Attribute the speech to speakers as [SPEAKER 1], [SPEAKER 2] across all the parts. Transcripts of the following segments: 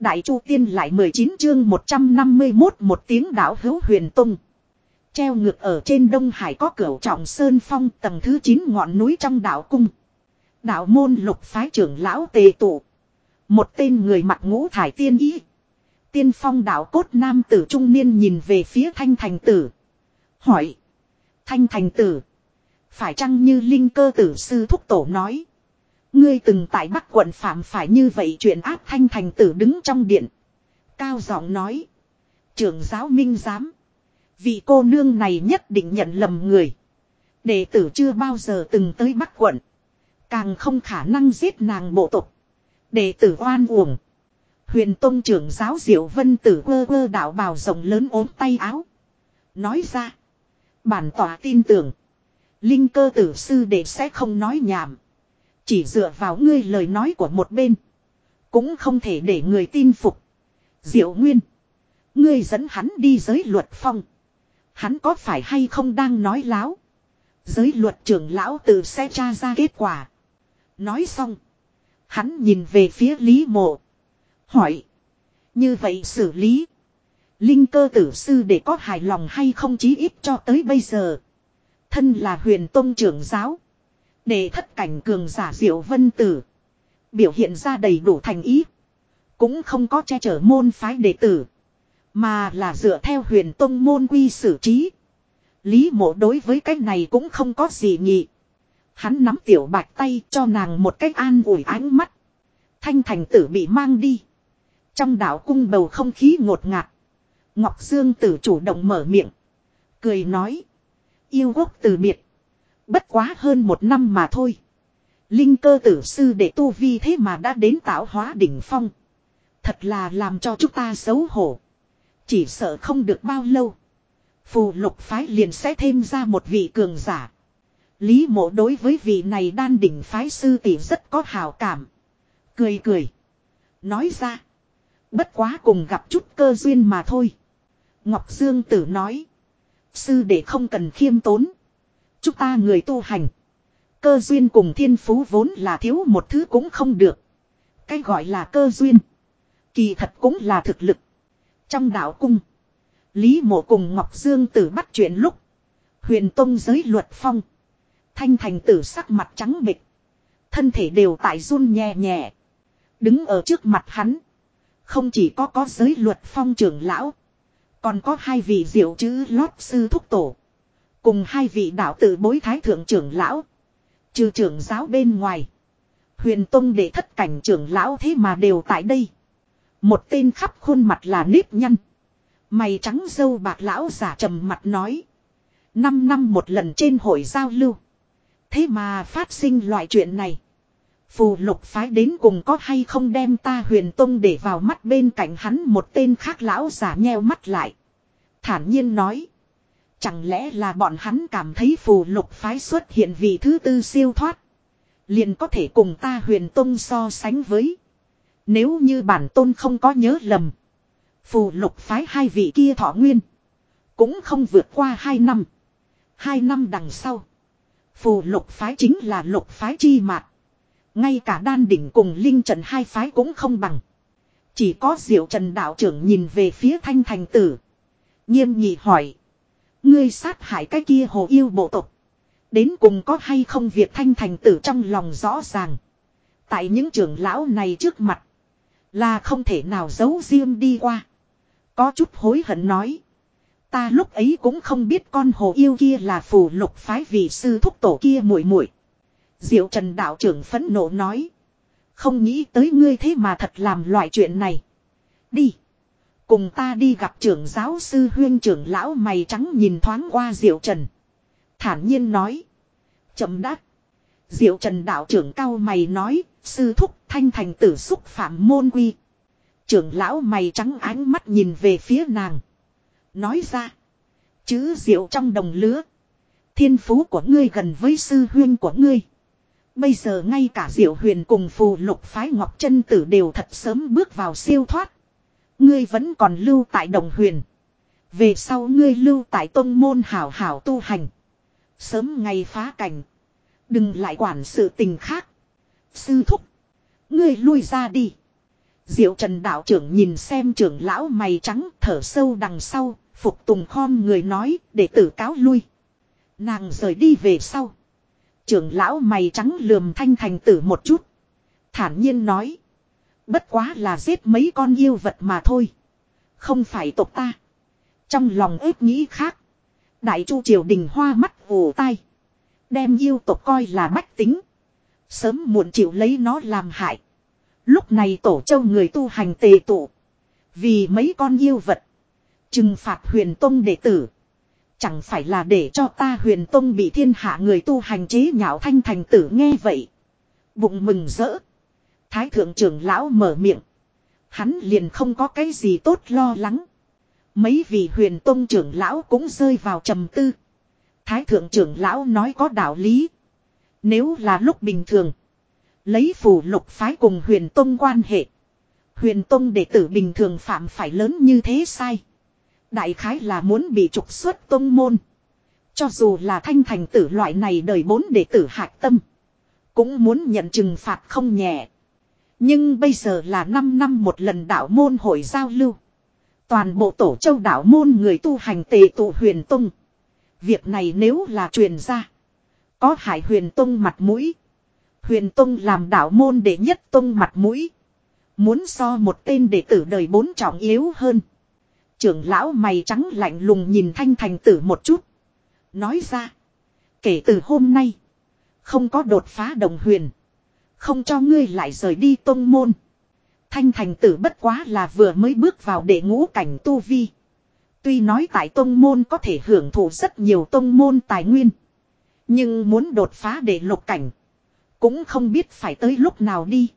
[SPEAKER 1] Đại Chu Tiên lại 19 chương 151 một tiếng đảo hữu huyền tung. Treo ngược ở trên Đông Hải có cửa trọng Sơn Phong tầng thứ 9 ngọn núi trong đảo cung. Đạo môn lục phái trưởng lão tề tụ. Một tên người mặt ngũ thải tiên ý. Tiên phong đảo cốt nam tử trung niên nhìn về phía thanh thành tử. Hỏi. Thanh thành tử. Phải chăng như linh cơ tử sư thúc tổ nói. Ngươi từng tại Bắc quận phạm phải như vậy chuyện áp thanh thành tử đứng trong điện. Cao giọng nói. Trưởng giáo minh giám. Vị cô nương này nhất định nhận lầm người. Đệ tử chưa bao giờ từng tới Bắc quận. Càng không khả năng giết nàng bộ tục. Đệ tử oan uổng. Huyền Tông trưởng giáo diệu vân tử quơ quơ đạo bào rộng lớn ốm tay áo. Nói ra. Bản tỏa tin tưởng. Linh cơ tử sư đệ sẽ không nói nhảm. Chỉ dựa vào ngươi lời nói của một bên. Cũng không thể để người tin phục. Diệu Nguyên. Ngươi dẫn hắn đi giới luật phong. Hắn có phải hay không đang nói láo. Giới luật trưởng lão tự sẽ tra ra kết quả. Nói xong. Hắn nhìn về phía Lý Mộ. Hỏi. Như vậy xử lý. Linh cơ tử sư để có hài lòng hay không chí ít cho tới bây giờ. Thân là huyền tông trưởng giáo. Để thất cảnh cường giả diệu vân tử. Biểu hiện ra đầy đủ thành ý. Cũng không có che chở môn phái đệ tử. Mà là dựa theo huyền tông môn quy xử trí. Lý mộ đối với cái này cũng không có gì nhị. Hắn nắm tiểu bạch tay cho nàng một cách an ủi ánh mắt. Thanh thành tử bị mang đi. Trong đảo cung bầu không khí ngột ngạt. Ngọc Dương tử chủ động mở miệng. Cười nói. Yêu quốc từ biệt. Bất quá hơn một năm mà thôi. Linh cơ tử sư để tu vi thế mà đã đến tạo hóa đỉnh phong. Thật là làm cho chúng ta xấu hổ. Chỉ sợ không được bao lâu. Phù lục phái liền sẽ thêm ra một vị cường giả. Lý mộ đối với vị này đan đỉnh phái sư tỷ rất có hào cảm. Cười cười. Nói ra. Bất quá cùng gặp chút cơ duyên mà thôi. Ngọc Dương Tử nói. Sư để không cần khiêm tốn. Chúng ta người tu hành. Cơ duyên cùng thiên phú vốn là thiếu một thứ cũng không được. Cái gọi là cơ duyên. Kỳ thật cũng là thực lực. Trong đạo cung. Lý mộ cùng Ngọc Dương Tử bắt chuyện lúc. Huyền Tông giới luật phong. Thanh thành tử sắc mặt trắng bịch. Thân thể đều tại run nhẹ nhẹ. Đứng ở trước mặt hắn. Không chỉ có có giới luật phong trưởng lão. Còn có hai vị diệu chữ lót sư thúc tổ. Cùng hai vị đạo tử bối thái thượng trưởng lão. Trừ trưởng giáo bên ngoài. Huyền Tông để thất cảnh trưởng lão thế mà đều tại đây. Một tên khắp khuôn mặt là nếp nhăn. Mày trắng dâu bạc lão giả trầm mặt nói. Năm năm một lần trên hội giao lưu. Thế mà phát sinh loại chuyện này. Phù lục phái đến cùng có hay không đem ta huyền tông để vào mắt bên cạnh hắn một tên khác lão giả nheo mắt lại. Thản nhiên nói. Chẳng lẽ là bọn hắn cảm thấy phù lục phái xuất hiện vị thứ tư siêu thoát. Liền có thể cùng ta huyền tông so sánh với. Nếu như bản tôn không có nhớ lầm. Phù lục phái hai vị kia thọ nguyên. Cũng không vượt qua hai năm. Hai năm đằng sau. Phù lục phái chính là lục phái chi mạc. Ngay cả đan đỉnh cùng linh trần hai phái cũng không bằng. Chỉ có diệu trần đạo trưởng nhìn về phía thanh thành tử. Nghiêm nhị hỏi. Ngươi sát hại cái kia hồ yêu bộ tộc. Đến cùng có hay không việc thanh thành tử trong lòng rõ ràng. Tại những trưởng lão này trước mặt. Là không thể nào giấu riêng đi qua. Có chút hối hận nói. Ta lúc ấy cũng không biết con hồ yêu kia là phù lục phái vị sư thúc tổ kia muội muội. Diệu Trần đạo trưởng phẫn nộ nói. Không nghĩ tới ngươi thế mà thật làm loại chuyện này. Đi. Cùng ta đi gặp trưởng giáo sư huyên trưởng lão mày trắng nhìn thoáng qua Diệu Trần. Thản nhiên nói. Chậm đắc. Diệu Trần đạo trưởng cao mày nói. Sư thúc, thanh thành tử xúc phạm môn quy. Trưởng lão mày trắng ánh mắt nhìn về phía nàng. Nói ra. Chữ diệu trong đồng lứa. Thiên phú của ngươi gần với sư huyên của ngươi. Bây giờ ngay cả diệu huyền cùng phù lục phái ngọc chân tử đều thật sớm bước vào siêu thoát. Ngươi vẫn còn lưu tại đồng huyền. Về sau ngươi lưu tại tông môn hảo hảo tu hành. Sớm ngày phá cảnh. Đừng lại quản sự tình khác. Sư thúc. Ngươi lui ra đi. Diệu Trần đạo trưởng nhìn xem trưởng lão mày trắng thở sâu đằng sau, phục tùng khom người nói để tử cáo lui. Nàng rời đi về sau. Trưởng lão mày trắng lườm thanh thành tử một chút. Thản nhiên nói. Bất quá là giết mấy con yêu vật mà thôi. Không phải tộc ta. Trong lòng ếp nghĩ khác. Đại chu triều đình hoa mắt vù tai. Đem yêu tộc coi là bách tính. Sớm muộn chịu lấy nó làm hại. Lúc này tổ châu người tu hành tề tụ. Vì mấy con yêu vật. Trừng phạt huyền tông đệ tử. Chẳng phải là để cho ta huyền tông bị thiên hạ người tu hành chế nhạo thanh thành tử nghe vậy. Bụng mừng rỡ. Thái thượng trưởng lão mở miệng. Hắn liền không có cái gì tốt lo lắng. Mấy vị huyền tông trưởng lão cũng rơi vào trầm tư. Thái thượng trưởng lão nói có đạo lý. Nếu là lúc bình thường. Lấy phù lục phái cùng huyền tông quan hệ. Huyền tông đệ tử bình thường phạm phải lớn như thế sai. Đại khái là muốn bị trục xuất tông môn. Cho dù là thanh thành tử loại này đời bốn đệ tử hạc tâm. Cũng muốn nhận trừng phạt không nhẹ. Nhưng bây giờ là 5 năm một lần đạo môn hội giao lưu. Toàn bộ tổ châu đạo môn người tu hành tề tụ huyền tông. Việc này nếu là truyền ra. Có hại huyền tông mặt mũi. Huyền tông làm đạo môn đệ nhất tông mặt mũi. Muốn so một tên đệ tử đời bốn trọng yếu hơn. Trưởng lão mày trắng lạnh lùng nhìn thanh thành tử một chút. Nói ra. Kể từ hôm nay. Không có đột phá đồng huyền. Không cho ngươi lại rời đi tông môn. Thanh thành tử bất quá là vừa mới bước vào đệ ngũ cảnh tu vi. Tuy nói tại tông môn có thể hưởng thụ rất nhiều tông môn tài nguyên. Nhưng muốn đột phá để lục cảnh. Cũng không biết phải tới lúc nào đi.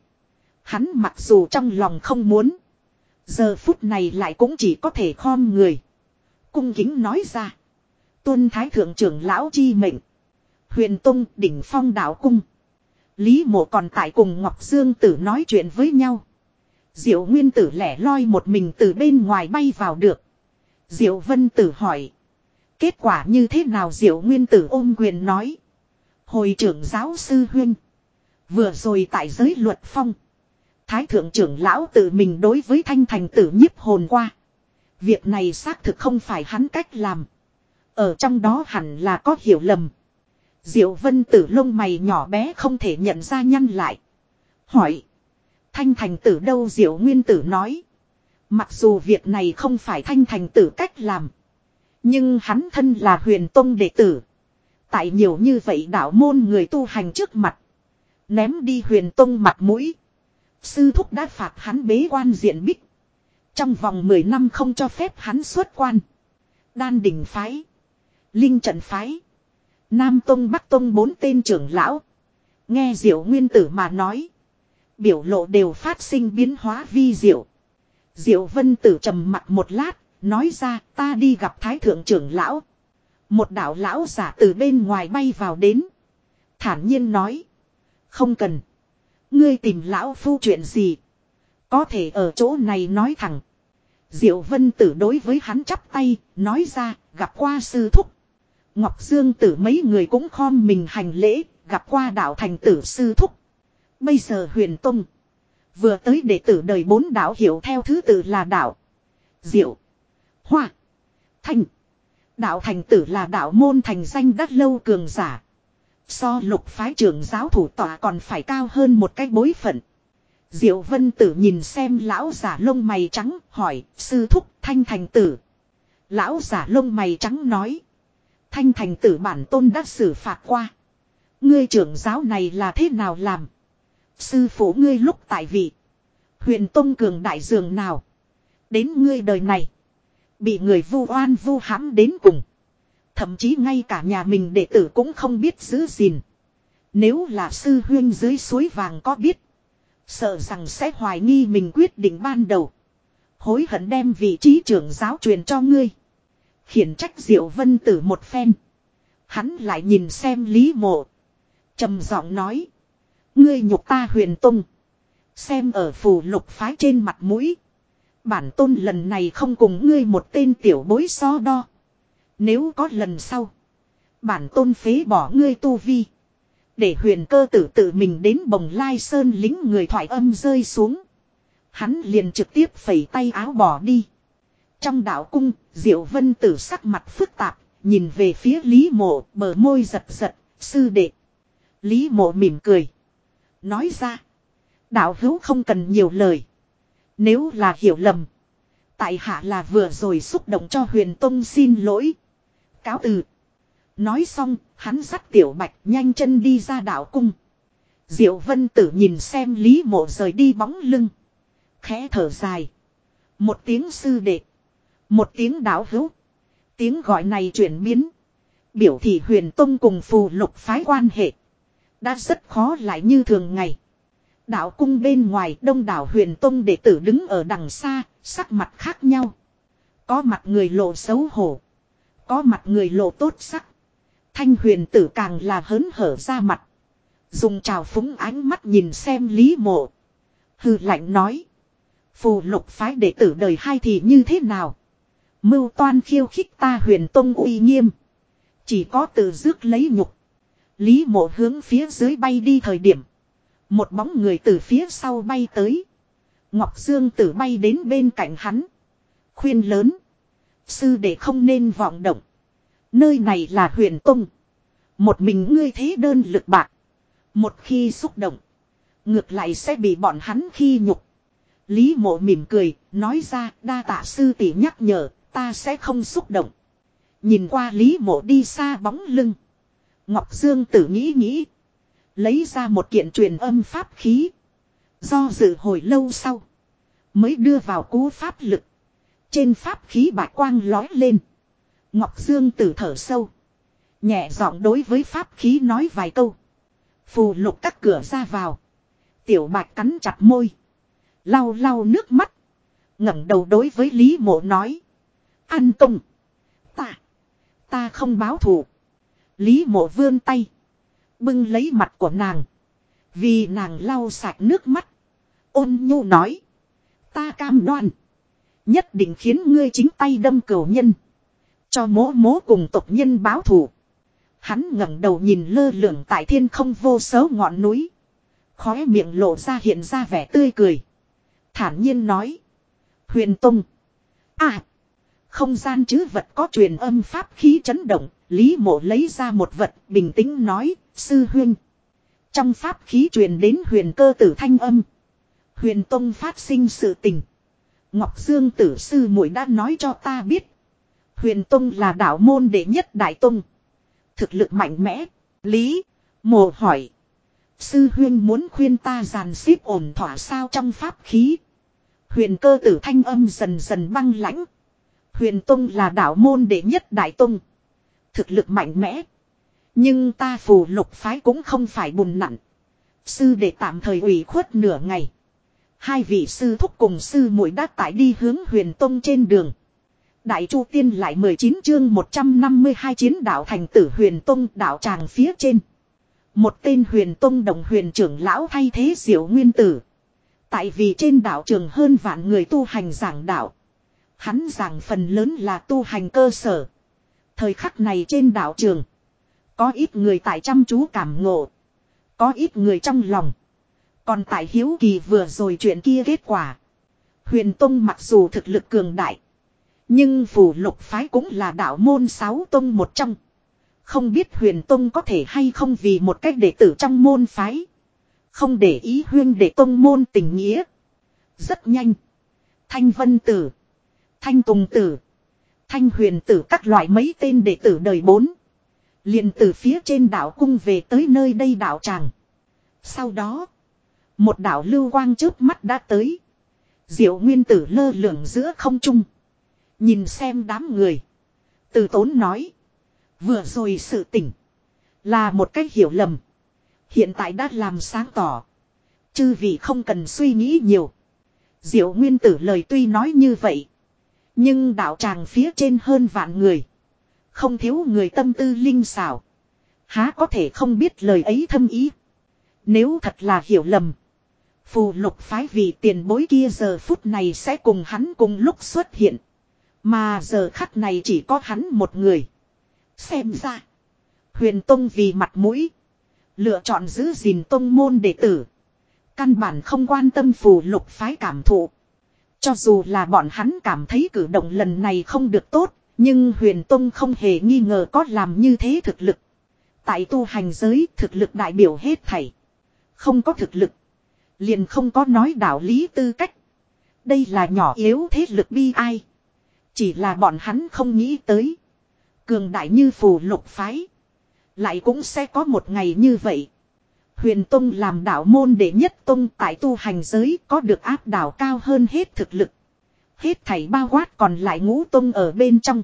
[SPEAKER 1] Hắn mặc dù trong lòng không muốn. Giờ phút này lại cũng chỉ có thể khom người. Cung kính nói ra. Tuân Thái Thượng trưởng Lão Chi Mệnh. Huyền Tông đỉnh phong đạo cung. Lý mộ còn tại cùng Ngọc Dương Tử nói chuyện với nhau. Diệu Nguyên Tử lẻ loi một mình từ bên ngoài bay vào được. Diệu Vân Tử hỏi. Kết quả như thế nào Diệu Nguyên Tử ôm quyền nói. Hồi trưởng giáo sư huynh. Vừa rồi tại giới luật phong. Thái thượng trưởng lão tự mình đối với thanh thành tử nhiếp hồn qua. Việc này xác thực không phải hắn cách làm. Ở trong đó hẳn là có hiểu lầm. Diệu vân tử lông mày nhỏ bé không thể nhận ra nhăn lại. Hỏi. Thanh thành tử đâu diệu nguyên tử nói. Mặc dù việc này không phải thanh thành tử cách làm. Nhưng hắn thân là huyền tông đệ tử. Tại nhiều như vậy đạo môn người tu hành trước mặt. Ném đi huyền tông mặt mũi. Sư thúc đã phạt hắn bế quan diện bích. Trong vòng 10 năm không cho phép hắn xuất quan. Đan đỉnh phái. Linh trận phái. Nam Tông Bắc Tông bốn tên trưởng lão. Nghe Diệu Nguyên Tử mà nói. Biểu lộ đều phát sinh biến hóa vi diệu. Diệu Vân Tử trầm mặt một lát. Nói ra ta đi gặp Thái Thượng trưởng lão. Một đạo lão giả từ bên ngoài bay vào đến. Thản nhiên nói. Không cần. Ngươi tìm lão phu chuyện gì? Có thể ở chỗ này nói thẳng. Diệu Vân Tử đối với hắn chắp tay, nói ra, gặp qua sư thúc. Ngọc Dương Tử mấy người cũng khom mình hành lễ, gặp qua đạo thành tử sư thúc. Bây giờ huyền tông. Vừa tới đệ tử đời bốn đạo hiểu theo thứ tự là đạo. Diệu. Hoa. Thanh Đạo thành tử là đạo môn thành danh đắt lâu cường giả. So lục phái trưởng giáo thủ tọa còn phải cao hơn một cái bối phận. Diệu vân tử nhìn xem lão giả lông mày trắng hỏi sư thúc thanh thành tử. Lão giả lông mày trắng nói. Thanh thành tử bản tôn đã xử phạt qua. Ngươi trưởng giáo này là thế nào làm? Sư phụ ngươi lúc tại vị. Huyền Tông cường đại dường nào? Đến ngươi đời này. Bị người vu oan vu hãm đến cùng. Thậm chí ngay cả nhà mình đệ tử cũng không biết giữ gìn. Nếu là sư huyên dưới suối vàng có biết. Sợ rằng sẽ hoài nghi mình quyết định ban đầu. Hối hận đem vị trí trưởng giáo truyền cho ngươi. Khiển trách diệu vân tử một phen. Hắn lại nhìn xem lý mộ. trầm giọng nói. Ngươi nhục ta huyền tung. Xem ở phù lục phái trên mặt mũi. Bản tôn lần này không cùng ngươi một tên tiểu bối so đo. Nếu có lần sau. Bản tôn phế bỏ ngươi tu vi. Để huyền cơ tử tự mình đến bồng lai sơn lính người thoại âm rơi xuống. Hắn liền trực tiếp phẩy tay áo bỏ đi. Trong đạo cung, Diệu Vân tử sắc mặt phức tạp, nhìn về phía Lý Mộ, bờ môi giật giật, sư đệ. Lý Mộ mỉm cười. Nói ra. Đạo hữu không cần nhiều lời. Nếu là hiểu lầm. Tại hạ là vừa rồi xúc động cho huyền tông xin lỗi. Cáo từ. Nói xong, hắn dắt tiểu bạch nhanh chân đi ra đạo cung. Diệu vân tử nhìn xem Lý mộ rời đi bóng lưng. Khẽ thở dài. Một tiếng sư đệ. Một tiếng đảo hữu. Tiếng gọi này chuyển biến. Biểu thị huyền tông cùng phù lục phái quan hệ. Đã rất khó lại như thường ngày. Đạo cung bên ngoài đông đảo huyền tông đệ tử đứng ở đằng xa, sắc mặt khác nhau. Có mặt người lộ xấu hổ. Có mặt người lộ tốt sắc. Thanh huyền tử càng là hớn hở ra mặt. Dùng trào phúng ánh mắt nhìn xem lý mộ. Hư lạnh nói. Phù lục phái đệ tử đời hai thì như thế nào? Mưu toan khiêu khích ta huyền tông uy nghiêm. Chỉ có từ rước lấy nhục. Lý mộ hướng phía dưới bay đi thời điểm. Một bóng người từ phía sau bay tới. Ngọc Dương tử bay đến bên cạnh hắn. Khuyên lớn. Sư đệ không nên vọng động. Nơi này là huyền tông. Một mình ngươi thế đơn lực bạc. Một khi xúc động. Ngược lại sẽ bị bọn hắn khi nhục. Lý mộ mỉm cười, nói ra đa tạ sư tỷ nhắc nhở, ta sẽ không xúc động. Nhìn qua Lý mộ đi xa bóng lưng. Ngọc Dương tử nghĩ nghĩ. Lấy ra một kiện truyền âm pháp khí. Do dự hồi lâu sau. Mới đưa vào cú pháp lực. Trên pháp khí bạc quang lói lên. Ngọc Dương tử thở sâu. Nhẹ giọng đối với pháp khí nói vài câu. Phù lục các cửa ra vào. Tiểu bạc cắn chặt môi. Lau lau nước mắt. ngẩng đầu đối với Lý mộ nói. An công. Ta. Ta không báo thù. Lý mộ vươn tay. Bưng lấy mặt của nàng. Vì nàng lau sạch nước mắt. Ôn nhu nói. Ta cam đoan. Nhất định khiến ngươi chính tay đâm cửu nhân. Cho mố mố cùng tộc nhân báo thù. Hắn ngẩng đầu nhìn lơ lửng tại thiên không vô số ngọn núi. Khóe miệng lộ ra hiện ra vẻ tươi cười. Thản nhiên nói. Huyền Tông. À. Không gian chứ vật có truyền âm pháp khí chấn động. Lý mộ lấy ra một vật, bình tĩnh nói. Sư huyên. Trong pháp khí truyền đến huyền cơ tử thanh âm. Huyền Tông phát sinh sự tình. Ngọc Dương tử sư muội đã nói cho ta biết. Huyền Tông là đạo môn đệ nhất đại tông. Thực lực mạnh mẽ. Lý. Mộ hỏi. Sư huyên muốn khuyên ta giàn xếp ổn thỏa sao trong pháp khí. Huyền cơ tử thanh âm dần dần băng lãnh. Huyền Tông là đạo môn đệ nhất đại tông. Thực lực mạnh mẽ. Nhưng ta phù lục phái cũng không phải bùn nặng. Sư để tạm thời ủy khuất nửa ngày. Hai vị sư thúc cùng sư muội đã tải đi hướng huyền tông trên đường. Đại Chu Tiên lại 19 chương 152 chiến đạo thành tử huyền tông đạo tràng phía trên. Một tên huyền tông đồng huyền trưởng lão thay thế diệu nguyên tử. Tại vì trên đạo trường hơn vạn người tu hành giảng đạo. Hắn giảng phần lớn là tu hành cơ sở. Thời khắc này trên đạo trường. Có ít người tại chăm chú cảm ngộ. Có ít người trong lòng. Còn tại hiếu kỳ vừa rồi chuyện kia kết quả. Huyền Tông mặc dù thực lực cường đại. Nhưng phù lục phái cũng là đạo môn sáu tông một trong. Không biết huyền tông có thể hay không vì một cách đệ tử trong môn phái. Không để ý huyên để tông môn tình nghĩa. Rất nhanh. Thanh vân tử. Thanh tùng tử. Thanh huyền tử các loại mấy tên đệ tử đời bốn. liền từ phía trên đảo cung về tới nơi đây đảo tràng. Sau đó. Một đảo lưu quang trước mắt đã tới. Diệu nguyên tử lơ lửng giữa không trung. Nhìn xem đám người. Từ tốn nói. Vừa rồi sự tỉnh. Là một cách hiểu lầm. Hiện tại đã làm sáng tỏ. Chư vị không cần suy nghĩ nhiều. Diệu nguyên tử lời tuy nói như vậy. Nhưng đạo tràng phía trên hơn vạn người. Không thiếu người tâm tư linh xảo. Há có thể không biết lời ấy thâm ý. Nếu thật là hiểu lầm. Phù lục phái vì tiền bối kia giờ phút này sẽ cùng hắn cùng lúc xuất hiện. Mà giờ khắc này chỉ có hắn một người. Xem ra. Huyền Tông vì mặt mũi. Lựa chọn giữ gìn tông môn đệ tử. Căn bản không quan tâm phù lục phái cảm thụ. Cho dù là bọn hắn cảm thấy cử động lần này không được tốt, nhưng huyền tông không hề nghi ngờ có làm như thế thực lực. Tại tu hành giới thực lực đại biểu hết thảy. Không có thực lực. Liền không có nói đạo lý tư cách. Đây là nhỏ yếu thế lực bi ai. Chỉ là bọn hắn không nghĩ tới. Cường đại như phù lục phái. Lại cũng sẽ có một ngày như vậy. Huyền Tông làm đạo môn đệ nhất Tông tại tu hành giới có được áp đảo cao hơn hết thực lực. Hết thảy bao quát còn lại ngũ Tông ở bên trong.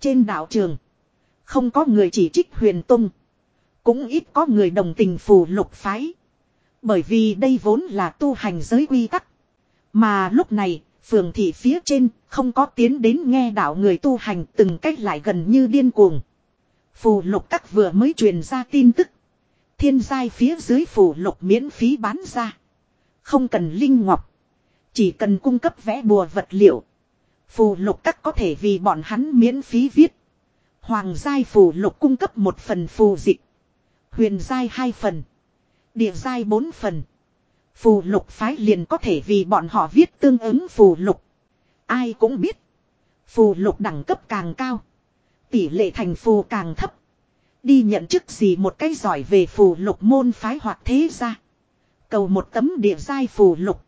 [SPEAKER 1] Trên đạo trường. Không có người chỉ trích huyền Tông. Cũng ít có người đồng tình phù lục phái. Bởi vì đây vốn là tu hành giới quy tắc. Mà lúc này, phường thị phía trên không có tiến đến nghe đạo người tu hành từng cách lại gần như điên cuồng. Phù lục các vừa mới truyền ra tin tức. Thiên giai phía dưới phù lục miễn phí bán ra. Không cần linh ngọc. Chỉ cần cung cấp vẽ bùa vật liệu. Phù lục các có thể vì bọn hắn miễn phí viết. Hoàng giai phù lục cung cấp một phần phù dịch. Huyền giai hai phần. Địa giai bốn phần. Phù lục phái liền có thể vì bọn họ viết tương ứng phù lục. Ai cũng biết. Phù lục đẳng cấp càng cao. Tỷ lệ thành phù càng thấp. Đi nhận chức gì một cái giỏi về phù lục môn phái hoặc thế ra. Cầu một tấm địa giai phù lục.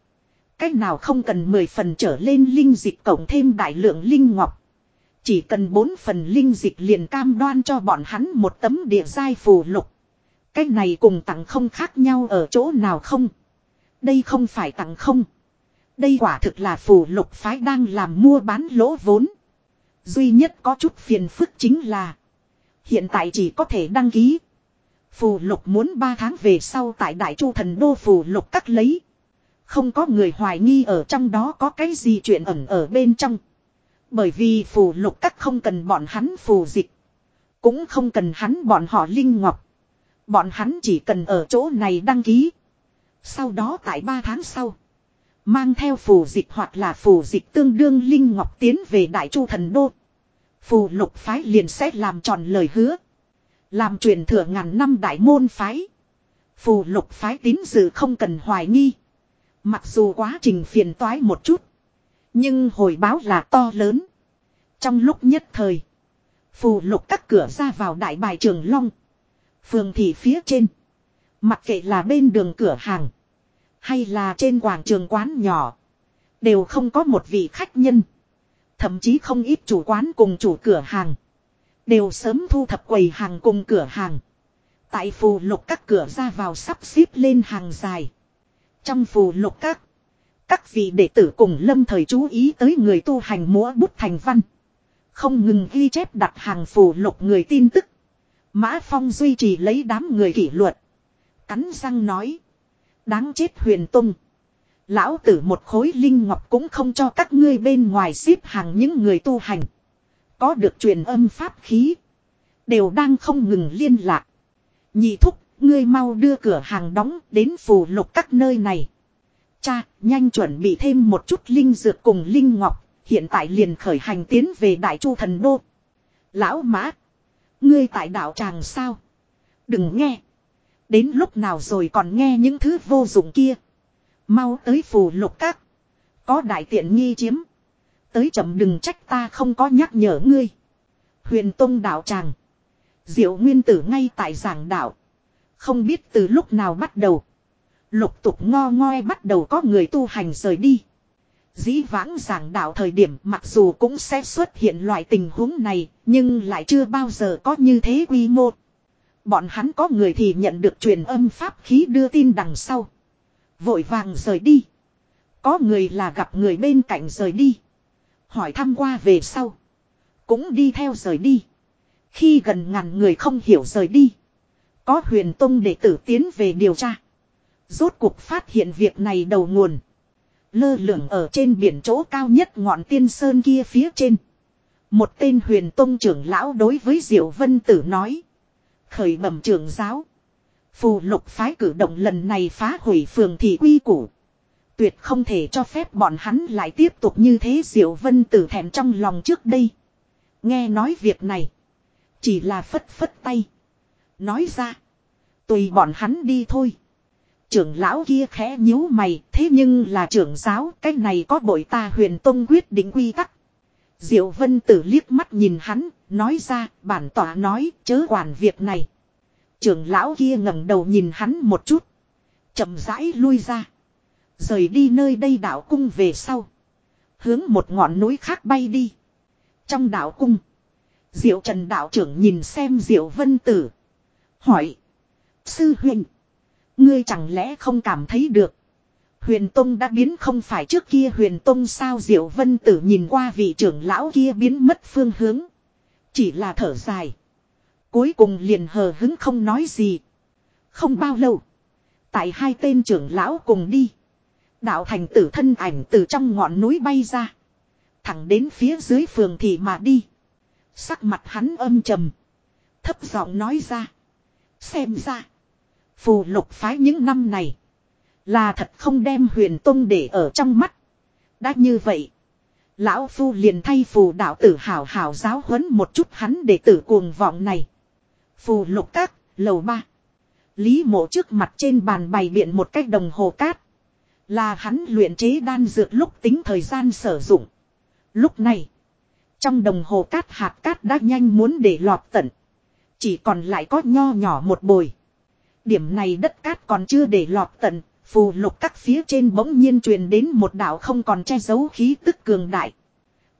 [SPEAKER 1] Cách nào không cần 10 phần trở lên linh dịch cộng thêm đại lượng linh ngọc. Chỉ cần 4 phần linh dịch liền cam đoan cho bọn hắn một tấm địa giai phù lục. Cách này cùng tặng không khác nhau ở chỗ nào không. Đây không phải tặng không. Đây quả thực là phù lục phái đang làm mua bán lỗ vốn. Duy nhất có chút phiền phức chính là. Hiện tại chỉ có thể đăng ký. Phù lục muốn 3 tháng về sau tại Đại Chu Thần Đô phù lục cắt lấy. Không có người hoài nghi ở trong đó có cái gì chuyện ẩn ở bên trong. Bởi vì phù lục cắt không cần bọn hắn phù dịch. Cũng không cần hắn bọn họ linh ngọc. Bọn hắn chỉ cần ở chỗ này đăng ký. Sau đó tại 3 tháng sau. Mang theo phù dịch hoặc là phù dịch tương đương Linh Ngọc tiến về Đại Chu Thần Đô. Phù lục phái liền sẽ làm tròn lời hứa. Làm truyền thừa ngàn năm đại môn phái. Phù lục phái tín dự không cần hoài nghi. Mặc dù quá trình phiền toái một chút. Nhưng hồi báo là to lớn. Trong lúc nhất thời. Phù lục các cửa ra vào đại bài trường Long. Phường thị phía trên. Mặc kệ là bên đường cửa hàng. Hay là trên quảng trường quán nhỏ. Đều không có một vị khách nhân. Thậm chí không ít chủ quán cùng chủ cửa hàng. Đều sớm thu thập quầy hàng cùng cửa hàng. Tại phù lục các cửa ra vào sắp xếp lên hàng dài. Trong phù lục các. Các vị đệ tử cùng lâm thời chú ý tới người tu hành múa bút thành văn. Không ngừng ghi chép đặt hàng phù lục người tin tức. Mã Phong duy trì lấy đám người kỷ luật. Cắn răng nói. Đáng chết huyền tung. Lão tử một khối linh ngọc cũng không cho các ngươi bên ngoài xếp hàng những người tu hành. Có được truyền âm pháp khí. Đều đang không ngừng liên lạc. Nhị thúc, ngươi mau đưa cửa hàng đóng đến phù lục các nơi này. Cha, nhanh chuẩn bị thêm một chút linh dược cùng linh ngọc. Hiện tại liền khởi hành tiến về Đại Chu Thần Đô. Lão Mã. Ngươi tại đạo tràng sao? Đừng nghe. Đến lúc nào rồi còn nghe những thứ vô dụng kia. Mau tới phù lục các. Có đại tiện nghi chiếm. Tới chậm đừng trách ta không có nhắc nhở ngươi. Huyền Tông đạo tràng. Diệu nguyên tử ngay tại giảng đạo. Không biết từ lúc nào bắt đầu. Lục tục ngo ngoe bắt đầu có người tu hành rời đi. Dĩ vãng giảng đạo thời điểm mặc dù cũng sẽ xuất hiện loại tình huống này, nhưng lại chưa bao giờ có như thế quy mô. Bọn hắn có người thì nhận được truyền âm pháp khí đưa tin đằng sau. Vội vàng rời đi. Có người là gặp người bên cạnh rời đi. Hỏi thăm qua về sau. Cũng đi theo rời đi. Khi gần ngàn người không hiểu rời đi. Có huyền tông đệ tử tiến về điều tra. Rốt cuộc phát hiện việc này đầu nguồn. Lơ lửng ở trên biển chỗ cao nhất ngọn tiên sơn kia phía trên. Một tên huyền tông trưởng lão đối với Diệu Vân Tử nói. Khởi bẩm trưởng giáo. Phù lục phái cử động lần này phá hủy phường thị quy củ. Tuyệt không thể cho phép bọn hắn lại tiếp tục như thế Diệu Vân Tử thèm trong lòng trước đây. Nghe nói việc này. Chỉ là phất phất tay. Nói ra. Tùy bọn hắn đi thôi. trưởng lão kia khẽ nhíu mày, thế nhưng là trưởng giáo, cái này có bội ta huyền tông quyết định quy tắc. Diệu vân tử liếc mắt nhìn hắn, nói ra, bản tỏa nói, chớ quản việc này. Trưởng lão kia ngẩng đầu nhìn hắn một chút. chậm rãi lui ra. Rời đi nơi đây đạo cung về sau. Hướng một ngọn núi khác bay đi. Trong đạo cung. Diệu trần đạo trưởng nhìn xem diệu vân tử. Hỏi. Sư huynh. Ngươi chẳng lẽ không cảm thấy được. Huyền Tông đã biến không phải trước kia Huyền Tông sao Diệu Vân Tử nhìn qua vị trưởng lão kia biến mất phương hướng. Chỉ là thở dài. Cuối cùng liền hờ hứng không nói gì. Không bao lâu. Tại hai tên trưởng lão cùng đi. Đạo thành tử thân ảnh từ trong ngọn núi bay ra. Thẳng đến phía dưới phường thị mà đi. Sắc mặt hắn âm trầm. Thấp giọng nói ra. Xem ra. Phù lục phái những năm này. Là thật không đem huyền tông để ở trong mắt. Đã như vậy. Lão Phu liền thay phù đạo tử hảo hảo giáo huấn một chút hắn để tử cuồng vọng này. Phù lục các, lầu ba. Lý mộ trước mặt trên bàn bày biện một cách đồng hồ cát. Là hắn luyện chế đan dược lúc tính thời gian sử dụng. Lúc này. Trong đồng hồ cát hạt cát đã nhanh muốn để lọt tận. Chỉ còn lại có nho nhỏ một bồi. Điểm này đất cát còn chưa để lọt tận. Phù lục các phía trên bỗng nhiên truyền đến một đạo không còn che giấu khí tức cường đại.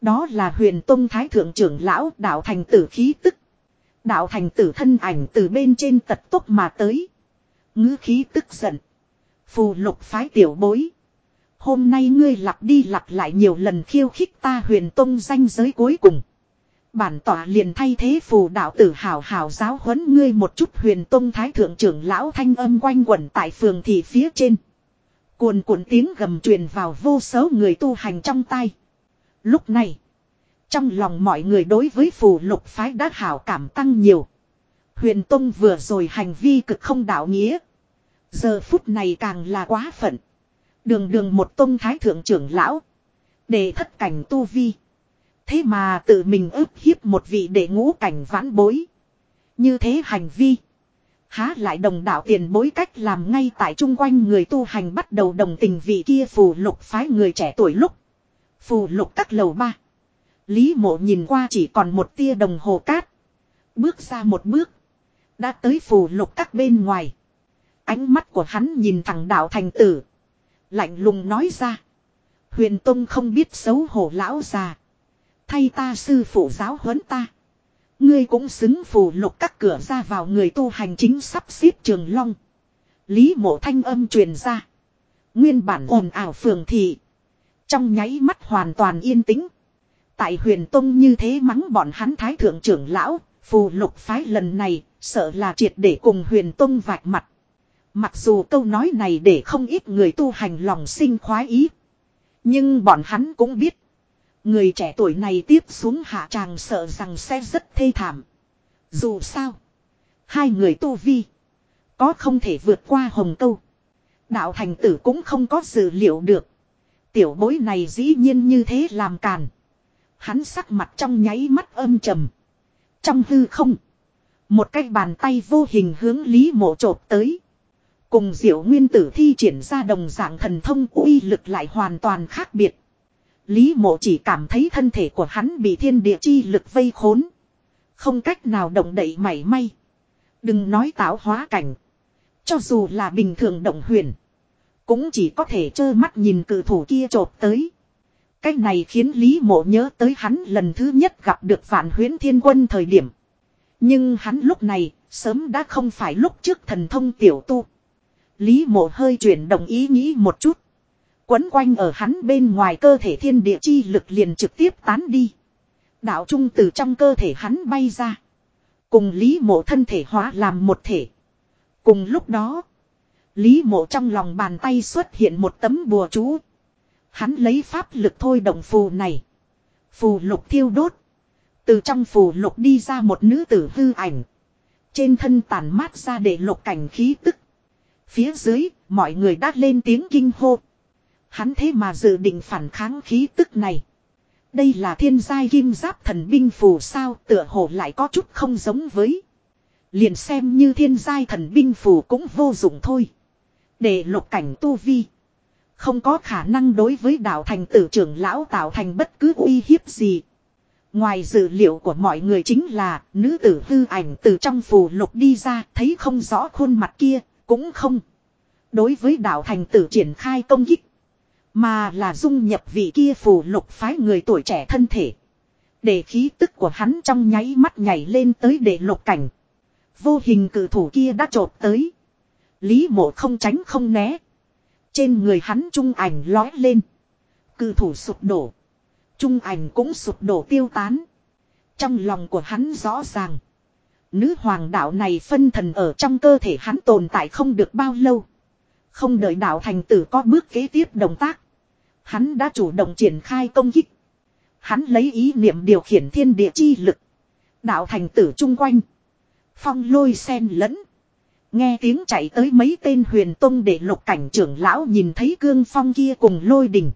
[SPEAKER 1] Đó là huyền tông thái thượng trưởng lão đạo thành tử khí tức. Đạo thành tử thân ảnh từ bên trên tật tốc mà tới. ngữ khí tức giận. Phù lục phái tiểu bối. Hôm nay ngươi lặp đi lặp lại nhiều lần khiêu khích ta huyền tông danh giới cuối cùng. Bản tỏa liền thay thế phù đạo tử hào hào giáo huấn ngươi một chút huyền tông thái thượng trưởng lão thanh âm quanh quẩn tại phường thị phía trên. Cuồn cuộn tiếng gầm truyền vào vô số người tu hành trong tay. Lúc này, trong lòng mọi người đối với phù lục phái đã hảo cảm tăng nhiều. Huyền tông vừa rồi hành vi cực không đạo nghĩa. Giờ phút này càng là quá phận. Đường đường một tông thái thượng trưởng lão. Để thất cảnh tu vi. Thế mà tự mình ức hiếp một vị đệ ngũ cảnh vãn bối. Như thế hành vi. Há lại đồng đạo tiền bối cách làm ngay tại chung quanh người tu hành bắt đầu đồng tình vị kia phù lục phái người trẻ tuổi lúc. Phù lục các lầu ba. Lý mộ nhìn qua chỉ còn một tia đồng hồ cát. Bước ra một bước. Đã tới phù lục các bên ngoài. Ánh mắt của hắn nhìn thẳng đạo thành tử. Lạnh lùng nói ra. Huyền Tông không biết xấu hổ lão già. Thay ta sư phụ giáo huấn ta. Ngươi cũng xứng phù lục các cửa ra vào người tu hành chính sắp xếp trường long. Lý mộ thanh âm truyền ra. Nguyên bản ồn ảo phường thị. Trong nháy mắt hoàn toàn yên tĩnh. Tại huyền tông như thế mắng bọn hắn thái thượng trưởng lão, phù lục phái lần này, sợ là triệt để cùng huyền tông vạch mặt. Mặc dù câu nói này để không ít người tu hành lòng sinh khoái ý. Nhưng bọn hắn cũng biết. Người trẻ tuổi này tiếp xuống hạ tràng sợ rằng sẽ rất thê thảm. Dù sao. Hai người tu vi. Có không thể vượt qua hồng câu. Đạo thành tử cũng không có dự liệu được. Tiểu bối này dĩ nhiên như thế làm càn. Hắn sắc mặt trong nháy mắt âm trầm. Trong hư không. Một cái bàn tay vô hình hướng Lý mộ chộp tới. Cùng diệu nguyên tử thi triển ra đồng dạng thần thông uy lực lại hoàn toàn khác biệt. Lý mộ chỉ cảm thấy thân thể của hắn bị thiên địa chi lực vây khốn. Không cách nào động đậy mảy may. Đừng nói táo hóa cảnh. Cho dù là bình thường động huyền. Cũng chỉ có thể trơ mắt nhìn cử thủ kia trộp tới. Cái này khiến Lý mộ nhớ tới hắn lần thứ nhất gặp được vạn huyến thiên quân thời điểm. Nhưng hắn lúc này, sớm đã không phải lúc trước thần thông tiểu tu. Lý mộ hơi chuyển động ý nghĩ một chút. Quấn quanh ở hắn bên ngoài cơ thể thiên địa chi lực liền trực tiếp tán đi. Đạo trung từ trong cơ thể hắn bay ra. Cùng Lý mộ thân thể hóa làm một thể. Cùng lúc đó. Lý mộ trong lòng bàn tay xuất hiện một tấm bùa chú. Hắn lấy pháp lực thôi động phù này. Phù lục thiêu đốt. Từ trong phù lục đi ra một nữ tử hư ảnh. Trên thân tàn mát ra để lục cảnh khí tức. Phía dưới, mọi người đã lên tiếng kinh hô. Hắn thế mà dự định phản kháng khí tức này. Đây là thiên giai kim giáp thần binh phù sao tựa hồ lại có chút không giống với. Liền xem như thiên giai thần binh phù cũng vô dụng thôi. Để lục cảnh tu vi. Không có khả năng đối với đạo thành tử trưởng lão tạo thành bất cứ uy hiếp gì. Ngoài dữ liệu của mọi người chính là nữ tử hư ảnh từ trong phù lục đi ra thấy không rõ khuôn mặt kia, cũng không. Đối với đạo thành tử triển khai công kích. Mà là dung nhập vị kia phù lục phái người tuổi trẻ thân thể. Để khí tức của hắn trong nháy mắt nhảy lên tới để lục cảnh. Vô hình cử thủ kia đã trộp tới. Lý mộ không tránh không né. Trên người hắn trung ảnh lói lên. Cử thủ sụp đổ. Trung ảnh cũng sụp đổ tiêu tán. Trong lòng của hắn rõ ràng. Nữ hoàng đạo này phân thần ở trong cơ thể hắn tồn tại không được bao lâu. Không đợi đạo thành tử có bước kế tiếp động tác. Hắn đã chủ động triển khai công kích. Hắn lấy ý niệm điều khiển thiên địa chi lực. Đạo thành tử chung quanh. Phong lôi sen lẫn. Nghe tiếng chạy tới mấy tên huyền tông để lục cảnh trưởng lão nhìn thấy cương phong kia cùng lôi đình.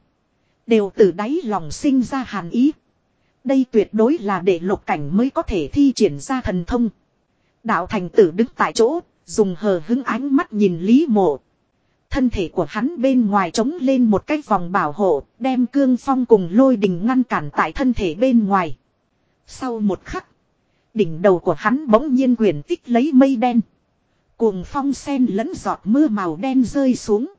[SPEAKER 1] Đều từ đáy lòng sinh ra hàn ý. Đây tuyệt đối là để lục cảnh mới có thể thi triển ra thần thông. Đạo thành tử đứng tại chỗ, dùng hờ hứng ánh mắt nhìn Lý Mộ. Thân thể của hắn bên ngoài trống lên một cái vòng bảo hộ, đem cương phong cùng lôi đình ngăn cản tại thân thể bên ngoài. Sau một khắc, đỉnh đầu của hắn bỗng nhiên quyền tích lấy mây đen. Cuồng phong sen lẫn giọt mưa màu đen rơi xuống.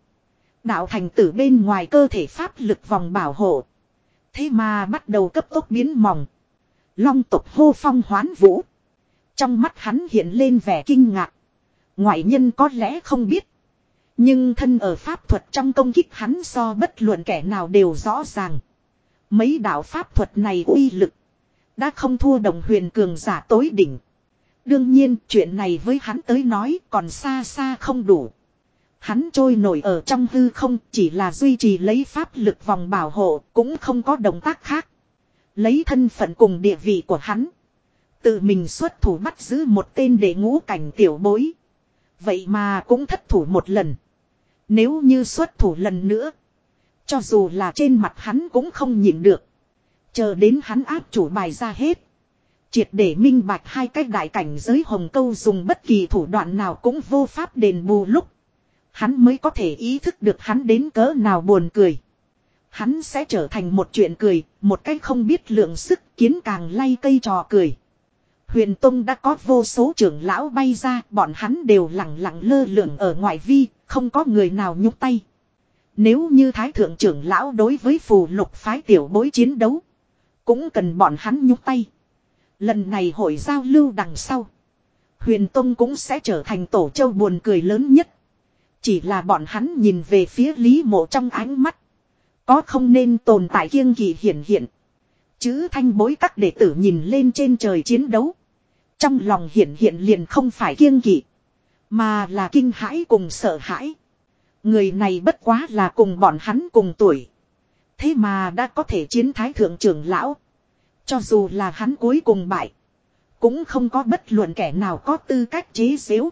[SPEAKER 1] Đạo thành tử bên ngoài cơ thể pháp lực vòng bảo hộ. Thế mà bắt đầu cấp tốc biến mỏng. Long tục hô phong hoán vũ. Trong mắt hắn hiện lên vẻ kinh ngạc. Ngoại nhân có lẽ không biết. Nhưng thân ở pháp thuật trong công kích hắn so bất luận kẻ nào đều rõ ràng. Mấy đạo pháp thuật này uy lực. Đã không thua đồng huyền cường giả tối đỉnh. Đương nhiên, chuyện này với hắn tới nói còn xa xa không đủ. Hắn trôi nổi ở trong hư không, chỉ là duy trì lấy pháp lực vòng bảo hộ, cũng không có động tác khác. Lấy thân phận cùng địa vị của hắn. Tự mình xuất thủ bắt giữ một tên để ngũ cảnh tiểu bối. Vậy mà cũng thất thủ một lần. Nếu như xuất thủ lần nữa. Cho dù là trên mặt hắn cũng không nhịn được. Chờ đến hắn áp chủ bài ra hết. Triệt để minh bạch hai cách đại cảnh giới hồng câu dùng bất kỳ thủ đoạn nào cũng vô pháp đền bù lúc. Hắn mới có thể ý thức được hắn đến cỡ nào buồn cười. Hắn sẽ trở thành một chuyện cười, một cách không biết lượng sức kiến càng lay cây trò cười. Huyền Tông đã có vô số trưởng lão bay ra, bọn hắn đều lặng lặng lơ lửng ở ngoại vi, không có người nào nhúc tay. Nếu như Thái Thượng trưởng lão đối với phù lục phái tiểu bối chiến đấu, cũng cần bọn hắn nhúc tay. Lần này hội giao lưu đằng sau, Huyền Tông cũng sẽ trở thành tổ châu buồn cười lớn nhất. Chỉ là bọn hắn nhìn về phía Lý Mộ trong ánh mắt. Có không nên tồn tại kiêng kỳ hiển hiện. Chứ thanh bối các đệ tử nhìn lên trên trời chiến đấu. Trong lòng hiển hiện liền không phải kiêng kỵ. Mà là kinh hãi cùng sợ hãi. Người này bất quá là cùng bọn hắn cùng tuổi. Thế mà đã có thể chiến thái thượng trưởng lão. Cho dù là hắn cuối cùng bại. Cũng không có bất luận kẻ nào có tư cách chế xếu.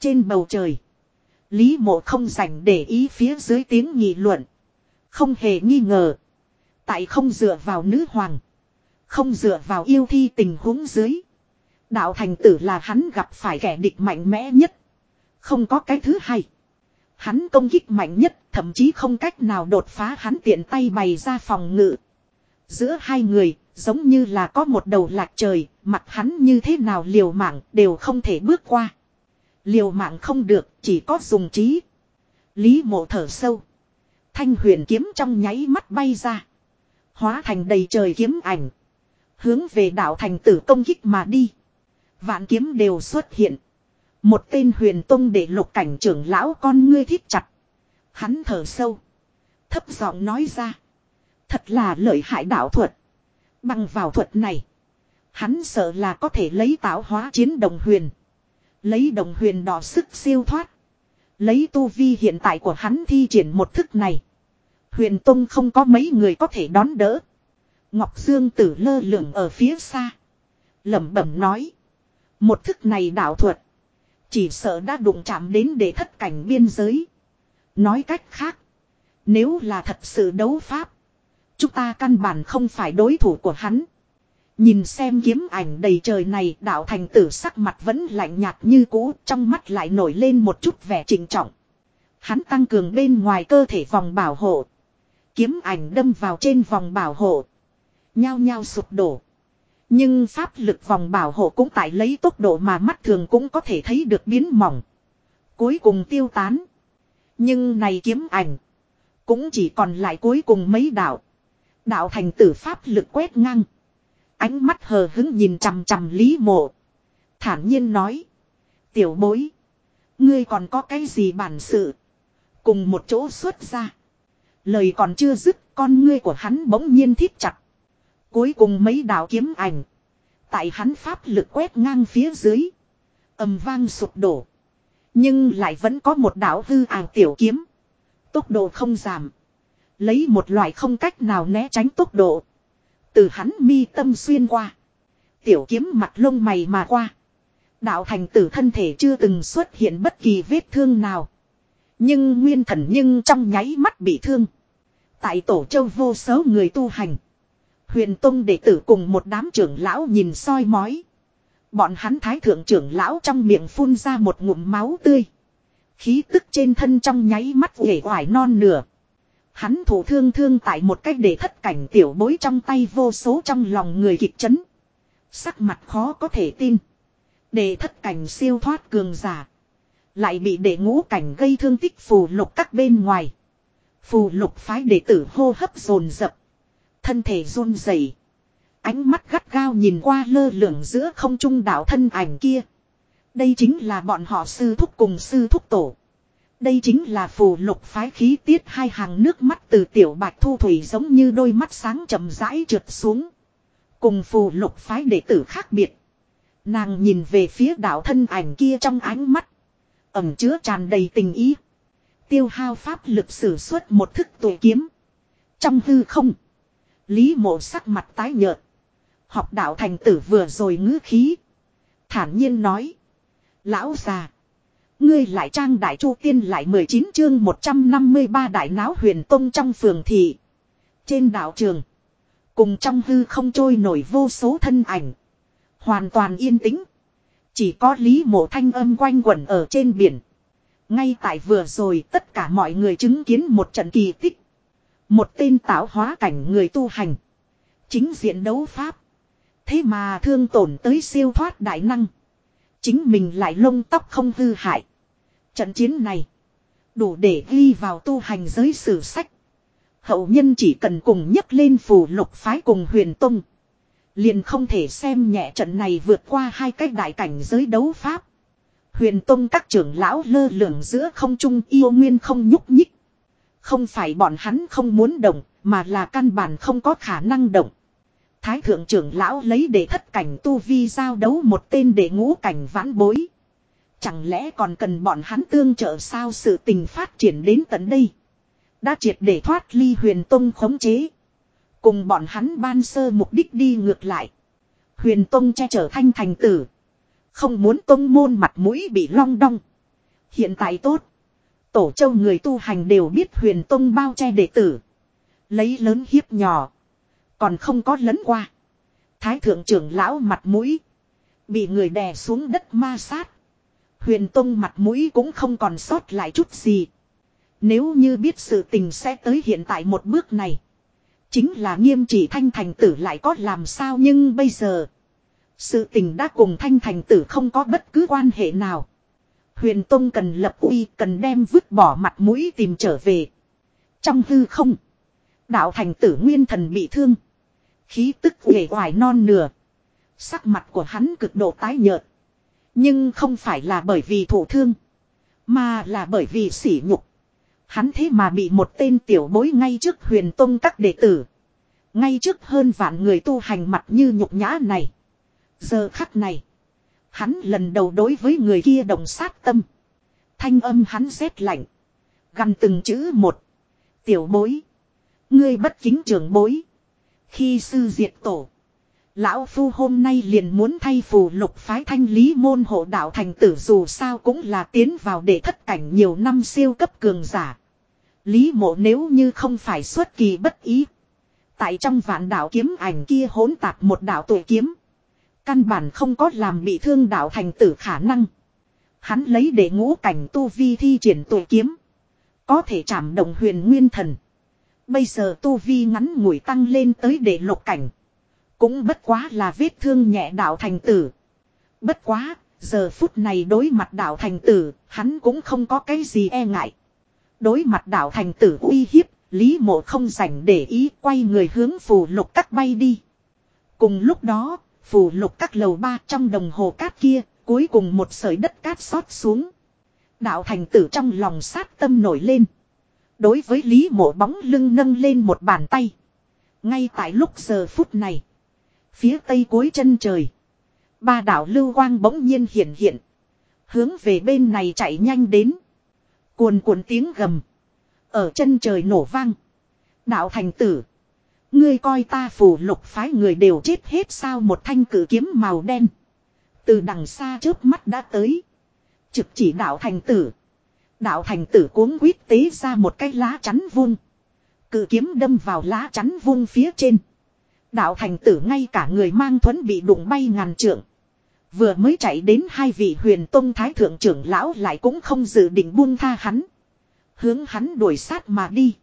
[SPEAKER 1] Trên bầu trời. Lý mộ không dành để ý phía dưới tiếng nghị luận. Không hề nghi ngờ. Tại không dựa vào nữ hoàng. Không dựa vào yêu thi tình huống dưới. Đạo thành tử là hắn gặp phải kẻ địch mạnh mẽ nhất. Không có cái thứ hai. Hắn công kích mạnh nhất, thậm chí không cách nào đột phá hắn tiện tay bày ra phòng ngự. Giữa hai người, giống như là có một đầu lạc trời, mặt hắn như thế nào liều mạng đều không thể bước qua. Liều mạng không được, chỉ có dùng trí. Lý mộ thở sâu. Thanh huyền kiếm trong nháy mắt bay ra. Hóa thành đầy trời kiếm ảnh. Hướng về đạo thành tử công kích mà đi. Vạn kiếm đều xuất hiện. Một tên huyền tông để lục cảnh trưởng lão con ngươi thiết chặt. Hắn thở sâu. Thấp giọng nói ra. Thật là lợi hại đạo thuật. Bằng vào thuật này. Hắn sợ là có thể lấy tạo hóa chiến đồng huyền. Lấy đồng huyền đỏ sức siêu thoát. Lấy tu vi hiện tại của hắn thi triển một thức này. Huyền Tông không có mấy người có thể đón đỡ. Ngọc Dương tử lơ lửng ở phía xa. lẩm bẩm nói. Một thức này đạo thuật. Chỉ sợ đã đụng chạm đến để thất cảnh biên giới. Nói cách khác. Nếu là thật sự đấu pháp. Chúng ta căn bản không phải đối thủ của hắn. Nhìn xem kiếm ảnh đầy trời này, đạo thành tử sắc mặt vẫn lạnh nhạt như cũ, trong mắt lại nổi lên một chút vẻ trịnh trọng. Hắn tăng cường bên ngoài cơ thể vòng bảo hộ. Kiếm ảnh đâm vào trên vòng bảo hộ. Nhao nhao sụp đổ. Nhưng pháp lực vòng bảo hộ cũng tại lấy tốc độ mà mắt thường cũng có thể thấy được biến mỏng. Cuối cùng tiêu tán. Nhưng này kiếm ảnh. Cũng chỉ còn lại cuối cùng mấy đạo. Đạo thành tử pháp lực quét ngang. Ánh mắt hờ hứng nhìn chằm chằm lý mộ. Thản nhiên nói. Tiểu bối. Ngươi còn có cái gì bản sự. Cùng một chỗ xuất ra. Lời còn chưa dứt, con ngươi của hắn bỗng nhiên thít chặt. Cuối cùng mấy đạo kiếm ảnh. Tại hắn pháp lực quét ngang phía dưới. ầm vang sụp đổ. Nhưng lại vẫn có một đạo hư ảo tiểu kiếm. Tốc độ không giảm. Lấy một loại không cách nào né tránh tốc độ. Từ hắn mi tâm xuyên qua. Tiểu kiếm mặt lông mày mà qua. Đạo thành tử thân thể chưa từng xuất hiện bất kỳ vết thương nào. Nhưng nguyên thần nhưng trong nháy mắt bị thương. Tại tổ châu vô số người tu hành. Huyền Tông đệ tử cùng một đám trưởng lão nhìn soi mói. Bọn hắn thái thượng trưởng lão trong miệng phun ra một ngụm máu tươi. Khí tức trên thân trong nháy mắt ghể hoài non nửa. Hắn thủ thương thương tại một cách để thất cảnh tiểu bối trong tay vô số trong lòng người kịch chấn. Sắc mặt khó có thể tin. Để thất cảnh siêu thoát cường giả. Lại bị đệ ngũ cảnh gây thương tích phù lục các bên ngoài. Phù lục phái đệ tử hô hấp dồn dập Thân thể run rẩy Ánh mắt gắt gao nhìn qua lơ lửng giữa không trung đảo thân ảnh kia. Đây chính là bọn họ sư thúc cùng sư thúc tổ. Đây chính là phù lục phái khí tiết hai hàng nước mắt từ tiểu bạch thu thủy giống như đôi mắt sáng chậm rãi trượt xuống. Cùng phù lục phái đệ tử khác biệt. Nàng nhìn về phía đạo thân ảnh kia trong ánh mắt. Ẩm chứa tràn đầy tình ý. Tiêu hao pháp lực sử xuất một thức tuổi kiếm. Trong hư không. Lý mộ sắc mặt tái nhợt. Học đạo thành tử vừa rồi ngữ khí. Thản nhiên nói. Lão già. Ngươi lại trang đại chu tiên lại 19 chương 153 đại náo huyền tông trong phường thị. Trên đảo trường. Cùng trong hư không trôi nổi vô số thân ảnh. Hoàn toàn yên tĩnh. Chỉ có lý mộ thanh âm quanh quẩn ở trên biển. Ngay tại vừa rồi, tất cả mọi người chứng kiến một trận kỳ tích. Một tên tạo hóa cảnh người tu hành. Chính diện đấu pháp. Thế mà thương tổn tới siêu thoát đại năng. Chính mình lại lông tóc không hư hại. Trận chiến này. Đủ để ghi vào tu hành giới sử sách. Hậu nhân chỉ cần cùng nhấc lên phù lục phái cùng huyền tông. Liền không thể xem nhẹ trận này vượt qua hai cách đại cảnh giới đấu pháp. Huyền tông các trưởng lão lơ lửng giữa không trung yêu nguyên không nhúc nhích. Không phải bọn hắn không muốn động, mà là căn bản không có khả năng động. Thái thượng trưởng lão lấy để thất cảnh tu vi giao đấu một tên để ngũ cảnh vãn bối. Chẳng lẽ còn cần bọn hắn tương trợ sao sự tình phát triển đến tận đây. Đã triệt để thoát ly huyền tông khống chế. Cùng bọn hắn ban sơ mục đích đi ngược lại. Huyền tông che chở thanh thành tử. Không muốn tông môn mặt mũi bị long đong. Hiện tại tốt. Tổ châu người tu hành đều biết huyền tông bao che đệ tử. Lấy lớn hiếp nhỏ. Còn không có lấn qua. Thái thượng trưởng lão mặt mũi. Bị người đè xuống đất ma sát. Huyền tông mặt mũi cũng không còn sót lại chút gì. Nếu như biết sự tình sẽ tới hiện tại một bước này. Chính là nghiêm trị thanh thành tử lại có làm sao nhưng bây giờ. Sự tình đã cùng thanh thành tử không có bất cứ quan hệ nào. Huyền Tông cần lập uy, cần đem vứt bỏ mặt mũi tìm trở về. Trong hư không. Đạo thành tử nguyên thần bị thương. Khí tức nghề hoài non nửa. Sắc mặt của hắn cực độ tái nhợt. Nhưng không phải là bởi vì thổ thương. Mà là bởi vì sỉ nhục. Hắn thế mà bị một tên tiểu bối ngay trước huyền tông các đệ tử. Ngay trước hơn vạn người tu hành mặt như nhục nhã này. Giờ khắc này. Hắn lần đầu đối với người kia đồng sát tâm. Thanh âm hắn rét lạnh. Gần từng chữ một. Tiểu bối. Ngươi bất kính trưởng bối. Khi sư diệt tổ. Lão Phu hôm nay liền muốn thay phù lục phái thanh lý môn hộ đạo thành tử dù sao cũng là tiến vào để thất cảnh nhiều năm siêu cấp cường giả. Lý mộ nếu như không phải xuất kỳ bất ý. Tại trong vạn đạo kiếm ảnh kia hỗn tạp một đạo tuổi kiếm. Căn bản không có làm bị thương đạo thành tử khả năng. Hắn lấy để ngũ cảnh tu vi thi triển tuổi kiếm. Có thể chạm động huyền nguyên thần. Bây giờ tu vi ngắn ngủi tăng lên tới để lục cảnh. Cũng bất quá là vết thương nhẹ đạo thành tử. Bất quá, giờ phút này đối mặt đạo thành tử, hắn cũng không có cái gì e ngại. Đối mặt đạo thành tử uy hiếp, Lý mộ không rảnh để ý quay người hướng phù lục cắt bay đi. Cùng lúc đó, phù lục các lầu ba trong đồng hồ cát kia, cuối cùng một sợi đất cát xót xuống. Đạo thành tử trong lòng sát tâm nổi lên. Đối với Lý mộ bóng lưng nâng lên một bàn tay. Ngay tại lúc giờ phút này. Phía tây cuối chân trời. Ba đảo lưu quang bỗng nhiên hiện hiện. Hướng về bên này chạy nhanh đến. Cuồn cuộn tiếng gầm. Ở chân trời nổ vang. Đạo thành tử. Ngươi coi ta phù lục phái người đều chết hết sao một thanh cử kiếm màu đen. Từ đằng xa trước mắt đã tới. Trực chỉ đạo thành tử. Đạo thành tử cuống quýt tế ra một cái lá chắn vuông. Cự kiếm đâm vào lá chắn vuông phía trên. Đạo thành tử ngay cả người mang thuẫn bị đụng bay ngàn trượng. Vừa mới chạy đến hai vị huyền tông thái thượng trưởng lão lại cũng không dự định buông tha hắn. Hướng hắn đuổi sát mà đi.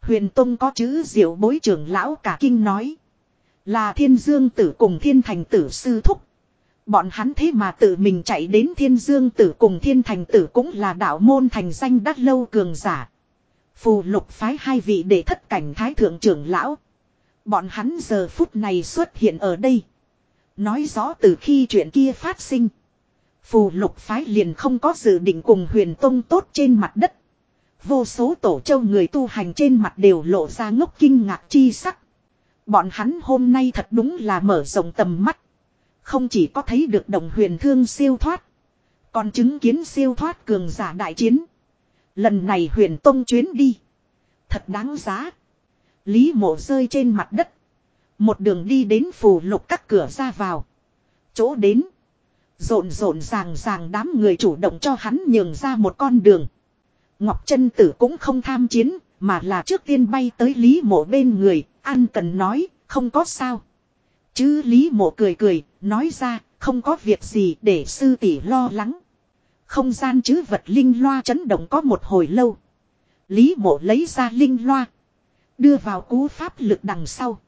[SPEAKER 1] Huyền tông có chữ diệu bối trưởng lão cả kinh nói. Là thiên dương tử cùng thiên thành tử sư thúc. Bọn hắn thế mà tự mình chạy đến thiên dương tử cùng thiên thành tử cũng là đạo môn thành danh đắt lâu cường giả. Phù lục phái hai vị để thất cảnh thái thượng trưởng lão. Bọn hắn giờ phút này xuất hiện ở đây. Nói rõ từ khi chuyện kia phát sinh. Phù lục phái liền không có dự định cùng huyền tông tốt trên mặt đất. Vô số tổ châu người tu hành trên mặt đều lộ ra ngốc kinh ngạc chi sắc. Bọn hắn hôm nay thật đúng là mở rộng tầm mắt. Không chỉ có thấy được đồng huyền thương siêu thoát. Còn chứng kiến siêu thoát cường giả đại chiến. Lần này huyền tông chuyến đi. Thật đáng giá. Lý mộ rơi trên mặt đất. Một đường đi đến phù lục các cửa ra vào. Chỗ đến. Rộn rộn ràng ràng đám người chủ động cho hắn nhường ra một con đường. Ngọc chân Tử cũng không tham chiến, mà là trước tiên bay tới Lý mộ bên người, ăn cần nói, không có sao. Chứ Lý mộ cười cười, nói ra, không có việc gì để sư tỷ lo lắng. Không gian chứ vật linh loa chấn động có một hồi lâu. Lý mộ lấy ra linh loa. Đưa vào cú pháp lực đằng sau.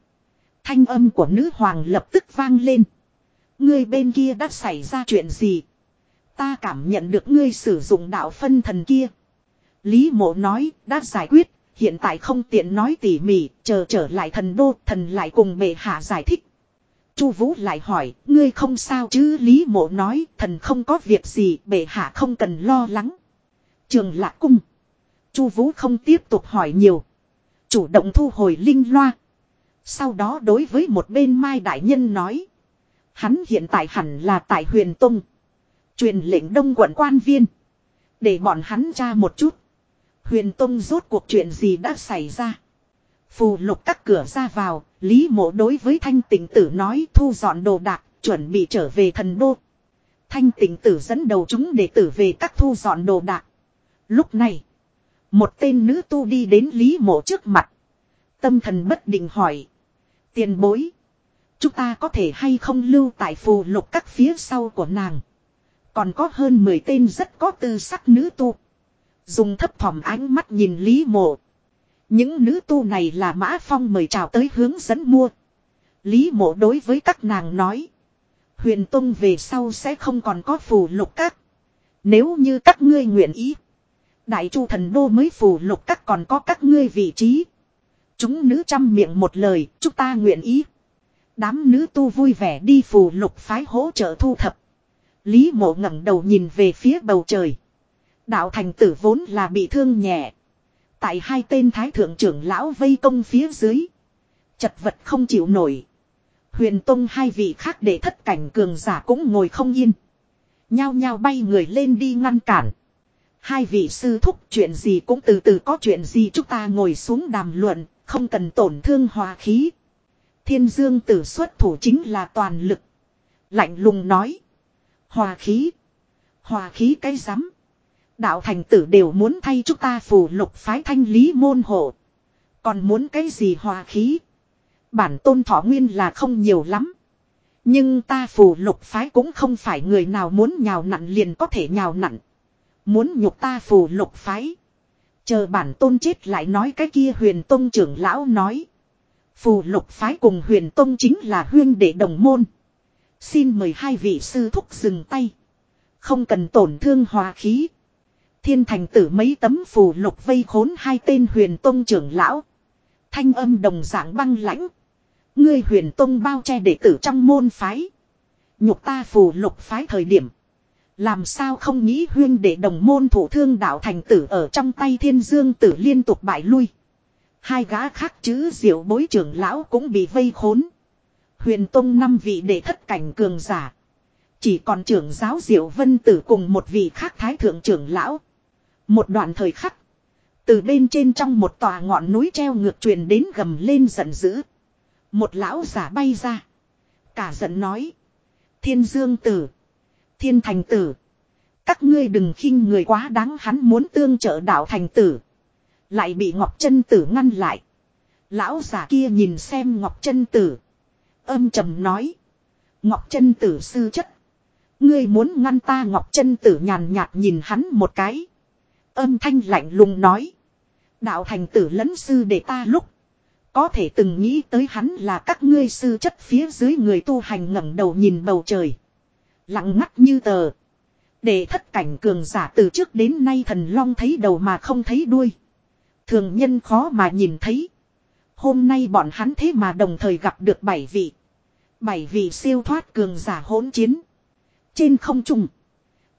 [SPEAKER 1] Thanh âm của nữ hoàng lập tức vang lên. Ngươi bên kia đã xảy ra chuyện gì? Ta cảm nhận được ngươi sử dụng đạo phân thần kia. Lý mộ nói, đã giải quyết, hiện tại không tiện nói tỉ mỉ, chờ trở lại thần đô, thần lại cùng bệ hạ giải thích. Chu Vũ lại hỏi, ngươi không sao chứ? Lý Mộ nói, thần không có việc gì, bệ hạ không cần lo lắng. Trường Lạc cung. Chu Vũ không tiếp tục hỏi nhiều, chủ động thu hồi linh loa. Sau đó đối với một bên Mai đại nhân nói, hắn hiện tại hẳn là tại Huyền Tông, truyền lệnh Đông quận quan viên, để bọn hắn tra một chút. Huyền Tông rốt cuộc chuyện gì đã xảy ra? Phù lục các cửa ra vào, Lý mộ đối với thanh tịnh tử nói thu dọn đồ đạc, chuẩn bị trở về thần đô. Thanh tịnh tử dẫn đầu chúng đệ tử về các thu dọn đồ đạc. Lúc này, một tên nữ tu đi đến Lý mộ trước mặt. Tâm thần bất định hỏi. Tiền bối. Chúng ta có thể hay không lưu tại phù lục các phía sau của nàng. Còn có hơn 10 tên rất có tư sắc nữ tu. Dùng thấp thỏm ánh mắt nhìn Lý mộ. Những nữ tu này là Mã Phong mời chào tới hướng dẫn mua. Lý mộ đối với các nàng nói. Huyền Tông về sau sẽ không còn có phù lục các. Nếu như các ngươi nguyện ý. Đại chu thần đô mới phù lục các còn có các ngươi vị trí. Chúng nữ chăm miệng một lời, chúng ta nguyện ý. Đám nữ tu vui vẻ đi phù lục phái hỗ trợ thu thập. Lý mộ ngẩng đầu nhìn về phía bầu trời. Đạo thành tử vốn là bị thương nhẹ. Tại hai tên thái thượng trưởng lão vây công phía dưới. Chật vật không chịu nổi. Huyền Tông hai vị khác để thất cảnh cường giả cũng ngồi không yên. Nhao nhao bay người lên đi ngăn cản. Hai vị sư thúc chuyện gì cũng từ từ có chuyện gì chúng ta ngồi xuống đàm luận, không cần tổn thương hòa khí. Thiên dương tử xuất thủ chính là toàn lực. Lạnh lùng nói. Hòa khí. Hòa khí cái rắm Đạo thành tử đều muốn thay chúng ta phù lục phái thanh lý môn hộ. Còn muốn cái gì hòa khí. Bản tôn thọ nguyên là không nhiều lắm. Nhưng ta phù lục phái cũng không phải người nào muốn nhào nặn liền có thể nhào nặn. Muốn nhục ta phù lục phái. Chờ bản tôn chết lại nói cái kia huyền tôn trưởng lão nói. Phù lục phái cùng huyền tôn chính là huyên đệ đồng môn. Xin mời hai vị sư thúc dừng tay. Không cần tổn thương hòa khí. Thiên thành tử mấy tấm phù lục vây khốn hai tên huyền tông trưởng lão. Thanh âm đồng dạng băng lãnh. Ngươi huyền tông bao che đệ tử trong môn phái. Nhục ta phù lục phái thời điểm. Làm sao không nghĩ huyên để đồng môn thủ thương đạo thành tử ở trong tay thiên dương tử liên tục bại lui. Hai gã khác chứ diệu bối trưởng lão cũng bị vây khốn. Huyền Tông năm vị đệ thất cảnh cường giả. Chỉ còn trưởng giáo diệu vân tử cùng một vị khác thái thượng trưởng lão. Một đoạn thời khắc. Từ bên trên trong một tòa ngọn núi treo ngược truyền đến gầm lên giận dữ. Một lão giả bay ra. Cả giận nói. Thiên dương tử. Thiên thành tử. Các ngươi đừng khinh người quá đáng hắn muốn tương trợ đạo thành tử. Lại bị Ngọc chân Tử ngăn lại. Lão giả kia nhìn xem Ngọc chân Tử. Âm trầm nói. Ngọc chân Tử sư chất. Ngươi muốn ngăn ta Ngọc chân Tử nhàn nhạt nhìn hắn một cái. Âm thanh lạnh lùng nói. Đạo thành tử lẫn sư để ta lúc. Có thể từng nghĩ tới hắn là các ngươi sư chất phía dưới người tu hành ngẩng đầu nhìn bầu trời. Lặng ngắt như tờ. Để thất cảnh cường giả từ trước đến nay thần long thấy đầu mà không thấy đuôi. Thường nhân khó mà nhìn thấy. Hôm nay bọn hắn thế mà đồng thời gặp được bảy vị. Bảy vị siêu thoát cường giả hỗn chiến. Trên không trung.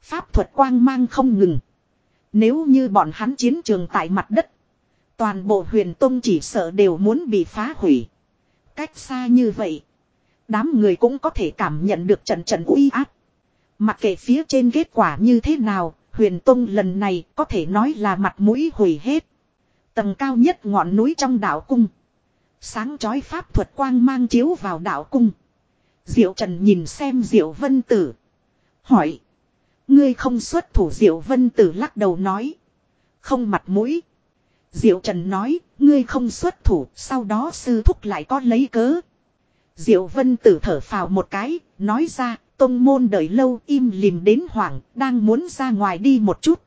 [SPEAKER 1] Pháp thuật quang mang không ngừng. Nếu như bọn hắn chiến trường tại mặt đất. Toàn bộ huyền tông chỉ sợ đều muốn bị phá hủy. Cách xa như vậy. Đám người cũng có thể cảm nhận được trận trận uy áp. Mặc kệ phía trên kết quả như thế nào, huyền tông lần này có thể nói là mặt mũi hủy hết. Tầng cao nhất ngọn núi trong đảo cung. Sáng chói pháp thuật quang mang chiếu vào đảo cung. Diệu Trần nhìn xem Diệu Vân Tử. Hỏi. Ngươi không xuất thủ Diệu Vân Tử lắc đầu nói. Không mặt mũi. Diệu Trần nói, ngươi không xuất thủ, sau đó sư thúc lại có lấy cớ. Diệu Vân Tử thở phào một cái, nói ra, tông môn đợi lâu im lìm đến hoảng, đang muốn ra ngoài đi một chút.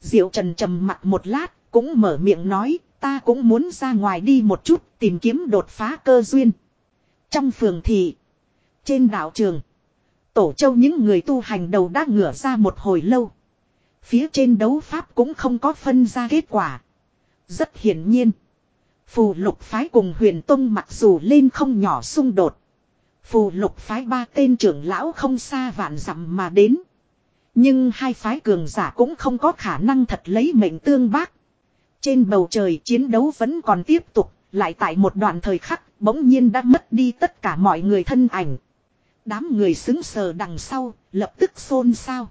[SPEAKER 1] Diệu Trần trầm mặt một lát, cũng mở miệng nói, ta cũng muốn ra ngoài đi một chút, tìm kiếm đột phá cơ duyên. Trong phường thị, trên đảo trường, tổ châu những người tu hành đầu đã ngửa ra một hồi lâu. Phía trên đấu pháp cũng không có phân ra kết quả. Rất hiển nhiên. Phù lục phái cùng huyền tông mặc dù lên không nhỏ xung đột. Phù lục phái ba tên trưởng lão không xa vạn dặm mà đến. Nhưng hai phái cường giả cũng không có khả năng thật lấy mệnh tương bác. Trên bầu trời chiến đấu vẫn còn tiếp tục, lại tại một đoạn thời khắc, bỗng nhiên đã mất đi tất cả mọi người thân ảnh. Đám người xứng sờ đằng sau, lập tức xôn xao.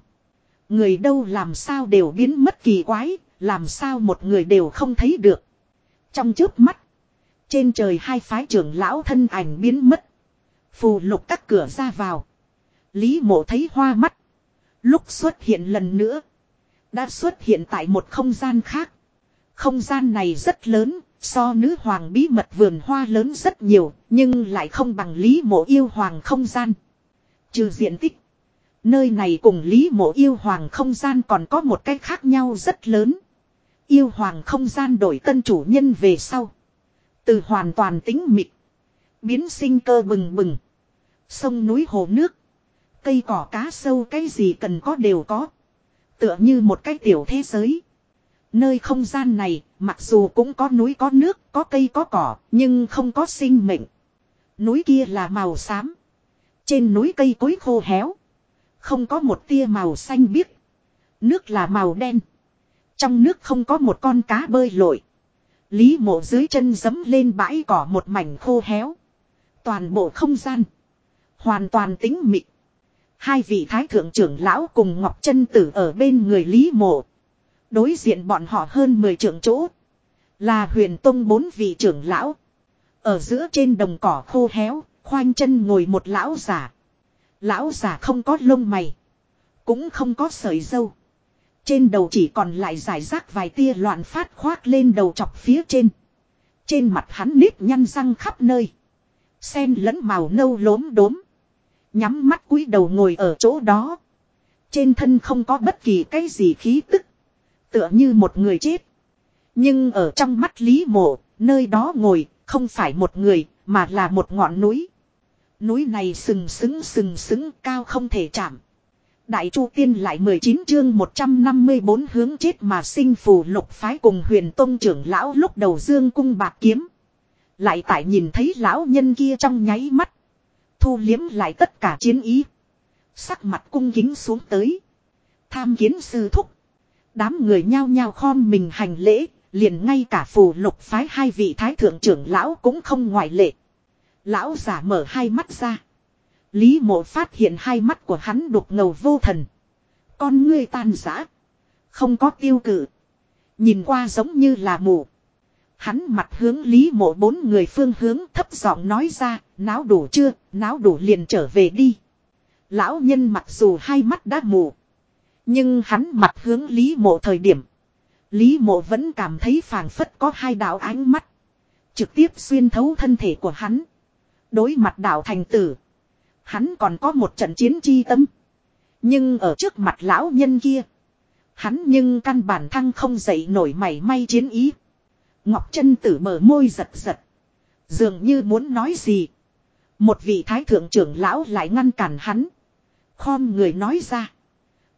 [SPEAKER 1] Người đâu làm sao đều biến mất kỳ quái, làm sao một người đều không thấy được. Trong trước mắt, trên trời hai phái trưởng lão thân ảnh biến mất. Phù lục các cửa ra vào. Lý mộ thấy hoa mắt. Lúc xuất hiện lần nữa. Đã xuất hiện tại một không gian khác. Không gian này rất lớn, so nữ hoàng bí mật vườn hoa lớn rất nhiều, nhưng lại không bằng lý mộ yêu hoàng không gian. Trừ diện tích. Nơi này cùng lý mộ yêu hoàng không gian còn có một cách khác nhau rất lớn. Yêu hoàng không gian đổi tân chủ nhân về sau. Từ hoàn toàn tính mịt. Biến sinh cơ bừng bừng. Sông núi hồ nước. Cây cỏ cá sâu cái gì cần có đều có. Tựa như một cái tiểu thế giới. Nơi không gian này, mặc dù cũng có núi có nước, có cây có cỏ, nhưng không có sinh mệnh. Núi kia là màu xám. Trên núi cây cối khô héo. Không có một tia màu xanh biếc. Nước là màu đen. Trong nước không có một con cá bơi lội. Lý mộ dưới chân dấm lên bãi cỏ một mảnh khô héo. Toàn bộ không gian. Hoàn toàn tính mịt. Hai vị thái thượng trưởng lão cùng Ngọc chân Tử ở bên người Lý mộ. Đối diện bọn họ hơn 10 trưởng chỗ. Là huyền tông bốn vị trưởng lão. Ở giữa trên đồng cỏ khô héo, khoanh chân ngồi một lão giả. Lão giả không có lông mày. Cũng không có sợi dâu. Trên đầu chỉ còn lại giải rác vài tia loạn phát khoác lên đầu chọc phía trên. Trên mặt hắn nếp nhăn răng khắp nơi. Sen lẫn màu nâu lốm đốm. Nhắm mắt cúi đầu ngồi ở chỗ đó. Trên thân không có bất kỳ cái gì khí tức. Tựa như một người chết. Nhưng ở trong mắt Lý Mộ, nơi đó ngồi, không phải một người, mà là một ngọn núi. Núi này sừng sững sừng sững cao không thể chạm. Đại Chu Tiên lại 19 chương 154 hướng chết mà sinh phù lục phái cùng huyền tông trưởng lão lúc đầu dương cung bạc kiếm. Lại tại nhìn thấy lão nhân kia trong nháy mắt. Thu liếm lại tất cả chiến ý. Sắc mặt cung kính xuống tới. Tham kiến sư thúc. Đám người nhao nhao khom mình hành lễ, liền ngay cả phù lục phái hai vị thái thượng trưởng lão cũng không ngoại lệ. Lão giả mở hai mắt ra. Lý mộ phát hiện hai mắt của hắn đục ngầu vô thần. Con ngươi tan rã. Không có tiêu cự. Nhìn qua giống như là mù. Hắn mặt hướng Lý mộ bốn người phương hướng thấp giọng nói ra, náo đủ chưa, náo đủ liền trở về đi. Lão nhân mặc dù hai mắt đã mù. Nhưng hắn mặt hướng Lý mộ thời điểm. Lý mộ vẫn cảm thấy phảng phất có hai đạo ánh mắt. Trực tiếp xuyên thấu thân thể của hắn. Đối mặt đạo thành tử. Hắn còn có một trận chiến chi tâm. Nhưng ở trước mặt lão nhân kia. Hắn nhưng căn bản thăng không dậy nổi mảy may chiến ý. Ngọc chân tử mở môi giật giật. Dường như muốn nói gì. Một vị thái thượng trưởng lão lại ngăn cản hắn. Khom người nói ra.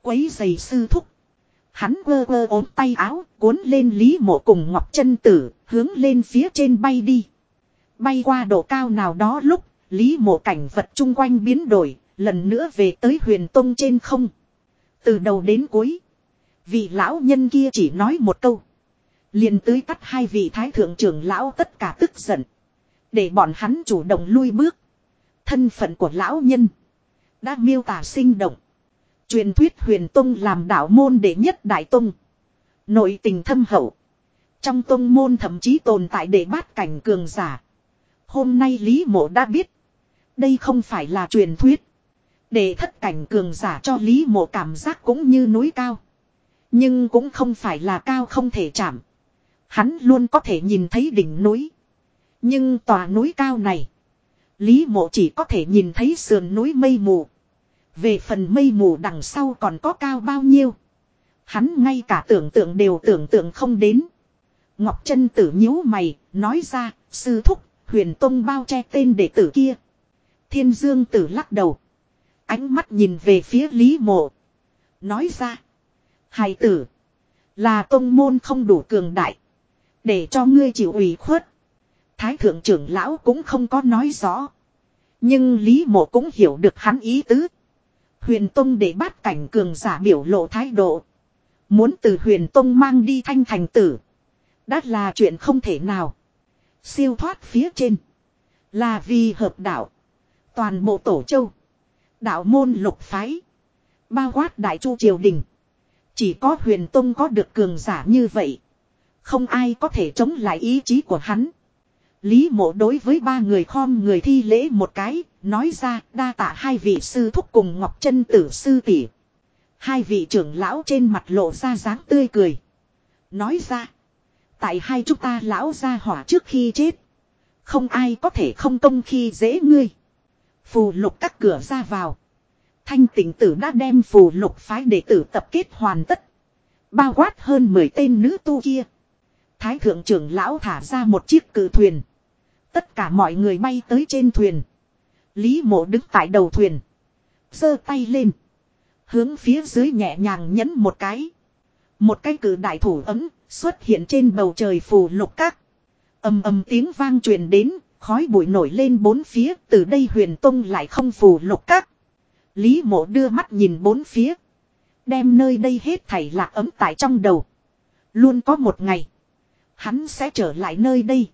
[SPEAKER 1] Quấy giày sư thúc. Hắn quơ quơ ốm tay áo, cuốn lên Lý Mộ cùng Ngọc chân Tử, hướng lên phía trên bay đi. Bay qua độ cao nào đó lúc, Lý Mộ cảnh vật chung quanh biến đổi, lần nữa về tới huyền tông trên không. Từ đầu đến cuối, vị lão nhân kia chỉ nói một câu. liền tưới tắt hai vị thái thượng trưởng lão tất cả tức giận. Để bọn hắn chủ động lui bước. Thân phận của lão nhân đã miêu tả sinh động. Truyền thuyết huyền tông làm đạo môn đệ nhất đại tông. Nội tình thâm hậu. Trong tông môn thậm chí tồn tại để bát cảnh cường giả. Hôm nay Lý Mộ đã biết. Đây không phải là truyền thuyết. Để thất cảnh cường giả cho Lý Mộ cảm giác cũng như núi cao. Nhưng cũng không phải là cao không thể chạm. Hắn luôn có thể nhìn thấy đỉnh núi. Nhưng tòa núi cao này. Lý mộ chỉ có thể nhìn thấy sườn núi mây mù. Về phần mây mù đằng sau còn có cao bao nhiêu. Hắn ngay cả tưởng tượng đều tưởng tượng không đến. Ngọc chân tử nhíu mày, nói ra, sư thúc, huyền tông bao che tên đệ tử kia. Thiên dương tử lắc đầu. Ánh mắt nhìn về phía Lý mộ. Nói ra. Hài tử. Là tông môn không đủ cường đại. Để cho ngươi chịu ủy khuất. Thái thượng trưởng lão cũng không có nói rõ. Nhưng Lý mộ cũng hiểu được hắn ý tứ. Huyền Tông để bắt cảnh cường giả biểu lộ thái độ. Muốn từ huyền Tông mang đi thanh thành tử. Đã là chuyện không thể nào. Siêu thoát phía trên. Là vì hợp đạo. Toàn bộ tổ châu. Đạo môn lục phái. Bao quát đại chu triều đình. Chỉ có huyền Tông có được cường giả như vậy. Không ai có thể chống lại ý chí của hắn. Lý mộ đối với ba người khom người thi lễ một cái, nói ra đa tạ hai vị sư thúc cùng Ngọc chân tử sư tỷ. Hai vị trưởng lão trên mặt lộ ra dáng tươi cười. Nói ra, tại hai chúng ta lão ra hỏa trước khi chết. Không ai có thể không công khi dễ ngươi. Phù lục các cửa ra vào. Thanh tỉnh tử đã đem phù lục phái đệ tử tập kết hoàn tất. Bao quát hơn 10 tên nữ tu kia. Thái thượng trưởng lão thả ra một chiếc cử thuyền. Tất cả mọi người bay tới trên thuyền. Lý mộ đứng tại đầu thuyền. giơ tay lên. Hướng phía dưới nhẹ nhàng nhấn một cái. Một cái cử đại thủ ấm xuất hiện trên bầu trời phù lục các. ầm ầm tiếng vang truyền đến, khói bụi nổi lên bốn phía, từ đây huyền tông lại không phù lục các. Lý mộ đưa mắt nhìn bốn phía. Đem nơi đây hết thảy lạc ấm tại trong đầu. Luôn có một ngày. Hắn sẽ trở lại nơi đây.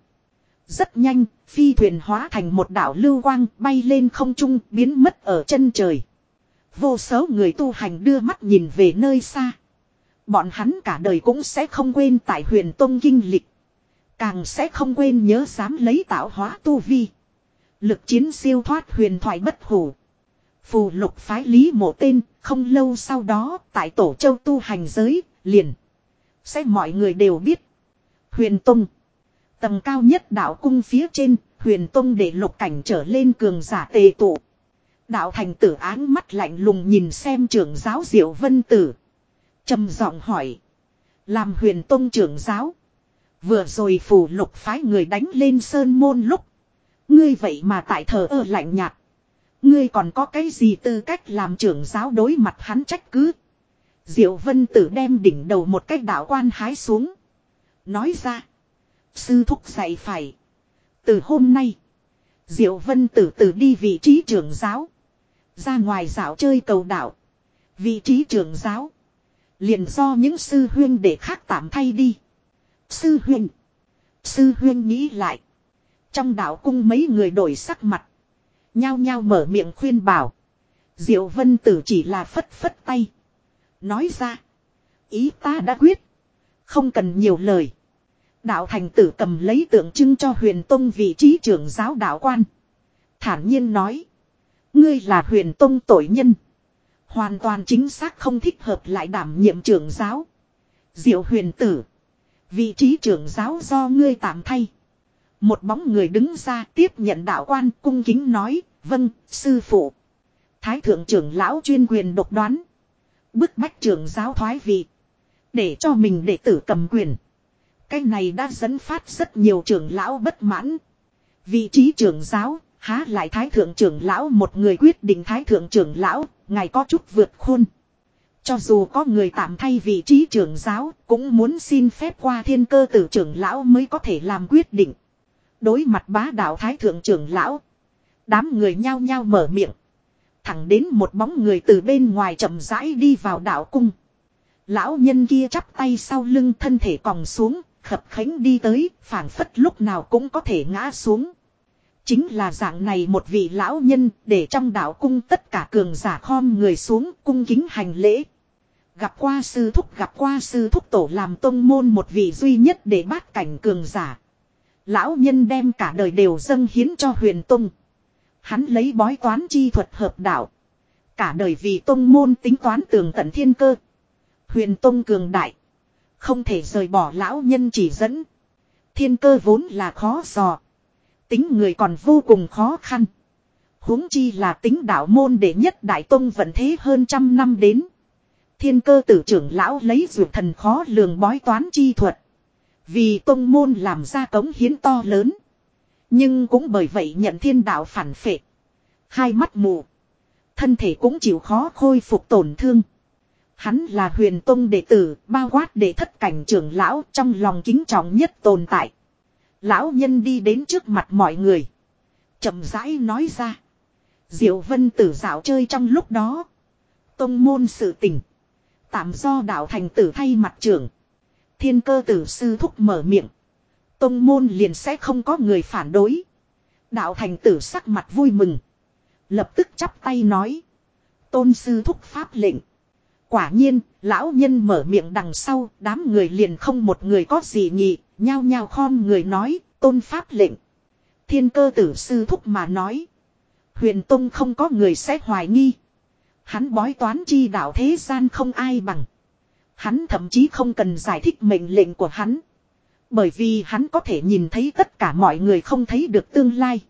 [SPEAKER 1] Rất nhanh, phi thuyền hóa thành một đảo lưu quang bay lên không trung biến mất ở chân trời. Vô số người tu hành đưa mắt nhìn về nơi xa. Bọn hắn cả đời cũng sẽ không quên tại huyền tông kinh lịch. Càng sẽ không quên nhớ dám lấy tạo hóa tu vi. Lực chiến siêu thoát huyền thoại bất hủ. Phù lục phái lý mộ tên, không lâu sau đó, tại tổ châu tu hành giới, liền. Sẽ mọi người đều biết. Huyền Tông. Tầng cao nhất đạo cung phía trên, huyền tông để lục cảnh trở lên cường giả tề tụ. Đạo thành tử áng mắt lạnh lùng nhìn xem trưởng giáo diệu vân tử trầm giọng hỏi. Làm huyền tông trưởng giáo. Vừa rồi phủ lục phái người đánh lên sơn môn lúc. Ngươi vậy mà tại thờ ơ lạnh nhạt. Ngươi còn có cái gì tư cách làm trưởng giáo đối mặt hắn trách cứ. Diệu vân tử đem đỉnh đầu một cách đạo quan hái xuống. Nói ra. Sư thúc dạy phải. Từ hôm nay. Diệu vân tử tử đi vị trí trưởng giáo. Ra ngoài dạo chơi cầu đạo. Vị trí trưởng giáo. Liền do những sư huyên để khác tạm thay đi. Sư huyên. Sư huyên nghĩ lại. Trong đạo cung mấy người đổi sắc mặt. Nhao nhao mở miệng khuyên bảo. Diệu vân tử chỉ là phất phất tay. Nói ra. Ý ta đã quyết. Không cần nhiều lời. Đạo thành tử cầm lấy tượng trưng cho huyền tông vị trí trưởng giáo đạo quan. Thản nhiên nói. Ngươi là huyền tông tội nhân. Hoàn toàn chính xác không thích hợp lại đảm nhiệm trưởng giáo. Diệu huyền tử. Vị trí trưởng giáo do ngươi tạm thay. Một bóng người đứng ra tiếp nhận đạo quan cung kính nói. Vâng, sư phụ. Thái thượng trưởng lão chuyên quyền độc đoán. Bức bách trưởng giáo thoái vị. Để cho mình đệ tử cầm quyền. Cái này đã dẫn phát rất nhiều trưởng lão bất mãn. Vị trí trưởng giáo, há lại thái thượng trưởng lão một người quyết định thái thượng trưởng lão, ngài có chút vượt khuôn. Cho dù có người tạm thay vị trí trưởng giáo, cũng muốn xin phép qua thiên cơ tử trưởng lão mới có thể làm quyết định. Đối mặt bá đạo thái thượng trưởng lão, đám người nhao nhao mở miệng. Thẳng đến một bóng người từ bên ngoài chậm rãi đi vào đạo cung. Lão nhân kia chắp tay sau lưng thân thể còng xuống, khập khánh đi tới, phảng phất lúc nào cũng có thể ngã xuống. Chính là dạng này một vị lão nhân, để trong đạo cung tất cả cường giả khom người xuống, cung kính hành lễ. Gặp qua sư thúc gặp qua sư thúc tổ làm tông môn một vị duy nhất để bát cảnh cường giả. Lão nhân đem cả đời đều dâng hiến cho huyền tông. Hắn lấy bói toán chi thuật hợp đạo. Cả đời vì tông môn tính toán tường tận thiên cơ. Huyền tông cường đại. Không thể rời bỏ lão nhân chỉ dẫn. Thiên cơ vốn là khó dò. Tính người còn vô cùng khó khăn. huống chi là tính đạo môn để nhất đại tông vận thế hơn trăm năm đến. Thiên cơ tử trưởng lão lấy dược thần khó lường bói toán chi thuật. Vì tông môn làm ra cống hiến to lớn. Nhưng cũng bởi vậy nhận thiên đạo phản phệ. Hai mắt mù. Thân thể cũng chịu khó khôi phục tổn thương. Hắn là huyền tông đệ tử, bao quát đệ thất cảnh trưởng lão trong lòng kính trọng nhất tồn tại. Lão nhân đi đến trước mặt mọi người. chậm rãi nói ra. Diệu vân tử dạo chơi trong lúc đó. Tông môn sự tình. Tạm do đạo thành tử thay mặt trưởng. Thiên cơ tử sư thúc mở miệng. Tông môn liền sẽ không có người phản đối. Đạo thành tử sắc mặt vui mừng. Lập tức chắp tay nói. Tôn sư thúc pháp lệnh. Quả nhiên, lão nhân mở miệng đằng sau, đám người liền không một người có gì nhị, nhao nhao khom người nói, tôn pháp lệnh. Thiên cơ tử sư thúc mà nói. Huyền Tông không có người sẽ hoài nghi. Hắn bói toán chi đạo thế gian không ai bằng. Hắn thậm chí không cần giải thích mệnh lệnh của hắn. Bởi vì hắn có thể nhìn thấy tất cả mọi người không thấy được tương lai.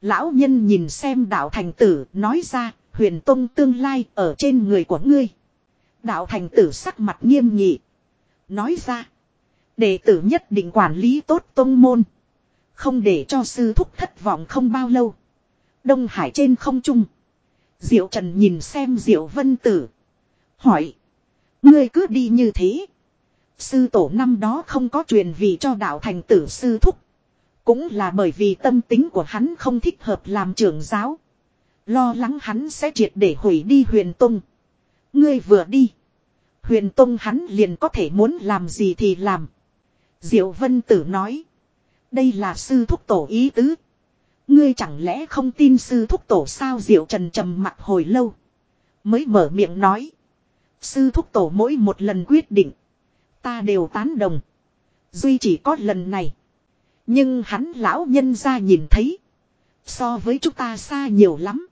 [SPEAKER 1] Lão nhân nhìn xem đạo thành tử nói ra huyền tông tương lai ở trên người của ngươi. Đạo thành tử sắc mặt nghiêm nghị. Nói ra. Đệ tử nhất định quản lý tốt tông môn. Không để cho sư thúc thất vọng không bao lâu. Đông Hải trên không trung. Diệu Trần nhìn xem Diệu Vân Tử. Hỏi. Ngươi cứ đi như thế. Sư tổ năm đó không có truyền vì cho đạo thành tử sư thúc. Cũng là bởi vì tâm tính của hắn không thích hợp làm trưởng giáo. Lo lắng hắn sẽ triệt để hủy đi huyền tông. Ngươi vừa đi. Huyền tông hắn liền có thể muốn làm gì thì làm. Diệu Vân Tử nói. Đây là sư thúc tổ ý tứ. Ngươi chẳng lẽ không tin sư thúc tổ sao Diệu Trần trầm mặt hồi lâu. Mới mở miệng nói. Sư thúc tổ mỗi một lần quyết định. Ta đều tán đồng. Duy chỉ có lần này. Nhưng hắn lão nhân ra nhìn thấy. So với chúng ta xa nhiều lắm.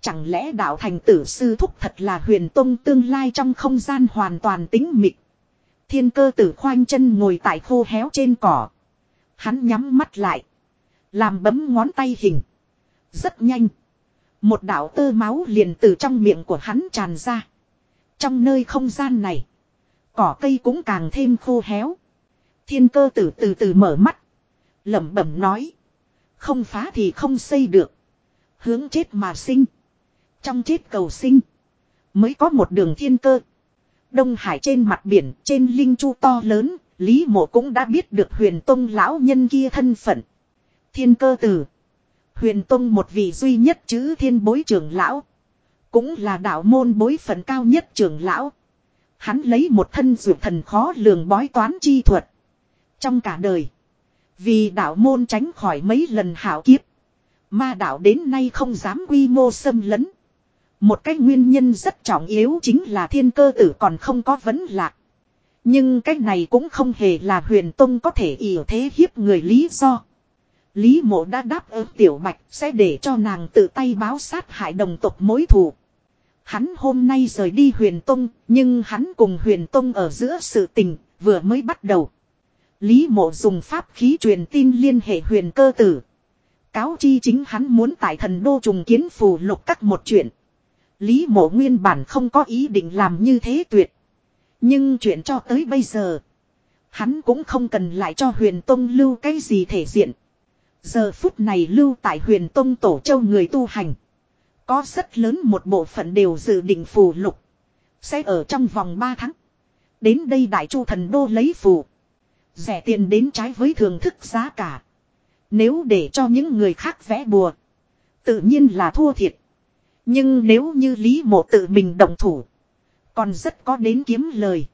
[SPEAKER 1] Chẳng lẽ đạo thành tử sư thúc thật là huyền tông tương lai trong không gian hoàn toàn tính mịt. Thiên cơ tử khoanh chân ngồi tại khô héo trên cỏ. Hắn nhắm mắt lại. Làm bấm ngón tay hình. Rất nhanh. Một đạo tơ máu liền từ trong miệng của hắn tràn ra. Trong nơi không gian này. Cỏ cây cũng càng thêm khô héo. Thiên cơ tử từ từ mở mắt. lẩm bẩm nói. Không phá thì không xây được. Hướng chết mà sinh. Trong chết cầu sinh. Mới có một đường thiên cơ. Đông Hải trên mặt biển, trên linh chu to lớn, Lý Mộ cũng đã biết được huyền tông lão nhân kia thân phận. Thiên cơ tử. Huyền tông một vị duy nhất chữ thiên bối trưởng lão. Cũng là đạo môn bối phận cao nhất trưởng lão. Hắn lấy một thân dược thần khó lường bói toán chi thuật. Trong cả đời. Vì đạo môn tránh khỏi mấy lần hảo kiếp. Ma đạo đến nay không dám quy mô xâm lấn. Một cái nguyên nhân rất trọng yếu chính là thiên cơ tử còn không có vấn lạc. Nhưng cái này cũng không hề là huyền tông có thể ỉ thế hiếp người lý do. Lý mộ đã đáp ứng tiểu bạch sẽ để cho nàng tự tay báo sát hại đồng tộc mối thù. Hắn hôm nay rời đi huyền tông, nhưng hắn cùng huyền tông ở giữa sự tình, vừa mới bắt đầu. Lý mộ dùng pháp khí truyền tin liên hệ huyền cơ tử. Cáo chi chính hắn muốn tại thần đô trùng kiến phù lục các một chuyện. Lý mộ nguyên bản không có ý định làm như thế tuyệt. Nhưng chuyện cho tới bây giờ. Hắn cũng không cần lại cho huyền tông lưu cái gì thể diện. Giờ phút này lưu tại huyền tông tổ châu người tu hành. Có rất lớn một bộ phận đều dự định phù lục. Sẽ ở trong vòng 3 tháng. Đến đây đại chu thần đô lấy phù. Rẻ tiền đến trái với thường thức giá cả. Nếu để cho những người khác vẽ bùa. Tự nhiên là thua thiệt. Nhưng nếu như Lý Mộ tự mình động thủ. Còn rất có đến kiếm lời.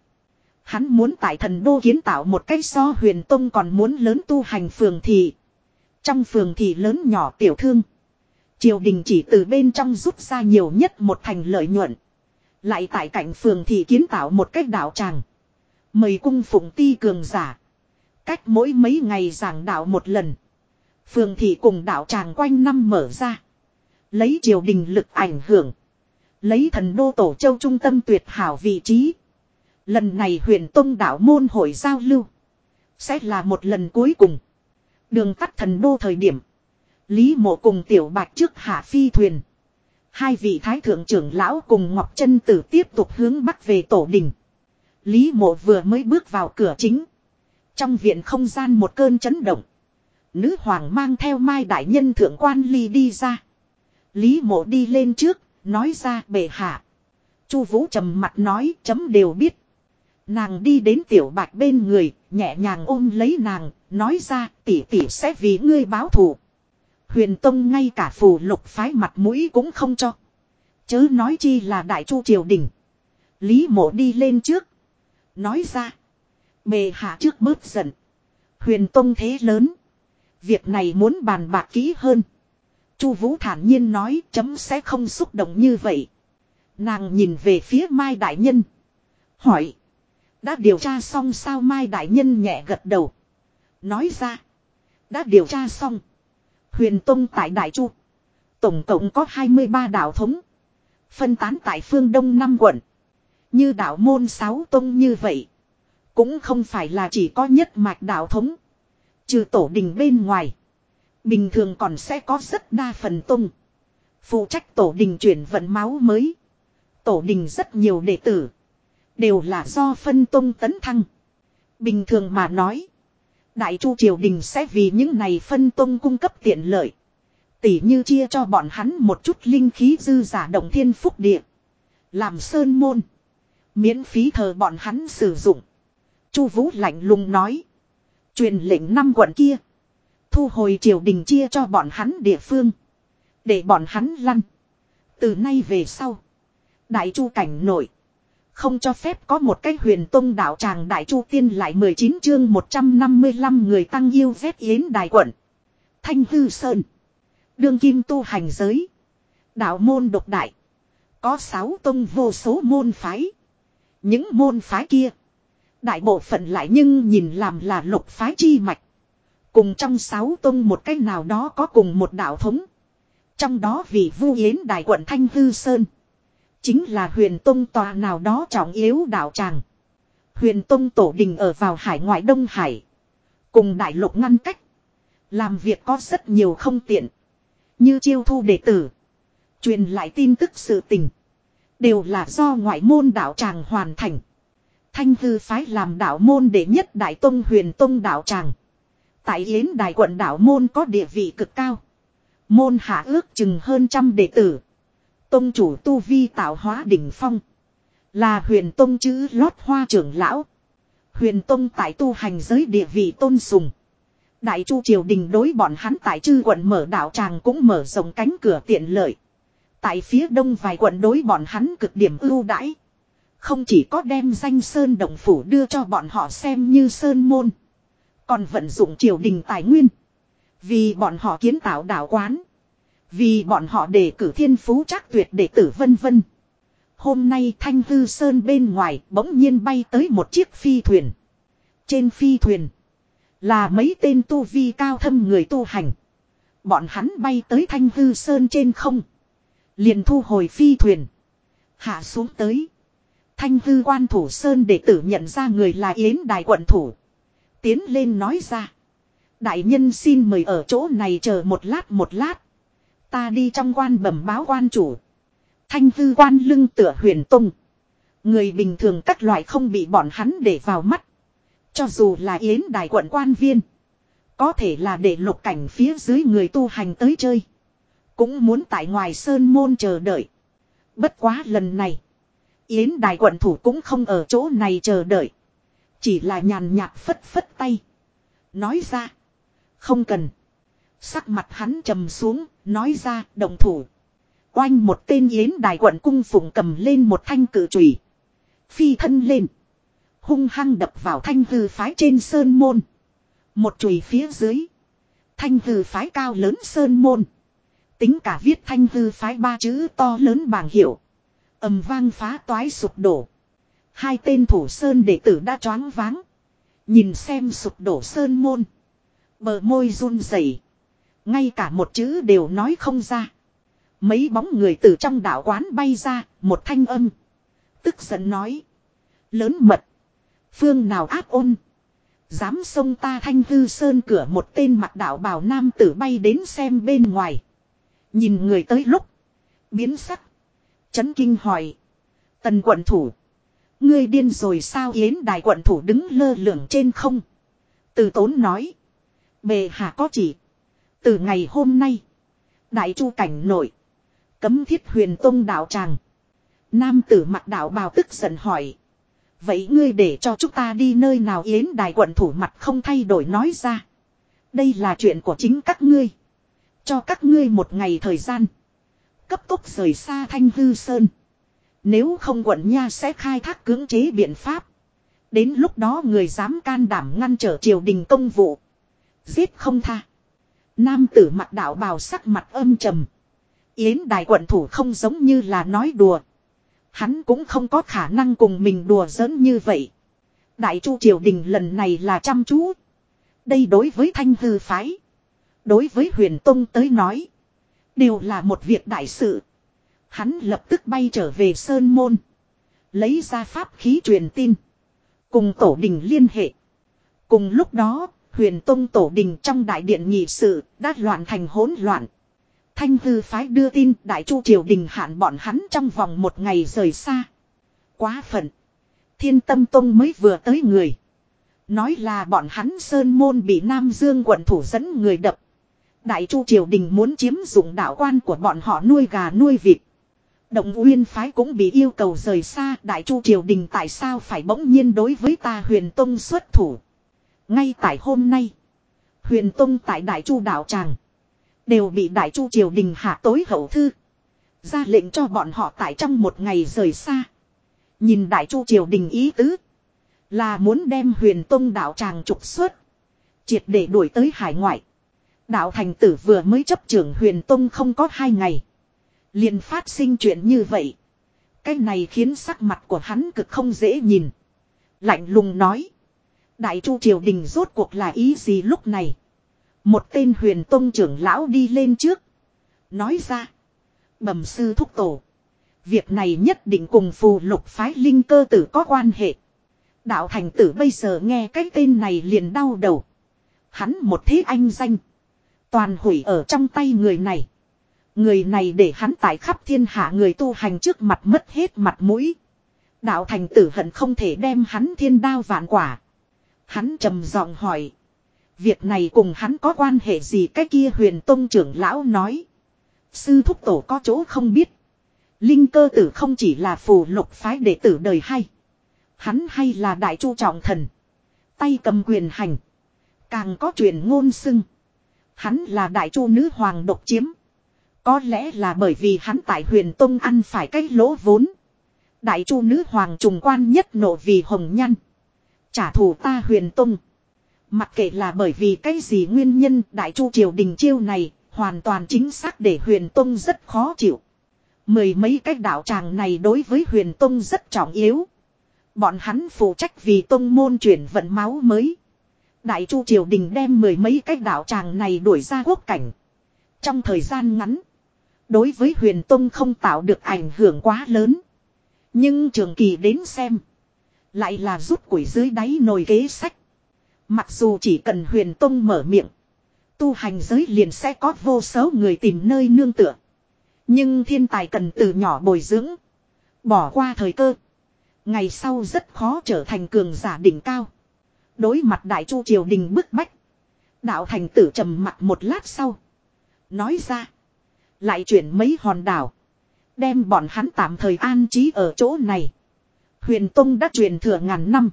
[SPEAKER 1] Hắn muốn tại thần đô kiến tạo một cái so huyền tông còn muốn lớn tu hành phường thị. Trong phường thị lớn nhỏ tiểu thương. Triều đình chỉ từ bên trong rút ra nhiều nhất một thành lợi nhuận. Lại tại cạnh phường thị kiến tạo một cách đạo tràng. Mời cung phụng ti cường giả. Cách mỗi mấy ngày giảng đạo một lần. Phường thị cùng đạo tràng quanh năm mở ra. Lấy triều đình lực ảnh hưởng. Lấy thần đô tổ châu trung tâm tuyệt hảo vị trí. Lần này huyền tông đạo môn hội giao lưu. Sẽ là một lần cuối cùng. Đường tắt thần đô thời điểm. Lý mộ cùng tiểu bạch trước hạ phi thuyền. Hai vị thái thượng trưởng lão cùng Ngọc chân Tử tiếp tục hướng bắc về tổ đình. Lý mộ vừa mới bước vào cửa chính. Trong viện không gian một cơn chấn động. Nữ hoàng mang theo mai đại nhân thượng quan ly đi ra. Lý mộ đi lên trước, nói ra bệ hạ. Chu vũ trầm mặt nói chấm đều biết. Nàng đi đến tiểu bạch bên người, nhẹ nhàng ôm lấy nàng, nói ra tỷ tỷ sẽ vì ngươi báo thù. Huyền Tông ngay cả phù lục phái mặt mũi cũng không cho. Chớ nói chi là đại chu triều đình. Lý mộ đi lên trước. Nói ra. Bề hạ trước bớt giận. Huyền Tông thế lớn. Việc này muốn bàn bạc kỹ hơn. Chu Vũ thản nhiên nói, chấm sẽ không xúc động như vậy. Nàng nhìn về phía Mai Đại Nhân. Hỏi. Đã điều tra xong sao Mai Đại Nhân nhẹ gật đầu. Nói ra. Đã điều tra xong. Huyền Tông tại Đại Chu. Tổng cộng có 23 đạo thống. Phân tán tại phương Đông năm quận. Như đạo môn sáu tông như vậy. Cũng không phải là chỉ có nhất mạch đạo thống. Trừ tổ đình bên ngoài. Bình thường còn sẽ có rất đa phần tung. Phụ trách tổ đình chuyển vận máu mới. Tổ đình rất nhiều đệ tử. Đều là do phân tung tấn thăng. Bình thường mà nói. Đại chu triều đình sẽ vì những này phân tung cung cấp tiện lợi. Tỉ như chia cho bọn hắn một chút linh khí dư giả động thiên phúc địa. Làm sơn môn. Miễn phí thờ bọn hắn sử dụng. Chu Vũ lạnh lùng nói. Truyền lệnh năm quận kia. Thu hồi triều đình chia cho bọn hắn địa phương. Để bọn hắn lăn. Từ nay về sau. Đại chu cảnh nội. Không cho phép có một cái huyền tông đạo tràng đại chu tiên lại 19 chương 155 người tăng yêu vét yến đài quận. Thanh hư sơn. Đương kim tu hành giới. Đạo môn độc đại. Có sáu tông vô số môn phái. Những môn phái kia. Đại bộ phận lại nhưng nhìn làm là lục phái chi mạch. Cùng trong sáu tông một cách nào đó có cùng một đạo thống. Trong đó vì Vu Yến Đại quận Thanh Hư Sơn. Chính là huyền tông tòa nào đó trọng yếu đạo tràng. Huyền tông tổ đình ở vào hải ngoại Đông Hải. Cùng đại lục ngăn cách. Làm việc có rất nhiều không tiện. Như chiêu thu đệ tử. Truyền lại tin tức sự tình. Đều là do ngoại môn đạo tràng hoàn thành. Thanh hư phái làm đạo môn đệ nhất đại tông huyền tông đạo tràng. Tại yến đài quận đảo môn có địa vị cực cao. Môn hạ ước chừng hơn trăm đệ tử. Tông chủ tu vi tạo hóa đỉnh phong. Là huyền tông chữ lót hoa trưởng lão. Huyền tông tại tu hành giới địa vị tôn sùng. Đại chu triều đình đối bọn hắn tại chư quận mở đảo tràng cũng mở rộng cánh cửa tiện lợi. Tại phía đông vài quận đối bọn hắn cực điểm ưu đãi. Không chỉ có đem danh sơn động phủ đưa cho bọn họ xem như sơn môn. Còn vận dụng triều đình tài nguyên. Vì bọn họ kiến tạo đạo quán. Vì bọn họ đề cử thiên phú chắc tuyệt đệ tử vân vân. Hôm nay Thanh Hư Sơn bên ngoài bỗng nhiên bay tới một chiếc phi thuyền. Trên phi thuyền là mấy tên tu vi cao thâm người tu hành. Bọn hắn bay tới Thanh Hư Sơn trên không. Liền thu hồi phi thuyền. Hạ xuống tới. Thanh Hư quan thủ Sơn đệ tử nhận ra người là Yến đài quận thủ. Tiến lên nói ra. Đại nhân xin mời ở chỗ này chờ một lát một lát. Ta đi trong quan bẩm báo quan chủ. Thanh hư quan lưng tựa huyền tung. Người bình thường các loại không bị bọn hắn để vào mắt. Cho dù là yến đại quận quan viên. Có thể là để lục cảnh phía dưới người tu hành tới chơi. Cũng muốn tại ngoài sơn môn chờ đợi. Bất quá lần này. Yến đại quận thủ cũng không ở chỗ này chờ đợi. Chỉ là nhàn nhạt phất phất tay. Nói ra. Không cần. Sắc mặt hắn trầm xuống, nói ra, đồng thủ. Oanh một tên yến đài quận cung phụng cầm lên một thanh cử trùy. Phi thân lên. Hung hăng đập vào thanh hư phái trên sơn môn. Một chùy phía dưới. Thanh hư phái cao lớn sơn môn. Tính cả viết thanh hư phái ba chữ to lớn bảng hiệu. ầm vang phá toái sụp đổ. Hai tên thủ sơn đệ tử đã choáng váng. Nhìn xem sụp đổ sơn môn. Bờ môi run rẩy, Ngay cả một chữ đều nói không ra. Mấy bóng người từ trong đảo quán bay ra, một thanh âm. Tức giận nói. Lớn mật. Phương nào áp ôn. Dám xông ta thanh hư sơn cửa một tên mặt đạo bào nam tử bay đến xem bên ngoài. Nhìn người tới lúc. Biến sắc. Chấn kinh hỏi. Tần quận thủ. Ngươi điên rồi sao yến đài quận thủ đứng lơ lửng trên không. Từ tốn nói. Bề hạ có chỉ. Từ ngày hôm nay. Đại chu cảnh Nội, Cấm thiết huyền tông đạo tràng. Nam tử mặt đạo bào tức giận hỏi. Vậy ngươi để cho chúng ta đi nơi nào yến đài quận thủ mặt không thay đổi nói ra. Đây là chuyện của chính các ngươi. Cho các ngươi một ngày thời gian. Cấp tốc rời xa thanh hư sơn. Nếu không quận nha sẽ khai thác cưỡng chế biện pháp. Đến lúc đó người dám can đảm ngăn trở triều đình công vụ. Giết không tha. Nam tử mặt đạo bào sắc mặt âm trầm. Yến đại quận thủ không giống như là nói đùa. Hắn cũng không có khả năng cùng mình đùa giỡn như vậy. Đại chu triều đình lần này là chăm chú. Đây đối với thanh hư phái. Đối với huyền tông tới nói. Đều là một việc đại sự. Hắn lập tức bay trở về Sơn Môn. Lấy ra pháp khí truyền tin. Cùng tổ đình liên hệ. Cùng lúc đó, huyền tông tổ đình trong đại điện nhị sự đã loạn thành hỗn loạn. Thanh hư phái đưa tin đại chu triều đình hạn bọn hắn trong vòng một ngày rời xa. Quá phận. Thiên tâm tông mới vừa tới người. Nói là bọn hắn sơn môn bị Nam Dương quận thủ dẫn người đập. Đại chu triều đình muốn chiếm dụng đạo quan của bọn họ nuôi gà nuôi vịt. Động uyên phái cũng bị yêu cầu rời xa, đại chu triều đình tại sao phải bỗng nhiên đối với ta huyền tông xuất thủ. Ngay tại hôm nay. Huyền tông tại đại chu đạo tràng. Đều bị đại chu triều đình hạ tối hậu thư. Ra lệnh cho bọn họ tại trong một ngày rời xa. Nhìn đại chu triều đình ý tứ. Là muốn đem huyền tông đạo tràng trục xuất. Triệt để đuổi tới hải ngoại. Đạo thành tử vừa mới chấp trưởng huyền tông không có hai ngày liền phát sinh chuyện như vậy. Cái này khiến sắc mặt của hắn cực không dễ nhìn. Lạnh lùng nói. Đại chu triều đình rốt cuộc là ý gì lúc này. Một tên huyền tông trưởng lão đi lên trước. Nói ra. Bẩm sư thúc tổ. Việc này nhất định cùng phù lục phái linh cơ tử có quan hệ. Đạo thành tử bây giờ nghe cái tên này liền đau đầu. Hắn một thế anh danh. Toàn hủy ở trong tay người này. Người này để hắn tại khắp thiên hạ người tu hành trước mặt mất hết mặt mũi. Đạo thành tử hận không thể đem hắn thiên đao vạn quả. Hắn trầm giọng hỏi. Việc này cùng hắn có quan hệ gì cái kia huyền tông trưởng lão nói. Sư thúc tổ có chỗ không biết. Linh cơ tử không chỉ là phù lục phái đệ tử đời hay. Hắn hay là đại chu trọng thần. Tay cầm quyền hành. Càng có truyền ngôn xưng. Hắn là đại chu nữ hoàng độc chiếm. Có lẽ là bởi vì hắn tại huyền tông ăn phải cái lỗ vốn. Đại chu nữ hoàng trùng quan nhất nộ vì hồng nhăn. Trả thù ta huyền tông. Mặc kệ là bởi vì cái gì nguyên nhân, đại chu triều đình chiêu này, hoàn toàn chính xác để huyền tông rất khó chịu. Mười mấy cái đạo tràng này đối với huyền tông rất trọng yếu. Bọn hắn phụ trách vì tông môn chuyển vận máu mới. Đại chu triều đình đem mười mấy cái đạo tràng này đuổi ra quốc cảnh. Trong thời gian ngắn. Đối với huyền tông không tạo được ảnh hưởng quá lớn. Nhưng trường kỳ đến xem. Lại là rút củi dưới đáy nồi kế sách. Mặc dù chỉ cần huyền tông mở miệng. Tu hành giới liền sẽ có vô số người tìm nơi nương tựa. Nhưng thiên tài cần từ nhỏ bồi dưỡng. Bỏ qua thời cơ. Ngày sau rất khó trở thành cường giả đỉnh cao. Đối mặt đại chu triều đình bức bách. Đạo thành tử trầm mặt một lát sau. Nói ra. Lại chuyển mấy hòn đảo. Đem bọn hắn tạm thời an trí ở chỗ này. Huyền Tông đã truyền thừa ngàn năm.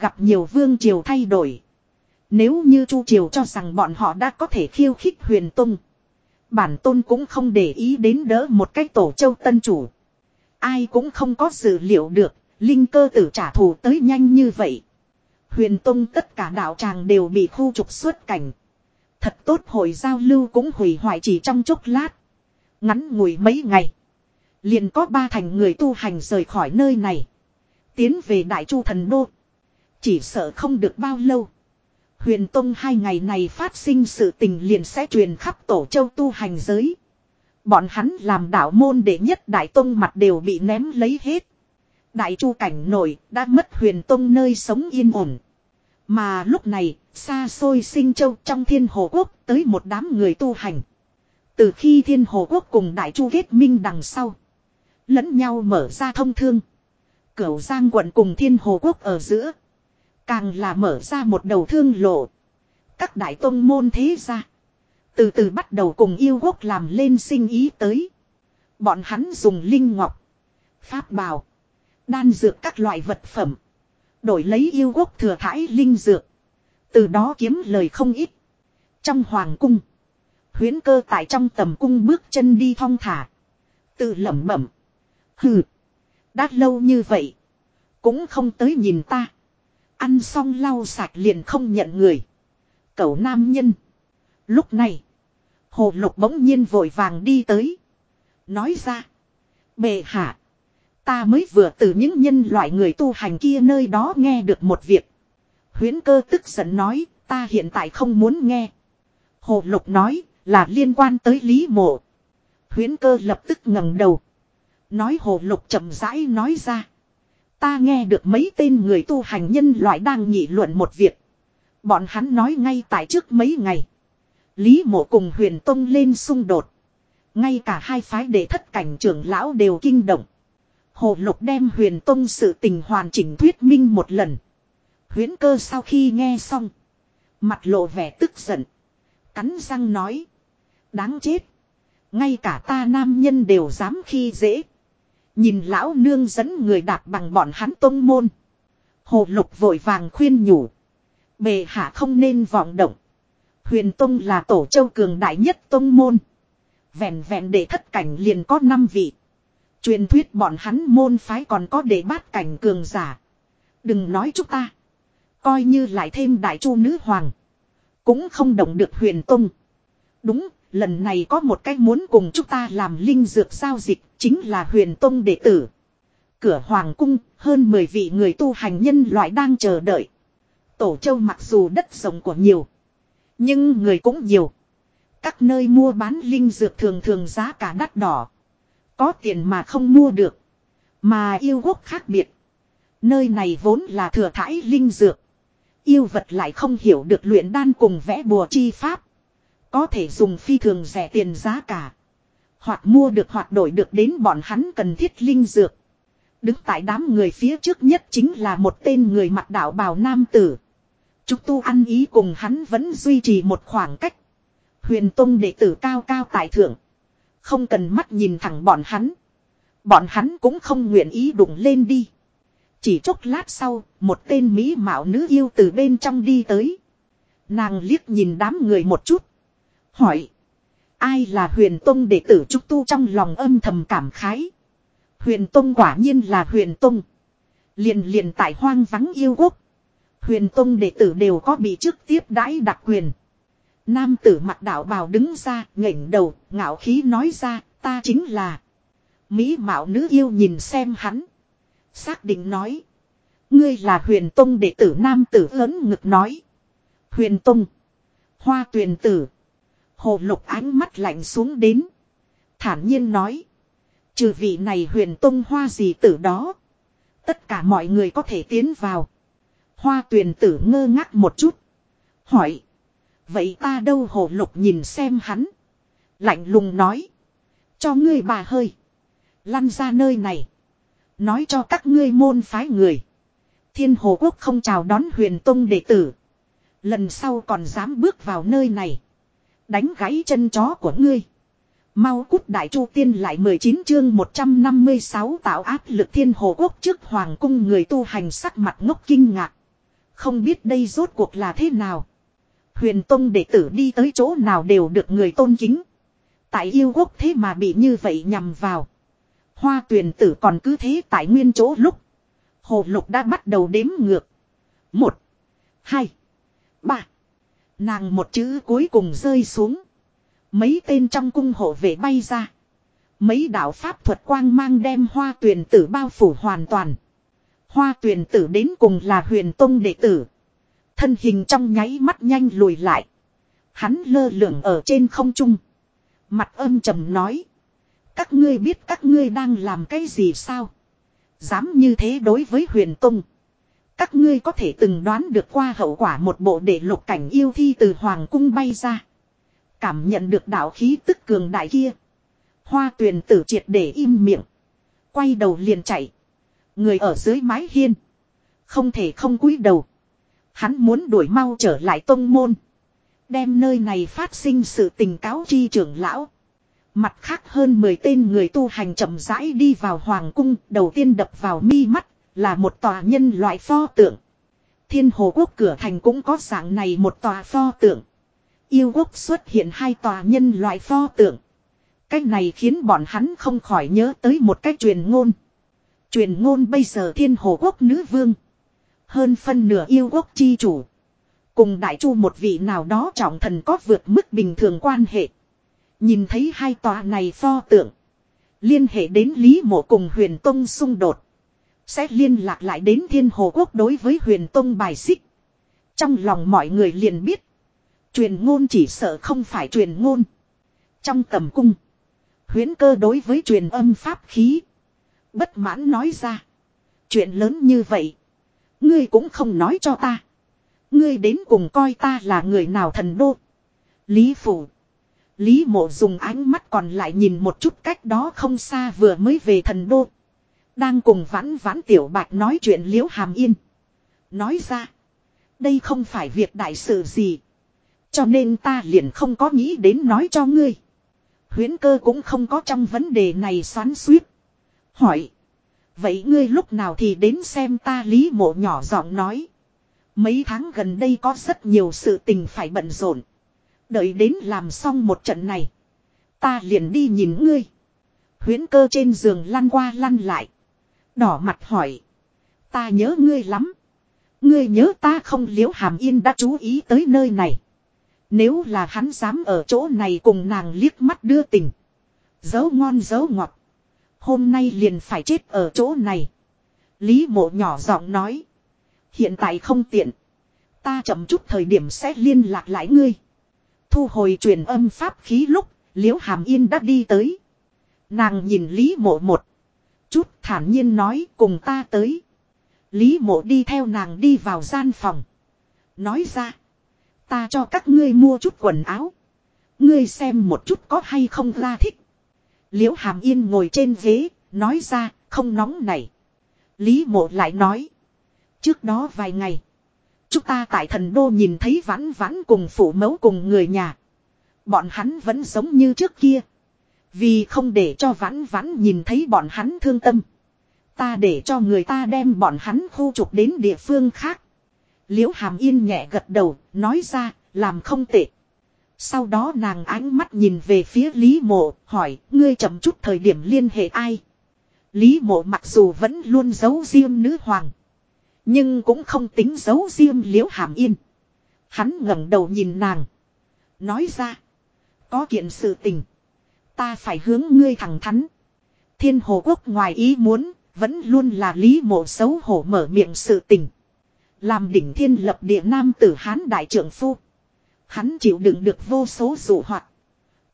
[SPEAKER 1] Gặp nhiều vương triều thay đổi. Nếu như Chu Triều cho rằng bọn họ đã có thể khiêu khích huyền Tông. Bản tôn cũng không để ý đến đỡ một cái tổ châu tân chủ. Ai cũng không có dự liệu được, linh cơ tử trả thù tới nhanh như vậy. Huyền Tông tất cả đạo tràng đều bị khu trục xuất cảnh. Thật tốt hội giao lưu cũng hủy hoại chỉ trong chốc lát. Ngắn ngủi mấy ngày. Liền có ba thành người tu hành rời khỏi nơi này. Tiến về Đại Chu Thần Đô. Chỉ sợ không được bao lâu. Huyền Tông hai ngày này phát sinh sự tình liền sẽ truyền khắp tổ châu tu hành giới. Bọn hắn làm đạo môn đệ nhất Đại Tông mặt đều bị ném lấy hết. Đại Chu cảnh nổi đã mất huyền Tông nơi sống yên ổn. Mà lúc này, xa xôi sinh châu trong thiên hồ quốc tới một đám người tu hành. Từ khi thiên hồ quốc cùng Đại Chu kết minh đằng sau. Lẫn nhau mở ra thông thương. Cửu Giang quận cùng thiên hồ quốc ở giữa. Càng là mở ra một đầu thương lộ. Các đại tôn môn thế ra. Từ từ bắt đầu cùng yêu quốc làm lên sinh ý tới. Bọn hắn dùng linh ngọc. Pháp bào. Đan dược các loại vật phẩm. Đổi lấy yêu quốc thừa thải linh dược. Từ đó kiếm lời không ít. Trong hoàng cung. Huyến cơ tại trong tầm cung bước chân đi thong thả. Tự lẩm bẩm. Hừ. Đã lâu như vậy. Cũng không tới nhìn ta. Ăn xong lau sạch liền không nhận người. Cậu nam nhân. Lúc này. Hồ lục bỗng nhiên vội vàng đi tới. Nói ra. Bệ hạ. Ta mới vừa từ những nhân loại người tu hành kia nơi đó nghe được một việc. Huyến cơ tức giận nói. Ta hiện tại không muốn nghe. Hồ lục nói. Là liên quan tới Lý Mộ. Huyến cơ lập tức ngẩng đầu. Nói hồ lục chậm rãi nói ra. Ta nghe được mấy tên người tu hành nhân loại đang nghị luận một việc. Bọn hắn nói ngay tại trước mấy ngày. Lý mộ cùng huyền tông lên xung đột. Ngay cả hai phái đệ thất cảnh trưởng lão đều kinh động. Hồ lục đem huyền tông sự tình hoàn chỉnh thuyết minh một lần. Huyến cơ sau khi nghe xong. Mặt lộ vẻ tức giận. Cắn răng nói. Đáng chết. Ngay cả ta nam nhân đều dám khi dễ. Nhìn lão nương dẫn người đạp bằng bọn hắn tông môn. Hồ lục vội vàng khuyên nhủ. Bề hạ không nên vọng động. Huyền Tông là tổ châu cường đại nhất tông môn. Vẹn vẹn để thất cảnh liền có 5 vị. Truyền thuyết bọn hắn môn phái còn có để bát cảnh cường giả. Đừng nói chúng ta. Coi như lại thêm đại chu nữ hoàng. Cũng không động được huyền Tông. Đúng, lần này có một cách muốn cùng chúng ta làm linh dược giao dịch, chính là huyền tông đệ tử. Cửa hoàng cung, hơn 10 vị người tu hành nhân loại đang chờ đợi. Tổ châu mặc dù đất rộng của nhiều, nhưng người cũng nhiều. Các nơi mua bán linh dược thường thường giá cả đắt đỏ. Có tiền mà không mua được. Mà yêu quốc khác biệt. Nơi này vốn là thừa thải linh dược. Yêu vật lại không hiểu được luyện đan cùng vẽ bùa chi pháp. Có thể dùng phi thường rẻ tiền giá cả. Hoặc mua được hoặc đổi được đến bọn hắn cần thiết linh dược. Đứng tại đám người phía trước nhất chính là một tên người mặc đạo bào nam tử. Trúc Tu ăn ý cùng hắn vẫn duy trì một khoảng cách. Huyền Tông đệ tử cao cao tại thượng. Không cần mắt nhìn thẳng bọn hắn. Bọn hắn cũng không nguyện ý đụng lên đi. Chỉ chốc lát sau, một tên mỹ mạo nữ yêu từ bên trong đi tới. Nàng liếc nhìn đám người một chút. Hỏi. Ai là huyền tông đệ tử trúc tu trong lòng âm thầm cảm khái. Huyền tông quả nhiên là huyền tông. Liền liền tại hoang vắng yêu quốc. Huyền tông đệ tử đều có bị trước tiếp đãi đặc quyền. Nam tử mặt đạo bào đứng ra, ngẩng đầu, ngạo khí nói ra, ta chính là. Mỹ mạo nữ yêu nhìn xem hắn. Xác định nói. Ngươi là huyền tông đệ tử nam tử lớn ngực nói. Huyền tông. Hoa tuyền tử. Hồ lục ánh mắt lạnh xuống đến. Thản nhiên nói. Trừ vị này huyền tông hoa gì tử đó. Tất cả mọi người có thể tiến vào. Hoa tuyền tử ngơ ngác một chút. Hỏi. Vậy ta đâu hồ lục nhìn xem hắn. Lạnh lùng nói. Cho ngươi bà hơi. Lăn ra nơi này. Nói cho các ngươi môn phái người. Thiên hồ quốc không chào đón huyền tông đệ tử. Lần sau còn dám bước vào nơi này. Đánh gãy chân chó của ngươi. Mau cút đại chu tiên lại 19 chương 156 tạo áp lực thiên hồ quốc trước hoàng cung người tu hành sắc mặt ngốc kinh ngạc. Không biết đây rốt cuộc là thế nào. Huyền Tông đệ tử đi tới chỗ nào đều được người tôn kính. Tại yêu quốc thế mà bị như vậy nhằm vào. Hoa tuyển tử còn cứ thế tại nguyên chỗ lúc. Hồ lục đã bắt đầu đếm ngược. Một. Hai. Ba. Nàng một chữ cuối cùng rơi xuống. Mấy tên trong cung hộ vệ bay ra. Mấy đạo pháp thuật quang mang đem hoa tuyển tử bao phủ hoàn toàn. Hoa tuyển tử đến cùng là huyền tông đệ tử. Thân hình trong nháy mắt nhanh lùi lại. Hắn lơ lửng ở trên không trung. Mặt âm trầm nói. Các ngươi biết các ngươi đang làm cái gì sao? Dám như thế đối với huyền tông. Các ngươi có thể từng đoán được qua hậu quả một bộ đệ lục cảnh yêu thi từ hoàng cung bay ra. Cảm nhận được đạo khí tức cường đại kia. Hoa tuyền tử triệt để im miệng. Quay đầu liền chạy. Người ở dưới mái hiên. Không thể không cúi đầu. Hắn muốn đuổi mau trở lại tông môn. Đem nơi này phát sinh sự tình cáo chi trưởng lão. Mặt khác hơn 10 tên người tu hành chậm rãi đi vào hoàng cung, đầu tiên đập vào mi mắt, là một tòa nhân loại pho tượng. Thiên hồ quốc cửa thành cũng có dạng này một tòa pho tượng. Yêu quốc xuất hiện hai tòa nhân loại pho tượng. Cách này khiến bọn hắn không khỏi nhớ tới một cách truyền ngôn. Truyền ngôn bây giờ thiên hồ quốc nữ vương. Hơn phân nửa yêu quốc chi chủ. Cùng đại chu một vị nào đó trọng thần có vượt mức bình thường quan hệ. Nhìn thấy hai tòa này pho tượng. Liên hệ đến Lý Mộ cùng huyền Tông xung đột. Sẽ liên lạc lại đến thiên hồ quốc đối với huyền Tông bài xích. Trong lòng mọi người liền biết. Truyền ngôn chỉ sợ không phải truyền ngôn. Trong tầm cung. Huyến cơ đối với truyền âm pháp khí. Bất mãn nói ra. Chuyện lớn như vậy. Ngươi cũng không nói cho ta. Ngươi đến cùng coi ta là người nào thần đô. Lý Phủ. Lý mộ dùng ánh mắt còn lại nhìn một chút cách đó không xa vừa mới về thần đô. Đang cùng vãn vãn tiểu bạch nói chuyện liễu hàm yên. Nói ra. Đây không phải việc đại sự gì. Cho nên ta liền không có nghĩ đến nói cho ngươi. Huyến cơ cũng không có trong vấn đề này xoắn suýt. Hỏi. Vậy ngươi lúc nào thì đến xem ta lý mộ nhỏ giọng nói. Mấy tháng gần đây có rất nhiều sự tình phải bận rộn. Đợi đến làm xong một trận này. Ta liền đi nhìn ngươi. Huyến cơ trên giường lăn qua lăn lại. Đỏ mặt hỏi. Ta nhớ ngươi lắm. Ngươi nhớ ta không liễu hàm yên đã chú ý tới nơi này. Nếu là hắn dám ở chỗ này cùng nàng liếc mắt đưa tình. Dấu ngon dấu ngọt. Hôm nay liền phải chết ở chỗ này. Lý mộ nhỏ giọng nói. Hiện tại không tiện. Ta chậm chút thời điểm sẽ liên lạc lại ngươi. Thu hồi truyền âm pháp khí lúc, liễu hàm yên đã đi tới. Nàng nhìn Lý mộ một. Chút thản nhiên nói cùng ta tới. Lý mộ đi theo nàng đi vào gian phòng. Nói ra. Ta cho các ngươi mua chút quần áo. Ngươi xem một chút có hay không ra thích. Liễu hàm yên ngồi trên ghế, nói ra, không nóng này. Lý mộ lại nói. Trước đó vài ngày. Chúng ta tại thần đô nhìn thấy vãn vãn cùng phụ mẫu cùng người nhà. Bọn hắn vẫn giống như trước kia. Vì không để cho vãn vãn nhìn thấy bọn hắn thương tâm. Ta để cho người ta đem bọn hắn khu trục đến địa phương khác. Liễu hàm yên nhẹ gật đầu, nói ra, làm không tệ. Sau đó nàng ánh mắt nhìn về phía Lý mộ, hỏi, ngươi chậm chút thời điểm liên hệ ai. Lý mộ mặc dù vẫn luôn giấu riêng nữ hoàng. Nhưng cũng không tính giấu riêng liễu hàm yên. Hắn ngẩng đầu nhìn nàng. Nói ra. Có kiện sự tình. Ta phải hướng ngươi thẳng thắn. Thiên hồ quốc ngoài ý muốn. Vẫn luôn là lý mộ xấu hổ mở miệng sự tình. Làm đỉnh thiên lập địa nam tử hán đại trưởng phu. Hắn chịu đựng được vô số dụ hoạt.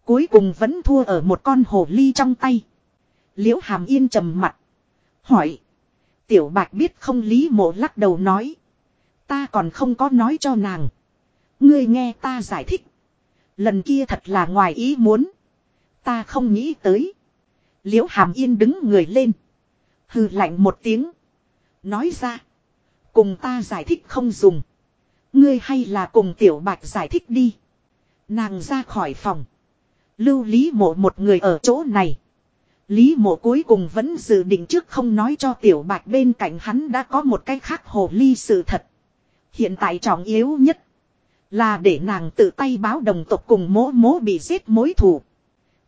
[SPEAKER 1] Cuối cùng vẫn thua ở một con hồ ly trong tay. Liễu hàm yên trầm mặt. Hỏi. Tiểu bạch biết không lý mộ lắc đầu nói. Ta còn không có nói cho nàng. Ngươi nghe ta giải thích. Lần kia thật là ngoài ý muốn. Ta không nghĩ tới. Liễu hàm yên đứng người lên. Hừ lạnh một tiếng. Nói ra. Cùng ta giải thích không dùng. Ngươi hay là cùng tiểu bạch giải thích đi. Nàng ra khỏi phòng. Lưu lý mộ một người ở chỗ này. Lý mộ cuối cùng vẫn dự định trước không nói cho tiểu bạch bên cạnh hắn đã có một cái khác hồ ly sự thật. Hiện tại trọng yếu nhất là để nàng tự tay báo đồng tộc cùng mố mố bị giết mối thù.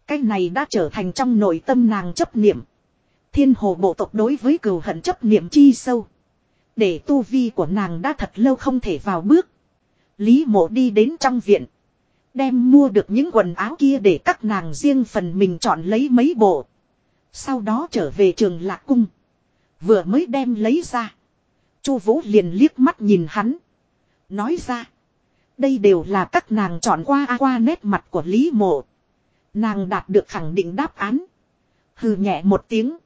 [SPEAKER 1] Cái này đã trở thành trong nội tâm nàng chấp niệm. Thiên hồ bộ tộc đối với cừu hận chấp niệm chi sâu. Để tu vi của nàng đã thật lâu không thể vào bước. Lý mộ đi đến trong viện. Đem mua được những quần áo kia để các nàng riêng phần mình chọn lấy mấy bộ. Sau đó trở về trường lạc cung. Vừa mới đem lấy ra. Chu Vũ liền liếc mắt nhìn hắn. Nói ra. Đây đều là các nàng chọn qua a qua nét mặt của Lý Mộ. Nàng đạt được khẳng định đáp án. Hừ nhẹ một tiếng.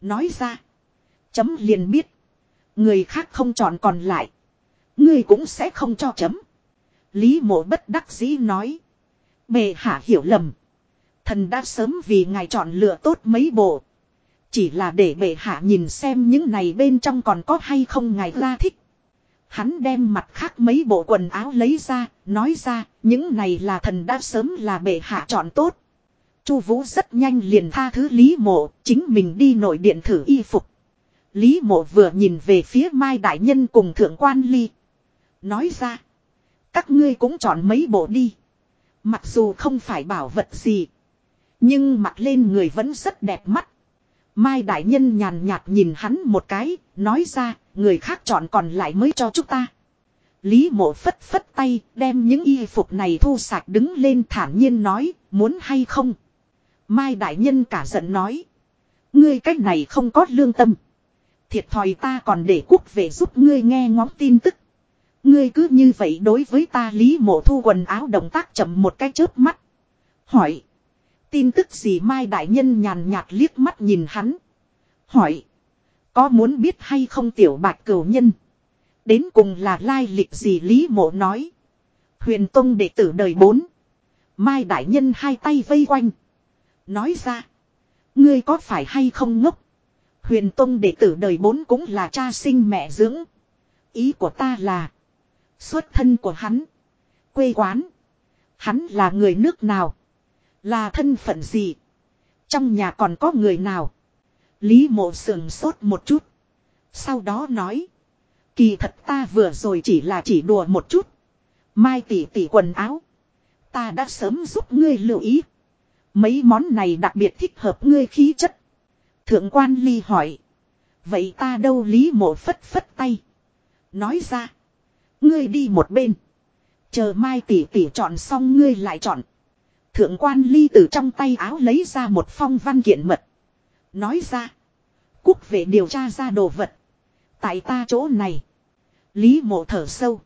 [SPEAKER 1] Nói ra. Chấm liền biết. Người khác không chọn còn lại. Ngươi cũng sẽ không cho chấm. Lý mộ bất đắc dĩ nói. Bề hạ hiểu lầm. Thần đã sớm vì ngài chọn lựa tốt mấy bộ. Chỉ là để bệ hạ nhìn xem những này bên trong còn có hay không ngài ra thích. Hắn đem mặt khác mấy bộ quần áo lấy ra, nói ra, những này là thần đã sớm là bệ hạ chọn tốt. Chu Vũ rất nhanh liền tha thứ Lý Mộ, chính mình đi nội điện thử y phục. Lý Mộ vừa nhìn về phía Mai đại nhân cùng thượng quan Ly, nói ra, các ngươi cũng chọn mấy bộ đi. Mặc dù không phải bảo vật gì, nhưng mặc lên người vẫn rất đẹp mắt. Mai đại nhân nhàn nhạt nhìn hắn một cái, nói ra, người khác chọn còn lại mới cho chúng ta. Lý mộ phất phất tay, đem những y phục này thu sạch đứng lên thản nhiên nói, muốn hay không. Mai đại nhân cả giận nói. Ngươi cách này không có lương tâm. Thiệt thòi ta còn để quốc về giúp ngươi nghe ngóng tin tức. Ngươi cứ như vậy đối với ta lý mộ thu quần áo động tác chậm một cái chớp mắt. Hỏi. Tin tức gì Mai Đại Nhân nhàn nhạt liếc mắt nhìn hắn. Hỏi. Có muốn biết hay không tiểu bạch cửu nhân? Đến cùng là lai lịch gì Lý Mộ nói. Huyền Tông đệ tử đời bốn. Mai Đại Nhân hai tay vây quanh. Nói ra. Ngươi có phải hay không ngốc? Huyền Tông đệ tử đời bốn cũng là cha sinh mẹ dưỡng. Ý của ta là. Xuất thân của hắn. Quê quán. Hắn là người nước nào? Là thân phận gì? Trong nhà còn có người nào? Lý mộ sườn sốt một chút. Sau đó nói. Kỳ thật ta vừa rồi chỉ là chỉ đùa một chút. Mai tỷ tỷ quần áo. Ta đã sớm giúp ngươi lưu ý. Mấy món này đặc biệt thích hợp ngươi khí chất. Thượng quan ly hỏi. Vậy ta đâu lý mộ phất phất tay. Nói ra. Ngươi đi một bên. Chờ mai tỷ tỷ chọn xong ngươi lại chọn. Thượng quan ly từ trong tay áo lấy ra một phong văn kiện mật. Nói ra. Quốc vệ điều tra ra đồ vật. Tại ta chỗ này. Lý mộ thở sâu.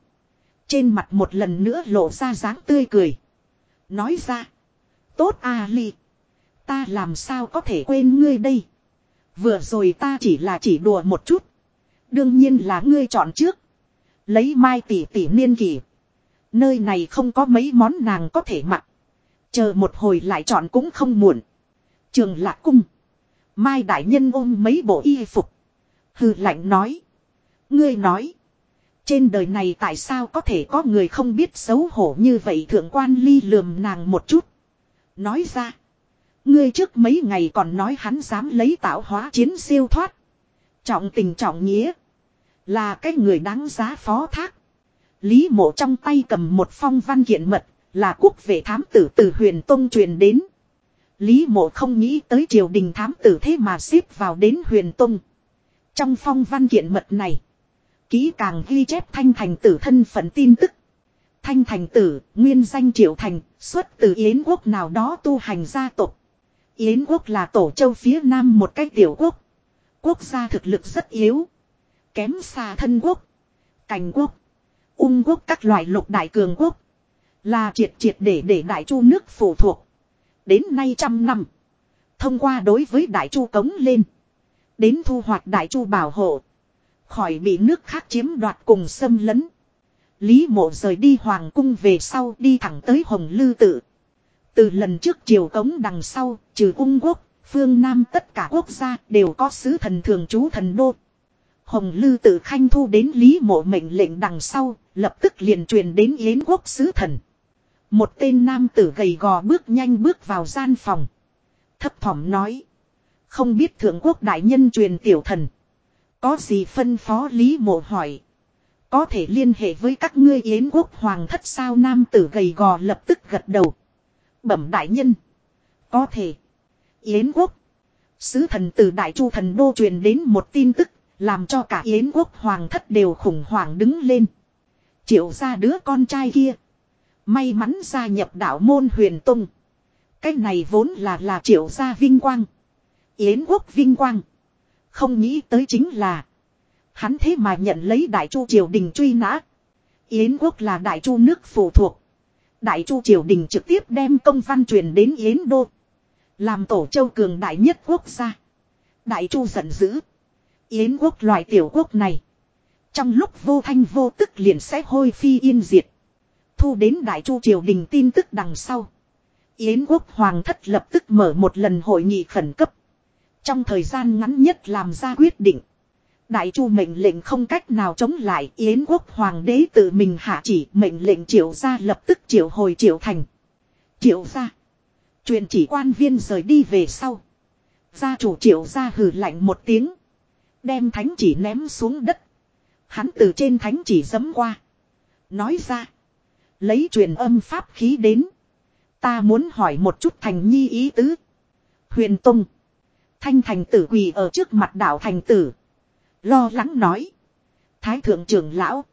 [SPEAKER 1] Trên mặt một lần nữa lộ ra dáng tươi cười. Nói ra. Tốt à ly. Ta làm sao có thể quên ngươi đây. Vừa rồi ta chỉ là chỉ đùa một chút. Đương nhiên là ngươi chọn trước. Lấy mai tỷ tỷ niên kỷ. Nơi này không có mấy món nàng có thể mặc. Chờ một hồi lại chọn cũng không muộn. Trường lạc cung. Mai đại nhân ôm mấy bộ y phục. Hừ lạnh nói. Ngươi nói. Trên đời này tại sao có thể có người không biết xấu hổ như vậy thượng quan ly lườm nàng một chút. Nói ra. Ngươi trước mấy ngày còn nói hắn dám lấy tạo hóa chiến siêu thoát. Trọng tình trọng nghĩa. Là cái người đáng giá phó thác. Lý mộ trong tay cầm một phong văn kiện mật. Là quốc vệ thám tử từ huyền tông truyền đến. Lý mộ không nghĩ tới triều đình thám tử thế mà xếp vào đến huyền Tung Trong phong văn kiện mật này. Ký càng ghi chép thanh thành tử thân phận tin tức. Thanh thành tử, nguyên danh triệu thành, xuất từ Yến quốc nào đó tu hành gia tộc. Yến quốc là tổ châu phía nam một cái tiểu quốc. Quốc gia thực lực rất yếu. Kém xa thân quốc. Cảnh quốc. Ung quốc các loại lục đại cường quốc. Là triệt triệt để để đại chu nước phụ thuộc. Đến nay trăm năm. Thông qua đối với đại chu cống lên. Đến thu hoạch đại chu bảo hộ. Khỏi bị nước khác chiếm đoạt cùng xâm lấn. Lý mộ rời đi hoàng cung về sau đi thẳng tới hồng lư tự. Từ lần trước triều cống đằng sau, trừ ung quốc, phương Nam tất cả quốc gia đều có sứ thần thường trú thần đô. Hồng lư tự khanh thu đến lý mộ mệnh lệnh đằng sau, lập tức liền truyền đến yến quốc sứ thần. Một tên nam tử gầy gò bước nhanh bước vào gian phòng. Thấp thỏm nói. Không biết thượng quốc đại nhân truyền tiểu thần. Có gì phân phó lý mộ hỏi. Có thể liên hệ với các ngươi yến quốc hoàng thất sao nam tử gầy gò lập tức gật đầu. Bẩm đại nhân. Có thể. Yến quốc. Sứ thần từ đại chu thần đô truyền đến một tin tức. Làm cho cả yến quốc hoàng thất đều khủng hoảng đứng lên. Triệu ra đứa con trai kia. May mắn gia nhập đạo môn huyền tung. Cái này vốn là là triệu gia vinh quang. Yến quốc vinh quang. Không nghĩ tới chính là. Hắn thế mà nhận lấy đại chu triều đình truy nã. Yến quốc là đại chu nước phụ thuộc. Đại chu triều đình trực tiếp đem công văn truyền đến Yến đô. Làm tổ châu cường đại nhất quốc gia. Đại chu giận dữ. Yến quốc loại tiểu quốc này. Trong lúc vô thanh vô tức liền sẽ hôi phi yên diệt. Thu đến đại chu triều đình tin tức đằng sau. Yến quốc hoàng thất lập tức mở một lần hội nghị khẩn cấp. Trong thời gian ngắn nhất làm ra quyết định. Đại chu mệnh lệnh không cách nào chống lại Yến quốc hoàng đế tự mình hạ chỉ, mệnh lệnh triệu ra lập tức triệu hồi triệu thành. Triệu ra. Truyền chỉ quan viên rời đi về sau. Gia chủ triệu ra hừ lạnh một tiếng. Đem thánh chỉ ném xuống đất. Hắn từ trên thánh chỉ dấm qua. Nói ra. Lấy truyền âm pháp khí đến. Ta muốn hỏi một chút thành nhi ý tứ. Huyền Tông. Thanh thành tử quỳ ở trước mặt đảo thành tử. Lo lắng nói. Thái thượng trưởng lão.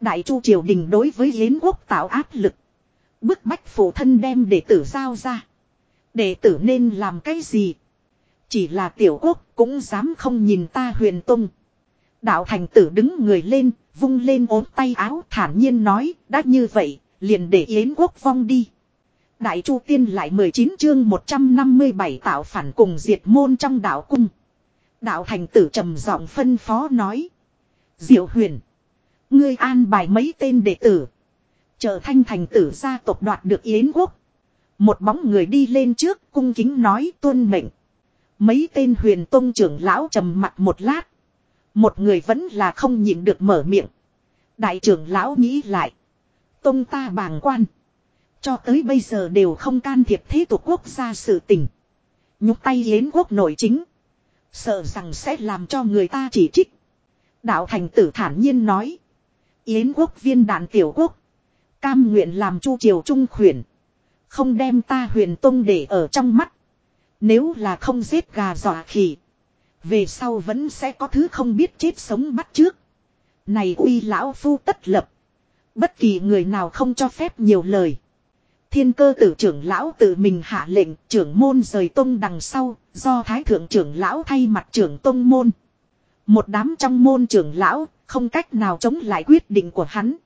[SPEAKER 1] Đại chu triều đình đối với yến quốc tạo áp lực. Bức bách phụ thân đem đệ tử giao ra. Đệ tử nên làm cái gì? Chỉ là tiểu quốc cũng dám không nhìn ta huyền tung. Đạo thành tử đứng người lên, vung lên ốm tay áo thản nhiên nói, đã như vậy, liền để yến quốc vong đi. Đại Chu Tiên lại 19 chương 157 tạo phản cùng diệt môn trong đạo cung. Đạo thành tử trầm giọng phân phó nói. Diệu huyền. Ngươi an bài mấy tên đệ tử. Trở thanh thành tử gia tộc đoạt được Yến quốc. Một bóng người đi lên trước, cung kính nói tuân mệnh. Mấy tên huyền tông trưởng lão trầm mặt một lát. Một người vẫn là không nhịn được mở miệng. Đại trưởng lão nghĩ lại. Tông ta bàng quan. Cho tới bây giờ đều không can thiệp thế tục quốc gia sự tình. Nhúc tay đến quốc nội chính. Sợ rằng sẽ làm cho người ta chỉ trích. Đạo thành tử thản nhiên nói. Yến quốc viên đạn tiểu quốc. Cam nguyện làm chu triều trung khuyển. Không đem ta huyền tông để ở trong mắt. Nếu là không giết gà dọa khỉ. Về sau vẫn sẽ có thứ không biết chết sống bắt trước. Này uy lão phu tất lập. Bất kỳ người nào không cho phép nhiều lời. Thiên cơ tử trưởng lão tự mình hạ lệnh trưởng môn rời tông đằng sau, do thái thượng trưởng lão thay mặt trưởng tông môn. Một đám trong môn trưởng lão, không cách nào chống lại quyết định của hắn.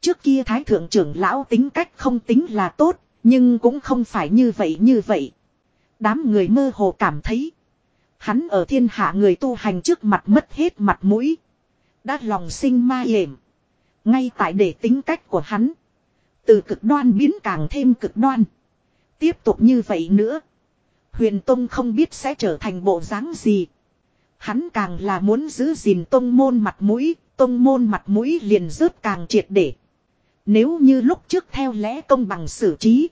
[SPEAKER 1] Trước kia thái thượng trưởng lão tính cách không tính là tốt, nhưng cũng không phải như vậy như vậy. Đám người mơ hồ cảm thấy. Hắn ở thiên hạ người tu hành trước mặt mất hết mặt mũi. Đã lòng sinh ma hiểm. Ngay tại để tính cách của hắn. Từ cực đoan biến càng thêm cực đoan. Tiếp tục như vậy nữa. Huyền Tông không biết sẽ trở thành bộ dáng gì. Hắn càng là muốn giữ gìn tông môn mặt mũi, tông môn mặt mũi liền rớt càng triệt để. Nếu như lúc trước theo lẽ công bằng xử trí.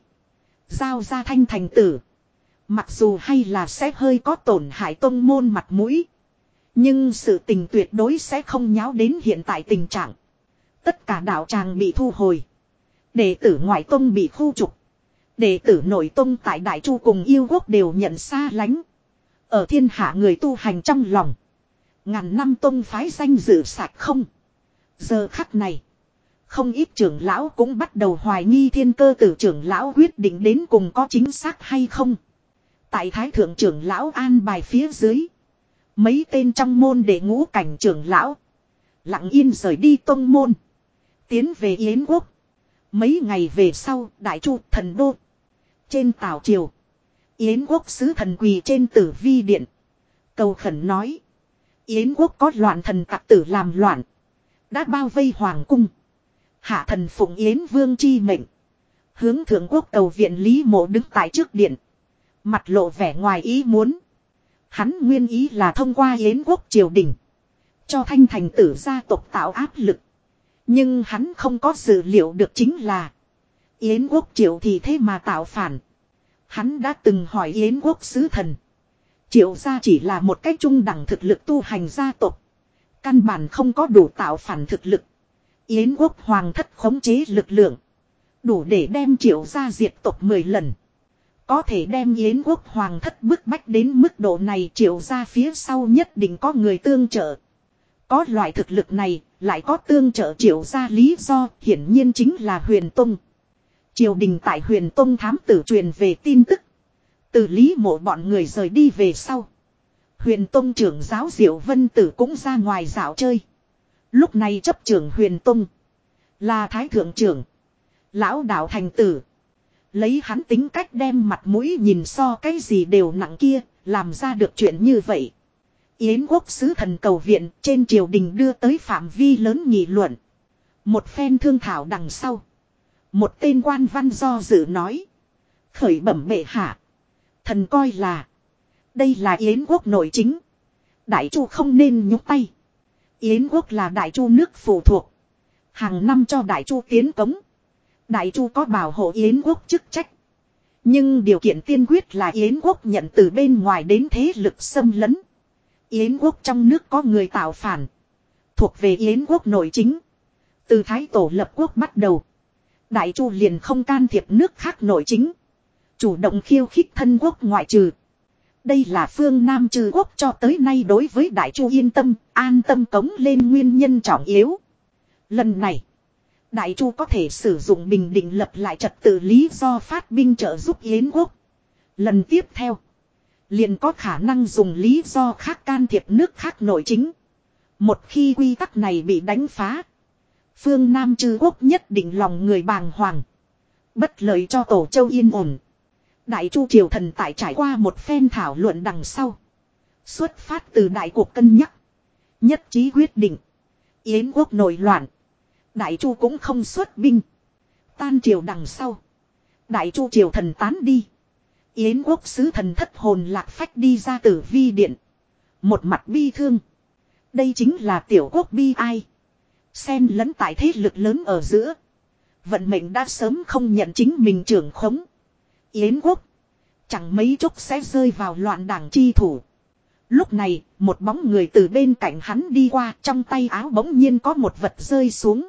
[SPEAKER 1] Giao ra thanh thành tử. Mặc dù hay là sẽ hơi có tổn hại tông môn mặt mũi. Nhưng sự tình tuyệt đối sẽ không nháo đến hiện tại tình trạng. Tất cả đạo tràng bị thu hồi. Đệ tử ngoại tông bị khu trục. Đệ tử nội tông tại Đại Chu cùng yêu quốc đều nhận xa lánh. Ở thiên hạ người tu hành trong lòng. Ngàn năm tông phái danh dự sạch không. Giờ khắc này. Không ít trưởng lão cũng bắt đầu hoài nghi thiên cơ tử trưởng lão quyết định đến cùng có chính xác hay không. Tại thái thượng trưởng lão an bài phía dưới. Mấy tên trong môn để ngũ cảnh trưởng lão. Lặng yên rời đi tông môn. Tiến về Yến quốc. Mấy ngày về sau, đại chu thần đô. Trên tàu triều. Yến quốc sứ thần quỳ trên tử vi điện. Cầu khẩn nói. Yến quốc có loạn thần tặc tử làm loạn. Đã bao vây hoàng cung. Hạ thần phụng Yến vương chi mệnh. Hướng thượng quốc cầu viện Lý Mộ đứng tại trước điện. Mặt lộ vẻ ngoài ý muốn. Hắn nguyên ý là thông qua Yến quốc triều đình. Cho thanh thành tử gia tộc tạo áp lực. Nhưng hắn không có dự liệu được chính là. Yến quốc triệu thì thế mà tạo phản. Hắn đã từng hỏi Yến quốc sứ thần. Triệu gia chỉ là một cách trung đẳng thực lực tu hành gia tộc. Căn bản không có đủ tạo phản thực lực. Yến quốc hoàng thất khống chế lực lượng. Đủ để đem triệu gia diệt tộc 10 lần. Có thể đem Yến quốc hoàng thất bức bách đến mức độ này triệu gia phía sau nhất định có người tương trợ. Có loại thực lực này, lại có tương trợ triệu gia lý do, hiển nhiên chính là huyền tông. Triều đình tại huyền tông thám tử truyền về tin tức. Từ lý mộ bọn người rời đi về sau. Huyền tông trưởng giáo diệu vân tử cũng ra ngoài dạo chơi. Lúc này chấp trưởng huyền tông. Là thái thượng trưởng. Lão đạo thành tử. Lấy hắn tính cách đem mặt mũi nhìn so cái gì đều nặng kia. Làm ra được chuyện như vậy. Yến quốc sứ thần cầu viện trên triều đình đưa tới phạm vi lớn nghị luận. Một phen thương thảo đằng sau. Một tên quan văn do dự nói. Khởi bẩm bệ hạ. Thần coi là. Đây là Yến quốc nội chính. Đại chu không nên nhúc tay. Yến quốc là đại chu nước phụ thuộc. Hàng năm cho đại chu tiến cống. Đại chu có bảo hộ Yến quốc chức trách. Nhưng điều kiện tiên quyết là Yến quốc nhận từ bên ngoài đến thế lực xâm lấn. Yến quốc trong nước có người tạo phản. Thuộc về Yến quốc nội chính. Từ Thái Tổ lập quốc bắt đầu. Đại Chu liền không can thiệp nước khác nội chính. Chủ động khiêu khích thân quốc ngoại trừ. Đây là phương Nam trừ quốc cho tới nay đối với Đại Chu yên tâm, an tâm cống lên nguyên nhân trọng yếu. Lần này, Đại Chu có thể sử dụng bình định lập lại trật tự lý do phát binh trợ giúp Yến quốc. Lần tiếp theo, liền có khả năng dùng lý do khác can thiệp nước khác nội chính. Một khi quy tắc này bị đánh phá, phương Nam chư quốc nhất định lòng người bàng hoàng. Bất lợi cho tổ châu yên ổn. Đại chu triều thần tại trải qua một phen thảo luận đằng sau. Xuất phát từ đại cuộc cân nhắc. Nhất trí quyết định. Yến quốc nổi loạn. Đại chu cũng không xuất binh. Tan triều đằng sau. Đại chu triều thần tán đi. Yến quốc sứ thần thất hồn lạc phách đi ra tử vi điện. Một mặt bi thương. Đây chính là tiểu quốc bi ai. Xen lẫn tại thế lực lớn ở giữa. Vận mệnh đã sớm không nhận chính mình trưởng khống. Yến quốc. Chẳng mấy chốc sẽ rơi vào loạn đảng chi thủ. Lúc này, một bóng người từ bên cạnh hắn đi qua, trong tay áo bỗng nhiên có một vật rơi xuống.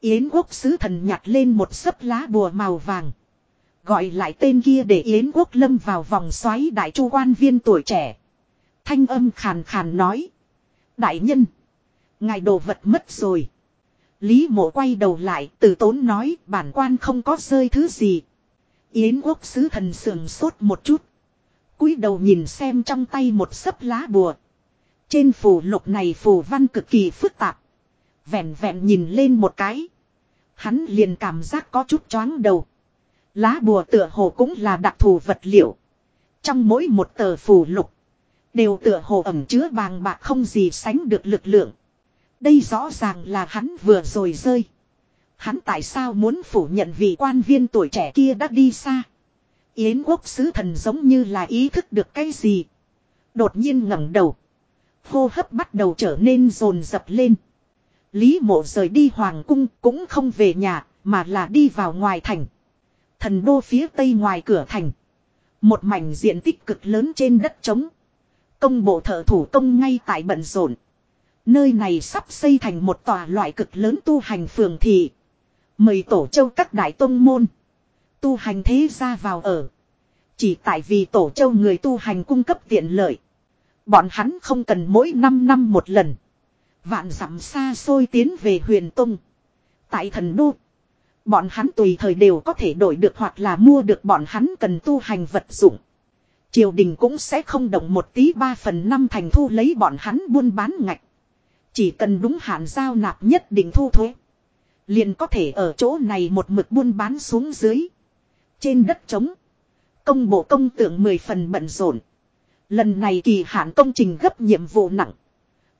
[SPEAKER 1] Yến quốc sứ thần nhặt lên một sấp lá bùa màu vàng. Gọi lại tên kia để Yến quốc lâm vào vòng xoáy đại chu quan viên tuổi trẻ. Thanh âm khàn khàn nói. Đại nhân. Ngài đồ vật mất rồi. Lý mộ quay đầu lại, từ tốn nói, bản quan không có rơi thứ gì. Yến quốc sứ thần sườn sốt một chút. cúi đầu nhìn xem trong tay một sấp lá bùa. Trên phủ lục này phù văn cực kỳ phức tạp. Vẹn vẹn nhìn lên một cái. Hắn liền cảm giác có chút choáng đầu. Lá bùa tựa hồ cũng là đặc thù vật liệu. Trong mỗi một tờ phù lục. Đều tựa hồ ẩm chứa vàng bạc không gì sánh được lực lượng. Đây rõ ràng là hắn vừa rồi rơi. Hắn tại sao muốn phủ nhận vị quan viên tuổi trẻ kia đã đi xa. Yến quốc sứ thần giống như là ý thức được cái gì. Đột nhiên ngẩng đầu. hô hấp bắt đầu trở nên rồn rập lên. Lý mộ rời đi hoàng cung cũng không về nhà, mà là đi vào ngoài thành. Thần đô phía tây ngoài cửa thành. Một mảnh diện tích cực lớn trên đất trống. Công bộ thợ thủ công ngay tại bận rộn. Nơi này sắp xây thành một tòa loại cực lớn tu hành phường thị. Mời tổ châu các đại tông môn. Tu hành thế ra vào ở. Chỉ tại vì tổ châu người tu hành cung cấp tiện lợi. Bọn hắn không cần mỗi 5 năm một lần. Vạn dặm xa xôi tiến về huyền tông. Tại thần đô. Bọn hắn tùy thời đều có thể đổi được hoặc là mua được bọn hắn cần tu hành vật dụng. Triều đình cũng sẽ không động một tí ba phần năm thành thu lấy bọn hắn buôn bán ngạch. Chỉ cần đúng hạn giao nạp nhất định thu thuế. Liền có thể ở chỗ này một mực buôn bán xuống dưới. Trên đất trống. Công bộ công tượng mười phần bận rộn. Lần này kỳ hạn công trình gấp nhiệm vụ nặng.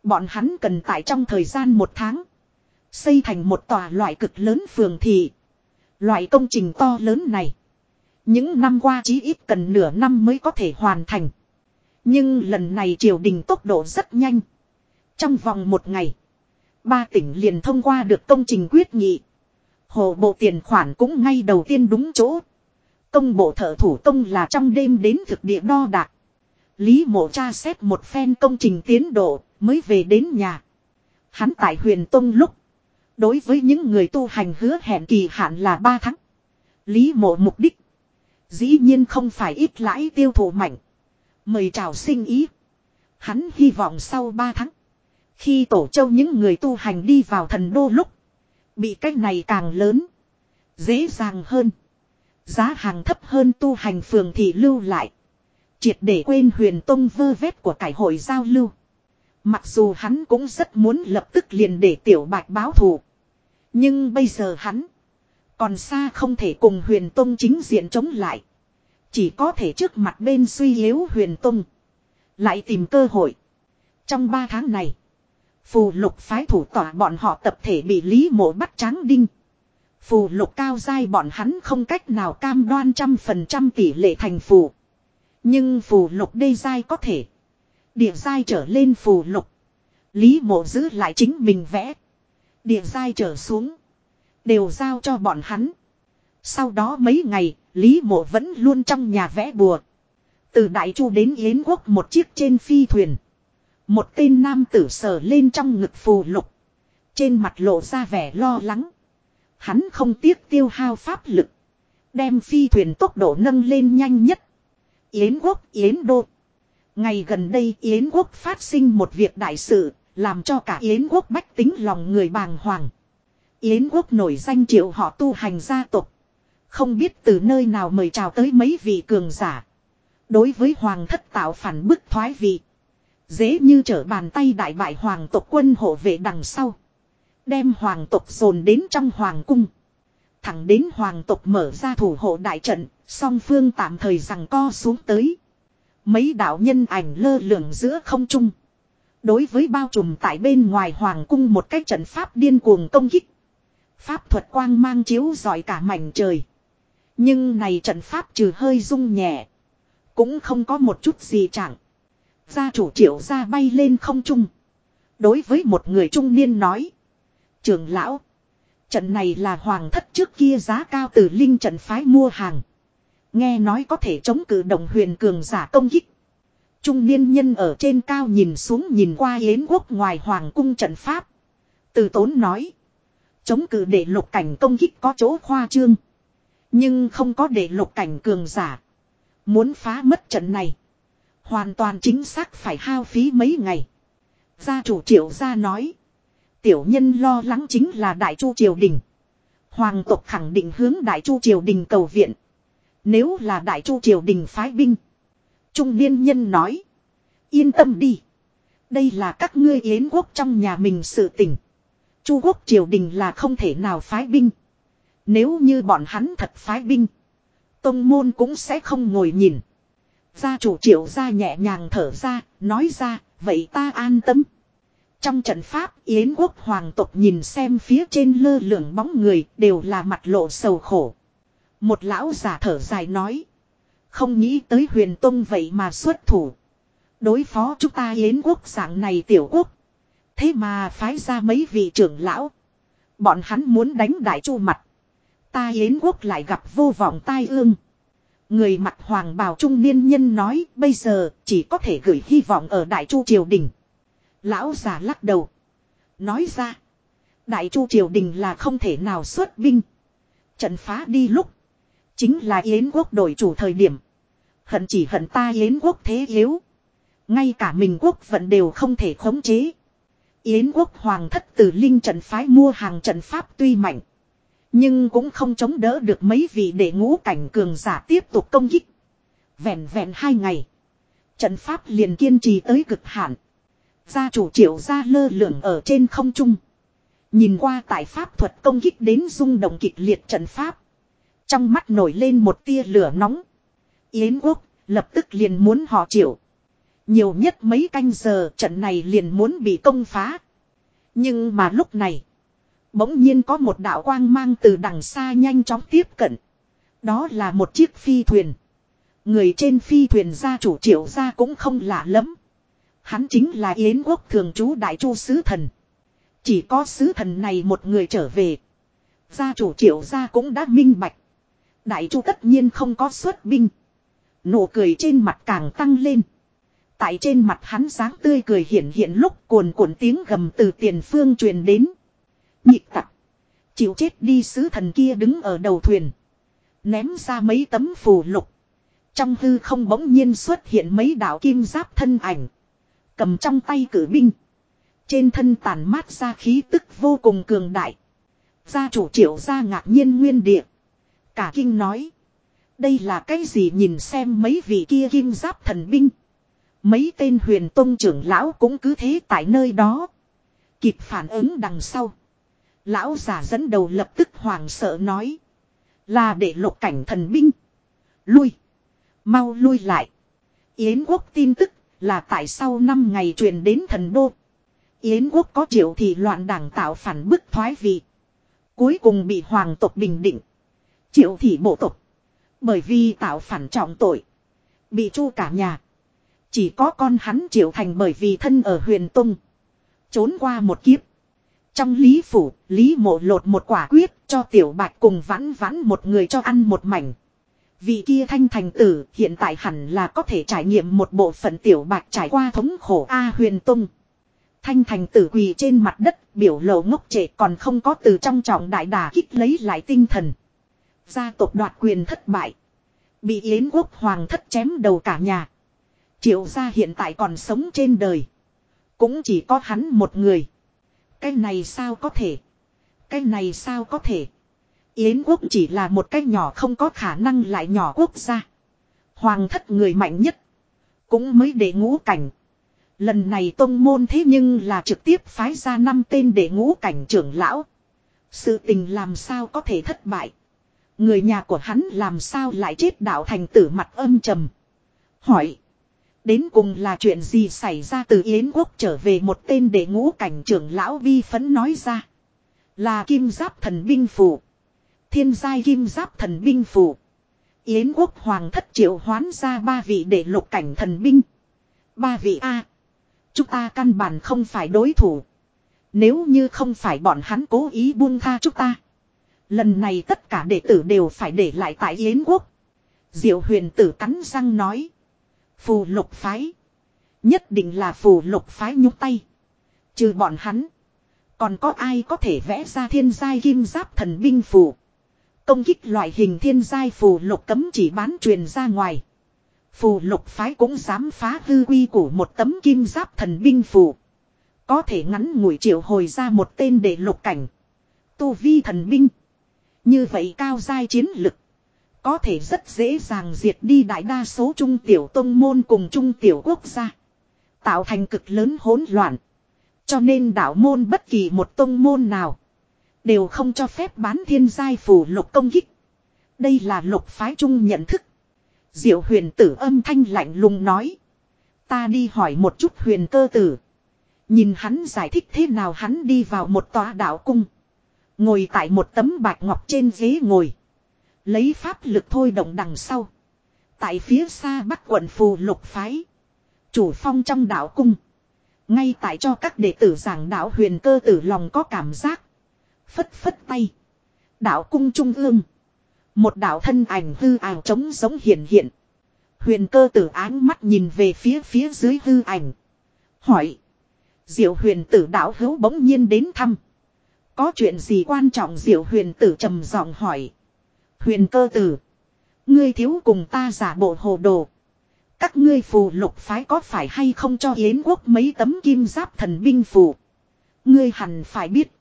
[SPEAKER 1] Bọn hắn cần tại trong thời gian một tháng. Xây thành một tòa loại cực lớn phường thị. Loại công trình to lớn này. Những năm qua chí ít cần nửa năm mới có thể hoàn thành. Nhưng lần này triều đình tốc độ rất nhanh. Trong vòng một ngày. Ba tỉnh liền thông qua được công trình quyết nghị. Hồ bộ tiền khoản cũng ngay đầu tiên đúng chỗ. Công bộ thợ thủ công là trong đêm đến thực địa đo đạc. Lý mộ tra xét một phen công trình tiến độ, mới về đến nhà. Hắn tại huyền tông lúc. Đối với những người tu hành hứa hẹn kỳ hạn là 3 tháng. Lý mộ mục đích. Dĩ nhiên không phải ít lãi tiêu thụ mạnh. Mời chào sinh ý. Hắn hy vọng sau 3 tháng. Khi tổ châu những người tu hành đi vào thần đô lúc. Bị cách này càng lớn. Dễ dàng hơn. Giá hàng thấp hơn tu hành phường thì lưu lại. Triệt để quên huyền tông vơ vét của cải hội giao lưu. Mặc dù hắn cũng rất muốn lập tức liền để tiểu bạch báo thù. Nhưng bây giờ hắn. Còn xa không thể cùng huyền tông chính diện chống lại. Chỉ có thể trước mặt bên suy yếu huyền tông. Lại tìm cơ hội. Trong ba tháng này. Phù lục phái thủ tỏa bọn họ tập thể bị lý mộ bắt tráng đinh. Phù lục cao dai bọn hắn không cách nào cam đoan trăm phần trăm tỷ lệ thành phù. Nhưng phù lục đê dai có thể. Địa dai trở lên phù lục. Lý mộ giữ lại chính mình vẽ. Địa dai trở xuống. Đều giao cho bọn hắn. Sau đó mấy ngày, Lý mộ vẫn luôn trong nhà vẽ bùa. Từ Đại Chu đến Yến Quốc một chiếc trên phi thuyền. Một tên nam tử sờ lên trong ngực phù lục. Trên mặt lộ ra vẻ lo lắng. Hắn không tiếc tiêu hao pháp lực. Đem phi thuyền tốc độ nâng lên nhanh nhất. Yến quốc Yến đô. Ngày gần đây Yến quốc phát sinh một việc đại sự. Làm cho cả Yến quốc bách tính lòng người bàng hoàng. Yến quốc nổi danh triệu họ tu hành gia tộc. Không biết từ nơi nào mời chào tới mấy vị cường giả. Đối với hoàng thất tạo phản bức thoái vị. Dễ như trở bàn tay đại bại hoàng tộc quân hộ vệ đằng sau. Đem hoàng tộc dồn đến trong hoàng cung. Thẳng đến hoàng tộc mở ra thủ hộ đại trận, song phương tạm thời rằng co xuống tới. Mấy đạo nhân ảnh lơ lửng giữa không trung. Đối với bao trùm tại bên ngoài hoàng cung một cái trận pháp điên cuồng công kích. Pháp thuật quang mang chiếu rọi cả mảnh trời. Nhưng này trận pháp trừ hơi rung nhẹ. Cũng không có một chút gì chẳng. Gia chủ triệu ra bay lên không trung. Đối với một người trung niên nói. Trường lão. Trận này là hoàng thất trước kia giá cao từ linh trận phái mua hàng. Nghe nói có thể chống cử động huyền cường giả công kích. Trung niên nhân ở trên cao nhìn xuống nhìn qua yến quốc ngoài hoàng cung trận pháp. Từ tốn nói. Chống cử để lục cảnh công kích có chỗ khoa trương. Nhưng không có để lục cảnh cường giả. Muốn phá mất trận này. Hoàn toàn chính xác phải hao phí mấy ngày. Gia chủ triệu gia nói. Tiểu nhân lo lắng chính là Đại Chu Triều Đình. Hoàng tộc khẳng định hướng Đại Chu Triều Đình cầu viện. Nếu là Đại Chu Triều Đình phái binh. Trung niên nhân nói. Yên tâm đi. Đây là các ngươi yến quốc trong nhà mình sự tình. Chu quốc triều đình là không thể nào phái binh. Nếu như bọn hắn thật phái binh. Tông môn cũng sẽ không ngồi nhìn. Gia chủ triệu ra nhẹ nhàng thở ra, nói ra, vậy ta an tâm. Trong trận pháp Yến quốc hoàng tộc nhìn xem phía trên lơ lửng bóng người đều là mặt lộ sầu khổ. Một lão giả thở dài nói. Không nghĩ tới huyền tông vậy mà xuất thủ. Đối phó chúng ta yến quốc dạng này tiểu quốc. Thế mà phái ra mấy vị trưởng lão. Bọn hắn muốn đánh đại chu mặt. Ta yến quốc lại gặp vô vọng tai ương. Người mặt hoàng bào trung niên nhân nói, bây giờ chỉ có thể gửi hy vọng ở đại chu triều đình. Lão già lắc đầu. Nói ra. Đại chu triều đình là không thể nào xuất binh. Trận phá đi lúc. Chính là Yến quốc đổi chủ thời điểm. Hận chỉ hận ta Yến quốc thế yếu. Ngay cả mình quốc vận đều không thể khống chế. Yến quốc hoàng thất từ linh trận phái mua hàng trận pháp tuy mạnh. Nhưng cũng không chống đỡ được mấy vị để ngũ cảnh cường giả tiếp tục công kích. Vẹn vẹn hai ngày. Trận pháp liền kiên trì tới cực hạn. Gia chủ triệu gia lơ lửng ở trên không trung. Nhìn qua tại pháp thuật công kích đến rung động kịch liệt trận pháp. Trong mắt nổi lên một tia lửa nóng. Yến quốc, lập tức liền muốn họ chịu Nhiều nhất mấy canh giờ, trận này liền muốn bị công phá. Nhưng mà lúc này. Bỗng nhiên có một đạo quang mang từ đằng xa nhanh chóng tiếp cận. Đó là một chiếc phi thuyền. Người trên phi thuyền gia chủ triệu gia cũng không lạ lắm. Hắn chính là Yến quốc thường trú đại chu sứ thần. Chỉ có sứ thần này một người trở về. Gia chủ triệu gia cũng đã minh bạch. Đại chu tất nhiên không có xuất binh. Nụ cười trên mặt càng tăng lên. Tại trên mặt hắn dáng tươi cười hiện hiện lúc cuồn cuộn tiếng gầm từ tiền phương truyền đến. Nhịp tặc. Chịu chết đi sứ thần kia đứng ở đầu thuyền. Ném ra mấy tấm phù lục. Trong hư không bỗng nhiên xuất hiện mấy đạo kim giáp thân ảnh. Cầm trong tay cử binh. Trên thân tàn mát ra khí tức vô cùng cường đại. Gia chủ triệu gia ngạc nhiên nguyên địa. Cả kinh nói. Đây là cái gì nhìn xem mấy vị kia kim giáp thần binh. Mấy tên huyền tông trưởng lão cũng cứ thế tại nơi đó. Kịp phản ứng đằng sau. Lão giả dẫn đầu lập tức hoàng sợ nói. Là để lục cảnh thần binh. Lui. Mau lui lại. Yến quốc tin tức là tại sau 5 ngày truyền đến thần đô. Yến quốc có triệu thì loạn đảng tạo phản bức thoái vị. Cuối cùng bị hoàng tộc bình định. Triệu thị bộ tộc. Bởi vì tạo phản trọng tội. Bị chu cả nhà. Chỉ có con hắn triệu thành bởi vì thân ở huyền tung. Trốn qua một kiếp. Trong lý phủ, lý mộ lột một quả quyết cho tiểu bạch cùng vãn vãn một người cho ăn một mảnh. Vị kia thanh thành tử hiện tại hẳn là có thể trải nghiệm một bộ phận tiểu bạch trải qua thống khổ A huyền tung. Thanh thành tử quỳ trên mặt đất biểu lộ ngốc trệ còn không có từ trong trọng đại đà kích lấy lại tinh thần. Gia tộc đoạt quyền thất bại. Bị Yến quốc hoàng thất chém đầu cả nhà. Triệu gia hiện tại còn sống trên đời. Cũng chỉ có hắn một người. Cái này sao có thể? Cái này sao có thể? Yến quốc chỉ là một cái nhỏ không có khả năng lại nhỏ quốc gia. Hoàng thất người mạnh nhất. Cũng mới để ngũ cảnh. Lần này tông môn thế nhưng là trực tiếp phái ra năm tên để ngũ cảnh trưởng lão. Sự tình làm sao có thể thất bại. Người nhà của hắn làm sao lại chết đạo thành tử mặt âm trầm. Hỏi. Đến cùng là chuyện gì xảy ra từ Yến quốc trở về một tên để ngũ cảnh trưởng lão vi phấn nói ra. Là kim giáp thần binh phủ. Thiên giai kim giáp thần binh phủ. Yến quốc hoàng thất triệu hoán ra ba vị để lục cảnh thần binh. Ba vị A. Chúng ta căn bản không phải đối thủ. Nếu như không phải bọn hắn cố ý buông tha chúng ta. Lần này tất cả đệ tử đều phải để lại tại Yến quốc. Diệu huyền tử cắn răng nói. Phù lục phái. Nhất định là phù lục phái nhúc tay. Trừ bọn hắn. Còn có ai có thể vẽ ra thiên giai kim giáp thần binh phù. Công kích loại hình thiên giai phù lục cấm chỉ bán truyền ra ngoài. Phù lục phái cũng dám phá hư quy của một tấm kim giáp thần binh phù. Có thể ngắn ngủi triệu hồi ra một tên để lục cảnh. Tu vi thần binh. Như vậy cao giai chiến lực. Có thể rất dễ dàng diệt đi đại đa số trung tiểu tông môn cùng trung tiểu quốc gia. Tạo thành cực lớn hỗn loạn. Cho nên đạo môn bất kỳ một tông môn nào. Đều không cho phép bán thiên giai phù lục công kích. Đây là lục phái trung nhận thức. Diệu huyền tử âm thanh lạnh lùng nói. Ta đi hỏi một chút huyền cơ tử. Nhìn hắn giải thích thế nào hắn đi vào một tòa đạo cung. Ngồi tại một tấm bạch ngọc trên ghế ngồi. Lấy pháp lực thôi động đằng sau. Tại phía xa bắc quận phù lục phái. Chủ phong trong đạo cung. Ngay tại cho các đệ tử giảng đạo huyền cơ tử lòng có cảm giác. Phất phất tay. Đạo cung trung ương. Một đạo thân ảnh hư ảo trống giống hiện hiện. Huyền cơ tử áng mắt nhìn về phía phía dưới hư ảnh. Hỏi. Diệu huyền tử đạo hữu bỗng nhiên đến thăm. Có chuyện gì quan trọng diệu huyền tử trầm giọng hỏi. Huyền cơ tử. Ngươi thiếu cùng ta giả bộ hồ đồ. Các ngươi phù lục phái có phải hay không cho Yến quốc mấy tấm kim giáp thần binh phù. Ngươi hẳn phải biết.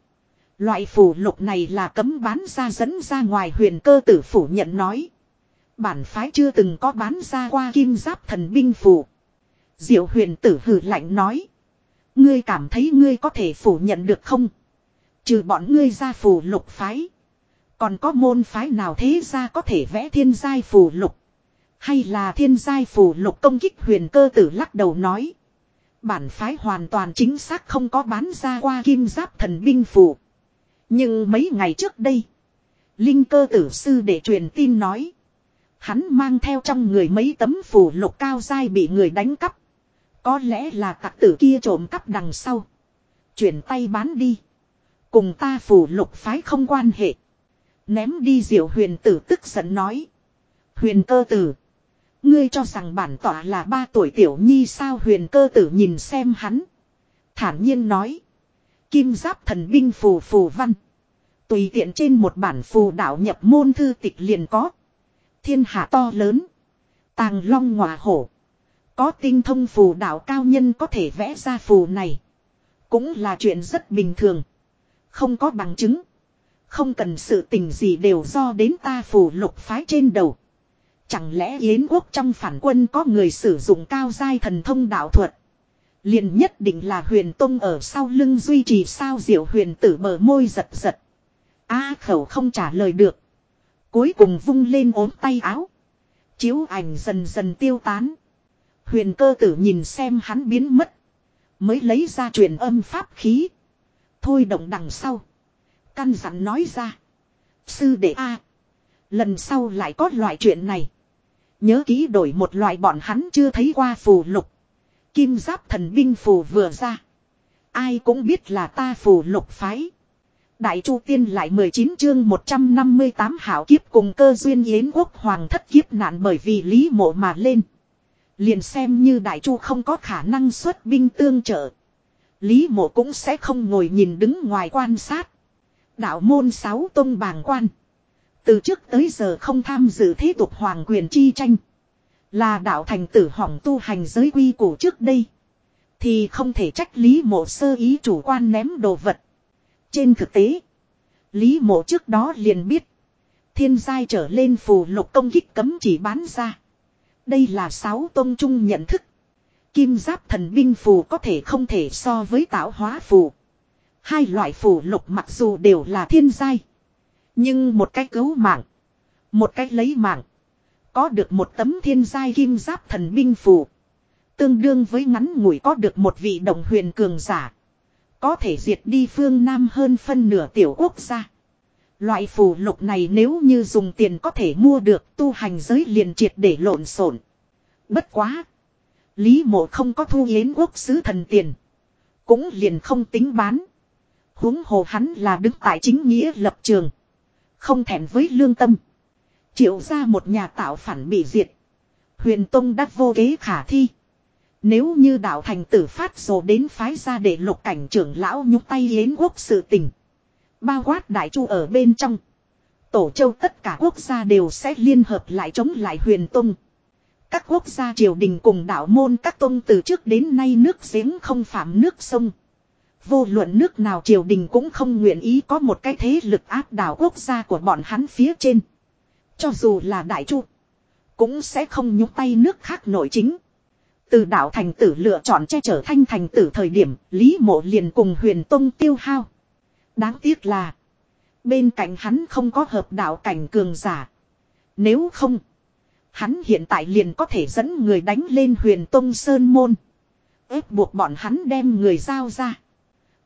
[SPEAKER 1] Loại phù lục này là cấm bán ra dẫn ra ngoài huyền cơ tử phủ nhận nói. Bản phái chưa từng có bán ra qua kim giáp thần binh phù. Diệu huyền tử hử lạnh nói. Ngươi cảm thấy ngươi có thể phủ nhận được không? Trừ bọn ngươi ra phù lục phái. Còn có môn phái nào thế ra có thể vẽ thiên giai phù lục? Hay là thiên giai phù lục công kích huyền cơ tử lắc đầu nói. Bản phái hoàn toàn chính xác không có bán ra qua kim giáp thần binh phù. Nhưng mấy ngày trước đây. Linh cơ tử sư để truyền tin nói. Hắn mang theo trong người mấy tấm phù lục cao dai bị người đánh cắp. Có lẽ là tặc tử kia trộm cắp đằng sau. Chuyển tay bán đi. Cùng ta phù lục phái không quan hệ. Ném đi diệu huyền tử tức giận nói. Huyền cơ tử. Ngươi cho rằng bản tỏa là ba tuổi tiểu nhi sao huyền cơ tử nhìn xem hắn. Thản nhiên nói. Kim giáp thần binh phù phù văn. Tùy tiện trên một bản phù đạo nhập môn thư tịch liền có. Thiên hạ to lớn. Tàng long ngọa hổ. Có tinh thông phù đạo cao nhân có thể vẽ ra phù này. Cũng là chuyện rất bình thường. Không có bằng chứng. Không cần sự tình gì đều do đến ta phù lục phái trên đầu. Chẳng lẽ Yến quốc trong phản quân có người sử dụng cao giai thần thông đạo thuật. liền nhất định là huyền tông ở sau lưng duy trì sao diệu huyền tử bờ môi giật giật. A khẩu không trả lời được. Cuối cùng vung lên ốm tay áo. Chiếu ảnh dần dần tiêu tán. Huyền cơ tử nhìn xem hắn biến mất. Mới lấy ra truyền âm pháp khí. Thôi động đằng sau. Căn dặn nói ra. Sư đệ A. Lần sau lại có loại chuyện này. Nhớ ký đổi một loại bọn hắn chưa thấy qua phù lục. Kim giáp thần binh phù vừa ra. Ai cũng biết là ta phù lục phái. Đại Chu Tiên lại 19 chương 158 hảo kiếp cùng cơ duyên yến quốc hoàng thất kiếp nạn bởi vì lý mộ mà lên. Liền xem như Đại Chu không có khả năng xuất binh tương trợ. Lý mộ cũng sẽ không ngồi nhìn đứng ngoài quan sát. Đạo môn sáu tông bàng quan. Từ trước tới giờ không tham dự thế tục hoàng quyền chi tranh. Là đạo thành tử hỏng tu hành giới quy củ trước đây. Thì không thể trách Lý mộ sơ ý chủ quan ném đồ vật. Trên thực tế. Lý mộ trước đó liền biết. Thiên giai trở lên phù lục công kích cấm chỉ bán ra. Đây là sáu tôn trung nhận thức. Kim giáp thần binh phù có thể không thể so với tạo hóa phù. Hai loại phù lục mặc dù đều là thiên giai. Nhưng một cách cứu mạng. Một cách lấy mạng. Có được một tấm thiên giai kim giáp thần binh phù. Tương đương với ngắn ngủi có được một vị đồng huyền cường giả. Có thể diệt đi phương Nam hơn phân nửa tiểu quốc gia. Loại phù lục này nếu như dùng tiền có thể mua được, tu hành giới liền triệt để lộn xộn. Bất quá. Lý mộ không có thu yến quốc sứ thần tiền. Cũng liền không tính bán. huống hồ hắn là đứng tại chính nghĩa lập trường. Không thẹn với lương tâm. Triệu ra một nhà tạo phản bị diệt. Huyền Tông đắc vô kế khả thi. Nếu như đạo thành tử phát rồi đến phái ra để lục cảnh trưởng lão nhúc tay yến quốc sự tình. Bao quát đại chu ở bên trong. Tổ châu tất cả quốc gia đều sẽ liên hợp lại chống lại huyền tông. Các quốc gia triều đình cùng đạo môn các tôn từ trước đến nay nước giếng không phạm nước sông. Vô luận nước nào triều đình cũng không nguyện ý có một cái thế lực áp đảo quốc gia của bọn hắn phía trên. Cho dù là đại chu. Cũng sẽ không nhúc tay nước khác nội chính. Từ đạo thành tử lựa chọn che chở thanh thành tử thời điểm, Lý Mộ liền cùng huyền tông tiêu hao. Đáng tiếc là, bên cạnh hắn không có hợp đạo cảnh cường giả. Nếu không, hắn hiện tại liền có thể dẫn người đánh lên huyền tông sơn môn. ép buộc bọn hắn đem người giao ra.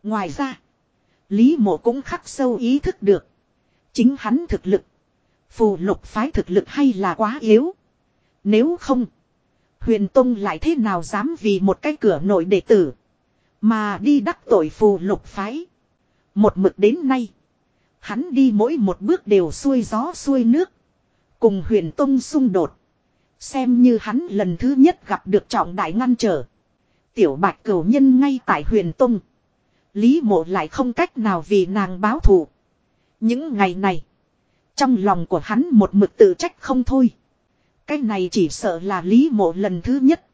[SPEAKER 1] Ngoài ra, Lý Mộ cũng khắc sâu ý thức được. Chính hắn thực lực, phù lục phái thực lực hay là quá yếu. Nếu không, Huyền Tông lại thế nào dám vì một cái cửa nội đệ tử. Mà đi đắc tội phù lục phái. Một mực đến nay. Hắn đi mỗi một bước đều xuôi gió xuôi nước. Cùng huyền Tông xung đột. Xem như hắn lần thứ nhất gặp được trọng đại ngăn trở. Tiểu bạch cửu nhân ngay tại huyền Tông. Lý mộ lại không cách nào vì nàng báo thù. Những ngày này. Trong lòng của hắn một mực tự trách không thôi. Cái này chỉ sợ là lý mộ lần thứ nhất.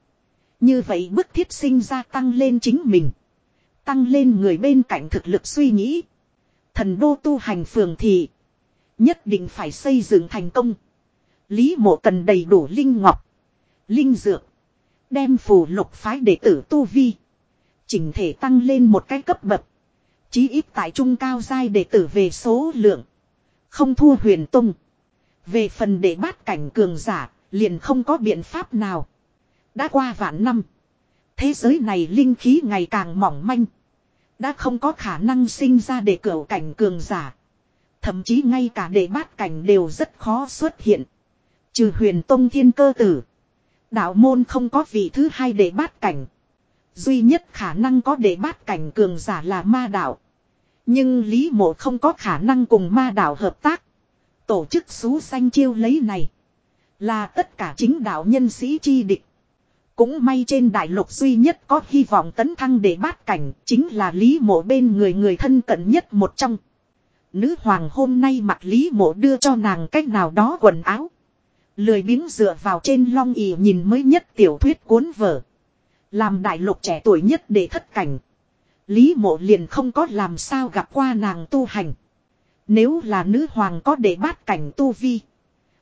[SPEAKER 1] Như vậy bức thiết sinh ra tăng lên chính mình. Tăng lên người bên cạnh thực lực suy nghĩ. Thần đô tu hành phường thì. Nhất định phải xây dựng thành công. Lý mộ cần đầy đủ linh ngọc. Linh dược. Đem phù lục phái đệ tử tu vi. Chỉnh thể tăng lên một cái cấp bậc. Chí ít tại trung cao giai đệ tử về số lượng. Không thua huyền tung. Về phần đệ bát cảnh cường giả, liền không có biện pháp nào. Đã qua vạn năm. Thế giới này linh khí ngày càng mỏng manh. Đã không có khả năng sinh ra để cửa cảnh cường giả. Thậm chí ngay cả đệ bát cảnh đều rất khó xuất hiện. Trừ huyền tông thiên cơ tử. Đạo môn không có vị thứ hai để bát cảnh. Duy nhất khả năng có để bát cảnh cường giả là ma đạo. Nhưng Lý Mộ không có khả năng cùng ma đạo hợp tác. Tổ chức xú xanh chiêu lấy này. Là tất cả chính đạo nhân sĩ chi địch. Cũng may trên đại lục duy nhất có hy vọng tấn thăng để bát cảnh chính là Lý Mộ bên người người thân cận nhất một trong. Nữ hoàng hôm nay mặc Lý Mộ đưa cho nàng cách nào đó quần áo. Lười biếng dựa vào trên long ỉ nhìn mới nhất tiểu thuyết cuốn vở. Làm đại lục trẻ tuổi nhất để thất cảnh. Lý mộ liền không có làm sao gặp qua nàng tu hành. Nếu là nữ hoàng có để bát cảnh tu vi.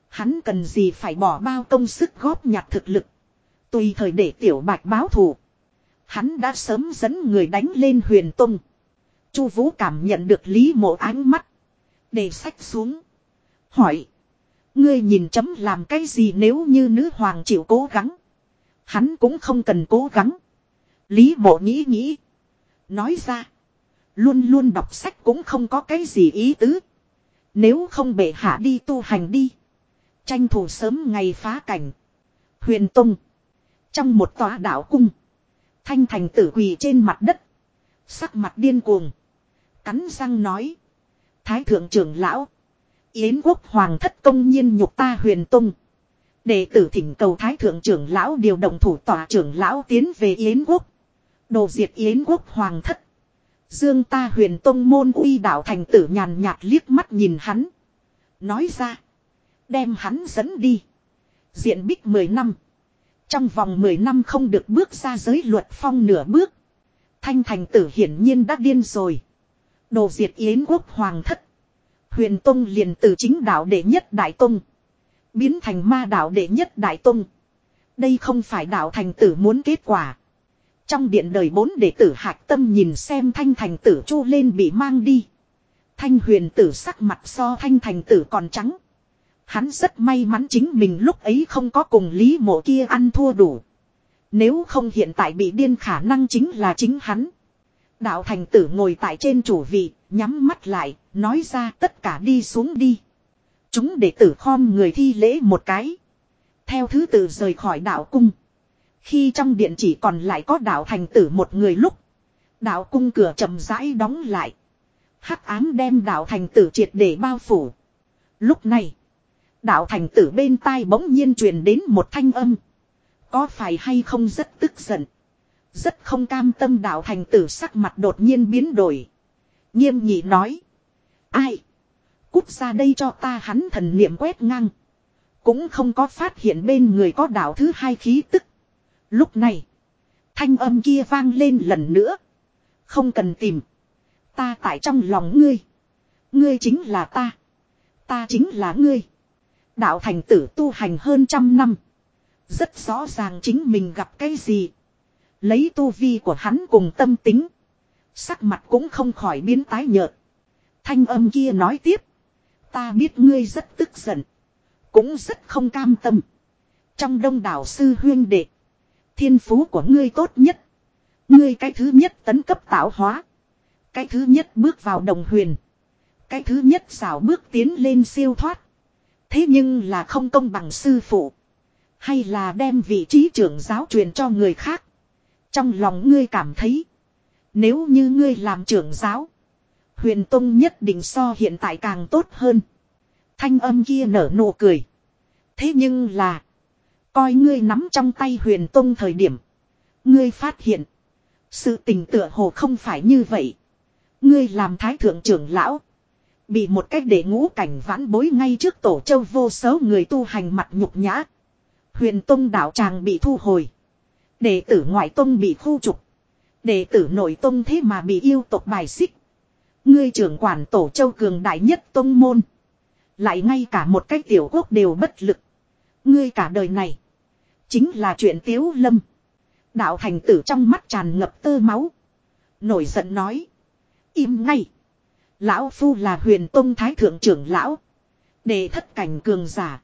[SPEAKER 1] Hắn cần gì phải bỏ bao công sức góp nhặt thực lực. Tùy thời để tiểu bạch báo thù. Hắn đã sớm dẫn người đánh lên huyền tung. Chu Vũ cảm nhận được Lý Mộ ánh mắt, để sách xuống, hỏi: "Ngươi nhìn chấm làm cái gì nếu như nữ hoàng chịu cố gắng?" Hắn cũng không cần cố gắng. Lý Mộ nghĩ nghĩ, nói ra: "Luôn luôn đọc sách cũng không có cái gì ý tứ. Nếu không bệ hạ đi tu hành đi, tranh thủ sớm ngày phá cảnh." Huyền Tông trong một tòa đảo cung. Thanh thành tử quỳ trên mặt đất. Sắc mặt điên cuồng. Cắn răng nói. Thái thượng trưởng lão. Yến quốc hoàng thất công nhiên nhục ta huyền tung. Đệ tử thỉnh cầu thái thượng trưởng lão điều động thủ tòa trưởng lão tiến về Yến quốc. Đồ diệt Yến quốc hoàng thất. Dương ta huyền tông môn uy đạo thành tử nhàn nhạt liếc mắt nhìn hắn. Nói ra. Đem hắn dẫn đi. Diện bích 10 năm. Trong vòng 10 năm không được bước ra giới luật phong nửa bước. Thanh thành tử hiển nhiên đã điên rồi. Đồ diệt yến quốc hoàng thất. Huyền Tông liền từ chính đạo đệ nhất đại tông. Biến thành ma đạo đệ nhất đại tông. Đây không phải đạo thành tử muốn kết quả. Trong điện đời bốn đệ tử hạc tâm nhìn xem thanh thành tử chu lên bị mang đi. Thanh huyền tử sắc mặt so thanh thành tử còn trắng. Hắn rất may mắn chính mình lúc ấy không có cùng Lý mộ kia ăn thua đủ. Nếu không hiện tại bị điên khả năng chính là chính hắn. Đạo thành tử ngồi tại trên chủ vị, nhắm mắt lại, nói ra tất cả đi xuống đi. Chúng đệ tử khom người thi lễ một cái. Theo thứ tự rời khỏi đạo cung. Khi trong điện chỉ còn lại có đạo thành tử một người lúc. Đạo cung cửa chậm rãi đóng lại. hắc ám đem đạo thành tử triệt để bao phủ. Lúc này. Đạo thành tử bên tai bỗng nhiên truyền đến một thanh âm. Có phải hay không rất tức giận. Rất không cam tâm đạo thành tử sắc mặt đột nhiên biến đổi. Nghiêm nhị nói. Ai? Cút ra đây cho ta hắn thần niệm quét ngang. Cũng không có phát hiện bên người có đạo thứ hai khí tức. Lúc này. Thanh âm kia vang lên lần nữa. Không cần tìm. Ta tại trong lòng ngươi. Ngươi chính là ta. Ta chính là ngươi. Đạo thành tử tu hành hơn trăm năm. Rất rõ ràng chính mình gặp cái gì. Lấy tu vi của hắn cùng tâm tính. Sắc mặt cũng không khỏi biến tái nhợt. Thanh âm kia nói tiếp. Ta biết ngươi rất tức giận. Cũng rất không cam tâm. Trong đông đảo sư huyên đệ. Thiên phú của ngươi tốt nhất. Ngươi cái thứ nhất tấn cấp tạo hóa. Cái thứ nhất bước vào đồng huyền. Cái thứ nhất xảo bước tiến lên siêu thoát. Thế nhưng là không công bằng sư phụ. Hay là đem vị trí trưởng giáo truyền cho người khác. Trong lòng ngươi cảm thấy. Nếu như ngươi làm trưởng giáo. Huyền Tông nhất định so hiện tại càng tốt hơn. Thanh âm kia nở nụ cười. Thế nhưng là. Coi ngươi nắm trong tay huyền Tông thời điểm. Ngươi phát hiện. Sự tình tựa hồ không phải như vậy. Ngươi làm thái thượng trưởng lão. Bị một cách để ngũ cảnh vãn bối ngay trước tổ châu vô số người tu hành mặt nhục nhã. Huyền Tông đạo tràng bị thu hồi. Đệ tử ngoại tông bị khu trục. Đệ tử nội tông thế mà bị yêu tộc bài xích. Ngươi trưởng quản tổ châu cường đại nhất tông môn. Lại ngay cả một cái tiểu quốc đều bất lực. Ngươi cả đời này. Chính là chuyện tiếu lâm. Đạo thành tử trong mắt tràn ngập tơ máu. Nổi giận nói. Im ngay. Lão Phu là huyền tông thái thượng trưởng lão. Để thất cảnh cường giả.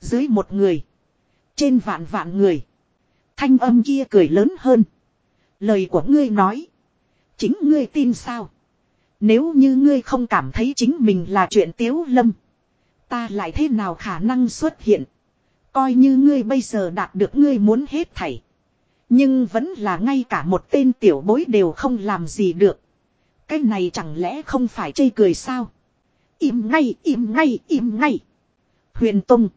[SPEAKER 1] Dưới một người. Trên vạn vạn người. Thanh âm kia cười lớn hơn. Lời của ngươi nói. Chính ngươi tin sao? Nếu như ngươi không cảm thấy chính mình là chuyện tiếu lâm. Ta lại thế nào khả năng xuất hiện? Coi như ngươi bây giờ đạt được ngươi muốn hết thảy. Nhưng vẫn là ngay cả một tên tiểu bối đều không làm gì được. Cái này chẳng lẽ không phải chê cười sao? Im ngay, im ngay, im ngay. Huyền Tông.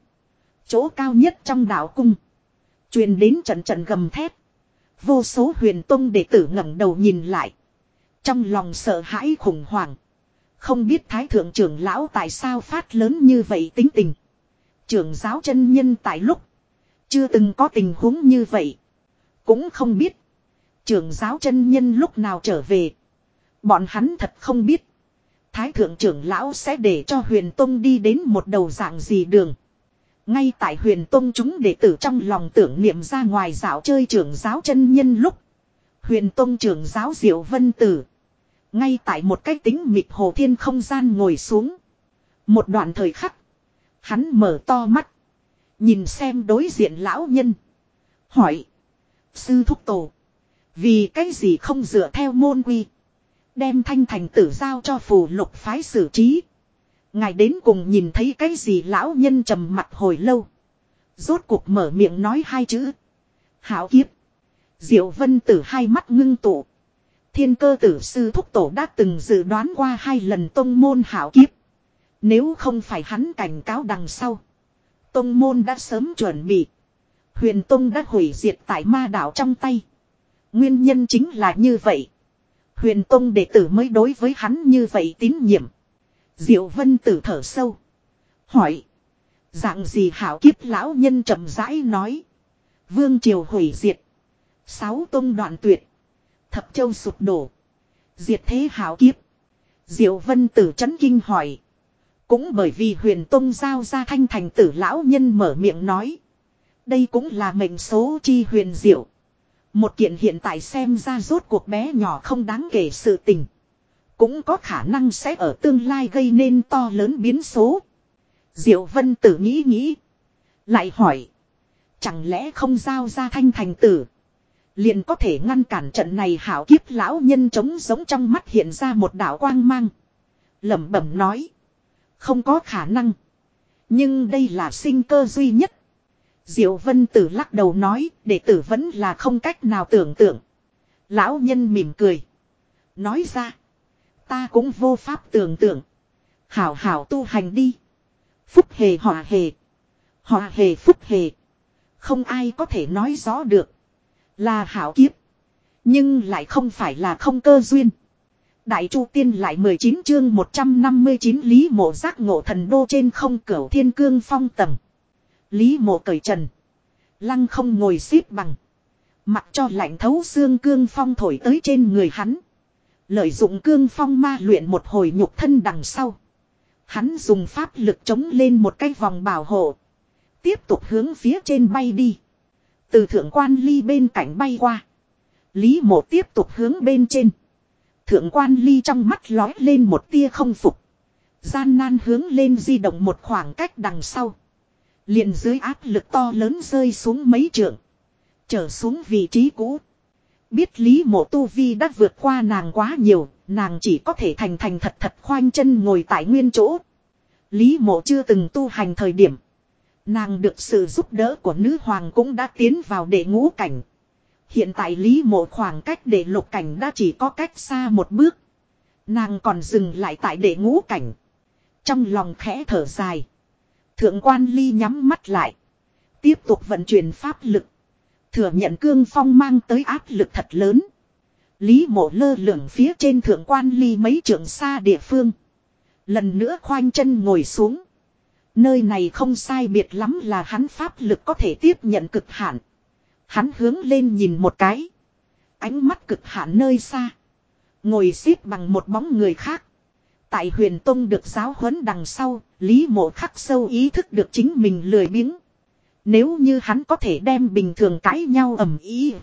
[SPEAKER 1] Chỗ cao nhất trong đảo cung. truyền đến trận trận gầm thép. Vô số huyền Tông đệ tử ngẩng đầu nhìn lại. Trong lòng sợ hãi khủng hoảng. Không biết Thái Thượng trưởng lão tại sao phát lớn như vậy tính tình. Trưởng giáo chân nhân tại lúc. Chưa từng có tình huống như vậy. Cũng không biết. Trưởng giáo chân nhân lúc nào trở về. Bọn hắn thật không biết. Thái thượng trưởng lão sẽ để cho huyền tông đi đến một đầu dạng gì đường. Ngay tại huyền tông chúng đệ tử trong lòng tưởng niệm ra ngoài dạo chơi trưởng giáo chân nhân lúc. Huyền tông trưởng giáo diệu vân tử. Ngay tại một cái tính mịt hồ thiên không gian ngồi xuống. Một đoạn thời khắc. Hắn mở to mắt. Nhìn xem đối diện lão nhân. Hỏi. Sư thúc tổ. Vì cái gì không dựa theo môn quy. Đem thanh thành tử giao cho phù lục phái xử trí. Ngài đến cùng nhìn thấy cái gì lão nhân trầm mặt hồi lâu. Rốt cuộc mở miệng nói hai chữ. Hảo kiếp. Diệu vân tử hai mắt ngưng tụ. Thiên cơ tử sư thúc tổ đã từng dự đoán qua hai lần tông môn hảo kiếp. Nếu không phải hắn cảnh cáo đằng sau. Tông môn đã sớm chuẩn bị. Huyền Tông đã hủy diệt tại ma đảo trong tay. Nguyên nhân chính là như vậy. Huyền Tông đệ tử mới đối với hắn như vậy tín nhiệm. Diệu Vân tử thở sâu. Hỏi. Dạng gì hảo kiếp lão nhân chậm rãi nói. Vương triều hủy diệt. Sáu tông đoạn tuyệt. Thập châu sụp đổ. Diệt thế hảo kiếp. Diệu Vân tử chấn kinh hỏi. Cũng bởi vì huyền tông giao ra thanh thành tử lão nhân mở miệng nói. Đây cũng là mệnh số chi huyền diệu. Một kiện hiện tại xem ra rốt cuộc bé nhỏ không đáng kể sự tình. Cũng có khả năng sẽ ở tương lai gây nên to lớn biến số. Diệu vân tử nghĩ nghĩ. Lại hỏi. Chẳng lẽ không giao ra thanh thành tử. Liền có thể ngăn cản trận này hảo kiếp lão nhân trống giống trong mắt hiện ra một đạo quang mang. lẩm bẩm nói. Không có khả năng. Nhưng đây là sinh cơ duy nhất. Diệu Vân Tử lắc đầu nói, đệ tử vẫn là không cách nào tưởng tượng. Lão nhân mỉm cười. Nói ra, ta cũng vô pháp tưởng tượng. Hảo hảo tu hành đi. Phúc hề họa hề. Họa hề phúc hề. Không ai có thể nói rõ được. Là hảo kiếp. Nhưng lại không phải là không cơ duyên. Đại Chu Tiên lại 19 chương 159 Lý Mộ giác ngộ thần đô trên không cửu thiên cương phong tầng. Lý Mộ cởi trần. Lăng không ngồi xếp bằng. Mặc cho lạnh thấu xương cương phong thổi tới trên người hắn. Lợi dụng cương phong ma luyện một hồi nhục thân đằng sau. Hắn dùng pháp lực chống lên một cái vòng bảo hộ. Tiếp tục hướng phía trên bay đi. Từ thượng quan ly bên cạnh bay qua. Lý mộ tiếp tục hướng bên trên. Thượng quan ly trong mắt lói lên một tia không phục. Gian nan hướng lên di động một khoảng cách đằng sau. Liền dưới áp lực to lớn rơi xuống mấy trượng. Trở xuống vị trí cũ. Biết Lý mộ tu vi đã vượt qua nàng quá nhiều, nàng chỉ có thể thành thành thật thật khoanh chân ngồi tại nguyên chỗ. Lý mộ chưa từng tu hành thời điểm. Nàng được sự giúp đỡ của nữ hoàng cũng đã tiến vào đệ ngũ cảnh. Hiện tại Lý Mộ khoảng cách đệ lục cảnh đã chỉ có cách xa một bước. Nàng còn dừng lại tại đệ ngũ cảnh. Trong lòng khẽ thở dài. Thượng quan ly nhắm mắt lại. Tiếp tục vận chuyển pháp lực. Thừa nhận cương phong mang tới áp lực thật lớn. Lý mộ lơ lửng phía trên thượng quan ly mấy trường xa địa phương. Lần nữa khoanh chân ngồi xuống. Nơi này không sai biệt lắm là hắn pháp lực có thể tiếp nhận cực hạn. Hắn hướng lên nhìn một cái. Ánh mắt cực hạn nơi xa. Ngồi xếp bằng một bóng người khác. Tại huyền Tông được giáo huấn đằng sau, Lý mộ khắc sâu ý thức được chính mình lười biếng. Nếu như hắn có thể đem bình thường cãi nhau ầm ý.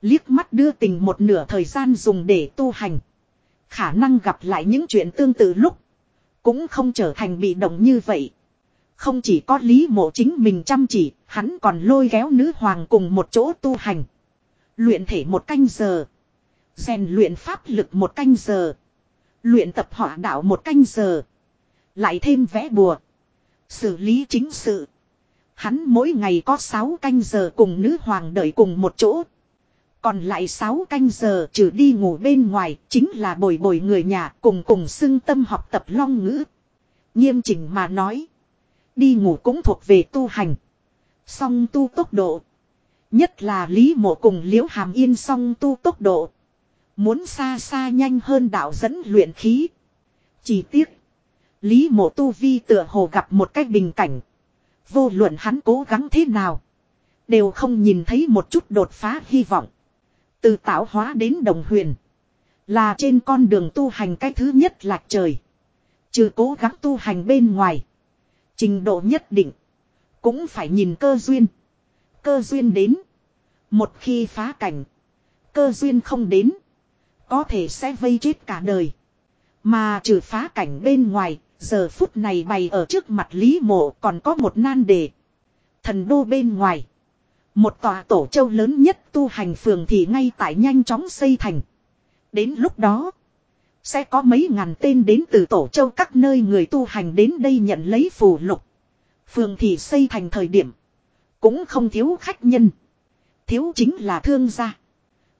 [SPEAKER 1] Liếc mắt đưa tình một nửa thời gian dùng để tu hành. Khả năng gặp lại những chuyện tương tự lúc. Cũng không trở thành bị động như vậy. Không chỉ có lý mộ chính mình chăm chỉ, hắn còn lôi kéo nữ hoàng cùng một chỗ tu hành. Luyện thể một canh giờ. rèn luyện pháp lực một canh giờ. Luyện tập họa đạo một canh giờ. Lại thêm vẽ bùa. Xử lý chính sự. Hắn mỗi ngày có 6 canh giờ cùng nữ hoàng đợi cùng một chỗ. Còn lại 6 canh giờ trừ đi ngủ bên ngoài chính là bồi bồi người nhà cùng cùng xưng tâm học tập long ngữ. Nghiêm chỉnh mà nói. Đi ngủ cũng thuộc về tu hành. Song tu tốc độ. Nhất là Lý Mộ cùng Liễu Hàm Yên song tu tốc độ. Muốn xa xa nhanh hơn đạo dẫn luyện khí. Chỉ tiếc. Lý Mộ tu vi tựa hồ gặp một cách bình cảnh. Vô luận hắn cố gắng thế nào. Đều không nhìn thấy một chút đột phá hy vọng. Từ tạo hóa đến đồng huyền. Là trên con đường tu hành cái thứ nhất lạc trời. Trừ cố gắng tu hành bên ngoài. Trình độ nhất định. Cũng phải nhìn cơ duyên. Cơ duyên đến. Một khi phá cảnh. Cơ duyên không đến. Có thể sẽ vây chết cả đời. Mà trừ phá cảnh bên ngoài. Giờ phút này bày ở trước mặt Lý Mộ còn có một nan đề. Thần đô bên ngoài. Một tòa tổ châu lớn nhất tu hành phường thì ngay tại nhanh chóng xây thành. Đến lúc đó. Sẽ có mấy ngàn tên đến từ tổ châu các nơi người tu hành đến đây nhận lấy phù lục. Phường thì xây thành thời điểm. Cũng không thiếu khách nhân. Thiếu chính là thương gia.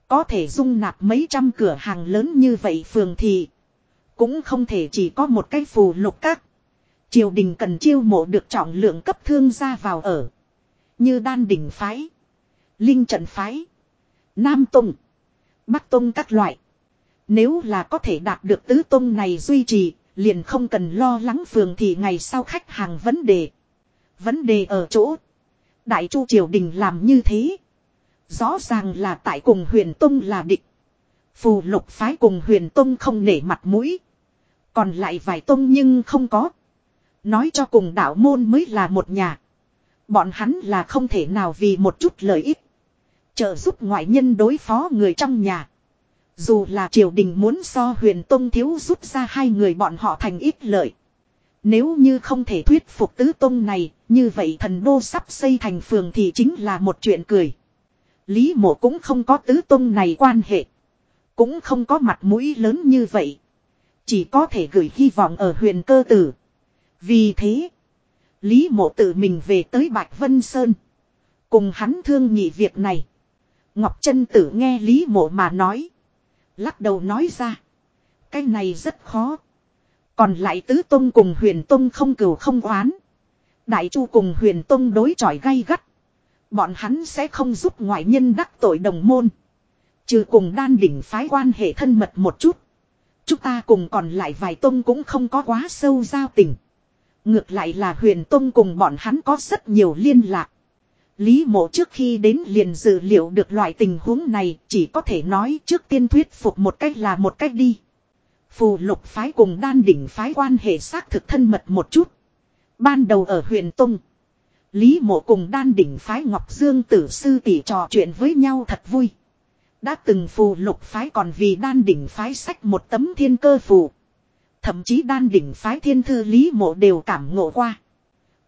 [SPEAKER 1] Có thể dung nạp mấy trăm cửa hàng lớn như vậy phường thì. Cũng không thể chỉ có một cái phù lục các. Triều đình cần chiêu mộ được trọng lượng cấp thương gia vào ở. Như đan đỉnh phái. Linh trận phái. Nam Tông. Bắc Tông các loại. Nếu là có thể đạt được tứ Tông này duy trì. Liền không cần lo lắng phường thì ngày sau khách hàng vấn đề. Vấn đề ở chỗ. Đại chu triều đình làm như thế. Rõ ràng là tại cùng huyền Tông là địch. Phù lục phái cùng huyền Tông không nể mặt mũi. Còn lại vài Tông nhưng không có. Nói cho cùng đạo môn mới là một nhà. Bọn hắn là không thể nào vì một chút lợi ích. Trợ giúp ngoại nhân đối phó người trong nhà. Dù là triều đình muốn so huyền tông thiếu rút ra hai người bọn họ thành ít lợi. Nếu như không thể thuyết phục tứ tông này, như vậy thần đô sắp xây thành phường thì chính là một chuyện cười. Lý mộ cũng không có tứ tông này quan hệ. Cũng không có mặt mũi lớn như vậy. Chỉ có thể gửi hy vọng ở huyền cơ tử. Vì thế, Lý mộ tự mình về tới Bạch Vân Sơn. Cùng hắn thương nghị việc này. Ngọc Trân Tử nghe Lý Mộ mà nói. Lắc đầu nói ra. Cái này rất khó. Còn lại Tứ Tông cùng Huyền Tông không cừu không oán. Đại Chu cùng Huyền Tông đối chọi gay gắt. Bọn hắn sẽ không giúp ngoại nhân đắc tội đồng môn. Trừ cùng đan đỉnh phái quan hệ thân mật một chút. Chúng ta cùng còn lại vài tông cũng không có quá sâu giao tình. Ngược lại là huyền tông cùng bọn hắn có rất nhiều liên lạc. Lý mộ trước khi đến liền dự liệu được loại tình huống này, chỉ có thể nói trước tiên thuyết phục một cách là một cách đi. Phù lục phái cùng đan đỉnh phái quan hệ xác thực thân mật một chút. Ban đầu ở Huyền Tông. Lý mộ cùng đan đỉnh phái Ngọc Dương tử sư tỷ trò chuyện với nhau thật vui. Đã từng phù lục phái còn vì đan đỉnh phái sách một tấm thiên cơ phù. Thậm chí đan đỉnh phái thiên thư lý mộ đều cảm ngộ qua.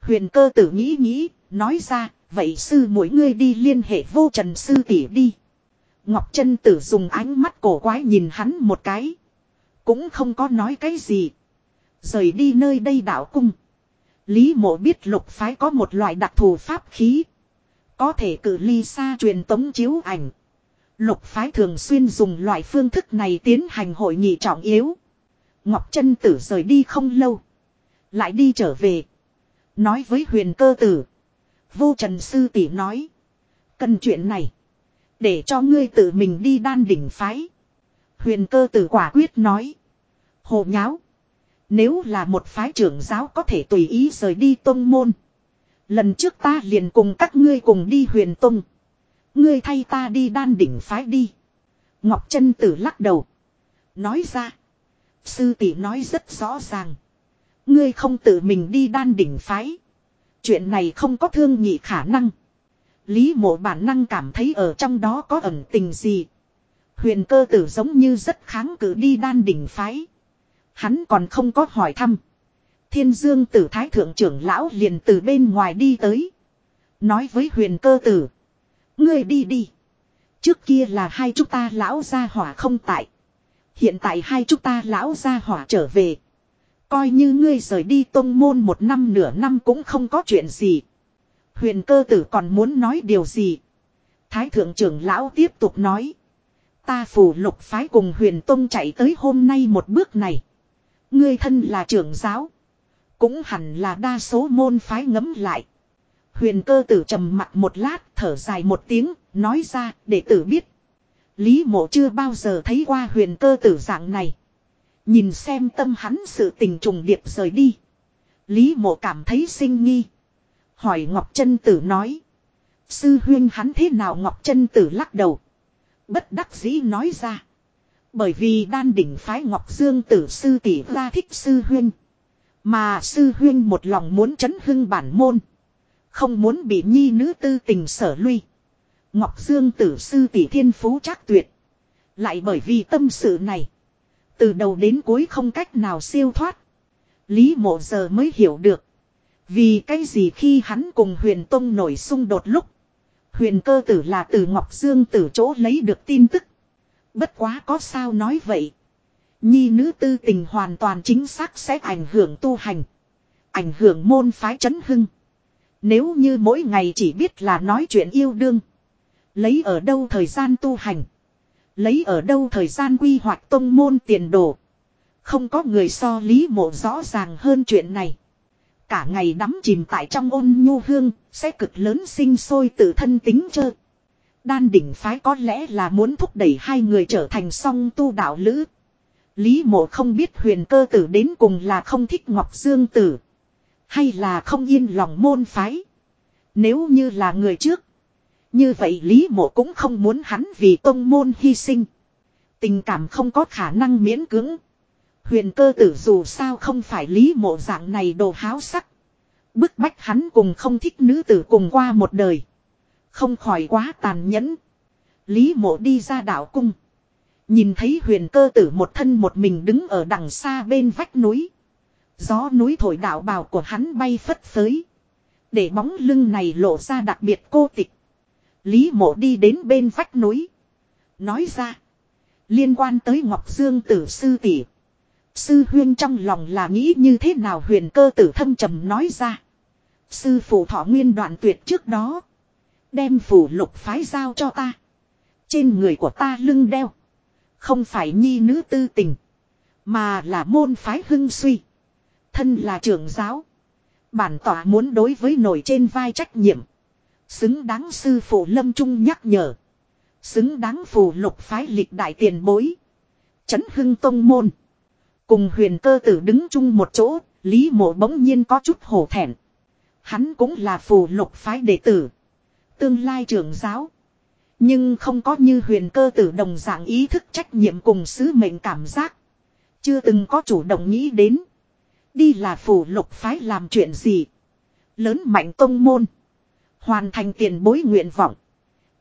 [SPEAKER 1] Huyền cơ tử nghĩ nghĩ, nói ra, vậy sư mỗi ngươi đi liên hệ vô trần sư tỷ đi. Ngọc chân tử dùng ánh mắt cổ quái nhìn hắn một cái. Cũng không có nói cái gì. Rời đi nơi đây đảo cung. Lý mộ biết lục phái có một loại đặc thù pháp khí. Có thể cử ly xa truyền tống chiếu ảnh. Lục phái thường xuyên dùng loại phương thức này tiến hành hội nghị trọng yếu. Ngọc Trân Tử rời đi không lâu. Lại đi trở về. Nói với huyền cơ tử. Vô Trần Sư Tỷ nói. Cần chuyện này. Để cho ngươi tự mình đi đan đỉnh phái. Huyền cơ tử quả quyết nói. Hồ nháo. Nếu là một phái trưởng giáo có thể tùy ý rời đi tông môn. Lần trước ta liền cùng các ngươi cùng đi huyền tông. Ngươi thay ta đi đan đỉnh phái đi. Ngọc Trân Tử lắc đầu. Nói ra. Sư tỷ nói rất rõ ràng. Ngươi không tự mình đi đan đỉnh phái. Chuyện này không có thương nhị khả năng. Lý mộ bản năng cảm thấy ở trong đó có ẩn tình gì. Huyền cơ tử giống như rất kháng cự đi đan đỉnh phái. Hắn còn không có hỏi thăm. Thiên dương tử thái thượng trưởng lão liền từ bên ngoài đi tới. Nói với huyền cơ tử. Ngươi đi đi. Trước kia là hai chúng ta lão gia hỏa không tại. Hiện tại hai chúng ta lão gia hỏa trở về. Coi như ngươi rời đi tông môn một năm nửa năm cũng không có chuyện gì. Huyền cơ tử còn muốn nói điều gì. Thái thượng trưởng lão tiếp tục nói. Ta phủ lục phái cùng huyền tông chạy tới hôm nay một bước này. Ngươi thân là trưởng giáo. Cũng hẳn là đa số môn phái ngấm lại. Huyền cơ tử trầm mặt một lát, thở dài một tiếng, nói ra để tử biết. Lý mộ chưa bao giờ thấy qua huyền cơ tử dạng này. Nhìn xem tâm hắn sự tình trùng điệp rời đi. Lý mộ cảm thấy sinh nghi. Hỏi Ngọc Trân Tử nói. Sư huyên hắn thế nào Ngọc Trân Tử lắc đầu. Bất đắc dĩ nói ra. Bởi vì đan đỉnh phái Ngọc Dương Tử sư tỷ ra thích sư huyên. Mà sư huyên một lòng muốn chấn hưng bản môn. Không muốn bị nhi nữ tư tình sở lui. Ngọc Dương Tử sư tỷ thiên phú chắc tuyệt. Lại bởi vì tâm sự này. Từ đầu đến cuối không cách nào siêu thoát. Lý mộ giờ mới hiểu được. Vì cái gì khi hắn cùng huyền tông nổi xung đột lúc. Huyền cơ tử là từ Ngọc Dương tử chỗ lấy được tin tức. Bất quá có sao nói vậy. Nhi nữ tư tình hoàn toàn chính xác sẽ ảnh hưởng tu hành. Ảnh hưởng môn phái chấn hưng. Nếu như mỗi ngày chỉ biết là nói chuyện yêu đương. Lấy ở đâu thời gian tu hành. Lấy ở đâu thời gian quy hoạch tông môn tiền đồ. Không có người so lý mộ rõ ràng hơn chuyện này. Cả ngày đắm chìm tại trong ôn nhu hương, sẽ cực lớn sinh sôi tự thân tính chơ. Đan đỉnh phái có lẽ là muốn thúc đẩy hai người trở thành song tu đạo lữ. Lý mộ không biết huyền cơ tử đến cùng là không thích Ngọc Dương tử. Hay là không yên lòng môn phái. Nếu như là người trước. Như vậy Lý mộ cũng không muốn hắn vì tông môn hy sinh. Tình cảm không có khả năng miễn cưỡng. Huyền cơ tử dù sao không phải lý mộ dạng này đồ háo sắc. Bức bách hắn cùng không thích nữ tử cùng qua một đời. Không khỏi quá tàn nhẫn. Lý mộ đi ra đảo cung. Nhìn thấy huyền cơ tử một thân một mình đứng ở đằng xa bên vách núi. Gió núi thổi đạo bào của hắn bay phất phới. Để bóng lưng này lộ ra đặc biệt cô tịch. Lý mộ đi đến bên vách núi. Nói ra. Liên quan tới Ngọc Dương tử sư tỷ Sư huyên trong lòng là nghĩ như thế nào huyền cơ tử thâm trầm nói ra. Sư phụ thọ nguyên đoạn tuyệt trước đó. Đem phủ lục phái giao cho ta. Trên người của ta lưng đeo. Không phải nhi nữ tư tình. Mà là môn phái hưng suy. Thân là trưởng giáo. Bản tỏa muốn đối với nổi trên vai trách nhiệm. Xứng đáng sư phụ lâm trung nhắc nhở. Xứng đáng phù lục phái lịch đại tiền bối. Chấn hưng tông môn. Cùng huyền cơ tử đứng chung một chỗ, Lý mộ bỗng nhiên có chút hổ thẹn. Hắn cũng là phù lục phái đệ tử. Tương lai trưởng giáo. Nhưng không có như huyền cơ tử đồng dạng ý thức trách nhiệm cùng sứ mệnh cảm giác. Chưa từng có chủ động nghĩ đến. Đi là phù lục phái làm chuyện gì. Lớn mạnh tông môn. Hoàn thành tiền bối nguyện vọng.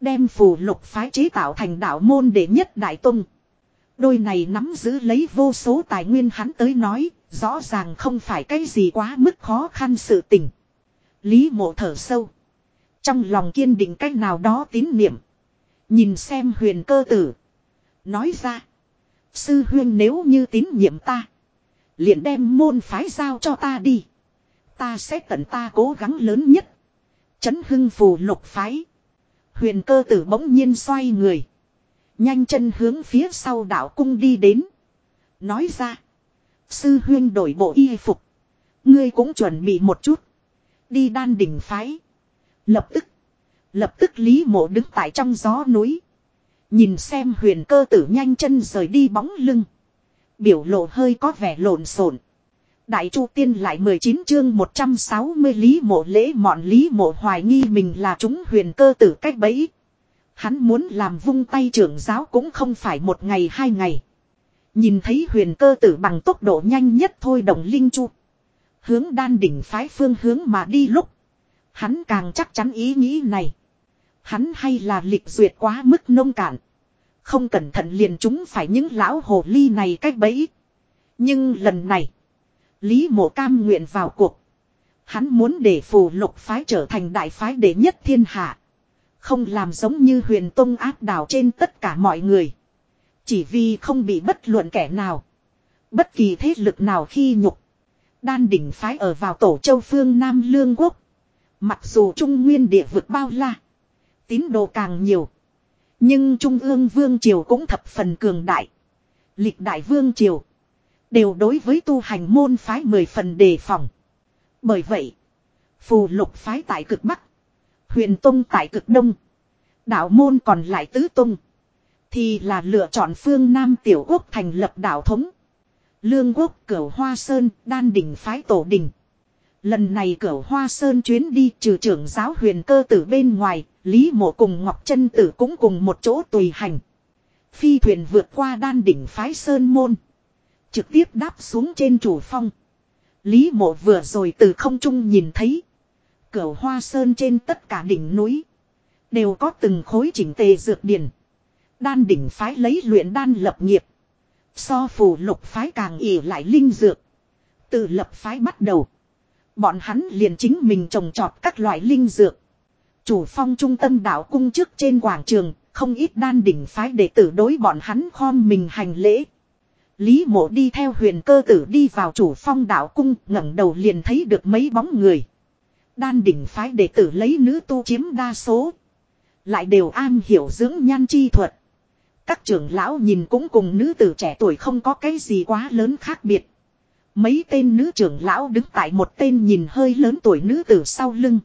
[SPEAKER 1] Đem phù lục phái chế tạo thành đạo môn để nhất đại tông. Đôi này nắm giữ lấy vô số tài nguyên hắn tới nói, rõ ràng không phải cái gì quá mức khó khăn sự tình. Lý mộ thở sâu. Trong lòng kiên định cách nào đó tín niệm. Nhìn xem huyền cơ tử. Nói ra. Sư huyên nếu như tín nhiệm ta. Liền đem môn phái giao cho ta đi. Ta sẽ tận ta cố gắng lớn nhất. Chấn hưng phù lục phái. Huyền cơ tử bỗng nhiên xoay người. Nhanh chân hướng phía sau đạo cung đi đến. Nói ra. Sư huyên đổi bộ y phục. Ngươi cũng chuẩn bị một chút. Đi đan đỉnh phái. Lập tức. Lập tức Lý mộ đứng tại trong gió núi. Nhìn xem huyền cơ tử nhanh chân rời đi bóng lưng. Biểu lộ hơi có vẻ lộn xộn. Đại Chu Tiên lại 19 chương 160 Lý Mộ lễ mọn Lý Mộ hoài nghi mình là chúng huyền cơ tử cách bẫy. Hắn muốn làm vung tay trưởng giáo cũng không phải một ngày hai ngày. Nhìn thấy huyền cơ tử bằng tốc độ nhanh nhất thôi đồng linh chu. Hướng đan đỉnh phái phương hướng mà đi lúc. Hắn càng chắc chắn ý nghĩ này. Hắn hay là lịch duyệt quá mức nông cạn. Không cẩn thận liền chúng phải những lão hồ ly này cách bẫy. Nhưng lần này. Lý mộ cam nguyện vào cuộc. Hắn muốn để phù lục phái trở thành đại phái đệ nhất thiên hạ. Không làm giống như huyền tông áp đảo trên tất cả mọi người. Chỉ vì không bị bất luận kẻ nào. Bất kỳ thế lực nào khi nhục. Đan đỉnh phái ở vào tổ châu phương Nam Lương Quốc. Mặc dù Trung Nguyên địa vực bao la. Tín đồ càng nhiều. Nhưng Trung ương Vương Triều cũng thập phần cường đại. Lịch đại Vương Triều. Đều đối với tu hành môn phái mười phần đề phòng. Bởi vậy. Phù lục phái tại cực Bắc. Huyền Tông tại cực Đông. Đạo môn còn lại tứ Tông. Thì là lựa chọn phương Nam Tiểu Quốc thành lập đạo thống. Lương Quốc cửu Hoa Sơn đan đỉnh phái tổ đình. Lần này cửu Hoa Sơn chuyến đi trừ trưởng giáo huyền cơ tử bên ngoài, Lý Mộ cùng Ngọc Trân Tử cũng cùng một chỗ tùy hành. Phi thuyền vượt qua đan đỉnh phái Sơn Môn. Trực tiếp đáp xuống trên chủ phong. Lý Mộ vừa rồi từ không trung nhìn thấy. Cửu Hoa Sơn trên tất cả đỉnh núi. Đều có từng khối chỉnh tề dược điển. Đan đỉnh phái lấy luyện đan lập nghiệp. So phù lục phái càng ỉ lại linh dược. Từ lập phái bắt đầu. Bọn hắn liền chính mình trồng trọt các loại linh dược. Chủ phong trung tâm đạo cung trước trên quảng trường, không ít đan đỉnh phái đệ tử đối bọn hắn khom mình hành lễ. Lý mộ đi theo huyền cơ tử đi vào chủ phong đạo cung ngẩng đầu liền thấy được mấy bóng người. Đan đỉnh phái đệ tử lấy nữ tu chiếm đa số. Lại đều an hiểu dưỡng nhan chi thuật. Các trưởng lão nhìn cũng cùng nữ tử trẻ tuổi không có cái gì quá lớn khác biệt. Mấy tên nữ trưởng lão đứng tại một tên nhìn hơi lớn tuổi nữ tử sau lưng.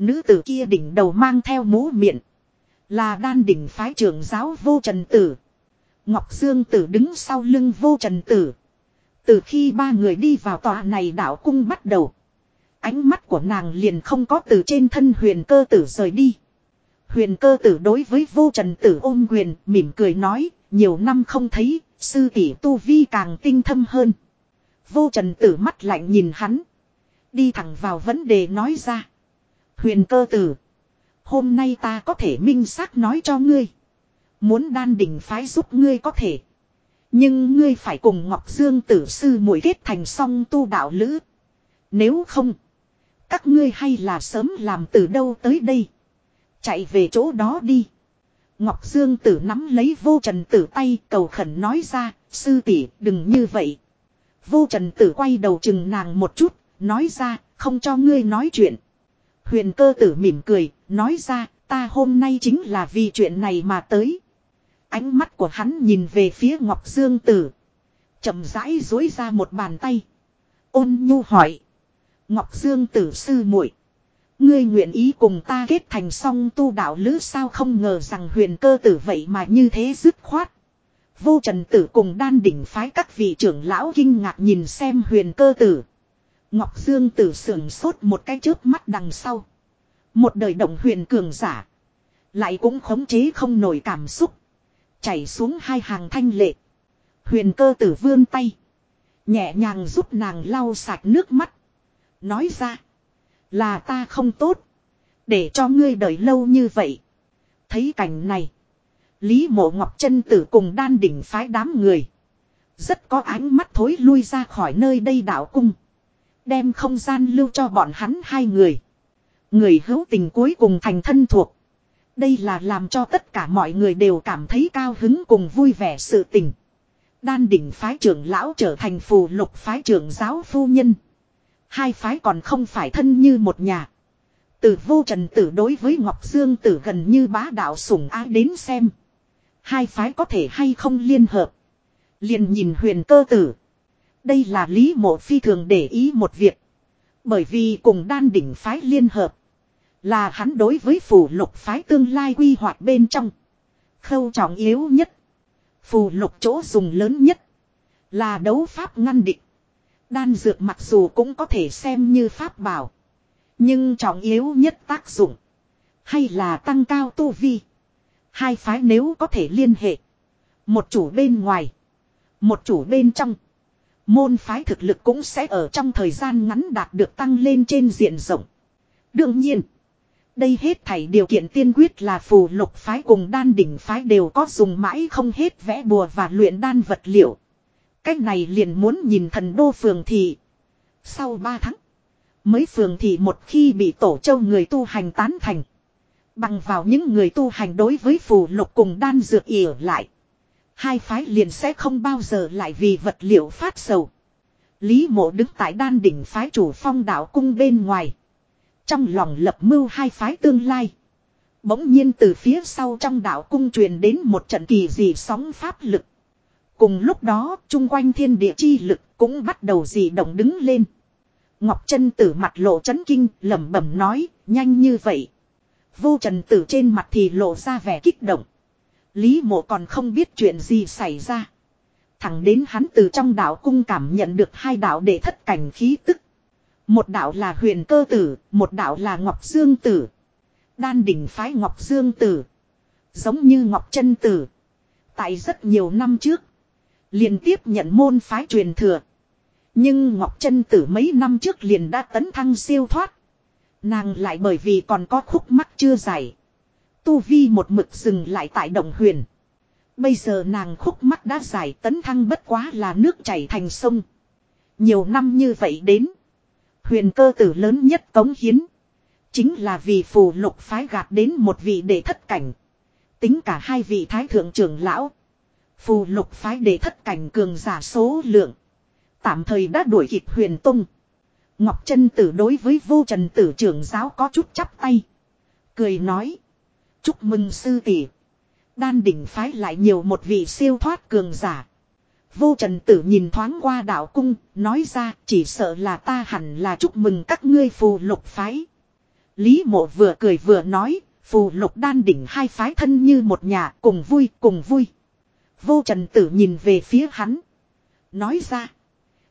[SPEAKER 1] Nữ tử kia đỉnh đầu mang theo mũ miệng. Là đan đỉnh phái trưởng giáo vô trần tử. Ngọc Dương tử đứng sau lưng vô trần tử. Từ khi ba người đi vào tòa này đảo cung bắt đầu. Ánh mắt của nàng liền không có từ trên thân huyền cơ tử rời đi. Huyền cơ tử đối với vô trần tử ôm quyền mỉm cười nói. Nhiều năm không thấy, sư tỷ tu vi càng tinh thâm hơn. Vô trần tử mắt lạnh nhìn hắn. Đi thẳng vào vấn đề nói ra. Huyền cơ tử. Hôm nay ta có thể minh xác nói cho ngươi. Muốn đan đỉnh phái giúp ngươi có thể. Nhưng ngươi phải cùng Ngọc Dương tử sư mũi kết thành song tu đạo lữ. Nếu không. Các ngươi hay là sớm làm từ đâu tới đây. Chạy về chỗ đó đi. Ngọc Dương tử nắm lấy vô trần tử tay cầu khẩn nói ra. Sư tỷ, đừng như vậy. Vô trần tử quay đầu chừng nàng một chút. Nói ra, không cho ngươi nói chuyện. Huyền cơ tử mỉm cười. Nói ra, ta hôm nay chính là vì chuyện này mà tới. Ánh mắt của hắn nhìn về phía Ngọc Dương Tử. chậm rãi dối ra một bàn tay. Ôn nhu hỏi. Ngọc Dương Tử sư muội, Ngươi nguyện ý cùng ta kết thành song tu đạo lữ sao không ngờ rằng huyền cơ tử vậy mà như thế dứt khoát. Vô trần tử cùng đan đỉnh phái các vị trưởng lão kinh ngạc nhìn xem huyền cơ tử. Ngọc Dương tử sưởng sốt một cái trước mắt đằng sau. Một đời động huyền cường giả. Lại cũng khống chế không nổi cảm xúc. Chảy xuống hai hàng thanh lệ. Huyền cơ tử vươn tay. Nhẹ nhàng giúp nàng lau sạch nước mắt. Nói ra. Là ta không tốt. Để cho ngươi đợi lâu như vậy. Thấy cảnh này. Lý mộ ngọc chân tử cùng đan đỉnh phái đám người. Rất có ánh mắt thối lui ra khỏi nơi đây đảo cung. Đem không gian lưu cho bọn hắn hai người. Người hữu tình cuối cùng thành thân thuộc. Đây là làm cho tất cả mọi người đều cảm thấy cao hứng cùng vui vẻ sự tình. Đan đỉnh phái trưởng lão trở thành phù lục phái trưởng giáo phu nhân. Hai phái còn không phải thân như một nhà. Từ vô trần tử đối với Ngọc Dương tử gần như bá đạo sủng ái đến xem. Hai phái có thể hay không liên hợp. Liền nhìn huyền cơ tử. Đây là lý mộ phi thường để ý một việc. Bởi vì cùng đan đỉnh phái liên hợp. Là hắn đối với phủ lục phái tương lai quy hoạch bên trong. Khâu trọng yếu nhất. Phù lục chỗ dùng lớn nhất. Là đấu pháp ngăn địch. Đan dược mặc dù cũng có thể xem như pháp bảo. Nhưng trọng yếu nhất tác dụng. Hay là tăng cao tu vi. Hai phái nếu có thể liên hệ. Một chủ bên ngoài. Một chủ bên trong. Môn phái thực lực cũng sẽ ở trong thời gian ngắn đạt được tăng lên trên diện rộng. Đương nhiên. Đây hết thảy điều kiện tiên quyết là phù lục phái cùng đan đỉnh phái đều có dùng mãi không hết vẽ bùa và luyện đan vật liệu. Cách này liền muốn nhìn thần đô phường thị. Sau 3 tháng. Mới phường thị một khi bị tổ châu người tu hành tán thành. Bằng vào những người tu hành đối với phù lục cùng đan dược ỉa lại. Hai phái liền sẽ không bao giờ lại vì vật liệu phát sầu. Lý mộ đứng tại đan đỉnh phái chủ phong đạo cung bên ngoài. Trong lòng lập mưu hai phái tương lai. Bỗng nhiên từ phía sau trong đạo cung truyền đến một trận kỳ dị sóng pháp lực. Cùng lúc đó, chung quanh thiên địa chi lực cũng bắt đầu dị động đứng lên. Ngọc chân tử mặt lộ chấn kinh, lẩm bẩm nói, nhanh như vậy. Vô trần tử trên mặt thì lộ ra vẻ kích động. Lý mộ còn không biết chuyện gì xảy ra. Thẳng đến hắn từ trong đạo cung cảm nhận được hai đạo để thất cảnh khí tức. Một đạo là huyền cơ tử, một đạo là ngọc dương tử. Đan đỉnh phái ngọc dương tử. Giống như ngọc chân tử. Tại rất nhiều năm trước. liền tiếp nhận môn phái truyền thừa. Nhưng ngọc chân tử mấy năm trước liền đã tấn thăng siêu thoát. Nàng lại bởi vì còn có khúc mắc chưa giải. Tu Vi một mực dừng lại tại động huyền. Bây giờ nàng khúc mắt đã giải tấn thăng bất quá là nước chảy thành sông. Nhiều năm như vậy đến. Huyền cơ tử lớn nhất cống hiến. Chính là vì phù lục phái gạt đến một vị đệ thất cảnh. Tính cả hai vị thái thượng trưởng lão. Phù lục phái đệ thất cảnh cường giả số lượng. Tạm thời đã đuổi kịp huyền tung. Ngọc chân tử đối với vô trần tử trưởng giáo có chút chắp tay. Cười nói. Chúc mừng sư tỷ. Đan đỉnh phái lại nhiều một vị siêu thoát cường giả. Vô trần tử nhìn thoáng qua đạo cung, nói ra chỉ sợ là ta hẳn là chúc mừng các ngươi phù lục phái. Lý mộ vừa cười vừa nói, phù lục đan đỉnh hai phái thân như một nhà, cùng vui, cùng vui. Vô trần tử nhìn về phía hắn. Nói ra,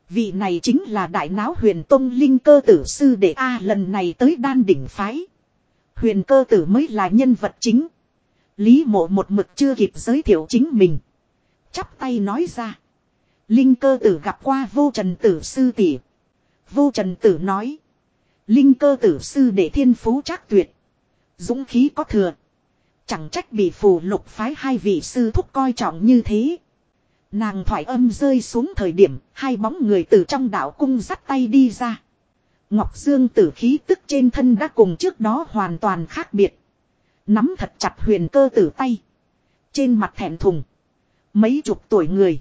[SPEAKER 1] vị này chính là đại náo huyền tông linh cơ tử sư đệ A lần này tới đan đỉnh phái. Huyền cơ tử mới là nhân vật chính. Lý mộ một mực chưa kịp giới thiệu chính mình. Chắp tay nói ra. Linh cơ tử gặp qua vô trần tử sư tỷ. Vô trần tử nói. Linh cơ tử sư để thiên phú chắc tuyệt. Dũng khí có thừa. Chẳng trách bị phù lục phái hai vị sư thúc coi trọng như thế. Nàng thoại âm rơi xuống thời điểm, hai bóng người từ trong đạo cung dắt tay đi ra. Ngọc Dương tử khí tức trên thân đã cùng trước đó hoàn toàn khác biệt. Nắm thật chặt huyền cơ tử tay. Trên mặt thẹn thùng. Mấy chục tuổi người.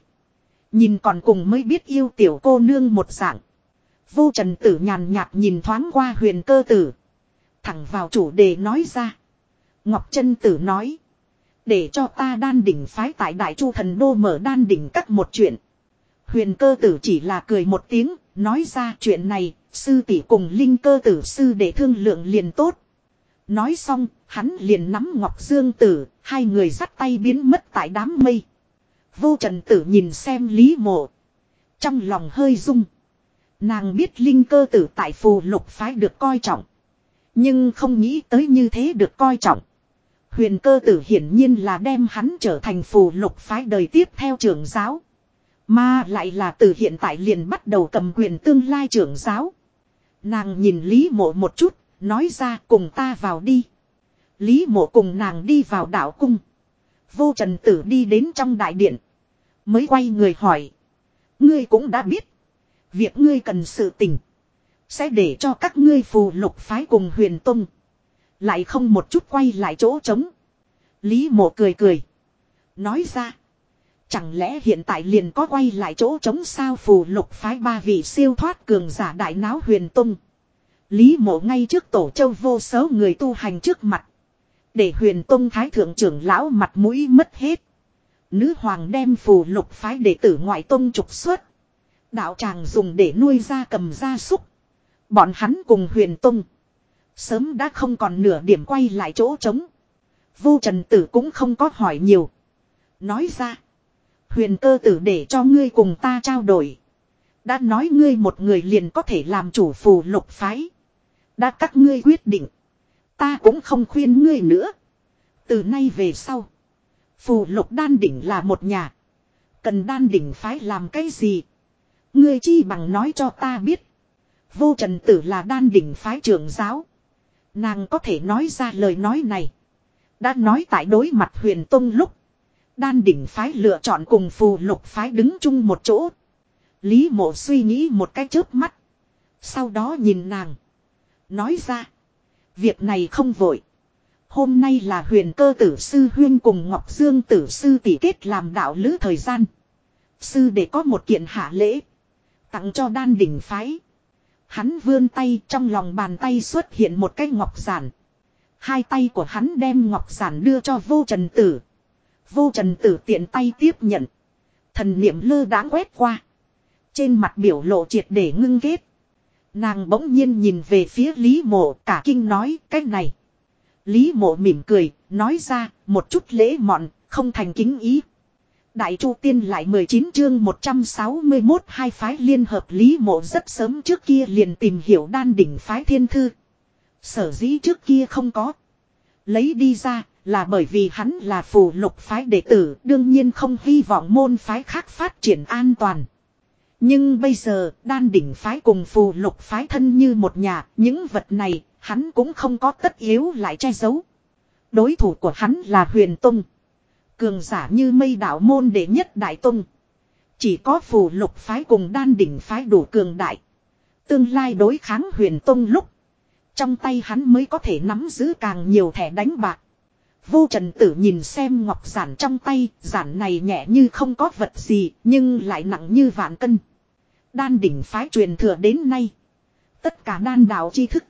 [SPEAKER 1] Nhìn còn cùng mới biết yêu tiểu cô nương một dạng. Vô trần tử nhàn nhạt nhìn thoáng qua huyền cơ tử. Thẳng vào chủ đề nói ra. Ngọc chân tử nói. Để cho ta đan đỉnh phái tại đại chu thần đô mở đan đỉnh các một chuyện. Huyền cơ tử chỉ là cười một tiếng, nói ra chuyện này, sư tỷ cùng linh cơ tử sư để thương lượng liền tốt. Nói xong, hắn liền nắm Ngọc Dương Tử, hai người dắt tay biến mất tại đám mây. Vô trần tử nhìn xem Lý Mộ. Trong lòng hơi rung. Nàng biết linh cơ tử tại phù lục phái được coi trọng. Nhưng không nghĩ tới như thế được coi trọng. Huyền cơ tử hiển nhiên là đem hắn trở thành phù lục phái đời tiếp theo trưởng giáo. Mà lại là từ hiện tại liền bắt đầu cầm quyền tương lai trưởng giáo. Nàng nhìn Lý mộ một chút, nói ra cùng ta vào đi. Lý mộ cùng nàng đi vào đảo cung. Vô trần tử đi đến trong đại điện. Mới quay người hỏi. Ngươi cũng đã biết. Việc ngươi cần sự tình. Sẽ để cho các ngươi phù lục phái cùng huyền tông. Lại không một chút quay lại chỗ trống. Lý mộ cười cười. Nói ra. Chẳng lẽ hiện tại liền có quay lại chỗ trống sao phù lục phái ba vị siêu thoát cường giả đại náo huyền tung. Lý mộ ngay trước tổ châu vô số người tu hành trước mặt. Để huyền tung thái thượng trưởng lão mặt mũi mất hết. Nữ hoàng đem phù lục phái đệ tử ngoại tông trục xuất. Đạo tràng dùng để nuôi ra cầm gia súc. Bọn hắn cùng huyền tung. Sớm đã không còn nửa điểm quay lại chỗ trống. Vô trần tử cũng không có hỏi nhiều. Nói ra. Huyền cơ tử để cho ngươi cùng ta trao đổi. Đã nói ngươi một người liền có thể làm chủ phù lục phái. Đã các ngươi quyết định. Ta cũng không khuyên ngươi nữa. Từ nay về sau. Phù lục đan đỉnh là một nhà. Cần đan đỉnh phái làm cái gì? Ngươi chi bằng nói cho ta biết. Vô trần tử là đan đỉnh phái trưởng giáo. Nàng có thể nói ra lời nói này. Đã nói tại đối mặt huyền tông lúc. Đan đỉnh phái lựa chọn cùng phù lục phái đứng chung một chỗ. Lý mộ suy nghĩ một cái chớp mắt. Sau đó nhìn nàng. Nói ra. Việc này không vội. Hôm nay là huyền cơ tử sư huyên cùng Ngọc Dương tử sư tỷ kết làm đạo lữ thời gian. Sư để có một kiện hạ lễ. Tặng cho đan đỉnh phái. Hắn vươn tay trong lòng bàn tay xuất hiện một cái ngọc giản. Hai tay của hắn đem ngọc giản đưa cho vô trần tử. Vô trần tử tiện tay tiếp nhận. Thần niệm lơ đãng quét qua. Trên mặt biểu lộ triệt để ngưng kết. Nàng bỗng nhiên nhìn về phía Lý mộ cả kinh nói cái này. Lý mộ mỉm cười, nói ra, một chút lễ mọn, không thành kính ý. Đại Chu Tiên lại 19 chương 161 hai phái liên hợp Lý Mộ rất sớm trước kia liền tìm hiểu đan đỉnh phái thiên thư. Sở dĩ trước kia không có. Lấy đi ra là bởi vì hắn là phù lục phái đệ tử đương nhiên không hy vọng môn phái khác phát triển an toàn. Nhưng bây giờ đan đỉnh phái cùng phù lục phái thân như một nhà, những vật này hắn cũng không có tất yếu lại che giấu. Đối thủ của hắn là huyền tông. Cường giả như mây đạo môn đệ nhất đại tông. Chỉ có phù lục phái cùng đan đỉnh phái đủ cường đại. Tương lai đối kháng huyền tông lúc. Trong tay hắn mới có thể nắm giữ càng nhiều thẻ đánh bạc. Vô trần tử nhìn xem ngọc giản trong tay, giản này nhẹ như không có vật gì, nhưng lại nặng như vạn cân. Đan đỉnh phái truyền thừa đến nay. Tất cả đan đạo tri thức.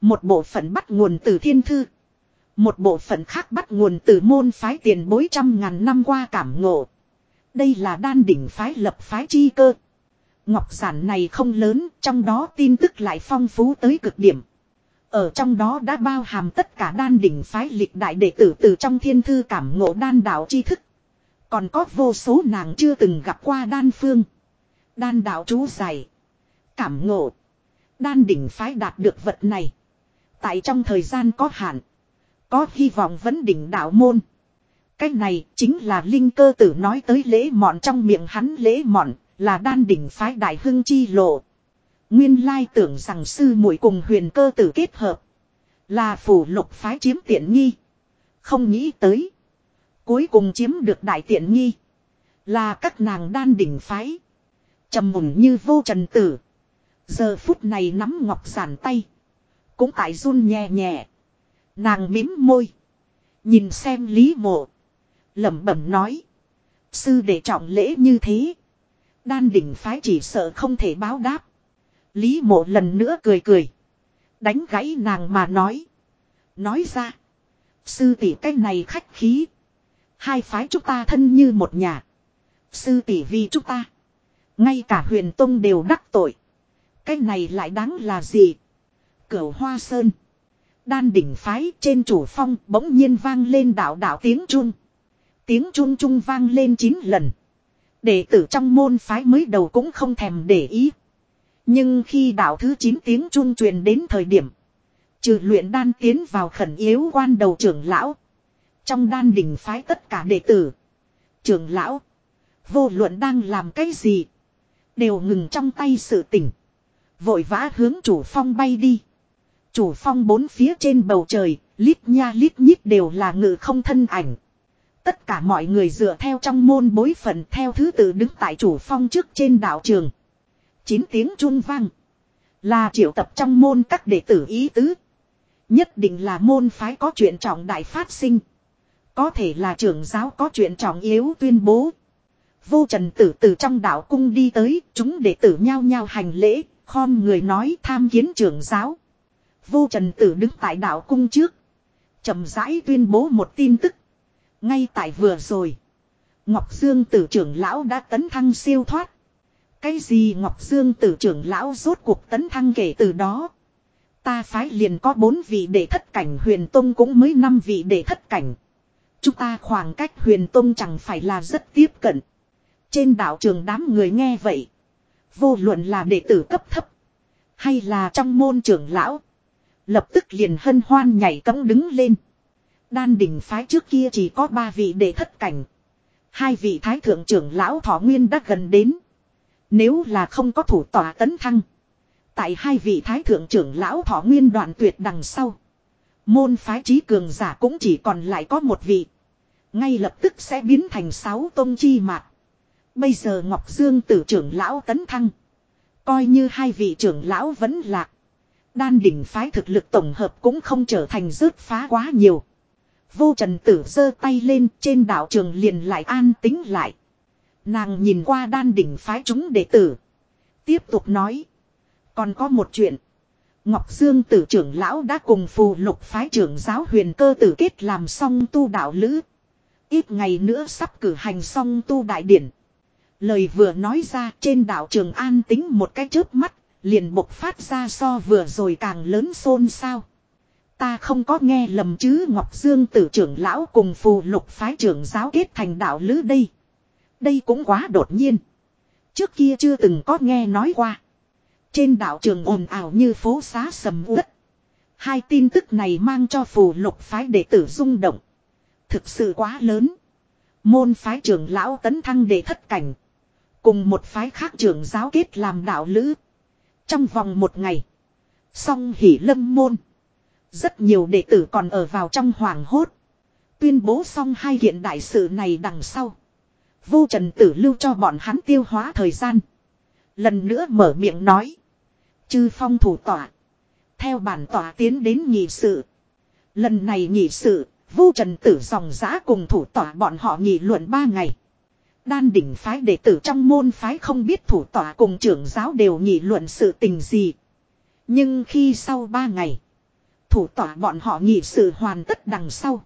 [SPEAKER 1] Một bộ phận bắt nguồn từ thiên thư. Một bộ phận khác bắt nguồn từ môn phái tiền bối trăm ngàn năm qua cảm ngộ. Đây là đan đỉnh phái lập phái chi cơ. Ngọc giản này không lớn, trong đó tin tức lại phong phú tới cực điểm. Ở trong đó đã bao hàm tất cả đan đỉnh phái lịch đại đệ tử từ trong thiên thư cảm ngộ đan đạo chi thức. Còn có vô số nàng chưa từng gặp qua đan phương. Đan đạo chú giải. Cảm ngộ. Đan đỉnh phái đạt được vật này. Tại trong thời gian có hạn. Có hy vọng vẫn đỉnh đạo môn. Cái này chính là linh cơ tử nói tới lễ mọn trong miệng hắn lễ mọn là đan đỉnh phái đại hưng chi lộ. Nguyên lai tưởng rằng sư muội cùng huyền cơ tử kết hợp. Là phủ lục phái chiếm tiện nghi. Không nghĩ tới. Cuối cùng chiếm được đại tiện nghi. Là các nàng đan đỉnh phái. trầm mùng như vô trần tử. Giờ phút này nắm ngọc giản tay. Cũng tại run nhẹ nhẹ. Nàng mím môi. Nhìn xem lý mộ. lẩm bẩm nói. Sư để trọng lễ như thế. Đan đỉnh phái chỉ sợ không thể báo đáp. Lý mộ lần nữa cười cười. Đánh gãy nàng mà nói. Nói ra. Sư tỷ cái này khách khí. Hai phái chúng ta thân như một nhà. Sư tỷ vì chúng ta. Ngay cả huyền tông đều đắc tội. Cái này lại đáng là gì? Cửu hoa sơn. Đan đỉnh phái trên chủ phong bỗng nhiên vang lên đạo đạo tiếng trung, Tiếng trung trung vang lên 9 lần. Đệ tử trong môn phái mới đầu cũng không thèm để ý. Nhưng khi đạo thứ 9 tiếng trung truyền đến thời điểm. Trừ luyện đan tiến vào khẩn yếu quan đầu trưởng lão. Trong đan đỉnh phái tất cả đệ tử. Trưởng lão. Vô luận đang làm cái gì. Đều ngừng trong tay sự tỉnh. Vội vã hướng chủ phong bay đi. Chủ phong bốn phía trên bầu trời, lít nha lít nhít đều là ngự không thân ảnh. Tất cả mọi người dựa theo trong môn bối phận theo thứ tự đứng tại chủ phong trước trên đảo trường. Chín tiếng chuông vang. Là triệu tập trong môn các đệ tử ý tứ. Nhất định là môn phái có chuyện trọng đại phát sinh. Có thể là trưởng giáo có chuyện trọng yếu tuyên bố. Vô trần tử từ trong đạo cung đi tới, chúng đệ tử nhao nhao hành lễ, khom người nói tham kiến trưởng giáo. Vô trần tử đứng tại đạo cung trước. chậm rãi tuyên bố một tin tức. Ngay tại vừa rồi. Ngọc Dương tử trưởng lão đã tấn thăng siêu thoát. Cái gì Ngọc Dương tử trưởng lão rốt cuộc tấn thăng kể từ đó. Ta phái liền có bốn vị để thất cảnh huyền tông cũng mới năm vị để thất cảnh. Chúng ta khoảng cách huyền tông chẳng phải là rất tiếp cận. Trên đảo trường đám người nghe vậy. Vô luận là đệ tử cấp thấp. Hay là trong môn trưởng lão. Lập tức liền hân hoan nhảy cấm đứng lên. Đan đỉnh phái trước kia chỉ có ba vị đệ thất cảnh. Hai vị thái thượng trưởng lão thọ nguyên đã gần đến. Nếu là không có thủ tòa tấn thăng. Tại hai vị thái thượng trưởng lão thọ nguyên đoạn tuyệt đằng sau. Môn phái trí cường giả cũng chỉ còn lại có một vị. Ngay lập tức sẽ biến thành sáu tôn chi mạc. Bây giờ Ngọc Dương tử trưởng lão tấn thăng. Coi như hai vị trưởng lão vẫn lạc. Đan đỉnh phái thực lực tổng hợp cũng không trở thành rớt phá quá nhiều. Vô trần tử giơ tay lên, trên đảo trường liền lại an tính lại. Nàng nhìn qua đan đỉnh phái chúng đệ tử. Tiếp tục nói. Còn có một chuyện. Ngọc Dương tử trưởng lão đã cùng phù lục phái trưởng giáo huyền cơ tử kết làm xong tu đạo lữ. Ít ngày nữa sắp cử hành xong tu đại điển. Lời vừa nói ra trên đảo Trường An tính một cái chớp mắt, liền bộc phát ra so vừa rồi càng lớn xôn xao. Ta không có nghe lầm chứ Ngọc Dương tử trưởng lão cùng phù lục phái trưởng giáo kết thành đạo lữ đây. Đây cũng quá đột nhiên. Trước kia chưa từng có nghe nói qua. Trên đảo trường ồn ào như phố xá sầm uất. Hai tin tức này mang cho phù lục phái đệ tử rung động. Thực sự quá lớn. Môn phái trưởng lão tấn thăng đệ thất cảnh. Cùng một phái khác trưởng giáo kết làm đạo lữ. Trong vòng một ngày. Song hỉ lâm môn. Rất nhiều đệ tử còn ở vào trong hoàng hốt. Tuyên bố xong hai hiện đại sự này đằng sau. Vô trần tử lưu cho bọn hắn tiêu hóa thời gian. Lần nữa mở miệng nói. Chư phong thủ tỏa. Theo bản tỏa tiến đến nhị sự. Lần này nhị sự, vô trần tử dòng giã cùng thủ tỏa bọn họ nghị luận ba ngày. Đan đỉnh phái đệ tử trong môn phái không biết thủ tỏa cùng trưởng giáo đều nghị luận sự tình gì. Nhưng khi sau ba ngày, thủ tỏa bọn họ nghị sự hoàn tất đằng sau.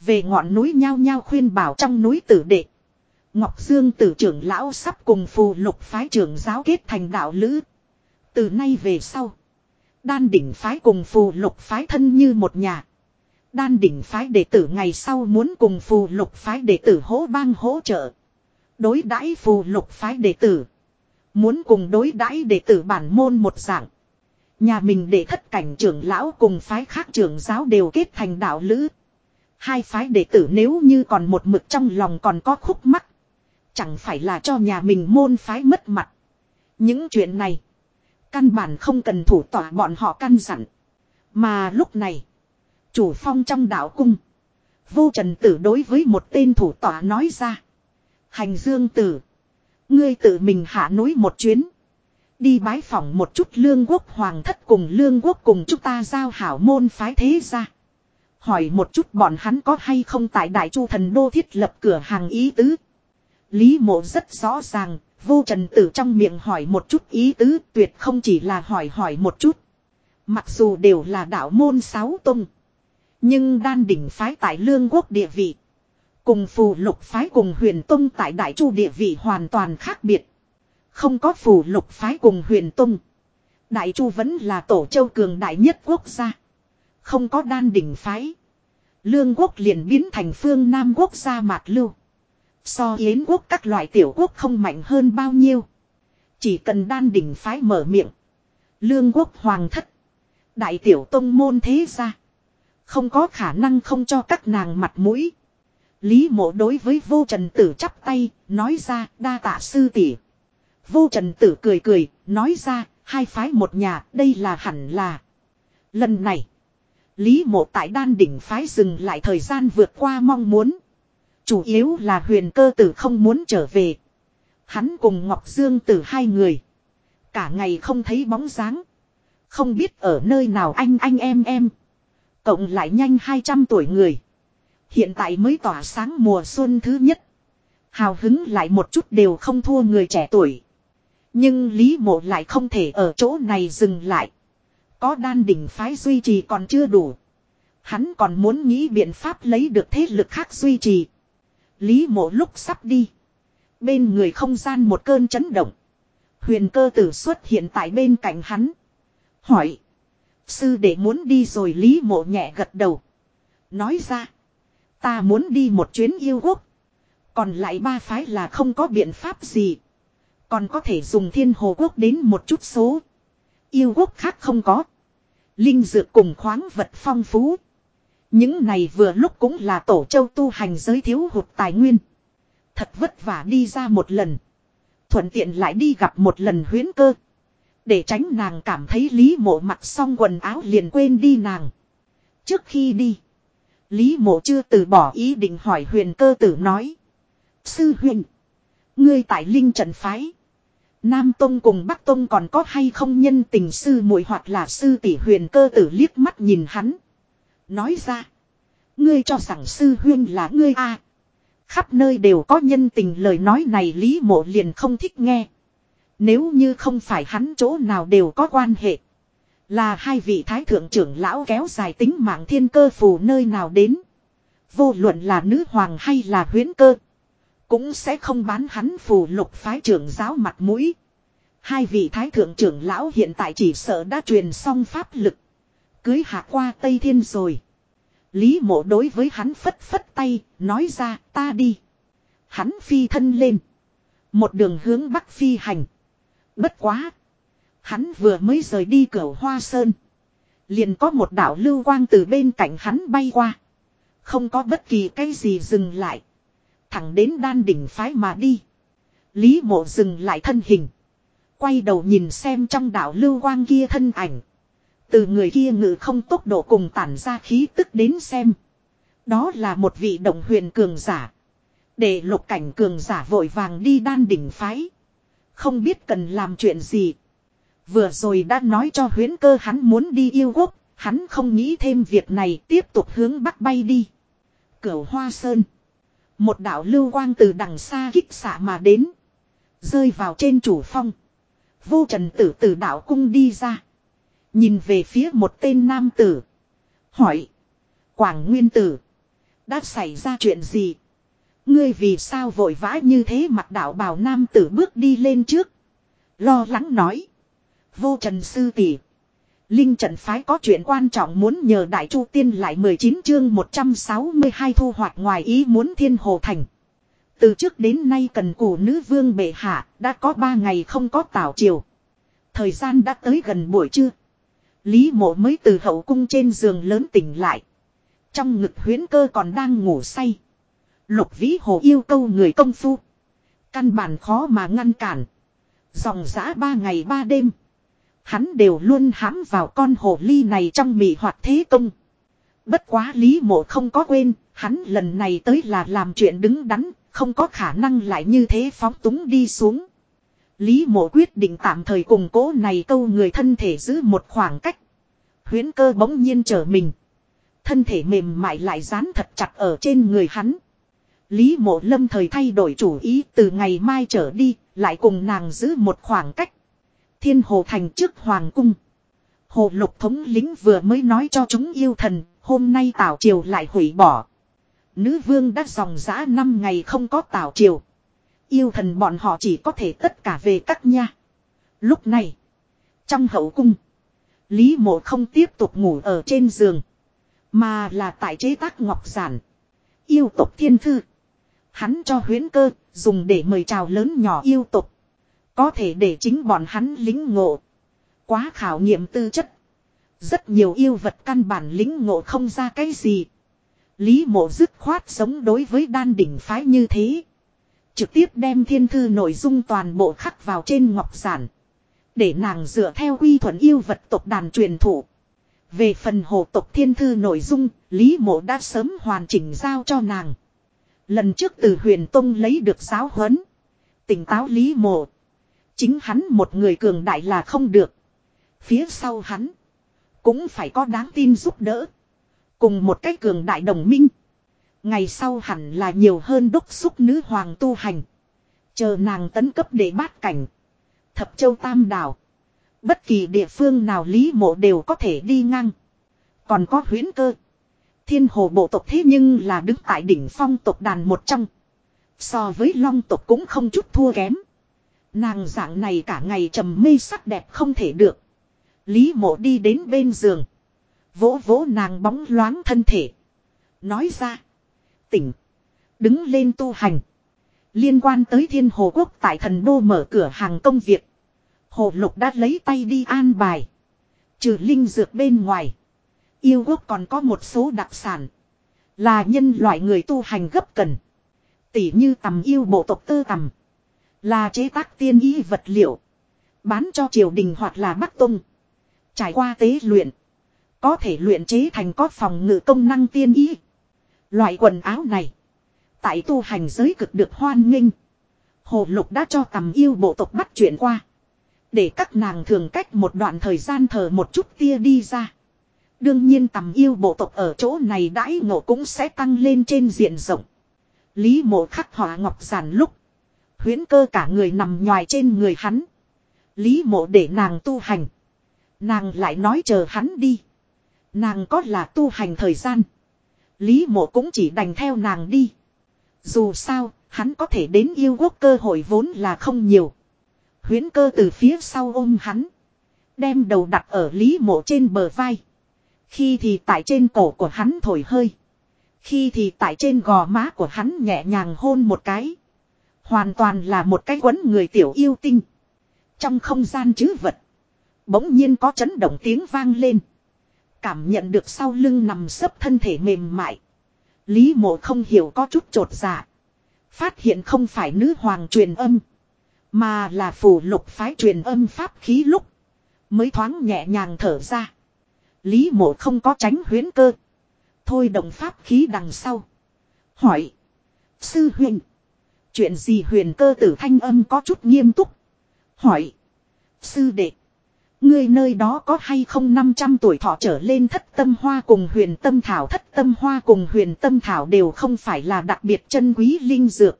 [SPEAKER 1] Về ngọn núi nhao nhao khuyên bảo trong núi tử đệ. Ngọc Dương tử trưởng lão sắp cùng phù lục phái trưởng giáo kết thành đạo lữ. Từ nay về sau. Đan đỉnh phái cùng phù lục phái thân như một nhà. Đan đỉnh phái đệ tử ngày sau muốn cùng phù lục phái đệ tử hỗ bang hỗ trợ. Đối đãi phù lục phái đệ tử. Muốn cùng đối đãi đệ tử bản môn một dạng. Nhà mình để thất cảnh trưởng lão cùng phái khác trưởng giáo đều kết thành đạo lữ. Hai phái đệ tử nếu như còn một mực trong lòng còn có khúc mắc. Chẳng phải là cho nhà mình môn phái mất mặt. Những chuyện này. Căn bản không cần thủ tỏa bọn họ căn dặn. Mà lúc này. Chủ phong trong đạo cung. Vô trần tử đối với một tên thủ tỏa nói ra. Hành dương tử. Ngươi tự mình hạ núi một chuyến. Đi bái phỏng một chút lương quốc hoàng thất cùng lương quốc cùng chúng ta giao hảo môn phái thế ra. Hỏi một chút bọn hắn có hay không tại đại chu thần đô thiết lập cửa hàng ý tứ. Lý mộ rất rõ ràng, vô trần tử trong miệng hỏi một chút ý tứ tuyệt không chỉ là hỏi hỏi một chút. Mặc dù đều là đạo môn sáu tung. Nhưng đan đỉnh phái tại lương quốc địa vị. Cùng phù lục phái cùng huyền tung tại đại chu địa vị hoàn toàn khác biệt. Không có phù lục phái cùng huyền tung, Đại chu vẫn là tổ châu cường đại nhất quốc gia. Không có đan đỉnh phái. Lương quốc liền biến thành phương Nam quốc gia mạt lưu. So yến quốc các loại tiểu quốc không mạnh hơn bao nhiêu. Chỉ cần đan đỉnh phái mở miệng. Lương quốc hoàng thất. Đại tiểu tông môn thế gia. Không có khả năng không cho các nàng mặt mũi. Lý mộ đối với vô trần tử chắp tay, nói ra đa tạ sư tỷ. Vô trần tử cười cười, nói ra, hai phái một nhà, đây là hẳn là. Lần này, Lý mộ tại đan đỉnh phái dừng lại thời gian vượt qua mong muốn. Chủ yếu là huyền cơ tử không muốn trở về. Hắn cùng Ngọc Dương tử hai người. Cả ngày không thấy bóng dáng. Không biết ở nơi nào anh anh, em em. Cộng lại nhanh 200 tuổi người. Hiện tại mới tỏa sáng mùa xuân thứ nhất. Hào hứng lại một chút đều không thua người trẻ tuổi. Nhưng Lý Mộ lại không thể ở chỗ này dừng lại. Có đan đỉnh phái duy trì còn chưa đủ. Hắn còn muốn nghĩ biện pháp lấy được thế lực khác duy trì. Lý mộ lúc sắp đi. Bên người không gian một cơn chấn động. Huyền cơ tử xuất hiện tại bên cạnh hắn. Hỏi. Sư đệ muốn đi rồi Lý mộ nhẹ gật đầu. Nói ra. Ta muốn đi một chuyến yêu quốc. Còn lại ba phái là không có biện pháp gì. Còn có thể dùng thiên hồ quốc đến một chút số. Yêu quốc khác không có. Linh dược cùng khoáng vật phong phú. Những này vừa lúc cũng là tổ châu tu hành giới thiếu hụt tài nguyên. Thật vất vả đi ra một lần. Thuận tiện lại đi gặp một lần huyến cơ. Để tránh nàng cảm thấy Lý mộ mặc xong quần áo liền quên đi nàng. Trước khi đi. Lý mộ chưa từ bỏ ý định hỏi huyền cơ tử nói. Sư huyền. Ngươi tại Linh Trần Phái. Nam Tông cùng Bắc Tông còn có hay không nhân tình sư muội hoặc là sư tỷ huyền cơ tử liếc mắt nhìn hắn. Nói ra. Ngươi cho rằng sư huyên là ngươi a Khắp nơi đều có nhân tình lời nói này Lý mộ liền không thích nghe. Nếu như không phải hắn chỗ nào đều có quan hệ. Là hai vị thái thượng trưởng lão kéo dài tính mạng thiên cơ phù nơi nào đến. Vô luận là nữ hoàng hay là huyến cơ. Cũng sẽ không bán hắn phù lục phái trưởng giáo mặt mũi. Hai vị thái thượng trưởng lão hiện tại chỉ sợ đã truyền xong pháp lực. Cưới hạ qua Tây Thiên rồi. Lý mộ đối với hắn phất phất tay, nói ra ta đi. Hắn phi thân lên. Một đường hướng bắc phi hành. Bất quá. Hắn vừa mới rời đi cửa hoa sơn. Liền có một đảo lưu quang từ bên cạnh hắn bay qua. Không có bất kỳ cái gì dừng lại. Thẳng đến đan đỉnh phái mà đi. Lý mộ dừng lại thân hình. Quay đầu nhìn xem trong đảo lưu quang kia thân ảnh. Từ người kia ngự không tốc độ cùng tản ra khí tức đến xem. Đó là một vị động huyền cường giả. Để lục cảnh cường giả vội vàng đi đan đỉnh phái. Không biết cần làm chuyện gì. Vừa rồi đã nói cho huyến cơ hắn muốn đi yêu quốc. Hắn không nghĩ thêm việc này tiếp tục hướng bắc bay đi. Cửu hoa sơn. Một đạo lưu quang từ đằng xa kích xạ mà đến. Rơi vào trên chủ phong. Vô trần tử từ đạo cung đi ra. Nhìn về phía một tên nam tử. Hỏi. Quảng Nguyên Tử. Đã xảy ra chuyện gì? Ngươi vì sao vội vã như thế mặt đạo bào nam tử bước đi lên trước. Lo lắng nói. Vô trần sư tỷ. Linh trận phái có chuyện quan trọng muốn nhờ đại chu tiên lại 19 chương 162 thu hoạch ngoài ý muốn thiên hồ thành. Từ trước đến nay cần củ nữ vương bệ hạ, đã có 3 ngày không có tảo triều. Thời gian đã tới gần buổi trưa. Lý mộ mới từ hậu cung trên giường lớn tỉnh lại. Trong ngực huyến cơ còn đang ngủ say. Lục vĩ hồ yêu câu người công phu. Căn bản khó mà ngăn cản. Dòng giã ba ngày ba đêm. Hắn đều luôn hãm vào con hồ ly này trong mị hoạt thế công. Bất quá lý mộ không có quên, hắn lần này tới là làm chuyện đứng đắn, không có khả năng lại như thế phóng túng đi xuống. Lý mộ quyết định tạm thời cùng cố này câu người thân thể giữ một khoảng cách. Huyến cơ bỗng nhiên trở mình. Thân thể mềm mại lại dán thật chặt ở trên người hắn. Lý mộ lâm thời thay đổi chủ ý từ ngày mai trở đi, lại cùng nàng giữ một khoảng cách. Thiên hồ thành trước hoàng cung. Hồ lục thống lính vừa mới nói cho chúng yêu thần, hôm nay tảo triều lại hủy bỏ. Nữ vương đã dòng giã năm ngày không có tảo triều. Yêu thần bọn họ chỉ có thể tất cả về các nha. Lúc này, trong hậu cung, Lý mộ không tiếp tục ngủ ở trên giường. Mà là tại chế tác ngọc giản. Yêu tộc thiên thư. Hắn cho huyến cơ, dùng để mời chào lớn nhỏ yêu tộc. Có thể để chính bọn hắn lính ngộ. Quá khảo nghiệm tư chất. Rất nhiều yêu vật căn bản lính ngộ không ra cái gì. Lý mộ dứt khoát sống đối với đan đỉnh phái như thế. Trực tiếp đem thiên thư nội dung toàn bộ khắc vào trên ngọc giản. Để nàng dựa theo quy thuận yêu vật tộc đàn truyền thụ. Về phần hồ tộc thiên thư nội dung, Lý mộ đã sớm hoàn chỉnh giao cho nàng. Lần trước từ huyền tông lấy được giáo huấn. Tỉnh táo Lý mộ. Chính hắn một người cường đại là không được. Phía sau hắn. Cũng phải có đáng tin giúp đỡ. Cùng một cách cường đại đồng minh. Ngày sau hẳn là nhiều hơn đốc xúc nữ hoàng tu hành. Chờ nàng tấn cấp để bát cảnh. Thập châu tam đảo. Bất kỳ địa phương nào lý mộ đều có thể đi ngang. Còn có huyến cơ. Thiên hồ bộ tộc thế nhưng là đứng tại đỉnh phong tộc đàn một trong. So với long tộc cũng không chút thua kém. Nàng dạng này cả ngày trầm mê sắc đẹp không thể được. Lý mộ đi đến bên giường. Vỗ vỗ nàng bóng loáng thân thể. Nói ra. Tỉnh. Đứng lên tu hành. Liên quan tới thiên hồ quốc tại thần đô mở cửa hàng công việc. Hồ lục đã lấy tay đi an bài. Trừ linh dược bên ngoài. Yêu quốc còn có một số đặc sản. Là nhân loại người tu hành gấp cần. Tỉ như tầm yêu bộ tộc tơ tầm. Là chế tác tiên y vật liệu. Bán cho triều đình hoặc là bắc tung. Trải qua tế luyện. Có thể luyện chế thành có phòng ngự công năng tiên y. Loại quần áo này. Tại tu hành giới cực được hoan nghênh. Hồ lục đã cho tầm yêu bộ tộc bắt chuyện qua. Để các nàng thường cách một đoạn thời gian thờ một chút tia đi ra. Đương nhiên tầm yêu bộ tộc ở chỗ này đãi ngộ cũng sẽ tăng lên trên diện rộng. Lý mộ khắc họa ngọc giản lúc. Huyến cơ cả người nằm nhòi trên người hắn. Lý mộ để nàng tu hành. Nàng lại nói chờ hắn đi. Nàng có là tu hành thời gian. Lý mộ cũng chỉ đành theo nàng đi. Dù sao, hắn có thể đến yêu quốc cơ hội vốn là không nhiều. Huyến cơ từ phía sau ôm hắn. Đem đầu đặt ở lý mộ trên bờ vai. Khi thì tại trên cổ của hắn thổi hơi. Khi thì tại trên gò má của hắn nhẹ nhàng hôn một cái. Hoàn toàn là một cái quấn người tiểu yêu tinh. Trong không gian chứ vật. Bỗng nhiên có chấn động tiếng vang lên. Cảm nhận được sau lưng nằm sấp thân thể mềm mại. Lý mộ không hiểu có chút trột dạ. Phát hiện không phải nữ hoàng truyền âm. Mà là phù lục phái truyền âm pháp khí lúc. Mới thoáng nhẹ nhàng thở ra. Lý mộ không có tránh huyến cơ. Thôi động pháp khí đằng sau. Hỏi. Sư huyền. Chuyện gì huyền cơ tử thanh âm có chút nghiêm túc. Hỏi. Sư đệ. Ngươi nơi đó có hay không 500 tuổi thọ trở lên thất tâm hoa cùng huyền tâm thảo thất tâm hoa cùng huyền tâm thảo đều không phải là đặc biệt chân quý linh dược.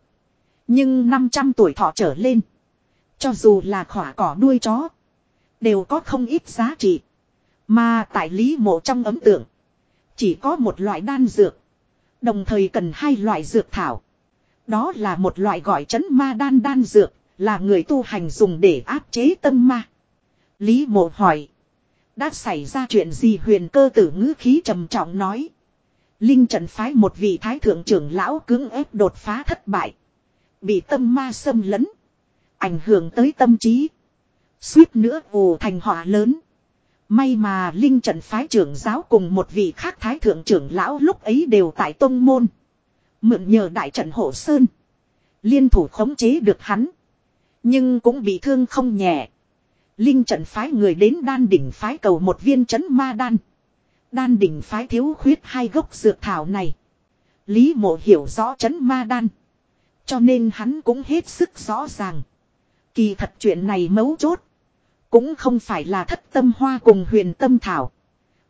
[SPEAKER 1] Nhưng 500 tuổi thọ trở lên. Cho dù là khỏa cỏ đuôi chó. Đều có không ít giá trị. Mà tại lý mộ trong ấm tượng. Chỉ có một loại đan dược. Đồng thời cần hai loại dược thảo. Đó là một loại gọi chấn ma đan đan dược. Là người tu hành dùng để áp chế tâm ma. Lý mộ hỏi. Đã xảy ra chuyện gì huyền cơ tử ngữ khí trầm trọng nói. Linh trận phái một vị thái thượng trưởng lão cưỡng ép đột phá thất bại. Bị tâm ma xâm lấn. Ảnh hưởng tới tâm trí. Suýt nữa ồ thành họa lớn. May mà Linh trận phái trưởng giáo cùng một vị khác thái thượng trưởng lão lúc ấy đều tại tông môn. Mượn nhờ đại trận hộ sơn. Liên thủ khống chế được hắn. Nhưng cũng bị thương không nhẹ. Linh trận phái người đến đan đỉnh phái cầu một viên chấn ma đan. Đan đỉnh phái thiếu khuyết hai gốc dược thảo này. Lý mộ hiểu rõ chấn ma đan. Cho nên hắn cũng hết sức rõ ràng. Kỳ thật chuyện này mấu chốt. Cũng không phải là thất tâm hoa cùng huyền tâm thảo.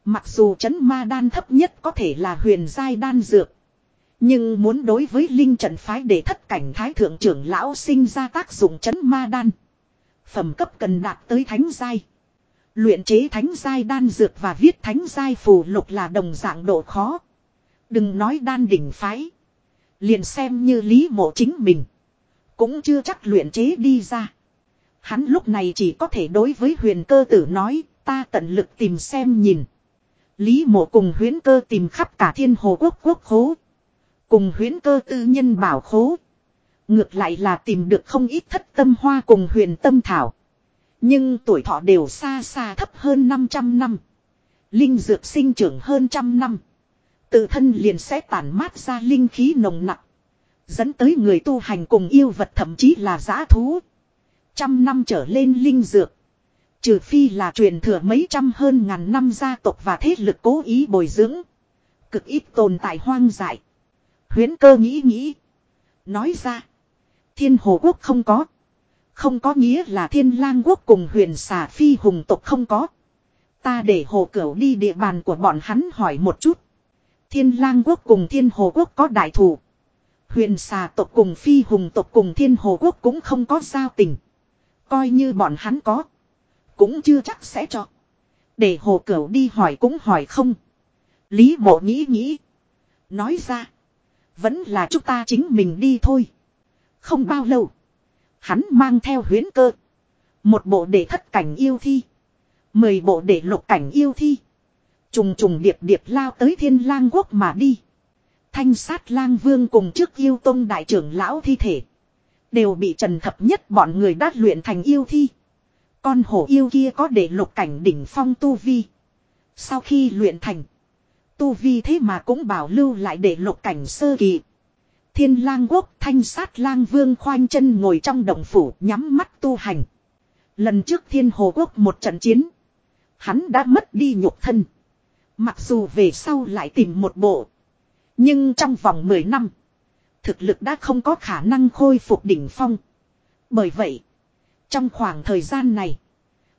[SPEAKER 1] Mặc dù chấn ma đan thấp nhất có thể là huyền giai đan dược. Nhưng muốn đối với linh trận phái để thất cảnh thái thượng trưởng lão sinh ra tác dụng chấn ma đan. Phẩm cấp cần đạt tới thánh giai. Luyện chế thánh giai đan dược và viết thánh giai phù lục là đồng dạng độ khó. Đừng nói đan đỉnh phái. Liền xem như lý mộ chính mình. Cũng chưa chắc luyện chế đi ra. Hắn lúc này chỉ có thể đối với huyền cơ tử nói, ta tận lực tìm xem nhìn. Lý mộ cùng huyến cơ tìm khắp cả thiên hồ quốc quốc khố. Cùng huyến cơ tư nhân bảo khố. Ngược lại là tìm được không ít thất tâm hoa cùng huyền tâm thảo. Nhưng tuổi thọ đều xa xa thấp hơn 500 năm. Linh dược sinh trưởng hơn trăm năm. Tự thân liền sẽ tản mát ra linh khí nồng nặng. Dẫn tới người tu hành cùng yêu vật thậm chí là giã thú. Trăm năm trở lên linh dược. Trừ phi là truyền thừa mấy trăm hơn ngàn năm gia tộc và thế lực cố ý bồi dưỡng. Cực ít tồn tại hoang dại. Huyến cơ nghĩ nghĩ. Nói ra. Thiên hồ quốc không có. Không có nghĩa là thiên lang quốc cùng huyền xà phi hùng tộc không có. Ta để hồ cửu đi địa bàn của bọn hắn hỏi một chút. Thiên lang quốc cùng thiên hồ quốc có đại thủ. Huyền xà tộc cùng phi hùng tộc cùng thiên hồ quốc cũng không có giao tình. Coi như bọn hắn có. Cũng chưa chắc sẽ cho. Để hồ cửu đi hỏi cũng hỏi không. Lý mộ nghĩ nghĩ. Nói ra. Vẫn là chúng ta chính mình đi thôi. Không bao lâu. Hắn mang theo huyến cơ. Một bộ để thất cảnh yêu thi. Mười bộ để lục cảnh yêu thi. Trùng trùng điệp điệp lao tới thiên lang quốc mà đi. Thanh sát lang vương cùng trước yêu tông đại trưởng lão thi thể. Đều bị trần thập nhất bọn người đát luyện thành yêu thi. Con hổ yêu kia có để lục cảnh đỉnh phong tu vi. Sau khi luyện thành. Tu vi thế mà cũng bảo lưu lại để lục cảnh sơ kỳ. Thiên lang quốc, thanh sát lang vương khoanh chân ngồi trong động phủ, nhắm mắt tu hành. Lần trước thiên hồ quốc một trận chiến. Hắn đã mất đi nhục thân. Mặc dù về sau lại tìm một bộ. Nhưng trong vòng 10 năm. Thực lực đã không có khả năng khôi phục đỉnh phong. Bởi vậy. Trong khoảng thời gian này.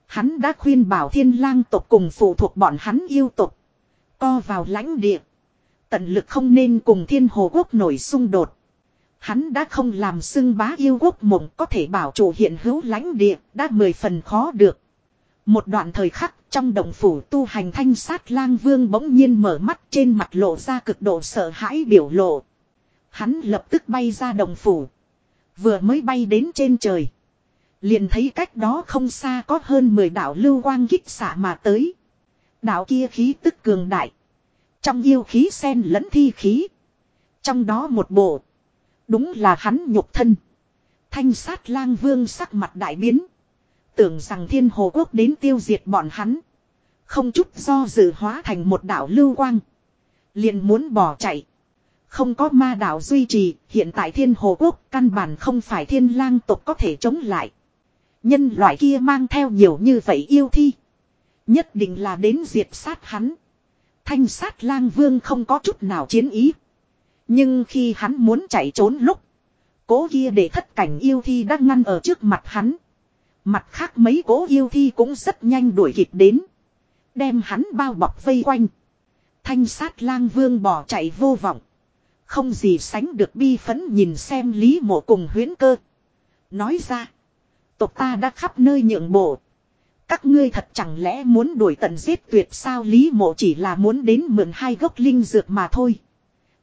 [SPEAKER 1] Hắn đã khuyên bảo thiên lang tộc cùng phụ thuộc bọn hắn yêu tộc. Co vào lãnh địa. Tận lực không nên cùng thiên hồ quốc nổi xung đột. Hắn đã không làm xưng bá yêu quốc mộng có thể bảo chủ hiện hữu lãnh địa đã mười phần khó được. Một đoạn thời khắc, trong động phủ tu hành thanh sát lang vương bỗng nhiên mở mắt trên mặt lộ ra cực độ sợ hãi biểu lộ. Hắn lập tức bay ra động phủ. Vừa mới bay đến trên trời. Liền thấy cách đó không xa có hơn 10 đạo lưu quang kích xả mà tới. Đạo kia khí tức cường đại. Trong yêu khí sen lẫn thi khí. Trong đó một bộ. Đúng là hắn nhục thân. Thanh sát lang vương sắc mặt đại biến. Tưởng rằng thiên hồ quốc đến tiêu diệt bọn hắn. Không chút do dự hóa thành một đạo lưu quang. Liền muốn bỏ chạy. Không có ma đạo duy trì, hiện tại thiên hồ quốc căn bản không phải thiên lang tộc có thể chống lại. Nhân loại kia mang theo nhiều như vậy yêu thi. Nhất định là đến diệt sát hắn. Thanh sát lang vương không có chút nào chiến ý. Nhưng khi hắn muốn chạy trốn lúc. Cố kia để thất cảnh yêu thi đang ngăn ở trước mặt hắn. Mặt khác mấy cố yêu thi cũng rất nhanh đuổi kịp đến. Đem hắn bao bọc vây quanh. Thanh sát lang vương bỏ chạy vô vọng. Không gì sánh được bi phấn nhìn xem lý mộ cùng huyến cơ. Nói ra. Tộc ta đã khắp nơi nhượng bộ. Các ngươi thật chẳng lẽ muốn đuổi tận giết tuyệt sao lý mộ chỉ là muốn đến mượn hai gốc linh dược mà thôi.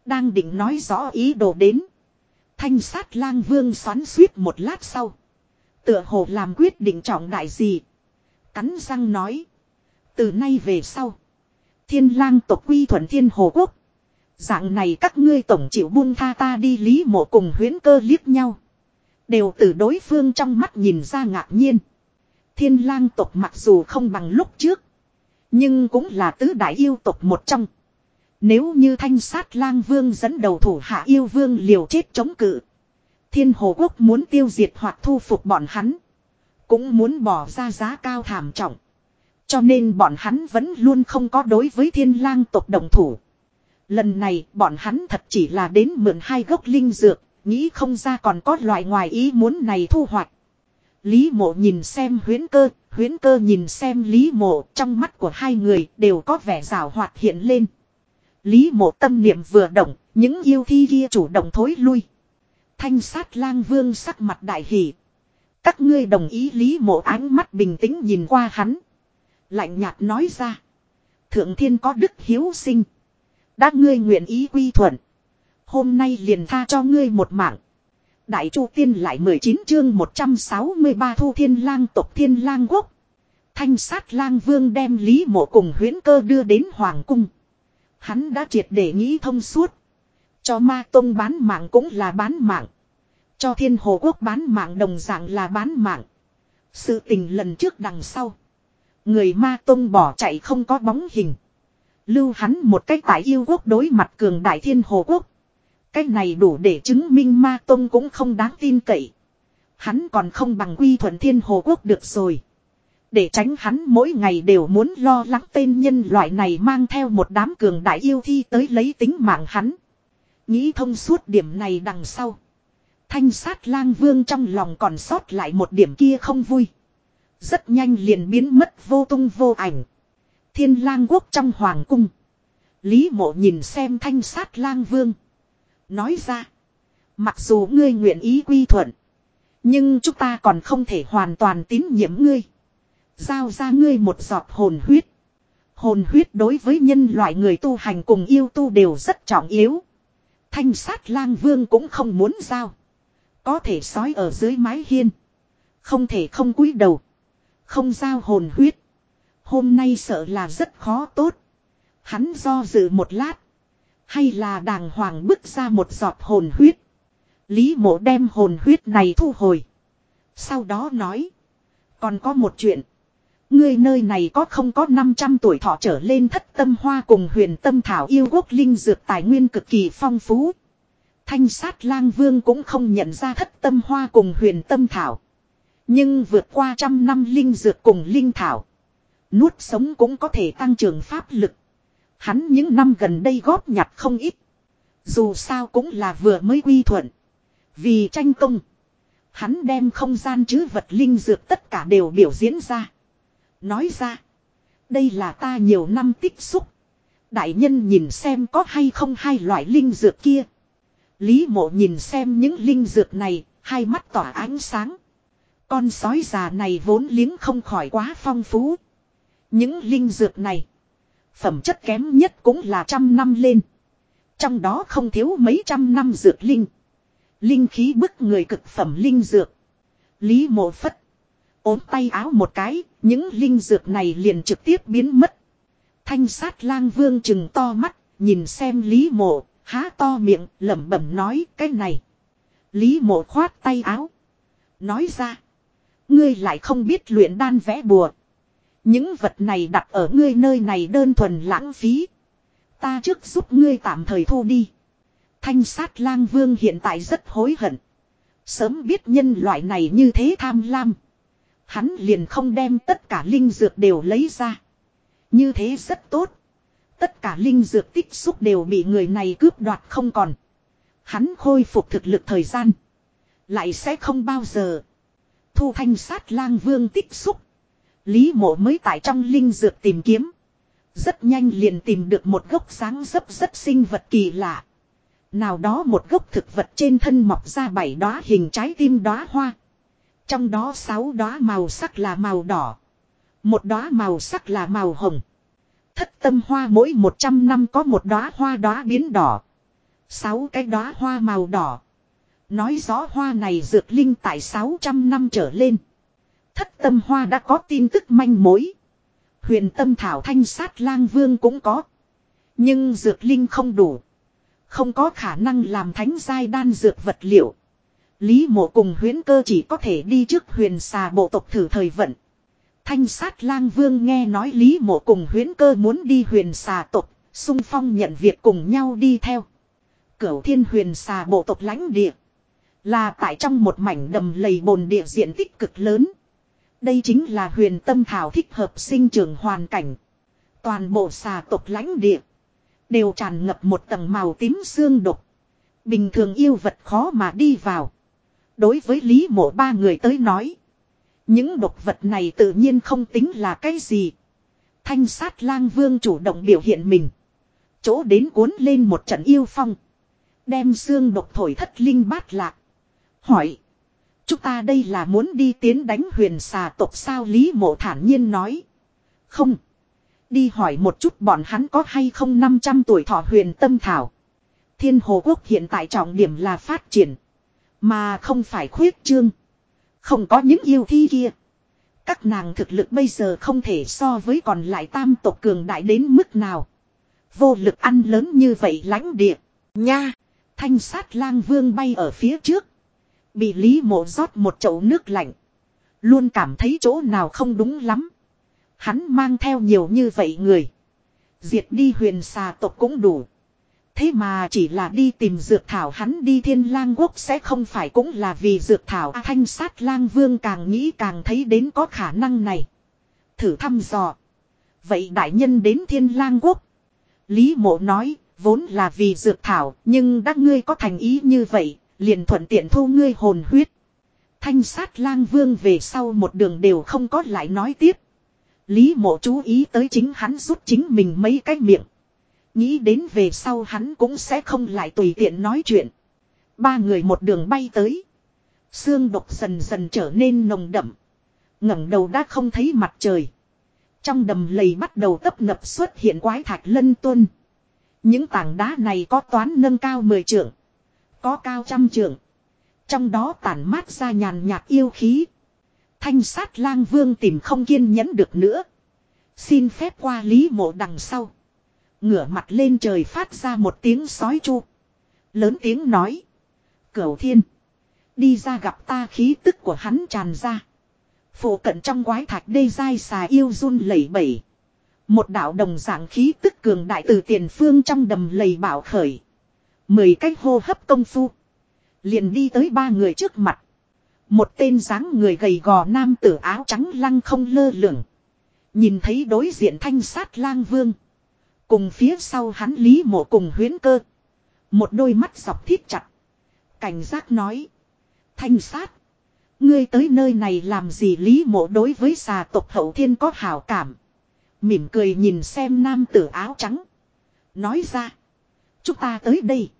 [SPEAKER 1] Đang định nói rõ ý đồ đến. Thanh sát lang vương xoắn suýt một lát sau. Tựa hồ làm quyết định trọng đại gì. Cắn răng nói. Từ nay về sau. Thiên lang tộc quy thuận thiên hồ quốc. Dạng này các ngươi tổng chịu buông tha ta đi lý mộ cùng huyến cơ liếc nhau. Đều từ đối phương trong mắt nhìn ra ngạc nhiên. Thiên lang tộc mặc dù không bằng lúc trước. Nhưng cũng là tứ đại yêu tộc một trong. Nếu như thanh sát lang vương dẫn đầu thủ hạ yêu vương liều chết chống cự. Thiên hồ quốc muốn tiêu diệt hoặc thu phục bọn hắn. Cũng muốn bỏ ra giá cao thảm trọng. Cho nên bọn hắn vẫn luôn không có đối với thiên lang tộc đồng thủ. Lần này bọn hắn thật chỉ là đến mượn hai gốc linh dược, nghĩ không ra còn có loại ngoài ý muốn này thu hoạch. Lý mộ nhìn xem huyến cơ, huyến cơ nhìn xem lý mộ, trong mắt của hai người đều có vẻ rào hoạt hiện lên. Lý mộ tâm niệm vừa động, những yêu thi kia chủ động thối lui. Thanh sát lang vương sắc mặt đại hỷ. Các ngươi đồng ý lý mộ ánh mắt bình tĩnh nhìn qua hắn. Lạnh nhạt nói ra. Thượng thiên có đức hiếu sinh. Đã ngươi nguyện ý quy thuận. Hôm nay liền tha cho ngươi một mạng. Đại Chu Tiên lại 19 chương 163 thu thiên lang tộc thiên lang quốc. Thanh sát lang vương đem Lý mộ cùng Huyễn cơ đưa đến Hoàng cung. Hắn đã triệt để nghĩ thông suốt. Cho ma tông bán mạng cũng là bán mạng. Cho thiên hồ quốc bán mạng đồng dạng là bán mạng. Sự tình lần trước đằng sau. Người ma tông bỏ chạy không có bóng hình. Lưu hắn một cách tại yêu quốc đối mặt cường đại thiên hồ quốc cái này đủ để chứng minh ma tông cũng không đáng tin cậy. Hắn còn không bằng quy thuận thiên hồ quốc được rồi. Để tránh hắn mỗi ngày đều muốn lo lắng tên nhân loại này mang theo một đám cường đại yêu thi tới lấy tính mạng hắn. Nghĩ thông suốt điểm này đằng sau. Thanh sát lang vương trong lòng còn sót lại một điểm kia không vui. Rất nhanh liền biến mất vô tung vô ảnh. Thiên lang quốc trong hoàng cung. Lý mộ nhìn xem thanh sát lang vương. Nói ra. Mặc dù ngươi nguyện ý quy thuận. Nhưng chúng ta còn không thể hoàn toàn tín nhiệm ngươi. Giao ra ngươi một giọt hồn huyết. Hồn huyết đối với nhân loại người tu hành cùng yêu tu đều rất trọng yếu. Thanh sát lang vương cũng không muốn giao. Có thể sói ở dưới mái hiên. Không thể không cúi đầu. Không giao hồn huyết. Hôm nay sợ là rất khó tốt. Hắn do dự một lát. Hay là đàng hoàng bức ra một giọt hồn huyết. Lý mộ đem hồn huyết này thu hồi. Sau đó nói. Còn có một chuyện. Ngươi nơi này có không có 500 tuổi thọ trở lên thất tâm hoa cùng huyền tâm thảo yêu quốc linh dược tài nguyên cực kỳ phong phú. Thanh sát lang vương cũng không nhận ra thất tâm hoa cùng huyền tâm thảo. Nhưng vượt qua trăm năm linh dược cùng linh thảo. Nuốt sống cũng có thể tăng trưởng pháp lực. Hắn những năm gần đây góp nhặt không ít. Dù sao cũng là vừa mới quy thuận. Vì tranh công. Hắn đem không gian chứ vật linh dược tất cả đều biểu diễn ra. Nói ra. Đây là ta nhiều năm tích xúc. Đại nhân nhìn xem có hay không hai loại linh dược kia. Lý mộ nhìn xem những linh dược này, hai mắt tỏa ánh sáng. Con sói già này vốn liếng không khỏi quá phong phú. Những linh dược này, phẩm chất kém nhất cũng là trăm năm lên. Trong đó không thiếu mấy trăm năm dược linh. Linh khí bức người cực phẩm linh dược. Lý mộ phất. ốm tay áo một cái, những linh dược này liền trực tiếp biến mất. Thanh sát lang vương chừng to mắt, nhìn xem Lý mộ, há to miệng, lẩm bẩm nói cái này. Lý mộ khoát tay áo. Nói ra. Ngươi lại không biết luyện đan vẽ bùa. Những vật này đặt ở ngươi nơi này đơn thuần lãng phí. Ta trước giúp ngươi tạm thời thu đi. Thanh sát lang vương hiện tại rất hối hận. Sớm biết nhân loại này như thế tham lam. Hắn liền không đem tất cả linh dược đều lấy ra. Như thế rất tốt. Tất cả linh dược tích xúc đều bị người này cướp đoạt không còn. Hắn khôi phục thực lực thời gian. Lại sẽ không bao giờ. Thu thanh sát lang vương tích xúc. Lý mộ mới tại trong linh dược tìm kiếm. Rất nhanh liền tìm được một gốc sáng dấp rất sinh vật kỳ lạ. Nào đó một gốc thực vật trên thân mọc ra bảy đóa hình trái tim đóa hoa. Trong đó sáu đóa màu sắc là màu đỏ. Một đóa màu sắc là màu hồng. Thất tâm hoa mỗi 100 năm có một đóa hoa đóa biến đỏ. Sáu cái đóa hoa màu đỏ. Nói rõ hoa này dược linh tại 600 năm trở lên. Thất tâm hoa đã có tin tức manh mối. Huyền tâm thảo thanh sát lang vương cũng có. Nhưng dược linh không đủ. Không có khả năng làm thánh giai đan dược vật liệu. Lý mộ cùng huyến cơ chỉ có thể đi trước huyền xà bộ tộc thử thời vận. Thanh sát lang vương nghe nói Lý mộ cùng huyến cơ muốn đi huyền xà tộc, sung phong nhận việc cùng nhau đi theo. Cửu thiên huyền xà bộ tộc lãnh địa. Là tại trong một mảnh đầm lầy bồn địa diện tích cực lớn. Đây chính là huyền tâm thảo thích hợp sinh trưởng hoàn cảnh. Toàn bộ xà tộc lãnh địa. Đều tràn ngập một tầng màu tím xương độc. Bình thường yêu vật khó mà đi vào. Đối với Lý mộ ba người tới nói. Những độc vật này tự nhiên không tính là cái gì. Thanh sát lang vương chủ động biểu hiện mình. Chỗ đến cuốn lên một trận yêu phong. Đem xương độc thổi thất linh bát lạc. Hỏi. Chúng ta đây là muốn đi tiến đánh huyền xà tộc sao Lý mộ thản nhiên nói. Không. Đi hỏi một chút bọn hắn có hay không 500 tuổi thọ huyền tâm thảo. Thiên Hồ Quốc hiện tại trọng điểm là phát triển. Mà không phải khuyết trương. Không có những yêu thi kia. Các nàng thực lực bây giờ không thể so với còn lại tam tộc cường đại đến mức nào. Vô lực ăn lớn như vậy lãnh địa. Nha. Thanh sát lang vương bay ở phía trước. Bị Lý mộ rót một chậu nước lạnh. Luôn cảm thấy chỗ nào không đúng lắm. Hắn mang theo nhiều như vậy người. Diệt đi huyền xà tộc cũng đủ. Thế mà chỉ là đi tìm dược thảo hắn đi thiên lang quốc sẽ không phải cũng là vì dược thảo à, thanh sát lang vương càng nghĩ càng thấy đến có khả năng này. Thử thăm dò. Vậy đại nhân đến thiên lang quốc. Lý mộ nói, vốn là vì dược thảo, nhưng đã ngươi có thành ý như vậy, liền thuận tiện thu ngươi hồn huyết. Thanh sát lang vương về sau một đường đều không có lại nói tiếp. Lý mộ chú ý tới chính hắn rút chính mình mấy cái miệng. Nghĩ đến về sau hắn cũng sẽ không lại tùy tiện nói chuyện. Ba người một đường bay tới. Sương độc dần dần trở nên nồng đậm. ngẩng đầu đã không thấy mặt trời. Trong đầm lầy bắt đầu tấp nập xuất hiện quái thạch lân tuân. Những tảng đá này có toán nâng cao 10 trượng. Có cao trăm trượng. Trong đó tản mát ra nhàn nhạt yêu khí. Thanh sát lang vương tìm không kiên nhẫn được nữa. Xin phép qua lý mộ đằng sau. Ngửa mặt lên trời phát ra một tiếng sói chu. Lớn tiếng nói. Cửu thiên. Đi ra gặp ta khí tức của hắn tràn ra. phụ cận trong quái thạch đê dai xà yêu run lẩy bẩy. Một đạo đồng dạng khí tức cường đại từ tiền phương trong đầm lầy bảo khởi. Mười cách hô hấp công phu. Liền đi tới ba người trước mặt. Một tên dáng người gầy gò nam tử áo trắng lăng không lơ lửng. Nhìn thấy đối diện thanh sát lang vương. Cùng phía sau hắn lý mộ cùng huyến cơ. Một đôi mắt dọc thiết chặt. Cảnh giác nói. Thanh sát. Ngươi tới nơi này làm gì lý mộ đối với xà tộc hậu thiên có hảo cảm. Mỉm cười nhìn xem nam tử áo trắng. Nói ra. Chúng ta tới đây.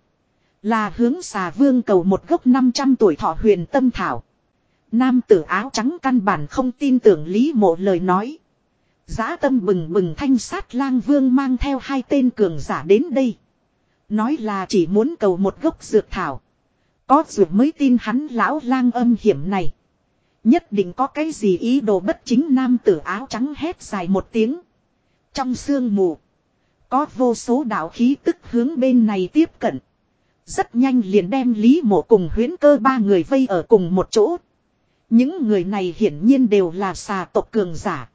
[SPEAKER 1] Là hướng xà vương cầu một gốc 500 tuổi thọ huyền tâm thảo. Nam tử áo trắng căn bản không tin tưởng Lý mộ lời nói. Giá tâm bừng bừng thanh sát lang vương mang theo hai tên cường giả đến đây. Nói là chỉ muốn cầu một gốc dược thảo. Có dược mới tin hắn lão lang âm hiểm này. Nhất định có cái gì ý đồ bất chính nam tử áo trắng hét dài một tiếng. Trong sương mù. Có vô số đạo khí tức hướng bên này tiếp cận. Rất nhanh liền đem Lý Mộ cùng huyến cơ ba người vây ở cùng một chỗ. Những người này hiển nhiên đều là xà tộc cường giả.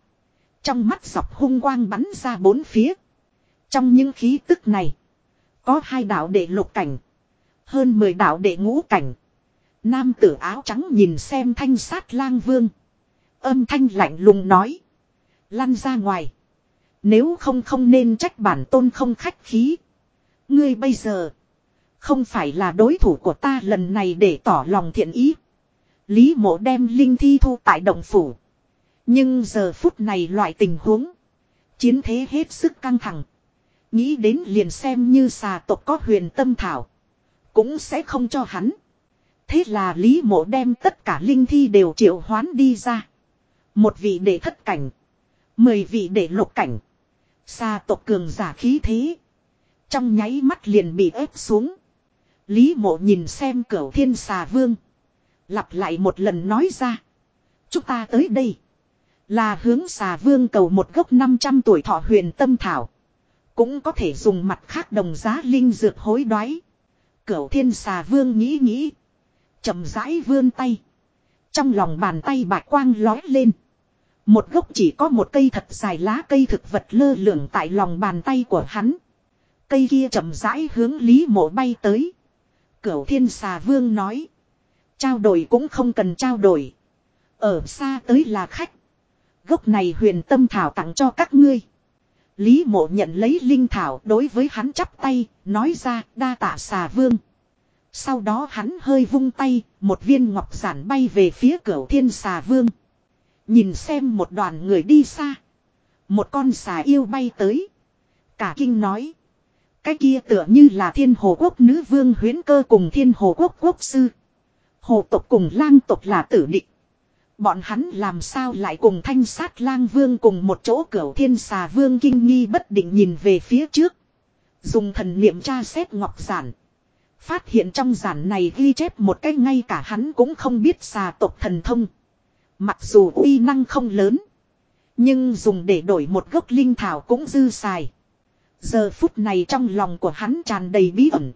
[SPEAKER 1] Trong mắt dọc hung quang bắn ra bốn phía. Trong những khí tức này. Có hai đạo đệ lục cảnh. Hơn mười đạo đệ ngũ cảnh. Nam tử áo trắng nhìn xem thanh sát lang vương. Âm thanh lạnh lùng nói. Lăn ra ngoài. Nếu không không nên trách bản tôn không khách khí. Ngươi bây giờ. Không phải là đối thủ của ta lần này để tỏ lòng thiện ý. Lý mộ đem linh thi thu tại động phủ. Nhưng giờ phút này loại tình huống. Chiến thế hết sức căng thẳng. Nghĩ đến liền xem như xà tộc có huyền tâm thảo. Cũng sẽ không cho hắn. Thế là Lý mộ đem tất cả linh thi đều triệu hoán đi ra. Một vị để thất cảnh. Mười vị để lục cảnh. Xa tộc cường giả khí thế. Trong nháy mắt liền bị ép xuống. Lý mộ nhìn xem cửa thiên xà vương. Lặp lại một lần nói ra. Chúng ta tới đây. Là hướng xà vương cầu một gốc 500 tuổi thọ huyền tâm thảo. Cũng có thể dùng mặt khác đồng giá linh dược hối đoái. Cửu thiên xà vương nghĩ nghĩ. chậm rãi vươn tay. Trong lòng bàn tay bạch quang lói lên. Một gốc chỉ có một cây thật dài lá cây thực vật lơ lửng tại lòng bàn tay của hắn. Cây kia chậm rãi hướng Lý Mộ bay tới. Cửu Thiên Xà Vương nói. Trao đổi cũng không cần trao đổi. Ở xa tới là khách. Gốc này huyền tâm thảo tặng cho các ngươi. Lý mộ nhận lấy linh thảo đối với hắn chắp tay, nói ra đa tạ xà vương. Sau đó hắn hơi vung tay, một viên ngọc giản bay về phía cửa thiên xà vương. Nhìn xem một đoàn người đi xa. Một con xà yêu bay tới. Cả kinh nói. Cái kia tựa như là thiên hồ quốc nữ vương huyến cơ cùng thiên hồ quốc quốc sư. Hồ tộc cùng lang tộc là tử địch. Bọn hắn làm sao lại cùng thanh sát lang vương cùng một chỗ cửa thiên xà vương kinh nghi bất định nhìn về phía trước. Dùng thần niệm tra xét ngọc giản. Phát hiện trong giản này ghi chép một cách ngay cả hắn cũng không biết xà tộc thần thông. Mặc dù uy năng không lớn. Nhưng dùng để đổi một gốc linh thảo cũng dư xài. Giờ phút này trong lòng của hắn tràn đầy bí ẩn.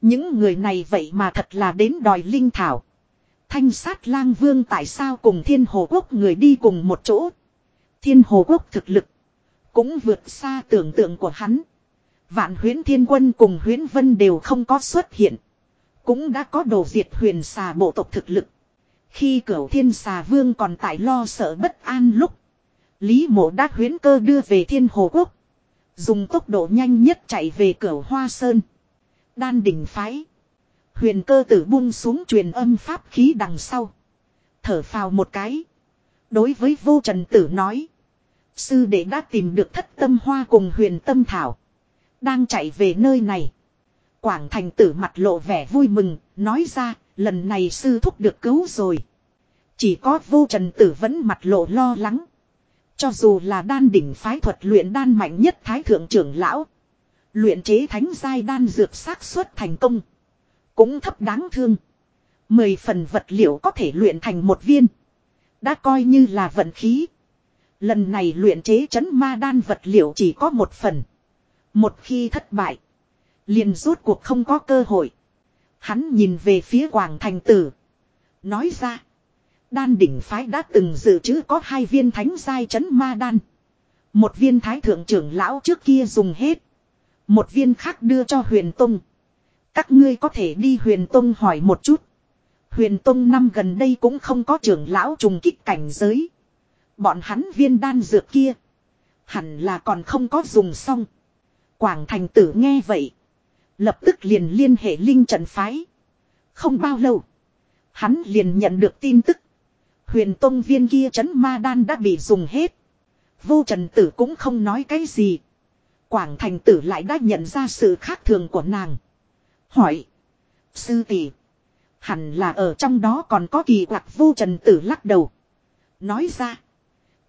[SPEAKER 1] Những người này vậy mà thật là đến đòi linh thảo. Thanh sát lang vương tại sao cùng thiên hồ quốc người đi cùng một chỗ. Thiên hồ quốc thực lực. Cũng vượt xa tưởng tượng của hắn. Vạn huyến thiên quân cùng huyến vân đều không có xuất hiện. Cũng đã có đồ diệt huyền xà bộ tộc thực lực. Khi cửu thiên xà vương còn tại lo sợ bất an lúc. Lý mộ đã huyến cơ đưa về thiên hồ quốc. Dùng tốc độ nhanh nhất chạy về cửu hoa sơn. Đan đỉnh phái. Huyền cơ tử buông xuống truyền âm pháp khí đằng sau. Thở phào một cái. Đối với vô trần tử nói. Sư đệ đã tìm được thất tâm hoa cùng huyền tâm thảo. Đang chạy về nơi này. Quảng thành tử mặt lộ vẻ vui mừng, nói ra, lần này sư thúc được cứu rồi. Chỉ có vô trần tử vẫn mặt lộ lo lắng. Cho dù là đan đỉnh phái thuật luyện đan mạnh nhất thái thượng trưởng lão. Luyện chế thánh giai đan dược xác suất thành công. Cũng thấp đáng thương. Mười phần vật liệu có thể luyện thành một viên. Đã coi như là vận khí. Lần này luyện chế chấn ma đan vật liệu chỉ có một phần. Một khi thất bại. Liền rốt cuộc không có cơ hội. Hắn nhìn về phía Quảng Thành Tử. Nói ra. Đan đỉnh phái đã từng dự trữ có hai viên thánh giai chấn ma đan. Một viên thái thượng trưởng lão trước kia dùng hết. Một viên khác đưa cho huyền tông. Các ngươi có thể đi huyền tông hỏi một chút. Huyền tông năm gần đây cũng không có trưởng lão trùng kích cảnh giới. Bọn hắn viên đan dược kia. Hẳn là còn không có dùng xong. Quảng thành tử nghe vậy. Lập tức liền liên hệ linh trận phái. Không bao lâu. Hắn liền nhận được tin tức. Huyền tông viên kia chấn ma đan đã bị dùng hết. Vô trần tử cũng không nói cái gì. Quảng thành tử lại đã nhận ra sự khác thường của nàng. Hỏi. Sư tỷ, Hẳn là ở trong đó còn có kỳ quặc vô trần tử lắc đầu. Nói ra.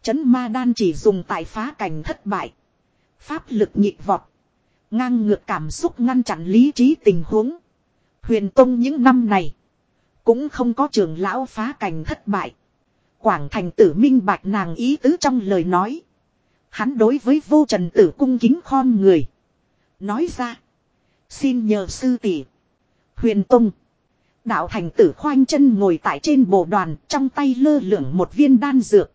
[SPEAKER 1] Chấn ma đan chỉ dùng tại phá cảnh thất bại. Pháp lực nhịp vọt. Ngang ngược cảm xúc ngăn chặn lý trí tình huống. Huyền Tông những năm này. Cũng không có trường lão phá cảnh thất bại. Quảng thành tử minh bạch nàng ý tứ trong lời nói. Hắn đối với vô trần tử cung kính khom người. Nói ra. Xin nhờ sư tỷ Huyền Tông. Đạo thành tử khoanh chân ngồi tại trên bộ đoàn, trong tay lơ lửng một viên đan dược.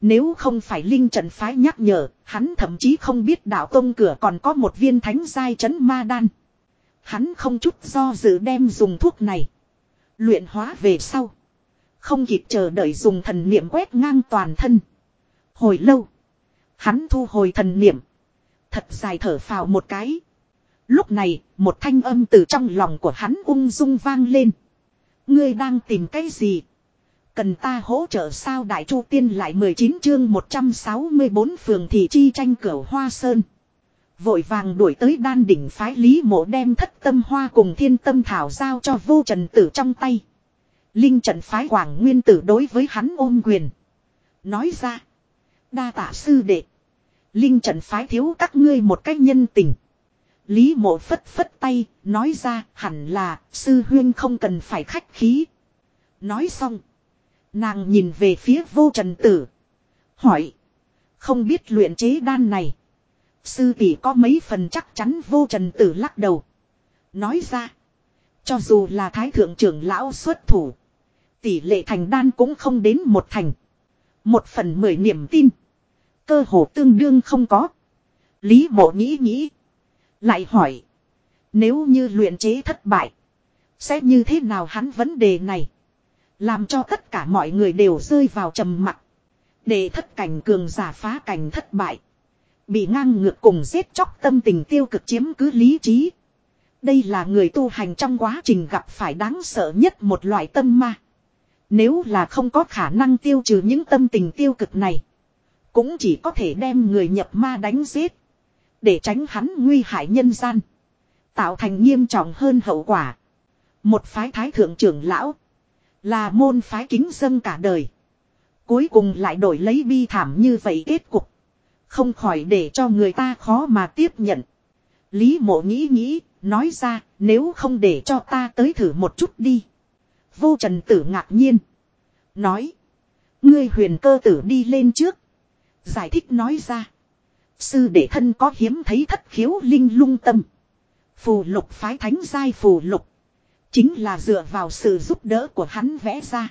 [SPEAKER 1] Nếu không phải Linh trận phái nhắc nhở, hắn thậm chí không biết đạo tông cửa còn có một viên thánh giai chấn ma đan. Hắn không chút do dự đem dùng thuốc này. Luyện hóa về sau. Không kịp chờ đợi dùng thần niệm quét ngang toàn thân. Hồi lâu. Hắn thu hồi thần niệm. Thật dài thở phào một cái. Lúc này, một thanh âm từ trong lòng của hắn ung dung vang lên. Ngươi đang tìm cái gì? Cần ta hỗ trợ sao đại chu tiên lại 19 chương 164 phường thị chi tranh cửa hoa sơn. Vội vàng đuổi tới đan đỉnh phái lý mộ đem thất tâm hoa cùng thiên tâm thảo giao cho vô trần tử trong tay. Linh trận phái quảng nguyên tử đối với hắn ôm quyền. Nói ra. Đa tạ sư đệ. Linh trận phái thiếu các ngươi một cách nhân tình. Lý mộ phất phất tay, nói ra hẳn là sư huyên không cần phải khách khí. Nói xong. Nàng nhìn về phía vô trần tử. Hỏi. Không biết luyện chế đan này. Sư tỷ có mấy phần chắc chắn vô trần tử lắc đầu. Nói ra. Cho dù là thái thượng trưởng lão xuất thủ. Tỷ lệ thành đan cũng không đến một thành. Một phần mười niềm tin. Cơ hồ tương đương không có. Lý mộ nghĩ nghĩ. Lại hỏi. Nếu như luyện chế thất bại. Sẽ như thế nào hắn vấn đề này. Làm cho tất cả mọi người đều rơi vào trầm mặc. Để thất cảnh cường giả phá cảnh thất bại. Bị ngang ngược cùng giết chóc tâm tình tiêu cực chiếm cứ lý trí. Đây là người tu hành trong quá trình gặp phải đáng sợ nhất một loại tâm ma. Nếu là không có khả năng tiêu trừ những tâm tình tiêu cực này. Cũng chỉ có thể đem người nhập ma đánh giết. Để tránh hắn nguy hại nhân gian. Tạo thành nghiêm trọng hơn hậu quả. Một phái thái thượng trưởng lão. Là môn phái kính dân cả đời. Cuối cùng lại đổi lấy bi thảm như vậy kết cục. Không khỏi để cho người ta khó mà tiếp nhận. Lý mộ nghĩ nghĩ, nói ra, nếu không để cho ta tới thử một chút đi. Vô trần tử ngạc nhiên. Nói. Ngươi huyền cơ tử đi lên trước. Giải thích nói ra. Sư đệ thân có hiếm thấy thất khiếu linh lung tâm. Phù lục phái thánh giai phù lục. Chính là dựa vào sự giúp đỡ của hắn vẽ ra.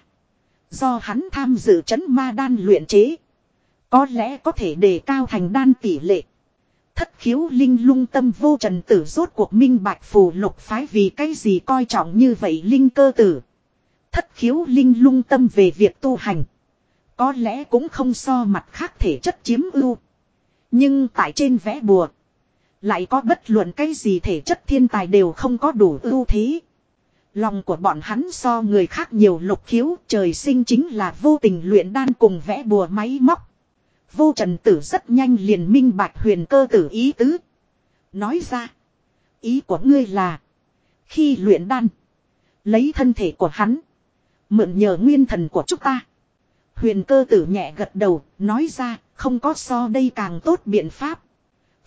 [SPEAKER 1] Do hắn tham dự chấn ma đan luyện chế. Có lẽ có thể đề cao thành đan tỷ lệ. Thất khiếu linh lung tâm vô trần tử rốt cuộc minh bạch phù lục phái vì cái gì coi trọng như vậy linh cơ tử. Thất khiếu linh lung tâm về việc tu hành. Có lẽ cũng không so mặt khác thể chất chiếm ưu. Nhưng tại trên vẽ bùa. Lại có bất luận cái gì thể chất thiên tài đều không có đủ ưu thế. Lòng của bọn hắn so người khác nhiều lục khiếu, trời sinh chính là vô tình luyện đan cùng vẽ bùa máy móc. Vô trần tử rất nhanh liền minh bạch huyền cơ tử ý tứ. Nói ra. Ý của ngươi là. Khi luyện đan. Lấy thân thể của hắn. Mượn nhờ nguyên thần của chúng ta. Huyền cơ tử nhẹ gật đầu. Nói ra. Không có so đây càng tốt biện pháp.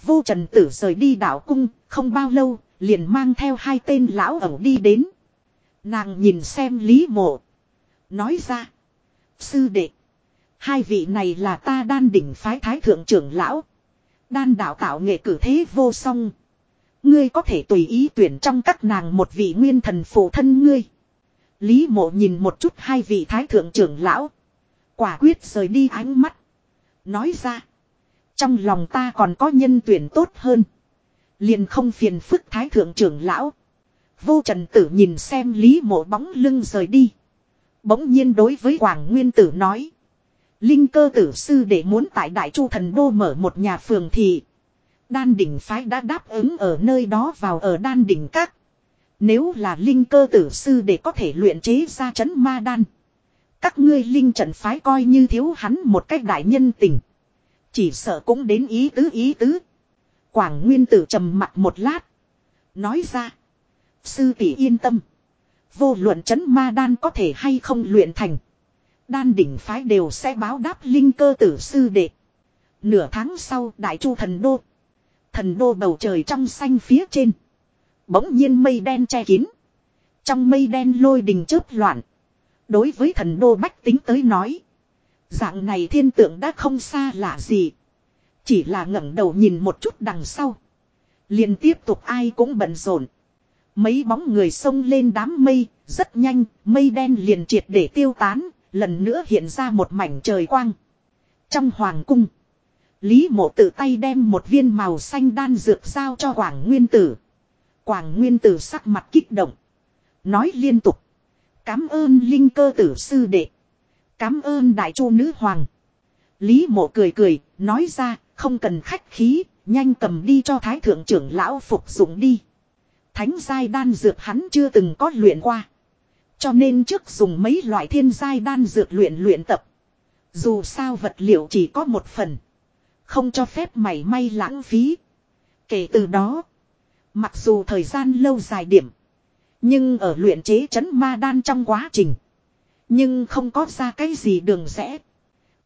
[SPEAKER 1] Vô trần tử rời đi đảo cung. Không bao lâu. Liền mang theo hai tên lão ẩu đi đến. Nàng nhìn xem lý mộ. Nói ra. Sư đệ. Hai vị này là ta đan đỉnh phái thái thượng trưởng lão. Đan đạo tạo nghệ cử thế vô song. Ngươi có thể tùy ý tuyển trong các nàng một vị nguyên thần phụ thân ngươi. Lý mộ nhìn một chút hai vị thái thượng trưởng lão. Quả quyết rời đi ánh mắt. Nói ra. Trong lòng ta còn có nhân tuyển tốt hơn. Liền không phiền phức thái thượng trưởng lão. Vô trần tử nhìn xem lý mộ bóng lưng rời đi. Bỗng nhiên đối với Quảng Nguyên tử nói. Linh cơ tử sư để muốn tại Đại Chu Thần Đô mở một nhà phường thị. Đan đỉnh phái đã đáp ứng ở nơi đó vào ở đan đỉnh các. Nếu là linh cơ tử sư để có thể luyện chế ra chấn ma đan. Các ngươi linh trận phái coi như thiếu hắn một cách đại nhân tình. Chỉ sợ cũng đến ý tứ ý tứ. Quảng Nguyên tử trầm mặt một lát. Nói ra. Sư tỷ yên tâm. Vô luận chấn ma đan có thể hay không luyện thành. Đan đỉnh phái đều sẽ báo đáp linh cơ tử sư đệ. Nửa tháng sau, đại chu thần đô. Thần đô bầu trời trong xanh phía trên. Bỗng nhiên mây đen che kín. Trong mây đen lôi đình chớp loạn. Đối với thần đô bách tính tới nói. Dạng này thiên tượng đã không xa lạ gì. Chỉ là ngẩng đầu nhìn một chút đằng sau. liền tiếp tục ai cũng bận rộn. Mấy bóng người xông lên đám mây, rất nhanh, mây đen liền triệt để tiêu tán, lần nữa hiện ra một mảnh trời quang. Trong hoàng cung, Lý mộ tự tay đem một viên màu xanh đan dược giao cho Quảng Nguyên Tử. Quảng Nguyên Tử sắc mặt kích động. Nói liên tục. Cám ơn linh cơ tử sư đệ. Cám ơn đại chu nữ hoàng. Lý mộ cười cười, nói ra, không cần khách khí, nhanh cầm đi cho thái thượng trưởng lão phục dụng đi. Thánh giai đan dược hắn chưa từng có luyện qua. Cho nên trước dùng mấy loại thiên giai đan dược luyện luyện tập. Dù sao vật liệu chỉ có một phần. Không cho phép mảy may lãng phí. Kể từ đó. Mặc dù thời gian lâu dài điểm. Nhưng ở luyện chế chấn ma đan trong quá trình. Nhưng không có ra cái gì đường rẽ.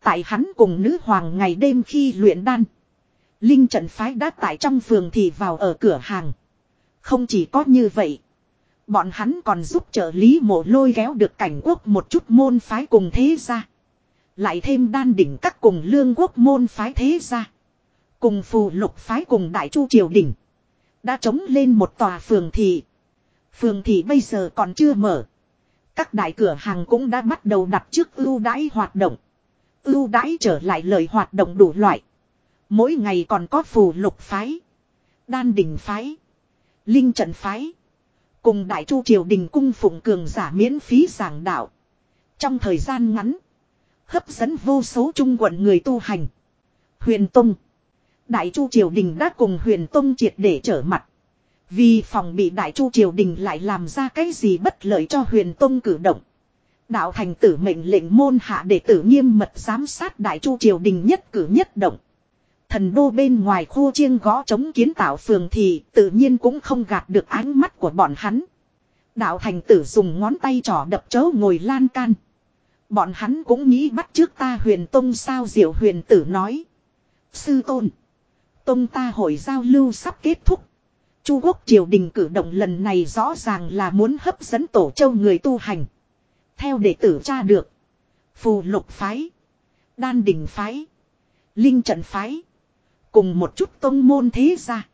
[SPEAKER 1] Tại hắn cùng nữ hoàng ngày đêm khi luyện đan. Linh trận phái đã tại trong phường thì vào ở cửa hàng. Không chỉ có như vậy. Bọn hắn còn giúp trợ lý mộ lôi kéo được cảnh quốc một chút môn phái cùng thế ra. Lại thêm đan đỉnh các cùng lương quốc môn phái thế ra. Cùng phù lục phái cùng đại chu triều đỉnh. Đã chống lên một tòa phường thị. Phường thị bây giờ còn chưa mở. Các đại cửa hàng cũng đã bắt đầu đặt trước ưu đãi hoạt động. Ưu đãi trở lại lời hoạt động đủ loại. Mỗi ngày còn có phù lục phái. Đan đỉnh phái. Linh trận phái. Cùng đại chu triều đình cung phụng cường giả miễn phí giảng đạo. Trong thời gian ngắn. Hấp dẫn vô số trung quận người tu hành. Huyền Tông. Đại chu triều đình đã cùng huyền Tông triệt để trở mặt. Vì phòng bị đại chu triều đình lại làm ra cái gì bất lợi cho huyền Tông cử động. Đạo thành tử mệnh lệnh môn hạ đệ tử nghiêm mật giám sát đại chu triều đình nhất cử nhất động. Thần đô bên ngoài khu chiêng gõ chống kiến tạo phường thì tự nhiên cũng không gạt được ánh mắt của bọn hắn. Đạo thành tử dùng ngón tay trỏ đập chớ ngồi lan can. Bọn hắn cũng nghĩ bắt trước ta huyền tông sao diệu huyền tử nói. Sư tôn. Tông ta hội giao lưu sắp kết thúc. Chu quốc triều đình cử động lần này rõ ràng là muốn hấp dẫn tổ châu người tu hành. Theo đệ tử tra được. Phù lục phái. Đan đình phái. Linh trận phái. Cùng một chút tông môn thế ra.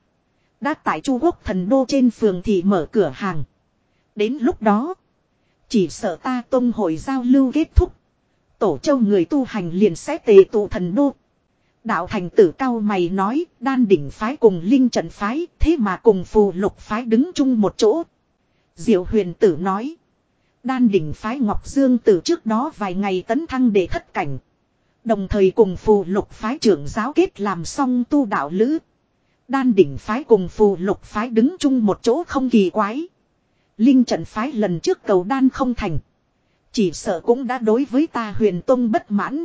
[SPEAKER 1] Đã tại Chu Quốc thần đô trên phường thì mở cửa hàng. Đến lúc đó. Chỉ sợ ta tông hội giao lưu kết thúc. Tổ châu người tu hành liền sẽ tề tụ thần đô. Đạo thành tử cao mày nói, đan đỉnh phái cùng linh trận phái, thế mà cùng phù lục phái đứng chung một chỗ. Diệu huyền tử nói. Đan đỉnh phái Ngọc Dương từ trước đó vài ngày tấn thăng để thất cảnh. Đồng thời cùng phù lục phái trưởng giáo kết làm xong tu đạo lữ. Đan đỉnh phái cùng phù lục phái đứng chung một chỗ không kỳ quái. Linh trận phái lần trước cầu đan không thành. Chỉ sợ cũng đã đối với ta huyền tông bất mãn.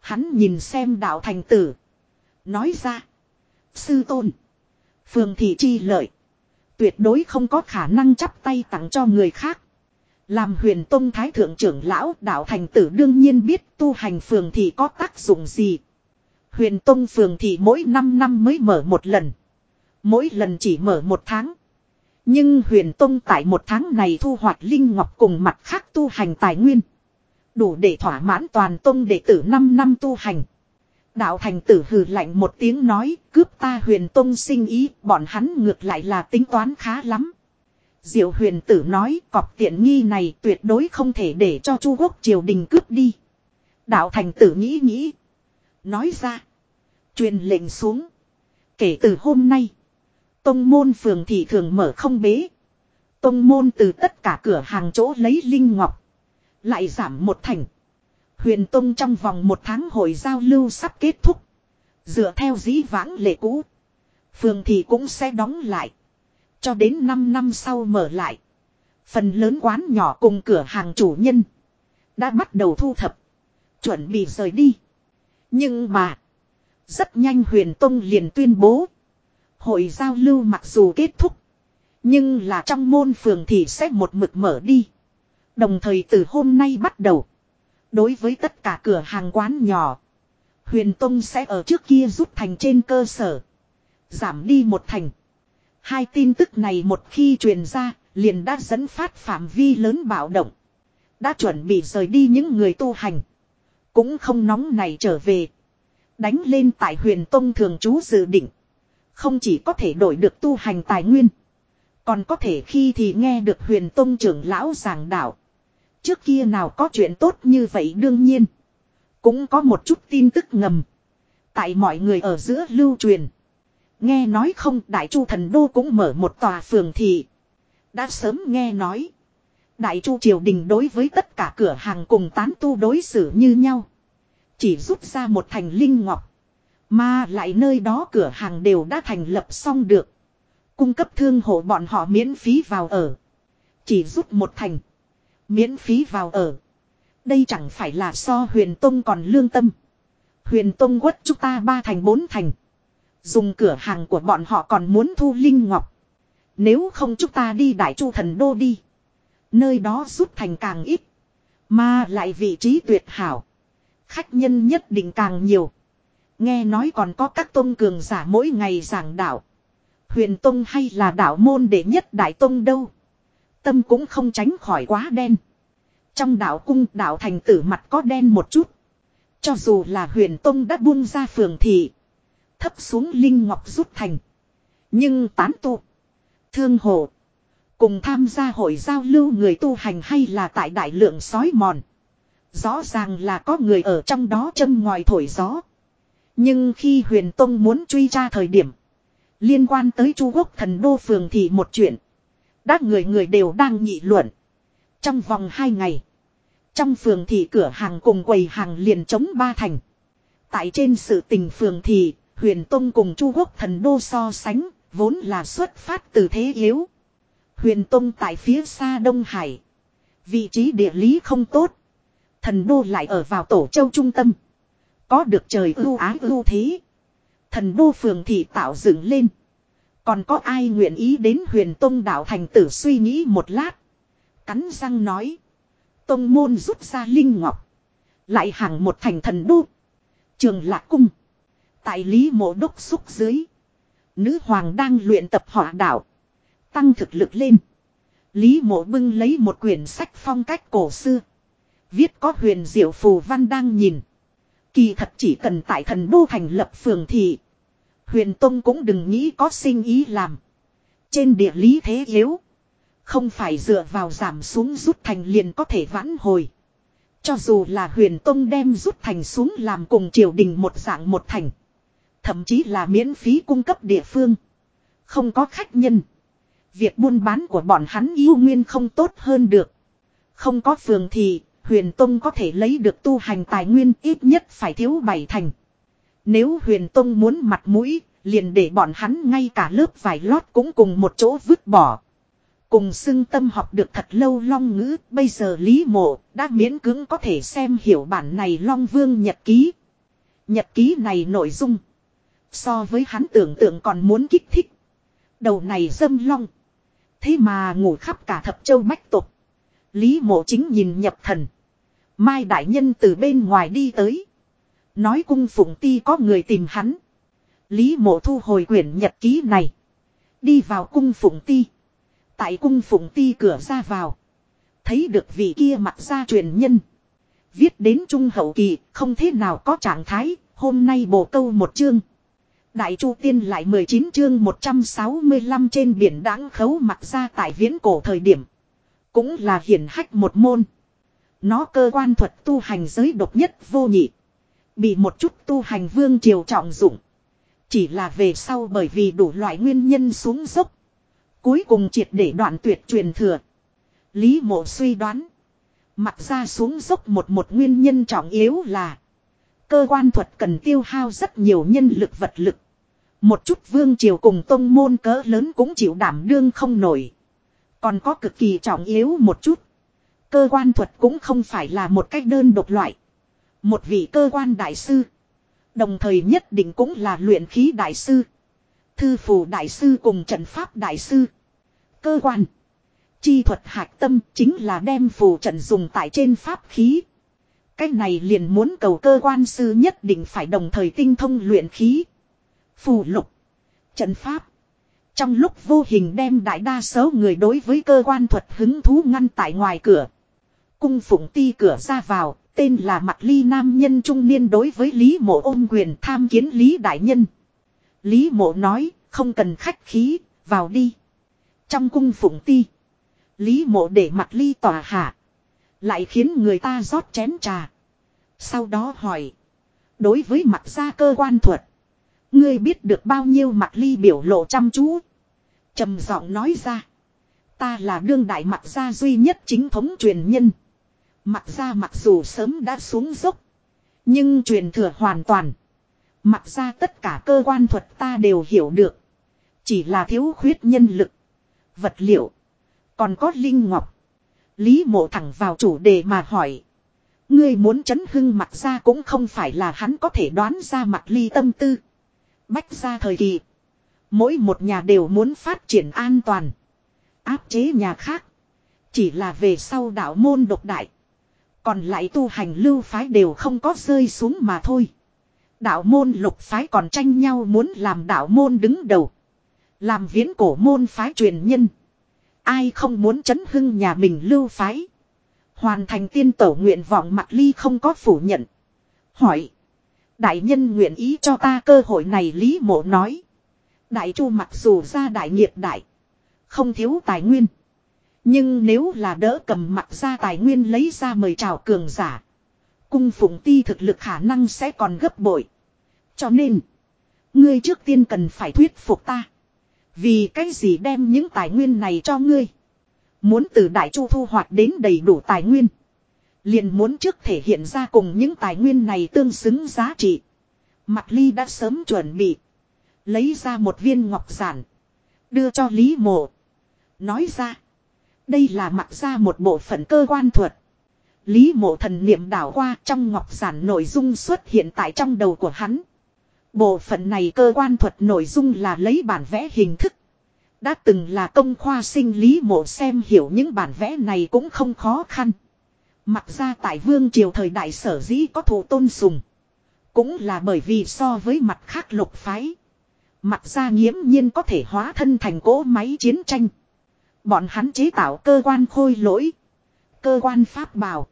[SPEAKER 1] Hắn nhìn xem đạo thành tử. Nói ra. Sư tôn. Phường thị chi lợi. Tuyệt đối không có khả năng chắp tay tặng cho người khác. Làm huyền tông thái thượng trưởng lão đạo thành tử đương nhiên biết tu hành phường thị có tác dụng gì. Huyền tông phường thị mỗi 5 năm mới mở một lần. Mỗi lần chỉ mở một tháng. Nhưng huyền tông tại một tháng này thu hoạch linh ngọc cùng mặt khác tu hành tài nguyên. Đủ để thỏa mãn toàn tông đệ tử 5 năm tu hành. Đạo thành tử hừ lạnh một tiếng nói, cướp ta huyền tông sinh ý, bọn hắn ngược lại là tính toán khá lắm. Diệu huyền tử nói, cọp tiện nghi này tuyệt đối không thể để cho chu quốc triều đình cướp đi. Đạo thành tử nghĩ nghĩ. Nói ra. Truyền lệnh xuống. Kể từ hôm nay. Tông môn phường thị thường mở không bế. Tông môn từ tất cả cửa hàng chỗ lấy linh ngọc. Lại giảm một thành. Huyền Tông trong vòng một tháng hội giao lưu sắp kết thúc. Dựa theo dĩ vãng lệ cũ. Phường Thị cũng sẽ đóng lại. Cho đến 5 năm sau mở lại. Phần lớn quán nhỏ cùng cửa hàng chủ nhân. Đã bắt đầu thu thập. Chuẩn bị rời đi. Nhưng mà. Rất nhanh huyền Tông liền tuyên bố. Hội giao lưu mặc dù kết thúc. Nhưng là trong môn phường thì sẽ một mực mở đi. Đồng thời từ hôm nay bắt đầu. Đối với tất cả cửa hàng quán nhỏ. Huyền Tông sẽ ở trước kia rút thành trên cơ sở. Giảm đi một thành. Hai tin tức này một khi truyền ra, liền đã dẫn phát phạm vi lớn bạo động. Đã chuẩn bị rời đi những người tu hành. Cũng không nóng này trở về. Đánh lên tại huyền Tông thường trú dự định. Không chỉ có thể đổi được tu hành tài nguyên. Còn có thể khi thì nghe được huyền Tông trưởng lão giảng đạo. Trước kia nào có chuyện tốt như vậy đương nhiên. Cũng có một chút tin tức ngầm. Tại mọi người ở giữa lưu truyền. Nghe nói không, Đại Chu Thần Đô cũng mở một tòa phường thị. Đã sớm nghe nói. Đại Chu Triều Đình đối với tất cả cửa hàng cùng tán tu đối xử như nhau. Chỉ rút ra một thành linh ngọc. Mà lại nơi đó cửa hàng đều đã thành lập xong được. Cung cấp thương hộ bọn họ miễn phí vào ở. Chỉ rút một thành. Miễn phí vào ở. Đây chẳng phải là so huyền tông còn lương tâm. Huyền tông quất chúng ta ba thành bốn thành. Dùng cửa hàng của bọn họ còn muốn thu linh ngọc. Nếu không chúng ta đi đại chu thần đô đi. Nơi đó rút thành càng ít. Mà lại vị trí tuyệt hảo. Khách nhân nhất định càng nhiều. Nghe nói còn có các tôn cường giả mỗi ngày giảng đạo. Huyền tông hay là đạo môn đệ nhất đại tông đâu. Tâm cũng không tránh khỏi quá đen. Trong đạo cung, đạo thành tử mặt có đen một chút. Cho dù là huyền tông đã buông ra phường thị. Thấp xuống linh ngọc rút thành. Nhưng tán tu. Thương hộ. Cùng tham gia hội giao lưu người tu hành hay là tại đại lượng sói mòn. Rõ ràng là có người ở trong đó châm ngòi thổi gió. Nhưng khi huyền tông muốn truy tra thời điểm. Liên quan tới chu quốc thần đô phường thì một chuyện. Đã người người đều đang nghị luận. Trong vòng hai ngày. Trong phường thì cửa hàng cùng quầy hàng liền chống ba thành. Tại trên sự tình phường thì, huyền tông cùng chu quốc thần đô so sánh, vốn là xuất phát từ thế yếu. Huyền tông tại phía xa Đông Hải. Vị trí địa lý không tốt. Thần đô lại ở vào tổ châu trung tâm. Có được trời ưu ái ưu thế. Thần đô phường thị tạo dựng lên. Còn có ai nguyện ý đến huyền tông đảo thành tử suy nghĩ một lát. Cắn răng nói. Tông môn rút ra linh ngọc. Lại hàng một thành thần đô. Trường lạc cung. Tại lý mộ đốc xúc dưới. Nữ hoàng đang luyện tập hỏa đạo. Tăng thực lực lên. Lý mộ bưng lấy một quyển sách phong cách cổ xưa. Viết có huyền diệu phù văn đang nhìn. Kỳ thật chỉ cần tại thần đô thành lập phường thị. Huyền Tông cũng đừng nghĩ có sinh ý làm. Trên địa lý thế yếu. Không phải dựa vào giảm xuống rút thành liền có thể vãn hồi. Cho dù là huyền tông đem rút thành xuống làm cùng triều đình một dạng một thành. Thậm chí là miễn phí cung cấp địa phương. Không có khách nhân. Việc buôn bán của bọn hắn yêu nguyên không tốt hơn được. Không có phường thì huyền tông có thể lấy được tu hành tài nguyên ít nhất phải thiếu bảy thành. Nếu huyền tông muốn mặt mũi, liền để bọn hắn ngay cả lớp vải lót cũng cùng một chỗ vứt bỏ. Cùng xưng tâm học được thật lâu long ngữ, bây giờ Lý Mộ đã miễn cưỡng có thể xem hiểu bản này long vương nhật ký. Nhật ký này nội dung. So với hắn tưởng tượng còn muốn kích thích. Đầu này dâm long. Thế mà ngủ khắp cả thập châu bách tục. Lý mộ chính nhìn nhập thần. Mai đại nhân từ bên ngoài đi tới. Nói cung phụng ti có người tìm hắn. Lý mộ thu hồi quyển nhật ký này. Đi vào cung phụng ti. Tại cung phụng ti cửa ra vào. Thấy được vị kia mặt ra truyền nhân. Viết đến trung hậu kỳ, không thế nào có trạng thái, hôm nay bổ câu một chương. Đại Chu Tiên lại 19 chương 165 trên biển đáng khấu mặt ra tại viễn cổ thời điểm. Cũng là hiển hách một môn. Nó cơ quan thuật tu hành giới độc nhất vô nhị. Bị một chút tu hành vương triều trọng dụng. Chỉ là về sau bởi vì đủ loại nguyên nhân xuống dốc. Cuối cùng triệt để đoạn tuyệt truyền thừa. Lý mộ suy đoán. Mặt ra xuống dốc một một nguyên nhân trọng yếu là. Cơ quan thuật cần tiêu hao rất nhiều nhân lực vật lực. Một chút vương triều cùng tông môn cỡ lớn cũng chịu đảm đương không nổi. Còn có cực kỳ trọng yếu một chút. Cơ quan thuật cũng không phải là một cách đơn độc loại. Một vị cơ quan đại sư. Đồng thời nhất định cũng là luyện khí đại sư. Thư phủ đại sư cùng trận pháp đại sư. Cơ quan. Chi thuật hạc tâm chính là đem phù trận dùng tại trên pháp khí. Cách này liền muốn cầu cơ quan sư nhất định phải đồng thời tinh thông luyện khí. Phù lục. Trận pháp. Trong lúc vô hình đem đại đa số người đối với cơ quan thuật hứng thú ngăn tại ngoài cửa. Cung phụng ti cửa ra vào, tên là mặt ly nam nhân trung niên đối với Lý mộ ôm quyền tham kiến Lý đại nhân. Lý mộ nói, không cần khách khí, vào đi. Trong cung phụng ti. Lý mộ để mặt ly tòa hạ. Lại khiến người ta rót chén trà. Sau đó hỏi. Đối với mặt ra cơ quan thuật. Ngươi biết được bao nhiêu mặt ly biểu lộ chăm chú. trầm giọng nói ra. Ta là đương đại mặt gia duy nhất chính thống truyền nhân. Mặt gia mặc dù sớm đã xuống dốc. Nhưng truyền thừa hoàn toàn. Mặt gia tất cả cơ quan thuật ta đều hiểu được. Chỉ là thiếu khuyết nhân lực. Vật liệu. Còn có Linh Ngọc. Lý mộ thẳng vào chủ đề mà hỏi. Ngươi muốn chấn hưng mặt ra cũng không phải là hắn có thể đoán ra mặt ly tâm tư. Bách ra thời kỳ. Mỗi một nhà đều muốn phát triển an toàn. Áp chế nhà khác. Chỉ là về sau đạo môn độc đại. Còn lại tu hành lưu phái đều không có rơi xuống mà thôi. Đạo môn lục phái còn tranh nhau muốn làm đạo môn đứng đầu. Làm viễn cổ môn phái truyền nhân. Ai không muốn chấn hưng nhà mình lưu phái. Hoàn thành tiên tổ nguyện vọng mặt ly không có phủ nhận. Hỏi. Đại nhân nguyện ý cho ta cơ hội này, Lý mộ nói. Đại chu mặc dù ra đại nghiệp đại. Không thiếu tài nguyên. Nhưng nếu là đỡ cầm mặt ra tài nguyên lấy ra mời chào cường giả. Cung phụng ti thực lực khả năng sẽ còn gấp bội. Cho nên. Ngươi trước tiên cần phải thuyết phục ta. Vì cái gì đem những tài nguyên này cho ngươi. Muốn từ đại chu thu hoạch đến đầy đủ tài nguyên. Liền muốn trước thể hiện ra cùng những tài nguyên này tương xứng giá trị. Mặt ly đã sớm chuẩn bị. Lấy ra một viên ngọc giản. Đưa cho Lý Mộ. Nói ra. Đây là mặc ra một bộ phận cơ quan thuật. Lý mộ thần niệm đảo qua trong ngọc giản nội dung xuất hiện tại trong đầu của hắn. Bộ phận này cơ quan thuật nội dung là lấy bản vẽ hình thức. Đã từng là công khoa sinh lý mộ xem hiểu những bản vẽ này cũng không khó khăn. Mặc ra tại vương triều thời đại sở dĩ có thủ tôn sùng. Cũng là bởi vì so với mặt khác lục phái. Mặc ra nghiễm nhiên có thể hóa thân thành cỗ máy chiến tranh. Bọn hắn chế tạo cơ quan khôi lỗi. Cơ quan pháp bảo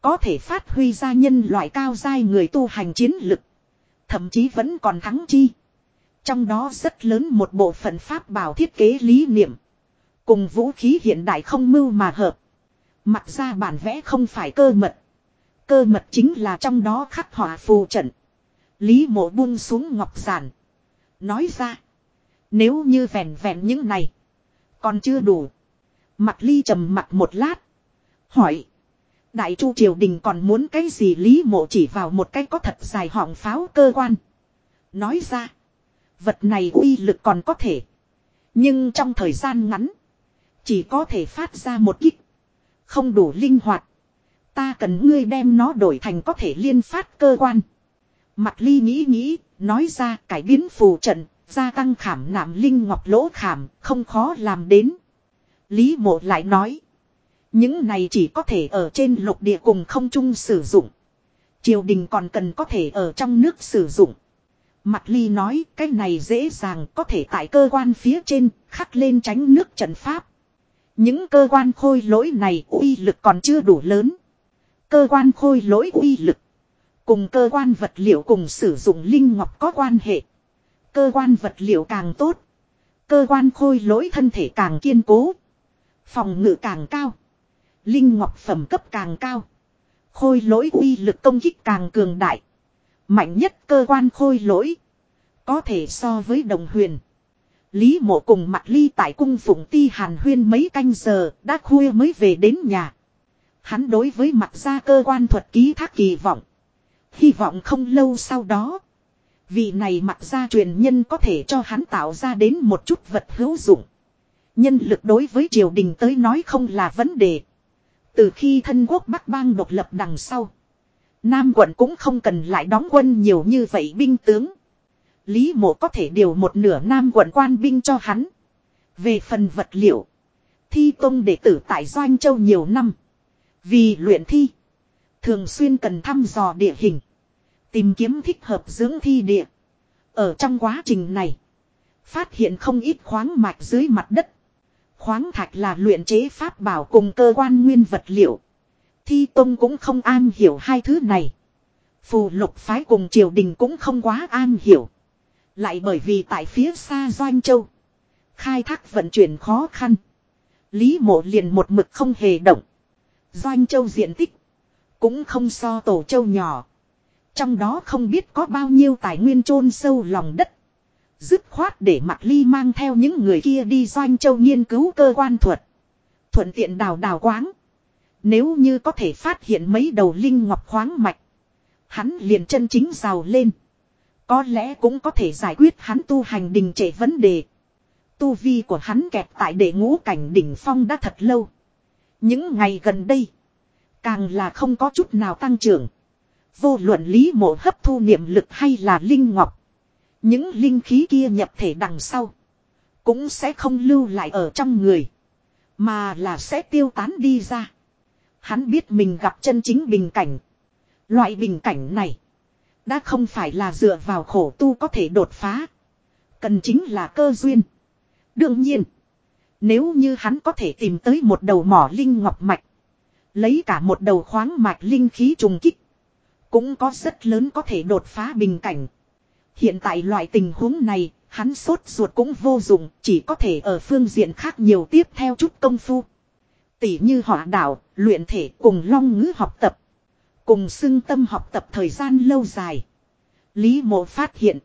[SPEAKER 1] Có thể phát huy ra nhân loại cao giai người tu hành chiến lực. Thậm chí vẫn còn thắng chi. Trong đó rất lớn một bộ phận pháp bảo thiết kế lý niệm. Cùng vũ khí hiện đại không mưu mà hợp mặt ra bản vẽ không phải cơ mật. Cơ mật chính là trong đó khắc họa phù trận. Lý mộ buông xuống ngọc giản. Nói ra. Nếu như vẹn vẹn những này. Còn chưa đủ. Mặt ly trầm mặt một lát. Hỏi. Đại chu triều đình còn muốn cái gì lý mộ chỉ vào một cái có thật dài họng pháo cơ quan. Nói ra. Vật này uy lực còn có thể. Nhưng trong thời gian ngắn. Chỉ có thể phát ra một kích. Không đủ linh hoạt. Ta cần ngươi đem nó đổi thành có thể liên phát cơ quan. Mặt ly nghĩ nghĩ, nói ra cải biến phù trận, gia tăng khảm nạm linh ngọc lỗ khảm, không khó làm đến. Lý mộ lại nói. Những này chỉ có thể ở trên lục địa cùng không chung sử dụng. Triều đình còn cần có thể ở trong nước sử dụng. Mặt ly nói cái này dễ dàng có thể tại cơ quan phía trên khắc lên tránh nước trận pháp. Những cơ quan khôi lỗi này uy lực còn chưa đủ lớn. Cơ quan khôi lỗi uy lực. Cùng cơ quan vật liệu cùng sử dụng linh ngọc có quan hệ. Cơ quan vật liệu càng tốt. Cơ quan khôi lỗi thân thể càng kiên cố. Phòng ngự càng cao. Linh ngọc phẩm cấp càng cao. Khôi lỗi uy lực công kích càng cường đại. Mạnh nhất cơ quan khôi lỗi. Có thể so với đồng huyền. Lý mộ cùng mặt ly tại cung phụng ti hàn huyên mấy canh giờ, đã khuya mới về đến nhà. Hắn đối với mặt gia cơ quan thuật ký thác kỳ vọng. Hy vọng không lâu sau đó. Vị này mặt gia truyền nhân có thể cho hắn tạo ra đến một chút vật hữu dụng. Nhân lực đối với triều đình tới nói không là vấn đề. Từ khi thân quốc Bắc bang độc lập đằng sau. Nam quận cũng không cần lại đóng quân nhiều như vậy binh tướng. Lý mộ có thể điều một nửa nam quận quan binh cho hắn. Về phần vật liệu. Thi tông đệ tử tại Doanh Châu nhiều năm. Vì luyện thi. Thường xuyên cần thăm dò địa hình. Tìm kiếm thích hợp dưỡng thi địa. Ở trong quá trình này. Phát hiện không ít khoáng mạch dưới mặt đất. Khoáng thạch là luyện chế pháp bảo cùng cơ quan nguyên vật liệu. Thi Tông cũng không an hiểu hai thứ này. Phù lục phái cùng triều đình cũng không quá an hiểu. Lại bởi vì tại phía xa Doanh Châu. Khai thác vận chuyển khó khăn. Lý mộ liền một mực không hề động. Doanh Châu diện tích. Cũng không so tổ châu nhỏ. Trong đó không biết có bao nhiêu tài nguyên chôn sâu lòng đất. Dứt khoát để mặt ly mang theo những người kia đi Doanh Châu nghiên cứu cơ quan thuật. Thuận tiện đào đào quáng. Nếu như có thể phát hiện mấy đầu linh ngọc khoáng mạch. Hắn liền chân chính rào lên. Có lẽ cũng có thể giải quyết hắn tu hành đình trệ vấn đề. Tu vi của hắn kẹt tại đệ ngũ cảnh đỉnh phong đã thật lâu. Những ngày gần đây. Càng là không có chút nào tăng trưởng. Vô luận lý mộ hấp thu niệm lực hay là linh ngọc. Những linh khí kia nhập thể đằng sau. Cũng sẽ không lưu lại ở trong người. Mà là sẽ tiêu tán đi ra. Hắn biết mình gặp chân chính bình cảnh. Loại bình cảnh này. Đã không phải là dựa vào khổ tu có thể đột phá. Cần chính là cơ duyên. Đương nhiên. Nếu như hắn có thể tìm tới một đầu mỏ linh ngọc mạch. Lấy cả một đầu khoáng mạch linh khí trùng kích. Cũng có rất lớn có thể đột phá bình cảnh. Hiện tại loại tình huống này, hắn sốt ruột cũng vô dụng, chỉ có thể ở phương diện khác nhiều tiếp theo chút công phu. Tỷ như họa đạo, luyện thể cùng long ngữ học tập. Cùng xưng tâm học tập thời gian lâu dài. Lý mộ phát hiện.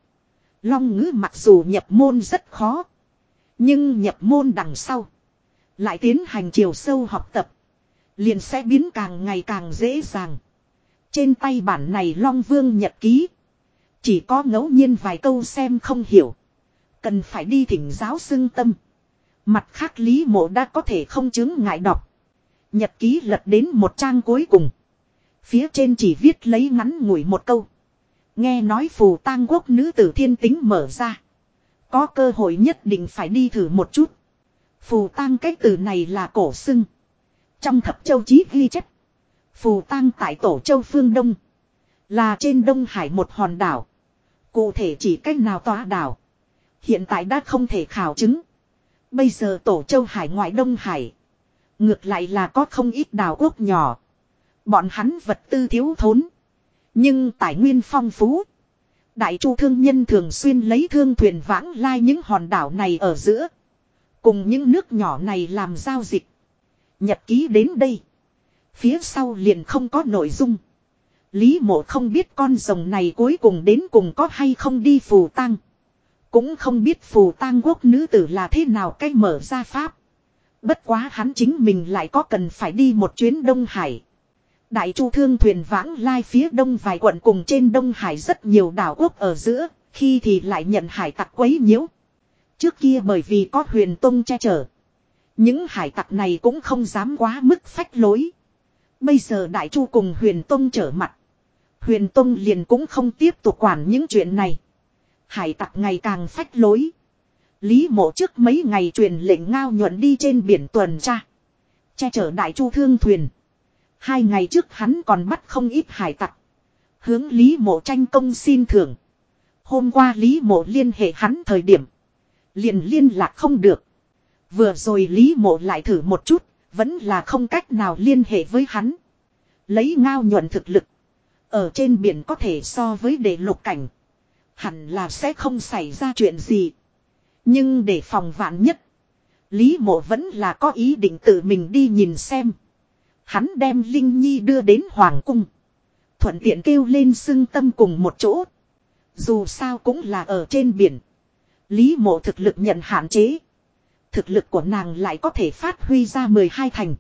[SPEAKER 1] Long ngữ mặc dù nhập môn rất khó. Nhưng nhập môn đằng sau. Lại tiến hành chiều sâu học tập. Liền sẽ biến càng ngày càng dễ dàng. Trên tay bản này Long Vương nhật ký. Chỉ có ngẫu nhiên vài câu xem không hiểu. Cần phải đi thỉnh giáo xưng tâm. Mặt khác Lý Mộ đã có thể không chứng ngại đọc. Nhật ký lật đến một trang cuối cùng. Phía trên chỉ viết lấy ngắn ngủi một câu. Nghe nói phù tang quốc nữ tử thiên tính mở ra. Có cơ hội nhất định phải đi thử một chút. Phù tang cái từ này là cổ xưng. Trong thập châu chí ghi chép. Phù tang tại tổ châu phương Đông. Là trên Đông Hải một hòn đảo. Cụ thể chỉ cách nào tòa đảo. Hiện tại đã không thể khảo chứng. Bây giờ tổ châu Hải ngoại Đông Hải. Ngược lại là có không ít đảo quốc nhỏ. Bọn hắn vật tư thiếu thốn. Nhưng tài nguyên phong phú. Đại chu thương nhân thường xuyên lấy thương thuyền vãng lai những hòn đảo này ở giữa. Cùng những nước nhỏ này làm giao dịch. Nhật ký đến đây. Phía sau liền không có nội dung. Lý mộ không biết con rồng này cuối cùng đến cùng có hay không đi phù tang. Cũng không biết phù tang quốc nữ tử là thế nào cách mở ra pháp. Bất quá hắn chính mình lại có cần phải đi một chuyến Đông Hải. Đại chu thương thuyền vãng lai phía đông vài quận cùng trên Đông Hải rất nhiều đảo quốc ở giữa, khi thì lại nhận hải tặc quấy nhiễu. Trước kia bởi vì có huyền tông che chở. Những hải tặc này cũng không dám quá mức phách lối. Bây giờ đại chu cùng huyền tông trở mặt. Huyền tông liền cũng không tiếp tục quản những chuyện này. Hải tặc ngày càng phách lối. Lý mộ trước mấy ngày truyền lệnh ngao nhuận đi trên biển tuần tra. Che chở đại chu thương thuyền. Hai ngày trước hắn còn bắt không ít hải tặc. Hướng Lý mộ tranh công xin thưởng. Hôm qua Lý mộ liên hệ hắn thời điểm. Liền liên lạc không được. Vừa rồi Lý mộ lại thử một chút. Vẫn là không cách nào liên hệ với hắn. Lấy ngao nhuận thực lực. Ở trên biển có thể so với đệ lục cảnh. Hẳn là sẽ không xảy ra chuyện gì. Nhưng để phòng vạn nhất. Lý mộ vẫn là có ý định tự mình đi nhìn xem. Hắn đem Linh Nhi đưa đến Hoàng Cung. Thuận tiện kêu lên xưng tâm cùng một chỗ. Dù sao cũng là ở trên biển. Lý mộ thực lực nhận hạn chế. Thực lực của nàng lại có thể phát huy ra 12 thành.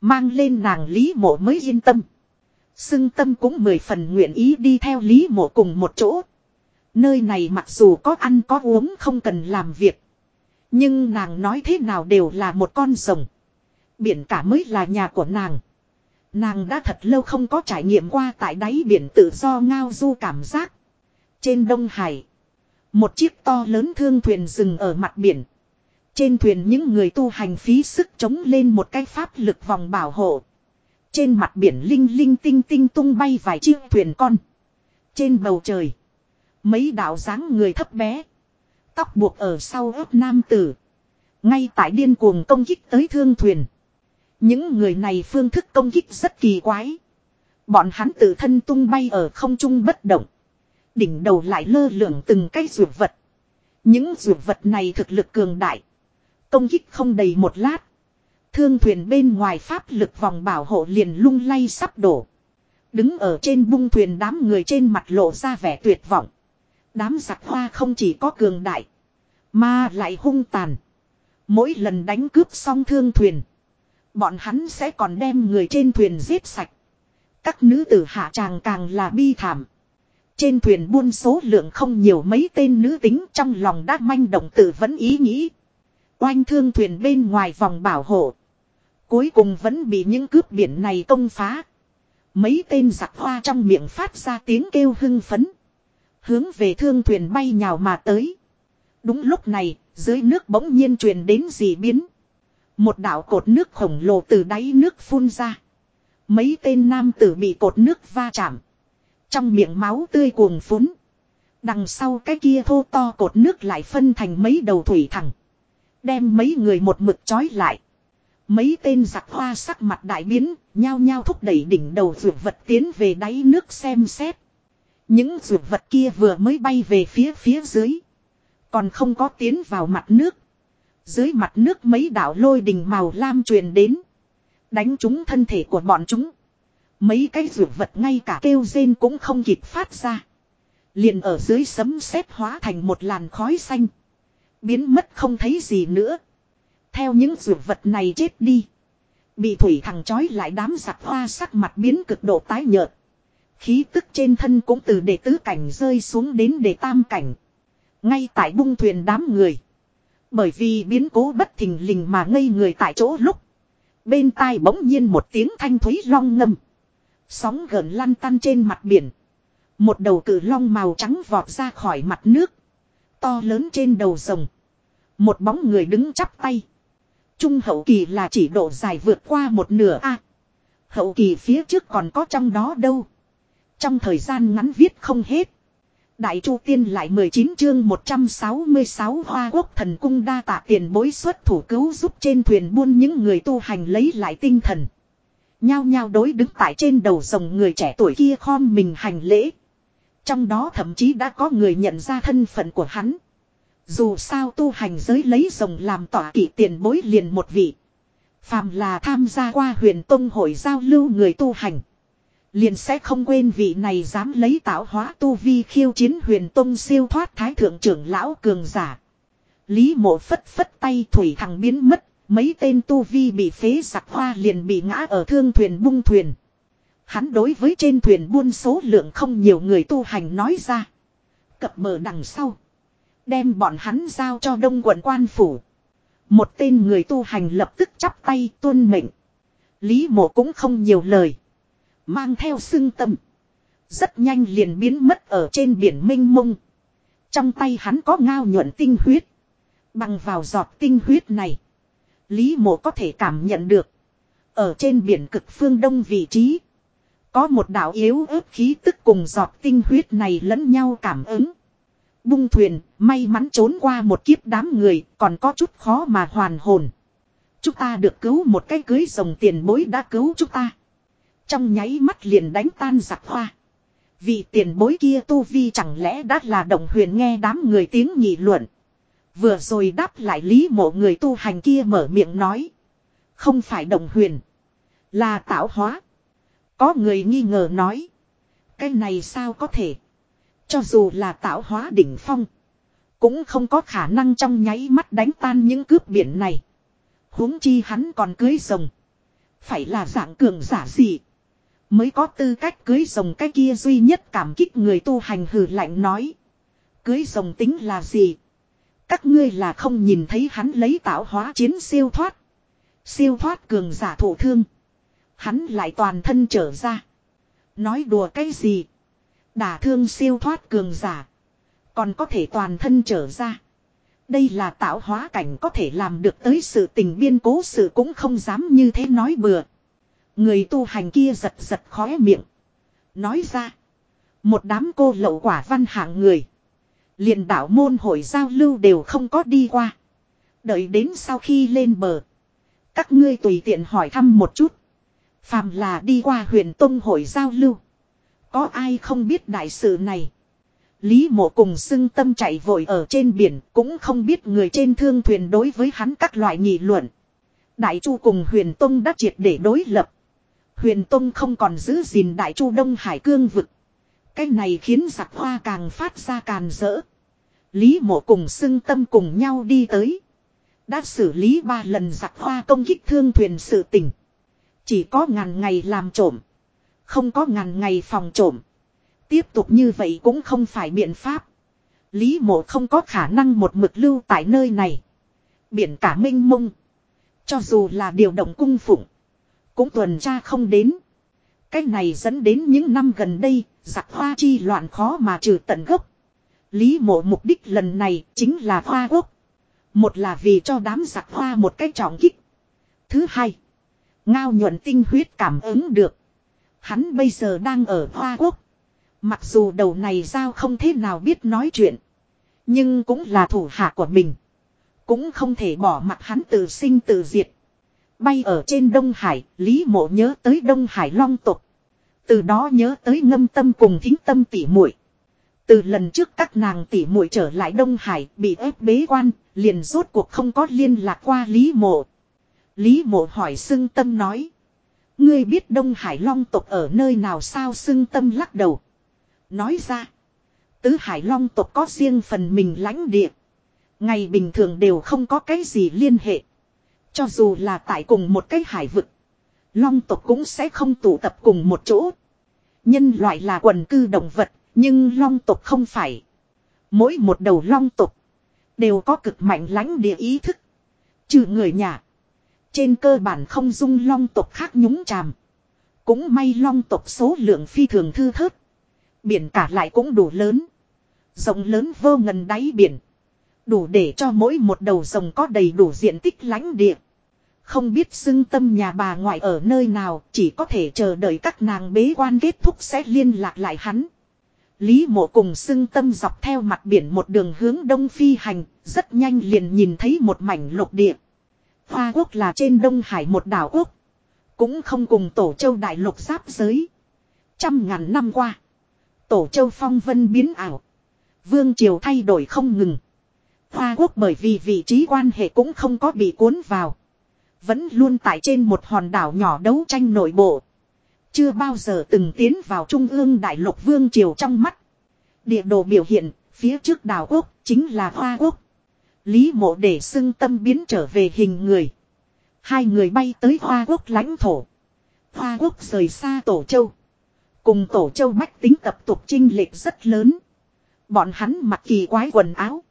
[SPEAKER 1] Mang lên nàng Lý mộ mới yên tâm. Xưng tâm cũng mười phần nguyện ý đi theo Lý mộ cùng một chỗ. Nơi này mặc dù có ăn có uống không cần làm việc. Nhưng nàng nói thế nào đều là một con rồng. Biển cả mới là nhà của nàng. Nàng đã thật lâu không có trải nghiệm qua tại đáy biển tự do ngao du cảm giác. Trên Đông Hải. Một chiếc to lớn thương thuyền dừng ở mặt biển. Trên thuyền những người tu hành phí sức chống lên một cái pháp lực vòng bảo hộ. Trên mặt biển linh linh tinh tinh tung bay vài chiếc thuyền con. Trên bầu trời. Mấy đạo dáng người thấp bé. Tóc buộc ở sau ớt nam tử. Ngay tại điên cuồng công kích tới thương thuyền. Những người này phương thức công kích rất kỳ quái. Bọn hắn tự thân tung bay ở không trung bất động. Đỉnh đầu lại lơ lửng từng cái ruột vật. Những ruột vật này thực lực cường đại. Công kích không đầy một lát. Thương thuyền bên ngoài pháp lực vòng bảo hộ liền lung lay sắp đổ. Đứng ở trên bung thuyền đám người trên mặt lộ ra vẻ tuyệt vọng. Đám giặc hoa không chỉ có cường đại. Mà lại hung tàn. Mỗi lần đánh cướp xong thương thuyền. Bọn hắn sẽ còn đem người trên thuyền giết sạch. Các nữ tử hạ tràng càng là bi thảm. Trên thuyền buôn số lượng không nhiều mấy tên nữ tính trong lòng đã manh động tử vẫn ý nghĩ. Oanh thương thuyền bên ngoài vòng bảo hộ. Cuối cùng vẫn bị những cướp biển này công phá. Mấy tên giặc hoa trong miệng phát ra tiếng kêu hưng phấn. Hướng về thương thuyền bay nhào mà tới. Đúng lúc này, dưới nước bỗng nhiên truyền đến dị biến. Một đạo cột nước khổng lồ từ đáy nước phun ra. Mấy tên nam tử bị cột nước va chạm. Trong miệng máu tươi cuồng phún. Đằng sau cái kia thô to cột nước lại phân thành mấy đầu thủy thẳng. Đem mấy người một mực trói lại. Mấy tên giặc hoa sắc mặt đại biến, nhao nhao thúc đẩy đỉnh đầu vượt vật tiến về đáy nước xem xét. Những vượt vật kia vừa mới bay về phía phía dưới. Còn không có tiến vào mặt nước. Dưới mặt nước mấy đảo lôi đình màu lam truyền đến. Đánh trúng thân thể của bọn chúng. Mấy cái rượu vật ngay cả kêu rên cũng không kịp phát ra. Liền ở dưới sấm sét hóa thành một làn khói xanh. Biến mất không thấy gì nữa. Theo những rượu vật này chết đi. Bị thủy thằng chói lại đám giặc hoa sắc mặt biến cực độ tái nhợt. Khí tức trên thân cũng từ đệ tứ cảnh rơi xuống đến đệ tam cảnh. Ngay tại bung thuyền đám người. Bởi vì biến cố bất thình lình mà ngây người tại chỗ lúc. Bên tai bỗng nhiên một tiếng thanh thúy long ngâm. Sóng gần lăn tăn trên mặt biển. Một đầu cử long màu trắng vọt ra khỏi mặt nước. To lớn trên đầu rồng. Một bóng người đứng chắp tay. Trung hậu kỳ là chỉ độ dài vượt qua một nửa a Hậu kỳ phía trước còn có trong đó đâu. Trong thời gian ngắn viết không hết. Đại Chu Tiên lại 19 chương 166 Hoa Quốc thần cung đa tạ tiền bối xuất thủ cứu giúp trên thuyền buôn những người tu hành lấy lại tinh thần. Nhao nhao đối đứng tại trên đầu rồng người trẻ tuổi kia khom mình hành lễ. Trong đó thậm chí đã có người nhận ra thân phận của hắn. Dù sao tu hành giới lấy rồng làm tỏa kỷ tiền bối liền một vị. Phàm là tham gia qua huyền tông hội giao lưu người tu hành. Liền sẽ không quên vị này dám lấy tạo hóa tu vi khiêu chiến huyền tông siêu thoát thái thượng trưởng lão cường giả. Lý mộ phất phất tay thủy thằng biến mất, mấy tên tu vi bị phế giặc hoa liền bị ngã ở thương thuyền bung thuyền. Hắn đối với trên thuyền buôn số lượng không nhiều người tu hành nói ra. Cập bờ đằng sau. Đem bọn hắn giao cho đông quận quan phủ. Một tên người tu hành lập tức chắp tay tuân mệnh. Lý mộ cũng không nhiều lời. Mang theo xương tâm. Rất nhanh liền biến mất ở trên biển minh mông. Trong tay hắn có ngao nhuận tinh huyết. Bằng vào giọt tinh huyết này. Lý mộ có thể cảm nhận được. Ở trên biển cực phương đông vị trí. Có một đạo yếu ớt khí tức cùng giọt tinh huyết này lẫn nhau cảm ứng. Bung thuyền, may mắn trốn qua một kiếp đám người, còn có chút khó mà hoàn hồn. Chúng ta được cứu một cái cưới rồng tiền bối đã cứu chúng ta. Trong nháy mắt liền đánh tan giặc hoa. Vị tiền bối kia tu vi chẳng lẽ đã là động huyền nghe đám người tiếng nhị luận. Vừa rồi đáp lại lý mộ người tu hành kia mở miệng nói. Không phải động huyền. Là tạo hóa. Có người nghi ngờ nói. Cái này sao có thể. Cho dù là tạo hóa đỉnh phong. Cũng không có khả năng trong nháy mắt đánh tan những cướp biển này. huống chi hắn còn cưới rồng. Phải là dạng cường giả gì. Mới có tư cách cưới rồng cái kia duy nhất cảm kích người tu hành hừ lạnh nói. Cưới rồng tính là gì? Các ngươi là không nhìn thấy hắn lấy tạo hóa chiến siêu thoát. Siêu thoát cường giả thổ thương. Hắn lại toàn thân trở ra. Nói đùa cái gì? Đả thương siêu thoát cường giả. Còn có thể toàn thân trở ra. Đây là tạo hóa cảnh có thể làm được tới sự tình biên cố sự cũng không dám như thế nói bừa. Người tu hành kia giật giật khóe miệng. Nói ra. Một đám cô lậu quả văn hạng người. liền đạo môn hội giao lưu đều không có đi qua. Đợi đến sau khi lên bờ. Các ngươi tùy tiện hỏi thăm một chút. Phàm là đi qua huyền tông hội giao lưu. Có ai không biết đại sự này. Lý mộ cùng xưng tâm chạy vội ở trên biển cũng không biết người trên thương thuyền đối với hắn các loại nghị luận. Đại chu cùng huyền tông đã triệt để đối lập. Huyền tông không còn giữ gìn đại chu đông hải cương vực. Cái này khiến giặc hoa càng phát ra càn rỡ. Lý mộ cùng xưng tâm cùng nhau đi tới. Đã xử lý ba lần giặc hoa công kích thương thuyền sự tình. Chỉ có ngàn ngày làm trộm. Không có ngàn ngày phòng trộm. Tiếp tục như vậy cũng không phải biện pháp. Lý mộ không có khả năng một mực lưu tại nơi này. Biển cả mênh mông. Cho dù là điều động cung phụng. Cũng tuần tra không đến. Cái này dẫn đến những năm gần đây, giặc hoa chi loạn khó mà trừ tận gốc. Lý mộ mục đích lần này chính là hoa quốc. Một là vì cho đám giặc hoa một cái trọng kích. Thứ hai, ngao nhuận tinh huyết cảm ứng được. Hắn bây giờ đang ở hoa quốc. Mặc dù đầu này giao không thế nào biết nói chuyện. Nhưng cũng là thủ hạ của mình. Cũng không thể bỏ mặt hắn tự sinh tự diệt. Bay ở trên Đông Hải, Lý Mộ nhớ tới Đông Hải Long tục. Từ đó nhớ tới ngâm tâm cùng thính tâm tỉ muội. Từ lần trước các nàng tỉ muội trở lại Đông Hải bị ép bế quan, liền rốt cuộc không có liên lạc qua Lý Mộ. Lý Mộ hỏi xưng tâm nói. Ngươi biết Đông Hải Long tộc ở nơi nào sao xưng tâm lắc đầu. Nói ra. Tứ Hải Long tộc có riêng phần mình lãnh địa. Ngày bình thường đều không có cái gì liên hệ. Cho dù là tại cùng một cái hải vực. Long tộc cũng sẽ không tụ tập cùng một chỗ. Nhân loại là quần cư động vật. Nhưng long tộc không phải. Mỗi một đầu long tộc. Đều có cực mạnh lãnh địa ý thức. Trừ người nhà. Trên cơ bản không dung long tộc khác nhúng chàm. Cũng may long tộc số lượng phi thường thư thớt. Biển cả lại cũng đủ lớn. Rộng lớn vô ngần đáy biển. Đủ để cho mỗi một đầu rồng có đầy đủ diện tích lãnh địa. Không biết xưng tâm nhà bà ngoại ở nơi nào, chỉ có thể chờ đợi các nàng bế quan kết thúc sẽ liên lạc lại hắn. Lý mộ cùng xưng tâm dọc theo mặt biển một đường hướng đông phi hành, rất nhanh liền nhìn thấy một mảnh lục địa. Hoa quốc là trên Đông Hải một đảo quốc. Cũng không cùng tổ châu đại lục giáp giới. Trăm ngàn năm qua. Tổ châu phong vân biến ảo. Vương triều thay đổi không ngừng. Hoa quốc bởi vì vị trí quan hệ cũng không có bị cuốn vào. Vẫn luôn tại trên một hòn đảo nhỏ đấu tranh nội bộ. Chưa bao giờ từng tiến vào trung ương đại lục vương triều trong mắt. Địa đồ biểu hiện, phía trước đảo quốc chính là Hoa quốc. Lý mộ để xưng tâm biến trở về hình người. Hai người bay tới Hoa quốc lãnh thổ. Hoa quốc rời xa Tổ Châu. Cùng Tổ Châu bách tính tập tục trinh lệch rất lớn. Bọn hắn mặc kỳ quái quần áo.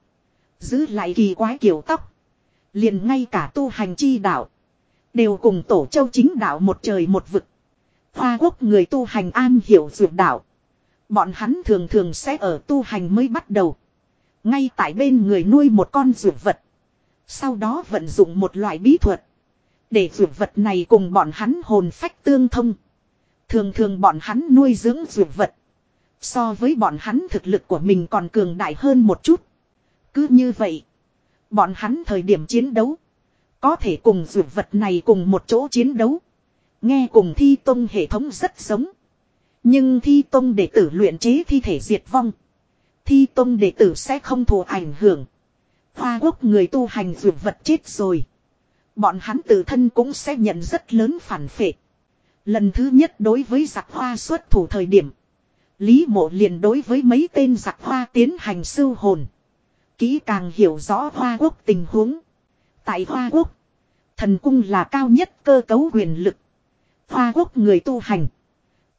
[SPEAKER 1] Giữ lại kỳ quái kiểu tóc. Liền ngay cả tu hành chi đạo. Đều cùng Tổ Châu chính đạo một trời một vực. Hoa quốc người tu hành an hiểu dược đạo. Bọn hắn thường thường sẽ ở tu hành mới bắt đầu. Ngay tại bên người nuôi một con dược vật. Sau đó vận dụng một loại bí thuật. Để dược vật này cùng bọn hắn hồn phách tương thông. Thường thường bọn hắn nuôi dưỡng dược vật. So với bọn hắn thực lực của mình còn cường đại hơn một chút. Cứ như vậy. Bọn hắn thời điểm chiến đấu. Có thể cùng dược vật này cùng một chỗ chiến đấu. Nghe cùng thi tông hệ thống rất giống. Nhưng thi tông đệ tử luyện chế thi thể diệt vong. Thi tông đệ tử sẽ không thù ảnh hưởng. Hoa quốc người tu hành dược vật chết rồi. Bọn hắn tự thân cũng sẽ nhận rất lớn phản phệ. Lần thứ nhất đối với giặc hoa xuất thủ thời điểm. Lý mộ liền đối với mấy tên giặc hoa tiến hành sưu hồn. Kỹ càng hiểu rõ hoa quốc tình huống. Tại hoa quốc. Thần cung là cao nhất cơ cấu quyền lực. Hoa quốc người tu hành.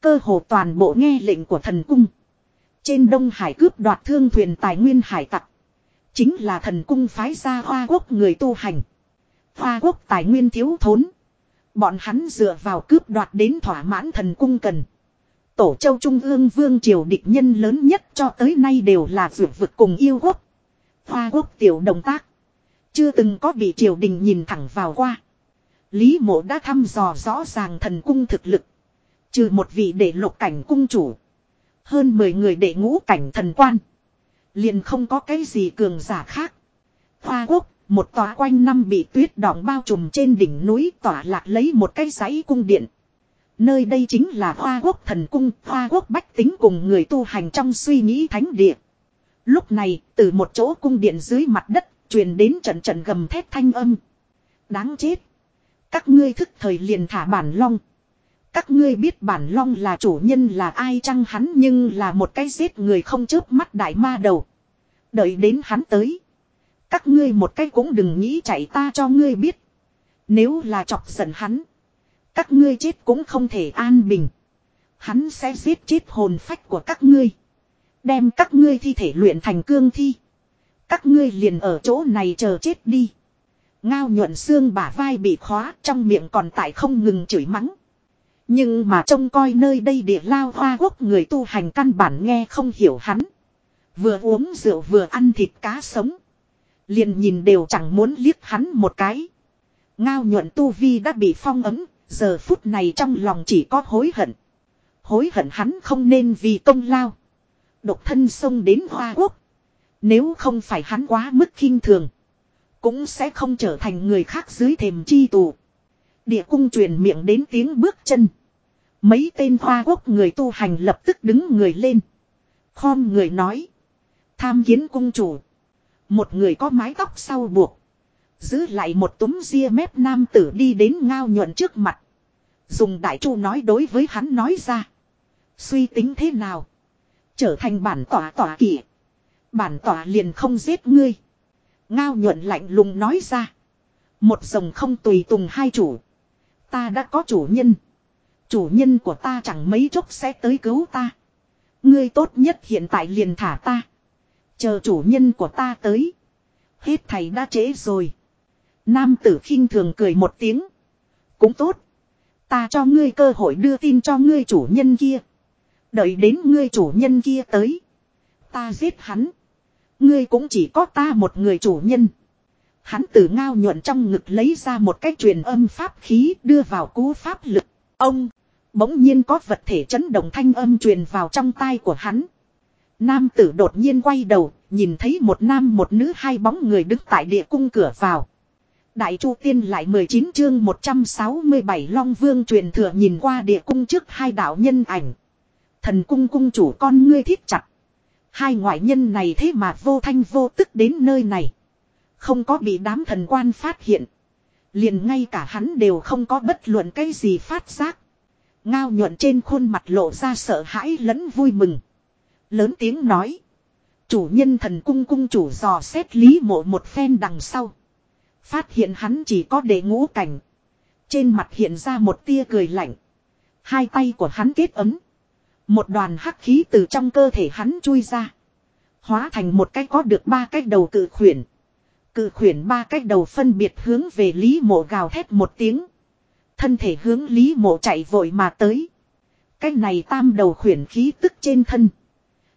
[SPEAKER 1] Cơ hồ toàn bộ nghe lệnh của thần cung. Trên Đông Hải cướp đoạt thương thuyền tài nguyên hải tặc. Chính là thần cung phái ra hoa quốc người tu hành. Hoa quốc tài nguyên thiếu thốn. Bọn hắn dựa vào cướp đoạt đến thỏa mãn thần cung cần. Tổ châu Trung ương vương triều địch nhân lớn nhất cho tới nay đều là vượt vực cùng yêu quốc. Hoa quốc tiểu động tác. Chưa từng có bị triều đình nhìn thẳng vào qua. Lý mộ đã thăm dò rõ ràng thần cung thực lực. Trừ một vị đệ lục cảnh cung chủ. Hơn 10 người đệ ngũ cảnh thần quan. Liền không có cái gì cường giả khác. Hoa quốc, một tòa quanh năm bị tuyết đỏng bao trùm trên đỉnh núi tỏa lạc lấy một cái giấy cung điện. Nơi đây chính là Hoa quốc thần cung, Hoa quốc bách tính cùng người tu hành trong suy nghĩ thánh địa. Lúc này, từ một chỗ cung điện dưới mặt đất, truyền đến trận trận gầm thét thanh âm. Đáng chết. Các ngươi thức thời liền thả bản long. Các ngươi biết bản long là chủ nhân là ai chăng hắn nhưng là một cái giết người không chớp mắt đại ma đầu. Đợi đến hắn tới. Các ngươi một cái cũng đừng nghĩ chạy ta cho ngươi biết. Nếu là chọc giận hắn. Các ngươi chết cũng không thể an bình. Hắn sẽ giết chết hồn phách của các ngươi. Đem các ngươi thi thể luyện thành cương thi. Các ngươi liền ở chỗ này chờ chết đi. Ngao nhuận xương bả vai bị khóa trong miệng còn tại không ngừng chửi mắng. Nhưng mà trông coi nơi đây địa lao hoa quốc người tu hành căn bản nghe không hiểu hắn. Vừa uống rượu vừa ăn thịt cá sống. Liền nhìn đều chẳng muốn liếc hắn một cái. Ngao nhuận tu vi đã bị phong ấm, giờ phút này trong lòng chỉ có hối hận. Hối hận hắn không nên vì công lao. Độc thân xông đến Hoa Quốc. Nếu không phải hắn quá mức khinh thường. Cũng sẽ không trở thành người khác dưới thềm chi tù. Địa cung truyền miệng đến tiếng bước chân. Mấy tên Hoa Quốc người tu hành lập tức đứng người lên. Khom người nói. Tham kiến cung chủ. Một người có mái tóc sau buộc. Giữ lại một túm ria mép nam tử đi đến ngao nhuận trước mặt. Dùng đại chu nói đối với hắn nói ra. Suy tính thế nào? Trở thành bản tỏa tỏa kỷ. Bản tỏa liền không giết ngươi. Ngao nhuận lạnh lùng nói ra. Một dòng không tùy tùng hai chủ. Ta đã có chủ nhân. Chủ nhân của ta chẳng mấy chốc sẽ tới cứu ta. Ngươi tốt nhất hiện tại liền thả ta. Chờ chủ nhân của ta tới. Hết thầy đã trễ rồi. Nam tử khinh thường cười một tiếng. Cũng tốt. Ta cho ngươi cơ hội đưa tin cho ngươi chủ nhân kia. Đợi đến ngươi chủ nhân kia tới. Ta giết hắn. Ngươi cũng chỉ có ta một người chủ nhân. Hắn từ ngao nhuận trong ngực lấy ra một cái truyền âm pháp khí đưa vào cú pháp lực. Ông. Bỗng nhiên có vật thể chấn động thanh âm truyền vào trong tai của hắn. Nam tử đột nhiên quay đầu, nhìn thấy một nam một nữ hai bóng người đứng tại địa cung cửa vào. Đại Chu Tiên lại 19 chương 167 Long Vương truyền thừa nhìn qua địa cung trước hai đạo nhân ảnh. Thần cung cung chủ con ngươi thiết chặt. Hai ngoại nhân này thế mà vô thanh vô tức đến nơi này. Không có bị đám thần quan phát hiện. Liền ngay cả hắn đều không có bất luận cái gì phát giác. Ngao nhuận trên khuôn mặt lộ ra sợ hãi lẫn vui mừng. Lớn tiếng nói. Chủ nhân thần cung cung chủ dò xét lý mộ một phen đằng sau. Phát hiện hắn chỉ có để ngũ cảnh. Trên mặt hiện ra một tia cười lạnh. Hai tay của hắn kết ấm. Một đoàn hắc khí từ trong cơ thể hắn chui ra. Hóa thành một cái có được ba cái đầu cự khuyển. Cự khuyển ba cái đầu phân biệt hướng về Lý mộ gào thét một tiếng. Thân thể hướng Lý mộ chạy vội mà tới. Cái này tam đầu khuyển khí tức trên thân.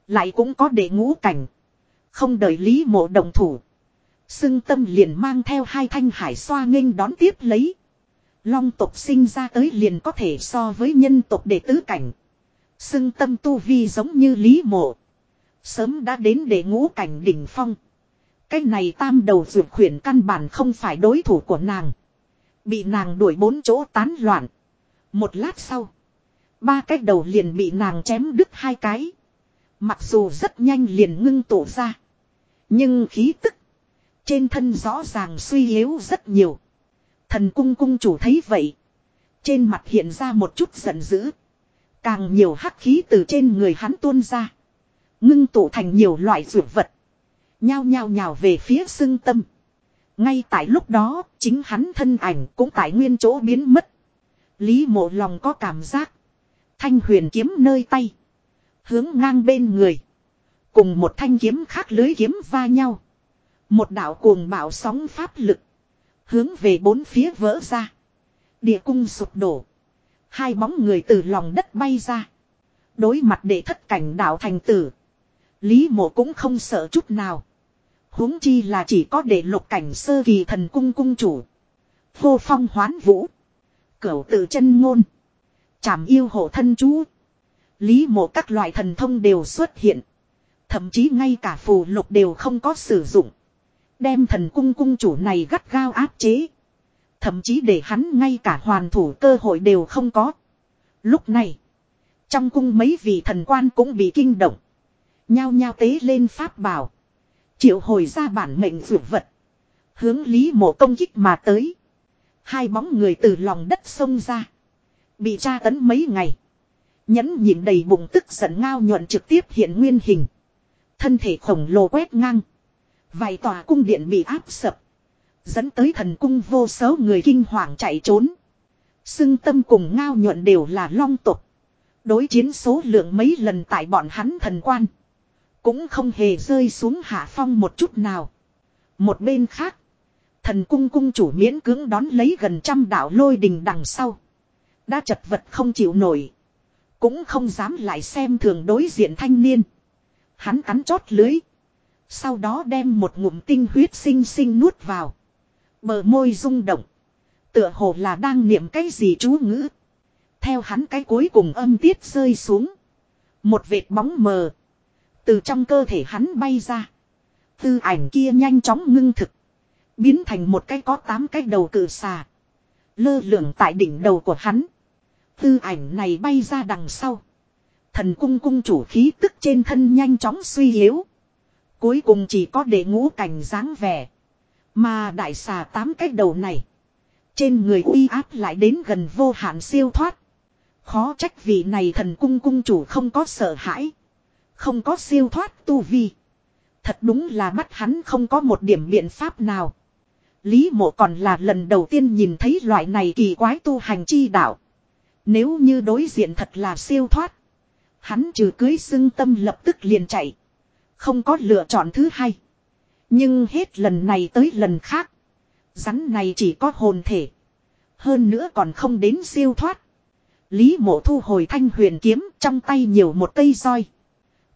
[SPEAKER 1] Lại cũng có để ngũ cảnh. Không đợi Lý mộ đồng thủ. Sưng tâm liền mang theo hai thanh hải xoa nghênh đón tiếp lấy. Long tộc sinh ra tới liền có thể so với nhân tộc đệ tứ cảnh. Sưng tâm tu vi giống như Lý mộ. Sớm đã đến để ngũ cảnh đỉnh phong. Cái này tam đầu dược khuyển căn bản không phải đối thủ của nàng. Bị nàng đuổi bốn chỗ tán loạn. Một lát sau. Ba cái đầu liền bị nàng chém đứt hai cái. Mặc dù rất nhanh liền ngưng tổ ra. Nhưng khí tức. Trên thân rõ ràng suy yếu rất nhiều. Thần cung cung chủ thấy vậy. Trên mặt hiện ra một chút giận dữ. Càng nhiều hắc khí từ trên người hắn tuôn ra. Ngưng tụ thành nhiều loại dược vật. Nhao nhao nhào về phía xương tâm. Ngay tại lúc đó, chính hắn thân ảnh cũng tại nguyên chỗ biến mất. Lý mộ lòng có cảm giác. Thanh huyền kiếm nơi tay. Hướng ngang bên người. Cùng một thanh kiếm khác lưới kiếm va nhau. Một đạo cuồng bạo sóng pháp lực. Hướng về bốn phía vỡ ra. Địa cung sụp đổ. Hai bóng người từ lòng đất bay ra. Đối mặt để thất cảnh đạo thành tử. Lý mộ cũng không sợ chút nào huống chi là chỉ có để lục cảnh sơ kỳ thần cung cung chủ. Vô phong hoán vũ. Cửu tự chân ngôn. Chảm yêu hộ thân chú. Lý mộ các loại thần thông đều xuất hiện. Thậm chí ngay cả phù lục đều không có sử dụng. Đem thần cung cung chủ này gắt gao áp chế. Thậm chí để hắn ngay cả hoàn thủ cơ hội đều không có. Lúc này. Trong cung mấy vị thần quan cũng bị kinh động. Nhao nhao tế lên pháp bảo. Triệu hồi ra bản mệnh dược vật. Hướng Lý mộ công kích mà tới. Hai bóng người từ lòng đất xông ra. Bị tra tấn mấy ngày. Nhẫn nhịn đầy bụng tức giận ngao nhuận trực tiếp hiện nguyên hình. Thân thể khổng lồ quét ngang. Vài tòa cung điện bị áp sập. Dẫn tới thần cung vô số người kinh hoàng chạy trốn. Sưng tâm cùng ngao nhuận đều là long tục. Đối chiến số lượng mấy lần tại bọn hắn thần quan. Cũng không hề rơi xuống hạ phong một chút nào. Một bên khác. Thần cung cung chủ miễn cưỡng đón lấy gần trăm đạo lôi đình đằng sau. Đã chật vật không chịu nổi. Cũng không dám lại xem thường đối diện thanh niên. Hắn cắn chót lưới. Sau đó đem một ngụm tinh huyết sinh sinh nuốt vào. Bờ môi rung động. Tựa hồ là đang niệm cái gì chú ngữ. Theo hắn cái cuối cùng âm tiết rơi xuống. Một vệt bóng mờ. Từ trong cơ thể hắn bay ra. Tư ảnh kia nhanh chóng ngưng thực. Biến thành một cái có tám cái đầu cự xà. Lơ lửng tại đỉnh đầu của hắn. Tư ảnh này bay ra đằng sau. Thần cung cung chủ khí tức trên thân nhanh chóng suy yếu. Cuối cùng chỉ có để ngũ cảnh dáng vẻ. Mà đại xà tám cái đầu này. Trên người uy áp lại đến gần vô hạn siêu thoát. Khó trách vị này thần cung cung chủ không có sợ hãi. Không có siêu thoát tu vi. Thật đúng là bắt hắn không có một điểm biện pháp nào. Lý mộ còn là lần đầu tiên nhìn thấy loại này kỳ quái tu hành chi đạo. Nếu như đối diện thật là siêu thoát. Hắn trừ cưới xưng tâm lập tức liền chạy. Không có lựa chọn thứ hai. Nhưng hết lần này tới lần khác. Rắn này chỉ có hồn thể. Hơn nữa còn không đến siêu thoát. Lý mộ thu hồi thanh huyền kiếm trong tay nhiều một cây roi.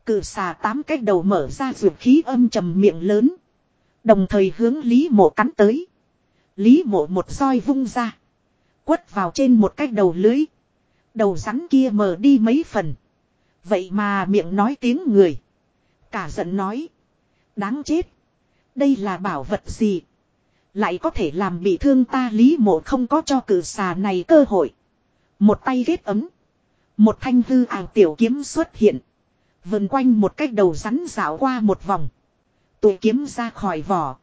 [SPEAKER 1] Cự xà tám cái đầu mở ra ruột khí âm trầm miệng lớn. Đồng thời hướng Lý mộ cắn tới. Lý mộ một roi vung ra. Quất vào trên một cái đầu lưới. Đầu rắn kia mở đi mấy phần. Vậy mà miệng nói tiếng người. Cả giận nói. Đáng chết. Đây là bảo vật gì? Lại có thể làm bị thương ta lý mộ không có cho cử xà này cơ hội. Một tay ghét ấm. Một thanh hư ảo tiểu kiếm xuất hiện. Vần quanh một cái đầu rắn dạo qua một vòng. Tụi kiếm ra khỏi vỏ.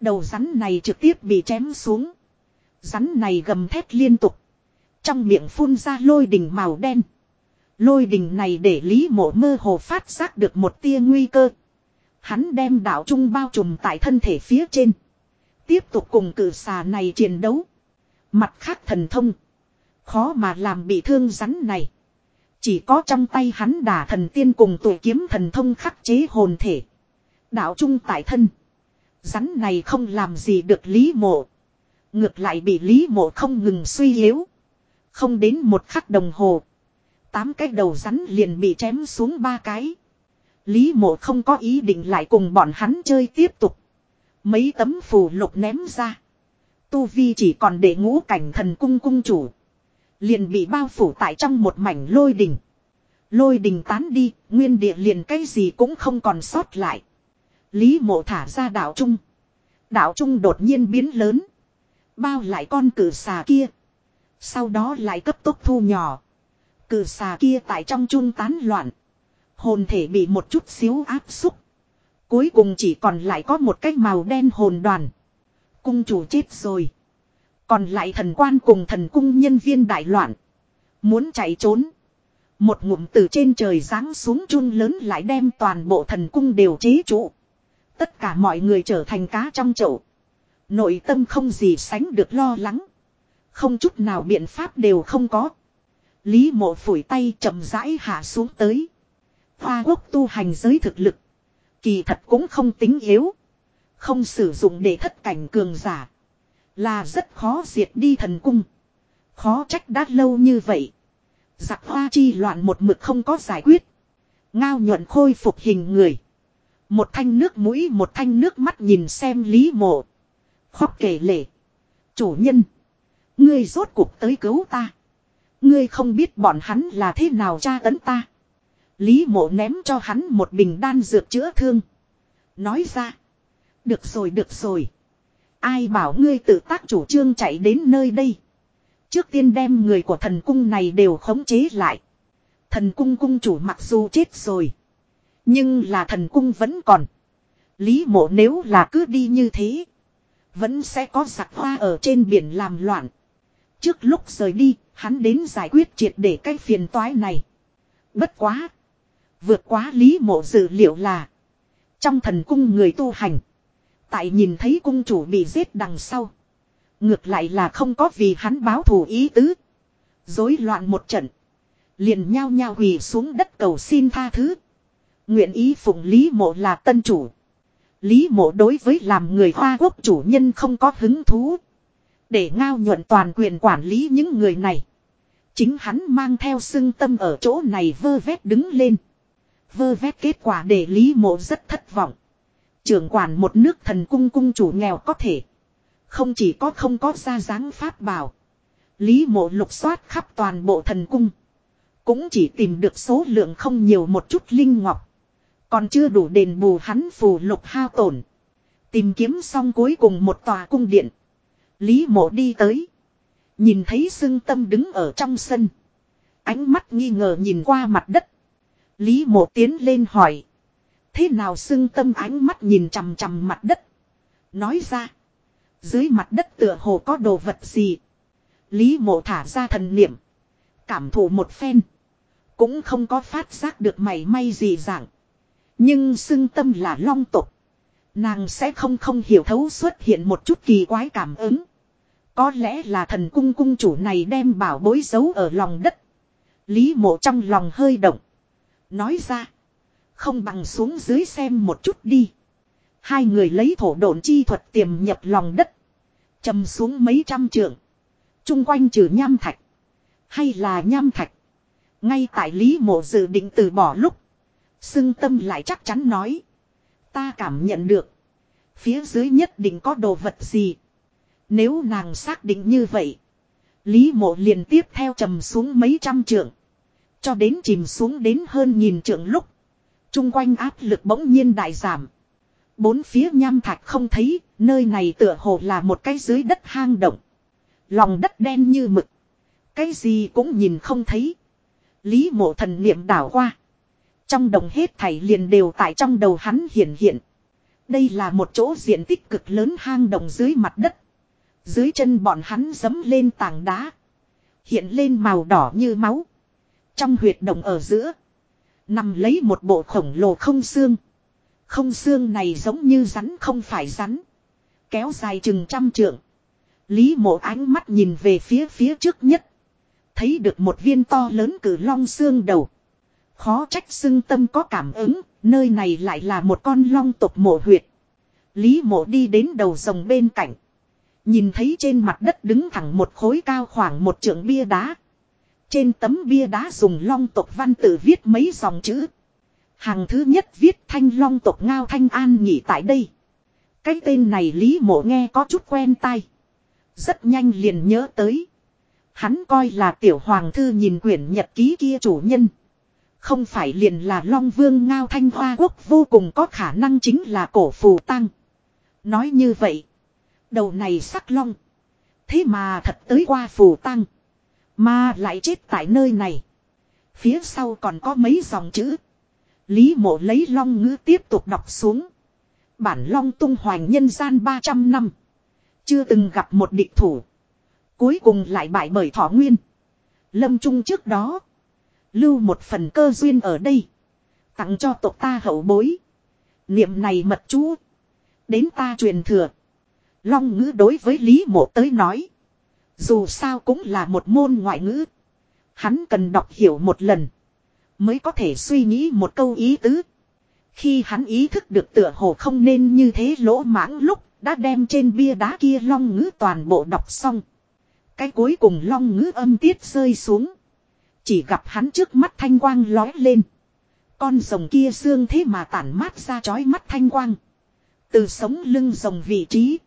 [SPEAKER 1] Đầu rắn này trực tiếp bị chém xuống. Rắn này gầm thét liên tục. Trong miệng phun ra lôi đình màu đen. Lôi đình này để Lý mộ mơ hồ phát giác được một tia nguy cơ. Hắn đem đạo trung bao trùm tại thân thể phía trên. Tiếp tục cùng cử xà này chiến đấu. Mặt khác thần thông. Khó mà làm bị thương rắn này. Chỉ có trong tay hắn đả thần tiên cùng tuổi kiếm thần thông khắc chế hồn thể. Đạo trung tại thân. Rắn này không làm gì được Lý Mộ. Ngược lại bị Lý Mộ không ngừng suy yếu. Không đến một khắc đồng hồ. Tám cái đầu rắn liền bị chém xuống ba cái. Lý mộ không có ý định lại cùng bọn hắn chơi tiếp tục. Mấy tấm phù lục ném ra. Tu Vi chỉ còn để ngũ cảnh thần cung cung chủ. Liền bị bao phủ tại trong một mảnh lôi đình. Lôi đình tán đi, nguyên địa liền cái gì cũng không còn sót lại. Lý mộ thả ra đạo trung. Đạo trung đột nhiên biến lớn. Bao lại con cử xà kia. Sau đó lại cấp tốc thu nhỏ. Cử xà kia tại trong trung tán loạn. Hồn thể bị một chút xíu áp xúc. Cuối cùng chỉ còn lại có một cái màu đen hồn đoàn. Cung chủ chết rồi. Còn lại thần quan cùng thần cung nhân viên đại loạn. Muốn chạy trốn. Một ngụm từ trên trời giáng xuống chun lớn lại đem toàn bộ thần cung đều chế trụ. Tất cả mọi người trở thành cá trong chậu. Nội tâm không gì sánh được lo lắng. Không chút nào biện pháp đều không có. Lý mộ phủi tay chậm rãi hạ xuống tới. Hoa quốc tu hành giới thực lực. Kỳ thật cũng không tính yếu. Không sử dụng để thất cảnh cường giả. Là rất khó diệt đi thần cung. Khó trách đã lâu như vậy. Giặc hoa chi loạn một mực không có giải quyết. Ngao nhuận khôi phục hình người. Một thanh nước mũi, một thanh nước mắt nhìn xem lý mộ. Khóc kể lể. Chủ nhân. Ngươi rốt cuộc tới cứu ta. Ngươi không biết bọn hắn là thế nào tra tấn ta. Lý mộ ném cho hắn một bình đan dược chữa thương. Nói ra. Được rồi được rồi. Ai bảo ngươi tự tác chủ trương chạy đến nơi đây. Trước tiên đem người của thần cung này đều khống chế lại. Thần cung cung chủ mặc dù chết rồi. Nhưng là thần cung vẫn còn. Lý mộ nếu là cứ đi như thế. Vẫn sẽ có giặc hoa ở trên biển làm loạn. Trước lúc rời đi, hắn đến giải quyết triệt để cái phiền toái này. Bất quá. Vượt quá lý mộ dự liệu là. Trong thần cung người tu hành. Tại nhìn thấy cung chủ bị giết đằng sau. Ngược lại là không có vì hắn báo thù ý tứ. Rối loạn một trận. Liền nhao nhao quỳ xuống đất cầu xin tha thứ. Nguyện ý phụng Lý Mộ là tân chủ. Lý Mộ đối với làm người Hoa Quốc chủ nhân không có hứng thú. Để ngao nhuận toàn quyền quản lý những người này. Chính hắn mang theo xưng tâm ở chỗ này vơ vét đứng lên. Vơ vét kết quả để Lý Mộ rất thất vọng. Trưởng quản một nước thần cung cung chủ nghèo có thể. Không chỉ có không có ra dáng pháp bảo. Lý mộ lục soát khắp toàn bộ thần cung. Cũng chỉ tìm được số lượng không nhiều một chút linh ngọc. Còn chưa đủ đền bù hắn phù lục hao tổn. Tìm kiếm xong cuối cùng một tòa cung điện. Lý mộ đi tới. Nhìn thấy xưng tâm đứng ở trong sân. Ánh mắt nghi ngờ nhìn qua mặt đất. Lý mộ tiến lên hỏi. Thế nào xưng tâm ánh mắt nhìn chằm chằm mặt đất. Nói ra. Dưới mặt đất tựa hồ có đồ vật gì. Lý mộ thả ra thần niệm. Cảm thụ một phen. Cũng không có phát giác được mày may gì dạng. Nhưng xưng tâm là long tục. Nàng sẽ không không hiểu thấu xuất hiện một chút kỳ quái cảm ứng. Có lẽ là thần cung cung chủ này đem bảo bối giấu ở lòng đất. Lý mộ trong lòng hơi động. Nói ra. Không bằng xuống dưới xem một chút đi. Hai người lấy thổ độn chi thuật tiềm nhập lòng đất. trầm xuống mấy trăm trượng. Trung quanh trừ nham thạch. Hay là nham thạch. Ngay tại Lý Mộ dự định từ bỏ lúc. Sưng tâm lại chắc chắn nói. Ta cảm nhận được. Phía dưới nhất định có đồ vật gì. Nếu nàng xác định như vậy. Lý mộ liền tiếp theo trầm xuống mấy trăm trượng. Cho đến chìm xuống đến hơn nghìn trượng lúc. Trung quanh áp lực bỗng nhiên đại giảm. Bốn phía nham thạch không thấy, nơi này tựa hồ là một cái dưới đất hang động. Lòng đất đen như mực. Cái gì cũng nhìn không thấy. Lý mộ thần niệm đảo qua. Trong đồng hết thảy liền đều tại trong đầu hắn hiện hiện. Đây là một chỗ diện tích cực lớn hang động dưới mặt đất. Dưới chân bọn hắn dấm lên tảng đá. Hiện lên màu đỏ như máu. Trong huyệt động ở giữa. Nằm lấy một bộ khổng lồ không xương. Không xương này giống như rắn không phải rắn. Kéo dài chừng trăm trượng. Lý mộ ánh mắt nhìn về phía phía trước nhất. Thấy được một viên to lớn cử long xương đầu. Khó trách xưng tâm có cảm ứng, nơi này lại là một con long tộc mộ huyệt. Lý mộ đi đến đầu rồng bên cạnh. Nhìn thấy trên mặt đất đứng thẳng một khối cao khoảng một trượng bia đá. Trên tấm bia đá dùng long tộc văn tự viết mấy dòng chữ. Hàng thứ nhất viết thanh long tộc ngao thanh an nghỉ tại đây. Cái tên này Lý Mộ nghe có chút quen tai. Rất nhanh liền nhớ tới. Hắn coi là tiểu hoàng thư nhìn quyển nhật ký kia chủ nhân. Không phải liền là Long Vương Ngao Thanh Hoa Quốc vô cùng có khả năng chính là cổ phù tăng. Nói như vậy. Đầu này sắc long. Thế mà thật tới qua phù tăng. Mà lại chết tại nơi này. Phía sau còn có mấy dòng chữ. Lý mộ lấy long ngữ tiếp tục đọc xuống. Bản long tung hoành nhân gian 300 năm. Chưa từng gặp một địch thủ. Cuối cùng lại bại bởi thọ nguyên. Lâm trung trước đó. Lưu một phần cơ duyên ở đây. Tặng cho tộc ta hậu bối. Niệm này mật chú. Đến ta truyền thừa. Long ngữ đối với Lý mộ tới nói. Dù sao cũng là một môn ngoại ngữ. Hắn cần đọc hiểu một lần. Mới có thể suy nghĩ một câu ý tứ. Khi hắn ý thức được tựa hồ không nên như thế lỗ mãng lúc đã đem trên bia đá kia long ngữ toàn bộ đọc xong. Cái cuối cùng long ngữ âm tiết rơi xuống. Chỉ gặp hắn trước mắt thanh quang lói lên. Con rồng kia xương thế mà tản mát ra chói mắt thanh quang. Từ sống lưng rồng vị trí.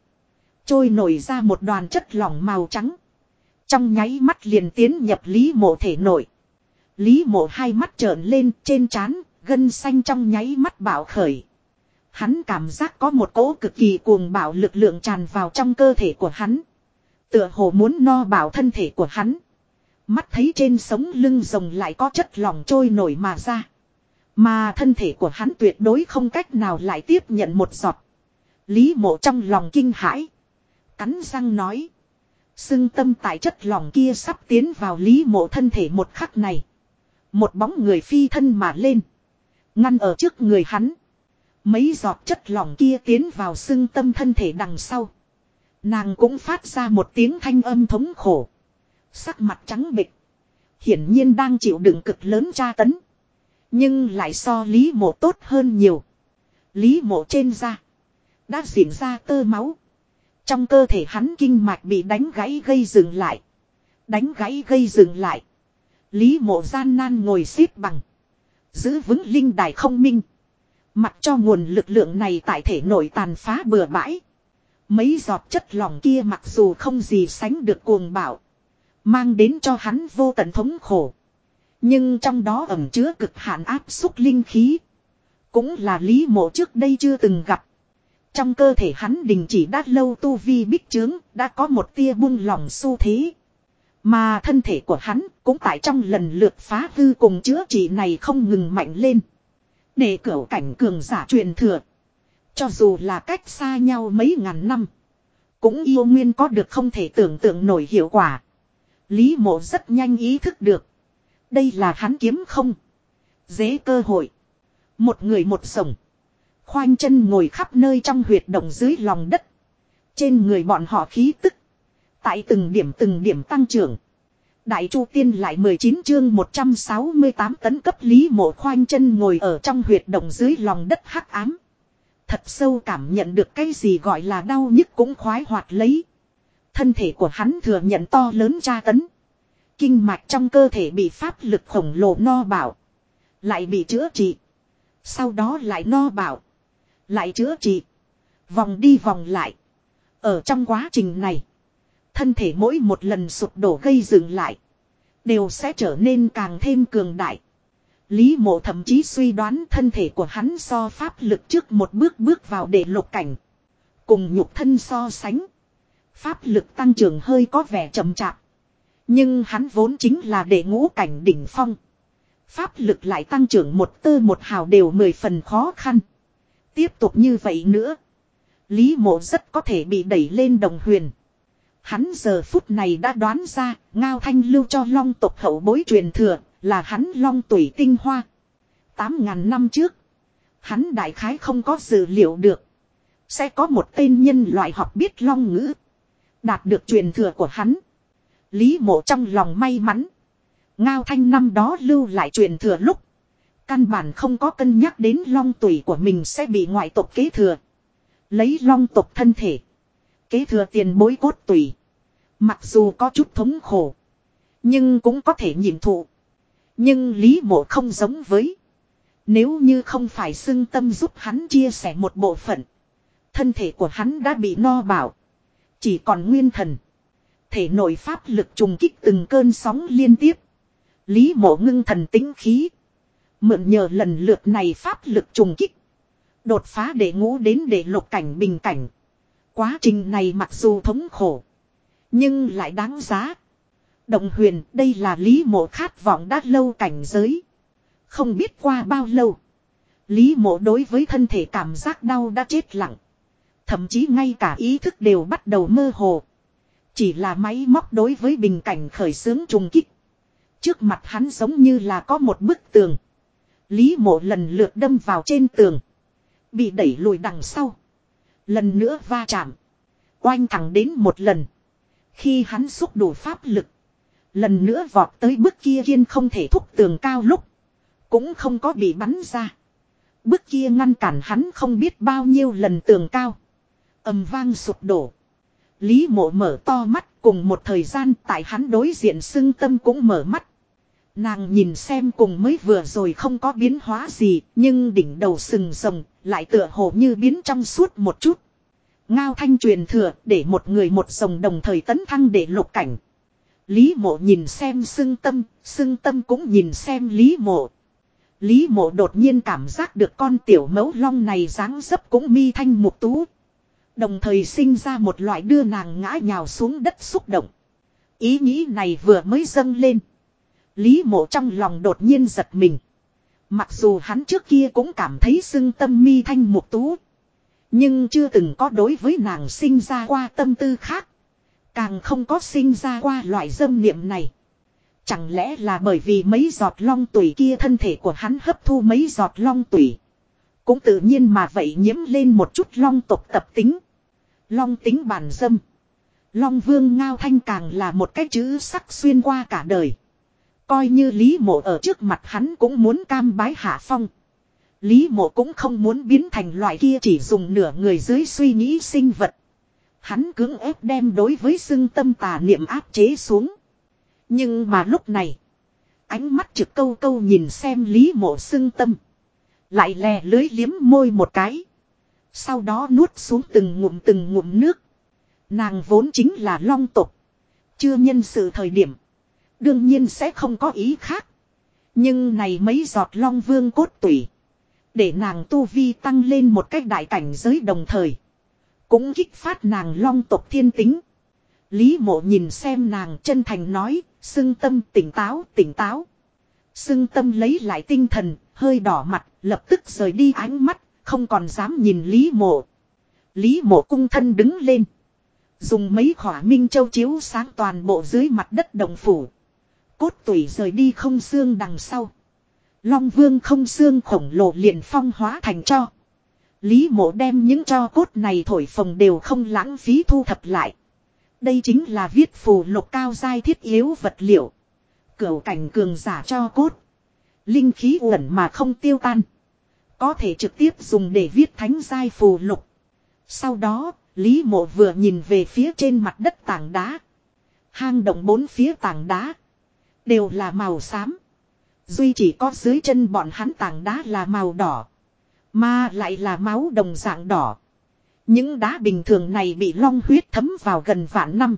[SPEAKER 1] Trôi nổi ra một đoàn chất lỏng màu trắng. Trong nháy mắt liền tiến nhập Lý mộ thể nội. Lý mộ hai mắt trợn lên trên trán, gân xanh trong nháy mắt bạo khởi. Hắn cảm giác có một cỗ cực kỳ cuồng bạo lực lượng tràn vào trong cơ thể của hắn. Tựa hồ muốn no bảo thân thể của hắn. Mắt thấy trên sống lưng rồng lại có chất lỏng trôi nổi mà ra. Mà thân thể của hắn tuyệt đối không cách nào lại tiếp nhận một giọt. Lý mộ trong lòng kinh hãi. Cắn răng nói. Sưng tâm tại chất lỏng kia sắp tiến vào lý mộ thân thể một khắc này. Một bóng người phi thân mà lên. Ngăn ở trước người hắn. Mấy giọt chất lỏng kia tiến vào sưng tâm thân thể đằng sau. Nàng cũng phát ra một tiếng thanh âm thống khổ. Sắc mặt trắng bịch. Hiển nhiên đang chịu đựng cực lớn tra tấn. Nhưng lại so Lý mộ tốt hơn nhiều. Lý mộ trên da. Đã diễn ra tơ máu. Trong cơ thể hắn kinh mạch bị đánh gãy gây dừng lại. Đánh gãy gây dừng lại. Lý mộ gian nan ngồi xếp bằng. Giữ vững linh đài không minh. Mặc cho nguồn lực lượng này tại thể nội tàn phá bừa bãi. Mấy giọt chất lỏng kia mặc dù không gì sánh được cuồng bạo. Mang đến cho hắn vô tận thống khổ. Nhưng trong đó ẩm chứa cực hạn áp xúc linh khí. Cũng là lý mộ trước đây chưa từng gặp. Trong cơ thể hắn đình chỉ đã lâu tu vi bích trướng, đã có một tia buông lỏng xu thế. Mà thân thể của hắn cũng tại trong lần lượt phá hư cùng chữa trị này không ngừng mạnh lên. Để cửu cảnh cường giả truyền thừa. Cho dù là cách xa nhau mấy ngàn năm. Cũng yêu nguyên có được không thể tưởng tượng nổi hiệu quả. Lý mộ rất nhanh ý thức được. Đây là hắn kiếm không. Dễ cơ hội. Một người một sổng. Khoanh chân ngồi khắp nơi trong huyệt động dưới lòng đất. Trên người bọn họ khí tức. Tại từng điểm từng điểm tăng trưởng. Đại Chu Tiên lại 19 chương 168 tấn cấp Lý Mộ khoanh chân ngồi ở trong huyệt động dưới lòng đất hắc ám. Thật sâu cảm nhận được cái gì gọi là đau nhức cũng khoái hoạt lấy. Thân thể của hắn thừa nhận to lớn tra tấn. Kinh mạch trong cơ thể bị pháp lực khổng lồ no bảo. Lại bị chữa trị. Sau đó lại no bảo. Lại chữa trị. Vòng đi vòng lại. Ở trong quá trình này. Thân thể mỗi một lần sụp đổ gây dừng lại. Đều sẽ trở nên càng thêm cường đại. Lý mộ thậm chí suy đoán thân thể của hắn so pháp lực trước một bước bước vào để lục cảnh. Cùng nhục thân so sánh. Pháp lực tăng trưởng hơi có vẻ chậm chạp. Nhưng hắn vốn chính là để ngũ cảnh đỉnh phong. Pháp lực lại tăng trưởng một tơ một hào đều mười phần khó khăn. Tiếp tục như vậy nữa. Lý mộ rất có thể bị đẩy lên đồng huyền. Hắn giờ phút này đã đoán ra, Ngao Thanh lưu cho long tộc hậu bối truyền thừa, là hắn long tuổi tinh hoa. Tám ngàn năm trước, hắn đại khái không có dự liệu được. Sẽ có một tên nhân loại học biết long ngữ. Đạt được truyền thừa của hắn. Lý mộ trong lòng may mắn. Ngao Thanh năm đó lưu lại truyền thừa lúc. Căn bản không có cân nhắc đến long tuổi của mình sẽ bị ngoại tộc kế thừa. Lấy long tộc thân thể. Kế thừa tiền bối cốt tùy. Mặc dù có chút thống khổ. Nhưng cũng có thể nhịn thụ. Nhưng Lý Mộ không giống với. Nếu như không phải xưng tâm giúp hắn chia sẻ một bộ phận. Thân thể của hắn đã bị no bảo. Chỉ còn nguyên thần. Thể nội pháp lực trùng kích từng cơn sóng liên tiếp. Lý mộ ngưng thần tính khí. Mượn nhờ lần lượt này pháp lực trùng kích. Đột phá để ngũ đến để lục cảnh bình cảnh. Quá trình này mặc dù thống khổ. Nhưng lại đáng giá. Động huyền, đây là lý mộ khát vọng đã lâu cảnh giới. Không biết qua bao lâu. Lý mộ đối với thân thể cảm giác đau đã chết lặng. Thậm chí ngay cả ý thức đều bắt đầu mơ hồ. Chỉ là máy móc đối với bình cảnh khởi xướng trùng kích. Trước mặt hắn giống như là có một bức tường. Lý mộ lần lượt đâm vào trên tường. Bị đẩy lùi đằng sau. Lần nữa va chạm. Oanh thẳng đến một lần. Khi hắn xúc đủ pháp lực. Lần nữa vọt tới bức kia kiên không thể thúc tường cao lúc. Cũng không có bị bắn ra. Bức kia ngăn cản hắn không biết bao nhiêu lần tường cao. ầm vang sụp đổ. Lý mộ mở to mắt cùng một thời gian tại hắn đối diện xưng tâm cũng mở mắt. Nàng nhìn xem cùng mới vừa rồi không có biến hóa gì nhưng đỉnh đầu sừng rồng lại tựa hồ như biến trong suốt một chút. Ngao thanh truyền thừa để một người một rồng đồng thời tấn thăng để lục cảnh. Lý mộ nhìn xem xưng tâm, xưng tâm cũng nhìn xem lý mộ. Lý mộ đột nhiên cảm giác được con tiểu mẫu long này dáng dấp cũng mi thanh mục tú. Đồng thời sinh ra một loại đưa nàng ngã nhào xuống đất xúc động. Ý nghĩ này vừa mới dâng lên. Lý mộ trong lòng đột nhiên giật mình. Mặc dù hắn trước kia cũng cảm thấy xưng tâm mi thanh mục tú. Nhưng chưa từng có đối với nàng sinh ra qua tâm tư khác. Càng không có sinh ra qua loại dâm niệm này. Chẳng lẽ là bởi vì mấy giọt long tủy kia thân thể của hắn hấp thu mấy giọt long tủy. Cũng tự nhiên mà vậy nhiễm lên một chút long tộc tập tính. Long tính bản dâm. Long vương ngao thanh càng là một cái chữ sắc xuyên qua cả đời. Coi như Lý mộ ở trước mặt hắn cũng muốn cam bái hạ phong. Lý mộ cũng không muốn biến thành loại kia chỉ dùng nửa người dưới suy nghĩ sinh vật. Hắn cưỡng ép đem đối với xưng tâm tà niệm áp chế xuống. Nhưng mà lúc này. Ánh mắt trực câu câu nhìn xem lý mộ xưng tâm. Lại lè lưới liếm môi một cái. Sau đó nuốt xuống từng ngụm từng ngụm nước. Nàng vốn chính là long tục. Chưa nhân sự thời điểm. Đương nhiên sẽ không có ý khác. Nhưng này mấy giọt long vương cốt tủy. Để nàng tu vi tăng lên một cách đại cảnh giới đồng thời. Cũng kích phát nàng long tộc thiên tính. Lý mộ nhìn xem nàng chân thành nói, xưng tâm tỉnh táo, tỉnh táo. Xưng tâm lấy lại tinh thần, hơi đỏ mặt, lập tức rời đi ánh mắt, không còn dám nhìn Lý mộ. Lý mộ cung thân đứng lên. Dùng mấy khỏa minh châu chiếu sáng toàn bộ dưới mặt đất đồng phủ. Cốt tủy rời đi không xương đằng sau. Long vương không xương khổng lồ liền phong hóa thành cho. Lý mộ đem những cho cốt này thổi phồng đều không lãng phí thu thập lại. Đây chính là viết phù lục cao giai thiết yếu vật liệu. Cửu cảnh cường giả cho cốt. Linh khí uẩn mà không tiêu tan. Có thể trực tiếp dùng để viết thánh giai phù lục. Sau đó, Lý mộ vừa nhìn về phía trên mặt đất tảng đá. Hang động bốn phía tảng đá. Đều là màu xám. Duy chỉ có dưới chân bọn hắn tảng đá là màu đỏ. Mà lại là máu đồng dạng đỏ. Những đá bình thường này bị long huyết thấm vào gần vạn năm.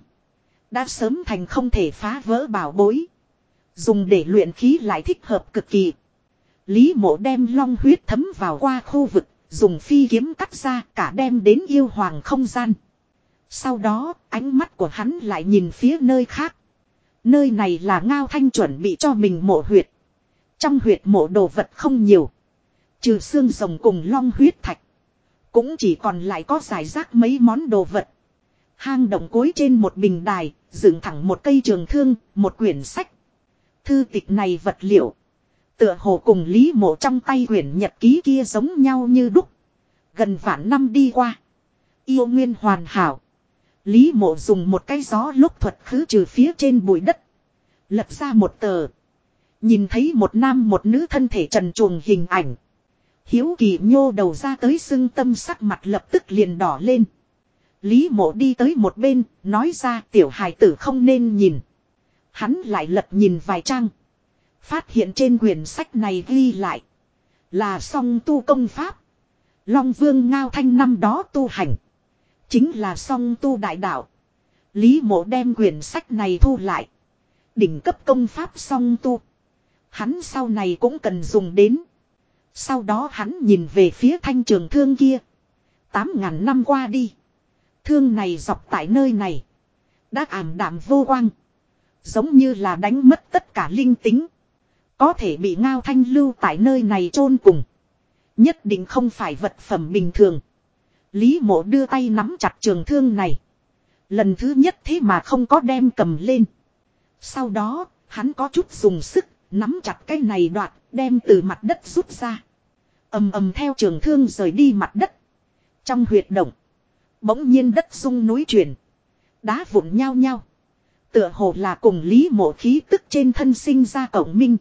[SPEAKER 1] Đã sớm thành không thể phá vỡ bảo bối. Dùng để luyện khí lại thích hợp cực kỳ. Lý mộ đem long huyết thấm vào qua khu vực, dùng phi kiếm cắt ra cả đem đến yêu hoàng không gian. Sau đó, ánh mắt của hắn lại nhìn phía nơi khác. Nơi này là ngao thanh chuẩn bị cho mình mộ huyệt. Trong huyệt mộ đồ vật không nhiều. Trừ xương rồng cùng long huyết thạch. Cũng chỉ còn lại có giải rác mấy món đồ vật. Hang động cối trên một bình đài, dựng thẳng một cây trường thương, một quyển sách. Thư tịch này vật liệu. Tựa hồ cùng Lý Mộ trong tay quyển nhật ký kia giống nhau như đúc. Gần vạn năm đi qua. Yêu nguyên hoàn hảo. Lý Mộ dùng một cái gió lúc thuật khứ trừ phía trên bụi đất. Lập ra một tờ. Nhìn thấy một nam một nữ thân thể trần chuồng hình ảnh. Hiếu kỳ nhô đầu ra tới xưng tâm sắc mặt lập tức liền đỏ lên. Lý mộ đi tới một bên, nói ra tiểu hài tử không nên nhìn. Hắn lại lật nhìn vài trang. Phát hiện trên quyển sách này ghi lại. Là song tu công pháp. Long vương ngao thanh năm đó tu hành. Chính là song tu đại đạo. Lý mộ đem quyển sách này thu lại. Đỉnh cấp công pháp song tu. Hắn sau này cũng cần dùng đến. Sau đó hắn nhìn về phía thanh trường thương kia. Tám ngàn năm qua đi. Thương này dọc tại nơi này. Đã ảm đạm vô quang. Giống như là đánh mất tất cả linh tính. Có thể bị ngao thanh lưu tại nơi này chôn cùng. Nhất định không phải vật phẩm bình thường. Lý mộ đưa tay nắm chặt trường thương này. Lần thứ nhất thế mà không có đem cầm lên. Sau đó, hắn có chút dùng sức, nắm chặt cái này đoạt, đem từ mặt đất rút ra. ầm ầm theo trường thương rời đi mặt đất. Trong huyệt động, bỗng nhiên đất rung núi chuyển. Đá vụn nhau nhau. Tựa hồ là cùng lý mộ khí tức trên thân sinh ra cổng minh.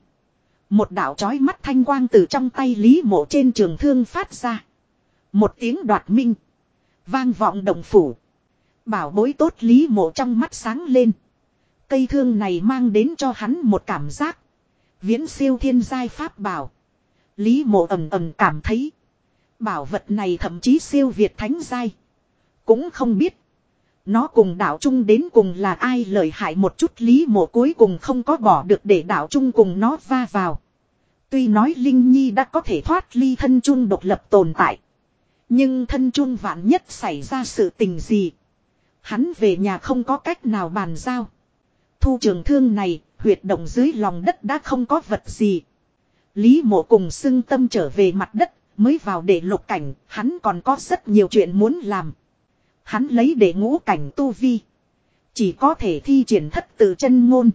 [SPEAKER 1] Một đạo chói mắt thanh quang từ trong tay lý mộ trên trường thương phát ra. Một tiếng đoạt minh. Vang vọng động phủ. Bảo bối tốt lý mộ trong mắt sáng lên. Cây thương này mang đến cho hắn một cảm giác. Viễn siêu thiên giai pháp bảo. Lý mộ ầm ầm cảm thấy. Bảo vật này thậm chí siêu việt thánh giai. Cũng không biết. Nó cùng đạo trung đến cùng là ai lợi hại một chút lý mộ cuối cùng không có bỏ được để đạo trung cùng nó va vào. Tuy nói Linh Nhi đã có thể thoát ly thân trung độc lập tồn tại. Nhưng thân trung vạn nhất xảy ra sự tình gì. Hắn về nhà không có cách nào bàn giao. Thu trường thương này, huyệt động dưới lòng đất đã không có vật gì. Lý mộ cùng xưng tâm trở về mặt đất, mới vào để lục cảnh, hắn còn có rất nhiều chuyện muốn làm. Hắn lấy để ngũ cảnh tu vi. Chỉ có thể thi triển thất tự chân ngôn.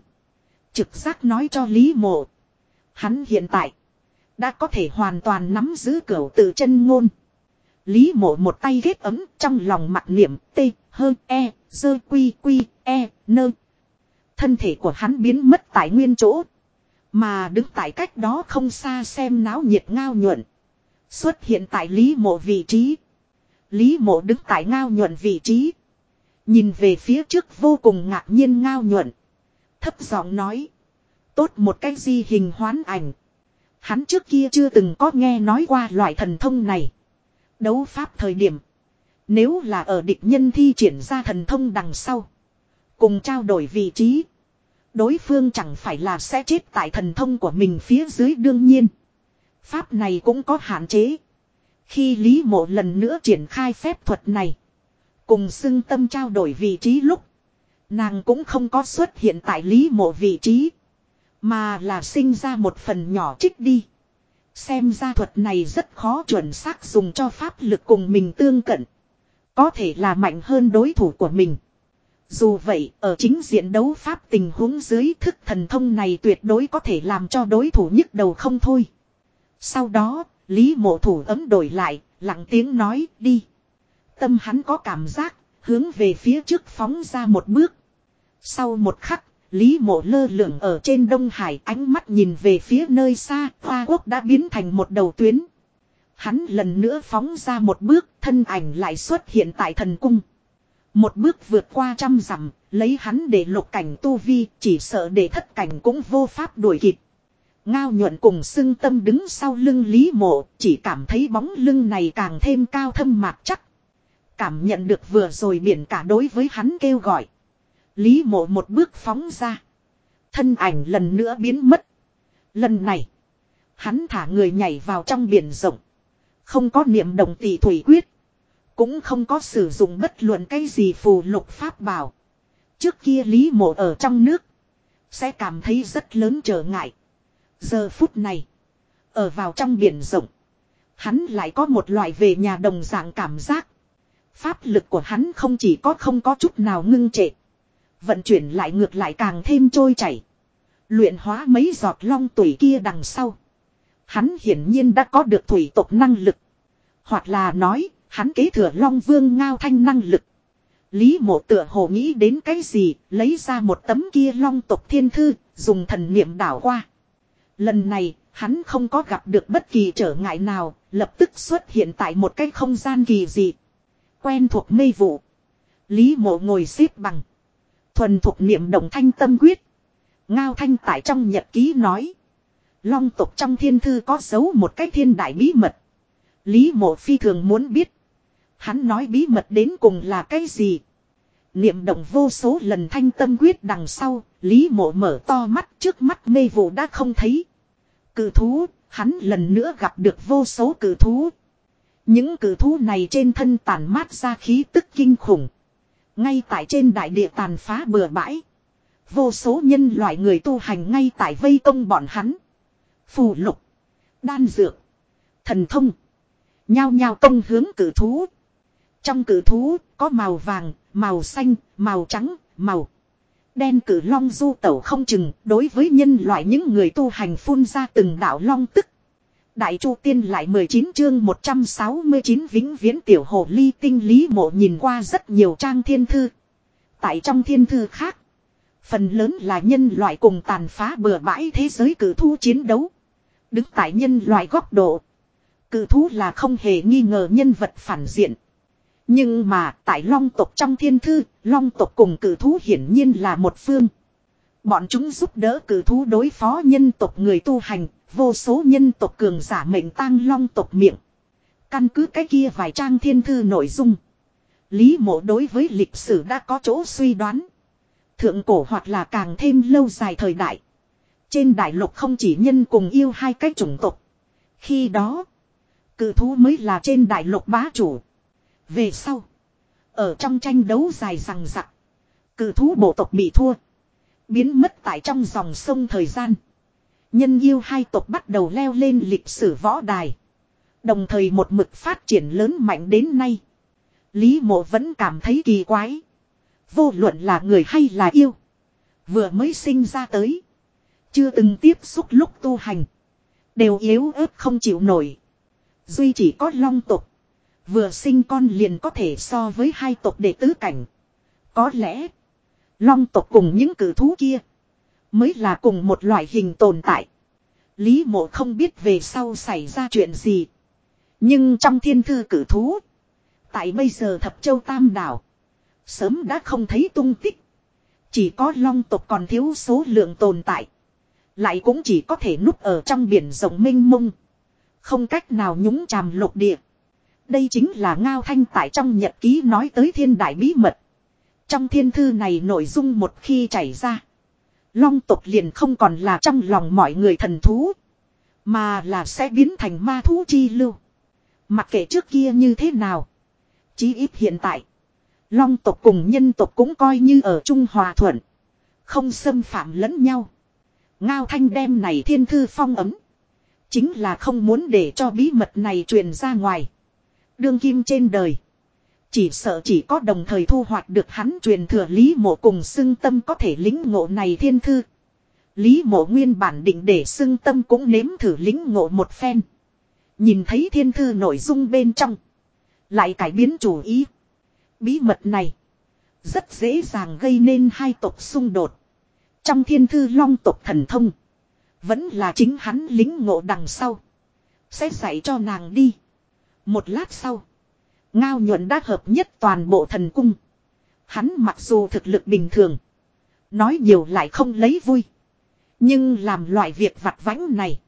[SPEAKER 1] Trực giác nói cho Lý mộ. Hắn hiện tại, đã có thể hoàn toàn nắm giữ cửu tự chân ngôn. Lý mộ một tay ghét ấm trong lòng mặt niệm T, hơn E, dơ quy quy, E, nơ. Thân thể của hắn biến mất tại nguyên chỗ. Mà đứng tại cách đó không xa xem náo nhiệt ngao nhuận. Xuất hiện tại Lý mộ vị trí. Lý mộ đứng tại ngao nhuận vị trí. Nhìn về phía trước vô cùng ngạc nhiên ngao nhuận. Thấp giọng nói. Tốt một cái di hình hoán ảnh. Hắn trước kia chưa từng có nghe nói qua loại thần thông này. Đấu pháp thời điểm. Nếu là ở địch nhân thi triển ra thần thông đằng sau. Cùng trao đổi vị trí. Đối phương chẳng phải là sẽ chết tại thần thông của mình phía dưới đương nhiên. Pháp này cũng có hạn chế. Khi Lý Mộ lần nữa triển khai phép thuật này. Cùng xưng tâm trao đổi vị trí lúc. Nàng cũng không có xuất hiện tại Lý Mộ vị trí. Mà là sinh ra một phần nhỏ trích đi. Xem ra thuật này rất khó chuẩn xác dùng cho pháp lực cùng mình tương cận. Có thể là mạnh hơn đối thủ của mình. Dù vậy, ở chính diện đấu pháp tình huống dưới thức thần thông này tuyệt đối có thể làm cho đối thủ nhức đầu không thôi. Sau đó, Lý mộ thủ ấm đổi lại, lặng tiếng nói đi. Tâm hắn có cảm giác, hướng về phía trước phóng ra một bước. Sau một khắc, Lý mộ lơ lửng ở trên Đông Hải ánh mắt nhìn về phía nơi xa, Hoa Quốc đã biến thành một đầu tuyến. Hắn lần nữa phóng ra một bước, thân ảnh lại xuất hiện tại thần cung. Một bước vượt qua trăm dặm, lấy hắn để lục cảnh tu vi, chỉ sợ để thất cảnh cũng vô pháp đuổi kịp. Ngao nhuận cùng xưng tâm đứng sau lưng Lý Mộ, chỉ cảm thấy bóng lưng này càng thêm cao thâm mạc chắc. Cảm nhận được vừa rồi biển cả đối với hắn kêu gọi. Lý mộ một bước phóng ra. Thân ảnh lần nữa biến mất. Lần này, hắn thả người nhảy vào trong biển rộng. Không có niệm đồng tỷ thủy quyết. Cũng không có sử dụng bất luận cái gì phù lục pháp bảo. Trước kia Lý mộ ở trong nước. Sẽ cảm thấy rất lớn trở ngại. Giờ phút này. Ở vào trong biển rộng. Hắn lại có một loại về nhà đồng dạng cảm giác. Pháp lực của hắn không chỉ có không có chút nào ngưng trệ. Vận chuyển lại ngược lại càng thêm trôi chảy. Luyện hóa mấy giọt long tuổi kia đằng sau. Hắn hiển nhiên đã có được thủy tộc năng lực. Hoặc là nói, hắn kế thừa long vương ngao thanh năng lực. Lý mộ tựa hồ nghĩ đến cái gì, lấy ra một tấm kia long tộc thiên thư, dùng thần niệm đảo qua. Lần này, hắn không có gặp được bất kỳ trở ngại nào, lập tức xuất hiện tại một cái không gian kỳ dị. Quen thuộc mê vụ. Lý mộ ngồi xếp bằng. Thuần thuộc niệm động thanh tâm quyết. Ngao thanh tại trong nhật ký nói. Long tộc trong thiên thư có giấu một cái thiên đại bí mật. Lý mộ phi thường muốn biết. Hắn nói bí mật đến cùng là cái gì? Niệm động vô số lần thanh tâm quyết đằng sau, Lý mộ mở to mắt trước mắt mê vụ đã không thấy. Cự thú, hắn lần nữa gặp được vô số cự thú. Những cự thú này trên thân tàn mát ra khí tức kinh khủng. Ngay tại trên đại địa tàn phá bừa bãi. Vô số nhân loại người tu hành ngay tại vây công bọn hắn. Phù lục. Đan dược. Thần thông. Nhao nhao công hướng cử thú. Trong cử thú có màu vàng, màu xanh, màu trắng, màu đen cử long du tẩu không chừng đối với nhân loại những người tu hành phun ra từng đạo long tức. Đại Chu Tiên lại 19 chương 169 vĩnh viễn tiểu hồ ly tinh lý mộ nhìn qua rất nhiều trang thiên thư. Tại trong thiên thư khác, phần lớn là nhân loại cùng tàn phá bừa bãi thế giới cử thu chiến đấu. Đứng tại nhân loại góc độ, cử thú là không hề nghi ngờ nhân vật phản diện. Nhưng mà tại long tộc trong thiên thư, long tộc cùng cử thú hiển nhiên là một phương. Bọn chúng giúp đỡ cử thú đối phó nhân tộc người tu hành, vô số nhân tộc cường giả mệnh tang long tộc miệng. Căn cứ cái kia vài trang thiên thư nội dung. Lý mộ đối với lịch sử đã có chỗ suy đoán. Thượng cổ hoặc là càng thêm lâu dài thời đại. Trên đại lục không chỉ nhân cùng yêu hai cái chủng tộc. Khi đó, cự thú mới là trên đại lục bá chủ. Về sau, ở trong tranh đấu dài rằng rặc, cự thú bộ tộc bị thua. Biến mất tại trong dòng sông thời gian. Nhân yêu hai tộc bắt đầu leo lên lịch sử võ đài. Đồng thời một mực phát triển lớn mạnh đến nay. Lý mộ vẫn cảm thấy kỳ quái. Vô luận là người hay là yêu. Vừa mới sinh ra tới. Chưa từng tiếp xúc lúc tu hành. Đều yếu ớt không chịu nổi. Duy chỉ có long tộc. Vừa sinh con liền có thể so với hai tộc đệ tứ cảnh. Có lẽ. Long tộc cùng những cử thú kia. Mới là cùng một loại hình tồn tại. Lý mộ không biết về sau xảy ra chuyện gì. Nhưng trong thiên thư cử thú. Tại bây giờ thập châu tam đảo. Sớm đã không thấy tung tích. Chỉ có long tộc còn thiếu số lượng tồn tại. Lại cũng chỉ có thể núp ở trong biển rộng mênh mông. Không cách nào nhúng chàm lục địa. Đây chính là Ngao Thanh tại trong nhật ký nói tới thiên đại bí mật. Trong thiên thư này nội dung một khi chảy ra. Long tộc liền không còn là trong lòng mọi người thần thú. Mà là sẽ biến thành ma thú chi lưu. Mặc kệ trước kia như thế nào. Chí ít hiện tại. Long tộc cùng nhân tộc cũng coi như ở Trung Hòa Thuận. Không xâm phạm lẫn nhau. Ngao thanh đem này thiên thư phong ấm. Chính là không muốn để cho bí mật này truyền ra ngoài. Đương kim trên đời. Chỉ sợ chỉ có đồng thời thu hoạch được hắn truyền thừa Lý Mộ cùng xưng tâm có thể lính ngộ này thiên thư. Lý Mộ nguyên bản định để xưng tâm cũng nếm thử lính ngộ một phen. Nhìn thấy thiên thư nội dung bên trong. Lại cải biến chủ ý. Bí mật này. Rất dễ dàng gây nên hai tộc xung đột. Trong thiên thư long tộc thần thông. Vẫn là chính hắn lính ngộ đằng sau. Sẽ dạy cho nàng đi. Một lát sau. Ngao nhuận đã hợp nhất toàn bộ thần cung. Hắn mặc dù thực lực bình thường. Nói nhiều lại không lấy vui. Nhưng làm loại việc vặt vãnh này.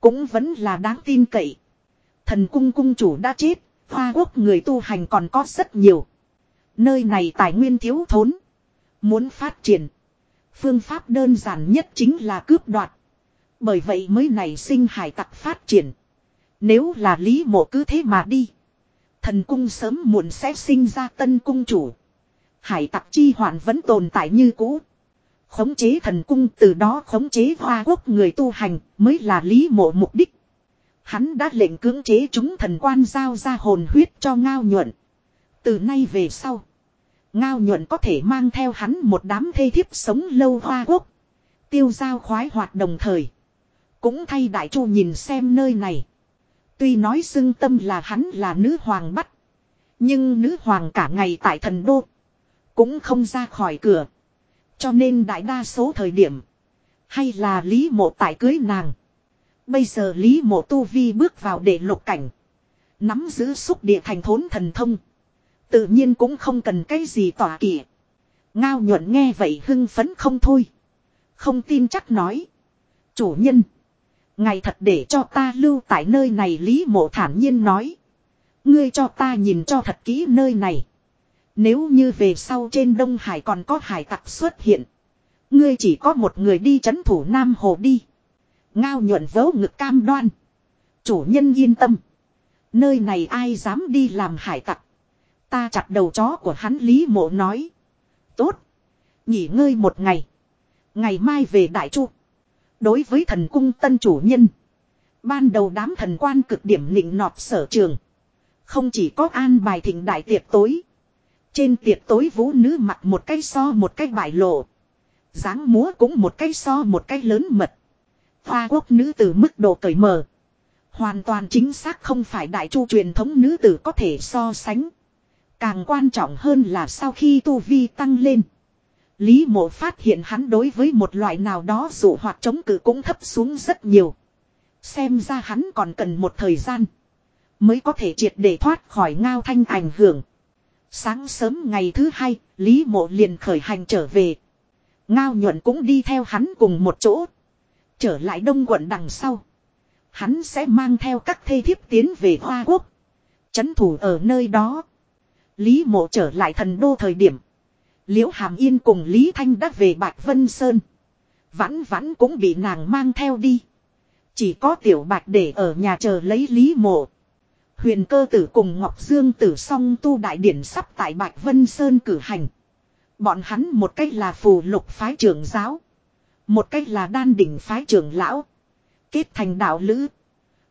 [SPEAKER 1] Cũng vẫn là đáng tin cậy. Thần cung cung chủ đã chết. Hoa quốc người tu hành còn có rất nhiều. Nơi này tài nguyên thiếu thốn. Muốn phát triển. Phương pháp đơn giản nhất chính là cướp đoạt. Bởi vậy mới nảy sinh hải tặc phát triển. Nếu là lý mộ cứ thế mà đi. Thần cung sớm muộn sẽ sinh ra tân cung chủ. Hải tặc chi hoàn vẫn tồn tại như cũ. Khống chế thần cung từ đó khống chế hoa quốc người tu hành mới là lý mộ mục đích. Hắn đã lệnh cưỡng chế chúng thần quan giao ra hồn huyết cho ngao nhuận. Từ nay về sau. Ngao nhuận có thể mang theo hắn một đám thê thiếp sống lâu hoa quốc. Tiêu giao khoái hoạt đồng thời. Cũng thay đại chu nhìn xem nơi này. Tuy nói xưng tâm là hắn là nữ hoàng bắt. Nhưng nữ hoàng cả ngày tại thần đô. Cũng không ra khỏi cửa. Cho nên đại đa số thời điểm. Hay là Lý Mộ tại cưới nàng. Bây giờ Lý Mộ Tu Vi bước vào để lục cảnh. Nắm giữ xúc địa thành thốn thần thông. Tự nhiên cũng không cần cái gì tỏa kỵ. Ngao nhuận nghe vậy hưng phấn không thôi. Không tin chắc nói. Chủ nhân. Ngày thật để cho ta lưu tại nơi này, Lý mộ thản nhiên nói. Ngươi cho ta nhìn cho thật kỹ nơi này. Nếu như về sau trên Đông Hải còn có hải tặc xuất hiện. Ngươi chỉ có một người đi chấn thủ Nam Hồ đi. Ngao nhuận vớ ngực cam đoan. Chủ nhân yên tâm. Nơi này ai dám đi làm hải tặc. Ta chặt đầu chó của hắn, Lý Mộ nói. Tốt. Nghỉ ngơi một ngày. Ngày mai về Đại Chu. Đối với thần cung tân chủ nhân. Ban đầu đám thần quan cực điểm nịnh nọt sở trường. Không chỉ có an bài thịnh đại tiệc tối. Trên tiệc tối vũ nữ mặc một cái so một cái bài lộ. dáng múa cũng một cái so một cái lớn mật. Hoa quốc nữ từ mức độ cởi mở. Hoàn toàn chính xác không phải đại chu truyền thống nữ tử có thể so sánh. Càng quan trọng hơn là sau khi tu vi tăng lên. Lý mộ phát hiện hắn đối với một loại nào đó dụ hoặc chống cự cũng thấp xuống rất nhiều. Xem ra hắn còn cần một thời gian. Mới có thể triệt để thoát khỏi ngao thanh ảnh hưởng. Sáng sớm ngày thứ hai, Lý mộ liền khởi hành trở về. Ngao nhuận cũng đi theo hắn cùng một chỗ. Trở lại đông quận đằng sau. Hắn sẽ mang theo các thê thiếp tiến về Hoa Quốc. Chấn thủ ở nơi đó. Lý mộ trở lại thần đô thời điểm. Liễu Hàm Yên cùng Lý Thanh đã về Bạch Vân Sơn. Vãn vãn cũng bị nàng mang theo đi. Chỉ có tiểu bạch để ở nhà chờ lấy Lý mộ. Huyền cơ tử cùng Ngọc Dương tử song tu đại điển sắp tại Bạch Vân Sơn cử hành. Bọn hắn một cách là phù lục phái trưởng giáo. Một cách là đan đỉnh phái trưởng lão. Kết thành đạo lữ.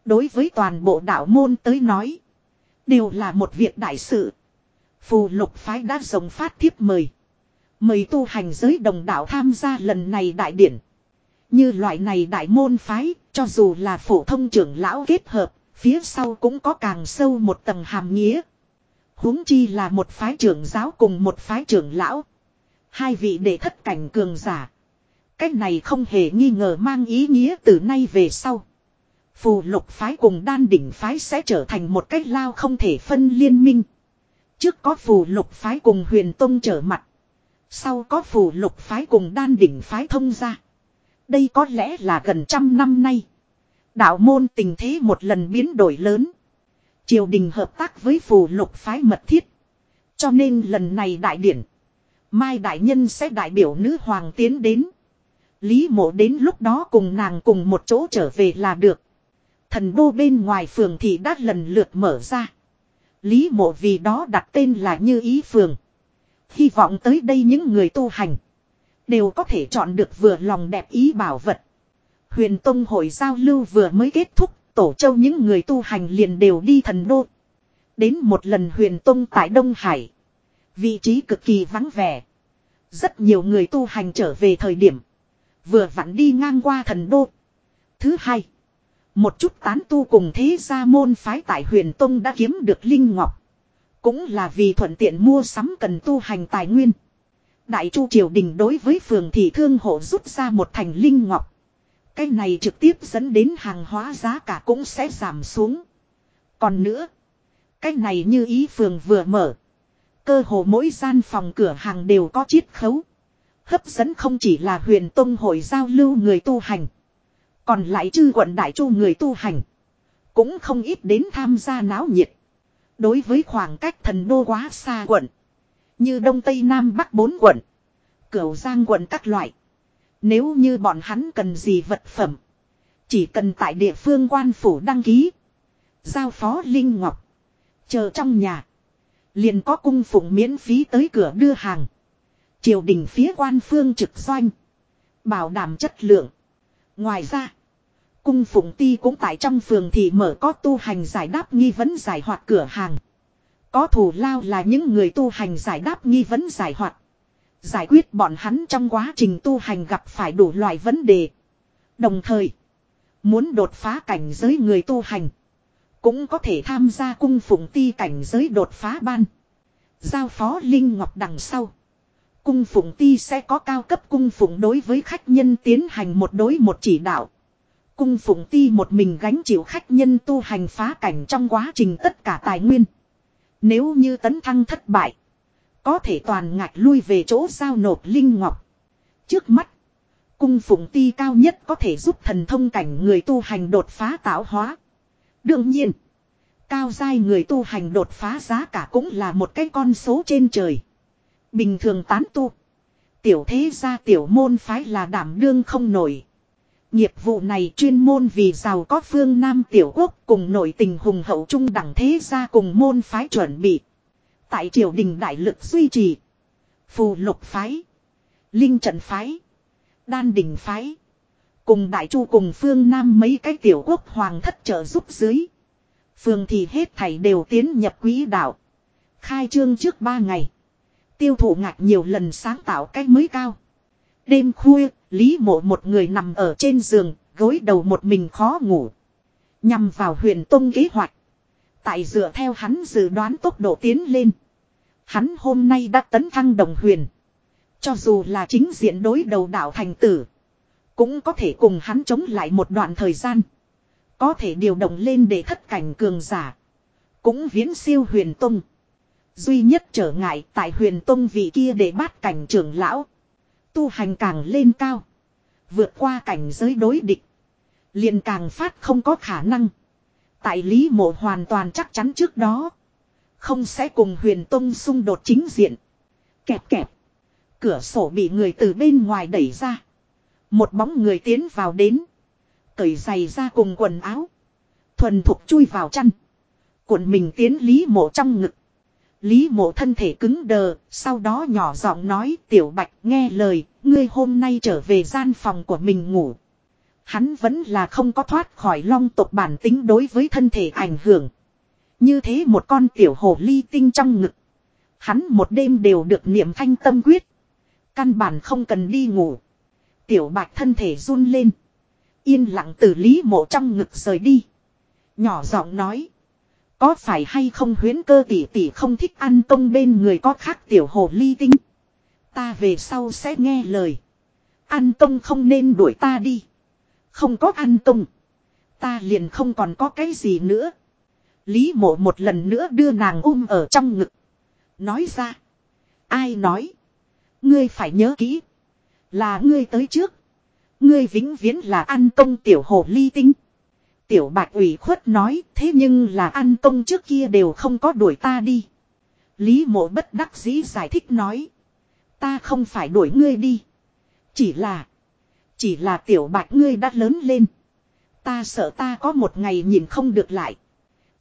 [SPEAKER 1] Đối với toàn bộ đạo môn tới nói. Đều là một việc đại sự. Phù lục phái đã rồng phát thiếp mời. Mời tu hành giới đồng đạo tham gia lần này đại điển. Như loại này đại môn phái, cho dù là phổ thông trưởng lão kết hợp, phía sau cũng có càng sâu một tầng hàm nghĩa. huống chi là một phái trưởng giáo cùng một phái trưởng lão. Hai vị để thất cảnh cường giả. Cách này không hề nghi ngờ mang ý nghĩa từ nay về sau. Phù lục phái cùng đan đỉnh phái sẽ trở thành một cách lao không thể phân liên minh. Trước có phù lục phái cùng huyền tông trở mặt. Sau có phù lục phái cùng đan đỉnh phái thông ra. Đây có lẽ là gần trăm năm nay. Đạo môn tình thế một lần biến đổi lớn. Triều đình hợp tác với phù lục phái mật thiết. Cho nên lần này đại điển. Mai đại nhân sẽ đại biểu nữ hoàng tiến đến. Lý mộ đến lúc đó cùng nàng cùng một chỗ trở về là được. Thần đô bên ngoài phường thì đã lần lượt mở ra. Lý mộ vì đó đặt tên là Như Ý Phường. Hy vọng tới đây những người tu hành. Đều có thể chọn được vừa lòng đẹp ý bảo vật. Huyền Tông hội giao lưu vừa mới kết thúc. Tổ châu những người tu hành liền đều đi thần đô. Đến một lần huyền Tông tại Đông Hải. Vị trí cực kỳ vắng vẻ. Rất nhiều người tu hành trở về thời điểm. Vừa vặn đi ngang qua thần đô. Thứ hai. Một chút tán tu cùng thế gia môn phái tại huyền Tông đã kiếm được Linh Ngọc. Cũng là vì thuận tiện mua sắm cần tu hành tài nguyên. Đại chu triều đình đối với phường thị thương hộ rút ra một thành Linh Ngọc. Cái này trực tiếp dẫn đến hàng hóa giá cả cũng sẽ giảm xuống. Còn nữa. Cái này như ý phường vừa mở. Cơ hồ mỗi gian phòng cửa hàng đều có chiết khấu. Hấp dẫn không chỉ là huyền tông hội giao lưu người tu hành. Còn lại chư quận đại chu người tu hành. Cũng không ít đến tham gia náo nhiệt. Đối với khoảng cách thần đô quá xa quận. Như Đông Tây Nam Bắc bốn quận. Cửu Giang quận các loại. Nếu như bọn hắn cần gì vật phẩm. Chỉ cần tại địa phương quan phủ đăng ký. Giao phó Linh Ngọc. Chờ trong nhà. Liền có cung phụng miễn phí tới cửa đưa hàng. Triều đình phía quan phương trực doanh. Bảo đảm chất lượng. Ngoài ra. Cung phụng ti cũng tại trong phường thì mở có tu hành giải đáp nghi vấn giải hoạt cửa hàng. Có thủ lao là những người tu hành giải đáp nghi vấn giải hoạt. Giải quyết bọn hắn trong quá trình tu hành gặp phải đủ loại vấn đề. Đồng thời, muốn đột phá cảnh giới người tu hành. Cũng có thể tham gia cung phụng ti cảnh giới đột phá ban. Giao phó Linh Ngọc đằng sau. Cung phụng ti sẽ có cao cấp cung phụng đối với khách nhân tiến hành một đối một chỉ đạo. Cung phụng ti một mình gánh chịu khách nhân tu hành phá cảnh trong quá trình tất cả tài nguyên. Nếu như tấn thăng thất bại. Có thể toàn ngạch lui về chỗ giao nộp Linh Ngọc. Trước mắt. Cung phụng ti cao nhất có thể giúp thần thông cảnh người tu hành đột phá tạo hóa. Đương nhiên. Cao giai người tu hành đột phá giá cả cũng là một cái con số trên trời. Bình thường tán tu. Tiểu thế gia tiểu môn phái là đảm đương không nổi. Nghiệp vụ này chuyên môn vì giàu có phương Nam tiểu quốc cùng nội tình hùng hậu trung đẳng thế gia cùng môn phái chuẩn bị. Tại triều đình đại lực duy trì. Phù lục phái. Linh trận phái. Đan đình phái. Cùng đại chu cùng phương Nam mấy cái tiểu quốc hoàng thất trợ giúp dưới. Phương thì hết thảy đều tiến nhập quỹ đạo. Khai trương trước ba ngày. Tiêu thụ ngạc nhiều lần sáng tạo cách mới cao. Đêm khuya, Lý mộ một người nằm ở trên giường, gối đầu một mình khó ngủ. Nhằm vào huyền tông kế hoạch. Tại dựa theo hắn dự đoán tốc độ tiến lên. Hắn hôm nay đã tấn thăng đồng huyền. Cho dù là chính diện đối đầu đảo thành tử. Cũng có thể cùng hắn chống lại một đoạn thời gian. Có thể điều động lên để thất cảnh cường giả. Cũng viễn siêu huyền tông. Duy nhất trở ngại tại huyền tông vị kia để bát cảnh trưởng lão. Tu hành càng lên cao. Vượt qua cảnh giới đối địch. liền càng phát không có khả năng. Tại Lý Mộ hoàn toàn chắc chắn trước đó. Không sẽ cùng huyền tông xung đột chính diện. Kẹp kẹp. Cửa sổ bị người từ bên ngoài đẩy ra. Một bóng người tiến vào đến. Cởi giày ra cùng quần áo. Thuần thục chui vào chăn. Cuộn mình tiến Lý Mộ trong ngực. Lý mộ thân thể cứng đờ, sau đó nhỏ giọng nói tiểu bạch nghe lời, ngươi hôm nay trở về gian phòng của mình ngủ. Hắn vẫn là không có thoát khỏi long tộc bản tính đối với thân thể ảnh hưởng. Như thế một con tiểu hồ ly tinh trong ngực. Hắn một đêm đều được niệm thanh tâm quyết. Căn bản không cần đi ngủ. Tiểu bạch thân thể run lên. Yên lặng từ lý mộ trong ngực rời đi. Nhỏ giọng nói. Có phải hay không huyến cơ tỷ tỷ không thích ăn tông bên người có khác tiểu hồ ly tinh. Ta về sau sẽ nghe lời. Ăn tông không nên đuổi ta đi. Không có ăn tông. Ta liền không còn có cái gì nữa. Lý mộ một lần nữa đưa nàng um ở trong ngực. Nói ra. Ai nói. Ngươi phải nhớ kỹ. Là ngươi tới trước. Ngươi vĩnh viễn là ăn công tiểu hồ ly tinh. Tiểu bạch ủy khuất nói, thế nhưng là ăn công trước kia đều không có đuổi ta đi. Lý mộ bất đắc dĩ giải thích nói. Ta không phải đuổi ngươi đi. Chỉ là. Chỉ là tiểu bạch ngươi đã lớn lên. Ta sợ ta có một ngày nhìn không được lại.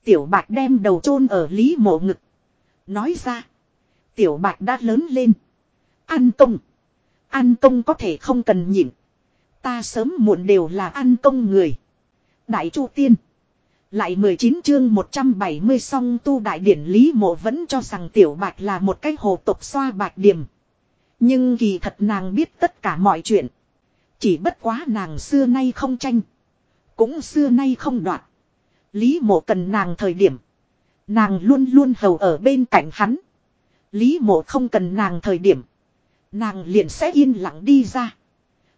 [SPEAKER 1] Tiểu bạch đem đầu chôn ở lý mộ ngực. Nói ra. Tiểu bạch đã lớn lên. an công. an công có thể không cần nhịn. Ta sớm muộn đều là an công người. Đại Chu Tiên. Lại 19 chương 170 song tu đại điển Lý Mộ vẫn cho rằng Tiểu Bạch là một cái hồ tục xoa bạch điểm. Nhưng kỳ thật nàng biết tất cả mọi chuyện. Chỉ bất quá nàng xưa nay không tranh. Cũng xưa nay không đoạt. Lý mộ cần nàng thời điểm. Nàng luôn luôn hầu ở bên cạnh hắn. Lý mộ không cần nàng thời điểm. Nàng liền sẽ yên lặng đi ra.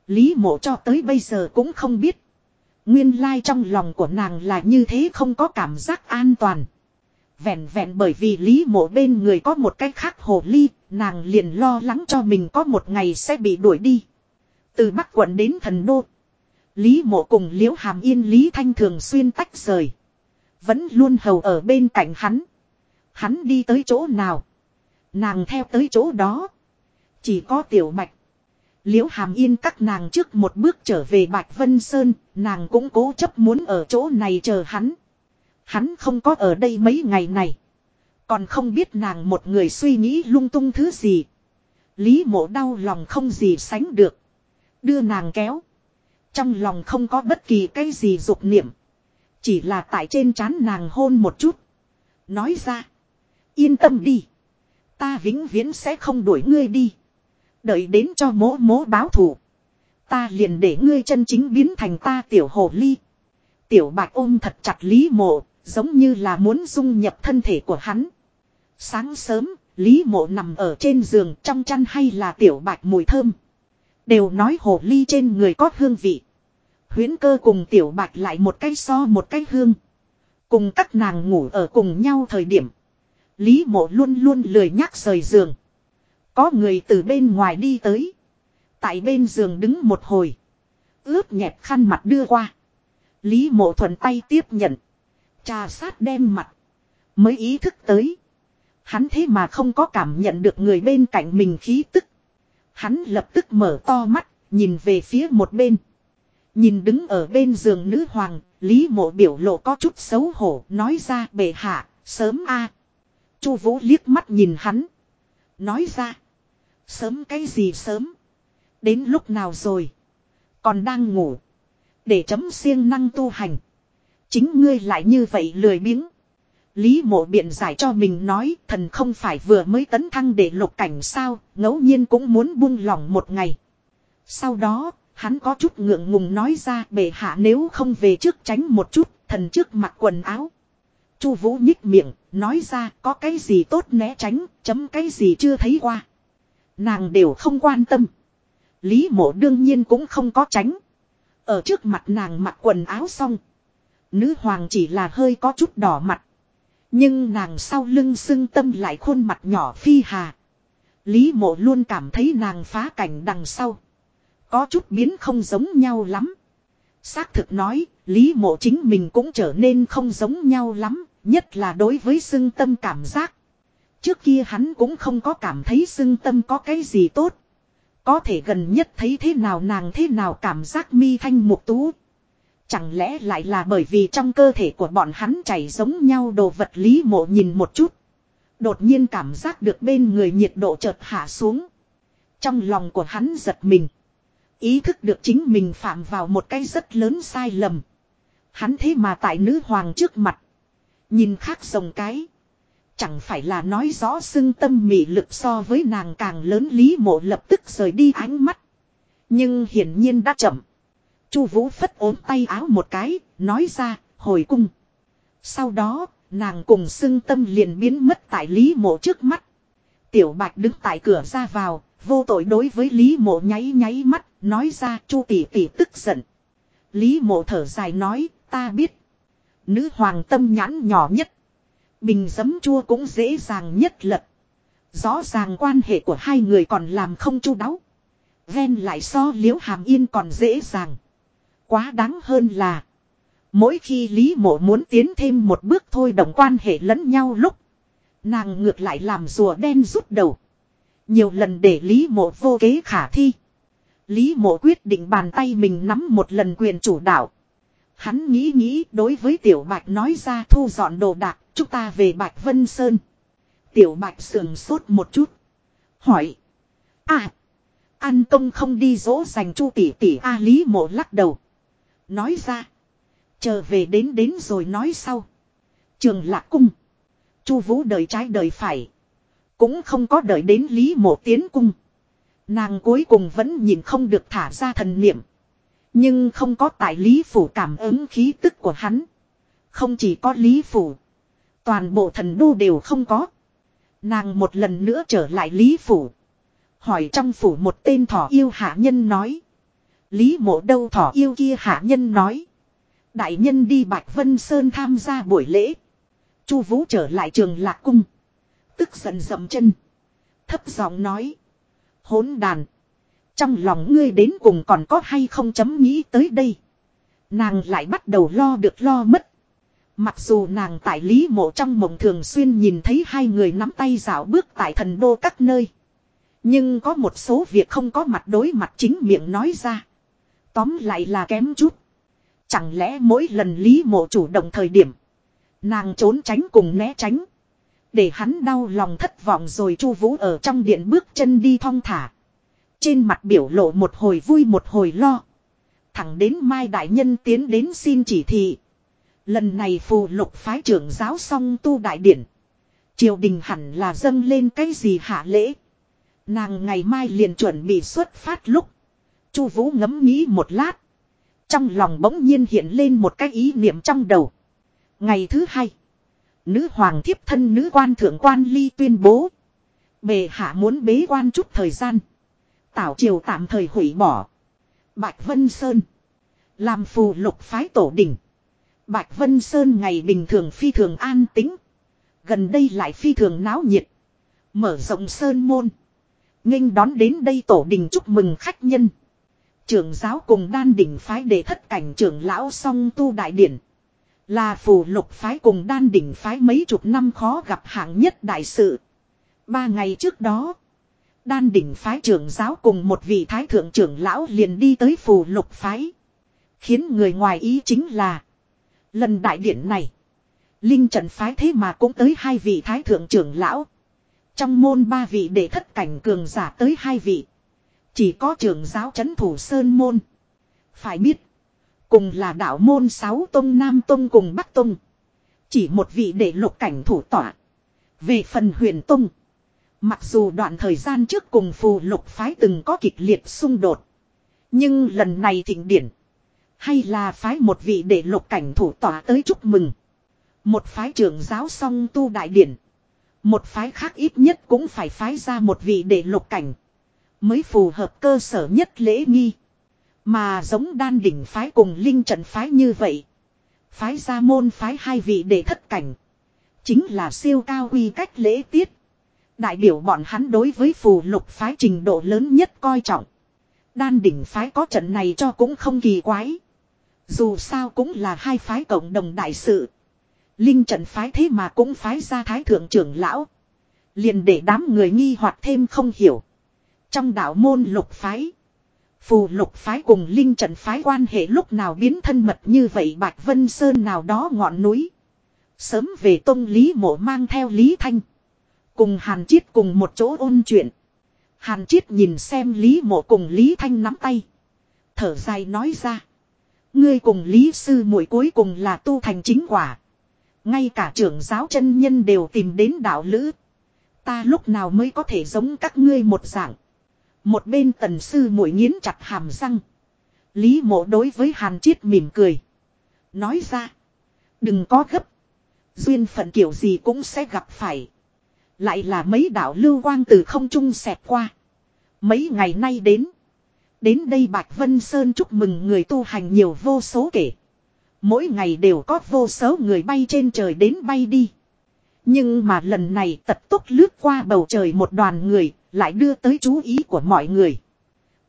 [SPEAKER 1] Lý mộ cho tới bây giờ cũng không biết. Nguyên lai trong lòng của nàng là như thế không có cảm giác an toàn. Vẹn vẹn bởi vì Lý mộ bên người có một cách khác hồ ly, nàng liền lo lắng cho mình có một ngày sẽ bị đuổi đi. Từ Bắc quận đến thần đô. Lý mộ cùng Liễu Hàm Yên Lý Thanh thường xuyên tách rời. Vẫn luôn hầu ở bên cạnh hắn. Hắn đi tới chỗ nào. Nàng theo tới chỗ đó. Chỉ có tiểu bạch. Liễu hàm yên các nàng trước một bước trở về Bạch Vân Sơn, nàng cũng cố chấp muốn ở chỗ này chờ hắn. Hắn không có ở đây mấy ngày này. Còn không biết nàng một người suy nghĩ lung tung thứ gì. Lý mộ đau lòng không gì sánh được. Đưa nàng kéo. Trong lòng không có bất kỳ cái gì dục niệm. Chỉ là tại trên trán nàng hôn một chút. Nói ra. Yên tâm đi. Ta vĩnh viễn sẽ không đuổi ngươi đi. Đợi đến cho mố mố báo thù. Ta liền để ngươi chân chính biến thành ta tiểu hồ ly. Tiểu bạch ôm thật chặt Lý mộ, giống như là muốn dung nhập thân thể của hắn. Sáng sớm, Lý mộ nằm ở trên giường trong chăn hay là tiểu bạch mùi thơm. Đều nói hồ ly trên người có hương vị. Huyến cơ cùng tiểu bạch lại một cái so một cái hương. Cùng các nàng ngủ ở cùng nhau thời điểm. Lý mộ luôn luôn lười nhắc rời giường. Có người từ bên ngoài đi tới. Tại bên giường đứng một hồi. Ướp nhẹp khăn mặt đưa qua. Lý mộ thuận tay tiếp nhận. Trà sát đem mặt. Mới ý thức tới. Hắn thế mà không có cảm nhận được người bên cạnh mình khí tức. Hắn lập tức mở to mắt, nhìn về phía một bên. Nhìn đứng ở bên giường nữ hoàng, Lý mộ biểu lộ có chút xấu hổ, nói ra bệ hạ, sớm a Chu vũ liếc mắt nhìn hắn. Nói ra. Sớm cái gì sớm. Đến lúc nào rồi. Còn đang ngủ. Để chấm siêng năng tu hành. Chính ngươi lại như vậy lười biếng. Lý mộ biện giải cho mình nói thần không phải vừa mới tấn thăng để lục cảnh sao, ngẫu nhiên cũng muốn buông lỏng một ngày. Sau đó, hắn có chút ngượng ngùng nói ra bệ hạ nếu không về trước tránh một chút, thần trước mặc quần áo. Chu vũ nhích miệng, nói ra có cái gì tốt né tránh, chấm cái gì chưa thấy qua. Nàng đều không quan tâm. Lý mộ đương nhiên cũng không có tránh. Ở trước mặt nàng mặc quần áo xong. Nữ hoàng chỉ là hơi có chút đỏ mặt. Nhưng nàng sau lưng xưng tâm lại khuôn mặt nhỏ phi hà. Lý mộ luôn cảm thấy nàng phá cảnh đằng sau. Có chút biến không giống nhau lắm. Xác thực nói, Lý mộ chính mình cũng trở nên không giống nhau lắm, nhất là đối với xưng tâm cảm giác. Trước kia hắn cũng không có cảm thấy xưng tâm có cái gì tốt. Có thể gần nhất thấy thế nào nàng thế nào cảm giác mi thanh mục tú. Chẳng lẽ lại là bởi vì trong cơ thể của bọn hắn chảy giống nhau đồ vật lý mộ nhìn một chút. Đột nhiên cảm giác được bên người nhiệt độ chợt hạ xuống. Trong lòng của hắn giật mình. Ý thức được chính mình phạm vào một cái rất lớn sai lầm. Hắn thế mà tại nữ hoàng trước mặt. Nhìn khác rồng cái. Chẳng phải là nói rõ xưng tâm mị lực so với nàng càng lớn lý mộ lập tức rời đi ánh mắt. Nhưng hiển nhiên đã chậm. Chu Vũ phất ốm tay áo một cái, nói ra, hồi cung. Sau đó, nàng cùng xưng tâm liền biến mất tại Lý Mộ trước mắt. Tiểu Bạch đứng tại cửa ra vào, vô tội đối với Lý Mộ nháy nháy mắt, nói ra Chu tỷ tỷ tức giận. Lý Mộ thở dài nói, ta biết. Nữ hoàng tâm nhãn nhỏ nhất. Bình giấm chua cũng dễ dàng nhất lật. Rõ ràng quan hệ của hai người còn làm không chu đáo. Ven lại so liễu hàm yên còn dễ dàng. Quá đáng hơn là. Mỗi khi Lý Mộ muốn tiến thêm một bước thôi đồng quan hệ lẫn nhau lúc. Nàng ngược lại làm rùa đen rút đầu. Nhiều lần để Lý Mộ vô kế khả thi. Lý Mộ quyết định bàn tay mình nắm một lần quyền chủ đạo. Hắn nghĩ nghĩ đối với Tiểu Bạch nói ra thu dọn đồ đạc, chúng ta về Bạch Vân Sơn. Tiểu Bạch sườn sốt một chút. Hỏi. À. An công không đi dỗ dành chu tỷ tỷ A Lý Mộ lắc đầu. Nói ra. Chờ về đến đến rồi nói sau. Trường lạc cung. Chu vũ đợi trái đợi phải. Cũng không có đợi đến Lý Mộ tiến cung. Nàng cuối cùng vẫn nhìn không được thả ra thần niệm. Nhưng không có tại Lý Phủ cảm ứng khí tức của hắn. Không chỉ có Lý Phủ. Toàn bộ thần đô đều không có. Nàng một lần nữa trở lại Lý Phủ. Hỏi trong phủ một tên thỏ yêu hạ nhân nói. Lý mộ đâu thỏ yêu kia hạ nhân nói. Đại nhân đi Bạch Vân Sơn tham gia buổi lễ. Chu Vũ trở lại trường lạc cung. Tức giận dậm chân. Thấp giọng nói. Hỗn đàn. Trong lòng ngươi đến cùng còn có hay không chấm nghĩ tới đây. Nàng lại bắt đầu lo được lo mất. Mặc dù nàng tại Lý Mộ trong mộng thường xuyên nhìn thấy hai người nắm tay dạo bước tại thần đô các nơi. Nhưng có một số việc không có mặt đối mặt chính miệng nói ra. Tóm lại là kém chút. Chẳng lẽ mỗi lần Lý Mộ chủ động thời điểm. Nàng trốn tránh cùng né tránh. Để hắn đau lòng thất vọng rồi chu vũ ở trong điện bước chân đi thong thả. Trên mặt biểu lộ một hồi vui một hồi lo. Thẳng đến Mai Đại Nhân tiến đến xin chỉ thị. Lần này phù lục phái trưởng giáo song tu đại điển. Triều đình hẳn là dâng lên cái gì hạ lễ. Nàng ngày mai liền chuẩn bị xuất phát lúc. Chu Vũ ngẫm nghĩ một lát. Trong lòng bỗng nhiên hiện lên một cái ý niệm trong đầu. Ngày thứ hai. Nữ hoàng thiếp thân nữ quan thượng quan ly tuyên bố. Bề hạ muốn bế quan chút thời gian. Tảo triều tạm thời hủy bỏ. Bạch Vân Sơn. Làm phù lục phái tổ đỉnh. Bạch Vân Sơn ngày bình thường phi thường an tĩnh. Gần đây lại phi thường náo nhiệt. Mở rộng sơn môn. nghênh đón đến đây tổ đình chúc mừng khách nhân. Trưởng giáo cùng đan đỉnh phái để thất cảnh trưởng lão song tu đại điển. Là phù lục phái cùng đan đỉnh phái mấy chục năm khó gặp hạng nhất đại sự. Ba ngày trước đó. Đan đỉnh phái trưởng giáo cùng một vị thái thượng trưởng lão liền đi tới phù lục phái. Khiến người ngoài ý chính là. Lần đại điển này. Linh trận phái thế mà cũng tới hai vị thái thượng trưởng lão. Trong môn ba vị để thất cảnh cường giả tới hai vị. Chỉ có trưởng giáo chấn thủ sơn môn. Phải biết. Cùng là đạo môn sáu tông, nam tông cùng bắc tông. Chỉ một vị để lục cảnh thủ tỏa. Về phần huyền tông. Mặc dù đoạn thời gian trước cùng phù lục phái từng có kịch liệt xung đột. Nhưng lần này thịnh điển. Hay là phái một vị để lục cảnh thủ tỏa tới chúc mừng. Một phái trưởng giáo song tu đại điển. Một phái khác ít nhất cũng phải phái ra một vị để lục cảnh. Mới phù hợp cơ sở nhất lễ nghi. Mà giống đan đỉnh phái cùng linh trận phái như vậy. Phái ra môn phái hai vị để thất cảnh. Chính là siêu cao quy cách lễ tiết. Đại biểu bọn hắn đối với phù lục phái trình độ lớn nhất coi trọng. Đan đỉnh phái có trận này cho cũng không kỳ quái. Dù sao cũng là hai phái cộng đồng đại sự. Linh trận phái thế mà cũng phái ra thái thượng trưởng lão. Liền để đám người nghi hoặc thêm không hiểu. Trong đạo môn lục phái. Phù lục phái cùng linh trận phái quan hệ lúc nào biến thân mật như vậy Bạch Vân Sơn nào đó ngọn núi. Sớm về tông Lý mộ mang theo Lý Thanh. Cùng Hàn Chiết cùng một chỗ ôn chuyện. Hàn Chiết nhìn xem Lý mộ cùng Lý Thanh nắm tay. Thở dài nói ra. Ngươi cùng Lý Sư muội cuối cùng là tu thành chính quả. Ngay cả trưởng giáo chân nhân đều tìm đến đạo lữ. Ta lúc nào mới có thể giống các ngươi một dạng. Một bên tần sư mũi nghiến chặt hàm răng. Lý mộ đối với hàn chiết mỉm cười. Nói ra. Đừng có gấp. Duyên phận kiểu gì cũng sẽ gặp phải. Lại là mấy đạo lưu quang từ không trung xẹt qua. Mấy ngày nay đến. Đến đây Bạch Vân Sơn chúc mừng người tu hành nhiều vô số kể. Mỗi ngày đều có vô số người bay trên trời đến bay đi. Nhưng mà lần này tật tốc lướt qua bầu trời một đoàn người, lại đưa tới chú ý của mọi người.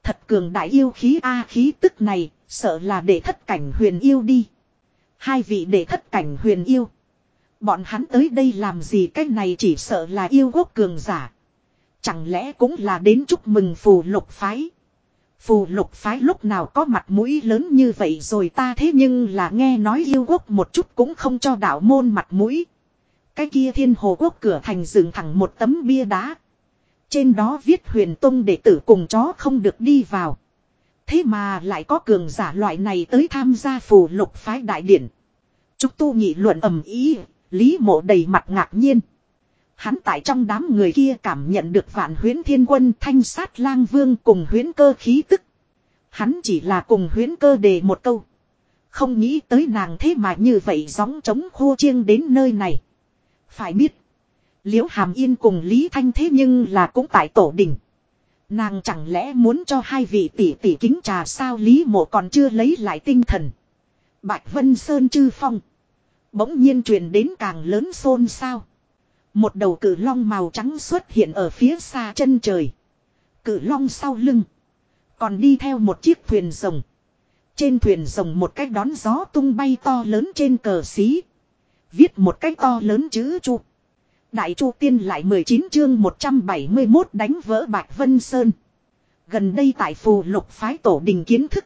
[SPEAKER 1] Thật cường đại yêu khí A khí tức này, sợ là để thất cảnh huyền yêu đi. Hai vị để thất cảnh huyền yêu. Bọn hắn tới đây làm gì cái này chỉ sợ là yêu quốc cường giả. Chẳng lẽ cũng là đến chúc mừng phù lục phái. Phù lục phái lúc nào có mặt mũi lớn như vậy rồi ta thế nhưng là nghe nói yêu quốc một chút cũng không cho đạo môn mặt mũi. Cái kia thiên hồ quốc cửa thành dựng thẳng một tấm bia đá. Trên đó viết huyền tông đệ tử cùng chó không được đi vào. Thế mà lại có cường giả loại này tới tham gia phù lục phái đại điển. Chúng tu nghị luận ầm ý, lý mộ đầy mặt ngạc nhiên. Hắn tại trong đám người kia cảm nhận được vạn huyến thiên quân thanh sát lang vương cùng huyến cơ khí tức. Hắn chỉ là cùng huyến cơ đề một câu. Không nghĩ tới nàng thế mà như vậy gióng trống khô chiêng đến nơi này. Phải biết. Liễu hàm yên cùng Lý Thanh thế nhưng là cũng tại tổ đình. Nàng chẳng lẽ muốn cho hai vị tỷ tỷ kính trà sao Lý mộ còn chưa lấy lại tinh thần. Bạch Vân Sơn, chư phong. Bỗng nhiên truyền đến càng lớn xôn sao. Một đầu cử long màu trắng xuất hiện ở phía xa chân trời. Cử long sau lưng. Còn đi theo một chiếc thuyền rồng. Trên thuyền rồng một cái đón gió tung bay to lớn trên cờ xí. Viết một cái to lớn chữ chu. Đại chu tiên lại 19 chương 171 đánh vỡ Bạch Vân Sơn. Gần đây tại phù lục phái tổ đình kiến thức.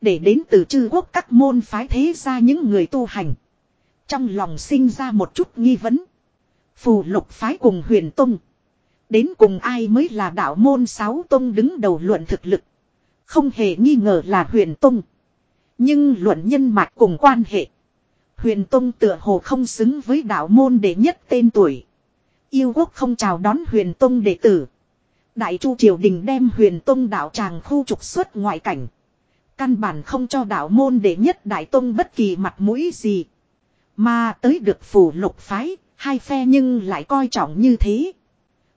[SPEAKER 1] Để đến từ chư quốc các môn phái thế ra những người tu hành. Trong lòng sinh ra một chút nghi vấn. Phù lục phái cùng huyền tông. Đến cùng ai mới là đạo môn sáu tông đứng đầu luận thực lực. Không hề nghi ngờ là huyền tông. Nhưng luận nhân mạch cùng quan hệ. Huyền tông tựa hồ không xứng với đạo môn đệ nhất tên tuổi. Yêu quốc không chào đón huyền tông đệ tử. Đại chu triều đình đem huyền tông đạo tràng khu trục xuất ngoại cảnh. Căn bản không cho đạo môn đệ nhất đại tông bất kỳ mặt mũi gì. Mà tới được phù lục phái, hai phe nhưng lại coi trọng như thế.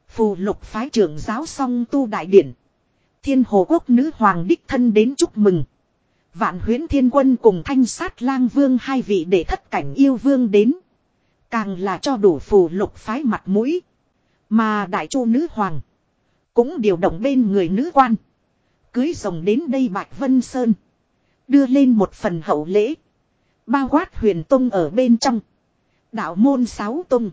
[SPEAKER 1] Phù lục phái trưởng giáo song tu đại điển. Thiên hồ quốc nữ hoàng đích thân đến chúc mừng. Vạn huyến thiên quân cùng thanh sát lang vương hai vị để thất cảnh yêu vương đến. Càng là cho đủ phù lục phái mặt mũi. Mà đại chu nữ hoàng. Cũng điều động bên người nữ quan. Cưới rồng đến đây Bạch Vân Sơn. Đưa lên một phần hậu lễ. Bao quát huyền tông ở bên trong. Đạo môn sáu tông.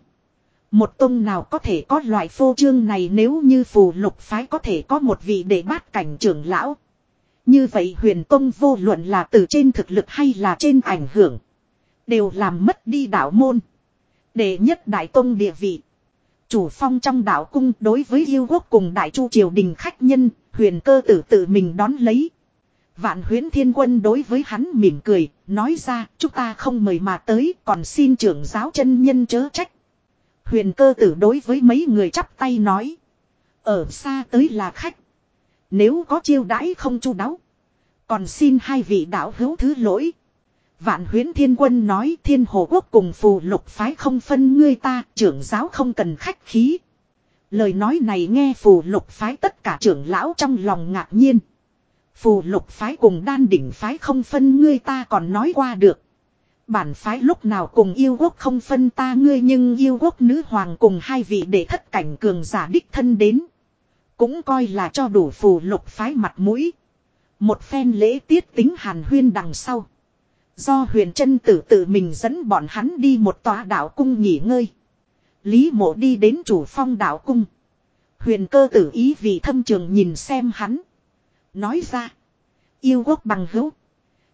[SPEAKER 1] Một tông nào có thể có loại phô trương này nếu như phù lục phái có thể có một vị để bát cảnh trưởng lão. Như vậy huyền tông vô luận là từ trên thực lực hay là trên ảnh hưởng. Đều làm mất đi đạo môn đệ nhất đại tông địa vị. Chủ phong trong đạo cung đối với yêu quốc cùng đại chu triều đình khách nhân, huyền cơ tử tự mình đón lấy. Vạn huyến thiên quân đối với hắn mỉm cười, nói ra chúng ta không mời mà tới còn xin trưởng giáo chân nhân chớ trách. Huyền cơ tử đối với mấy người chắp tay nói. Ở xa tới là khách. Nếu có chiêu đãi không chu đáo. Còn xin hai vị đạo hữu thứ lỗi. Vạn huyến thiên quân nói thiên hồ quốc cùng phù lục phái không phân ngươi ta, trưởng giáo không cần khách khí. Lời nói này nghe phù lục phái tất cả trưởng lão trong lòng ngạc nhiên. Phù lục phái cùng đan đỉnh phái không phân ngươi ta còn nói qua được. Bản phái lúc nào cùng yêu quốc không phân ta ngươi nhưng yêu quốc nữ hoàng cùng hai vị để thất cảnh cường giả đích thân đến. Cũng coi là cho đủ phù lục phái mặt mũi. Một phen lễ tiết tính hàn huyên đằng sau. Do huyền chân tử tự mình dẫn bọn hắn đi một tòa đạo cung nghỉ ngơi. Lý mộ đi đến chủ phong đạo cung. Huyền cơ tử ý vì thâm trường nhìn xem hắn. Nói ra. Yêu quốc bằng hữu.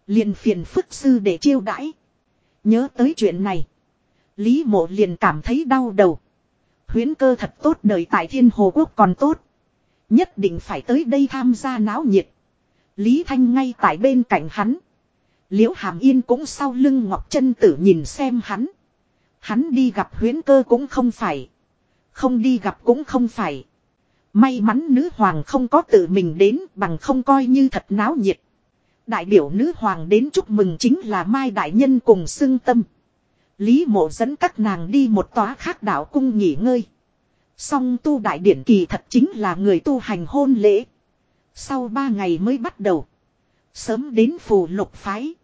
[SPEAKER 1] Liền phiền phức sư để chiêu đãi. Nhớ tới chuyện này. Lý mộ liền cảm thấy đau đầu. Huyến cơ thật tốt đời tại thiên hồ quốc còn tốt. Nhất định phải tới đây tham gia náo nhiệt. Lý Thanh ngay tại bên cạnh hắn. Liễu Hàm Yên cũng sau lưng Ngọc chân Tử nhìn xem hắn. Hắn đi gặp huyến cơ cũng không phải. Không đi gặp cũng không phải. May mắn nữ hoàng không có tự mình đến, bằng không coi như thật náo nhiệt. Đại biểu nữ hoàng đến chúc mừng chính là Mai Đại Nhân cùng xưng tâm. Lý mộ dẫn các nàng đi một tòa khác đảo cung nghỉ ngơi. Song tu đại điển kỳ thật chính là người tu hành hôn lễ. Sau ba ngày mới bắt đầu. Sớm đến phù lục phái.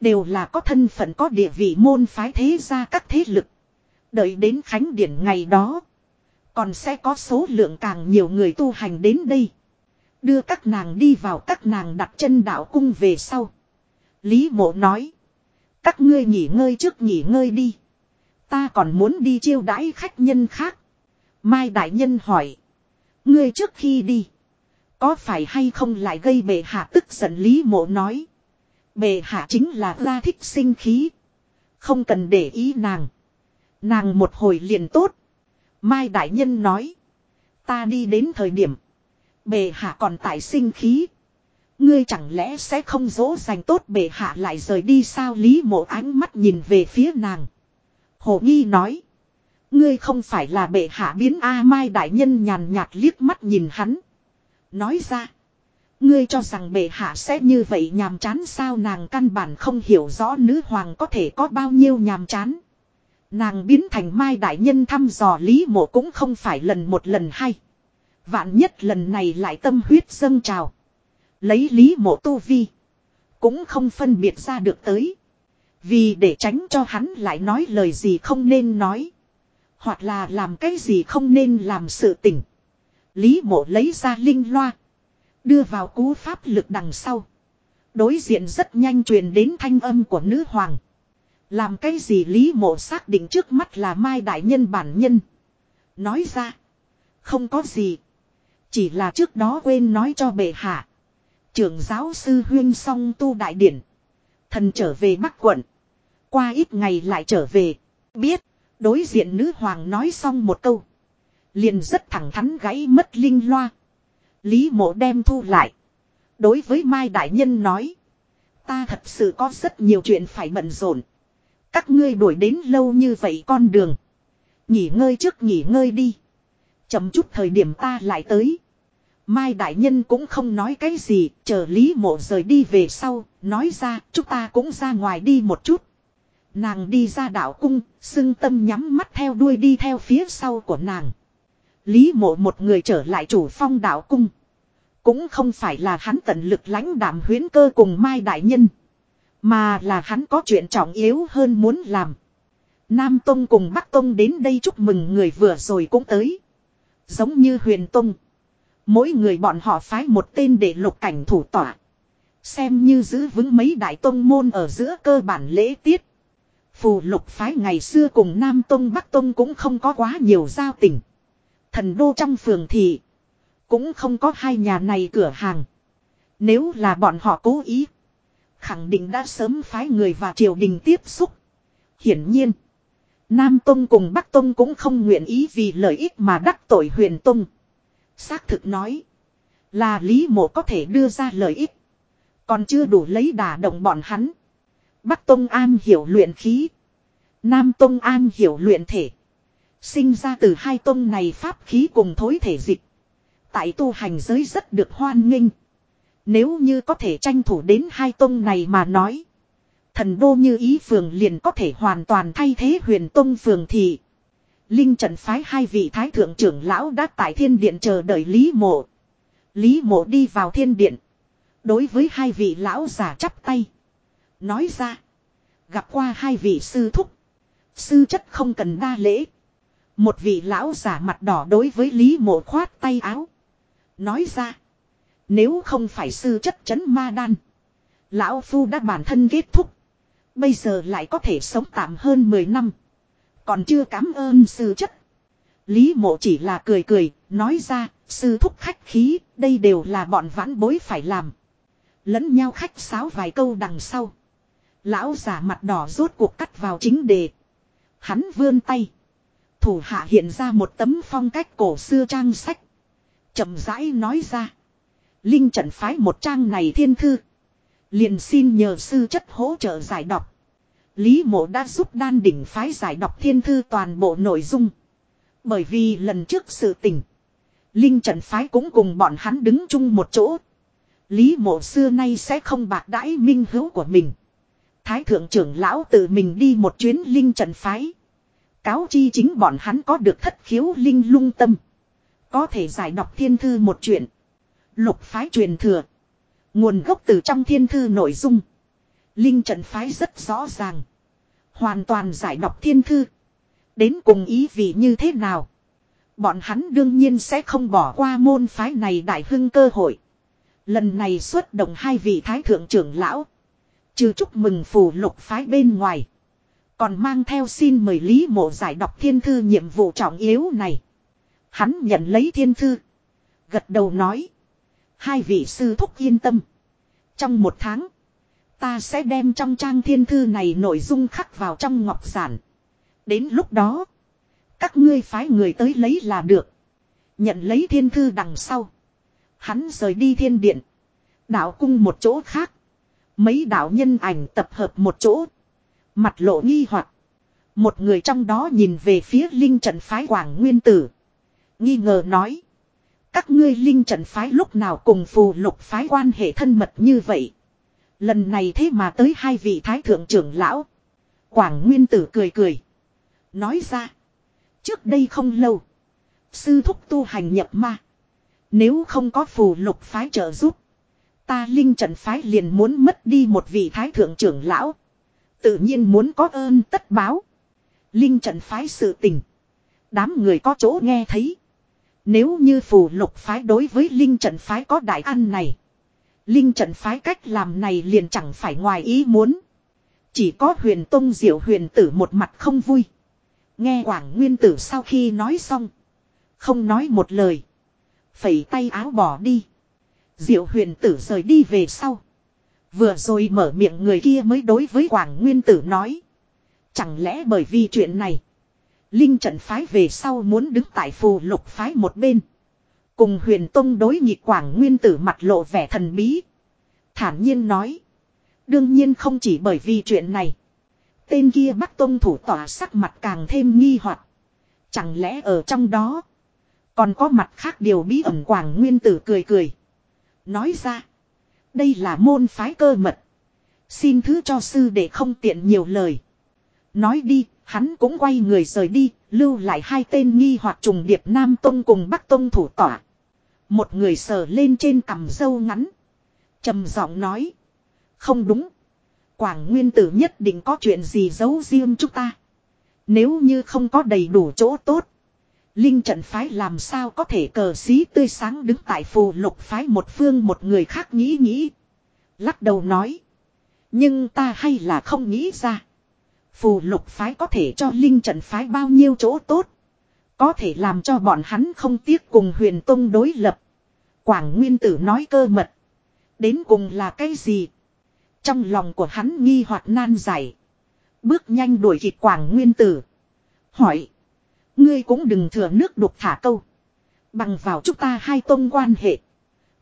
[SPEAKER 1] Đều là có thân phận có địa vị môn phái thế ra các thế lực. Đợi đến khánh điển ngày đó. Còn sẽ có số lượng càng nhiều người tu hành đến đây. Đưa các nàng đi vào các nàng đặt chân đạo cung về sau. Lý mộ nói. Các ngươi nghỉ ngơi trước nghỉ ngơi đi. Ta còn muốn đi chiêu đãi khách nhân khác. Mai Đại Nhân hỏi. Ngươi trước khi đi. Có phải hay không lại gây bệ hạ tức giận Lý mộ nói. Bệ hạ chính là ra thích sinh khí. Không cần để ý nàng. Nàng một hồi liền tốt. Mai Đại Nhân nói. Ta đi đến thời điểm. Bệ hạ còn tại sinh khí. Ngươi chẳng lẽ sẽ không dỗ dành tốt bệ hạ lại rời đi sao Lý mộ ánh mắt nhìn về phía nàng. Hồ Nghi nói. Ngươi không phải là bệ hạ biến A Mai Đại Nhân nhàn nhạt liếc mắt nhìn hắn. Nói ra. Ngươi cho rằng bệ hạ sẽ như vậy nhàm chán sao nàng căn bản không hiểu rõ nữ hoàng có thể có bao nhiêu nhàm chán. Nàng biến thành mai đại nhân thăm dò lý mộ cũng không phải lần một lần hay. Vạn nhất lần này lại tâm huyết dâng trào. Lấy lý mộ tu vi. Cũng không phân biệt ra được tới. Vì để tránh cho hắn lại nói lời gì không nên nói. Hoặc là làm cái gì không nên làm sự tỉnh. Lý mộ lấy ra linh loa. Đưa vào cú pháp lực đằng sau. Đối diện rất nhanh truyền đến thanh âm của nữ hoàng. Làm cái gì Lý mộ xác định trước mắt là Mai Đại Nhân bản nhân. Nói ra. Không có gì. Chỉ là trước đó quên nói cho bệ hạ. Trưởng giáo sư huyên song tu đại điển. Thần trở về Bắc quận. Qua ít ngày lại trở về. Biết. Đối diện nữ hoàng nói xong một câu. Liền rất thẳng thắn gãy mất linh loa. Lý mộ đem thu lại. Đối với Mai Đại Nhân nói. Ta thật sự có rất nhiều chuyện phải bận rộn. Các ngươi đuổi đến lâu như vậy con đường. Nghỉ ngơi trước nghỉ ngơi đi. Chậm chút thời điểm ta lại tới. Mai Đại Nhân cũng không nói cái gì, chờ Lý Mộ rời đi về sau, nói ra, chúng ta cũng ra ngoài đi một chút. Nàng đi ra đảo cung, xưng tâm nhắm mắt theo đuôi đi theo phía sau của nàng. Lý mộ một người trở lại chủ phong đạo cung. Cũng không phải là hắn tận lực lãnh đảm huyến cơ cùng Mai Đại Nhân. Mà là hắn có chuyện trọng yếu hơn muốn làm. Nam Tông cùng Bắc Tông đến đây chúc mừng người vừa rồi cũng tới. Giống như huyền Tông. Mỗi người bọn họ phái một tên để lục cảnh thủ tỏa. Xem như giữ vững mấy đại tông môn ở giữa cơ bản lễ tiết. Phù lục phái ngày xưa cùng Nam Tông, Bắc Tông cũng không có quá nhiều giao tình. Thần đô trong phường thị. Cũng không có hai nhà này cửa hàng. Nếu là bọn họ cố ý. Khẳng định đã sớm phái người và triều đình tiếp xúc. Hiển nhiên. Nam Tông cùng Bắc Tông cũng không nguyện ý vì lợi ích mà đắc tội huyền Tông. Xác thực nói. Là Lý Mộ có thể đưa ra lợi ích. Còn chưa đủ lấy đà động bọn hắn. Bắc Tông An hiểu luyện khí. Nam Tông An hiểu luyện thể. Sinh ra từ hai tông này pháp khí cùng thối thể dịch. Tại tu hành giới rất được hoan nghênh. Nếu như có thể tranh thủ đến hai tông này mà nói. Thần đô như ý phường liền có thể hoàn toàn thay thế huyền tông phường thị. Linh trận phái hai vị thái thượng trưởng lão đã tại thiên điện chờ đợi Lý mộ. Lý mộ đi vào thiên điện. Đối với hai vị lão giả chắp tay. Nói ra. Gặp qua hai vị sư thúc. Sư chất không cần đa lễ. Một vị lão giả mặt đỏ đối với Lý mộ khoát tay áo. Nói ra. Nếu không phải sư chất chấn ma đan. Lão Phu đã bản thân kết thúc. Bây giờ lại có thể sống tạm hơn 10 năm. Còn chưa cảm ơn sư chất. Lý mộ chỉ là cười cười, nói ra, sư thúc khách khí, đây đều là bọn vãn bối phải làm. Lẫn nhau khách sáo vài câu đằng sau. Lão giả mặt đỏ rốt cuộc cắt vào chính đề. Hắn vươn tay. Thủ hạ hiện ra một tấm phong cách cổ xưa trang sách. chậm rãi nói ra. Linh trận phái một trang này thiên thư. Liền xin nhờ sư chất hỗ trợ giải đọc. Lý mộ đã giúp đan đỉnh phái giải đọc thiên thư toàn bộ nội dung. Bởi vì lần trước sự tình. Linh trận phái cũng cùng bọn hắn đứng chung một chỗ. Lý mộ xưa nay sẽ không bạc đãi minh hữu của mình. Thái thượng trưởng lão tự mình đi một chuyến linh trận phái. Cáo chi chính bọn hắn có được thất khiếu linh lung tâm. Có thể giải đọc thiên thư một chuyện. Lục phái truyền thừa. Nguồn gốc từ trong thiên thư nội dung. Linh trận phái rất rõ ràng. Hoàn toàn giải đọc thiên thư. Đến cùng ý vị như thế nào. Bọn hắn đương nhiên sẽ không bỏ qua môn phái này đại hưng cơ hội. Lần này xuất động hai vị thái thượng trưởng lão. Trừ chúc mừng phù lục phái bên ngoài. Còn mang theo xin mời Lý Mộ giải đọc thiên thư nhiệm vụ trọng yếu này. Hắn nhận lấy thiên thư. Gật đầu nói. Hai vị sư thúc yên tâm. Trong một tháng. Ta sẽ đem trong trang thiên thư này nội dung khắc vào trong ngọc giản. Đến lúc đó. Các ngươi phái người tới lấy là được. Nhận lấy thiên thư đằng sau. Hắn rời đi thiên điện. Đạo cung một chỗ khác. Mấy đạo nhân ảnh tập hợp một chỗ. Mặt lộ nghi hoặc Một người trong đó nhìn về phía linh trận phái Quảng Nguyên Tử. Nghi ngờ nói. Các ngươi linh trận phái lúc nào cùng phù lục phái quan hệ thân mật như vậy. Lần này thế mà tới hai vị thái thượng trưởng lão. Quảng Nguyên Tử cười cười. Nói ra. Trước đây không lâu. Sư thúc tu hành nhập ma. Nếu không có phù lục phái trợ giúp. Ta linh trận phái liền muốn mất đi một vị thái thượng trưởng lão. Tự nhiên muốn có ơn tất báo. Linh trận phái sự tình. Đám người có chỗ nghe thấy. Nếu như phù lục phái đối với linh trận phái có đại ăn này. Linh trận phái cách làm này liền chẳng phải ngoài ý muốn. Chỉ có huyền tông diệu huyền tử một mặt không vui. Nghe quảng nguyên tử sau khi nói xong. Không nói một lời. Phẩy tay áo bỏ đi. Diệu huyền tử rời đi về sau. Vừa rồi mở miệng người kia mới đối với quảng nguyên tử nói. Chẳng lẽ bởi vì chuyện này. Linh trận phái về sau muốn đứng tại phù lục phái một bên. Cùng huyền tông đối nhị quảng nguyên tử mặt lộ vẻ thần bí. Thản nhiên nói. Đương nhiên không chỉ bởi vì chuyện này. Tên kia bắc tông thủ tỏa sắc mặt càng thêm nghi hoặc Chẳng lẽ ở trong đó. Còn có mặt khác điều bí ẩn quảng nguyên tử cười cười. Nói ra. Đây là môn phái cơ mật. Xin thứ cho sư để không tiện nhiều lời. Nói đi, hắn cũng quay người rời đi, lưu lại hai tên nghi hoặc trùng điệp Nam Tông cùng Bắc Tông thủ tỏa. Một người sờ lên trên cằm dâu ngắn. trầm giọng nói. Không đúng. Quảng Nguyên Tử nhất định có chuyện gì giấu riêng chúng ta. Nếu như không có đầy đủ chỗ tốt. Linh trận phái làm sao có thể cờ xí tươi sáng đứng tại phù lục phái một phương một người khác nghĩ nghĩ. Lắc đầu nói. Nhưng ta hay là không nghĩ ra. Phù lục phái có thể cho linh trận phái bao nhiêu chỗ tốt. Có thể làm cho bọn hắn không tiếc cùng huyền tông đối lập. Quảng Nguyên Tử nói cơ mật. Đến cùng là cái gì? Trong lòng của hắn nghi hoặc nan giải. Bước nhanh đuổi kịp Quảng Nguyên Tử. Hỏi. Ngươi cũng đừng thừa nước đục thả câu. Bằng vào chúng ta hai tông quan hệ.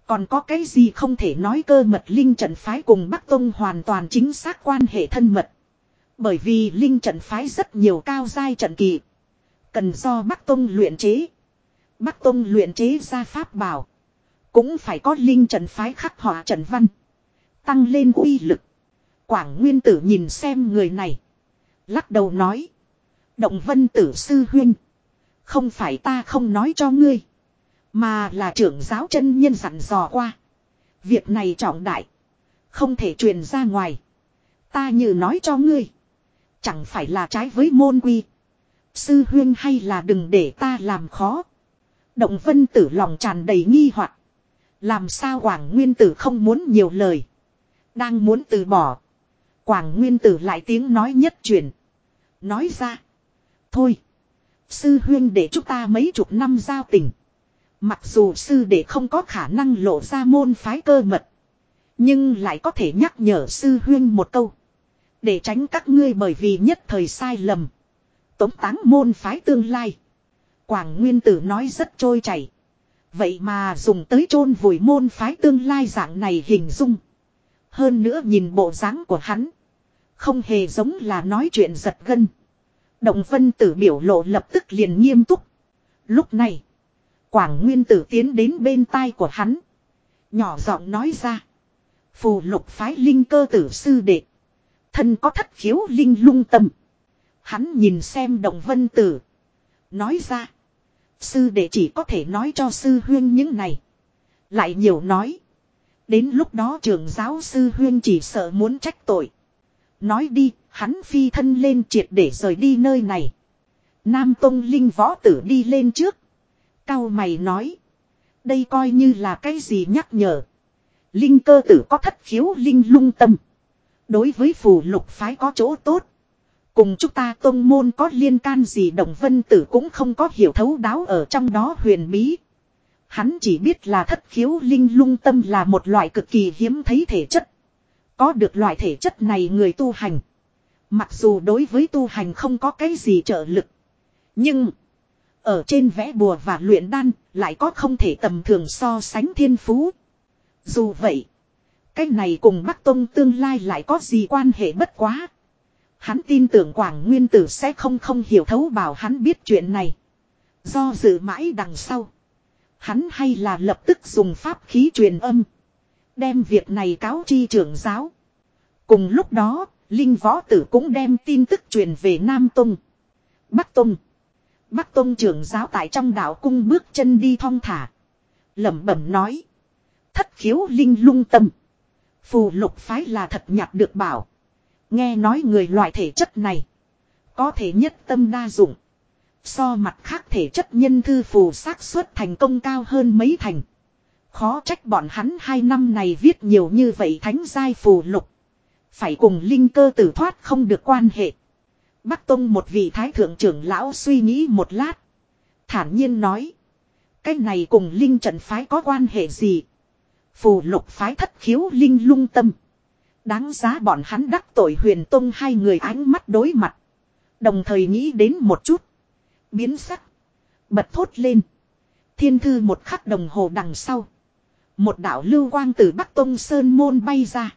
[SPEAKER 1] Còn có cái gì không thể nói cơ mật Linh trận phái cùng Bắc Tông hoàn toàn chính xác quan hệ thân mật. Bởi vì Linh trận phái rất nhiều cao giai trận kỳ. Cần do Bắc Tông luyện chế. Bắc Tông luyện chế ra pháp bảo. Cũng phải có Linh trận phái khắc họa trận văn. Tăng lên uy lực. Quảng Nguyên Tử nhìn xem người này. Lắc đầu nói. Động vân tử sư huyên. Không phải ta không nói cho ngươi. Mà là trưởng giáo chân nhân dặn dò qua. Việc này trọng đại. Không thể truyền ra ngoài. Ta như nói cho ngươi. Chẳng phải là trái với môn quy. Sư huyên hay là đừng để ta làm khó. Động vân tử lòng tràn đầy nghi hoặc Làm sao Quảng Nguyên tử không muốn nhiều lời. Đang muốn từ bỏ. Quảng Nguyên tử lại tiếng nói nhất truyền. Nói ra. Thôi. Sư huyên để chúng ta mấy chục năm giao tình. Mặc dù sư đệ không có khả năng lộ ra môn phái cơ mật. Nhưng lại có thể nhắc nhở sư huyên một câu. Để tránh các ngươi bởi vì nhất thời sai lầm. Tống táng môn phái tương lai. Quảng Nguyên Tử nói rất trôi chảy. Vậy mà dùng tới chôn vùi môn phái tương lai dạng này hình dung. Hơn nữa nhìn bộ dáng của hắn. Không hề giống là nói chuyện giật gân. Động vân tử biểu lộ lập tức liền nghiêm túc. Lúc này. Quảng Nguyên Tử tiến đến bên tai của hắn. Nhỏ giọng nói ra. Phù lục phái linh cơ tử sư đệ. Thân có thất khiếu linh lung tâm. Hắn nhìn xem động vân tử. Nói ra. Sư đệ chỉ có thể nói cho sư huyên những này. Lại nhiều nói. Đến lúc đó trường giáo sư huyên chỉ sợ muốn trách tội. Nói đi, hắn phi thân lên triệt để rời đi nơi này. Nam Tông Linh võ tử đi lên trước. Cao mày nói. Đây coi như là cái gì nhắc nhở. Linh cơ tử có thất khiếu linh lung tâm. Đối với phù lục phái có chỗ tốt. Cùng chúng ta tông môn có liên can gì đồng vân tử cũng không có hiểu thấu đáo ở trong đó huyền bí. Hắn chỉ biết là thất khiếu linh lung tâm là một loại cực kỳ hiếm thấy thể chất. Có được loại thể chất này người tu hành. Mặc dù đối với tu hành không có cái gì trợ lực. Nhưng. Ở trên vẽ bùa và luyện đan lại có không thể tầm thường so sánh thiên phú. Dù vậy. Cái này cùng Bắc Tông tương lai lại có gì quan hệ bất quá. Hắn tin tưởng Quảng Nguyên Tử sẽ không không hiểu thấu bảo hắn biết chuyện này. Do dự mãi đằng sau. Hắn hay là lập tức dùng pháp khí truyền âm. Đem việc này cáo chi trưởng giáo. Cùng lúc đó, Linh Võ Tử cũng đem tin tức truyền về Nam Tông. Bắc Tông. Bắc Tông trưởng giáo tại trong đạo cung bước chân đi thong thả. lẩm bẩm nói. Thất khiếu linh lung tâm. Phù lục phái là thật nhặt được bảo. Nghe nói người loại thể chất này. Có thể nhất tâm đa dụng. So mặt khác thể chất nhân thư phù xác suất thành công cao hơn mấy thành. Khó trách bọn hắn hai năm này viết nhiều như vậy thánh giai phù lục. Phải cùng linh cơ tử thoát không được quan hệ. Bắc Tông một vị thái thượng trưởng lão suy nghĩ một lát. Thản nhiên nói. Cái này cùng linh trận phái có quan hệ gì? Phù lục phái thất khiếu linh lung tâm. Đáng giá bọn hắn đắc tội huyền tông hai người ánh mắt đối mặt. Đồng thời nghĩ đến một chút. Biến sắc. Bật thốt lên. Thiên thư một khắc đồng hồ đằng sau. Một đạo lưu quang từ Bắc Tông Sơn Môn bay ra.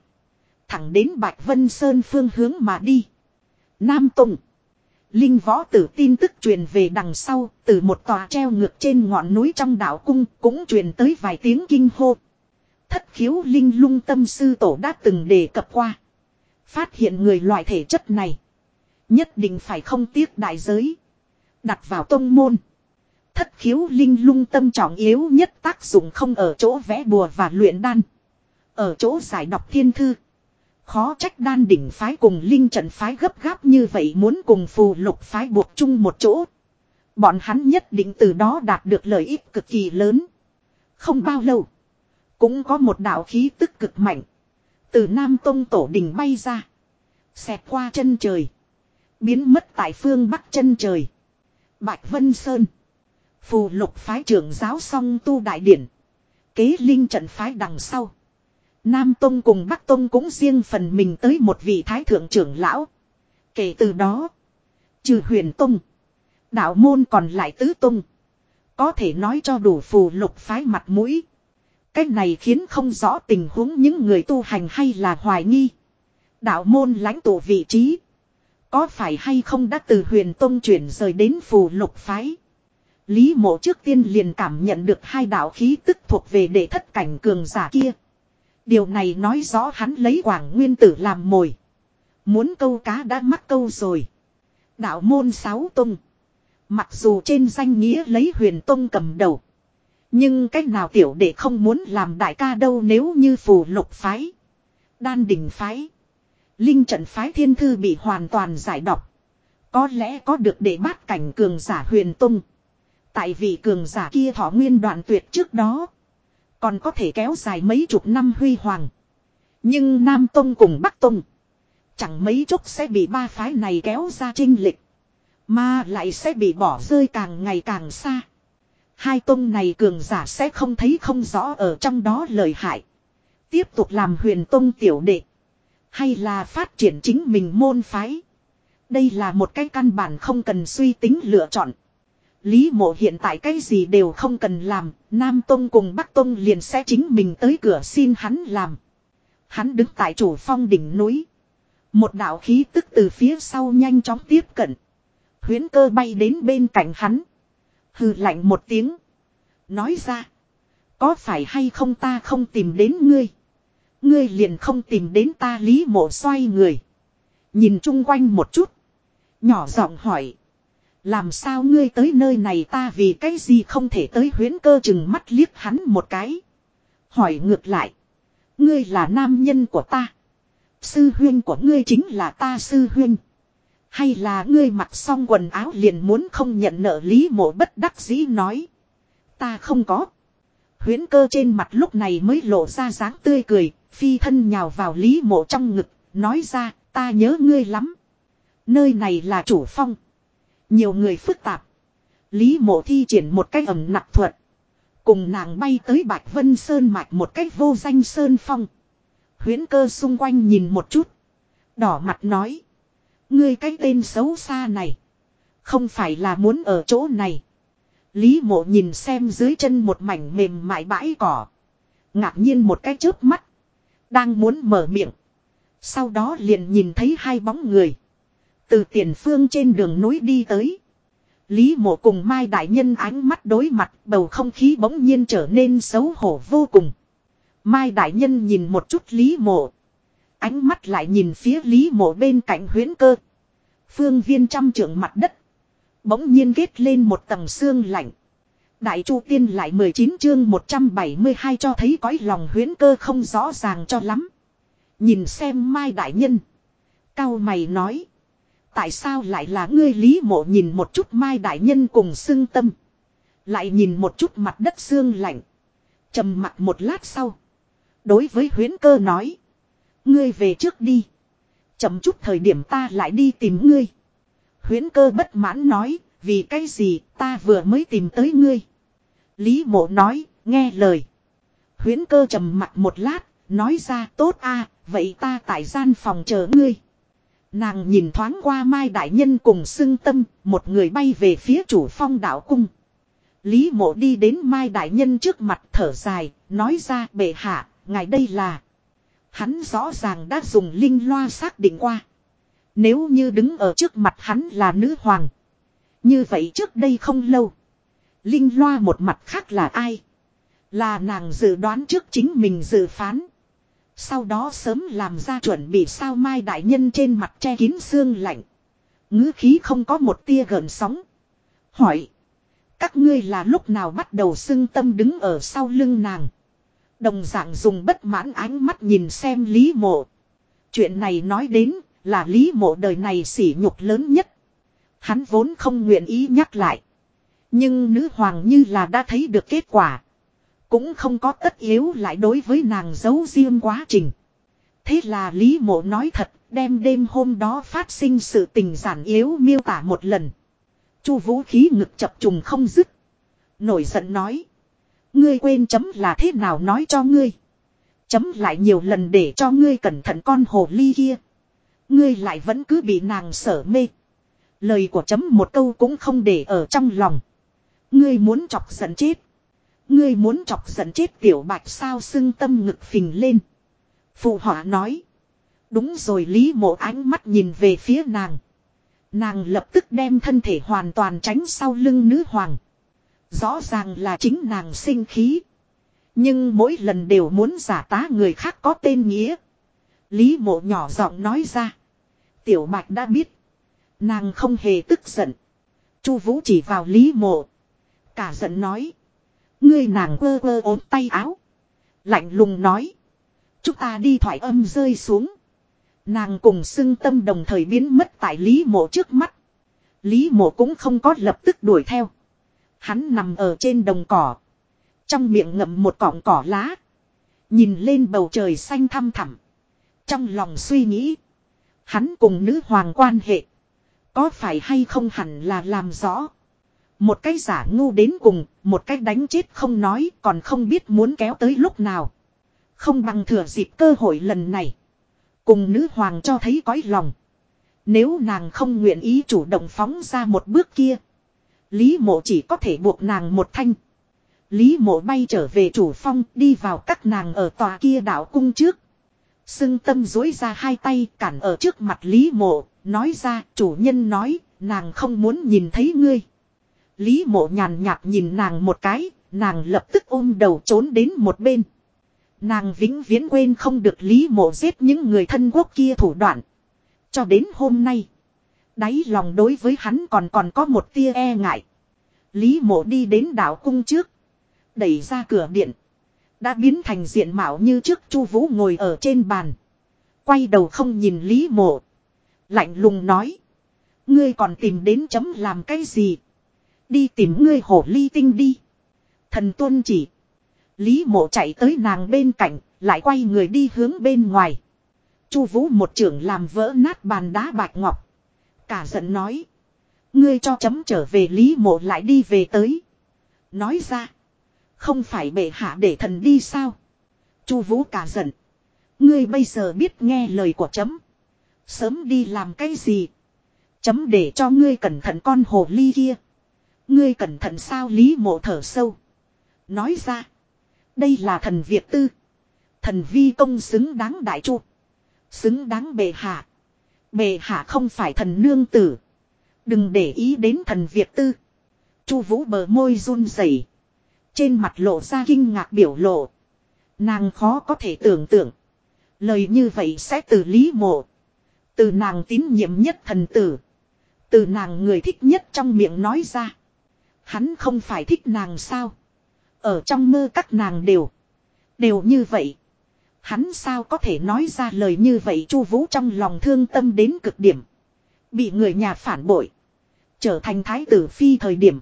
[SPEAKER 1] Thẳng đến Bạch Vân Sơn phương hướng mà đi. Nam tùng Linh võ tử tin tức truyền về đằng sau, từ một tòa treo ngược trên ngọn núi trong đảo cung, cũng truyền tới vài tiếng kinh hô. Thất khiếu linh lung tâm sư tổ đã từng đề cập qua. Phát hiện người loại thể chất này. Nhất định phải không tiếc đại giới. Đặt vào tông môn. Thất khiếu linh lung tâm trọng yếu nhất tác dụng không ở chỗ vẽ bùa và luyện đan. Ở chỗ giải đọc thiên thư. Khó trách đan đỉnh phái cùng linh trận phái gấp gáp như vậy muốn cùng phù lục phái buộc chung một chỗ. Bọn hắn nhất định từ đó đạt được lợi ích cực kỳ lớn. Không bao lâu. Cũng có một đạo khí tức cực mạnh. Từ Nam Tông Tổ Đình bay ra. Xẹt qua chân trời. Biến mất tại phương Bắc chân trời. Bạch Vân Sơn. Phù lục phái trưởng giáo song tu đại điển. Kế linh trận phái đằng sau. Nam Tông cùng Bắc Tông cũng riêng phần mình tới một vị thái thượng trưởng lão. Kể từ đó. Trừ huyền Tông. Đạo môn còn lại tứ Tông. Có thể nói cho đủ phù lục phái mặt mũi. Cách này khiến không rõ tình huống những người tu hành hay là hoài nghi. Đạo môn lãnh tụ vị trí. Có phải hay không đã từ huyền tông chuyển rời đến phù lục phái. Lý mộ trước tiên liền cảm nhận được hai đạo khí tức thuộc về đệ thất cảnh cường giả kia. Điều này nói rõ hắn lấy quảng nguyên tử làm mồi. Muốn câu cá đã mắc câu rồi. Đạo môn sáu tung. Mặc dù trên danh nghĩa lấy huyền tông cầm đầu. Nhưng cách nào tiểu đệ không muốn làm đại ca đâu nếu như phù lục phái. Đan đỉnh phái. Linh trận phái thiên thư bị hoàn toàn giải độc. Có lẽ có được để bát cảnh cường giả huyền tung. Tại vì cường giả kia thọ nguyên đoạn tuyệt trước đó. Còn có thể kéo dài mấy chục năm huy hoàng. Nhưng Nam Tông cùng Bắc Tông. Chẳng mấy chốc sẽ bị ba phái này kéo ra trinh lịch. Mà lại sẽ bị bỏ rơi càng ngày càng xa. Hai tông này cường giả sẽ không thấy không rõ ở trong đó lợi hại. Tiếp tục làm huyền tông tiểu đệ. Hay là phát triển chính mình môn phái. Đây là một cái căn bản không cần suy tính lựa chọn. Lý mộ hiện tại cái gì đều không cần làm, Nam Tông cùng Bắc Tông liền sẽ chính mình tới cửa xin hắn làm. Hắn đứng tại chủ phong đỉnh núi. Một đạo khí tức từ phía sau nhanh chóng tiếp cận. Huyến cơ bay đến bên cạnh hắn. Hừ lạnh một tiếng. Nói ra. Có phải hay không ta không tìm đến ngươi. Ngươi liền không tìm đến ta lý mộ xoay người. Nhìn chung quanh một chút. Nhỏ giọng hỏi. Làm sao ngươi tới nơi này ta vì cái gì không thể tới huyến cơ chừng mắt liếc hắn một cái. Hỏi ngược lại. Ngươi là nam nhân của ta. Sư huyên của ngươi chính là ta sư huyên. Hay là ngươi mặc xong quần áo liền muốn không nhận nợ lý mộ bất đắc dĩ nói. Ta không có. Huyến cơ trên mặt lúc này mới lộ ra dáng tươi cười, phi thân nhào vào lý mộ trong ngực, nói ra, ta nhớ ngươi lắm. Nơi này là chủ phong. Nhiều người phức tạp. Lý mộ thi triển một cách ẩm nặng thuật. Cùng nàng bay tới Bạch Vân Sơn mạch một cách vô danh Sơn Phong. Huyến cơ xung quanh nhìn một chút. Đỏ mặt nói. Ngươi cái tên xấu xa này. Không phải là muốn ở chỗ này. Lý mộ nhìn xem dưới chân một mảnh mềm mại bãi cỏ. Ngạc nhiên một cái chớp mắt. Đang muốn mở miệng. Sau đó liền nhìn thấy hai bóng người. Từ tiền phương trên đường núi đi tới. Lý mộ cùng Mai Đại Nhân ánh mắt đối mặt, bầu không khí bỗng nhiên trở nên xấu hổ vô cùng. Mai Đại Nhân nhìn một chút Lý mộ. Ánh mắt lại nhìn phía Lý mộ bên cạnh huyến cơ. Phương viên trăm trưởng mặt đất. Bỗng nhiên kết lên một tầng xương lạnh. Đại Chu Tiên lại 19 chương 172 cho thấy cõi lòng huyến cơ không rõ ràng cho lắm. Nhìn xem Mai Đại Nhân. Cao mày nói. Tại sao lại là ngươi Lý Mộ nhìn một chút Mai Đại Nhân cùng xương tâm. Lại nhìn một chút mặt đất xương lạnh. trầm mặt một lát sau. Đối với huyến cơ nói. Ngươi về trước đi. Chậm chút thời điểm ta lại đi tìm ngươi. Huyến cơ bất mãn nói, vì cái gì ta vừa mới tìm tới ngươi. Lý mộ nói, nghe lời. Huyến cơ trầm mặt một lát, nói ra tốt a vậy ta tại gian phòng chờ ngươi. Nàng nhìn thoáng qua Mai Đại Nhân cùng xưng tâm, một người bay về phía chủ phong đạo cung. Lý mộ đi đến Mai Đại Nhân trước mặt thở dài, nói ra bệ hạ, ngài đây là. Hắn rõ ràng đã dùng linh loa xác định qua. Nếu như đứng ở trước mặt hắn là nữ hoàng. Như vậy trước đây không lâu. Linh loa một mặt khác là ai? Là nàng dự đoán trước chính mình dự phán. Sau đó sớm làm ra chuẩn bị sao mai đại nhân trên mặt che kín xương lạnh. ngữ khí không có một tia gần sóng. Hỏi. Các ngươi là lúc nào bắt đầu xưng tâm đứng ở sau lưng nàng. Đồng dạng dùng bất mãn ánh mắt nhìn xem Lý Mộ. Chuyện này nói đến là Lý Mộ đời này sỉ nhục lớn nhất. Hắn vốn không nguyện ý nhắc lại. Nhưng nữ hoàng như là đã thấy được kết quả. Cũng không có tất yếu lại đối với nàng giấu riêng quá trình. Thế là Lý Mộ nói thật, đem đêm hôm đó phát sinh sự tình giản yếu miêu tả một lần. Chu vũ khí ngực chập trùng không dứt. Nổi giận nói. Ngươi quên chấm là thế nào nói cho ngươi. Chấm lại nhiều lần để cho ngươi cẩn thận con hồ ly kia. Ngươi lại vẫn cứ bị nàng sở mê. Lời của chấm một câu cũng không để ở trong lòng. Ngươi muốn chọc giận chết. Ngươi muốn chọc giận chết tiểu bạch sao xưng tâm ngực phình lên. Phụ họa nói. Đúng rồi, Lý mộ ánh mắt nhìn về phía nàng. Nàng lập tức đem thân thể hoàn toàn tránh sau lưng nữ hoàng. Rõ ràng là chính nàng sinh khí. Nhưng mỗi lần đều muốn giả tá người khác có tên nghĩa. Lý mộ nhỏ giọng nói ra. Tiểu bạch đã biết. Nàng không hề tức giận. Chu vũ chỉ vào lý mộ. Cả giận nói. Ngươi nàng quơ quơ ốm tay áo. Lạnh lùng nói. Chúng ta đi thoại âm rơi xuống. Nàng cùng xưng tâm đồng thời biến mất tại Lý mộ trước mắt. Lý mộ cũng không có lập tức đuổi theo. Hắn nằm ở trên đồng cỏ. Trong miệng ngậm một cọng cỏ lá. Nhìn lên bầu trời xanh thăm thẳm. Trong lòng suy nghĩ. Hắn cùng nữ hoàng quan hệ. Có phải hay không hẳn là làm rõ. Một cái giả ngu đến cùng, một cái đánh chết không nói, còn không biết muốn kéo tới lúc nào. Không bằng thừa dịp cơ hội lần này. Cùng nữ hoàng cho thấy cõi lòng. Nếu nàng không nguyện ý chủ động phóng ra một bước kia. Lý mộ chỉ có thể buộc nàng một thanh. Lý mộ bay trở về chủ phong đi vào các nàng ở tòa kia đảo cung trước. Sưng tâm dối ra hai tay cản ở trước mặt Lý mộ, nói ra chủ nhân nói, nàng không muốn nhìn thấy ngươi. Lý mộ nhàn nhạt nhìn nàng một cái, nàng lập tức ôm đầu trốn đến một bên. Nàng vĩnh viễn quên không được Lý mộ giết những người thân quốc kia thủ đoạn. Cho đến hôm nay, đáy lòng đối với hắn còn còn có một tia e ngại. Lý mộ đi đến đảo cung trước. Đẩy ra cửa điện. Đã biến thành diện mạo như trước chu vũ ngồi ở trên bàn. Quay đầu không nhìn Lý mộ. Lạnh lùng nói. Ngươi còn tìm đến chấm làm cái gì? Đi tìm ngươi hổ ly tinh đi. Thần tuân chỉ. Lý mộ chạy tới nàng bên cạnh, lại quay người đi hướng bên ngoài. Chu vũ một trưởng làm vỡ nát bàn đá bạch ngọc. Cả giận nói. Ngươi cho chấm trở về Lý mộ lại đi về tới. Nói ra. Không phải bệ hạ để thần đi sao? Chu Vũ cả giận. Ngươi bây giờ biết nghe lời của chấm. Sớm đi làm cái gì? Chấm để cho ngươi cẩn thận con hồ ly kia. Ngươi cẩn thận sao Lý mộ thở sâu. Nói ra. Đây là thần Việt tư. Thần vi công xứng đáng đại chu. Xứng đáng bệ hạ. Bệ hạ không phải thần nương tử. Đừng để ý đến thần Việt tư. Chu vũ bờ môi run rẩy trên mặt lộ ra kinh ngạc biểu lộ. Nàng khó có thể tưởng tượng. Lời như vậy sẽ từ lý mộ. Từ nàng tín nhiệm nhất thần tử. Từ nàng người thích nhất trong miệng nói ra. Hắn không phải thích nàng sao. Ở trong mơ các nàng đều. Đều như vậy. Hắn sao có thể nói ra lời như vậy chu vũ trong lòng thương tâm đến cực điểm. Bị người nhà phản bội. Trở thành thái tử phi thời điểm.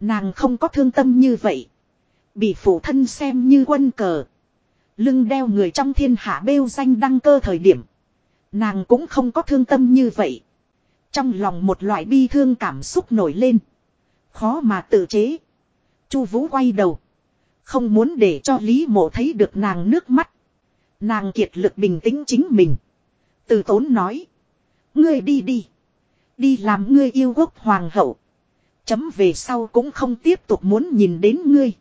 [SPEAKER 1] Nàng không có thương tâm như vậy. Bị phụ thân xem như quân cờ. Lưng đeo người trong thiên hạ bêu danh đăng cơ thời điểm. Nàng cũng không có thương tâm như vậy. Trong lòng một loại bi thương cảm xúc nổi lên. Khó mà tự chế. Chu Vũ quay đầu. Không muốn để cho Lý Mộ thấy được nàng nước mắt. Nàng kiệt lực bình tĩnh chính mình. Từ tốn nói. Ngươi đi đi. Đi làm ngươi yêu quốc hoàng hậu. Chấm về sau cũng không tiếp tục muốn nhìn đến ngươi.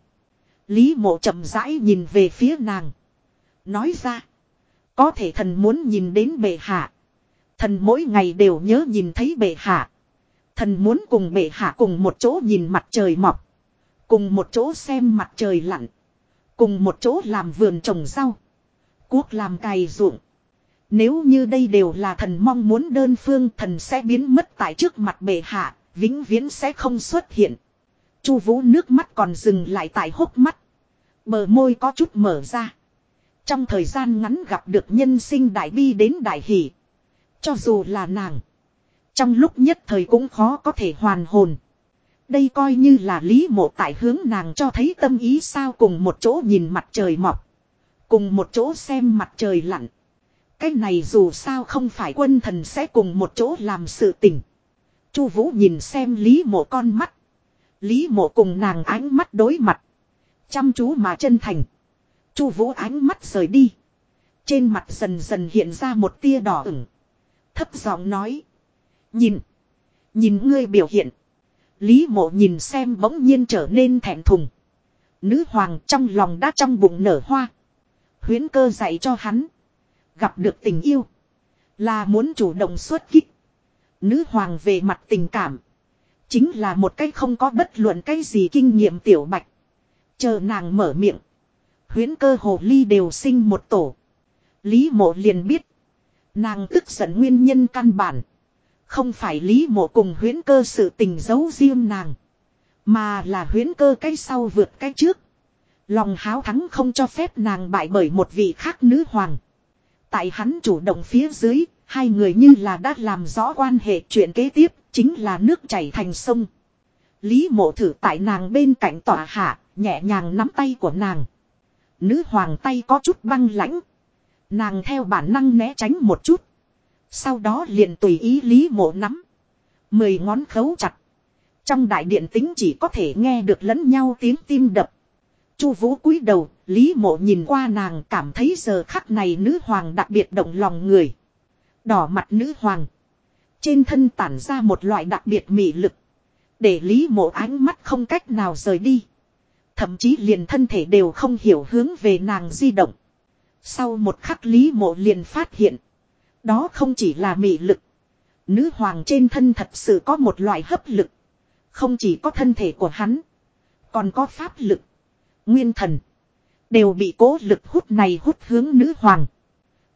[SPEAKER 1] Lý mộ chậm rãi nhìn về phía nàng. Nói ra. Có thể thần muốn nhìn đến bệ hạ. Thần mỗi ngày đều nhớ nhìn thấy bệ hạ. Thần muốn cùng bệ hạ cùng một chỗ nhìn mặt trời mọc. Cùng một chỗ xem mặt trời lặn. Cùng một chỗ làm vườn trồng rau. Quốc làm cày ruộng. Nếu như đây đều là thần mong muốn đơn phương thần sẽ biến mất tại trước mặt bệ hạ, vĩnh viễn sẽ không xuất hiện. Chu Vũ nước mắt còn dừng lại tại hốc mắt. Bờ môi có chút mở ra. Trong thời gian ngắn gặp được nhân sinh đại bi đến đại hỷ. Cho dù là nàng. Trong lúc nhất thời cũng khó có thể hoàn hồn. Đây coi như là lý mộ tại hướng nàng cho thấy tâm ý sao cùng một chỗ nhìn mặt trời mọc. Cùng một chỗ xem mặt trời lặn. Cái này dù sao không phải quân thần sẽ cùng một chỗ làm sự tình. Chu Vũ nhìn xem Lý Mộ con mắt. Lý Mộ cùng nàng ánh mắt đối mặt, chăm chú mà chân thành. Chu Vũ ánh mắt rời đi, trên mặt dần dần hiện ra một tia đỏ ửng. Thấp giọng nói: "Nhìn, nhìn ngươi biểu hiện." Lý Mộ nhìn xem bỗng nhiên trở nên thẹn thùng. Nữ hoàng trong lòng đã trong bụng nở hoa. Huyễn cơ dạy cho hắn, gặp được tình yêu là muốn chủ động xuất kích. Nữ hoàng về mặt tình cảm. Chính là một cái không có bất luận cái gì kinh nghiệm tiểu bạch. Chờ nàng mở miệng. Huyến cơ hồ ly đều sinh một tổ. Lý mộ liền biết. Nàng tức giận nguyên nhân căn bản. Không phải lý mộ cùng huyến cơ sự tình giấu riêng nàng. Mà là huyến cơ cái sau vượt cái trước. Lòng háo thắng không cho phép nàng bại bởi một vị khác nữ hoàng. Tại hắn chủ động phía dưới, Hai người như là đã làm rõ quan hệ chuyện kế tiếp, chính là nước chảy thành sông. Lý mộ thử tại nàng bên cạnh tỏa hạ, nhẹ nhàng nắm tay của nàng. Nữ hoàng tay có chút băng lãnh. Nàng theo bản năng né tránh một chút. Sau đó liền tùy ý lý mộ nắm. Mười ngón khấu chặt. Trong đại điện tính chỉ có thể nghe được lẫn nhau tiếng tim đập. Chu vũ cúi đầu, Lý mộ nhìn qua nàng cảm thấy giờ khắc này nữ hoàng đặc biệt động lòng người. Đỏ mặt nữ hoàng. Trên thân tản ra một loại đặc biệt mị lực. Để lý mộ ánh mắt không cách nào rời đi. Thậm chí liền thân thể đều không hiểu hướng về nàng di động. Sau một khắc lý mộ liền phát hiện. Đó không chỉ là mị lực. Nữ hoàng trên thân thật sự có một loại hấp lực. Không chỉ có thân thể của hắn. Còn có pháp lực. Nguyên thần. Đều bị cố lực hút này hút hướng nữ hoàng.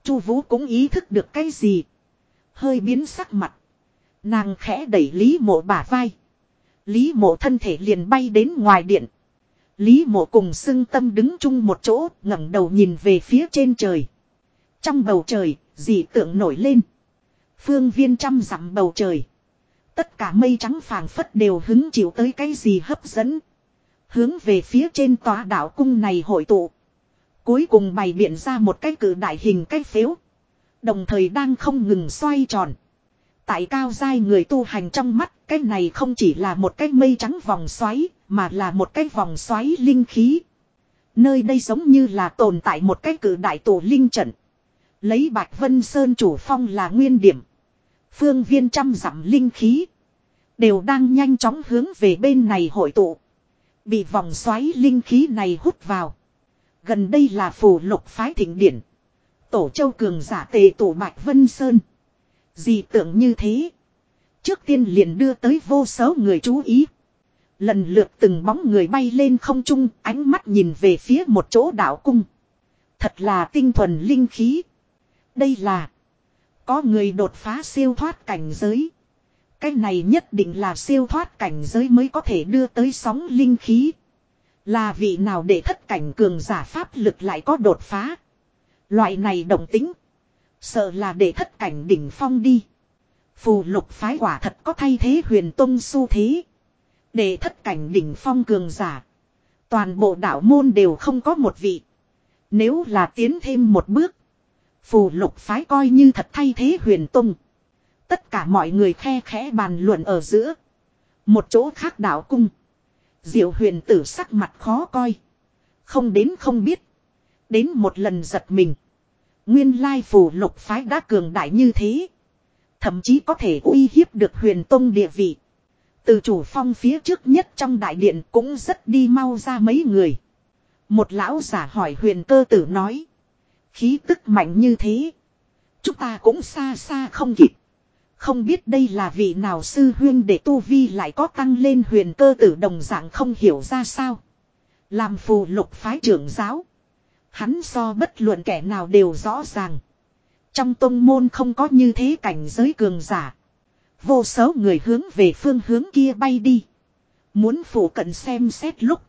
[SPEAKER 1] Chu Vũ cũng ý thức được cái gì. Hơi biến sắc mặt. Nàng khẽ đẩy Lý mộ bả vai. Lý mộ thân thể liền bay đến ngoài điện. Lý mộ cùng xưng tâm đứng chung một chỗ ngẩng đầu nhìn về phía trên trời. Trong bầu trời, dị tượng nổi lên. Phương viên trăm dặm bầu trời. Tất cả mây trắng phàng phất đều hứng chịu tới cái gì hấp dẫn. Hướng về phía trên tòa đảo cung này hội tụ. Cuối cùng bày biện ra một cái cử đại hình cái phếu. Đồng thời đang không ngừng xoay tròn. Tại cao giai người tu hành trong mắt, cái này không chỉ là một cái mây trắng vòng xoáy, mà là một cái vòng xoáy linh khí. Nơi đây giống như là tồn tại một cái cử đại tổ linh trận. Lấy Bạch Vân Sơn chủ phong là nguyên điểm. Phương viên trăm dặm linh khí. Đều đang nhanh chóng hướng về bên này hội tụ. Bị vòng xoáy linh khí này hút vào. Gần đây là phù lục phái thịnh điển. Tổ châu cường giả tề tổ Bạch Vân Sơn. Dị tưởng như thế. Trước tiên liền đưa tới vô số người chú ý. Lần lượt từng bóng người bay lên không trung, ánh mắt nhìn về phía một chỗ đảo cung. Thật là tinh thuần linh khí. Đây là, có người đột phá siêu thoát cảnh giới. Cái này nhất định là siêu thoát cảnh giới mới có thể đưa tới sóng linh khí. Là vị nào để thất cảnh cường giả pháp lực lại có đột phá. Loại này động tính. Sợ là để thất cảnh đỉnh phong đi. Phù lục phái quả thật có thay thế huyền tông su thế. Để thất cảnh đỉnh phong cường giả. Toàn bộ đạo môn đều không có một vị. Nếu là tiến thêm một bước. Phù lục phái coi như thật thay thế huyền Tung, Tất cả mọi người khe khẽ bàn luận ở giữa. Một chỗ khác đạo cung. Diệu huyền tử sắc mặt khó coi. Không đến không biết. Đến một lần giật mình. Nguyên lai phù lục phái đã cường đại như thế. Thậm chí có thể uy hiếp được huyền tông địa vị. Từ chủ phong phía trước nhất trong đại điện cũng rất đi mau ra mấy người. Một lão giả hỏi huyền cơ tử nói. Khí tức mạnh như thế. Chúng ta cũng xa xa không kịp. Không biết đây là vị nào sư huyên để tu vi lại có tăng lên huyền cơ tử đồng dạng không hiểu ra sao. Làm phù lục phái trưởng giáo. Hắn so bất luận kẻ nào đều rõ ràng. Trong tông môn không có như thế cảnh giới cường giả. Vô số người hướng về phương hướng kia bay đi. Muốn phủ cận xem xét lúc.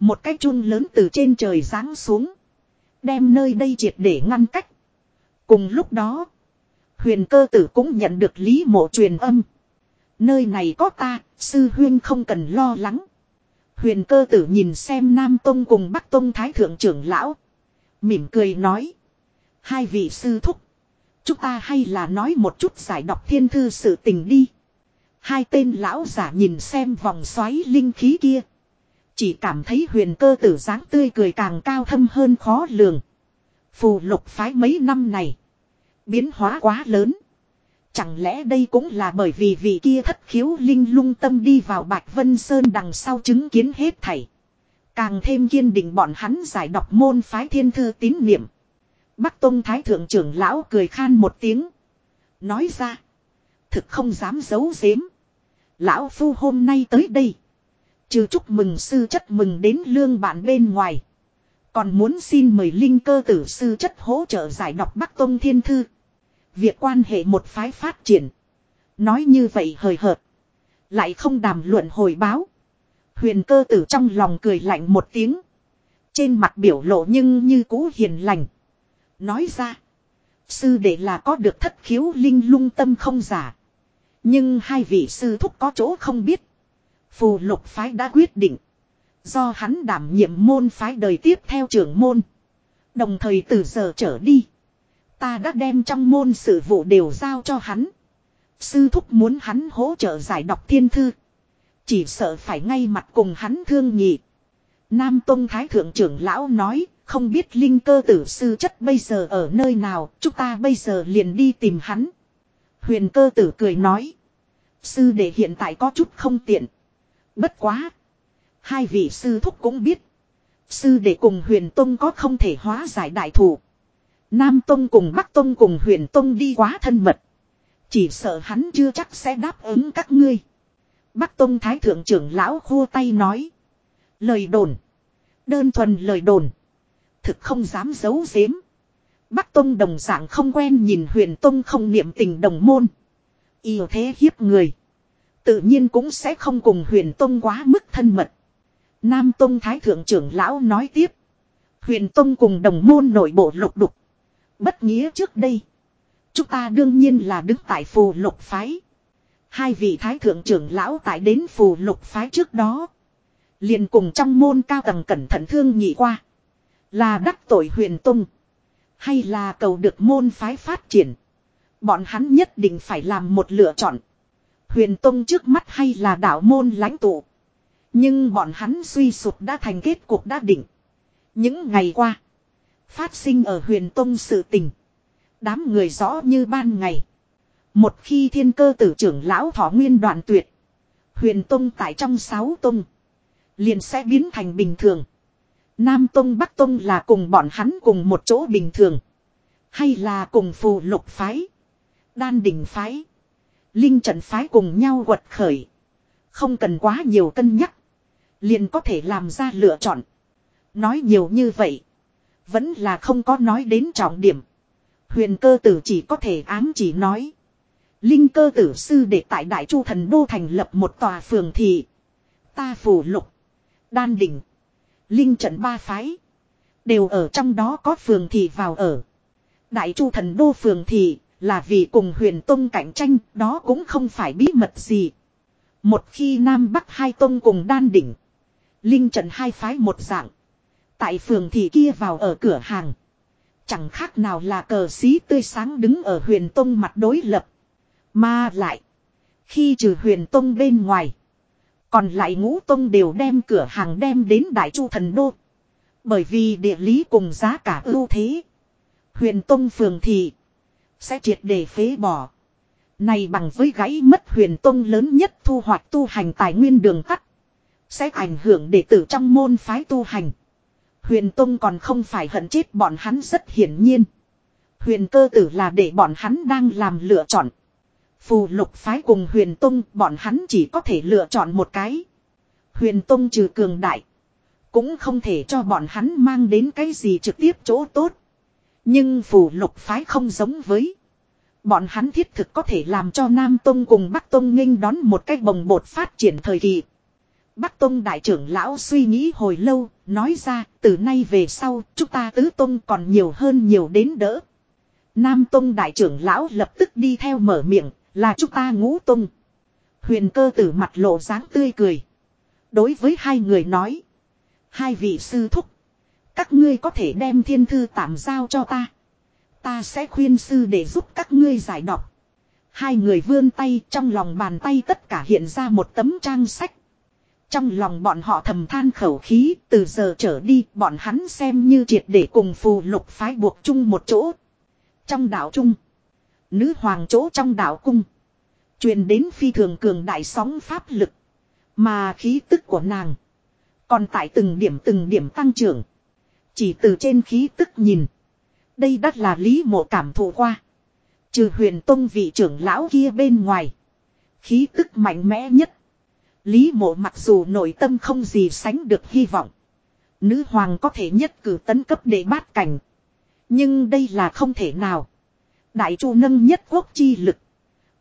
[SPEAKER 1] Một cái chun lớn từ trên trời giáng xuống. Đem nơi đây triệt để ngăn cách. Cùng lúc đó. Huyền cơ tử cũng nhận được lý mộ truyền âm. Nơi này có ta, sư huyên không cần lo lắng. Huyền cơ tử nhìn xem Nam Tông cùng Bắc Tông Thái Thượng trưởng lão. Mỉm cười nói. Hai vị sư thúc. Chúng ta hay là nói một chút giải đọc thiên thư sự tình đi. Hai tên lão giả nhìn xem vòng xoáy linh khí kia. Chỉ cảm thấy huyền cơ tử dáng tươi cười càng cao thâm hơn khó lường. Phù lục phái mấy năm này. Biến hóa quá lớn. Chẳng lẽ đây cũng là bởi vì vị kia thất khiếu linh lung tâm đi vào Bạch Vân Sơn đằng sau chứng kiến hết thảy. Càng thêm kiên định bọn hắn giải đọc môn phái thiên thư tín niệm. Bắc Tông Thái Thượng trưởng lão cười khan một tiếng. Nói ra. Thực không dám giấu giếm. Lão Phu hôm nay tới đây. Trừ chúc mừng sư chất mừng đến lương bạn bên ngoài. Còn muốn xin mời linh cơ tử sư chất hỗ trợ giải đọc Bắc Tông Thiên Thư. Việc quan hệ một phái phát triển. Nói như vậy hời hợt. Lại không đàm luận hồi báo. Huyền cơ tử trong lòng cười lạnh một tiếng. Trên mặt biểu lộ nhưng như cũ hiền lành. Nói ra. Sư đệ là có được thất khiếu linh lung tâm không giả. Nhưng hai vị sư thúc có chỗ không biết. Phù lục phái đã quyết định. Do hắn đảm nhiệm môn phái đời tiếp theo trưởng môn. Đồng thời từ giờ trở đi. Ta đã đem trong môn sự vụ đều giao cho hắn. Sư thúc muốn hắn hỗ trợ giải đọc thiên thư. Chỉ sợ phải ngay mặt cùng hắn thương nhị. Nam Tông Thái Thượng trưởng lão nói, không biết linh cơ tử sư chất bây giờ ở nơi nào, chúng ta bây giờ liền đi tìm hắn. Huyền cơ tử cười nói. Sư đệ hiện tại có chút không tiện. Bất quá. Hai vị sư thúc cũng biết. Sư đệ cùng huyền tông có không thể hóa giải đại thủ. Nam tông cùng bắc tông cùng huyền tông đi quá thân mật. Chỉ sợ hắn chưa chắc sẽ đáp ứng các ngươi. Bắc tông thái thượng trưởng lão khua tay nói. Lời đồn. Đơn thuần lời đồn. Thực không dám giấu giếm. Bắc tông đồng dạng không quen nhìn huyền tông không niệm tình đồng môn. Yêu thế hiếp người. Tự nhiên cũng sẽ không cùng huyền tông quá mức thân mật. Nam tông thái thượng trưởng lão nói tiếp. Huyền tông cùng đồng môn nội bộ lục đục. Bất nghĩa trước đây. Chúng ta đương nhiên là đứng tại phù lục phái. Hai vị thái thượng trưởng lão tại đến phù lục phái trước đó. liền cùng trong môn cao tầng cẩn thận thương nhị qua. Là đắc tội huyền Tông, Hay là cầu được môn phái phát triển. Bọn hắn nhất định phải làm một lựa chọn. Huyền Tông trước mắt hay là đạo môn lãnh tụ. Nhưng bọn hắn suy sụp đã thành kết cuộc đã định. Những ngày qua. Phát sinh ở huyền Tông sự tình. Đám người rõ như ban ngày. Một khi thiên cơ tử trưởng lão thọ nguyên đoạn tuyệt. Huyền Tông tại trong sáu Tông. Liền sẽ biến thành bình thường. Nam Tông, Bắc Tông là cùng bọn hắn cùng một chỗ bình thường. Hay là cùng phù lục phái. Đan đỉnh phái. Linh trận phái cùng nhau quật khởi. Không cần quá nhiều cân nhắc. Liền có thể làm ra lựa chọn. Nói nhiều như vậy. Vẫn là không có nói đến trọng điểm. Huyền cơ tử chỉ có thể ám chỉ nói. Linh cơ tử sư để tại Đại Chu Thần Đô thành lập một tòa phường thị. Ta phủ lục. Đan đỉnh. Linh trận ba phái. Đều ở trong đó có phường thị vào ở. Đại Chu Thần Đô phường thị là vì cùng huyền tông cạnh tranh, đó cũng không phải bí mật gì. Một khi Nam Bắc hai tông cùng đan đỉnh. Linh trận hai phái một dạng. Tại phường thì kia vào ở cửa hàng. Chẳng khác nào là cờ xí tươi sáng đứng ở huyền tông mặt đối lập. Mà lại. Khi trừ huyền tông bên ngoài. Còn lại ngũ tông đều đem cửa hàng đem đến Đại Chu Thần Đô. Bởi vì địa lý cùng giá cả ưu thế. Huyền tông phường thì sẽ triệt để phế bỏ. Này bằng với gãy mất huyền tông lớn nhất thu hoạch tu hành tài nguyên đường tắt. Sẽ ảnh hưởng đệ tử trong môn phái tu hành. Huyền tông còn không phải hận chết bọn hắn rất hiển nhiên. Huyền cơ tử là để bọn hắn đang làm lựa chọn. Phù lục phái cùng huyền tông, bọn hắn chỉ có thể lựa chọn một cái. Huyền tông trừ cường đại. Cũng không thể cho bọn hắn mang đến cái gì trực tiếp chỗ tốt. Nhưng phủ lục phái không giống với. Bọn hắn thiết thực có thể làm cho Nam Tông cùng Bắc Tông nghênh đón một cách bồng bột phát triển thời kỳ. Bắc Tông đại trưởng lão suy nghĩ hồi lâu, nói ra từ nay về sau chúng ta tứ Tông còn nhiều hơn nhiều đến đỡ. Nam Tông đại trưởng lão lập tức đi theo mở miệng là chúng ta ngũ Tông. Huyền cơ tử mặt lộ dáng tươi cười. Đối với hai người nói. Hai vị sư thúc. Các ngươi có thể đem thiên thư tạm giao cho ta. Ta sẽ khuyên sư để giúp các ngươi giải đọc. Hai người vươn tay trong lòng bàn tay tất cả hiện ra một tấm trang sách. Trong lòng bọn họ thầm than khẩu khí, từ giờ trở đi bọn hắn xem như triệt để cùng phù lục phái buộc chung một chỗ. Trong đảo chung, nữ hoàng chỗ trong đảo cung, truyền đến phi thường cường đại sóng pháp lực. Mà khí tức của nàng, còn tại từng điểm từng điểm tăng trưởng. Chỉ từ trên khí tức nhìn, đây đắt là lý mộ cảm thụ qua. Trừ huyền tông vị trưởng lão kia bên ngoài. Khí tức mạnh mẽ nhất. Lý mộ mặc dù nội tâm không gì sánh được hy vọng. Nữ hoàng có thể nhất cử tấn cấp để bát cảnh. Nhưng đây là không thể nào. Đại chu nâng nhất quốc chi lực.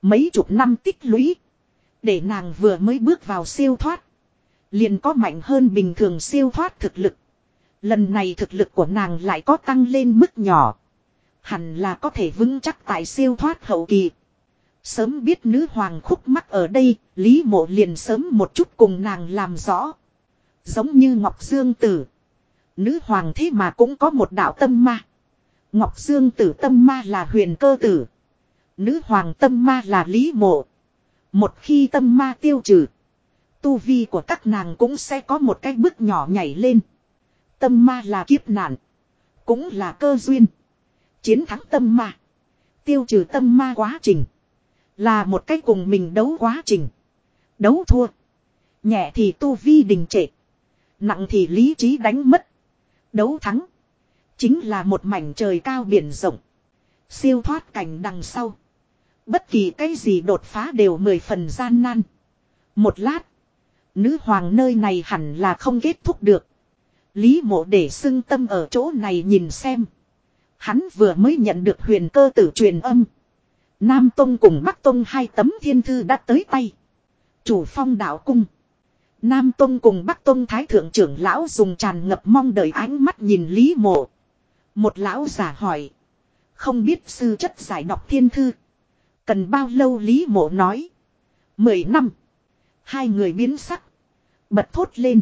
[SPEAKER 1] Mấy chục năm tích lũy. Để nàng vừa mới bước vào siêu thoát. Liền có mạnh hơn bình thường siêu thoát thực lực. Lần này thực lực của nàng lại có tăng lên mức nhỏ. Hẳn là có thể vững chắc tại siêu thoát hậu kỳ. Sớm biết nữ hoàng khúc mắc ở đây, Lý mộ liền sớm một chút cùng nàng làm rõ. Giống như Ngọc Dương Tử. Nữ hoàng thế mà cũng có một đạo tâm ma. Ngọc Dương Tử tâm ma là huyền cơ tử. Nữ hoàng tâm ma là Lý mộ. Một khi tâm ma tiêu trừ. Tu vi của các nàng cũng sẽ có một cái bước nhỏ nhảy lên. Tâm ma là kiếp nạn. Cũng là cơ duyên. Chiến thắng tâm ma. Tiêu trừ tâm ma quá trình. Là một cái cùng mình đấu quá trình. Đấu thua. Nhẹ thì tu vi đình trệ. Nặng thì lý trí đánh mất. Đấu thắng. Chính là một mảnh trời cao biển rộng. Siêu thoát cảnh đằng sau. Bất kỳ cái gì đột phá đều mười phần gian nan. Một lát. Nữ hoàng nơi này hẳn là không kết thúc được. Lý mộ để xưng tâm ở chỗ này nhìn xem. Hắn vừa mới nhận được huyền cơ tử truyền âm. Nam Tông cùng Bắc Tông hai tấm thiên thư đã tới tay. Chủ phong đạo cung. Nam Tông cùng Bắc Tông Thái Thượng trưởng lão dùng tràn ngập mong đợi ánh mắt nhìn Lý Mộ. Một lão giả hỏi. Không biết sư chất giải đọc thiên thư. Cần bao lâu Lý Mộ nói. Mười năm. Hai người biến sắc. Bật thốt lên.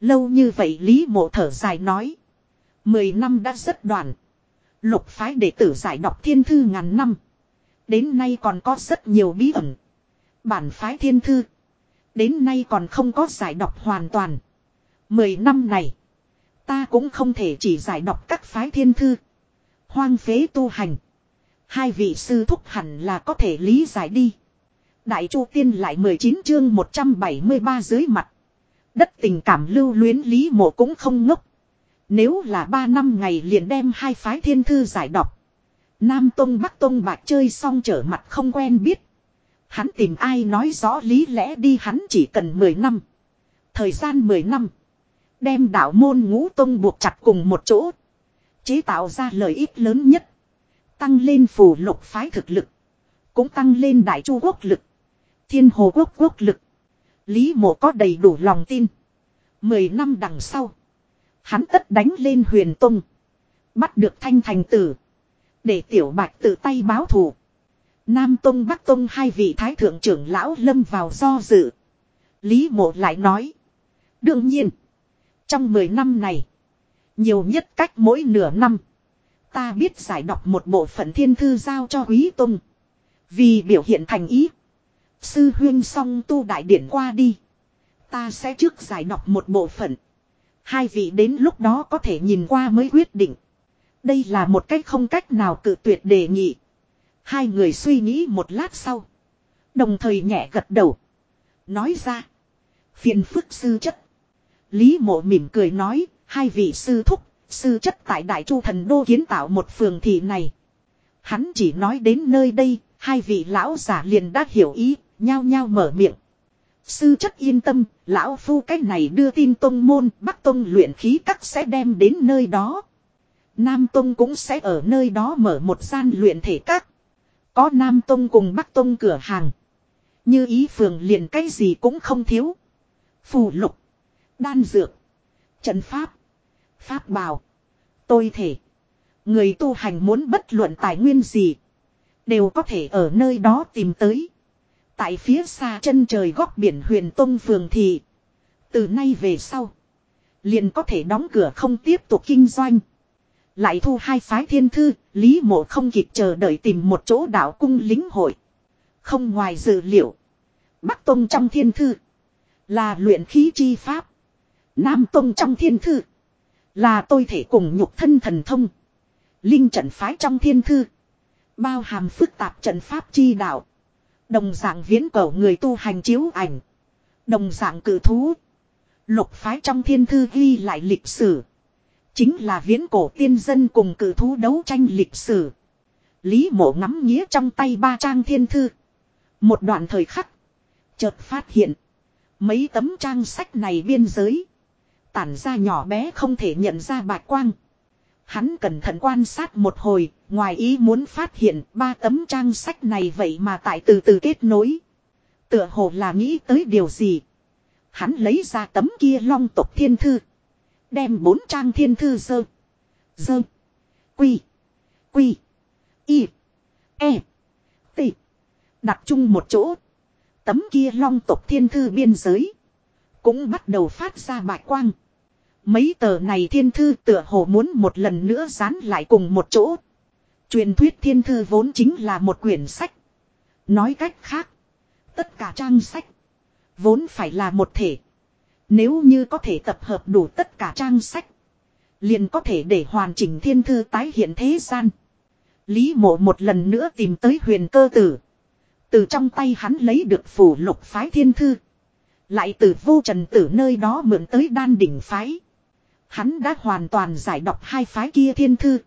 [SPEAKER 1] Lâu như vậy Lý Mộ thở dài nói. Mười năm đã rất đoạn. Lục phái đệ tử giải đọc thiên thư ngàn năm. Đến nay còn có rất nhiều bí ẩn. Bản phái thiên thư. Đến nay còn không có giải đọc hoàn toàn. Mười năm này. Ta cũng không thể chỉ giải đọc các phái thiên thư. Hoang phế tu hành. Hai vị sư thúc hẳn là có thể lý giải đi. Đại Chu Tiên lại 19 chương 173 dưới mặt. Đất tình cảm lưu luyến lý mộ cũng không ngốc. Nếu là ba năm ngày liền đem hai phái thiên thư giải đọc. Nam Tông, Bắc Tông bạc chơi xong trở mặt không quen biết. Hắn tìm ai nói rõ lý lẽ đi hắn chỉ cần 10 năm. Thời gian 10 năm. Đem đạo môn ngũ tông buộc chặt cùng một chỗ. Chế tạo ra lợi ích lớn nhất. Tăng lên phù lục phái thực lực. Cũng tăng lên đại chu quốc lực. Thiên hồ quốc quốc lực. Lý mộ có đầy đủ lòng tin. Mười năm đằng sau. Hắn tất đánh lên huyền tông. Bắt được thanh thành tử. Để tiểu bạch tự tay báo thù. Nam Tông, Bắc Tông hai vị thái thượng trưởng lão lâm vào do dự. Lý mộ lại nói. Đương nhiên. Trong 10 năm này. Nhiều nhất cách mỗi nửa năm. Ta biết giải đọc một bộ phận thiên thư giao cho quý tông. Vì biểu hiện thành ý. Sư huyên xong tu đại điển qua đi. Ta sẽ trước giải đọc một bộ phận. Hai vị đến lúc đó có thể nhìn qua mới quyết định. Đây là một cách không cách nào cự tuyệt đề nghị. Hai người suy nghĩ một lát sau. Đồng thời nhẹ gật đầu. Nói ra. Phiền phức sư chất. Lý mộ mỉm cười nói. Hai vị sư thúc. Sư chất tại Đại Chu Thần Đô kiến tạo một phường thị này. Hắn chỉ nói đến nơi đây. Hai vị lão giả liền đã hiểu ý. Nhao nhao mở miệng. Sư chất yên tâm, lão phu cách này đưa tin tông môn, bắc tông luyện khí các sẽ đem đến nơi đó. Nam tông cũng sẽ ở nơi đó mở một gian luyện thể các. Có Nam tông cùng bắc tông cửa hàng. Như ý phường liền cái gì cũng không thiếu. Phù lục, đan dược, trận pháp, pháp bào, tôi thể. Người tu hành muốn bất luận tài nguyên gì. Đều có thể ở nơi đó tìm tới. Tại phía xa chân trời góc biển huyền Tông Phường Thị. Từ nay về sau. Liền có thể đóng cửa không tiếp tục kinh doanh. Lại thu hai phái thiên thư, Lý Mộ không kịp chờ đợi tìm một chỗ đạo cung lính hội. Không ngoài dự liệu. Bắc Tông trong thiên thư. Là luyện khí chi pháp. Nam Tông trong thiên thư. Là tôi thể cùng nhục thân thần thông. Linh trận phái trong thiên thư. Bao hàm phức tạp trận pháp chi đạo. Đồng dạng viễn cổ người tu hành chiếu ảnh. Đồng dạng cử thú. Lục phái trong thiên thư ghi lại lịch sử. Chính là viễn cổ tiên dân cùng cử thú đấu tranh lịch sử. Lý mộ ngắm nghĩa trong tay ba trang thiên thư. Một đoạn thời khắc. Chợt phát hiện. Mấy tấm trang sách này biên giới. Tản ra nhỏ bé không thể nhận ra bạch quang. Hắn cẩn thận quan sát một hồi, ngoài ý muốn phát hiện ba tấm trang sách này vậy mà tại từ từ kết nối. Tựa hồ là nghĩ tới điều gì. Hắn lấy ra tấm kia long tộc thiên thư. Đem bốn trang thiên thư dơ. Dơ. Quy. Quy. Y. E. T. Đặt chung một chỗ. Tấm kia long tộc thiên thư biên giới. Cũng bắt đầu phát ra bạch quang. Mấy tờ này thiên thư tựa hồ muốn một lần nữa dán lại cùng một chỗ. Truyền thuyết thiên thư vốn chính là một quyển sách. Nói cách khác. Tất cả trang sách. Vốn phải là một thể. Nếu như có thể tập hợp đủ tất cả trang sách. Liền có thể để hoàn chỉnh thiên thư tái hiện thế gian. Lý mộ một lần nữa tìm tới huyền cơ tử. Từ trong tay hắn lấy được phủ lục phái thiên thư. Lại từ vô trần tử nơi đó mượn tới đan đỉnh phái. Hắn đã hoàn toàn giải đọc hai phái kia thiên thư.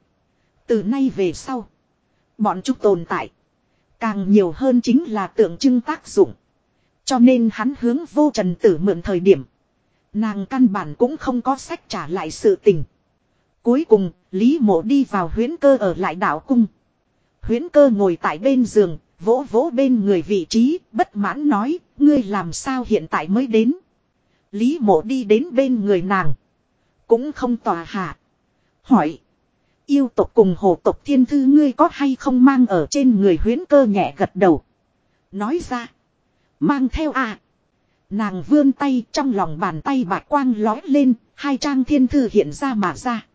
[SPEAKER 1] Từ nay về sau. Bọn chúng tồn tại. Càng nhiều hơn chính là tượng trưng tác dụng. Cho nên hắn hướng vô trần tử mượn thời điểm. Nàng căn bản cũng không có sách trả lại sự tình. Cuối cùng, Lý mộ đi vào huyến cơ ở lại đảo cung. Huyến cơ ngồi tại bên giường, vỗ vỗ bên người vị trí, bất mãn nói, ngươi làm sao hiện tại mới đến. Lý mộ đi đến bên người nàng. Cũng không tòa hạ. Hỏi. Yêu tộc cùng hồ tộc thiên thư ngươi có hay không mang ở trên người huyến cơ nhẹ gật đầu. Nói ra. Mang theo à. Nàng vươn tay trong lòng bàn tay bạc quang lói lên, hai trang thiên thư hiện ra mà ra.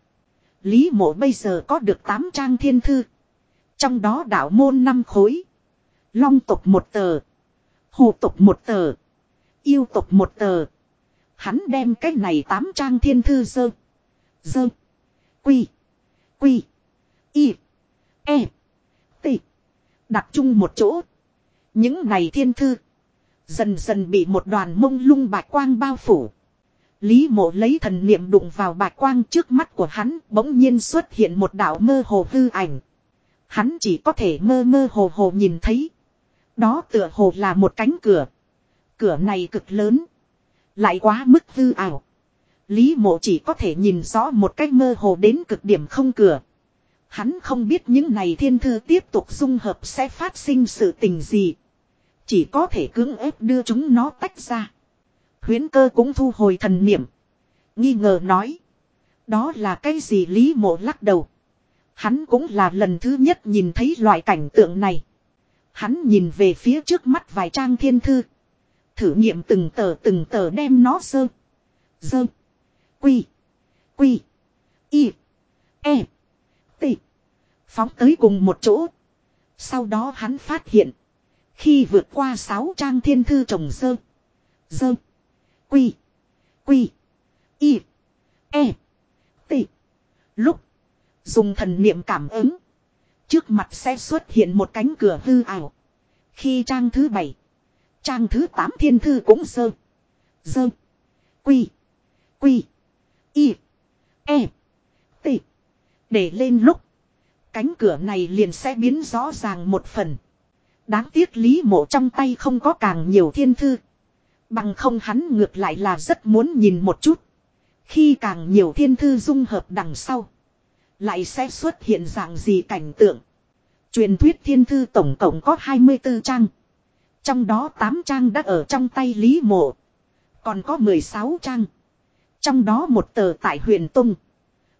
[SPEAKER 1] Lý mộ bây giờ có được 8 trang thiên thư. Trong đó đạo môn 5 khối. Long tộc một tờ. Hồ tộc một tờ. Yêu tộc một tờ. Hắn đem cái này tám trang thiên thư dơ. Dơ. Quy. Quy. Y. E. T. Đặt chung một chỗ. Những này thiên thư. Dần dần bị một đoàn mông lung bạch quang bao phủ. Lý mộ lấy thần niệm đụng vào bạch quang trước mắt của hắn, bỗng nhiên xuất hiện một đạo mơ hồ hư ảnh. Hắn chỉ có thể mơ mơ hồ hồ nhìn thấy. Đó tựa hồ là một cánh cửa. Cửa này cực lớn. Lại quá mức hư ảo. Lý mộ chỉ có thể nhìn rõ một cách mơ hồ đến cực điểm không cửa. Hắn không biết những này thiên thư tiếp tục dung hợp sẽ phát sinh sự tình gì. Chỉ có thể cưỡng ép đưa chúng nó tách ra. Huyến cơ cũng thu hồi thần niệm. Nghi ngờ nói. Đó là cái gì Lý mộ lắc đầu. Hắn cũng là lần thứ nhất nhìn thấy loại cảnh tượng này. Hắn nhìn về phía trước mắt vài trang thiên thư. Thử nghiệm từng tờ từng tờ đem nó sơ. Dơ. Quy. Quy. Y. E. T. Phóng tới cùng một chỗ. Sau đó hắn phát hiện. Khi vượt qua sáu trang thiên thư trồng sơ Dơ. Quy. Quy. Y. E. T. Lúc. Dùng thần niệm cảm ứng. Trước mặt sẽ xuất hiện một cánh cửa hư ảo. Khi trang thứ bảy. Trang thứ tám thiên thư cũng sơ sơ Quy. Quy. Y. E. T. Để lên lúc. Cánh cửa này liền sẽ biến rõ ràng một phần. Đáng tiếc lý mộ trong tay không có càng nhiều thiên thư. Bằng không hắn ngược lại là rất muốn nhìn một chút. Khi càng nhiều thiên thư dung hợp đằng sau. Lại sẽ xuất hiện dạng gì cảnh tượng. Truyền thuyết thiên thư tổng cộng có 24 trang. Trong đó 8 trang đã ở trong tay Lý Mộ. Còn có 16 trang. Trong đó một tờ tại huyền Tung.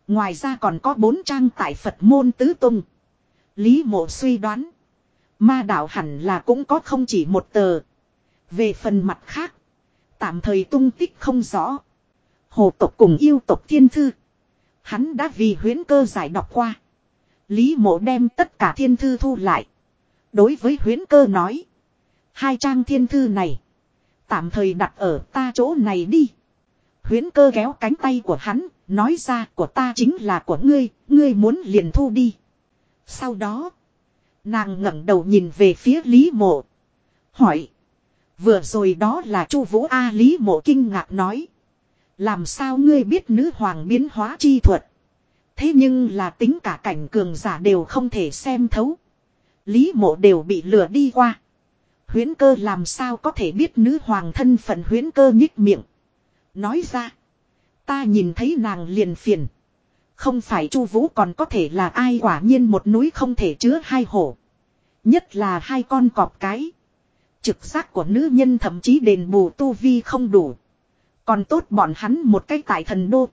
[SPEAKER 1] Ngoài ra còn có 4 trang tại Phật môn Tứ Tung. Lý Mộ suy đoán. Ma đạo hẳn là cũng có không chỉ một tờ. Về phần mặt khác. Tạm thời tung tích không rõ. Hồ tộc cùng yêu tộc thiên thư. Hắn đã vì huyến cơ giải đọc qua. Lý mộ đem tất cả thiên thư thu lại. Đối với huyến cơ nói. Hai trang thiên thư này. Tạm thời đặt ở ta chỗ này đi. Huyến cơ kéo cánh tay của hắn. Nói ra, của ta chính là của ngươi. Ngươi muốn liền thu đi. Sau đó. Nàng ngẩng đầu nhìn về phía Lý mộ. Hỏi. Vừa rồi đó là chu Vũ A Lý mộ kinh ngạc nói. Làm sao ngươi biết nữ hoàng biến hóa chi thuật. Thế nhưng là tính cả cảnh cường giả đều không thể xem thấu. Lý mộ đều bị lừa đi qua. Huyến cơ làm sao có thể biết nữ hoàng thân phận huyến cơ nhích miệng. Nói ra. Ta nhìn thấy nàng liền phiền. Không phải chu vũ còn có thể là ai quả nhiên một núi không thể chứa hai hổ. Nhất là hai con cọp cái. Trực giác của nữ nhân thậm chí đền bù tu vi không đủ. Còn tốt bọn hắn một cách tại thần đô.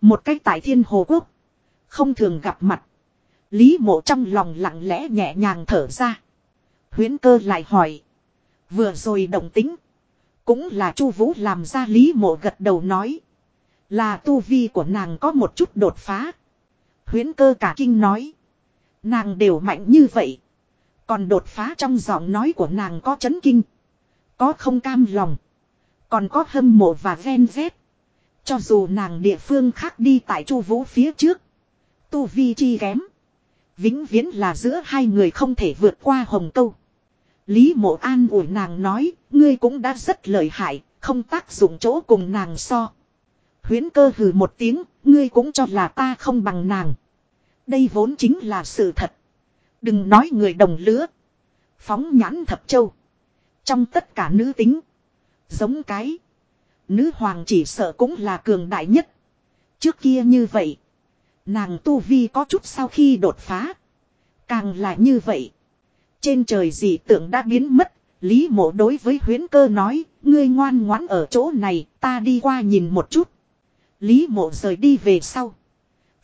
[SPEAKER 1] Một cách tại thiên hồ quốc. Không thường gặp mặt. Lý mộ trong lòng lặng lẽ nhẹ nhàng thở ra. Huyến cơ lại hỏi. Vừa rồi động tính. Cũng là chu vũ làm ra lý mộ gật đầu nói. Là tu vi của nàng có một chút đột phá. Huyến cơ cả kinh nói. Nàng đều mạnh như vậy. Còn đột phá trong giọng nói của nàng có chấn kinh. Có không cam lòng. Còn có hâm mộ và ghen ghét Cho dù nàng địa phương khác đi tại chu vũ phía trước. Tu vi chi kém. Vĩnh viễn là giữa hai người không thể vượt qua hồng câu. Lý mộ an ủi nàng nói, ngươi cũng đã rất lợi hại, không tác dụng chỗ cùng nàng so. Huyến cơ hừ một tiếng, ngươi cũng cho là ta không bằng nàng. Đây vốn chính là sự thật. Đừng nói người đồng lứa. Phóng nhãn thập châu. Trong tất cả nữ tính. Giống cái. Nữ hoàng chỉ sợ cũng là cường đại nhất. Trước kia như vậy. Nàng tu vi có chút sau khi đột phá. Càng là như vậy. Trên trời dị tượng đã biến mất. Lý mộ đối với huyến cơ nói. Ngươi ngoan ngoãn ở chỗ này. Ta đi qua nhìn một chút. Lý mộ rời đi về sau.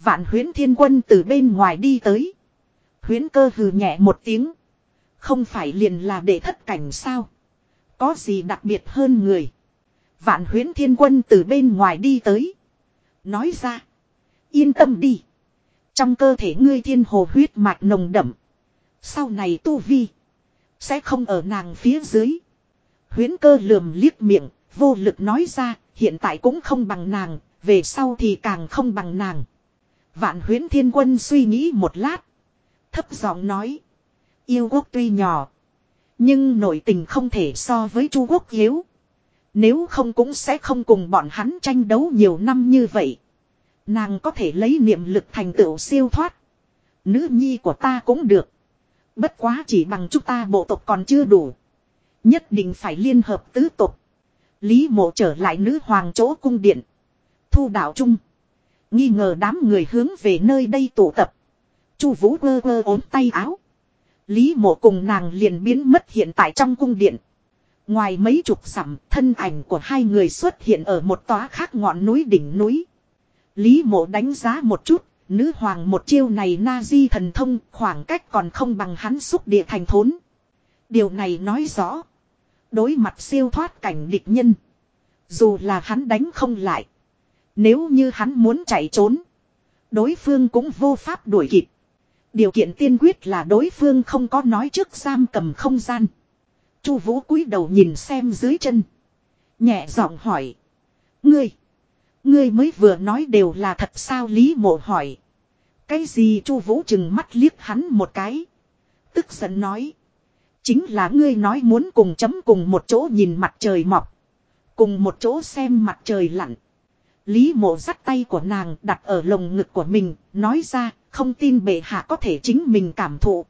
[SPEAKER 1] Vạn huyến thiên quân từ bên ngoài đi tới. Huyến cơ hừ nhẹ một tiếng. Không phải liền là để thất cảnh sao. Có gì đặc biệt hơn người. Vạn huyến thiên quân từ bên ngoài đi tới. Nói ra. Yên tâm đi. Trong cơ thể ngươi thiên hồ huyết mạch nồng đậm. Sau này tu vi. Sẽ không ở nàng phía dưới. Huyến cơ lườm liếc miệng. Vô lực nói ra. Hiện tại cũng không bằng nàng. Về sau thì càng không bằng nàng. Vạn huyến thiên quân suy nghĩ một lát. Thấp giọng nói. Yêu quốc tuy nhỏ. Nhưng nội tình không thể so với Chu quốc yếu. Nếu không cũng sẽ không cùng bọn hắn tranh đấu nhiều năm như vậy. Nàng có thể lấy niệm lực thành tựu siêu thoát. Nữ nhi của ta cũng được. Bất quá chỉ bằng chúng ta bộ tộc còn chưa đủ. Nhất định phải liên hợp tứ tộc. Lý mộ trở lại nữ hoàng chỗ cung điện. Thu đạo trung. Nghi ngờ đám người hướng về nơi đây tụ tập. Chu vũ ơ ơ ốm tay áo. Lý mộ cùng nàng liền biến mất hiện tại trong cung điện. Ngoài mấy chục sẵm, thân ảnh của hai người xuất hiện ở một tóa khác ngọn núi đỉnh núi. Lý mộ đánh giá một chút, nữ hoàng một chiêu này na di thần thông khoảng cách còn không bằng hắn xúc địa thành thốn. Điều này nói rõ. Đối mặt siêu thoát cảnh địch nhân. Dù là hắn đánh không lại. Nếu như hắn muốn chạy trốn. Đối phương cũng vô pháp đuổi kịp. Điều kiện tiên quyết là đối phương không có nói trước giam cầm không gian. Chu Vũ cúi đầu nhìn xem dưới chân. Nhẹ giọng hỏi. Ngươi. Ngươi mới vừa nói đều là thật sao Lý mộ hỏi. Cái gì Chu Vũ chừng mắt liếc hắn một cái. Tức giận nói. Chính là ngươi nói muốn cùng chấm cùng một chỗ nhìn mặt trời mọc. Cùng một chỗ xem mặt trời lặn. Lý mộ dắt tay của nàng đặt ở lồng ngực của mình, nói ra, không tin bệ hạ có thể chính mình cảm thụ.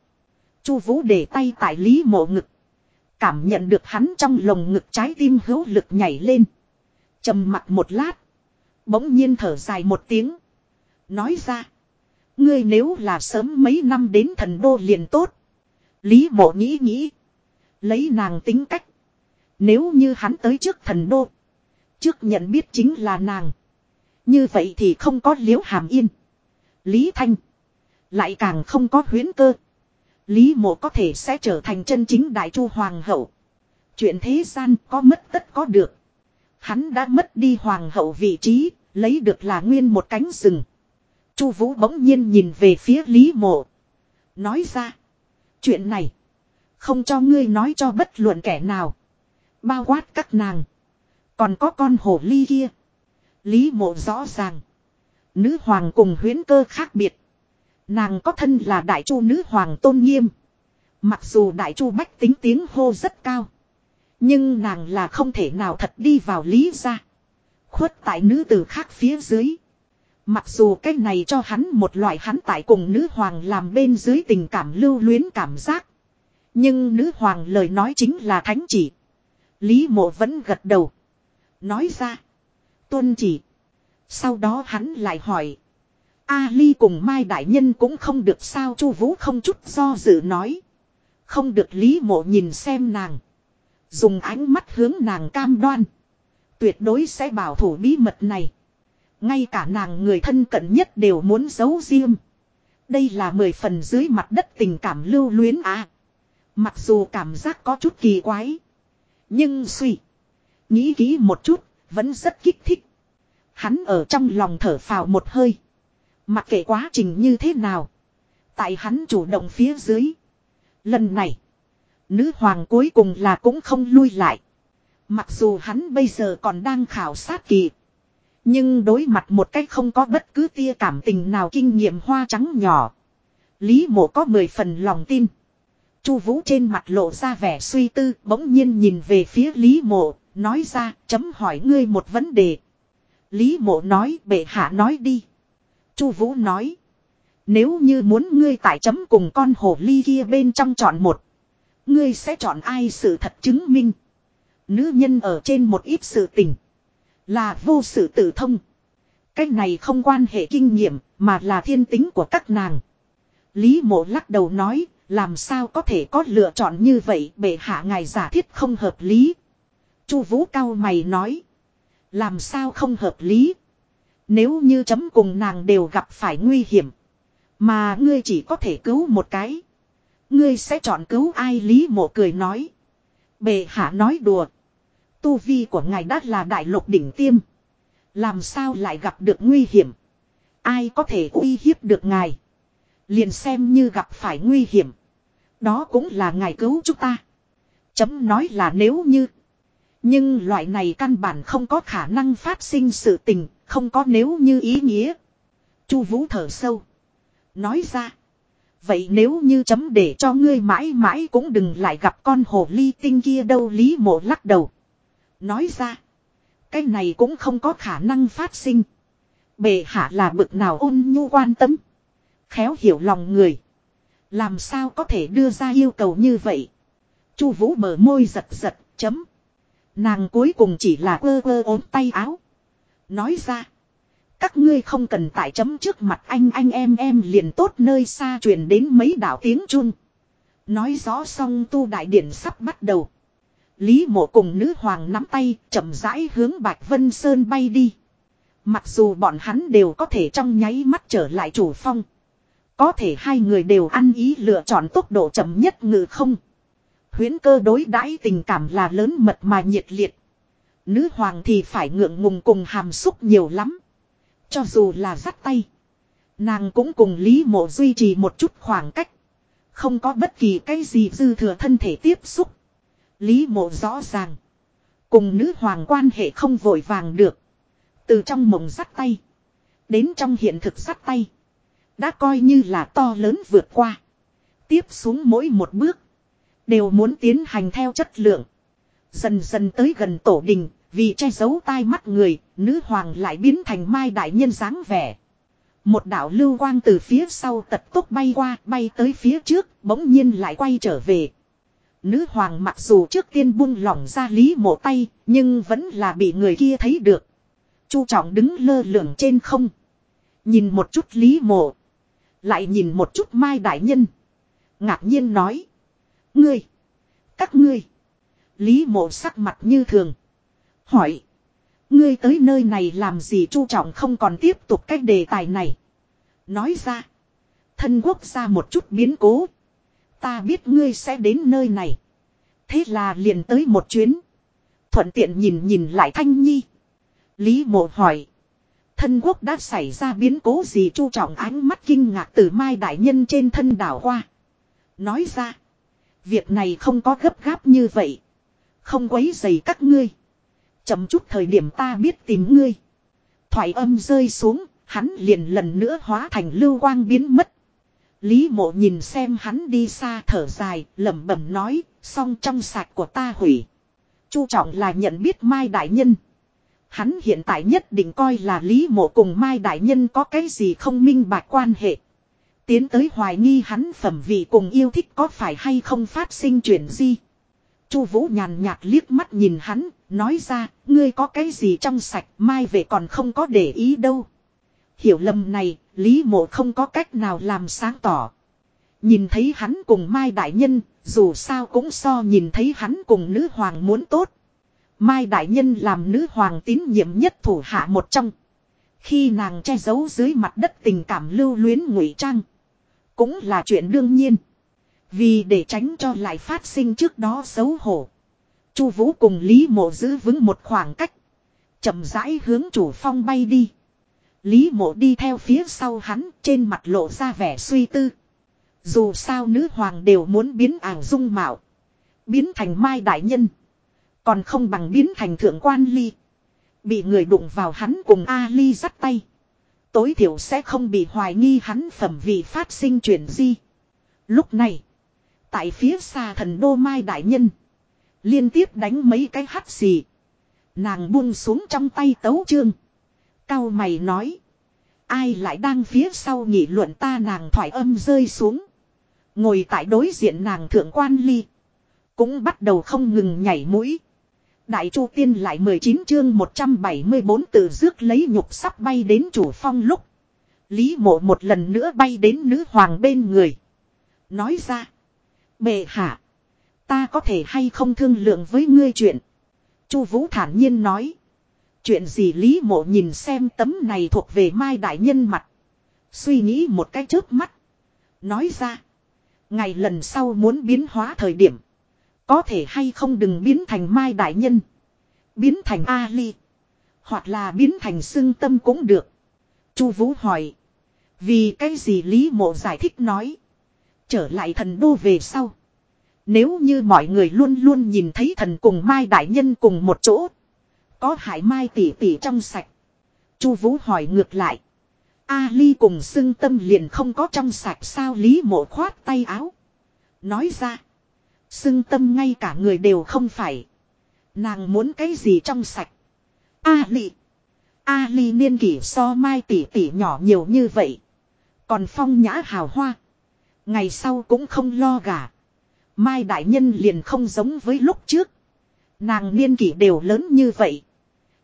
[SPEAKER 1] Chu Vũ để tay tại Lý mộ ngực. Cảm nhận được hắn trong lồng ngực trái tim hữu lực nhảy lên. trầm mặt một lát. Bỗng nhiên thở dài một tiếng. Nói ra. Ngươi nếu là sớm mấy năm đến thần đô liền tốt. Lý mộ nghĩ nghĩ. Lấy nàng tính cách. Nếu như hắn tới trước thần đô. Trước nhận biết chính là nàng. Như vậy thì không có liễu hàm yên. Lý Thanh. Lại càng không có huyến cơ. Lý mộ có thể sẽ trở thành chân chính đại chu hoàng hậu. Chuyện thế gian có mất tất có được. Hắn đã mất đi hoàng hậu vị trí, lấy được là nguyên một cánh rừng. Chu Vũ bỗng nhiên nhìn về phía Lý Mộ, nói ra: "Chuyện này không cho ngươi nói cho bất luận kẻ nào, bao quát các nàng, còn có con hổ ly kia." Lý Mộ rõ ràng, nữ hoàng cùng huyễn cơ khác biệt. Nàng có thân là đại chu nữ hoàng tôn nghiêm. Mặc dù đại chu bách tính tiếng hô rất cao. Nhưng nàng là không thể nào thật đi vào lý ra. Khuất tại nữ tử khác phía dưới. Mặc dù cái này cho hắn một loại hắn tại cùng nữ hoàng làm bên dưới tình cảm lưu luyến cảm giác. Nhưng nữ hoàng lời nói chính là thánh chỉ. Lý mộ vẫn gật đầu. Nói ra. Tuân chỉ. Sau đó hắn lại hỏi. Ali cùng Mai Đại Nhân cũng không được sao Chu Vũ không chút do dự nói. Không được Lý Mộ nhìn xem nàng. Dùng ánh mắt hướng nàng cam đoan. Tuyệt đối sẽ bảo thủ bí mật này. Ngay cả nàng người thân cận nhất đều muốn giấu riêng. Đây là mười phần dưới mặt đất tình cảm lưu luyến à. Mặc dù cảm giác có chút kỳ quái. Nhưng suy. Nghĩ kỹ một chút. Vẫn rất kích thích. Hắn ở trong lòng thở phào một hơi. Mặc kệ quá trình như thế nào. Tại hắn chủ động phía dưới. Lần này. Nữ hoàng cuối cùng là cũng không lui lại. Mặc dù hắn bây giờ còn đang khảo sát kỳ. Nhưng đối mặt một cách không có bất cứ tia cảm tình nào kinh nghiệm hoa trắng nhỏ. Lý mộ có mười phần lòng tin. Chu vũ trên mặt lộ ra vẻ suy tư, bỗng nhiên nhìn về phía Lý mộ. Nói ra, chấm hỏi ngươi một vấn đề. Lý mộ nói, bệ hạ nói đi. Chu vũ nói. Nếu như muốn ngươi tại chấm cùng con hồ ly kia bên trong chọn một. Ngươi sẽ chọn ai sự thật chứng minh. Nữ nhân ở trên một ít sự tình. Là vô sự tự thông. Cái này không quan hệ kinh nghiệm, mà là thiên tính của các nàng. Lý mộ lắc đầu nói. Làm sao có thể có lựa chọn như vậy, bệ hạ ngài giả thiết không hợp lý. Chu vũ cao mày nói. Làm sao không hợp lý. Nếu như chấm cùng nàng đều gặp phải nguy hiểm. Mà ngươi chỉ có thể cứu một cái. Ngươi sẽ chọn cứu ai Lý mộ cười nói. Bệ hạ nói đùa. Tu vi của ngài đã là đại lục đỉnh tiêm. Làm sao lại gặp được nguy hiểm. Ai có thể uy hiếp được ngài. Liền xem như gặp phải nguy hiểm. Đó cũng là ngài cứu chúng ta. Chấm nói là nếu như. Nhưng loại này căn bản không có khả năng phát sinh sự tình, không có nếu như ý nghĩa. Chu Vũ thở sâu. Nói ra. Vậy nếu như chấm để cho ngươi mãi mãi cũng đừng lại gặp con hồ ly tinh kia đâu Lý mộ lắc đầu. Nói ra. Cái này cũng không có khả năng phát sinh. Bệ hạ là bực nào ôn nhu quan tâm. Khéo hiểu lòng người. Làm sao có thể đưa ra yêu cầu như vậy. Chu vũ mở môi giật giật, chấm. Nàng cuối cùng chỉ là ơ ơ ốm tay áo. Nói ra. Các ngươi không cần tại chấm trước mặt anh anh em em liền tốt nơi xa truyền đến mấy đảo tiếng chun. Nói rõ xong tu đại điển sắp bắt đầu. Lý mộ cùng nữ hoàng nắm tay, chậm rãi hướng Bạch Vân Sơn bay đi. Mặc dù bọn hắn đều có thể trong nháy mắt trở lại chủ phong. Có thể hai người đều ăn ý lựa chọn tốc độ chậm nhất ngự không. Huyến cơ đối đãi tình cảm là lớn mật mà nhiệt liệt. Nữ hoàng thì phải ngượng ngùng cùng hàm xúc nhiều lắm. Cho dù là dắt tay. Nàng cũng cùng Lý Mộ duy trì một chút khoảng cách. Không có bất kỳ cái gì dư thừa thân thể tiếp xúc. Lý Mộ rõ ràng. Cùng nữ hoàng quan hệ không vội vàng được. Từ trong mộng sắt tay. Đến trong hiện thực sắt tay. Đã coi như là to lớn vượt qua. Tiếp xuống mỗi một bước. Đều muốn tiến hành theo chất lượng. Dần dần tới gần tổ đình, vì che giấu tai mắt người, nữ hoàng lại biến thành mai đại nhân dáng vẻ. Một đạo lưu quang từ phía sau tật tốc bay qua, bay tới phía trước, bỗng nhiên lại quay trở về. Nữ hoàng mặc dù trước tiên buông lỏng ra lý mộ tay, nhưng vẫn là bị người kia thấy được. Chu trọng đứng lơ lửng trên không. Nhìn một chút lý mộ. Lại nhìn một chút mai đại nhân. Ngạc nhiên nói. Ngươi. Các ngươi. Lý mộ sắc mặt như thường. Hỏi. Ngươi tới nơi này làm gì chu trọng không còn tiếp tục cách đề tài này. Nói ra. Thân quốc ra một chút biến cố. Ta biết ngươi sẽ đến nơi này. Thế là liền tới một chuyến. Thuận tiện nhìn nhìn lại Thanh Nhi. Lý mộ hỏi. Thân quốc đã xảy ra biến cố gì chu trọng ánh mắt kinh ngạc từ Mai Đại Nhân trên thân đảo qua. Nói ra. Việc này không có gấp gáp như vậy. Không quấy dày các ngươi. Chậm chút thời điểm ta biết tìm ngươi. Thoại âm rơi xuống, hắn liền lần nữa hóa thành lưu quang biến mất. Lý mộ nhìn xem hắn đi xa thở dài, lẩm bẩm nói, song trong sạch của ta hủy. Chu trọng là nhận biết Mai Đại Nhân. Hắn hiện tại nhất định coi là Lý mộ cùng Mai Đại Nhân có cái gì không minh bạch quan hệ. Tiến tới hoài nghi hắn phẩm vị cùng yêu thích có phải hay không phát sinh chuyện gì. Chu Vũ nhàn nhạt liếc mắt nhìn hắn, nói ra, ngươi có cái gì trong sạch, mai về còn không có để ý đâu. Hiểu lầm này, Lý Mộ không có cách nào làm sáng tỏ. Nhìn thấy hắn cùng Mai Đại Nhân, dù sao cũng so nhìn thấy hắn cùng nữ hoàng muốn tốt. Mai Đại Nhân làm nữ hoàng tín nhiệm nhất thủ hạ một trong. Khi nàng che giấu dưới mặt đất tình cảm lưu luyến ngụy trang. Cũng là chuyện đương nhiên. Vì để tránh cho lại phát sinh trước đó xấu hổ. Chu Vũ cùng Lý Mộ giữ vững một khoảng cách. chậm rãi hướng chủ phong bay đi. Lý Mộ đi theo phía sau hắn, trên mặt lộ ra vẻ suy tư. Dù sao nữ hoàng đều muốn biến ảo dung mạo. Biến thành mai đại nhân. Còn không bằng biến thành thượng quan ly. Bị người đụng vào hắn cùng A ly dắt tay. Tối thiểu sẽ không bị hoài nghi hắn phẩm vị phát sinh chuyện gì. Lúc này. Tại phía xa thần đô mai đại nhân. Liên tiếp đánh mấy cái hắt xì. Nàng buông xuống trong tay tấu chương. Cao mày nói. Ai lại đang phía sau nghị luận ta nàng thoại âm rơi xuống. Ngồi tại đối diện nàng thượng quan ly. Cũng bắt đầu không ngừng nhảy mũi. Đại Chu Tiên lại 19 chương 174 từ rước lấy nhục sắp bay đến chủ phong lúc. Lý mộ một lần nữa bay đến nữ hoàng bên người. Nói ra. Bệ hạ. Ta có thể hay không thương lượng với ngươi chuyện. Chu Vũ thản nhiên nói. Chuyện gì Lý mộ nhìn xem tấm này thuộc về Mai Đại Nhân mặt. Suy nghĩ một cái chớp mắt. Nói ra. Ngày lần sau muốn biến hóa thời điểm. Có thể hay không đừng biến thành Mai Đại Nhân. Biến thành Ali. Hoặc là biến thành xưng tâm cũng được. Chu Vũ hỏi. Vì cái gì Lý Mộ giải thích nói. Trở lại thần đô về sau. Nếu như mọi người luôn luôn nhìn thấy thần cùng Mai Đại Nhân cùng một chỗ. Có hại Mai tỷ tỷ trong sạch. Chu Vũ hỏi ngược lại. Ali cùng xưng tâm liền không có trong sạch sao Lý Mộ khoát tay áo. Nói ra. Xưng tâm ngay cả người đều không phải. Nàng muốn cái gì trong sạch. A Ali A ly niên kỷ so mai tỷ tỷ nhỏ nhiều như vậy. Còn phong nhã hào hoa. Ngày sau cũng không lo gả. Mai đại nhân liền không giống với lúc trước. Nàng niên kỷ đều lớn như vậy.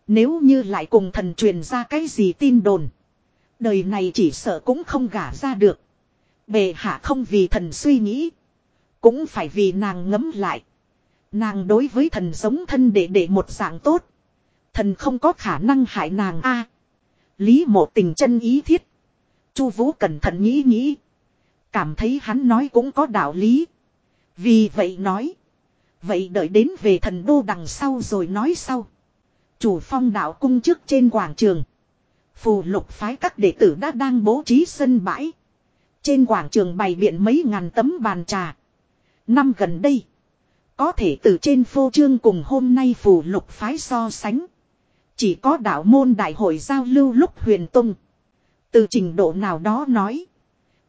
[SPEAKER 1] Nếu như lại cùng thần truyền ra cái gì tin đồn. Đời này chỉ sợ cũng không gả ra được. Bệ hạ không vì thần suy nghĩ. Cũng phải vì nàng ngấm lại. Nàng đối với thần giống thân để để một dạng tốt. Thần không có khả năng hại nàng a. Lý mộ tình chân ý thiết. Chu Vũ cẩn thận nghĩ nghĩ. Cảm thấy hắn nói cũng có đạo lý. Vì vậy nói. Vậy đợi đến về thần đô đằng sau rồi nói sau. Chủ phong đạo cung trước trên quảng trường. Phù lục phái các đệ tử đã đang bố trí sân bãi. Trên quảng trường bày biện mấy ngàn tấm bàn trà. Năm gần đây. Có thể từ trên phô trương cùng hôm nay phù lục phái so sánh. Chỉ có đạo môn đại hội giao lưu lúc huyền tung. Từ trình độ nào đó nói.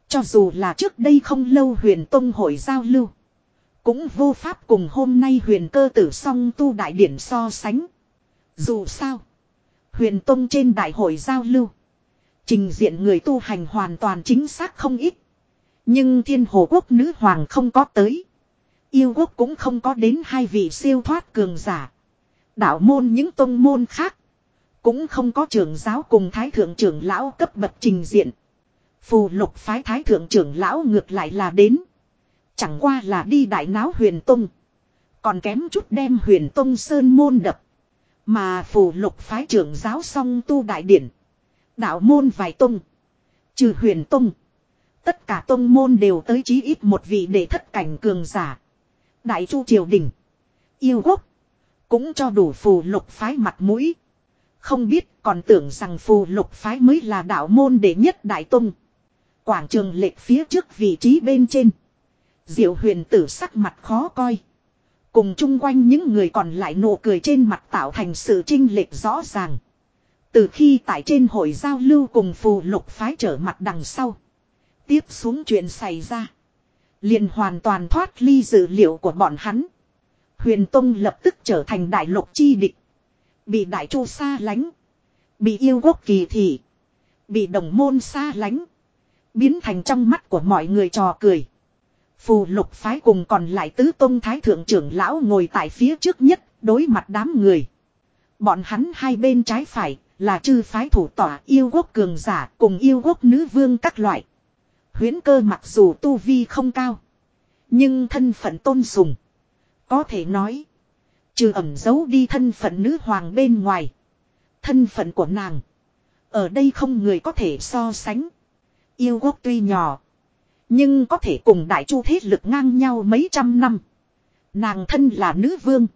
[SPEAKER 1] Cho dù là trước đây không lâu huyền tung hội giao lưu. Cũng vô pháp cùng hôm nay huyền cơ tử song tu đại điển so sánh. Dù sao. Huyền tông trên đại hội giao lưu. Trình diện người tu hành hoàn toàn chính xác không ít. Nhưng thiên hồ quốc nữ hoàng không có tới. Yêu quốc cũng không có đến hai vị siêu thoát cường giả. Đạo môn những tông môn khác. Cũng không có trưởng giáo cùng thái thượng trưởng lão cấp bậc trình diện. Phù lục phái thái thượng trưởng lão ngược lại là đến. Chẳng qua là đi đại náo huyền tông. Còn kém chút đem huyền tông sơn môn đập. Mà phù lục phái trưởng giáo song tu đại điển. Đạo môn vài tông. Trừ huyền tông. Tất cả tông môn đều tới chí ít một vị để thất cảnh cường giả. Đại chu triều đình. Yêu quốc. Cũng cho đủ phù lục phái mặt mũi. Không biết còn tưởng rằng phù lục phái mới là đạo môn đệ nhất đại tông. Quảng trường lệch phía trước vị trí bên trên. Diệu huyền tử sắc mặt khó coi. Cùng chung quanh những người còn lại nụ cười trên mặt tạo thành sự trinh lệch rõ ràng. Từ khi tại trên hội giao lưu cùng phù lục phái trở mặt đằng sau. Tiếp xuống chuyện xảy ra. Liền hoàn toàn thoát ly dữ liệu của bọn hắn. Huyền Tông lập tức trở thành đại lục chi địch. Bị đại chu xa lánh. Bị yêu quốc kỳ thị. Bị đồng môn xa lánh. Biến thành trong mắt của mọi người trò cười. Phù lục phái cùng còn lại tứ tôn thái thượng trưởng lão ngồi tại phía trước nhất, đối mặt đám người. Bọn hắn hai bên trái phải, là chư phái thủ tỏa yêu quốc cường giả cùng yêu quốc nữ vương các loại. Huyến cơ mặc dù tu vi không cao. Nhưng thân phận tôn sùng. Có thể nói. Trừ ẩm giấu đi thân phận nữ hoàng bên ngoài. Thân phận của nàng. Ở đây không người có thể so sánh. Yêu quốc tuy nhỏ. Nhưng có thể cùng đại chu thế lực ngang nhau mấy trăm năm. Nàng thân là nữ vương.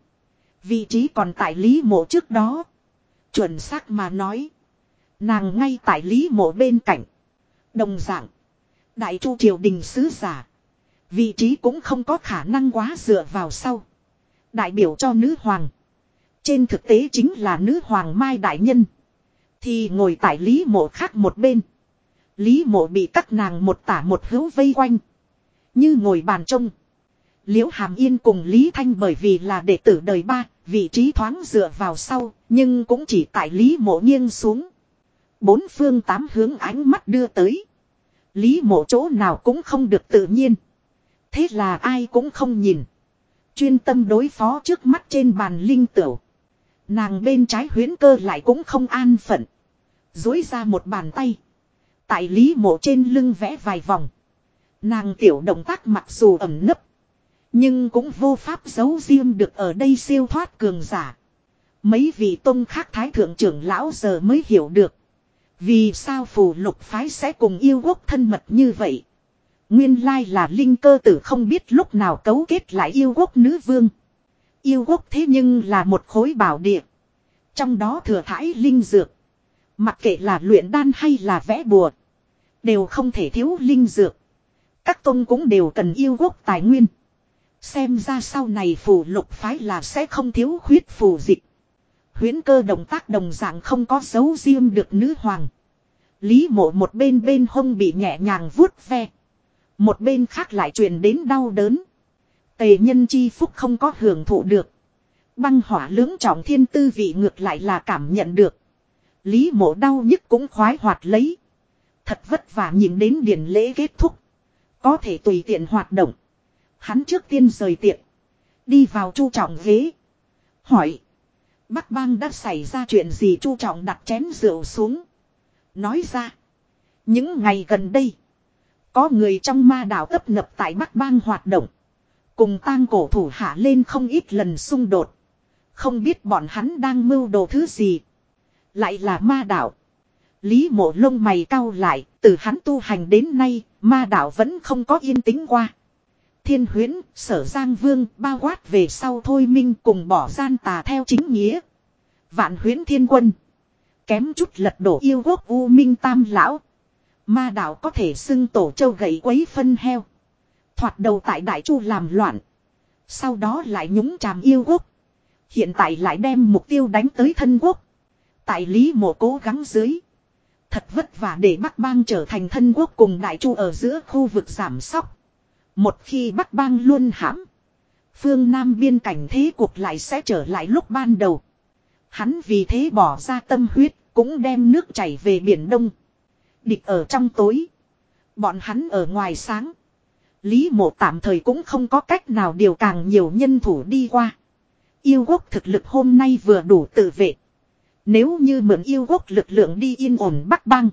[SPEAKER 1] Vị trí còn tại lý mộ trước đó. Chuẩn xác mà nói. Nàng ngay tại lý mộ bên cạnh. Đồng dạng. Đại chu triều đình sứ giả. Vị trí cũng không có khả năng quá dựa vào sau. Đại biểu cho nữ hoàng. Trên thực tế chính là nữ hoàng Mai Đại Nhân. Thì ngồi tại Lý mộ khác một bên. Lý mộ bị các nàng một tả một hữu vây quanh. Như ngồi bàn trông. Liễu Hàm Yên cùng Lý Thanh bởi vì là đệ tử đời ba, vị trí thoáng dựa vào sau, nhưng cũng chỉ tại Lý mộ nghiêng xuống. Bốn phương tám hướng ánh mắt đưa tới. Lý mộ chỗ nào cũng không được tự nhiên. Thế là ai cũng không nhìn. Chuyên tâm đối phó trước mắt trên bàn linh tửu. Nàng bên trái huyến cơ lại cũng không an phận. Dối ra một bàn tay. Tại lý mộ trên lưng vẽ vài vòng. Nàng tiểu động tác mặc dù ẩm nấp. Nhưng cũng vô pháp giấu riêng được ở đây siêu thoát cường giả. Mấy vị tôn khác thái thượng trưởng lão giờ mới hiểu được. Vì sao phù lục phái sẽ cùng yêu quốc thân mật như vậy. Nguyên lai là linh cơ tử không biết lúc nào cấu kết lại yêu quốc nữ vương. Yêu quốc thế nhưng là một khối bảo địa. Trong đó thừa thải linh dược. Mặc kệ là luyện đan hay là vẽ bùa. Đều không thể thiếu linh dược. Các tôn cũng đều cần yêu quốc tài nguyên. Xem ra sau này phù lục phái là sẽ không thiếu khuyết phù dịch. Huyến cơ động tác đồng dạng không có dấu riêng được nữ hoàng. Lý mộ một bên bên hông bị nhẹ nhàng vuốt ve. Một bên khác lại truyền đến đau đớn. Tề nhân chi phúc không có hưởng thụ được. Băng hỏa lưỡng trọng thiên tư vị ngược lại là cảm nhận được. Lý mộ đau nhức cũng khoái hoạt lấy. Thật vất vả nhìn đến điển lễ kết thúc. Có thể tùy tiện hoạt động. Hắn trước tiên rời tiệc. Đi vào chu trọng ghế. Hỏi. Bắc bang đã xảy ra chuyện gì chu trọng đặt chén rượu xuống. Nói ra. Những ngày gần đây. Có người trong ma đảo tấp nập tại Bắc bang hoạt động. Cùng tang cổ thủ hạ lên không ít lần xung đột. Không biết bọn hắn đang mưu đồ thứ gì. Lại là ma đảo. Lý mộ lông mày cau lại, từ hắn tu hành đến nay, ma đạo vẫn không có yên tĩnh qua. Thiên huyến, sở giang vương, bao quát về sau thôi minh cùng bỏ gian tà theo chính nghĩa. Vạn huyến thiên quân. Kém chút lật đổ yêu quốc u minh tam lão. Ma đạo có thể xưng tổ châu gậy quấy phân heo. Thoạt đầu tại đại chu làm loạn. Sau đó lại nhúng tràm yêu quốc. Hiện tại lại đem mục tiêu đánh tới thân quốc. Tại lý mộ cố gắng dưới. Thật vất vả để Bắc Bang trở thành thân quốc cùng đại chu ở giữa khu vực giảm sóc. Một khi Bắc Bang luôn hãm. Phương Nam biên cảnh thế cuộc lại sẽ trở lại lúc ban đầu. Hắn vì thế bỏ ra tâm huyết, cũng đem nước chảy về Biển Đông. Địch ở trong tối. Bọn hắn ở ngoài sáng. Lý mộ tạm thời cũng không có cách nào điều càng nhiều nhân thủ đi qua. Yêu quốc thực lực hôm nay vừa đủ tự vệ. Nếu như mượn yêu quốc lực lượng đi yên ổn Bắc Bang.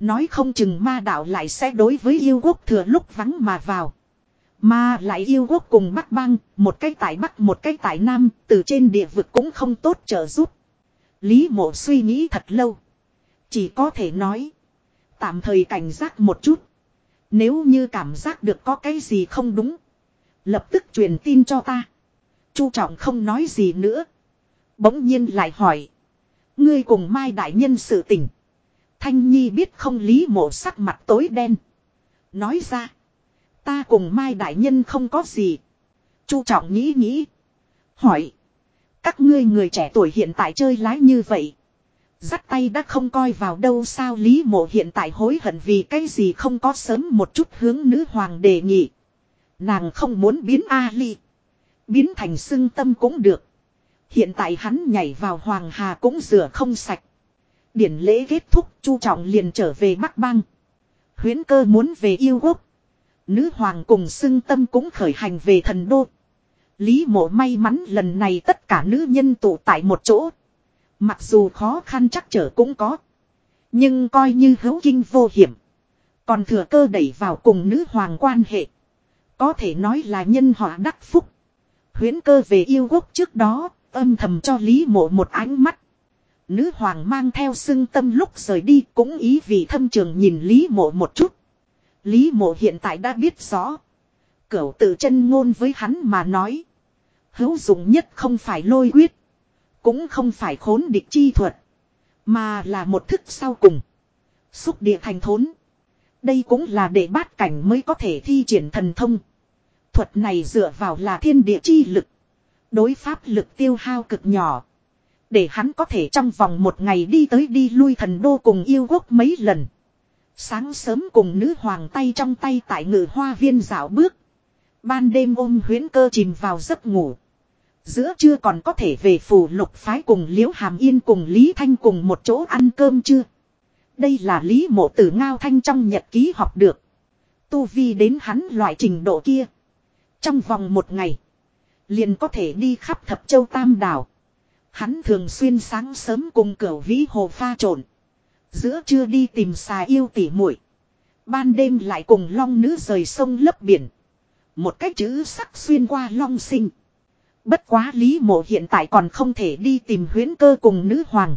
[SPEAKER 1] Nói không chừng ma đạo lại sẽ đối với yêu quốc thừa lúc vắng mà vào. Mà lại yêu quốc cùng Bắc Bang, một cái tại Bắc một cái tại Nam, từ trên địa vực cũng không tốt trợ giúp. Lý mộ suy nghĩ thật lâu. Chỉ có thể nói. Tạm thời cảnh giác một chút. Nếu như cảm giác được có cái gì không đúng. Lập tức truyền tin cho ta. Chu trọng không nói gì nữa. Bỗng nhiên lại hỏi. Ngươi cùng Mai Đại Nhân sự tình. Thanh Nhi biết không lý mộ sắc mặt tối đen. Nói ra. Ta cùng Mai Đại Nhân không có gì. Chu trọng nghĩ nghĩ. Hỏi. Các ngươi người trẻ tuổi hiện tại chơi lái như vậy. Dắt tay đã không coi vào đâu sao Lý mộ hiện tại hối hận vì cái gì không có sớm một chút hướng nữ hoàng đề nghị. Nàng không muốn biến a ly, Biến thành xưng tâm cũng được. Hiện tại hắn nhảy vào hoàng hà cũng rửa không sạch. Điển lễ kết thúc chu trọng liền trở về Bắc Bang. Huyến cơ muốn về yêu quốc. Nữ hoàng cùng xưng tâm cũng khởi hành về thần đô. Lý mộ may mắn lần này tất cả nữ nhân tụ tại một chỗ. Mặc dù khó khăn chắc trở cũng có. Nhưng coi như hữu kinh vô hiểm. Còn thừa cơ đẩy vào cùng nữ hoàng quan hệ. Có thể nói là nhân họa đắc phúc. Huyến cơ về yêu quốc trước đó, âm thầm cho Lý mộ một ánh mắt. Nữ hoàng mang theo xưng tâm lúc rời đi cũng ý vì thâm trường nhìn Lý mộ một chút. Lý mộ hiện tại đã biết rõ. Cửu tự chân ngôn với hắn mà nói. Hữu dụng nhất không phải lôi quyết. Cũng không phải khốn địch chi thuật. Mà là một thức sau cùng. Xúc địa thành thốn. Đây cũng là để bát cảnh mới có thể thi triển thần thông. Thuật này dựa vào là thiên địa chi lực. Đối pháp lực tiêu hao cực nhỏ. Để hắn có thể trong vòng một ngày đi tới đi lui thần đô cùng yêu quốc mấy lần. Sáng sớm cùng nữ hoàng tay trong tay tại ngự hoa viên dạo bước. Ban đêm ôm huyến cơ chìm vào giấc ngủ. Giữa trưa còn có thể về phủ lục phái cùng Liễu Hàm Yên cùng Lý Thanh cùng một chỗ ăn cơm chưa? Đây là Lý mộ tử Ngao Thanh trong nhật ký học được. Tu Vi đến hắn loại trình độ kia. Trong vòng một ngày. Liền có thể đi khắp thập châu Tam Đảo. Hắn thường xuyên sáng sớm cùng cửa vĩ hồ pha trộn. Giữa trưa đi tìm xà yêu tỉ muội Ban đêm lại cùng long nữ rời sông lấp biển. Một cách chữ sắc xuyên qua long sinh. Bất quá Lý Mộ hiện tại còn không thể đi tìm huyến cơ cùng nữ hoàng.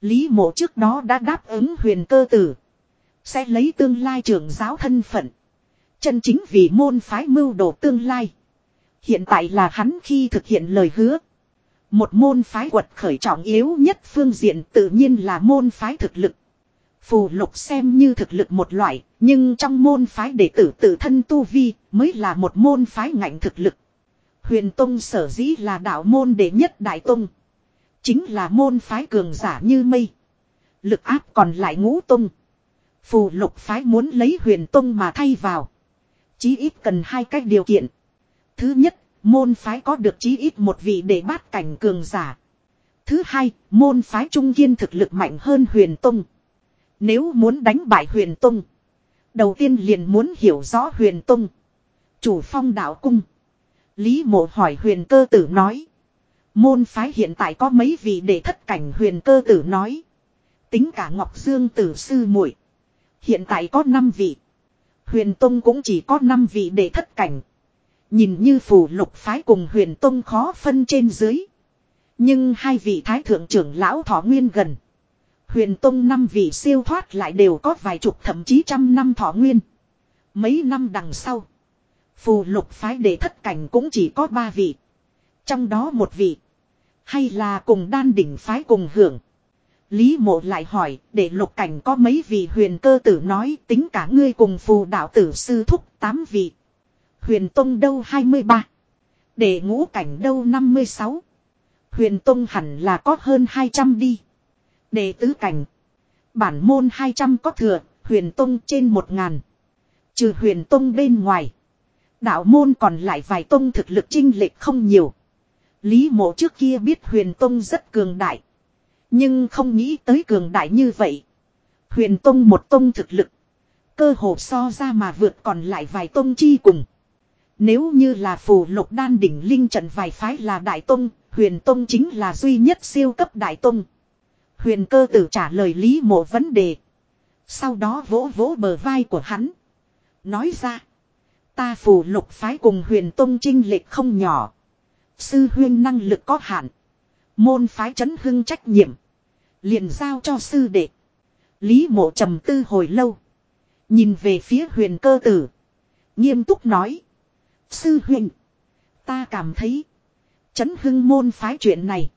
[SPEAKER 1] Lý Mộ trước đó đã đáp ứng huyền cơ tử. Sẽ lấy tương lai trưởng giáo thân phận. Chân chính vì môn phái mưu đồ tương lai. Hiện tại là hắn khi thực hiện lời hứa. Một môn phái quật khởi trọng yếu nhất phương diện tự nhiên là môn phái thực lực. Phù lục xem như thực lực một loại, nhưng trong môn phái đệ tử tự thân tu vi mới là một môn phái ngạnh thực lực. Huyền Tông sở dĩ là đạo môn đệ nhất đại tông. Chính là môn phái cường giả như mây. Lực áp còn lại ngũ tông. Phù lục phái muốn lấy huyền tông mà thay vào. Chí ít cần hai cách điều kiện. Thứ nhất, môn phái có được chí ít một vị để bát cảnh cường giả. Thứ hai, môn phái trung kiên thực lực mạnh hơn huyền tông. Nếu muốn đánh bại huyền tông. Đầu tiên liền muốn hiểu rõ huyền tông. Chủ phong đạo cung. Lý mộ hỏi huyền cơ tử nói. Môn phái hiện tại có mấy vị để thất cảnh huyền cơ tử nói. Tính cả Ngọc Dương tử sư muội Hiện tại có 5 vị. Huyền Tông cũng chỉ có 5 vị để thất cảnh. Nhìn như phù lục phái cùng huyền Tông khó phân trên dưới. Nhưng hai vị thái thượng trưởng lão thọ nguyên gần. Huyền Tông năm vị siêu thoát lại đều có vài chục thậm chí trăm năm thọ nguyên. Mấy năm đằng sau. Phù lục phái để thất cảnh cũng chỉ có ba vị. Trong đó một vị. Hay là cùng đan đỉnh phái cùng hưởng. Lý mộ lại hỏi, để lục cảnh có mấy vị huyền cơ tử nói tính cả ngươi cùng phù đạo tử sư thúc tám vị. Huyền tông đâu 23. Để ngũ cảnh đâu 56. Huyền tông hẳn là có hơn 200 đi. Để tứ cảnh. Bản môn 200 có thừa, huyền tông trên 1 ngàn. Trừ huyền tông bên ngoài. Đạo môn còn lại vài tông thực lực chinh lệch không nhiều. Lý mộ trước kia biết huyền tông rất cường đại. Nhưng không nghĩ tới cường đại như vậy. Huyền tông một tông thực lực. Cơ hồ so ra mà vượt còn lại vài tông chi cùng. Nếu như là phù lục đan đỉnh linh trận vài phái là đại tông, huyền tông chính là duy nhất siêu cấp đại tông. Huyền cơ tử trả lời lý mộ vấn đề. Sau đó vỗ vỗ bờ vai của hắn. Nói ra. Ta phù lục phái cùng huyền tông trinh lệch không nhỏ. Sư huyên năng lực có hạn. Môn phái chấn hưng trách nhiệm. liền giao cho sư đệ. Lý mộ trầm tư hồi lâu. Nhìn về phía huyền cơ tử. Nghiêm túc nói. Sư huyền. Ta cảm thấy. Chấn hưng môn phái chuyện này.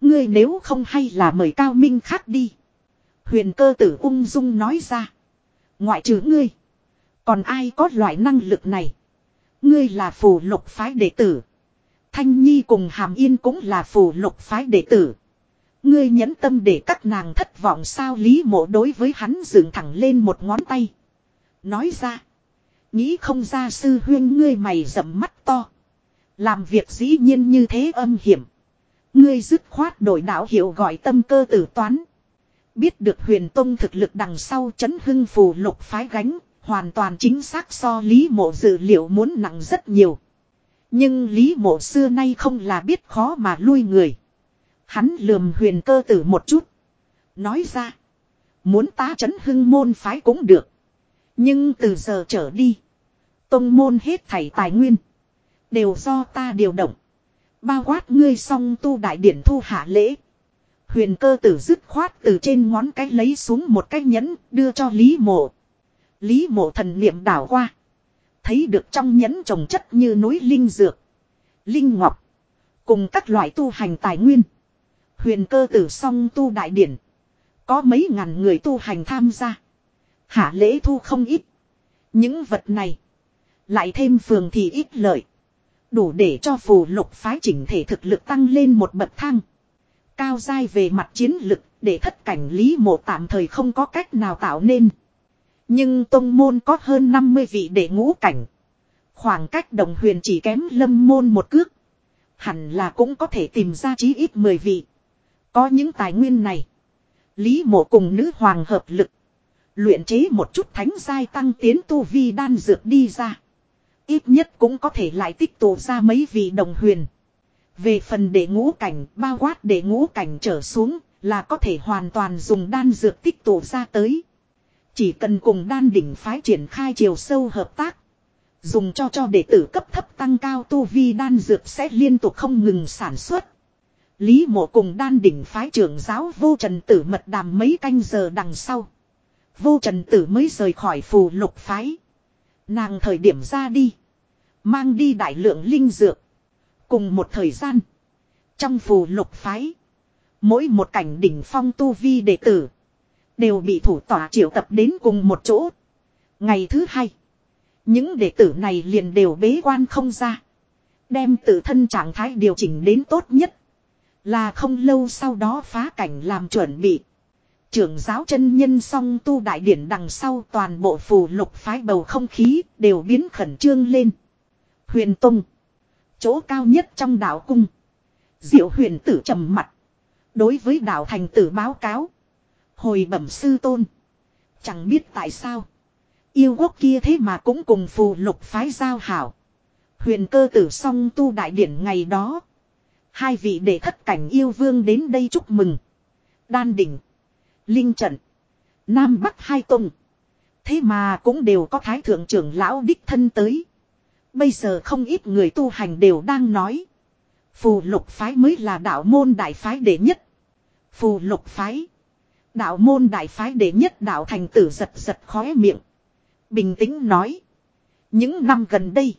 [SPEAKER 1] Ngươi nếu không hay là mời cao minh khác đi. Huyền cơ tử ung dung nói ra. Ngoại trừ ngươi. Còn ai có loại năng lực này. Ngươi là phù lục phái đệ tử. Thanh Nhi cùng Hàm Yên cũng là phù lục phái đệ tử. Ngươi nhẫn tâm để các nàng thất vọng sao Lý mộ đối với hắn dựng thẳng lên một ngón tay. Nói ra. Nghĩ không ra sư huyên ngươi mày rậm mắt to. Làm việc dĩ nhiên như thế âm hiểm. Ngươi dứt khoát đổi đạo hiệu gọi tâm cơ tử toán. Biết được huyền tông thực lực đằng sau chấn hưng phù lục phái gánh, hoàn toàn chính xác so lý mộ dự liệu muốn nặng rất nhiều. Nhưng lý mộ xưa nay không là biết khó mà lui người. Hắn lườm huyền cơ tử một chút. Nói ra. Muốn tá chấn hưng môn phái cũng được. Nhưng từ giờ trở đi. Tông môn hết thảy tài nguyên. Đều do ta điều động. Bao quát ngươi song tu đại điển thu hạ lễ. Huyền cơ tử dứt khoát từ trên ngón cái lấy xuống một cái nhẫn, đưa cho Lý mộ. Lý mộ thần niệm đảo qua. Thấy được trong nhẫn trồng chất như núi linh dược. Linh ngọc. Cùng các loại tu hành tài nguyên. Huyền cơ tử song tu đại điển. Có mấy ngàn người tu hành tham gia. Hạ lễ thu không ít. Những vật này. Lại thêm phường thì ít lợi. Đủ để cho phù lục phái chỉnh thể thực lực tăng lên một bậc thang. Cao dai về mặt chiến lực, để thất cảnh lý mộ tạm thời không có cách nào tạo nên. Nhưng tông môn có hơn 50 vị để ngũ cảnh. Khoảng cách đồng huyền chỉ kém lâm môn một cước. Hẳn là cũng có thể tìm ra chí ít 10 vị. Có những tài nguyên này. Lý mộ cùng nữ hoàng hợp lực. Luyện chế một chút thánh giai tăng tiến tu vi đan dược đi ra. Ít nhất cũng có thể lại tích tụ ra mấy vị đồng huyền. Về phần để ngũ cảnh, bao quát để ngũ cảnh trở xuống, là có thể hoàn toàn dùng đan dược tích tụ ra tới. Chỉ cần cùng đan đỉnh phái triển khai chiều sâu hợp tác. Dùng cho cho đệ tử cấp thấp tăng cao tu vi đan dược sẽ liên tục không ngừng sản xuất. Lý mộ cùng đan đỉnh phái trưởng giáo vô trần tử mật đàm mấy canh giờ đằng sau. Vô trần tử mới rời khỏi phù lục phái. Nàng thời điểm ra đi. Mang đi đại lượng linh dược. Cùng một thời gian. Trong phù lục phái. Mỗi một cảnh đỉnh phong tu vi đệ tử. Đều bị thủ tỏa triệu tập đến cùng một chỗ. Ngày thứ hai. Những đệ tử này liền đều bế quan không ra. Đem tự thân trạng thái điều chỉnh đến tốt nhất. Là không lâu sau đó phá cảnh làm chuẩn bị. Trưởng giáo chân nhân song tu đại điển đằng sau toàn bộ phù lục phái bầu không khí đều biến khẩn trương lên. Huyền Tông. Chỗ cao nhất trong đạo cung. Diệu huyền tử trầm mặt. Đối với đạo thành tử báo cáo. Hồi bẩm sư tôn. Chẳng biết tại sao. Yêu quốc kia thế mà cũng cùng phù lục phái giao hảo. Huyền cơ tử song tu đại điển ngày đó. Hai vị đệ thất cảnh yêu vương đến đây chúc mừng. Đan đỉnh. Linh trận. Nam Bắc hai tông. Thế mà cũng đều có thái thượng trưởng lão đích thân tới. Bây giờ không ít người tu hành đều đang nói. Phù lục phái mới là đạo môn đại phái đệ nhất. Phù lục phái. Đạo môn đại phái đệ nhất đạo thành tử giật giật khóe miệng. Bình tĩnh nói. Những năm gần đây.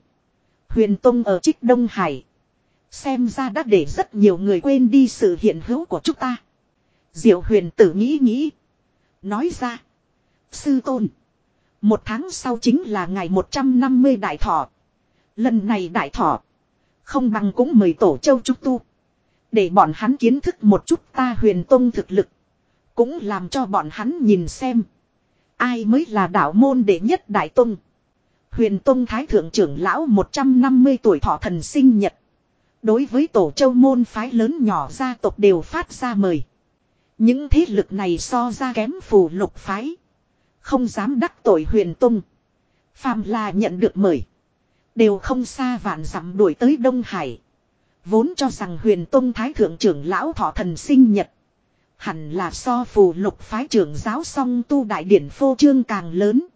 [SPEAKER 1] Huyền Tông ở Trích Đông Hải. Xem ra đã để rất nhiều người quên đi sự hiện hữu của chúng ta. Diệu huyền tử nghĩ nghĩ. Nói ra. Sư tôn. Một tháng sau chính là ngày 150 đại thọ. Lần này đại thọ. Không bằng cũng mời tổ châu trúc tu. Để bọn hắn kiến thức một chút ta huyền tông thực lực. Cũng làm cho bọn hắn nhìn xem. Ai mới là đạo môn đệ nhất đại tông. Huyền tông thái thượng trưởng lão 150 tuổi thọ thần sinh nhật. Đối với tổ châu môn phái lớn nhỏ gia tộc đều phát ra mời. Những thế lực này so ra kém phù lục phái. Không dám đắc tội huyền tung. Phàm là nhận được mời. Đều không xa vạn dặm đuổi tới Đông Hải. Vốn cho rằng huyền tông thái thượng trưởng lão thọ thần sinh nhật. Hẳn là so phù lục phái trưởng giáo song tu đại điển phô trương càng lớn.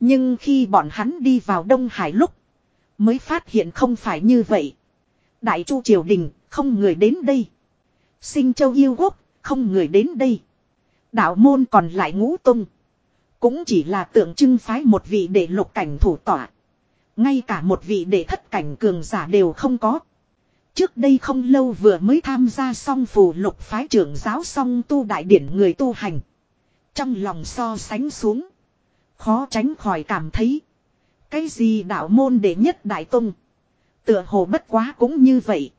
[SPEAKER 1] Nhưng khi bọn hắn đi vào Đông Hải lúc. Mới phát hiện không phải như vậy. Đại chu triều đình, không người đến đây. Sinh châu yêu quốc không người đến đây. Đạo môn còn lại ngũ tung. Cũng chỉ là tượng trưng phái một vị để lục cảnh thủ tỏa. Ngay cả một vị để thất cảnh cường giả đều không có. Trước đây không lâu vừa mới tham gia xong phù lục phái trưởng giáo song tu đại điển người tu hành. Trong lòng so sánh xuống. Khó tránh khỏi cảm thấy. Cái gì đạo môn đệ nhất đại tông. Tựa hồ bất quá cũng như vậy.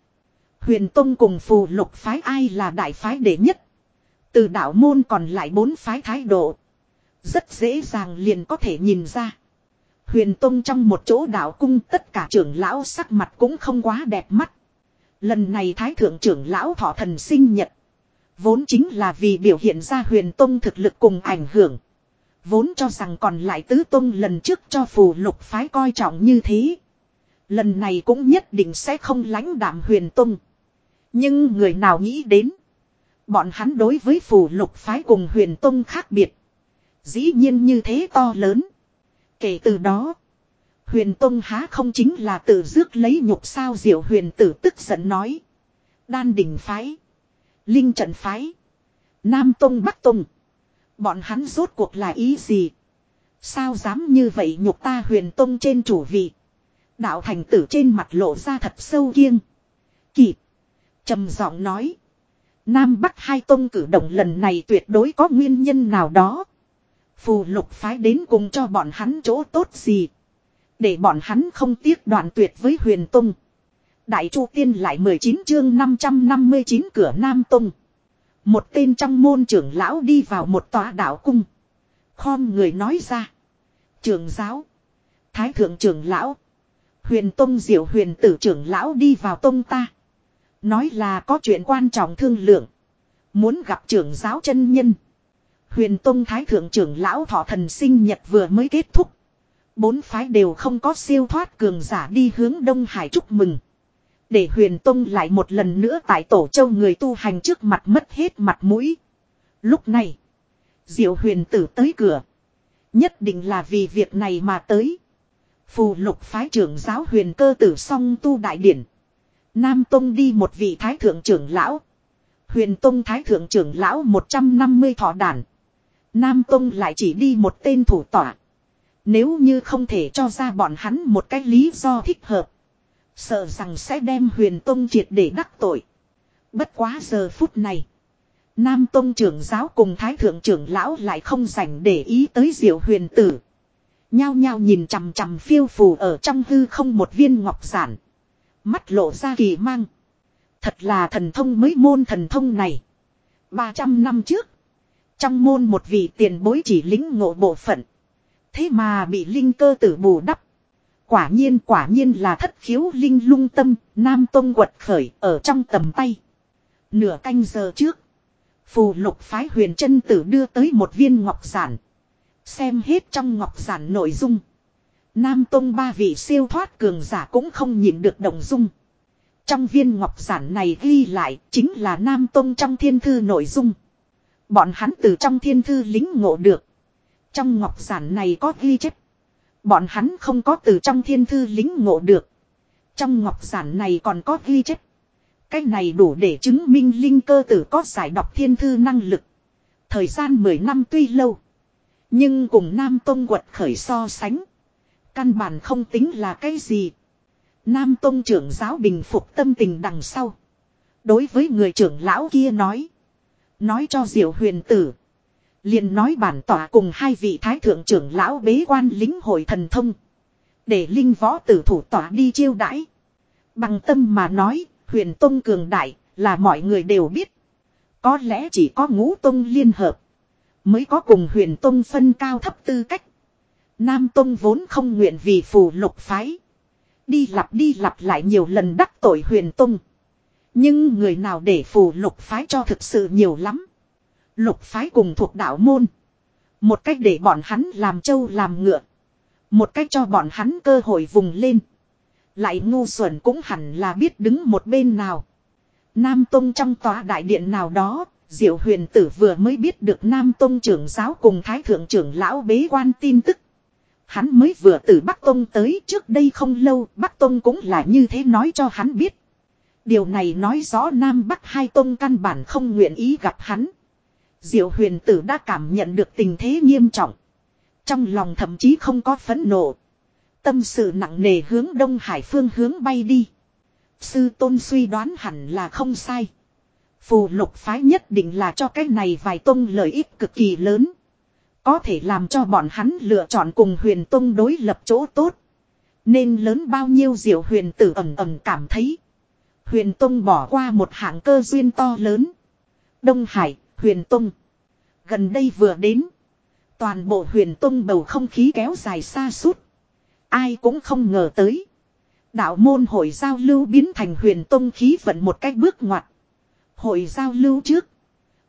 [SPEAKER 1] Huyền tông cùng phù lục phái ai là đại phái đệ nhất. Từ đạo môn còn lại bốn phái thái độ. Rất dễ dàng liền có thể nhìn ra. Huyền tông trong một chỗ đạo cung tất cả trưởng lão sắc mặt cũng không quá đẹp mắt. Lần này thái thượng trưởng lão thọ thần sinh nhật. Vốn chính là vì biểu hiện ra huyền tông thực lực cùng ảnh hưởng. Vốn cho rằng còn lại tứ tông lần trước cho phù lục phái coi trọng như thế. Lần này cũng nhất định sẽ không lãnh đạm huyền tông. Nhưng người nào nghĩ đến. Bọn hắn đối với phù lục phái cùng huyền tông khác biệt. Dĩ nhiên như thế to lớn. Kể từ đó. Huyền tông há không chính là tự dước lấy nhục sao diệu huyền tử tức giận nói. Đan đỉnh phái. Linh trận phái. Nam tông bắc tông. Bọn hắn rốt cuộc là ý gì? Sao dám như vậy nhục ta huyền tông trên chủ vị. Đạo thành tử trên mặt lộ ra thật sâu kiêng. Kịp trầm giọng nói. Nam Bắc hai tông cử động lần này tuyệt đối có nguyên nhân nào đó. Phù lục phái đến cùng cho bọn hắn chỗ tốt gì. Để bọn hắn không tiếc đoạn tuyệt với huyền tông. Đại Chu Tiên lại 19 chương 559 cửa Nam Tông. Một tên trong môn trưởng lão đi vào một tòa đạo cung. Khom người nói ra. Trường giáo. Thái thượng trưởng lão. Huyền Tông diệu huyền tử trưởng lão đi vào tông ta. Nói là có chuyện quan trọng thương lượng. Muốn gặp trưởng giáo chân nhân. Huyền Tông Thái Thượng trưởng lão thọ thần sinh nhật vừa mới kết thúc. Bốn phái đều không có siêu thoát cường giả đi hướng Đông Hải chúc mừng. Để huyền Tông lại một lần nữa tại tổ châu người tu hành trước mặt mất hết mặt mũi. Lúc này, diệu huyền tử tới cửa. Nhất định là vì việc này mà tới. Phù lục phái trưởng giáo huyền cơ tử song tu đại điển. Nam Tông đi một vị thái thượng trưởng lão. Huyền Tông thái thượng trưởng lão 150 thọ đàn. Nam Tông lại chỉ đi một tên thủ tỏa. Nếu như không thể cho ra bọn hắn một cái lý do thích hợp. Sợ rằng sẽ đem huyền Tông triệt để đắc tội. Bất quá giờ phút này. Nam Tông trưởng giáo cùng Thái Thượng trưởng lão lại không dành để ý tới diệu huyền tử. Nhao nhao nhìn chằm chằm phiêu phù ở trong hư không một viên ngọc giản. Mắt lộ ra kỳ mang. Thật là thần thông mới môn thần thông này. 300 năm trước. Trong môn một vị tiền bối chỉ lính ngộ bộ phận. Thế mà bị linh cơ tử bù đắp. Quả nhiên quả nhiên là thất khiếu linh lung tâm, nam tông quật khởi ở trong tầm tay. Nửa canh giờ trước. Phù lục phái huyền chân tử đưa tới một viên ngọc giản. Xem hết trong ngọc giản nội dung. Nam Tông ba vị siêu thoát cường giả cũng không nhìn được đồng dung. Trong viên ngọc giản này ghi lại chính là Nam Tông trong thiên thư nội dung. Bọn hắn từ trong thiên thư lính ngộ được. Trong ngọc giản này có ghi chép. Bọn hắn không có từ trong thiên thư lính ngộ được. Trong ngọc giản này còn có ghi chép. Cái này đủ để chứng minh linh cơ tử có giải đọc thiên thư năng lực. Thời gian 10 năm tuy lâu. Nhưng cùng Nam Tông quật khởi so sánh. Căn bản không tính là cái gì. Nam Tông trưởng giáo bình phục tâm tình đằng sau. Đối với người trưởng lão kia nói. Nói cho diệu huyền tử. liền nói bản tỏa cùng hai vị thái thượng trưởng lão bế quan lính hội thần thông. Để linh võ tử thủ tỏa đi chiêu đãi. Bằng tâm mà nói, huyền tông cường đại, là mọi người đều biết. Có lẽ chỉ có ngũ tông liên hợp. Mới có cùng huyền tông phân cao thấp tư cách. Nam tông vốn không nguyện vì phù lục phái. Đi lặp đi lặp lại nhiều lần đắc tội huyền tông. Nhưng người nào để phù lục phái cho thực sự nhiều lắm. Lục phái cùng thuộc đạo môn. Một cách để bọn hắn làm trâu làm ngựa. Một cách cho bọn hắn cơ hội vùng lên. Lại ngu xuẩn cũng hẳn là biết đứng một bên nào. Nam Tông trong tòa đại điện nào đó, Diệu huyền tử vừa mới biết được Nam Tông trưởng giáo cùng Thái Thượng trưởng lão bế quan tin tức. Hắn mới vừa từ Bắc Tông tới trước đây không lâu, Bắc Tông cũng là như thế nói cho hắn biết. Điều này nói rõ Nam Bắc hai Tông căn bản không nguyện ý gặp hắn. Diệu huyền tử đã cảm nhận được tình thế nghiêm trọng. Trong lòng thậm chí không có phẫn nộ. Tâm sự nặng nề hướng Đông Hải phương hướng bay đi. Sư tôn suy đoán hẳn là không sai. Phù lục phái nhất định là cho cái này vài tông lợi ích cực kỳ lớn. Có thể làm cho bọn hắn lựa chọn cùng huyền tông đối lập chỗ tốt. Nên lớn bao nhiêu diệu huyền tử ẩm ẩm cảm thấy. Huyền tông bỏ qua một hạng cơ duyên to lớn. Đông Hải, huyền tông. Gần đây vừa đến. Toàn bộ huyền tông bầu không khí kéo dài xa suốt. Ai cũng không ngờ tới. Đạo môn hội giao lưu biến thành huyền tông khí vận một cách bước ngoặt. Hội giao lưu trước.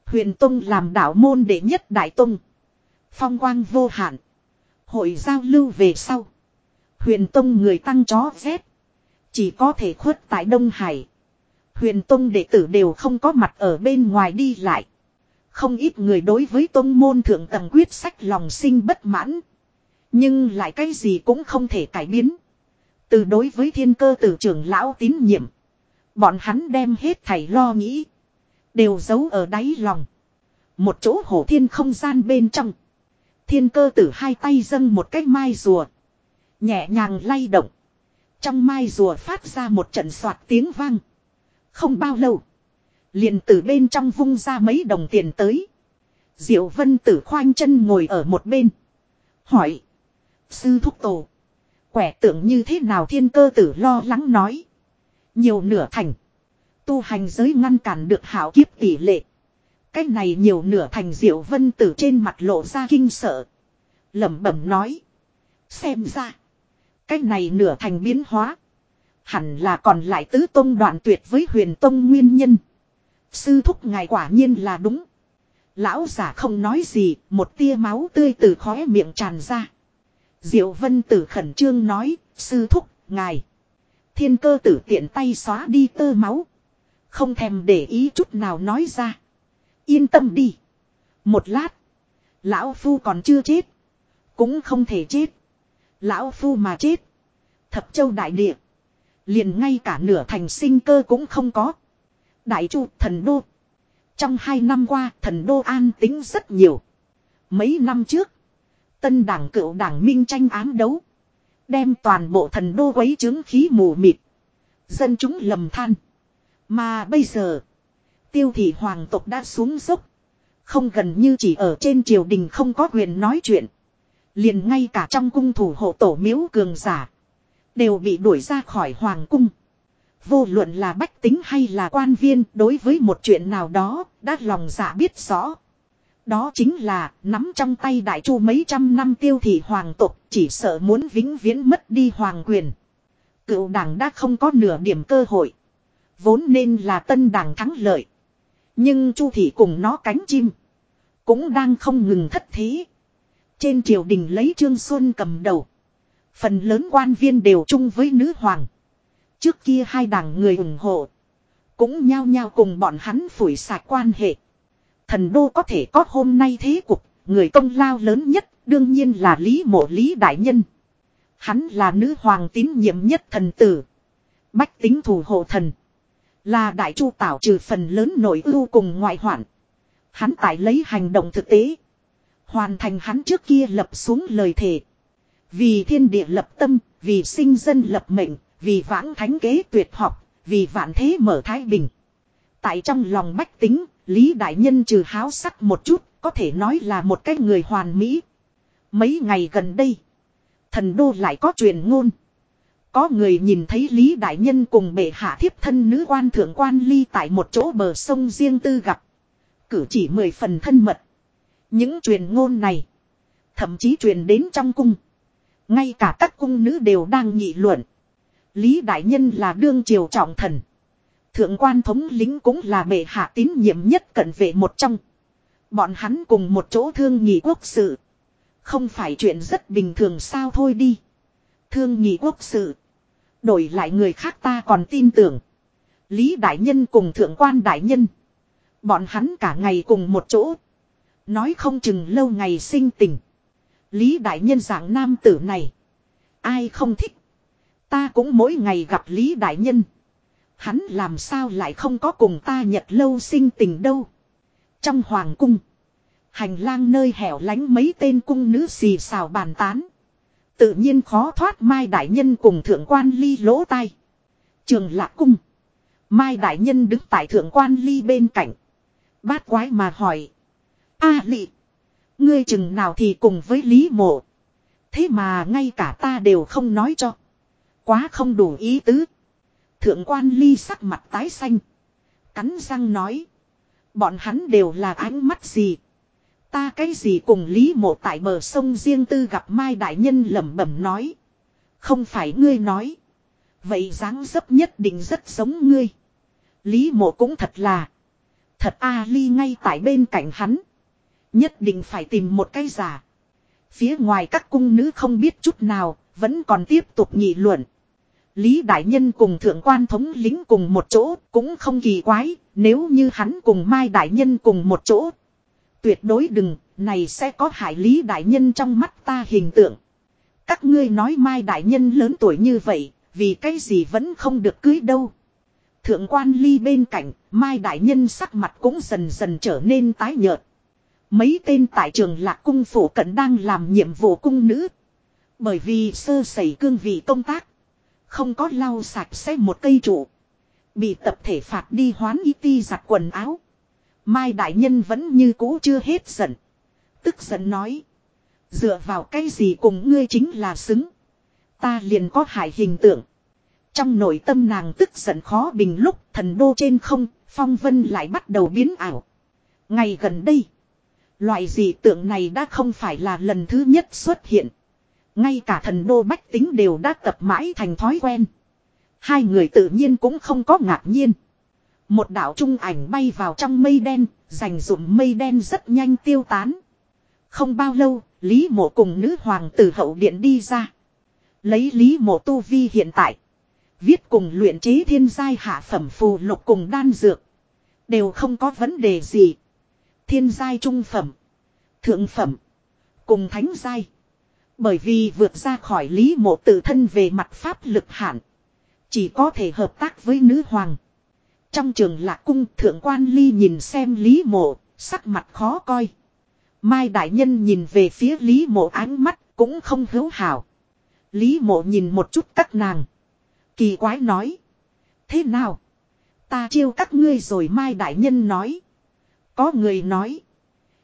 [SPEAKER 1] Huyền tông làm đạo môn đệ nhất đại tông. Phong quang vô hạn. Hội giao lưu về sau. Huyền tông người tăng chó rét. Chỉ có thể khuất tại Đông Hải. Huyền tông đệ tử đều không có mặt ở bên ngoài đi lại. Không ít người đối với tông môn thượng tầng quyết sách lòng sinh bất mãn. Nhưng lại cái gì cũng không thể cải biến. Từ đối với thiên cơ tử trưởng lão tín nhiệm. Bọn hắn đem hết thảy lo nghĩ. Đều giấu ở đáy lòng. Một chỗ hổ thiên không gian bên trong. Thiên cơ tử hai tay dâng một cái mai rùa. Nhẹ nhàng lay động. Trong mai rùa phát ra một trận soạt tiếng vang. Không bao lâu. Liền từ bên trong vung ra mấy đồng tiền tới. Diệu vân tử khoanh chân ngồi ở một bên. Hỏi. Sư thúc tổ. Quẻ tưởng như thế nào thiên cơ tử lo lắng nói. Nhiều nửa thành. Tu hành giới ngăn cản được hảo kiếp tỷ lệ. Cách này nhiều nửa thành diệu vân tử trên mặt lộ ra kinh sợ. lẩm bẩm nói. Xem ra. Cách này nửa thành biến hóa. Hẳn là còn lại tứ tông đoạn tuyệt với huyền tông nguyên nhân. Sư thúc ngài quả nhiên là đúng. Lão giả không nói gì, một tia máu tươi từ khóe miệng tràn ra. Diệu vân tử khẩn trương nói, sư thúc, ngài. Thiên cơ tử tiện tay xóa đi tơ máu. Không thèm để ý chút nào nói ra. Yên tâm đi. Một lát. Lão Phu còn chưa chết. Cũng không thể chết. Lão Phu mà chết. Thập châu đại địa. Liền ngay cả nửa thành sinh cơ cũng không có. Đại chu thần đô. Trong hai năm qua, thần đô an tính rất nhiều. Mấy năm trước. Tân đảng cựu đảng minh tranh ám đấu. Đem toàn bộ thần đô quấy chứng khí mù mịt. Dân chúng lầm than. Mà bây giờ. Tiêu thị hoàng tộc đã xuống dốc. Không gần như chỉ ở trên triều đình không có quyền nói chuyện. Liền ngay cả trong cung thủ hộ tổ miếu cường giả. Đều bị đuổi ra khỏi hoàng cung. Vô luận là bách tính hay là quan viên, đối với một chuyện nào đó, đã lòng dạ biết rõ. Đó chính là, nắm trong tay đại chu mấy trăm năm tiêu thị hoàng tộc, chỉ sợ muốn vĩnh viễn mất đi hoàng quyền. Cựu đảng đã không có nửa điểm cơ hội. Vốn nên là tân đảng thắng lợi. Nhưng chu thị cùng nó cánh chim. Cũng đang không ngừng thất thế. Trên triều đình lấy Trương Xuân cầm đầu. Phần lớn quan viên đều chung với nữ hoàng. Trước kia hai đảng người ủng hộ. Cũng nhao nhao cùng bọn hắn phủi sạch quan hệ. Thần đô có thể có hôm nay thế cục. Người công lao lớn nhất đương nhiên là Lý Mộ Lý Đại Nhân. Hắn là nữ hoàng tín nhiệm nhất thần tử. Bách tính thủ hộ thần. Là đại chu tảo trừ phần lớn nội ưu cùng ngoại hoạn. Hắn tại lấy hành động thực tế. Hoàn thành hắn trước kia lập xuống lời thề. Vì thiên địa lập tâm, vì sinh dân lập mệnh, vì vãng thánh kế tuyệt học, vì vạn thế mở thái bình. Tại trong lòng bách tính, Lý Đại Nhân trừ háo sắc một chút, có thể nói là một cái người hoàn mỹ. Mấy ngày gần đây, thần đô lại có truyền ngôn. Có người nhìn thấy Lý Đại Nhân cùng bệ hạ thiếp thân nữ quan thượng quan ly tại một chỗ bờ sông riêng tư gặp. Cử chỉ mười phần thân mật. Những truyền ngôn này, thậm chí truyền đến trong cung. Ngay cả các cung nữ đều đang nghị luận. Lý Đại Nhân là đương triều trọng thần. Thượng quan thống lính cũng là bệ hạ tín nhiệm nhất cận vệ một trong. Bọn hắn cùng một chỗ thương nghị quốc sự. Không phải chuyện rất bình thường sao thôi đi. Thương nghị quốc sự. Đổi lại người khác ta còn tin tưởng. Lý Đại Nhân cùng Thượng quan Đại Nhân. Bọn hắn cả ngày cùng một chỗ. Nói không chừng lâu ngày sinh tình. Lý Đại Nhân dạng nam tử này. Ai không thích. Ta cũng mỗi ngày gặp Lý Đại Nhân. Hắn làm sao lại không có cùng ta nhật lâu sinh tình đâu. Trong hoàng cung. Hành lang nơi hẻo lánh mấy tên cung nữ xì xào bàn tán. Tự nhiên khó thoát Mai Đại Nhân cùng thượng quan ly lỗ tai. Trường lạc cung. Mai Đại Nhân đứng tại thượng quan ly bên cạnh. Bát quái mà hỏi. A à, lị. Ngươi chừng nào thì cùng với Lý Mộ. Thế mà ngay cả ta đều không nói cho. Quá không đủ ý tứ. Thượng quan ly sắc mặt tái xanh. Cắn răng nói. Bọn hắn đều là ánh mắt gì. Ta cái gì cùng Lý Mộ tại bờ sông riêng tư gặp Mai Đại Nhân lẩm bẩm nói. Không phải ngươi nói. Vậy dáng dấp nhất định rất giống ngươi. Lý Mộ cũng thật là. Thật A Ly ngay tại bên cạnh hắn. Nhất định phải tìm một cái giả. Phía ngoài các cung nữ không biết chút nào, vẫn còn tiếp tục nghị luận. Lý Đại Nhân cùng Thượng quan thống lính cùng một chỗ cũng không kỳ quái, nếu như hắn cùng Mai Đại Nhân cùng một chỗ. Tuyệt đối đừng, này sẽ có hại Lý Đại Nhân trong mắt ta hình tượng. Các ngươi nói Mai Đại Nhân lớn tuổi như vậy, vì cái gì vẫn không được cưới đâu. Thượng quan ly bên cạnh, Mai Đại Nhân sắc mặt cũng dần dần trở nên tái nhợt. Mấy tên tại trường lạc cung phủ cận đang làm nhiệm vụ cung nữ. Bởi vì sơ sẩy cương vị công tác. Không có lau sạch sẽ một cây trụ. Bị tập thể phạt đi hoán y ti giặt quần áo. Mai đại nhân vẫn như cũ chưa hết giận. Tức giận nói. Dựa vào cái gì cùng ngươi chính là xứng. Ta liền có hại hình tượng. Trong nội tâm nàng tức giận khó bình lúc thần đô trên không, phong vân lại bắt đầu biến ảo. Ngày gần đây, loại dị tượng này đã không phải là lần thứ nhất xuất hiện. Ngay cả thần đô bách tính đều đã tập mãi thành thói quen. Hai người tự nhiên cũng không có ngạc nhiên. Một đạo trung ảnh bay vào trong mây đen, dành dụng mây đen rất nhanh tiêu tán. Không bao lâu, Lý mộ cùng nữ hoàng từ hậu điện đi ra. Lấy Lý mộ tu vi hiện tại. Viết cùng luyện chế thiên giai hạ phẩm phù lục cùng đan dược. Đều không có vấn đề gì. Thiên giai trung phẩm. Thượng phẩm. Cùng thánh giai. Bởi vì vượt ra khỏi lý mộ tự thân về mặt pháp lực hạn. Chỉ có thể hợp tác với nữ hoàng. Trong trường lạc cung thượng quan ly nhìn xem lý mộ, sắc mặt khó coi. Mai đại nhân nhìn về phía lý mộ ánh mắt cũng không hữu hảo. Lý mộ nhìn một chút các nàng. Kỳ quái nói. Thế nào? Ta chiêu các ngươi rồi Mai đại nhân nói. Có người nói.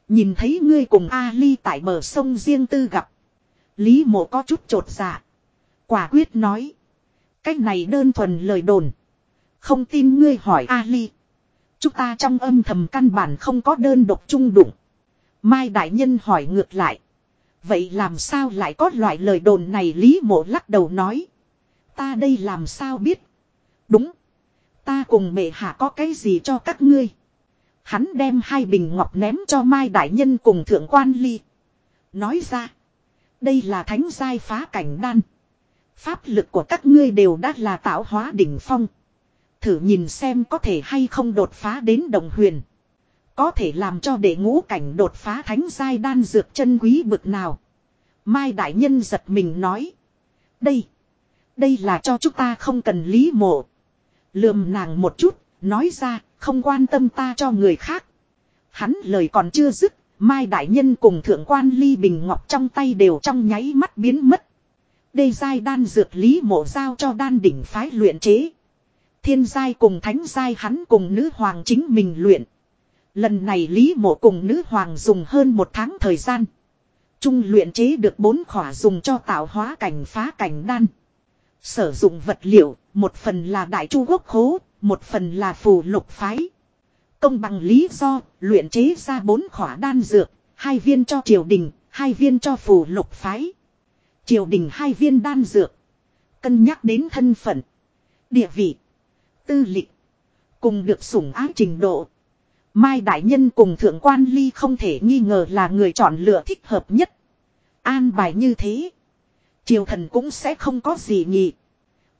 [SPEAKER 1] Nhìn thấy ngươi cùng A Ly tại bờ sông riêng tư gặp. Lý mộ có chút trột dạ. Quả quyết nói. Cách này đơn thuần lời đồn. Không tin ngươi hỏi Ali. Chúng ta trong âm thầm căn bản không có đơn độc chung đụng. Mai Đại Nhân hỏi ngược lại. Vậy làm sao lại có loại lời đồn này Lý mộ lắc đầu nói. Ta đây làm sao biết. Đúng. Ta cùng mẹ hạ có cái gì cho các ngươi. Hắn đem hai bình ngọc ném cho Mai Đại Nhân cùng Thượng Quan Ly. Nói ra. Đây là thánh giai phá cảnh đan. Pháp lực của các ngươi đều đã là tạo hóa đỉnh phong. Thử nhìn xem có thể hay không đột phá đến đồng huyền. Có thể làm cho đệ ngũ cảnh đột phá thánh giai đan dược chân quý bực nào. Mai đại nhân giật mình nói. Đây. Đây là cho chúng ta không cần lý mộ. Lườm nàng một chút, nói ra, không quan tâm ta cho người khác. Hắn lời còn chưa dứt, Mai Đại Nhân cùng Thượng quan Ly Bình Ngọc trong tay đều trong nháy mắt biến mất. Đây giai đan dược lý mộ giao cho đan đỉnh phái luyện chế. Thiên giai cùng thánh giai hắn cùng nữ hoàng chính mình luyện. Lần này lý mộ cùng nữ hoàng dùng hơn một tháng thời gian. Trung luyện chế được bốn khỏa dùng cho tạo hóa cảnh phá cảnh đan. Sử dụng vật liệu, một phần là đại chu quốc khố, một phần là phù lục phái. Công bằng lý do, luyện chế ra bốn khỏa đan dược, hai viên cho triều đình, hai viên cho phù lục phái. Triều đình hai viên đan dược. Cân nhắc đến thân phận, địa vị, tư lịch, cùng được sủng ái trình độ. Mai Đại Nhân cùng Thượng Quan Ly không thể nghi ngờ là người chọn lựa thích hợp nhất. An bài như thế. Triều thần cũng sẽ không có gì nhị.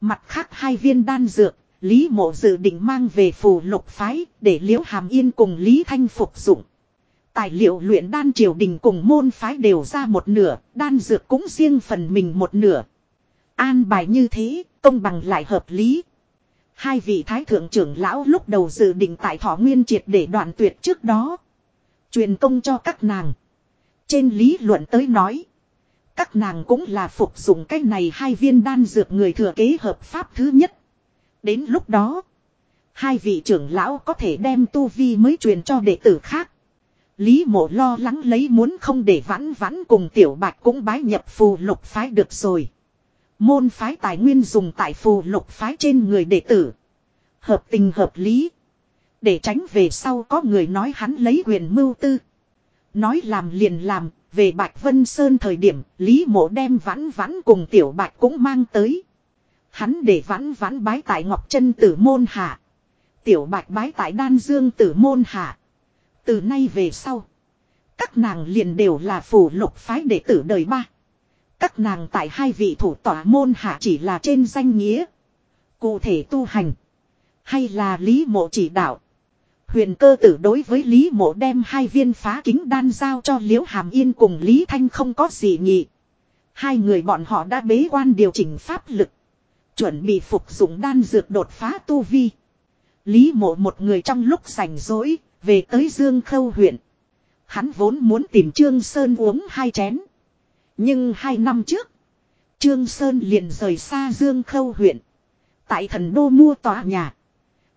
[SPEAKER 1] Mặt khác hai viên đan dược, Lý Mộ dự định mang về phù lục phái để Liễu Hàm Yên cùng Lý Thanh phục dụng. Tài liệu luyện đan triều đình cùng môn phái đều ra một nửa, đan dược cũng riêng phần mình một nửa. An bài như thế, công bằng lại hợp lý. Hai vị thái thượng trưởng lão lúc đầu dự định tại thọ nguyên triệt để đoạn tuyệt trước đó. Truyền công cho các nàng. Trên lý luận tới nói. Các nàng cũng là phục dụng cái này hai viên đan dược người thừa kế hợp pháp thứ nhất. Đến lúc đó. Hai vị trưởng lão có thể đem tu vi mới truyền cho đệ tử khác. Lý mộ lo lắng lấy muốn không để vãn vãn cùng tiểu bạch cũng bái nhập phù lục phái được rồi. Môn phái tài nguyên dùng tại phù lục phái trên người đệ tử. Hợp tình hợp lý. Để tránh về sau có người nói hắn lấy quyền mưu tư. Nói làm liền làm, về Bạch Vân Sơn thời điểm, Lý Mộ đem vãn vãn cùng Tiểu Bạch cũng mang tới. Hắn để vãn vãn bái tại Ngọc Trân Tử Môn Hạ. Tiểu Bạch bái tại Đan Dương Tử Môn Hạ. Từ nay về sau, các nàng liền đều là phù lục phái đệ tử đời ba. Các nàng tại hai vị thủ tỏa môn hạ chỉ là trên danh nghĩa. Cụ thể tu hành. Hay là Lý Mộ chỉ đạo. Huyền cơ tử đối với Lý Mộ đem hai viên phá kính đan giao cho Liễu Hàm Yên cùng Lý Thanh không có gì nhị. Hai người bọn họ đã bế quan điều chỉnh pháp lực. Chuẩn bị phục dụng đan dược đột phá tu vi. Lý mộ một người trong lúc rảnh rỗi, về tới Dương Khâu huyện. Hắn vốn muốn tìm Trương Sơn uống hai chén. Nhưng hai năm trước, Trương Sơn liền rời xa Dương Khâu huyện. Tại thần đô mua tòa nhà.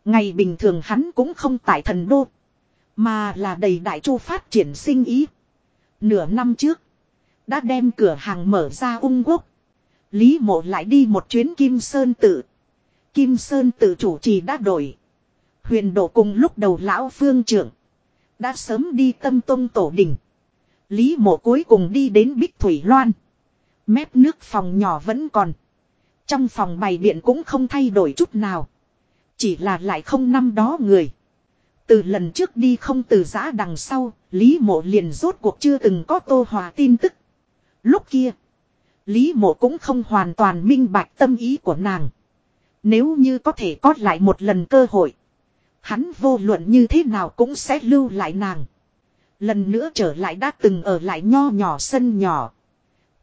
[SPEAKER 1] Ngày bình thường hắn cũng không tại thần đô. Mà là đầy đại chu phát triển sinh ý. Nửa năm trước. Đã đem cửa hàng mở ra ung quốc. Lý mộ lại đi một chuyến Kim Sơn tự. Kim Sơn tự chủ trì đã đổi. Huyền độ cùng lúc đầu lão phương trưởng. Đã sớm đi tâm tông tổ đình. Lý mộ cuối cùng đi đến Bích Thủy Loan. Mép nước phòng nhỏ vẫn còn. Trong phòng bày biện cũng không thay đổi chút nào. Chỉ là lại không năm đó người. Từ lần trước đi không từ giã đằng sau, Lý mộ liền rốt cuộc chưa từng có tô hòa tin tức. Lúc kia, Lý mộ cũng không hoàn toàn minh bạch tâm ý của nàng. Nếu như có thể có lại một lần cơ hội. Hắn vô luận như thế nào cũng sẽ lưu lại nàng. Lần nữa trở lại đã từng ở lại nho nhỏ sân nhỏ.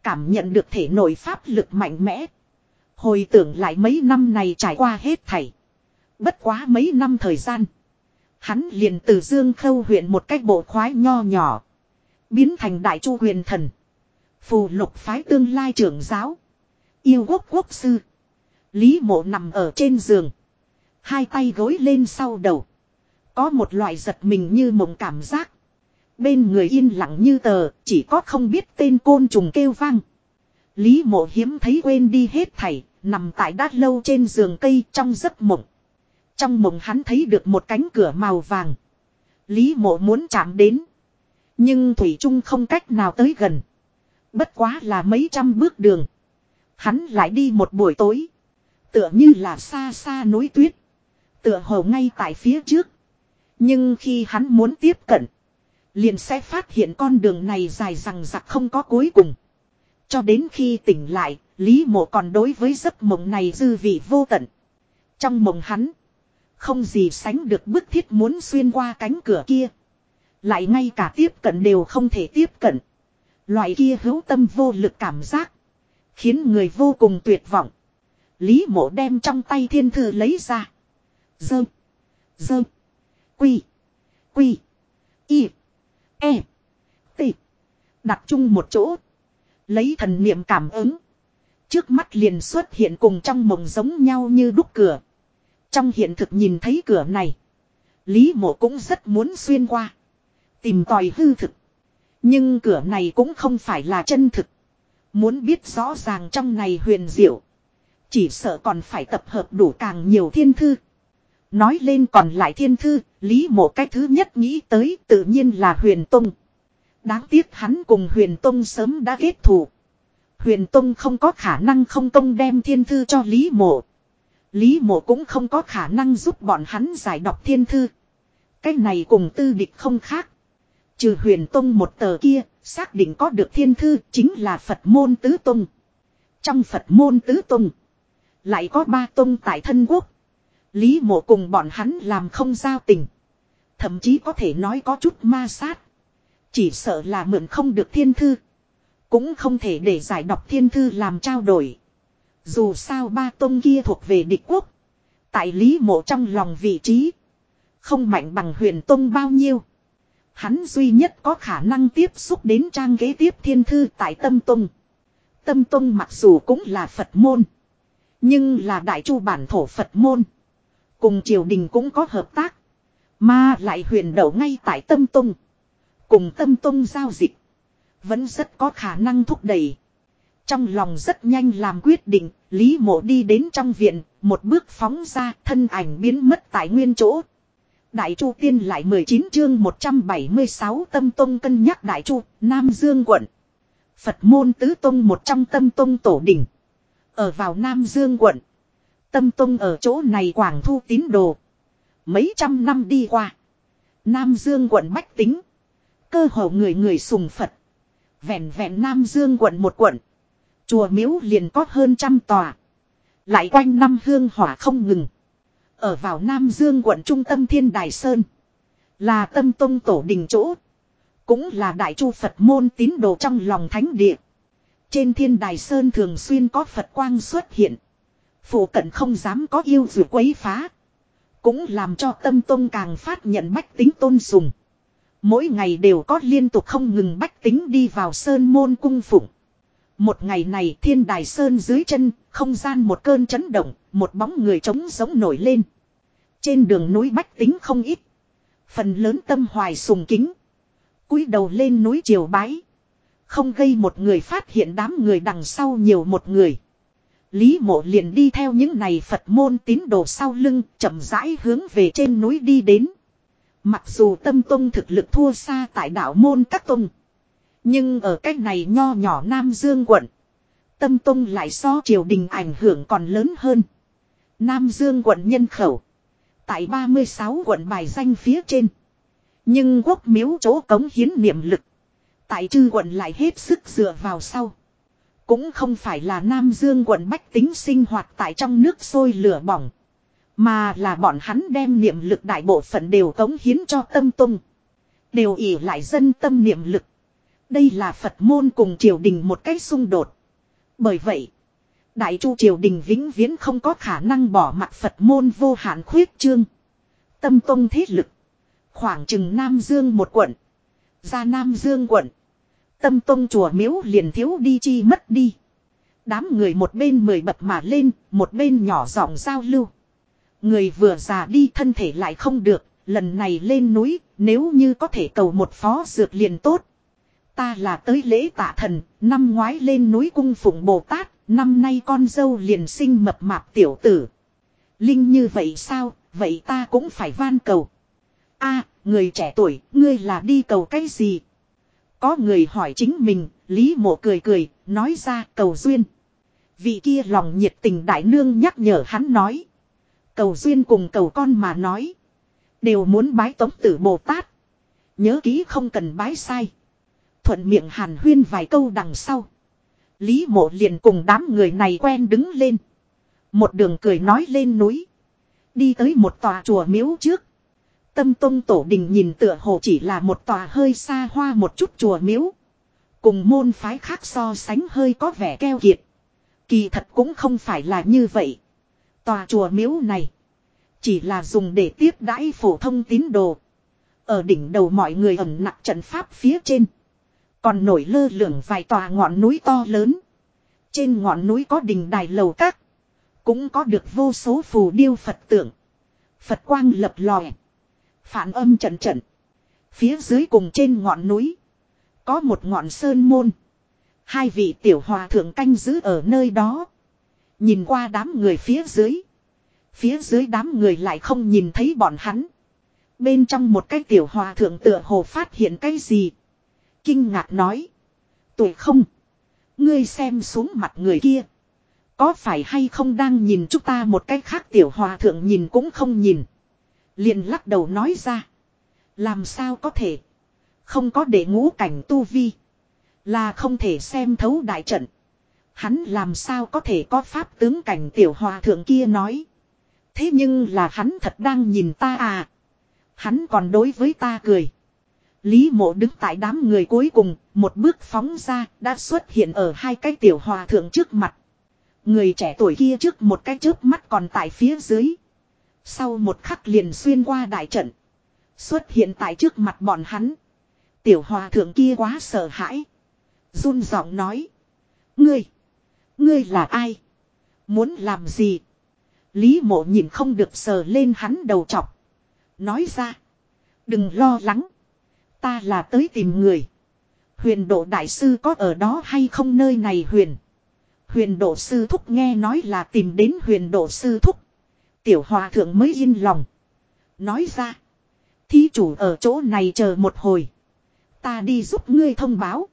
[SPEAKER 1] Cảm nhận được thể nội pháp lực mạnh mẽ. Hồi tưởng lại mấy năm này trải qua hết thảy. Bất quá mấy năm thời gian. Hắn liền từ Dương Khâu huyện một cách bộ khoái nho nhỏ. Biến thành đại chu huyền thần. Phù lục phái tương lai trưởng giáo. Yêu quốc quốc sư. Lý mộ nằm ở trên giường. Hai tay gối lên sau đầu. Có một loại giật mình như mộng cảm giác. Bên người yên lặng như tờ, chỉ có không biết tên côn trùng kêu vang. Lý mộ hiếm thấy quên đi hết thảy, nằm tại đát lâu trên giường cây trong giấc mộng. Trong mộng hắn thấy được một cánh cửa màu vàng. Lý mộ muốn chạm đến. Nhưng Thủy Trung không cách nào tới gần. Bất quá là mấy trăm bước đường. Hắn lại đi một buổi tối. Tựa như là xa xa núi tuyết. Tựa hồ ngay tại phía trước. Nhưng khi hắn muốn tiếp cận. Liền sẽ phát hiện con đường này dài rằng giặc không có cuối cùng. Cho đến khi tỉnh lại, Lý mộ còn đối với giấc mộng này dư vị vô tận. Trong mộng hắn, không gì sánh được bức thiết muốn xuyên qua cánh cửa kia. Lại ngay cả tiếp cận đều không thể tiếp cận. Loại kia hữu tâm vô lực cảm giác. Khiến người vô cùng tuyệt vọng. Lý mộ đem trong tay thiên thư lấy ra. Dơ. Dơ. Quy. Quy. Y. E. T. Đặt chung một chỗ. Lấy thần niệm cảm ứng. Trước mắt liền xuất hiện cùng trong mộng giống nhau như đúc cửa. Trong hiện thực nhìn thấy cửa này. Lý mộ cũng rất muốn xuyên qua. Tìm tòi hư thực. Nhưng cửa này cũng không phải là chân thực. Muốn biết rõ ràng trong này huyền diệu. Chỉ sợ còn phải tập hợp đủ càng nhiều thiên thư. Nói lên còn lại thiên thư, Lý mộ cái thứ nhất nghĩ tới tự nhiên là huyền tông. Đáng tiếc hắn cùng huyền tông sớm đã kết thù. Huyền tông không có khả năng không công đem thiên thư cho Lý mộ. Lý mộ cũng không có khả năng giúp bọn hắn giải đọc thiên thư. Cái này cùng tư địch không khác. Trừ huyền tông một tờ kia, xác định có được thiên thư chính là Phật môn tứ tông. Trong Phật môn tứ tông, lại có ba tông tại thân quốc. Lý mộ cùng bọn hắn làm không giao tình. Thậm chí có thể nói có chút ma sát. Chỉ sợ là mượn không được thiên thư. Cũng không thể để giải đọc thiên thư làm trao đổi. Dù sao ba tông kia thuộc về địch quốc. Tại lý mộ trong lòng vị trí. Không mạnh bằng huyền tông bao nhiêu. Hắn duy nhất có khả năng tiếp xúc đến trang kế tiếp thiên thư tại Tâm Tông. Tâm Tông mặc dù cũng là Phật môn. Nhưng là đại chu bản thổ Phật môn. Cùng triều đình cũng có hợp tác. Mà lại huyền đậu ngay tại Tâm Tông. Cùng Tâm Tông giao dịch. Vẫn rất có khả năng thúc đẩy. Trong lòng rất nhanh làm quyết định, Lý Mộ đi đến trong viện, một bước phóng ra, thân ảnh biến mất tại nguyên chỗ. Đại Chu Tiên lại 19 chương 176 tâm tông cân nhắc Đại Chu, Nam Dương quận. Phật môn tứ tông một trong tâm tông tổ đỉnh. Ở vào Nam Dương quận. Tâm tông ở chỗ này quảng thu tín đồ. Mấy trăm năm đi qua. Nam Dương quận bách tính. Cơ hồ người người sùng Phật. Vẹn vẹn Nam Dương quận một quận. Chùa miếu liền có hơn trăm tòa. Lại quanh năm hương hỏa không ngừng. Ở vào Nam Dương quận trung tâm Thiên Đài Sơn. Là tâm tông tổ đình chỗ. Cũng là đại chu Phật môn tín đồ trong lòng thánh địa. Trên Thiên Đài Sơn thường xuyên có Phật quang xuất hiện. Phủ cận không dám có yêu dù quấy phá. Cũng làm cho tâm tôn càng phát nhận bách tính tôn sùng. Mỗi ngày đều có liên tục không ngừng bách tính đi vào Sơn môn cung phụng. Một ngày này thiên đài sơn dưới chân, không gian một cơn chấn động, một bóng người trống giống nổi lên. Trên đường núi bách tính không ít. Phần lớn tâm hoài sùng kính. cúi đầu lên núi triều bái. Không gây một người phát hiện đám người đằng sau nhiều một người. Lý mộ liền đi theo những này Phật môn tín đồ sau lưng, chậm rãi hướng về trên núi đi đến. Mặc dù tâm tông thực lực thua xa tại đạo môn các tông. Nhưng ở cách này nho nhỏ Nam Dương quận. Tâm Tông lại so triều đình ảnh hưởng còn lớn hơn. Nam Dương quận nhân khẩu. Tại 36 quận bài danh phía trên. Nhưng quốc miếu chỗ cống hiến niệm lực. Tại chư quận lại hết sức dựa vào sau. Cũng không phải là Nam Dương quận bách tính sinh hoạt tại trong nước sôi lửa bỏng. Mà là bọn hắn đem niệm lực đại bộ phận đều cống hiến cho tâm tung. Đều ỉ lại dân tâm niệm lực. Đây là Phật môn cùng triều đình một cách xung đột. Bởi vậy, Đại Chu triều đình vĩnh viễn không có khả năng bỏ mặt Phật môn vô hạn khuyết trương. Tâm tông thế lực. Khoảng chừng Nam Dương một quận. Ra Nam Dương quận. Tâm tông chùa miếu liền thiếu đi chi mất đi. Đám người một bên mười bập mà lên, một bên nhỏ giọng giao lưu. Người vừa già đi thân thể lại không được, lần này lên núi, nếu như có thể cầu một phó dược liền tốt. Ta là tới lễ tạ thần, năm ngoái lên núi cung phụng Bồ Tát, năm nay con dâu liền sinh mập mạp tiểu tử. Linh như vậy sao, vậy ta cũng phải van cầu. a người trẻ tuổi, ngươi là đi cầu cái gì? Có người hỏi chính mình, Lý mộ cười cười, nói ra cầu duyên. Vị kia lòng nhiệt tình đại nương nhắc nhở hắn nói. Cầu duyên cùng cầu con mà nói. Đều muốn bái tống tử Bồ Tát. Nhớ kỹ không cần bái sai. Thuận miệng hàn huyên vài câu đằng sau. Lý mộ liền cùng đám người này quen đứng lên. Một đường cười nói lên núi. Đi tới một tòa chùa miếu trước. Tâm tông tổ đình nhìn tựa hồ chỉ là một tòa hơi xa hoa một chút chùa miếu. Cùng môn phái khác so sánh hơi có vẻ keo kiệt. Kỳ thật cũng không phải là như vậy. Tòa chùa miếu này. Chỉ là dùng để tiếp đãi phổ thông tín đồ. Ở đỉnh đầu mọi người ẩn nặng trận pháp phía trên. Còn nổi lơ lửng vài tòa ngọn núi to lớn. Trên ngọn núi có đình đài lầu các. Cũng có được vô số phù điêu Phật tượng. Phật quang lập lòe. Phản âm trận trận. Phía dưới cùng trên ngọn núi. Có một ngọn sơn môn. Hai vị tiểu hòa thượng canh giữ ở nơi đó. Nhìn qua đám người phía dưới. Phía dưới đám người lại không nhìn thấy bọn hắn. Bên trong một cái tiểu hòa thượng tựa hồ phát hiện cái gì. Kinh ngạc nói. Tuổi không. Ngươi xem xuống mặt người kia. Có phải hay không đang nhìn chúng ta một cách khác tiểu hòa thượng nhìn cũng không nhìn liền lắc đầu nói ra. Làm sao có thể. Không có để ngũ cảnh tu vi. Là không thể xem thấu đại trận. Hắn làm sao có thể có pháp tướng cảnh tiểu hòa thượng kia nói. Thế nhưng là hắn thật đang nhìn ta à. Hắn còn đối với ta cười. Lý mộ đứng tại đám người cuối cùng, một bước phóng ra, đã xuất hiện ở hai cái tiểu hòa thượng trước mặt. Người trẻ tuổi kia trước một cái chớp mắt còn tại phía dưới. Sau một khắc liền xuyên qua đại trận. Xuất hiện tại trước mặt bọn hắn. Tiểu hòa thượng kia quá sợ hãi. run giọng nói. Ngươi. Ngươi là ai? Muốn làm gì? Lý mộ nhìn không được sờ lên hắn đầu chọc. Nói ra. Đừng lo lắng. Ta là tới tìm người. Huyền độ đại sư có ở đó hay không nơi này huyền? Huyền độ sư thúc nghe nói là tìm đến huyền độ sư thúc. Tiểu hòa thượng mới yên lòng. Nói ra. Thí chủ ở chỗ này chờ một hồi. Ta đi giúp ngươi thông báo.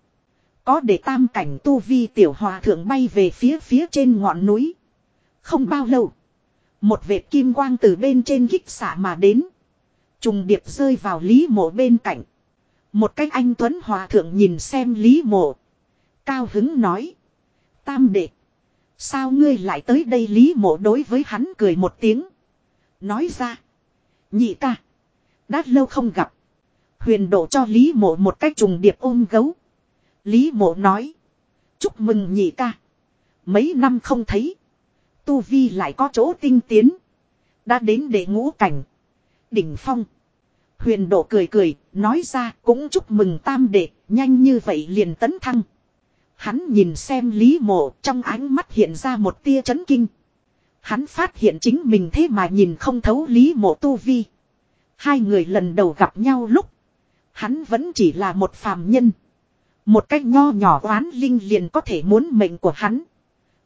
[SPEAKER 1] Có để tam cảnh tu vi tiểu hòa thượng bay về phía phía trên ngọn núi. Không bao lâu. Một vệt kim quang từ bên trên gích xạ mà đến. Trùng điệp rơi vào lý mộ bên cạnh. Một cách anh Tuấn Hòa Thượng nhìn xem lý mộ. Cao hứng nói. Tam đệ. Sao ngươi lại tới đây lý mộ đối với hắn cười một tiếng. Nói ra. Nhị ca. Đã lâu không gặp. Huyền độ cho Lý mộ một cách trùng điệp ôm gấu. Lý mộ nói. Chúc mừng nhị ca. Mấy năm không thấy. Tu Vi lại có chỗ tinh tiến. Đã đến để ngũ cảnh. Đỉnh phong. Huyền độ cười cười, nói ra cũng chúc mừng tam đệ, nhanh như vậy liền tấn thăng. Hắn nhìn xem Lý Mộ, trong ánh mắt hiện ra một tia chấn kinh. Hắn phát hiện chính mình thế mà nhìn không thấu Lý Mộ tu vi. Hai người lần đầu gặp nhau lúc. Hắn vẫn chỉ là một phàm nhân. Một cách nho nhỏ oán linh liền có thể muốn mệnh của hắn.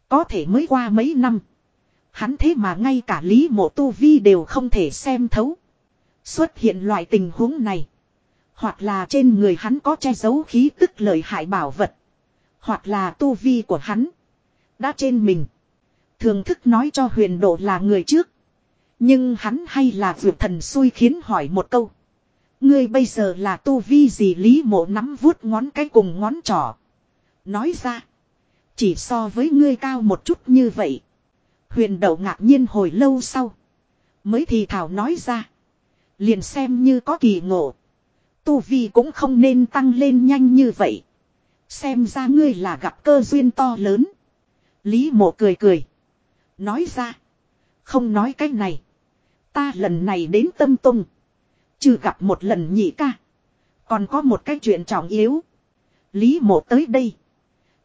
[SPEAKER 1] Có thể mới qua mấy năm. Hắn thế mà ngay cả Lý Mộ tu vi đều không thể xem thấu. Xuất hiện loại tình huống này. Hoặc là trên người hắn có che giấu khí tức lợi hại bảo vật. Hoặc là tu vi của hắn. Đã trên mình. Thường thức nói cho huyền độ là người trước. Nhưng hắn hay là vượt thần xui khiến hỏi một câu. Ngươi bây giờ là tu vi gì lý mộ nắm vuốt ngón cái cùng ngón trỏ. Nói ra. Chỉ so với ngươi cao một chút như vậy. Huyền đậu ngạc nhiên hồi lâu sau. Mới thì thảo nói ra. Liền xem như có kỳ ngộ. Tu vi cũng không nên tăng lên nhanh như vậy. Xem ra ngươi là gặp cơ duyên to lớn. Lý mộ cười cười. Nói ra. Không nói cái này. Ta lần này đến tâm tung. Chưa gặp một lần nhị ca. Còn có một cái chuyện trọng yếu. Lý mộ tới đây.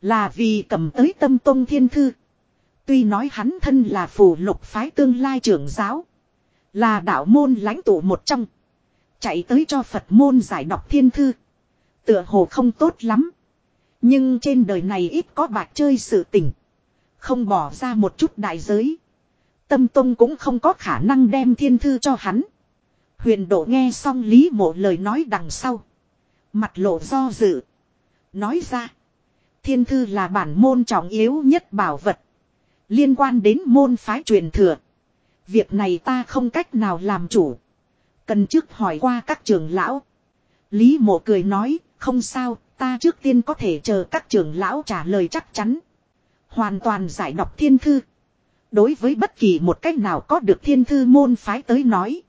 [SPEAKER 1] Là vì cầm tới tâm tung thiên thư. Tuy nói hắn thân là phù lục phái tương lai trưởng giáo. Là đạo môn lãnh tụ một trong. Chạy tới cho Phật môn giải đọc thiên thư. Tựa hồ không tốt lắm. Nhưng trên đời này ít có bạc chơi sự tình. Không bỏ ra một chút đại giới. Tâm Tông cũng không có khả năng đem thiên thư cho hắn. Huyền độ nghe xong Lý mộ lời nói đằng sau. Mặt lộ do dự. Nói ra. Thiên thư là bản môn trọng yếu nhất bảo vật. Liên quan đến môn phái truyền thừa. Việc này ta không cách nào làm chủ. Cần trước hỏi qua các trưởng lão. Lý mộ cười nói, không sao, ta trước tiên có thể chờ các trưởng lão trả lời chắc chắn. Hoàn toàn giải đọc thiên thư. Đối với bất kỳ một cách nào có được thiên thư môn phái tới nói.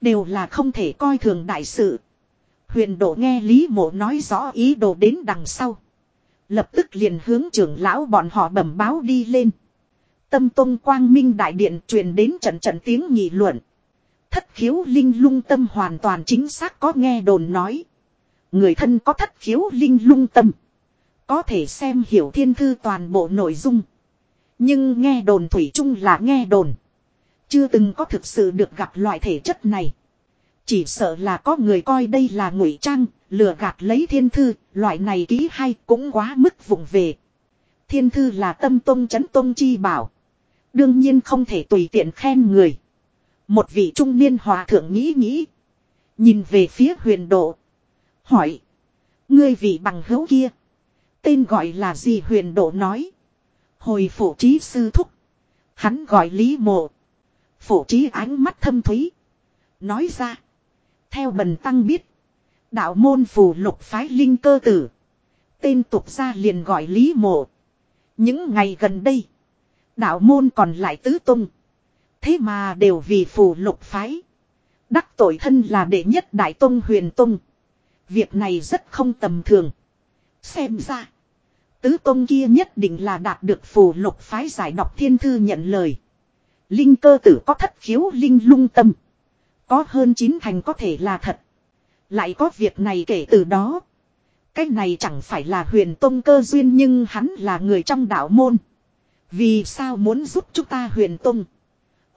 [SPEAKER 1] Đều là không thể coi thường đại sự. Huyền độ nghe Lý mộ nói rõ ý đồ đến đằng sau. Lập tức liền hướng trưởng lão bọn họ bẩm báo đi lên. Tâm Tông Quang Minh Đại Điện truyền đến trận trận tiếng nghị luận. Thất khiếu linh lung tâm hoàn toàn chính xác có nghe đồn nói. Người thân có thất khiếu linh lung tâm. Có thể xem hiểu thiên thư toàn bộ nội dung. Nhưng nghe đồn thủy chung là nghe đồn. Chưa từng có thực sự được gặp loại thể chất này. Chỉ sợ là có người coi đây là ngụy trang, lừa gạt lấy thiên thư, loại này ký hay cũng quá mức vụng về. Thiên thư là tâm tông chấn tông chi bảo. Đương nhiên không thể tùy tiện khen người. Một vị trung niên hòa thượng nghĩ nghĩ. Nhìn về phía huyền độ. Hỏi. Ngươi vị bằng hữu kia. Tên gọi là gì huyền độ nói. Hồi phổ trí sư thúc. Hắn gọi Lý Mộ. Phổ trí ánh mắt thâm thúy. Nói ra. Theo bần tăng biết. Đạo môn phù lục phái linh cơ tử. Tên tục ra liền gọi Lý Mộ. Những ngày gần đây. Đạo môn còn lại tứ tung. Thế mà đều vì phù lục phái. Đắc tội thân là đệ nhất đại tông huyền tông. Việc này rất không tầm thường. Xem ra. Tứ công kia nhất định là đạt được phù lục phái giải đọc thiên thư nhận lời. Linh cơ tử có thất khiếu linh lung tâm. Có hơn chín thành có thể là thật. Lại có việc này kể từ đó. Cái này chẳng phải là huyền tông cơ duyên nhưng hắn là người trong đạo môn. Vì sao muốn giúp chúng ta huyền tông?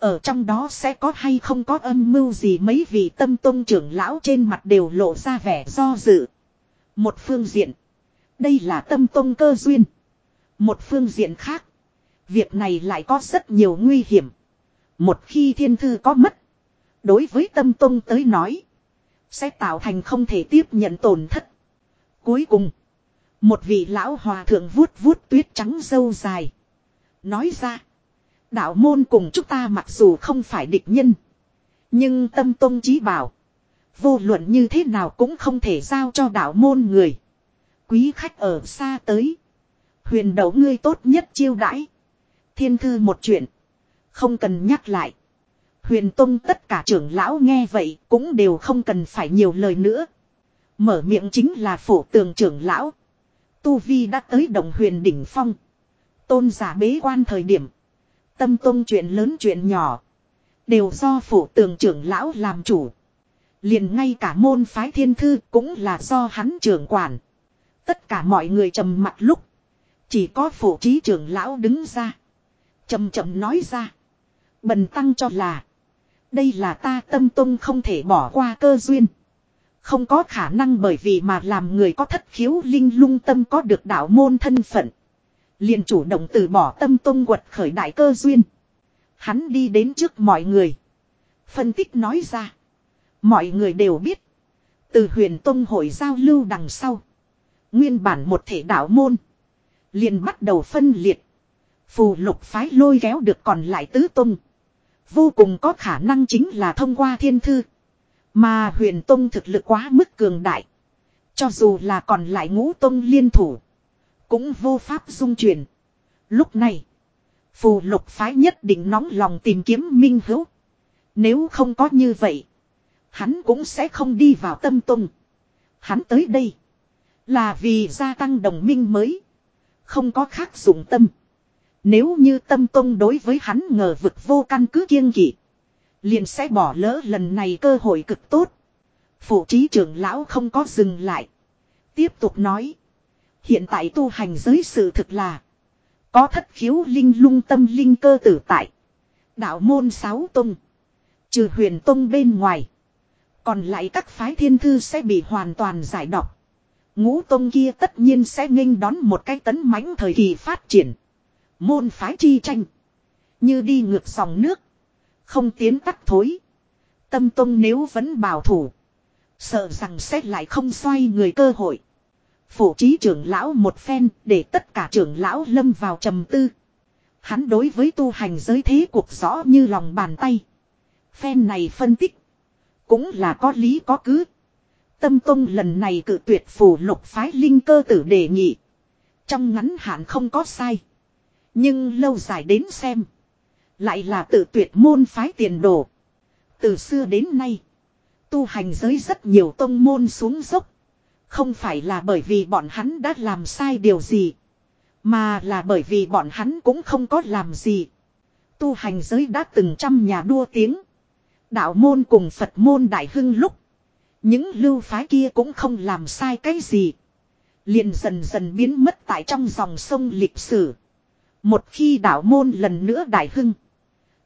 [SPEAKER 1] Ở trong đó sẽ có hay không có âm mưu gì mấy vị tâm tôn trưởng lão trên mặt đều lộ ra vẻ do dự. Một phương diện. Đây là tâm tôn cơ duyên. Một phương diện khác. Việc này lại có rất nhiều nguy hiểm. Một khi thiên thư có mất. Đối với tâm tôn tới nói. Sẽ tạo thành không thể tiếp nhận tổn thất. Cuối cùng. Một vị lão hòa thượng vuốt vuốt tuyết trắng dâu dài. Nói ra. Đạo môn cùng chúng ta mặc dù không phải địch nhân. Nhưng tâm tôn chí bảo. Vô luận như thế nào cũng không thể giao cho đạo môn người. Quý khách ở xa tới. Huyền đấu ngươi tốt nhất chiêu đãi. Thiên thư một chuyện. Không cần nhắc lại. Huyền Tông tất cả trưởng lão nghe vậy cũng đều không cần phải nhiều lời nữa. Mở miệng chính là phổ tường trưởng lão. Tu Vi đã tới đồng huyền đỉnh phong. Tôn giả bế quan thời điểm. Tâm tông chuyện lớn chuyện nhỏ. Đều do phủ tường trưởng lão làm chủ. Liền ngay cả môn phái thiên thư cũng là do hắn trưởng quản. Tất cả mọi người trầm mặt lúc. Chỉ có phủ trí trưởng lão đứng ra. Chầm chậm nói ra. Bần tăng cho là. Đây là ta tâm tung không thể bỏ qua cơ duyên. Không có khả năng bởi vì mà làm người có thất khiếu linh lung tâm có được đạo môn thân phận liền chủ động từ bỏ tâm tôn quật khởi đại cơ duyên. Hắn đi đến trước mọi người. Phân tích nói ra. Mọi người đều biết. Từ huyền tông hội giao lưu đằng sau. Nguyên bản một thể đạo môn. liền bắt đầu phân liệt. Phù lục phái lôi kéo được còn lại tứ tôn. Vô cùng có khả năng chính là thông qua thiên thư. Mà huyền tông thực lực quá mức cường đại. Cho dù là còn lại ngũ tông liên thủ. Cũng vô pháp dung chuyển. Lúc này. Phù lục phái nhất định nóng lòng tìm kiếm minh hữu. Nếu không có như vậy. Hắn cũng sẽ không đi vào tâm tông. Hắn tới đây. Là vì gia tăng đồng minh mới. Không có khác dụng tâm. Nếu như tâm tông đối với hắn ngờ vực vô căn cứ kiêng kỵ. Liền sẽ bỏ lỡ lần này cơ hội cực tốt. Phụ trí trưởng lão không có dừng lại. Tiếp tục nói. Hiện tại tu hành giới sự thực là. Có thất khiếu linh lung tâm linh cơ tử tại. Đạo môn sáu tông. Trừ huyền tông bên ngoài. Còn lại các phái thiên thư sẽ bị hoàn toàn giải độc. Ngũ tông kia tất nhiên sẽ nghênh đón một cái tấn mãnh thời kỳ phát triển. Môn phái chi tranh. Như đi ngược dòng nước. Không tiến tắt thối. Tâm tông nếu vẫn bảo thủ. Sợ rằng sẽ lại không xoay người cơ hội. Phổ trí trưởng lão một phen, để tất cả trưởng lão lâm vào trầm tư. Hắn đối với tu hành giới thế cuộc rõ như lòng bàn tay. Phen này phân tích. Cũng là có lý có cứ. Tâm Tông lần này cự tuyệt phủ lục phái linh cơ tử đề nghị. Trong ngắn hạn không có sai. Nhưng lâu dài đến xem. Lại là tự tuyệt môn phái tiền đồ. Từ xưa đến nay. Tu hành giới rất nhiều tông môn xuống dốc. Không phải là bởi vì bọn hắn đã làm sai điều gì. Mà là bởi vì bọn hắn cũng không có làm gì. Tu hành giới đã từng trăm nhà đua tiếng. Đạo môn cùng Phật môn đại hưng lúc. Những lưu phái kia cũng không làm sai cái gì. Liền dần dần biến mất tại trong dòng sông lịch sử. Một khi đạo môn lần nữa đại hưng.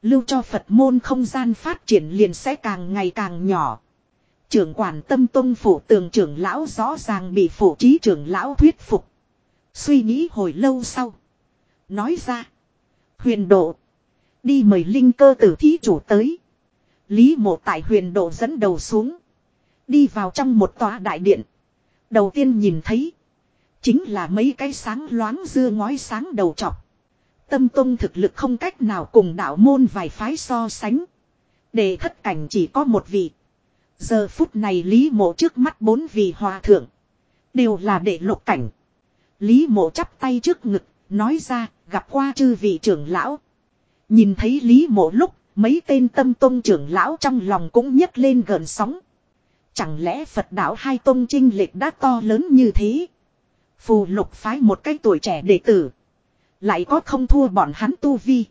[SPEAKER 1] Lưu cho Phật môn không gian phát triển liền sẽ càng ngày càng nhỏ. Trưởng quản tâm tông phủ tường trưởng lão rõ ràng bị phủ trí trưởng lão thuyết phục. Suy nghĩ hồi lâu sau. Nói ra. Huyền độ. Đi mời linh cơ tử thí chủ tới. Lý mộ tại huyền độ dẫn đầu xuống. Đi vào trong một tòa đại điện. Đầu tiên nhìn thấy. Chính là mấy cái sáng loáng dưa ngói sáng đầu trọc. Tâm tông thực lực không cách nào cùng đạo môn vài phái so sánh. Để thất cảnh chỉ có một vị. Giờ phút này Lý mộ trước mắt bốn vị hòa thượng. Đều là đệ lục cảnh. Lý mộ chắp tay trước ngực, nói ra, gặp qua chư vị trưởng lão. Nhìn thấy Lý mộ lúc, mấy tên tâm tông trưởng lão trong lòng cũng nhấc lên gần sóng. Chẳng lẽ Phật đạo hai tông trinh lệch đã to lớn như thế? Phù lục phái một cái tuổi trẻ đệ tử. Lại có không thua bọn hắn tu vi.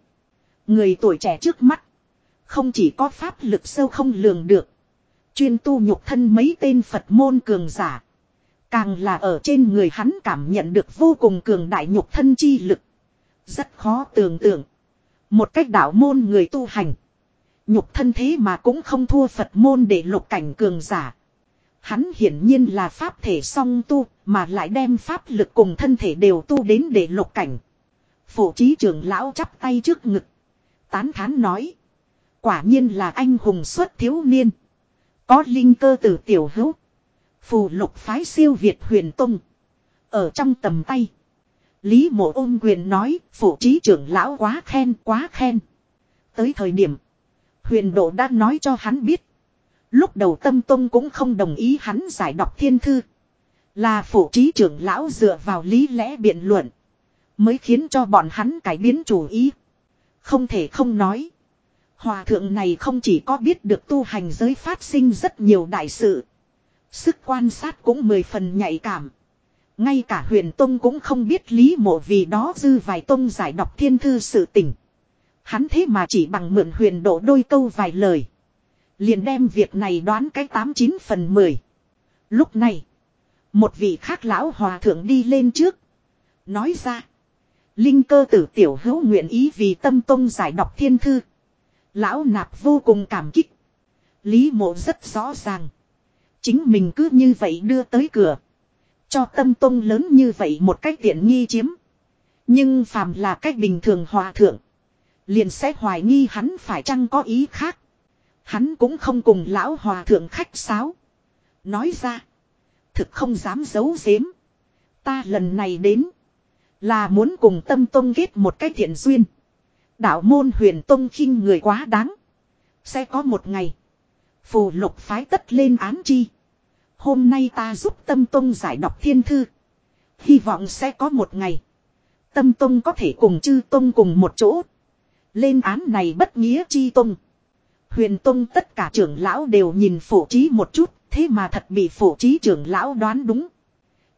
[SPEAKER 1] Người tuổi trẻ trước mắt. Không chỉ có pháp lực sâu không lường được. Chuyên tu nhục thân mấy tên Phật môn cường giả. Càng là ở trên người hắn cảm nhận được vô cùng cường đại nhục thân chi lực. Rất khó tưởng tượng. Một cách đạo môn người tu hành. Nhục thân thế mà cũng không thua Phật môn để lục cảnh cường giả. Hắn hiển nhiên là pháp thể song tu, mà lại đem pháp lực cùng thân thể đều tu đến để lục cảnh. Phổ trí trưởng lão chắp tay trước ngực. Tán thán nói. Quả nhiên là anh hùng xuất thiếu niên. Có linh cơ tử tiểu hữu. Phù lục phái siêu Việt huyền tông. Ở trong tầm tay. Lý mộ ôm quyền nói, phụ trí trưởng lão quá khen, quá khen. Tới thời điểm, huyền độ đã nói cho hắn biết. Lúc đầu tâm tông cũng không đồng ý hắn giải đọc thiên thư. Là phụ trí trưởng lão dựa vào lý lẽ biện luận. Mới khiến cho bọn hắn cải biến chủ ý. Không thể không nói. Hòa thượng này không chỉ có biết được tu hành giới phát sinh rất nhiều đại sự. Sức quan sát cũng mười phần nhạy cảm. Ngay cả huyền Tông cũng không biết lý mộ vì đó dư vài Tông giải đọc thiên thư sự tình. Hắn thế mà chỉ bằng mượn huyền độ đôi câu vài lời. Liền đem việc này đoán cái tám chín phần mười. Lúc này. Một vị khác lão hòa thượng đi lên trước. Nói ra. Linh cơ tử tiểu hữu nguyện ý vì tâm tông giải đọc thiên thư. Lão nạp vô cùng cảm kích. Lý mộ rất rõ ràng. Chính mình cứ như vậy đưa tới cửa. Cho tâm tông lớn như vậy một cách tiện nghi chiếm. Nhưng phàm là cách bình thường hòa thượng. Liền sẽ hoài nghi hắn phải chăng có ý khác. Hắn cũng không cùng lão hòa thượng khách sáo. Nói ra. Thực không dám giấu giếm. Ta lần này đến. Là muốn cùng tâm tông kết một cái thiện duyên. Đạo môn huyền tông khinh người quá đáng. Sẽ có một ngày. Phù lục phái tất lên án chi. Hôm nay ta giúp tâm tông giải đọc thiên thư. Hy vọng sẽ có một ngày. Tâm tông có thể cùng chư tông cùng một chỗ. Lên án này bất nghĩa chi tông. Huyền tông tất cả trưởng lão đều nhìn phổ trí một chút. Thế mà thật bị phổ trí trưởng lão đoán đúng.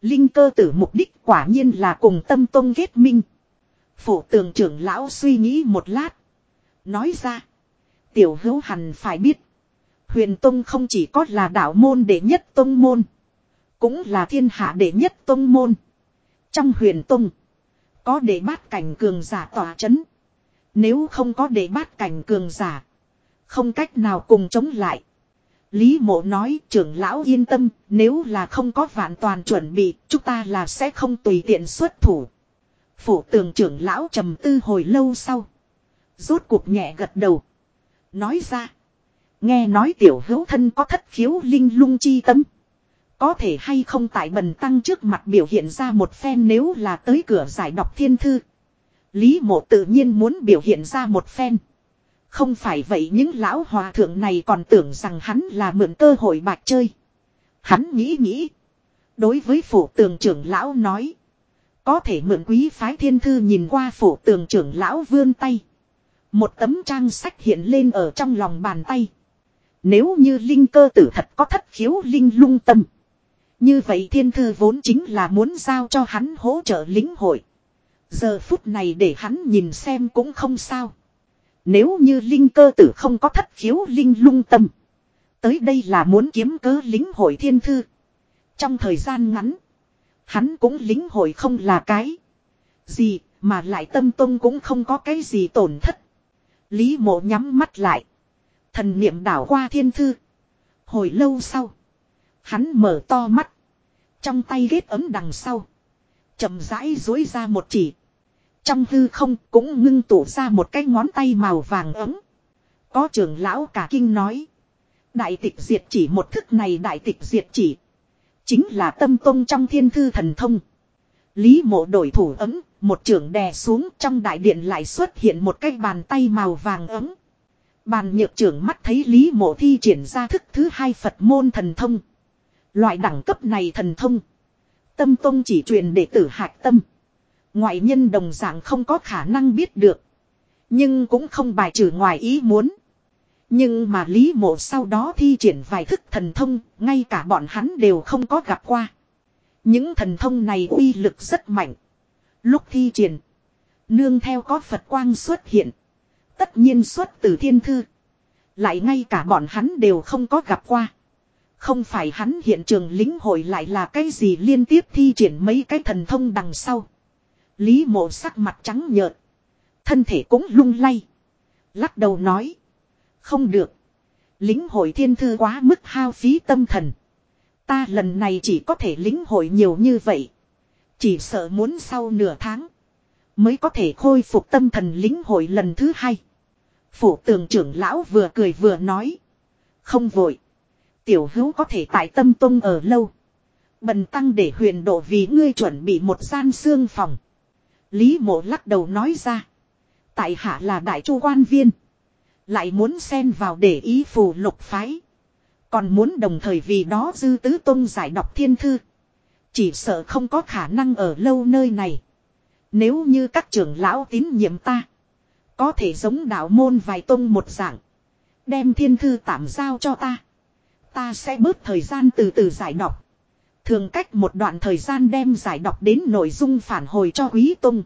[SPEAKER 1] Linh cơ tử mục đích quả nhiên là cùng tâm tông kết minh. Phổ tường trưởng lão suy nghĩ một lát. Nói ra. Tiểu hữu hẳn phải biết. Huyền Tông không chỉ có là đạo môn đệ nhất tông môn. Cũng là thiên hạ đệ nhất tông môn. Trong huyền Tông. Có đệ bát cảnh cường giả tỏa chấn. Nếu không có đệ bát cảnh cường giả. Không cách nào cùng chống lại. Lý mộ nói, trưởng lão yên tâm. Nếu là không có vạn toàn chuẩn bị. Chúng ta là sẽ không tùy tiện xuất thủ. Phổ tường trưởng lão trầm tư hồi lâu sau. Rốt cuộc nhẹ gật đầu. Nói ra. Nghe nói tiểu hữu thân có thất khiếu linh lung chi tâm. Có thể hay không tại bần tăng trước mặt biểu hiện ra một phen nếu là tới cửa giải đọc thiên thư. Lý mộ tự nhiên muốn biểu hiện ra một phen. Không phải vậy những lão hòa thượng này còn tưởng rằng hắn là mượn cơ hội bạc chơi. Hắn nghĩ nghĩ. Đối với phủ tường trưởng lão nói. Có thể mượn quý phái thiên thư nhìn qua phủ tường trưởng lão vươn tay. Một tấm trang sách hiện lên ở trong lòng bàn tay. Nếu như linh cơ tử thật có thất khiếu linh lung tâm. Như vậy thiên thư vốn chính là muốn giao cho hắn hỗ trợ lính hội. Giờ phút này để hắn nhìn xem cũng không sao. Nếu như linh cơ tử không có thất khiếu linh lung tâm. Tới đây là muốn kiếm cớ lính hội thiên thư. Trong thời gian ngắn. Hắn cũng lính hội không là cái. Gì, mà lại tâm tông cũng không có cái gì tổn thất. Lý mộ nhắm mắt lại. Thần niệm đảo qua thiên thư. Hồi lâu sau. Hắn mở to mắt. Trong tay ghét ấm đằng sau. chậm rãi dối ra một chỉ. Trong hư không cũng ngưng tụ ra một cái ngón tay màu vàng ấm. Có trưởng lão cả kinh nói. Đại tịch diệt chỉ một thức này, đại tịch diệt chỉ. Chính là tâm tông trong thiên thư thần thông. Lý mộ đổi thủ ấm, một trưởng đè xuống trong đại điện lại xuất hiện một cái bàn tay màu vàng ấm. Bàn nhược trưởng mắt thấy Lý Mộ thi triển ra thức thứ hai Phật môn thần thông. Loại đẳng cấp này thần thông. Tâm tông chỉ truyền để tử hạch tâm. Ngoại nhân đồng dạng không có khả năng biết được. Nhưng cũng không bài trừ ngoài ý muốn. Nhưng mà Lý Mộ sau đó thi triển vài thức thần thông, ngay cả bọn hắn đều không có gặp qua. Những thần thông này uy lực rất mạnh. Lúc thi triển, nương theo có Phật quang xuất hiện. Tất nhiên xuất từ thiên thư. Lại ngay cả bọn hắn đều không có gặp qua. Không phải hắn hiện trường lính hội lại là cái gì liên tiếp thi triển mấy cái thần thông đằng sau. Lý mộ sắc mặt trắng nhợt. Thân thể cũng lung lay. Lắc đầu nói. Không được. Lính hội thiên thư quá mức hao phí tâm thần. Ta lần này chỉ có thể lính hội nhiều như vậy. Chỉ sợ muốn sau nửa tháng. Mới có thể khôi phục tâm thần lính hội lần thứ hai. Phủ tường trưởng lão vừa cười vừa nói. Không vội. Tiểu hữu có thể tại tâm tông ở lâu. Bần tăng để huyền độ vì ngươi chuẩn bị một gian xương phòng. Lý mộ lắc đầu nói ra. Tại hạ là đại chu quan viên. Lại muốn xen vào để ý phù lục phái. Còn muốn đồng thời vì đó dư tứ tôn giải đọc thiên thư. Chỉ sợ không có khả năng ở lâu nơi này. Nếu như các trưởng lão tín nhiệm ta. Có thể giống đạo môn vài tôn một dạng. Đem thiên thư tạm giao cho ta. Ta sẽ bớt thời gian từ từ giải đọc. Thường cách một đoạn thời gian đem giải đọc đến nội dung phản hồi cho quý tung.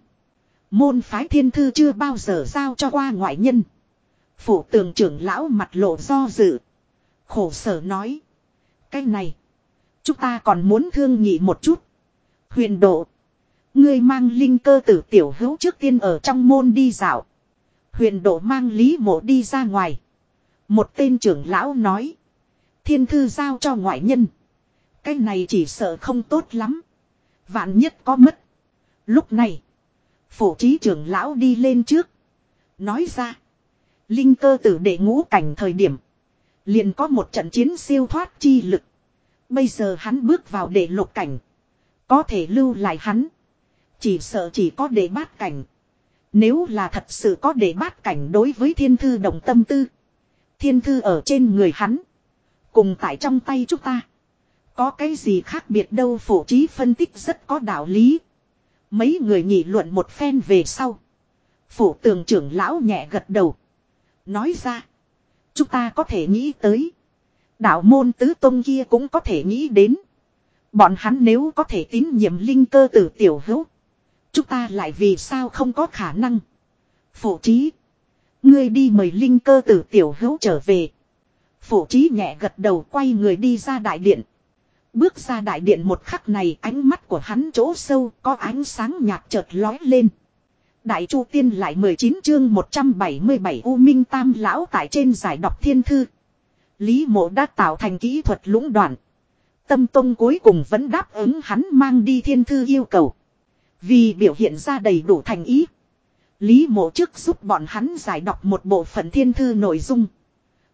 [SPEAKER 1] Môn phái thiên thư chưa bao giờ giao cho qua ngoại nhân. Phủ tường trưởng lão mặt lộ do dự. Khổ sở nói. Cái này. Chúng ta còn muốn thương nghị một chút. Huyền độ. Ngươi mang linh cơ tử tiểu hữu trước tiên ở trong môn đi dạo. Huyền độ mang lý mộ đi ra ngoài. Một tên trưởng lão nói. Thiên thư giao cho ngoại nhân. Cái này chỉ sợ không tốt lắm. Vạn nhất có mất. Lúc này. Phổ trí trưởng lão đi lên trước. Nói ra. Linh cơ tử đệ ngũ cảnh thời điểm. Liền có một trận chiến siêu thoát chi lực. Bây giờ hắn bước vào đệ lục cảnh. Có thể lưu lại hắn. Chỉ sợ chỉ có đệ bát cảnh. Nếu là thật sự có đệ bát cảnh đối với thiên thư đồng tâm tư. Thiên thư ở trên người hắn. Cùng tại trong tay chúng ta. Có cái gì khác biệt đâu phổ trí phân tích rất có đạo lý. Mấy người nghị luận một phen về sau. Phủ tường trưởng lão nhẹ gật đầu. Nói ra. Chúng ta có thể nghĩ tới. Đạo môn tứ tôn kia cũng có thể nghĩ đến. Bọn hắn nếu có thể tín nhiệm linh cơ tử tiểu hữu. Chúng ta lại vì sao không có khả năng. Phổ trí. Ngươi đi mời linh cơ tử tiểu hữu trở về. Phổ trí nhẹ gật đầu quay người đi ra đại điện. Bước ra đại điện một khắc này, ánh mắt của hắn chỗ sâu, có ánh sáng nhạt chợt lói lên. Đại Chu Tiên lại 19 chương 177 U Minh Tam Lão tại trên giải đọc thiên thư. Lý mộ đã tạo thành kỹ thuật lũng đoạn. Tâm Tông cuối cùng vẫn đáp ứng hắn mang đi thiên thư yêu cầu. Vì biểu hiện ra đầy đủ thành ý. Lý mộ trước giúp bọn hắn giải đọc một bộ phận thiên thư nội dung.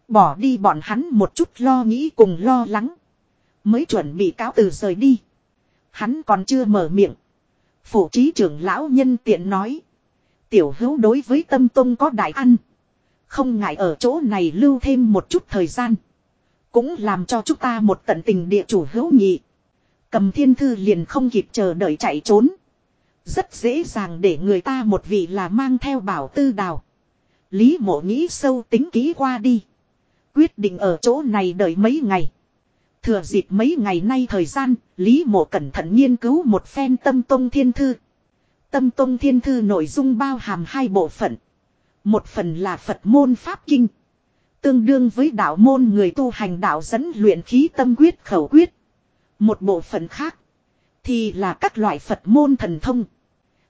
[SPEAKER 1] Bỏ đi bọn hắn một chút lo nghĩ cùng lo lắng. Mới chuẩn bị cáo từ rời đi. Hắn còn chưa mở miệng. Phủ trí trưởng lão nhân tiện nói. Tiểu hữu đối với tâm tông có đại ăn. Không ngại ở chỗ này lưu thêm một chút thời gian. Cũng làm cho chúng ta một tận tình địa chủ hữu nhị. Cầm thiên thư liền không kịp chờ đợi chạy trốn. Rất dễ dàng để người ta một vị là mang theo bảo tư đào. Lý mộ nghĩ sâu tính kỹ qua đi. Quyết định ở chỗ này đợi mấy ngày. Thừa dịp mấy ngày nay thời gian, Lý mộ cẩn thận nghiên cứu một phen tâm tông thiên thư. Tâm Tông Thiên Thư nội dung bao hàm hai bộ phận. Một phần là Phật môn Pháp Kinh. Tương đương với đạo môn người tu hành đạo dẫn luyện khí tâm quyết khẩu quyết. Một bộ phận khác. Thì là các loại Phật môn thần thông.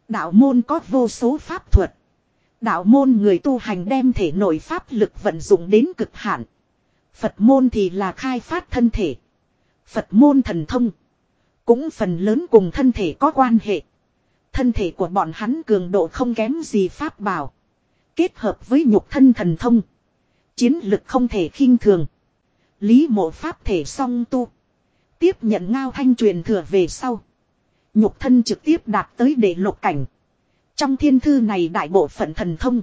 [SPEAKER 1] Đạo môn có vô số pháp thuật. Đạo môn người tu hành đem thể nội pháp lực vận dụng đến cực hạn. Phật môn thì là khai phát thân thể. Phật môn thần thông. Cũng phần lớn cùng thân thể có quan hệ. Thân thể của bọn hắn cường độ không kém gì pháp bảo. Kết hợp với nhục thân thần thông. Chiến lực không thể khinh thường. Lý mộ pháp thể song tu. Tiếp nhận ngao thanh truyền thừa về sau. Nhục thân trực tiếp đạt tới đệ lục cảnh. Trong thiên thư này đại bộ phận thần thông.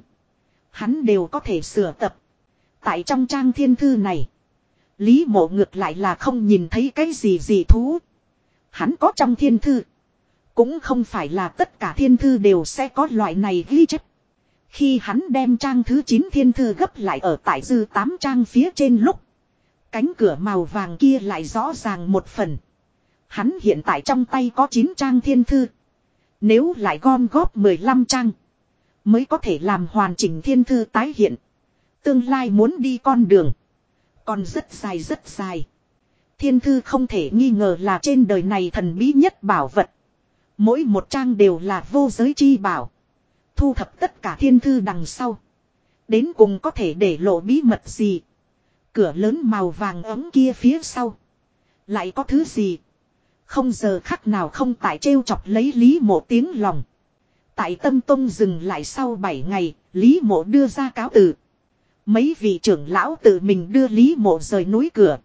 [SPEAKER 1] Hắn đều có thể sửa tập. Tại trong trang thiên thư này. Lý mộ ngược lại là không nhìn thấy cái gì gì thú. Hắn có trong thiên thư. Cũng không phải là tất cả thiên thư đều sẽ có loại này ghi chép. Khi hắn đem trang thứ 9 thiên thư gấp lại ở tại dư 8 trang phía trên lúc. Cánh cửa màu vàng kia lại rõ ràng một phần. Hắn hiện tại trong tay có 9 trang thiên thư. Nếu lại gom góp 15 trang. Mới có thể làm hoàn chỉnh thiên thư tái hiện. Tương lai muốn đi con đường. Còn rất dài rất dài. Thiên thư không thể nghi ngờ là trên đời này thần bí nhất bảo vật. Mỗi một trang đều là vô giới chi bảo. Thu thập tất cả thiên thư đằng sau. Đến cùng có thể để lộ bí mật gì. Cửa lớn màu vàng ấm kia phía sau. Lại có thứ gì. Không giờ khắc nào không tại trêu chọc lấy Lý mộ tiếng lòng. Tại tâm tông dừng lại sau 7 ngày, Lý mộ đưa ra cáo từ. Mấy vị trưởng lão tự mình đưa Lý mộ rời núi cửa.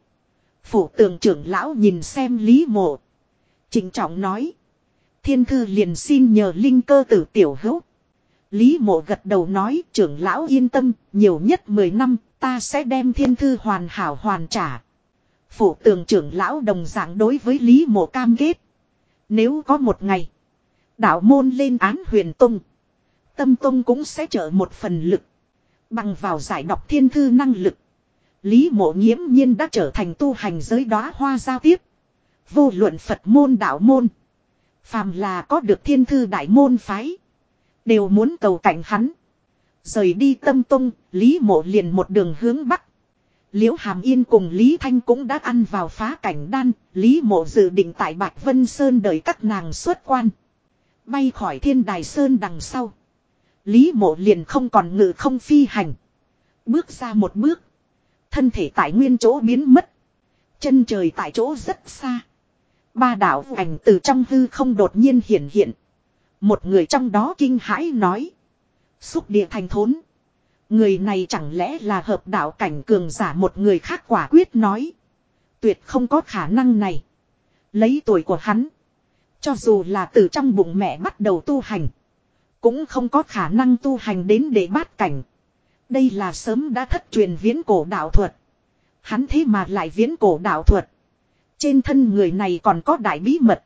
[SPEAKER 1] Phủ tường trưởng lão nhìn xem Lý mộ. Trịnh trọng nói. Thiên thư liền xin nhờ linh cơ tử tiểu hữu. Lý mộ gật đầu nói trưởng lão yên tâm, nhiều nhất 10 năm, ta sẽ đem thiên thư hoàn hảo hoàn trả. Phủ tường trưởng lão đồng dạng đối với Lý mộ cam kết. Nếu có một ngày, đạo môn lên án huyền tông, tâm tông cũng sẽ trợ một phần lực. Bằng vào giải đọc thiên thư năng lực. Lý mộ nghiễm nhiên đã trở thành tu hành giới đóa hoa giao tiếp. Vô luận Phật môn đạo môn. Phàm là có được thiên thư đại môn phái. Đều muốn cầu cảnh hắn. Rời đi tâm tung, Lý mộ liền một đường hướng bắc. Liễu Hàm Yên cùng Lý Thanh cũng đã ăn vào phá cảnh đan, Lý mộ dự định tại Bạch Vân Sơn đợi các nàng xuất quan. Bay khỏi thiên đài Sơn đằng sau. Lý mộ liền không còn ngự không phi hành. Bước ra một bước. Thân thể tại nguyên chỗ biến mất. Chân trời tại chỗ rất xa. Ba đạo ảnh từ trong hư không đột nhiên hiện hiện. Một người trong đó kinh hãi nói. Xúc địa thành thốn. Người này chẳng lẽ là hợp đạo cảnh cường giả một người khác quả quyết nói. Tuyệt không có khả năng này. Lấy tuổi của hắn. Cho dù là từ trong bụng mẹ bắt đầu tu hành. Cũng không có khả năng tu hành đến để bát cảnh. Đây là sớm đã thất truyền viễn cổ đạo thuật. Hắn thế mà lại viễn cổ đạo thuật. Trên thân người này còn có đại bí mật.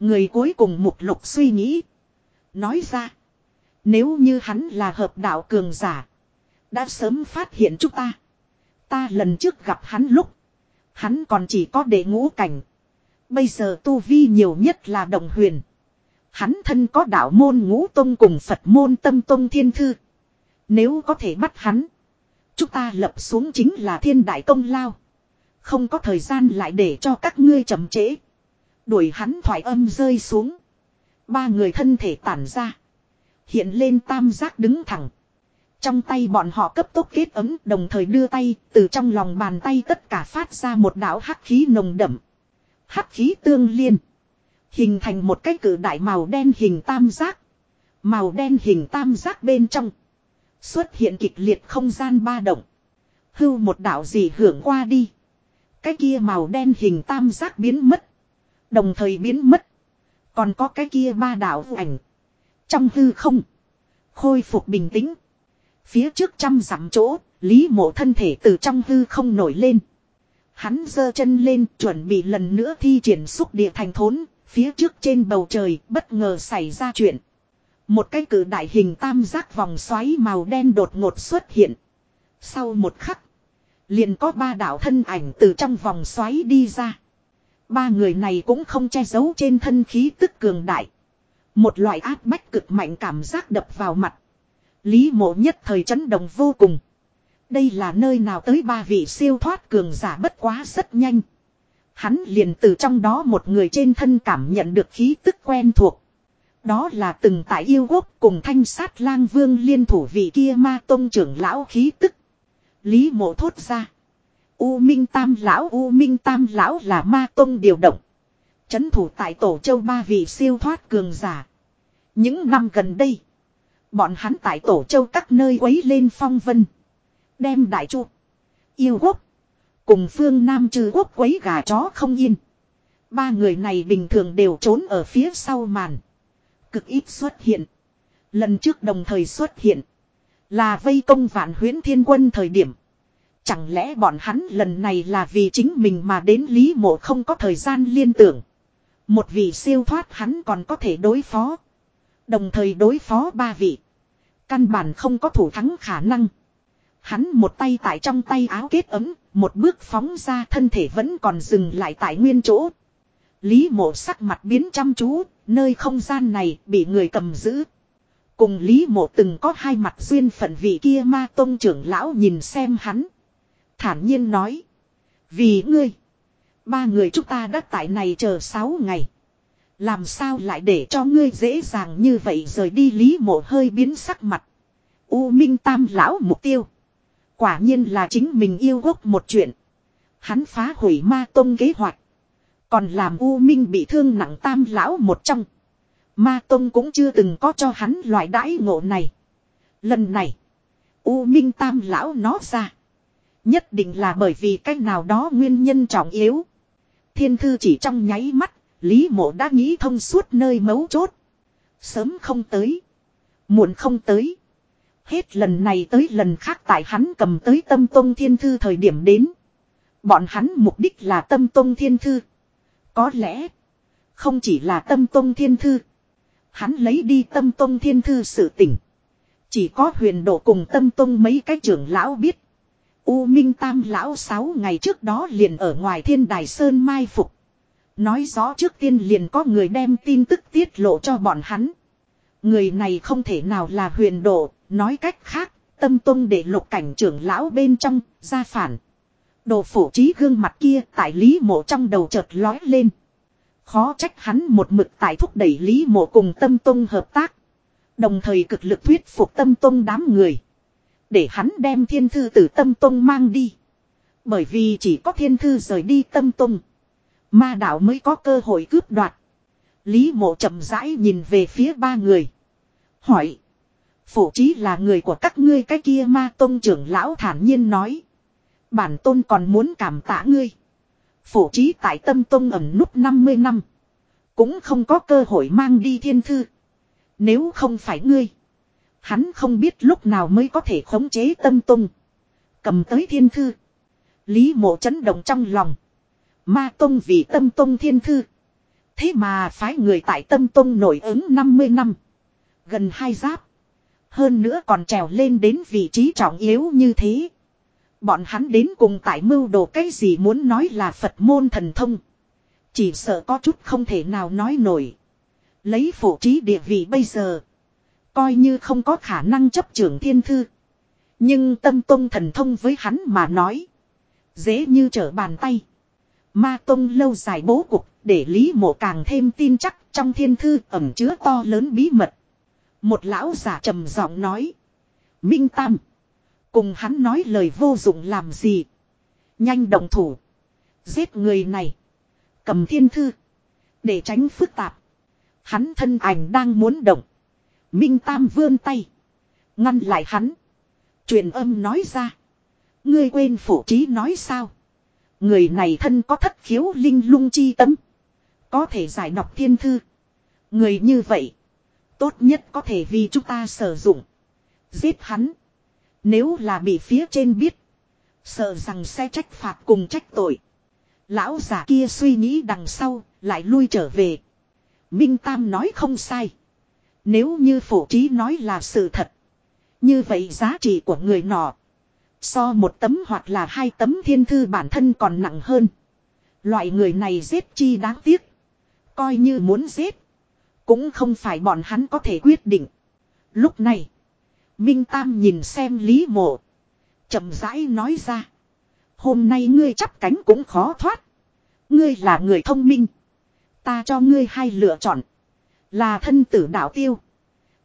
[SPEAKER 1] Người cuối cùng mục lục suy nghĩ. Nói ra. Nếu như hắn là hợp đạo cường giả. Đã sớm phát hiện chúng ta. Ta lần trước gặp hắn lúc. Hắn còn chỉ có đệ ngũ cảnh. Bây giờ tu vi nhiều nhất là đồng huyền. Hắn thân có đạo môn ngũ tông cùng Phật môn tâm tông thiên thư. Nếu có thể bắt hắn. Chúng ta lập xuống chính là thiên đại công lao. Không có thời gian lại để cho các ngươi chậm trễ. Đuổi hắn thoại âm rơi xuống. Ba người thân thể tản ra. Hiện lên tam giác đứng thẳng. Trong tay bọn họ cấp tốc kết ấm, đồng thời đưa tay, từ trong lòng bàn tay tất cả phát ra một đạo hắc khí nồng đậm. Hắc khí tương liên. Hình thành một cái cử đại màu đen hình tam giác. Màu đen hình tam giác bên trong. Xuất hiện kịch liệt không gian ba động. Hưu một đạo gì hưởng qua đi. Cái kia màu đen hình tam giác biến mất. Đồng thời biến mất. Còn có cái kia ba đạo ảnh. Trong hư không. Khôi phục bình tĩnh. Phía trước trăm dặm chỗ. Lý mộ thân thể từ trong hư không nổi lên. Hắn giơ chân lên, chuẩn bị lần nữa thi triển xúc địa thành thốn. Phía trước trên bầu trời, bất ngờ xảy ra chuyện. Một cái cử đại hình tam giác vòng xoáy màu đen đột ngột xuất hiện. Sau một khắc. Liền có ba đạo thân ảnh từ trong vòng xoáy đi ra. Ba người này cũng không che giấu trên thân khí tức cường đại. Một loại áp bách cực mạnh cảm giác đập vào mặt. Lý mộ nhất thời chấn động vô cùng. Đây là nơi nào tới ba vị siêu thoát cường giả bất quá rất nhanh. Hắn liền từ trong đó một người trên thân cảm nhận được khí tức quen thuộc. Đó là từng tại yêu quốc cùng thanh sát lang vương liên thủ vị kia ma tông trưởng lão khí tức. Lý mộ thốt ra. U Minh Tam Lão, U Minh Tam Lão là ma tông điều động. Chấn thủ tại Tổ Châu ba vị siêu thoát cường giả. Những năm gần đây. Bọn hắn tại Tổ Châu các nơi quấy lên phong vân. Đem đại chu. Yêu quốc. Cùng phương Nam trừ quốc quấy gà chó không yên. Ba người này bình thường đều trốn ở phía sau màn. Cực ít xuất hiện. Lần trước đồng thời xuất hiện. Là vây công vạn huyến thiên quân thời điểm. Chẳng lẽ bọn hắn lần này là vì chính mình mà đến Lý Mộ không có thời gian liên tưởng. Một vị siêu thoát hắn còn có thể đối phó. Đồng thời đối phó ba vị. Căn bản không có thủ thắng khả năng. Hắn một tay tại trong tay áo kết ấm, một bước phóng ra thân thể vẫn còn dừng lại tại nguyên chỗ. Lý mộ sắc mặt biến chăm chú, nơi không gian này bị người cầm giữ. Cùng Lý mộ từng có hai mặt duyên phận vị kia ma tông trưởng lão nhìn xem hắn. Thản nhiên nói. Vì ngươi. Ba người chúng ta đã tại này chờ sáu ngày. Làm sao lại để cho ngươi dễ dàng như vậy rời đi Lý Mộ hơi biến sắc mặt. U Minh Tam lão mục tiêu. Quả nhiên là chính mình yêu gốc một chuyện. Hắn phá hủy ma tông kế hoạch. Còn làm U Minh bị thương nặng tam lão một trong. Ma tông cũng chưa từng có cho hắn loại đãi ngộ này. Lần này. U Minh tam lão nó ra. Nhất định là bởi vì cách nào đó nguyên nhân trọng yếu. Thiên thư chỉ trong nháy mắt. Lý mộ đã nghĩ thông suốt nơi mấu chốt. Sớm không tới. Muộn không tới. Hết lần này tới lần khác tại hắn cầm tới tâm tông thiên thư thời điểm đến. Bọn hắn mục đích là tâm tông thiên thư. Có lẽ. Không chỉ là tâm tông thiên thư. Hắn lấy đi tâm tông thiên thư sự tỉnh. Chỉ có huyền độ cùng tâm tông mấy cái trưởng lão biết. U Minh Tam lão sáu ngày trước đó liền ở ngoài thiên đài Sơn mai phục. Nói rõ trước tiên liền có người đem tin tức tiết lộ cho bọn hắn. Người này không thể nào là huyền độ, nói cách khác, tâm tông để lục cảnh trưởng lão bên trong, ra phản. Đồ phổ trí gương mặt kia tại Lý Mộ trong đầu chợt lói lên. Khó trách hắn một mực tại thúc đẩy Lý Mộ cùng tâm Tông hợp tác. Đồng thời cực lực thuyết phục tâm Tông đám người. Để hắn đem thiên thư từ tâm Tông mang đi. Bởi vì chỉ có thiên thư rời đi tâm Tông, Ma đạo mới có cơ hội cướp đoạt. Lý mộ chậm rãi nhìn về phía ba người. Hỏi. Phổ trí là người của các ngươi cái kia ma Tông trưởng lão thản nhiên nói. Bản tôn còn muốn cảm tạ ngươi. Phổ trí tại tâm tông ẩn nút 50 năm. Cũng không có cơ hội mang đi thiên thư. Nếu không phải ngươi. Hắn không biết lúc nào mới có thể khống chế tâm tung. Cầm tới thiên thư. Lý mộ chấn động trong lòng. Ma Tông vì tâm Tông thiên thư. Thế mà phái người tại tâm Tông nổi ứng 50 năm. Gần hai giáp. Hơn nữa còn trèo lên đến vị trí trọng yếu như thế. Bọn hắn đến cùng tại mưu đồ cái gì muốn nói là Phật môn thần thông. Chỉ sợ có chút không thể nào nói nổi. Lấy phổ trí địa vị bây giờ. Coi như không có khả năng chấp trưởng thiên thư. Nhưng tâm tông thần thông với hắn mà nói. Dễ như trở bàn tay. Ma Tông lâu dài bố cục, để Lý Mộ càng thêm tin chắc trong thiên thư ẩm chứa to lớn bí mật. Một lão giả trầm giọng nói. Minh Tam. Cùng hắn nói lời vô dụng làm gì. Nhanh động thủ. Giết người này. Cầm thiên thư. Để tránh phức tạp. Hắn thân ảnh đang muốn động. Minh Tam vươn tay. Ngăn lại hắn. Truyền âm nói ra. Ngươi quên phủ trí nói sao. Người này thân có thất khiếu linh lung chi tâm. Có thể giải đọc thiên thư. Người như vậy. Tốt nhất có thể vì chúng ta sử dụng. Giết hắn. Nếu là bị phía trên biết. Sợ rằng sẽ trách phạt cùng trách tội. Lão giả kia suy nghĩ đằng sau. Lại lui trở về. Minh Tam nói không sai. Nếu như phổ trí nói là sự thật. Như vậy giá trị của người nọ, So một tấm hoặc là hai tấm thiên thư bản thân còn nặng hơn. Loại người này giết chi đáng tiếc. Coi như muốn giết. Cũng không phải bọn hắn có thể quyết định. Lúc này. Minh Tam nhìn xem Lý Mộ. chậm rãi nói ra. Hôm nay ngươi chắp cánh cũng khó thoát. Ngươi là người thông minh. Ta cho ngươi hai lựa chọn. Là thân tử đạo tiêu.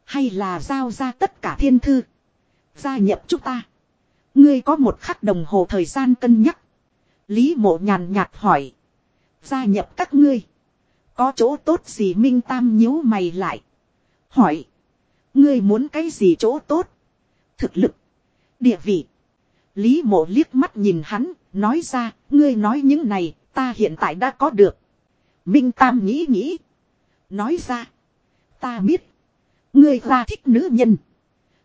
[SPEAKER 1] Hay là giao ra tất cả thiên thư. Gia nhập chúng ta. Ngươi có một khắc đồng hồ thời gian cân nhắc. Lý mộ nhàn nhạt hỏi. Gia nhập các ngươi. Có chỗ tốt gì Minh Tam nhíu mày lại. Hỏi. Ngươi muốn cái gì chỗ tốt? Thực lực. Địa vị. Lý mộ liếc mắt nhìn hắn. Nói ra. Ngươi nói những này. Ta hiện tại đã có được. Minh Tam nghĩ nghĩ. Nói ra. Ta biết. Ngươi ta thích nữ nhân.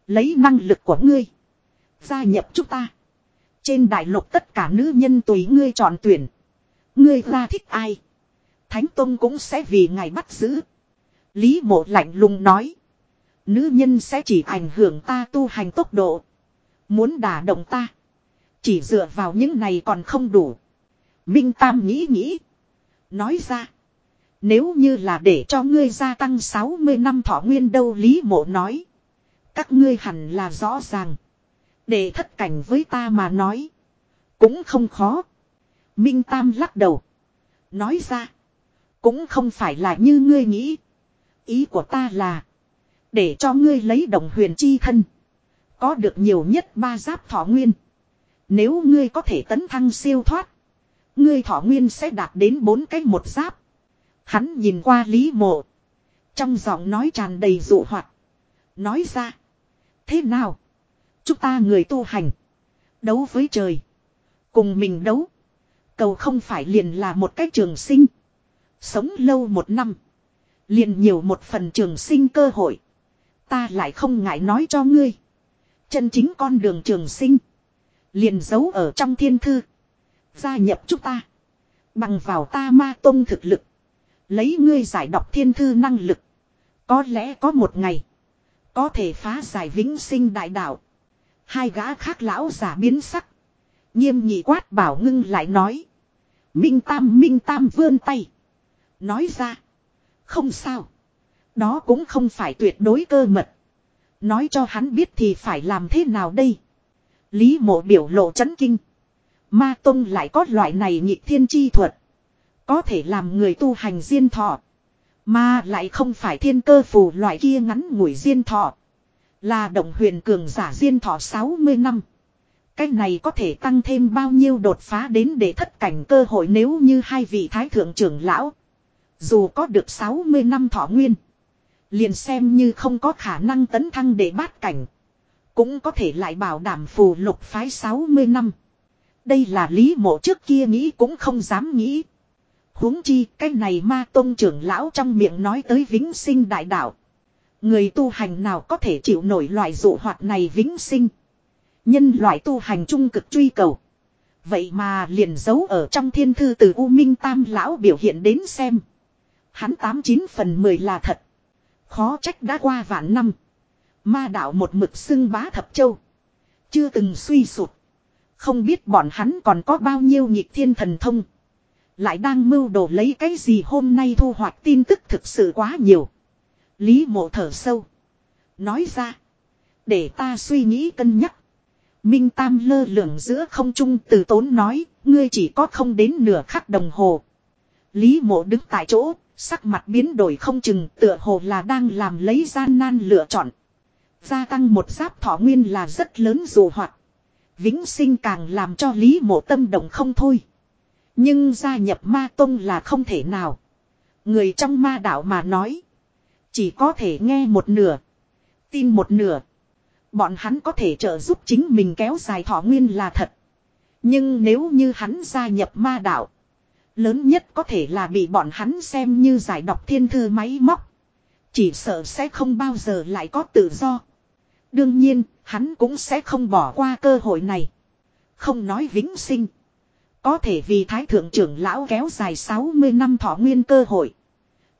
[SPEAKER 1] Lấy năng lực của ngươi. Gia nhập chúng ta. Trên đại lục tất cả nữ nhân tùy ngươi chọn tuyển. Ngươi ta thích ai. Thánh Tông cũng sẽ vì ngài bắt giữ. Lý mộ lạnh lùng nói. Nữ nhân sẽ chỉ ảnh hưởng ta tu hành tốc độ. Muốn đả động ta. Chỉ dựa vào những này còn không đủ. Minh Tam nghĩ nghĩ. Nói ra. Nếu như là để cho ngươi gia tăng 60 năm thọ nguyên đâu Lý mộ nói. Các ngươi hẳn là rõ ràng. Để thất cảnh với ta mà nói. Cũng không khó. Minh Tam lắc đầu. Nói ra. Cũng không phải là như ngươi nghĩ. Ý của ta là. Để cho ngươi lấy đồng huyền chi thân. Có được nhiều nhất ba giáp thọ nguyên. Nếu ngươi có thể tấn thăng siêu thoát. Ngươi thọ nguyên sẽ đạt đến bốn cái một giáp. Hắn nhìn qua Lý Mộ. Trong giọng nói tràn đầy dụ hoạt. Nói ra. Thế nào? Chúng ta người tu hành. Đấu với trời. Cùng mình đấu. Cầu không phải liền là một cái trường sinh. Sống lâu một năm. Liền nhiều một phần trường sinh cơ hội. Ta lại không ngại nói cho ngươi. Chân chính con đường trường sinh. Liền giấu ở trong thiên thư. Gia nhập chúng ta. Bằng vào ta ma tông thực lực. Lấy ngươi giải đọc thiên thư năng lực. Có lẽ có một ngày. Có thể phá giải vĩnh sinh đại đạo. Hai gã khác lão giả biến sắc. Nghiêm nhị quát bảo ngưng lại nói. Minh Tam Minh Tam vươn tay. Nói ra. Không sao. Đó cũng không phải tuyệt đối cơ mật. Nói cho hắn biết thì phải làm thế nào đây. Lý mộ biểu lộ chấn kinh. Ma Tông lại có loại này nhị thiên chi thuật. Có thể làm người tu hành diên thọ. Mà lại không phải thiên cơ phù loại kia ngắn ngủi diên thọ. Là động huyền cường giả diên thọ 60 năm. Cái này có thể tăng thêm bao nhiêu đột phá đến để thất cảnh cơ hội nếu như hai vị thái thượng trưởng lão. Dù có được 60 năm thọ nguyên. Liền xem như không có khả năng tấn thăng để bát cảnh. Cũng có thể lại bảo đảm phù lục phái 60 năm. Đây là lý mộ trước kia nghĩ cũng không dám nghĩ. huống chi, cái này ma tôn trưởng lão trong miệng nói tới vĩnh sinh đại đạo. Người tu hành nào có thể chịu nổi loại dụ hoạt này vĩnh sinh. Nhân loại tu hành trung cực truy cầu. Vậy mà liền giấu ở trong thiên thư từ U Minh Tam Lão biểu hiện đến xem. Hắn tám chín phần mười là thật. Khó trách đã qua vạn năm. Ma đạo một mực xưng bá thập châu. Chưa từng suy sụt. Không biết bọn hắn còn có bao nhiêu nhịp thiên thần thông. Lại đang mưu đồ lấy cái gì hôm nay thu hoạch tin tức thực sự quá nhiều. Lý mộ thở sâu. Nói ra. Để ta suy nghĩ cân nhắc. Minh Tam lơ lửng giữa không trung từ tốn nói. Ngươi chỉ có không đến nửa khắc đồng hồ. Lý mộ đứng tại chỗ. Sắc mặt biến đổi không chừng, tựa hồ là đang làm lấy gian nan lựa chọn. Gia tăng một giáp thọ nguyên là rất lớn dù hoạt. Vĩnh sinh càng làm cho Lý mộ tâm động không thôi. Nhưng gia nhập ma tông là không thể nào. Người trong ma đạo mà nói. Chỉ có thể nghe một nửa. Tin một nửa. Bọn hắn có thể trợ giúp chính mình kéo dài thọ nguyên là thật. Nhưng nếu như hắn gia nhập ma đạo. Lớn nhất có thể là bị bọn hắn xem như giải đọc thiên thư máy móc. Chỉ sợ sẽ không bao giờ lại có tự do. Đương nhiên, hắn cũng sẽ không bỏ qua cơ hội này. Không nói vĩnh sinh. Có thể vì thái thượng trưởng lão kéo dài 60 năm thọ nguyên cơ hội.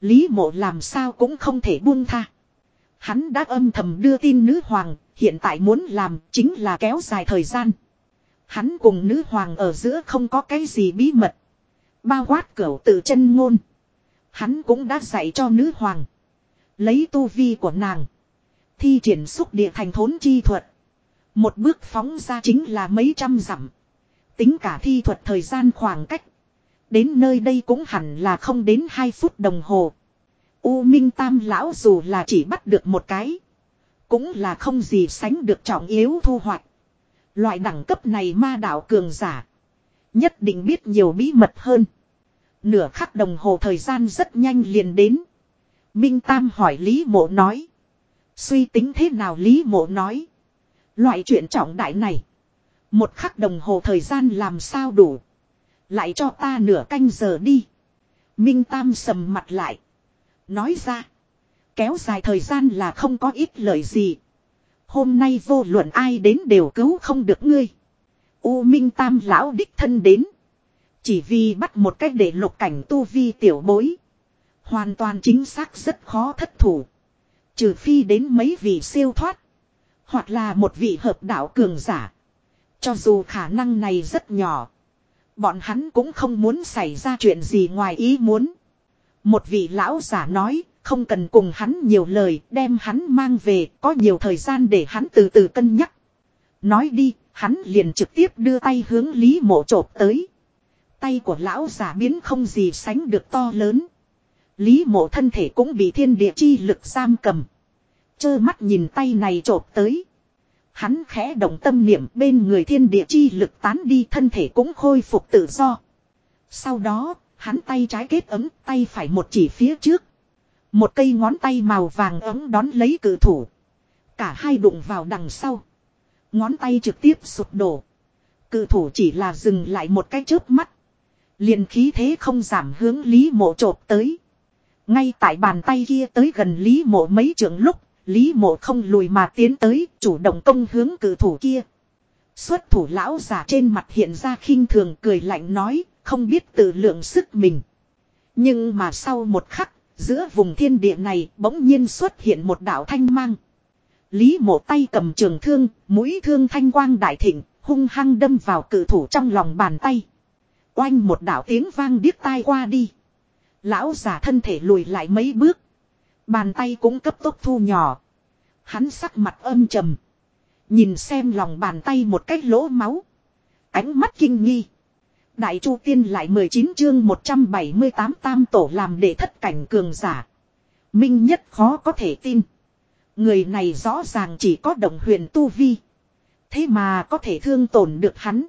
[SPEAKER 1] Lý mộ làm sao cũng không thể buông tha. Hắn đã âm thầm đưa tin nữ hoàng, hiện tại muốn làm chính là kéo dài thời gian. Hắn cùng nữ hoàng ở giữa không có cái gì bí mật. Bao quát cửu tự chân ngôn. Hắn cũng đã dạy cho nữ hoàng. Lấy tu vi của nàng. Thi triển xúc địa thành thốn chi thuật. Một bước phóng ra chính là mấy trăm dặm. Tính cả thi thuật thời gian khoảng cách. Đến nơi đây cũng hẳn là không đến 2 phút đồng hồ. U Minh Tam Lão dù là chỉ bắt được một cái. Cũng là không gì sánh được trọng yếu thu hoạch. Loại đẳng cấp này ma đạo cường giả. Nhất định biết nhiều bí mật hơn. Nửa khắc đồng hồ thời gian rất nhanh liền đến. Minh Tam hỏi Lý Mộ nói. Suy tính thế nào Lý Mộ nói. Loại chuyện trọng đại này. Một khắc đồng hồ thời gian làm sao đủ. Lại cho ta nửa canh giờ đi. Minh Tam sầm mặt lại. Nói ra. Kéo dài thời gian là không có ít lời gì. Hôm nay vô luận ai đến đều cứu không được ngươi. U Minh Tam lão đích thân đến. Chỉ vì bắt một cách để lục cảnh tu vi tiểu bối. Hoàn toàn chính xác rất khó thất thủ. Trừ phi đến mấy vị siêu thoát. Hoặc là một vị hợp đạo cường giả. Cho dù khả năng này rất nhỏ. Bọn hắn cũng không muốn xảy ra chuyện gì ngoài ý muốn. Một vị lão giả nói, không cần cùng hắn nhiều lời, đem hắn mang về, có nhiều thời gian để hắn từ từ cân nhắc. Nói đi, hắn liền trực tiếp đưa tay hướng Lý Mộ chộp tới. Tay của lão giả biến không gì sánh được to lớn. Lý mộ thân thể cũng bị thiên địa chi lực giam cầm. Chơ mắt nhìn tay này trộp tới. Hắn khẽ động tâm niệm bên người thiên địa chi lực tán đi thân thể cũng khôi phục tự do. Sau đó, hắn tay trái kết ấm, tay phải một chỉ phía trước. Một cây ngón tay màu vàng ấm đón lấy cử thủ. Cả hai đụng vào đằng sau. Ngón tay trực tiếp sụp đổ. Cự thủ chỉ là dừng lại một cái chớp mắt. liền khí thế không giảm hướng Lý mộ trộp tới. Ngay tại bàn tay kia tới gần Lý mộ mấy trường lúc, Lý mộ không lùi mà tiến tới, chủ động công hướng cự thủ kia. Xuất thủ lão giả trên mặt hiện ra khinh thường cười lạnh nói, không biết tự lượng sức mình. Nhưng mà sau một khắc, giữa vùng thiên địa này bỗng nhiên xuất hiện một đạo thanh mang. Lý mộ tay cầm trường thương, mũi thương thanh quang đại thịnh, hung hăng đâm vào cự thủ trong lòng bàn tay. Oanh một đạo tiếng vang điếc tai qua đi. Lão giả thân thể lùi lại mấy bước. Bàn tay cũng cấp tốc thu nhỏ. Hắn sắc mặt âm trầm. Nhìn xem lòng bàn tay một cách lỗ máu. Ánh mắt kinh nghi. Đại Chu Tiên lại 19 chương 178 tam tổ làm để thất cảnh cường giả. Minh nhất khó có thể tin. Người này rõ ràng chỉ có động huyền tu vi. Thế mà có thể thương tổn được hắn.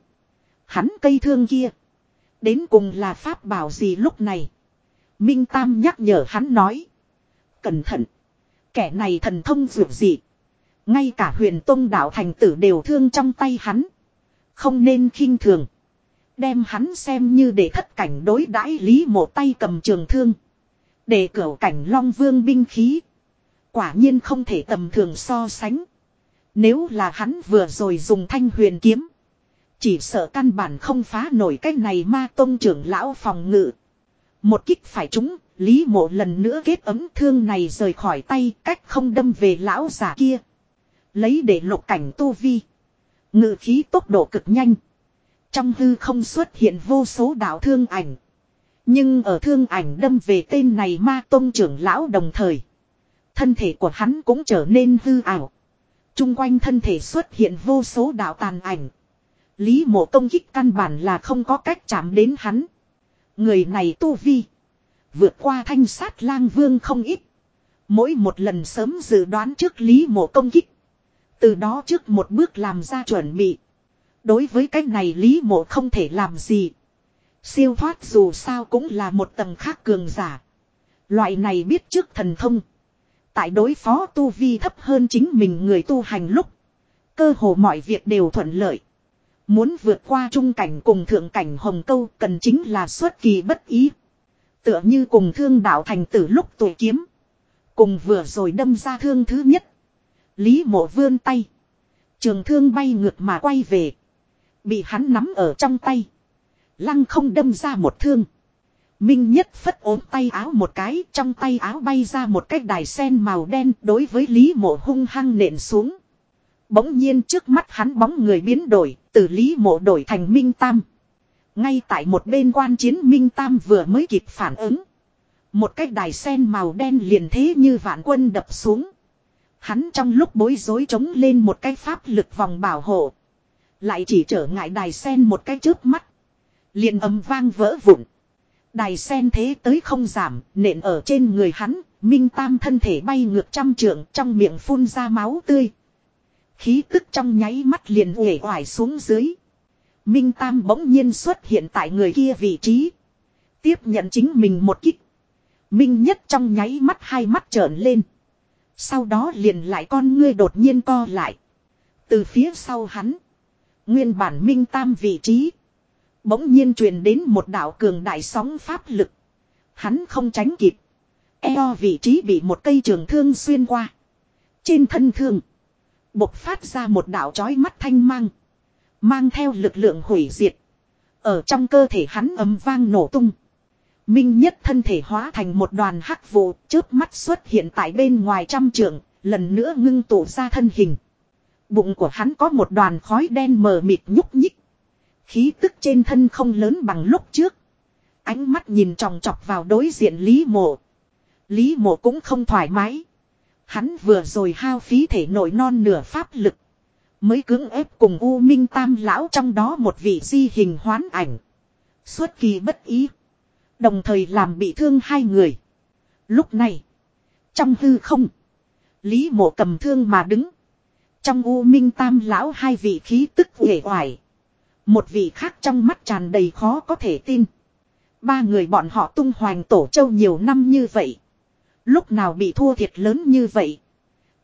[SPEAKER 1] Hắn cây thương kia. Đến cùng là pháp bảo gì lúc này. Minh Tam nhắc nhở hắn nói. Cẩn thận. Kẻ này thần thông dược dị. Ngay cả huyền tông đạo thành tử đều thương trong tay hắn. Không nên khinh thường. Đem hắn xem như để thất cảnh đối đãi lý một tay cầm trường thương. Để cửu cảnh long vương binh khí. Quả nhiên không thể tầm thường so sánh. Nếu là hắn vừa rồi dùng thanh huyền kiếm. Chỉ sợ căn bản không phá nổi cái này ma tông trưởng lão phòng ngự. Một kích phải trúng, Lý mộ lần nữa kết ấm thương này rời khỏi tay cách không đâm về lão giả kia. Lấy để lục cảnh tu vi. Ngự khí tốc độ cực nhanh. Trong hư không xuất hiện vô số đạo thương ảnh. Nhưng ở thương ảnh đâm về tên này ma tông trưởng lão đồng thời. Thân thể của hắn cũng trở nên hư ảo. Trung quanh thân thể xuất hiện vô số đạo tàn ảnh. Lý mộ công kích căn bản là không có cách chạm đến hắn. Người này tu vi. Vượt qua thanh sát lang vương không ít. Mỗi một lần sớm dự đoán trước lý mộ công kích. Từ đó trước một bước làm ra chuẩn bị. Đối với cái này lý mộ không thể làm gì. Siêu thoát dù sao cũng là một tầng khác cường giả. Loại này biết trước thần thông. Tại đối phó tu vi thấp hơn chính mình người tu hành lúc. Cơ hồ mọi việc đều thuận lợi. Muốn vượt qua trung cảnh cùng thượng cảnh hồng câu cần chính là xuất kỳ bất ý. Tựa như cùng thương đạo thành tử lúc tuổi kiếm. Cùng vừa rồi đâm ra thương thứ nhất. Lý mộ vươn tay. Trường thương bay ngược mà quay về. Bị hắn nắm ở trong tay. Lăng không đâm ra một thương. Minh nhất phất ốm tay áo một cái, trong tay áo bay ra một cái đài sen màu đen đối với Lý mộ hung hăng nện xuống. Bỗng nhiên trước mắt hắn bóng người biến đổi, từ Lý mộ đổi thành Minh Tam. Ngay tại một bên quan chiến Minh Tam vừa mới kịp phản ứng. Một cái đài sen màu đen liền thế như vạn quân đập xuống. Hắn trong lúc bối rối chống lên một cái pháp lực vòng bảo hộ. Lại chỉ trở ngại đài sen một cái trước mắt. Liền ấm vang vỡ vụn. Đài sen thế tới không giảm, nện ở trên người hắn, Minh Tam thân thể bay ngược trăm trượng trong miệng phun ra máu tươi. Khí tức trong nháy mắt liền uể oải xuống dưới. Minh Tam bỗng nhiên xuất hiện tại người kia vị trí. Tiếp nhận chính mình một kích. Minh nhất trong nháy mắt hai mắt trợn lên. Sau đó liền lại con ngươi đột nhiên co lại. Từ phía sau hắn. Nguyên bản Minh Tam vị trí. Bỗng nhiên truyền đến một đạo cường đại sóng pháp lực. Hắn không tránh kịp. Eo vị trí bị một cây trường thương xuyên qua. Trên thân thương. Bộc phát ra một đạo chói mắt thanh mang. Mang theo lực lượng hủy diệt. Ở trong cơ thể hắn ấm vang nổ tung. Minh nhất thân thể hóa thành một đoàn hắc vụ, chớp mắt xuất hiện tại bên ngoài trăm trường, lần nữa ngưng tụ ra thân hình. Bụng của hắn có một đoàn khói đen mờ mịt nhúc nhích. Khí tức trên thân không lớn bằng lúc trước. Ánh mắt nhìn tròng trọc vào đối diện Lý Mộ. Lý Mộ cũng không thoải mái. Hắn vừa rồi hao phí thể nội non nửa pháp lực. Mới cưỡng ép cùng U Minh Tam Lão trong đó một vị di hình hoán ảnh. suốt kỳ bất ý. Đồng thời làm bị thương hai người. Lúc này. Trong hư không. Lý mộ cầm thương mà đứng. Trong u minh tam lão hai vị khí tức uể oải. Một vị khác trong mắt tràn đầy khó có thể tin. Ba người bọn họ tung hoành tổ châu nhiều năm như vậy. Lúc nào bị thua thiệt lớn như vậy.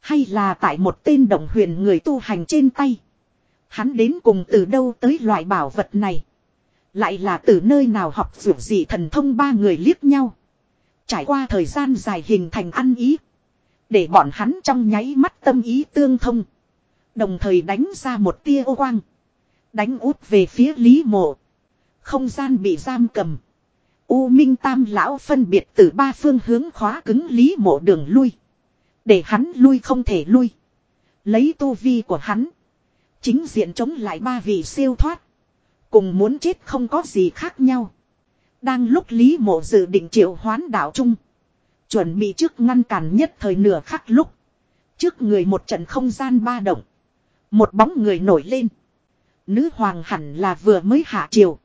[SPEAKER 1] Hay là tại một tên động huyền người tu hành trên tay. Hắn đến cùng từ đâu tới loại bảo vật này. Lại là từ nơi nào học dù gì thần thông ba người liếc nhau. Trải qua thời gian dài hình thành ăn ý. Để bọn hắn trong nháy mắt tâm ý tương thông. Đồng thời đánh ra một tia ô quang. Đánh út về phía Lý Mộ. Không gian bị giam cầm. U Minh Tam Lão phân biệt từ ba phương hướng khóa cứng Lý Mộ đường lui. Để hắn lui không thể lui. Lấy tu vi của hắn. Chính diện chống lại ba vị siêu thoát. Cùng muốn chết không có gì khác nhau. Đang lúc Lý Mộ dự định triệu hoán đảo trung. Chuẩn bị trước ngăn cản nhất thời nửa khắc lúc. Trước người một trận không gian ba động. Một bóng người nổi lên. Nữ hoàng hẳn là vừa mới hạ triều.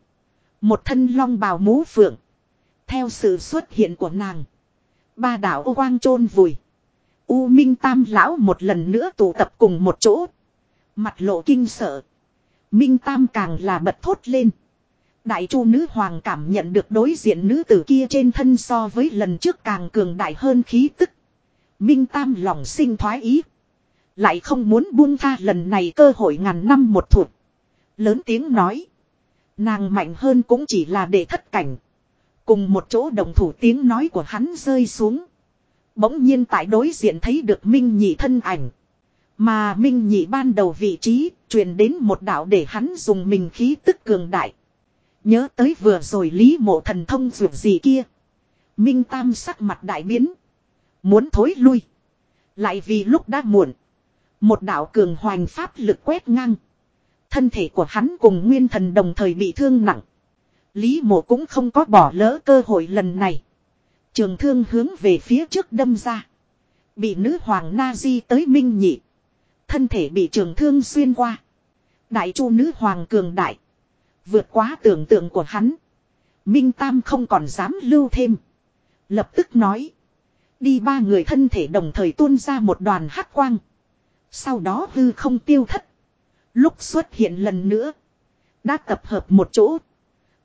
[SPEAKER 1] Một thân long bào mũ phượng. Theo sự xuất hiện của nàng. Ba đảo ô quang chôn vùi. U Minh Tam Lão một lần nữa tụ tập cùng một chỗ. Mặt lộ kinh sợ. Minh Tam càng là bật thốt lên. Đại chu nữ hoàng cảm nhận được đối diện nữ tử kia trên thân so với lần trước càng cường đại hơn khí tức. Minh Tam lòng sinh thoái ý. Lại không muốn buông tha lần này cơ hội ngàn năm một thuộc. Lớn tiếng nói. Nàng mạnh hơn cũng chỉ là để thất cảnh. Cùng một chỗ đồng thủ tiếng nói của hắn rơi xuống. Bỗng nhiên tại đối diện thấy được Minh Nhị thân ảnh. Mà Minh Nhị ban đầu vị trí, truyền đến một đạo để hắn dùng mình khí tức cường đại. Nhớ tới vừa rồi Lý Mộ thần thông dược gì kia. Minh Tam sắc mặt đại biến. Muốn thối lui. Lại vì lúc đã muộn. Một đạo cường hoành pháp lực quét ngang. Thân thể của hắn cùng nguyên thần đồng thời bị thương nặng. Lý mộ cũng không có bỏ lỡ cơ hội lần này. Trường thương hướng về phía trước đâm ra. Bị nữ hoàng na di tới minh nhị. Thân thể bị trường thương xuyên qua. Đại chu nữ hoàng cường đại. Vượt quá tưởng tượng của hắn. Minh Tam không còn dám lưu thêm. Lập tức nói. Đi ba người thân thể đồng thời tuôn ra một đoàn hắc quang. Sau đó hư không tiêu thất. Lúc xuất hiện lần nữa. Đã tập hợp một chỗ.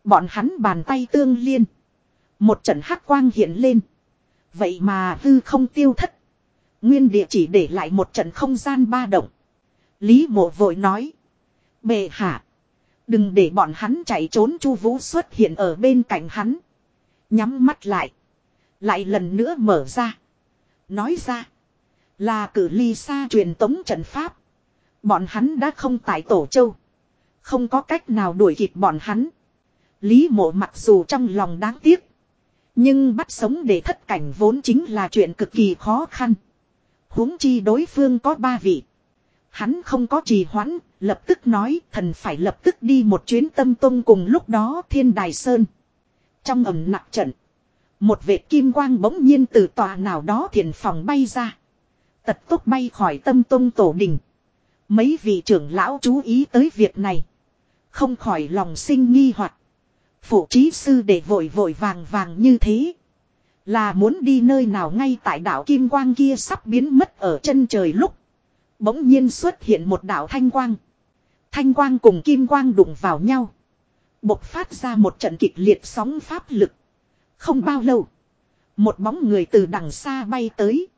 [SPEAKER 1] Bọn hắn bàn tay tương liên. Một trận hắc quang hiện lên. Vậy mà hư không tiêu thất. Nguyên địa chỉ để lại một trận không gian ba động. Lý mộ vội nói. Bệ hạ. Đừng để bọn hắn chạy trốn chu vũ xuất hiện ở bên cạnh hắn. Nhắm mắt lại. Lại lần nữa mở ra. Nói ra. Là cử ly xa truyền tống trận pháp. Bọn hắn đã không tại Tổ Châu. Không có cách nào đuổi kịp bọn hắn. Lý mộ mặc dù trong lòng đáng tiếc. Nhưng bắt sống để thất cảnh vốn chính là chuyện cực kỳ khó khăn. huống chi đối phương có ba vị. Hắn không có trì hoãn, lập tức nói thần phải lập tức đi một chuyến tâm tông cùng lúc đó thiên đài sơn. Trong ẩm nặng trận, một vệt kim quang bỗng nhiên từ tòa nào đó thiền phòng bay ra. Tật tốc bay khỏi tâm tông tổ đình. Mấy vị trưởng lão chú ý tới việc này. Không khỏi lòng sinh nghi hoặc Phụ trí sư để vội vội vàng vàng như thế. Là muốn đi nơi nào ngay tại đảo Kim Quang kia sắp biến mất ở chân trời lúc. Bỗng nhiên xuất hiện một đảo Thanh Quang. Thanh Quang cùng Kim Quang đụng vào nhau. Bộc phát ra một trận kịch liệt sóng pháp lực. Không bao lâu. Một bóng người từ đằng xa bay tới.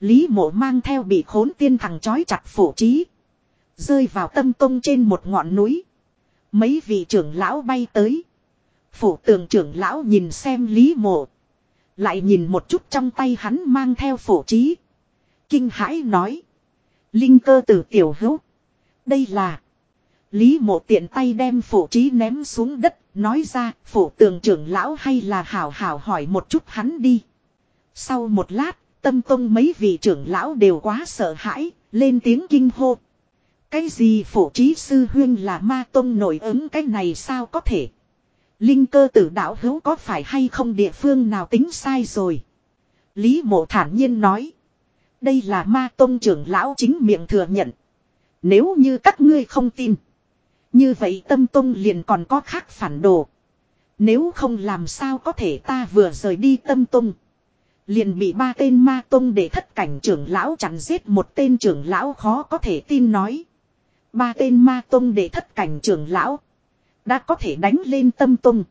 [SPEAKER 1] Lý mộ mang theo bị khốn tiên thằng chói chặt phổ trí. Rơi vào tâm tông trên một ngọn núi. Mấy vị trưởng lão bay tới. Phủ tường trưởng lão nhìn xem lý mộ. Lại nhìn một chút trong tay hắn mang theo phổ trí. Kinh hãi nói. Linh cơ tử tiểu hữu. Đây là. Lý mộ tiện tay đem phổ trí ném xuống đất. Nói ra phổ tường trưởng lão hay là hảo hảo hỏi một chút hắn đi. Sau một lát Tâm tông mấy vị trưởng lão đều quá sợ hãi, lên tiếng kinh hô. Cái gì phổ trí sư huyên là ma tông nổi ứng cái này sao có thể. Linh cơ tử đạo hữu có phải hay không địa phương nào tính sai rồi. Lý mộ thản nhiên nói. Đây là ma tông trưởng lão chính miệng thừa nhận. Nếu như các ngươi không tin. Như vậy tâm tông liền còn có khác phản đồ. Nếu không làm sao có thể ta vừa rời đi tâm tông. Liền bị ba tên ma tông để thất cảnh trưởng lão chặn giết một tên trưởng lão khó có thể tin nói. Ba tên ma tông để thất cảnh trưởng lão. Đã có thể đánh lên tâm tông.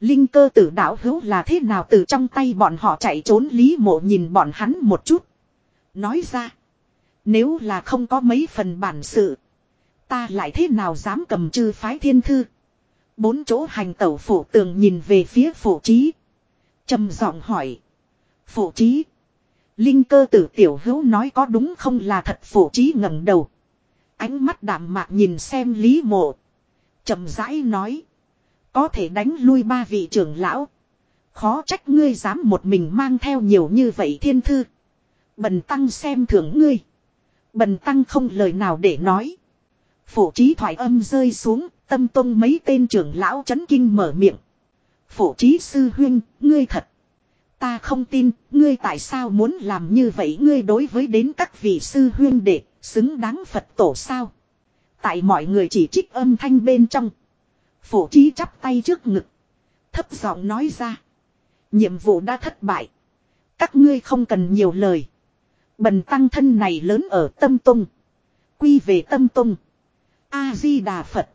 [SPEAKER 1] Linh cơ tử đạo hữu là thế nào từ trong tay bọn họ chạy trốn lý mộ nhìn bọn hắn một chút. Nói ra. Nếu là không có mấy phần bản sự. Ta lại thế nào dám cầm chư phái thiên thư. Bốn chỗ hành tẩu phổ tường nhìn về phía phổ trí. trầm giọng hỏi. Phổ trí. Linh cơ tử tiểu hữu nói có đúng không là thật phổ trí ngẩng đầu. Ánh mắt đạm mạc nhìn xem lý mộ. trầm rãi nói. Có thể đánh lui ba vị trưởng lão. Khó trách ngươi dám một mình mang theo nhiều như vậy thiên thư. Bần tăng xem thưởng ngươi. Bần tăng không lời nào để nói. Phổ trí thoại âm rơi xuống, tâm tông mấy tên trưởng lão chấn kinh mở miệng. Phổ trí sư huyên, ngươi thật. Ta không tin, ngươi tại sao muốn làm như vậy ngươi đối với đến các vị sư huyên đệ, xứng đáng Phật tổ sao. Tại mọi người chỉ trích âm thanh bên trong. Phổ trí chắp tay trước ngực. Thấp giọng nói ra. Nhiệm vụ đã thất bại. Các ngươi không cần nhiều lời. Bần tăng thân này lớn ở tâm tung. Quy về tâm tung. A-di-đà Phật.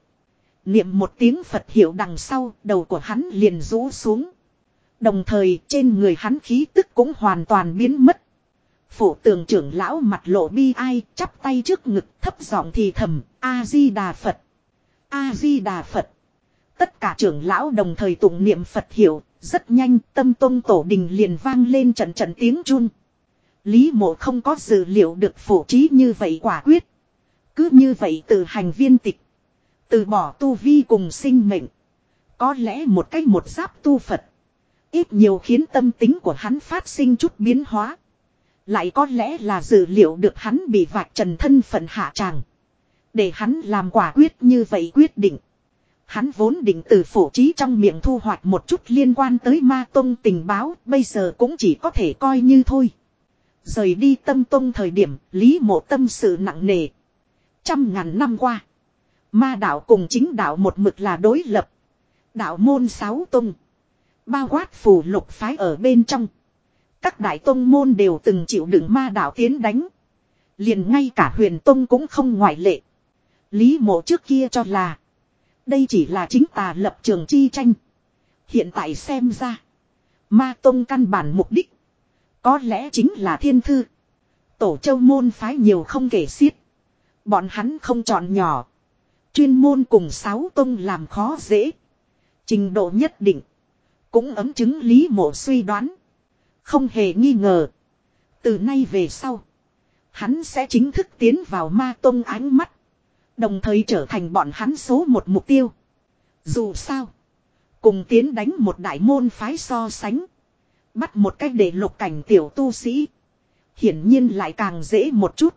[SPEAKER 1] Niệm một tiếng Phật hiệu đằng sau, đầu của hắn liền rũ xuống. Đồng thời trên người hắn khí tức cũng hoàn toàn biến mất. Phổ tường trưởng lão mặt lộ bi ai, chắp tay trước ngực thấp giọng thì thầm, A-di-đà Phật. A-di-đà Phật. Tất cả trưởng lão đồng thời tụng niệm Phật hiệu, rất nhanh tâm tôn tổ đình liền vang lên trận trận tiếng chun. Lý mộ không có dự liệu được phổ trí như vậy quả quyết. Cứ như vậy từ hành viên tịch. Từ bỏ tu vi cùng sinh mệnh. Có lẽ một cách một giáp tu Phật. Ít nhiều khiến tâm tính của hắn phát sinh chút biến hóa. Lại có lẽ là dự liệu được hắn bị vạch trần thân phận hạ tràng. Để hắn làm quả quyết như vậy quyết định. Hắn vốn định từ phổ trí trong miệng thu hoạch một chút liên quan tới ma tông tình báo, bây giờ cũng chỉ có thể coi như thôi. Rời đi tâm tông thời điểm, lý mộ tâm sự nặng nề. Trăm ngàn năm qua, ma đạo cùng chính đạo một mực là đối lập. Đạo môn sáu tông, bao quát phù lục phái ở bên trong. Các đại tông môn đều từng chịu đựng ma đạo tiến đánh. Liền ngay cả huyền tông cũng không ngoại lệ. Lý mộ trước kia cho là, đây chỉ là chính tà lập trường chi tranh. Hiện tại xem ra. Ma Tông căn bản mục đích. Có lẽ chính là thiên thư. Tổ châu môn phái nhiều không kể xiết. Bọn hắn không chọn nhỏ. Chuyên môn cùng sáu tông làm khó dễ. Trình độ nhất định. Cũng ấm chứng lý mộ suy đoán. Không hề nghi ngờ. Từ nay về sau. Hắn sẽ chính thức tiến vào ma tông ánh mắt. Đồng thời trở thành bọn hắn số một mục tiêu. Dù sao. Cùng tiến đánh một đại môn phái so sánh. Bắt một cách để lục cảnh tiểu tu sĩ. Hiển nhiên lại càng dễ một chút.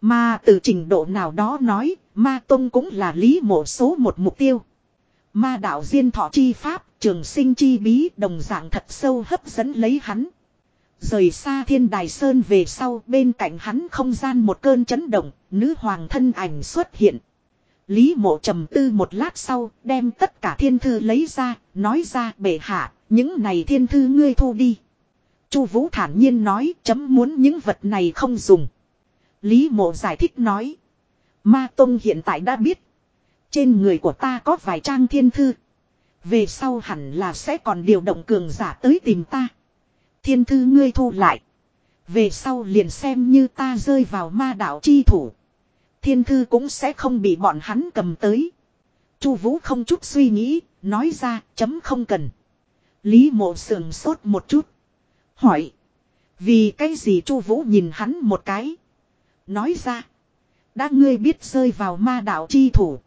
[SPEAKER 1] Mà từ trình độ nào đó nói, ma tông cũng là lý mộ số một mục tiêu. Ma đạo diên thọ chi pháp, trường sinh chi bí đồng dạng thật sâu hấp dẫn lấy hắn. Rời xa thiên đài sơn về sau bên cạnh hắn không gian một cơn chấn động, nữ hoàng thân ảnh xuất hiện. Lý mộ trầm tư một lát sau, đem tất cả thiên thư lấy ra, nói ra bệ hạ, những này thiên thư ngươi thu đi. Chu Vũ thản nhiên nói, chấm muốn những vật này không dùng. Lý mộ giải thích nói. Ma Tông hiện tại đã biết. Trên người của ta có vài trang thiên thư. Về sau hẳn là sẽ còn điều động cường giả tới tìm ta. Thiên thư ngươi thu lại. Về sau liền xem như ta rơi vào ma đạo chi thủ. Thiên thư cũng sẽ không bị bọn hắn cầm tới. Chu Vũ không chút suy nghĩ, nói ra, chấm không cần. Lý mộ sườn sốt một chút. Hỏi. Vì cái gì Chu Vũ nhìn hắn một cái. Nói ra. Đã ngươi biết rơi vào ma đạo chi thủ.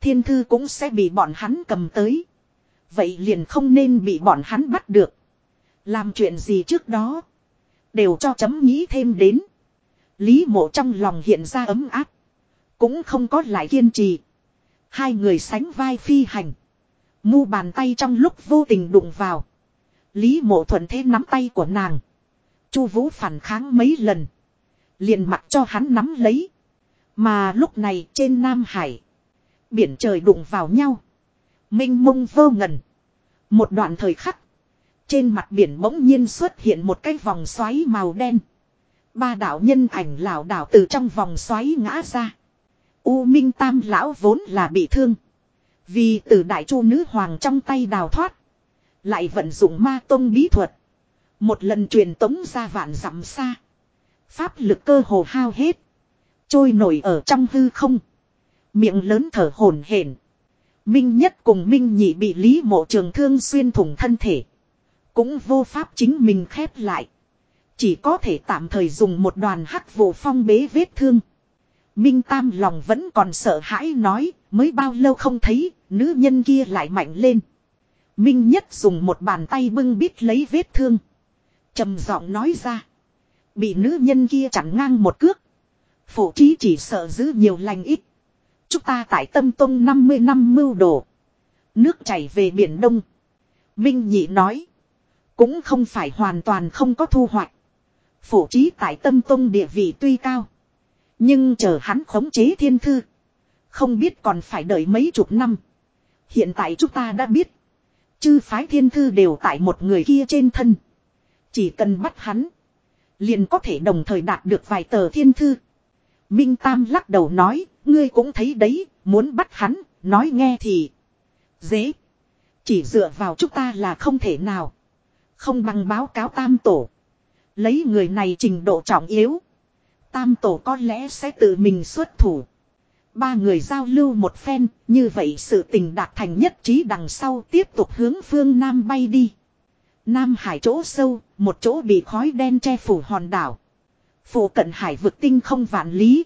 [SPEAKER 1] Thiên thư cũng sẽ bị bọn hắn cầm tới. Vậy liền không nên bị bọn hắn bắt được. Làm chuyện gì trước đó. Đều cho chấm nghĩ thêm đến. Lý mộ trong lòng hiện ra ấm áp. Cũng không có lại kiên trì. Hai người sánh vai phi hành. Mu bàn tay trong lúc vô tình đụng vào. Lý mộ thuận thế nắm tay của nàng. Chu vũ phản kháng mấy lần. Liền mặc cho hắn nắm lấy. Mà lúc này trên Nam Hải. Biển trời đụng vào nhau. Minh mông vô ngần. Một đoạn thời khắc. Trên mặt biển bỗng nhiên xuất hiện một cái vòng xoáy màu đen. Ba đạo nhân ảnh lảo đảo từ trong vòng xoáy ngã ra. U Minh Tam lão vốn là bị thương. Vì từ đại chu nữ hoàng trong tay đào thoát. Lại vận dụng ma tông bí thuật. Một lần truyền tống ra vạn dặm xa. Pháp lực cơ hồ hao hết. Trôi nổi ở trong hư không. Miệng lớn thở hổn hển. Minh nhất cùng Minh nhị bị Lý mộ trường thương xuyên thủng thân thể. Cũng vô pháp chính mình khép lại. Chỉ có thể tạm thời dùng một đoàn hắc vụ phong bế vết thương. Minh Tam lòng vẫn còn sợ hãi nói, mới bao lâu không thấy, nữ nhân kia lại mạnh lên. Minh Nhất dùng một bàn tay bưng bít lấy vết thương. trầm giọng nói ra. Bị nữ nhân kia chặn ngang một cước. Phổ trí chỉ sợ giữ nhiều lành ít. Chúng ta tại tâm tông 50 năm mưu đồ. Nước chảy về biển đông. Minh Nhị nói. Cũng không phải hoàn toàn không có thu hoạch. Phổ trí tại tâm tông địa vị tuy cao. Nhưng chờ hắn khống chế thiên thư. Không biết còn phải đợi mấy chục năm. Hiện tại chúng ta đã biết. Chư phái thiên thư đều tại một người kia trên thân. Chỉ cần bắt hắn. Liền có thể đồng thời đạt được vài tờ thiên thư. Minh Tam lắc đầu nói. Ngươi cũng thấy đấy. Muốn bắt hắn. Nói nghe thì. Dễ. Chỉ dựa vào chúng ta là không thể nào. Không bằng báo cáo Tam Tổ. Lấy người này trình độ trọng yếu. Tam Tổ có lẽ sẽ tự mình xuất thủ. Ba người giao lưu một phen, như vậy sự tình đạt thành nhất trí đằng sau tiếp tục hướng phương Nam bay đi. Nam Hải chỗ sâu, một chỗ bị khói đen che phủ hòn đảo. Phủ cận hải vực tinh không vạn lý.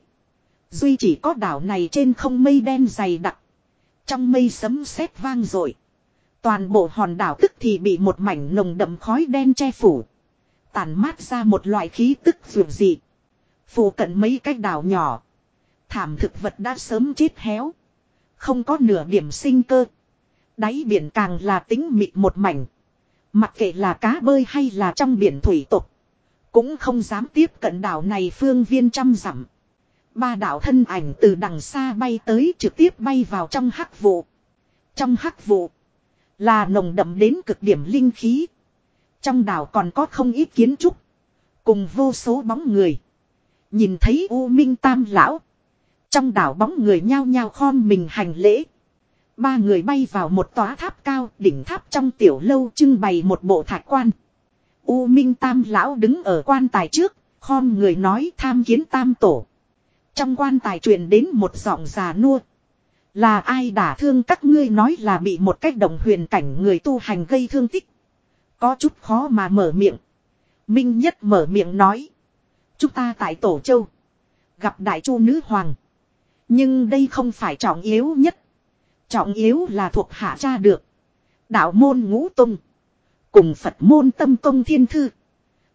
[SPEAKER 1] Duy chỉ có đảo này trên không mây đen dày đặc. Trong mây sấm sét vang rội. Toàn bộ hòn đảo tức thì bị một mảnh nồng đậm khói đen che phủ. Tàn mát ra một loại khí tức dù dị. Phủ cận mấy cái đảo nhỏ. Thảm thực vật đã sớm chết héo. Không có nửa điểm sinh cơ. Đáy biển càng là tính mịt một mảnh. Mặc kệ là cá bơi hay là trong biển thủy tục. Cũng không dám tiếp cận đảo này phương viên trăm dặm. Ba đảo thân ảnh từ đằng xa bay tới trực tiếp bay vào trong hắc vụ. Trong hắc vụ. Là nồng đậm đến cực điểm linh khí. Trong đảo còn có không ít kiến trúc. Cùng vô số bóng người. Nhìn thấy U Minh Tam Lão. Trong đảo bóng người nhao nhao khom mình hành lễ. Ba người bay vào một tòa tháp cao, đỉnh tháp trong tiểu lâu trưng bày một bộ thạch quan. U Minh Tam Lão đứng ở quan tài trước, khom người nói tham kiến Tam Tổ. Trong quan tài truyền đến một giọng già nua. Là ai đả thương các ngươi nói là bị một cách đồng huyền cảnh người tu hành gây thương tích. Có chút khó mà mở miệng. Minh Nhất mở miệng nói. Chúng ta tại Tổ Châu. Gặp Đại Chu Nữ Hoàng. Nhưng đây không phải trọng yếu nhất. Trọng yếu là thuộc hạ cha được. Đạo môn ngũ tung. Cùng Phật môn tâm công thiên thư.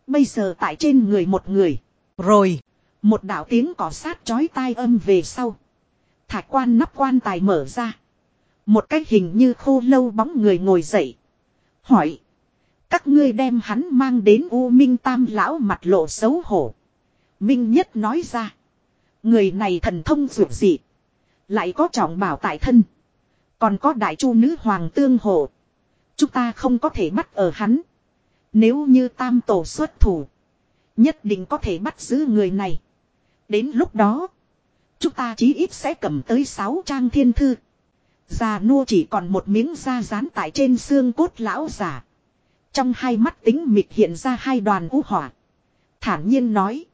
[SPEAKER 1] Bây giờ tại trên người một người. Rồi. Một đạo tiếng cỏ sát chói tai âm về sau. Thạch quan nắp quan tài mở ra. Một cái hình như khô lâu bóng người ngồi dậy. Hỏi. Các ngươi đem hắn mang đến U Minh Tam lão mặt lộ xấu hổ. Minh Nhất nói ra. Người này thần thông dược dị. Lại có trọng bảo tại thân. Còn có đại chu nữ hoàng tương hộ. Chúng ta không có thể bắt ở hắn. Nếu như tam tổ xuất thủ. Nhất định có thể bắt giữ người này. Đến lúc đó. Chúng ta chí ít sẽ cầm tới 6 trang thiên thư. Già nua chỉ còn một miếng da dán tại trên xương cốt lão giả. Trong hai mắt tính mịt hiện ra hai đoàn u hỏa. Thản nhiên nói.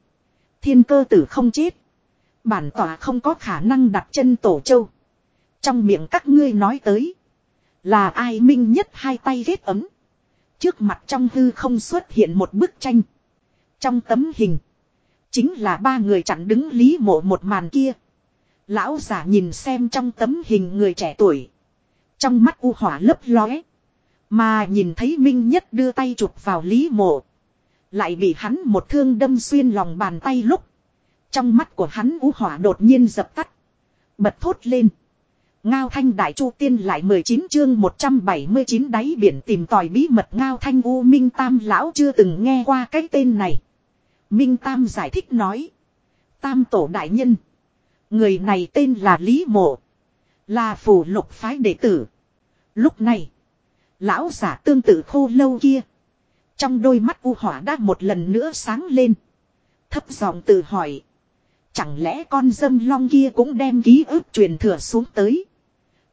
[SPEAKER 1] Thiên cơ tử không chết. Bản tỏa không có khả năng đặt chân tổ châu. Trong miệng các ngươi nói tới. Là ai minh nhất hai tay ghét ấm. Trước mặt trong hư không xuất hiện một bức tranh. Trong tấm hình. Chính là ba người chặn đứng lý mộ một màn kia. Lão giả nhìn xem trong tấm hình người trẻ tuổi. Trong mắt u hỏa lấp lóe. Mà nhìn thấy Minh Nhất đưa tay chụp vào Lý Mộ. Lại bị hắn một thương đâm xuyên lòng bàn tay lúc. Trong mắt của hắn u hỏa đột nhiên dập tắt. Bật thốt lên. Ngao thanh đại chu tiên lại 19 chương 179 đáy biển tìm tòi bí mật ngao thanh u minh tam lão chưa từng nghe qua cái tên này. Minh tam giải thích nói. Tam tổ đại nhân. Người này tên là Lý Mộ. Là phù lục phái đệ tử. Lúc này. Lão giả tương tự khô lâu kia. Trong đôi mắt u hỏa đã một lần nữa sáng lên. Thấp giọng tự hỏi. Chẳng lẽ con dâm long kia cũng đem ký ức truyền thừa xuống tới.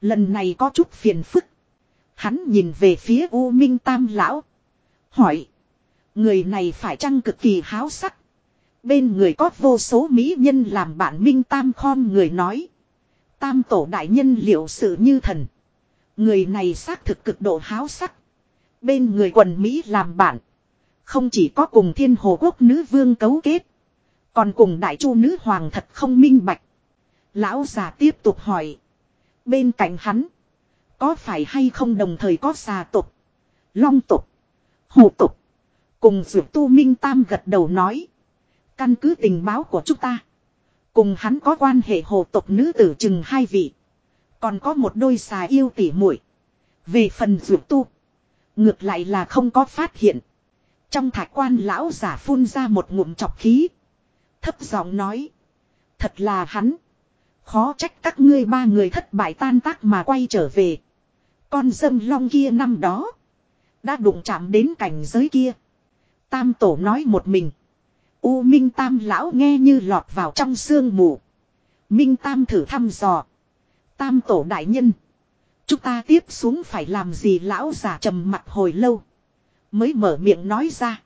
[SPEAKER 1] Lần này có chút phiền phức. Hắn nhìn về phía U Minh Tam Lão. Hỏi. Người này phải chăng cực kỳ háo sắc. Bên người có vô số mỹ nhân làm bạn Minh Tam khom người nói. Tam tổ đại nhân liệu sự như thần. Người này xác thực cực độ háo sắc. Bên người quần Mỹ làm bạn. Không chỉ có cùng thiên hồ quốc nữ vương cấu kết. Còn cùng đại chu nữ hoàng thật không minh bạch. Lão già tiếp tục hỏi. Bên cạnh hắn. Có phải hay không đồng thời có xà tục. Long tục. Hồ tục. Cùng vượt tu minh tam gật đầu nói. Căn cứ tình báo của chúng ta. Cùng hắn có quan hệ hồ tộc nữ tử chừng hai vị. Còn có một đôi xà yêu tỉ muội Về phần vượt tu. Ngược lại là không có phát hiện. Trong thạch quan lão giả phun ra một ngụm chọc khí. Thấp giọng nói. Thật là hắn. Khó trách các ngươi ba người thất bại tan tác mà quay trở về. Con dâm long kia năm đó. Đã đụng chạm đến cảnh giới kia. Tam tổ nói một mình. U Minh Tam lão nghe như lọt vào trong sương mù. Minh Tam thử thăm dò. Tam tổ đại nhân. Chúng ta tiếp xuống phải làm gì lão già trầm mặt hồi lâu. Mới mở miệng nói ra.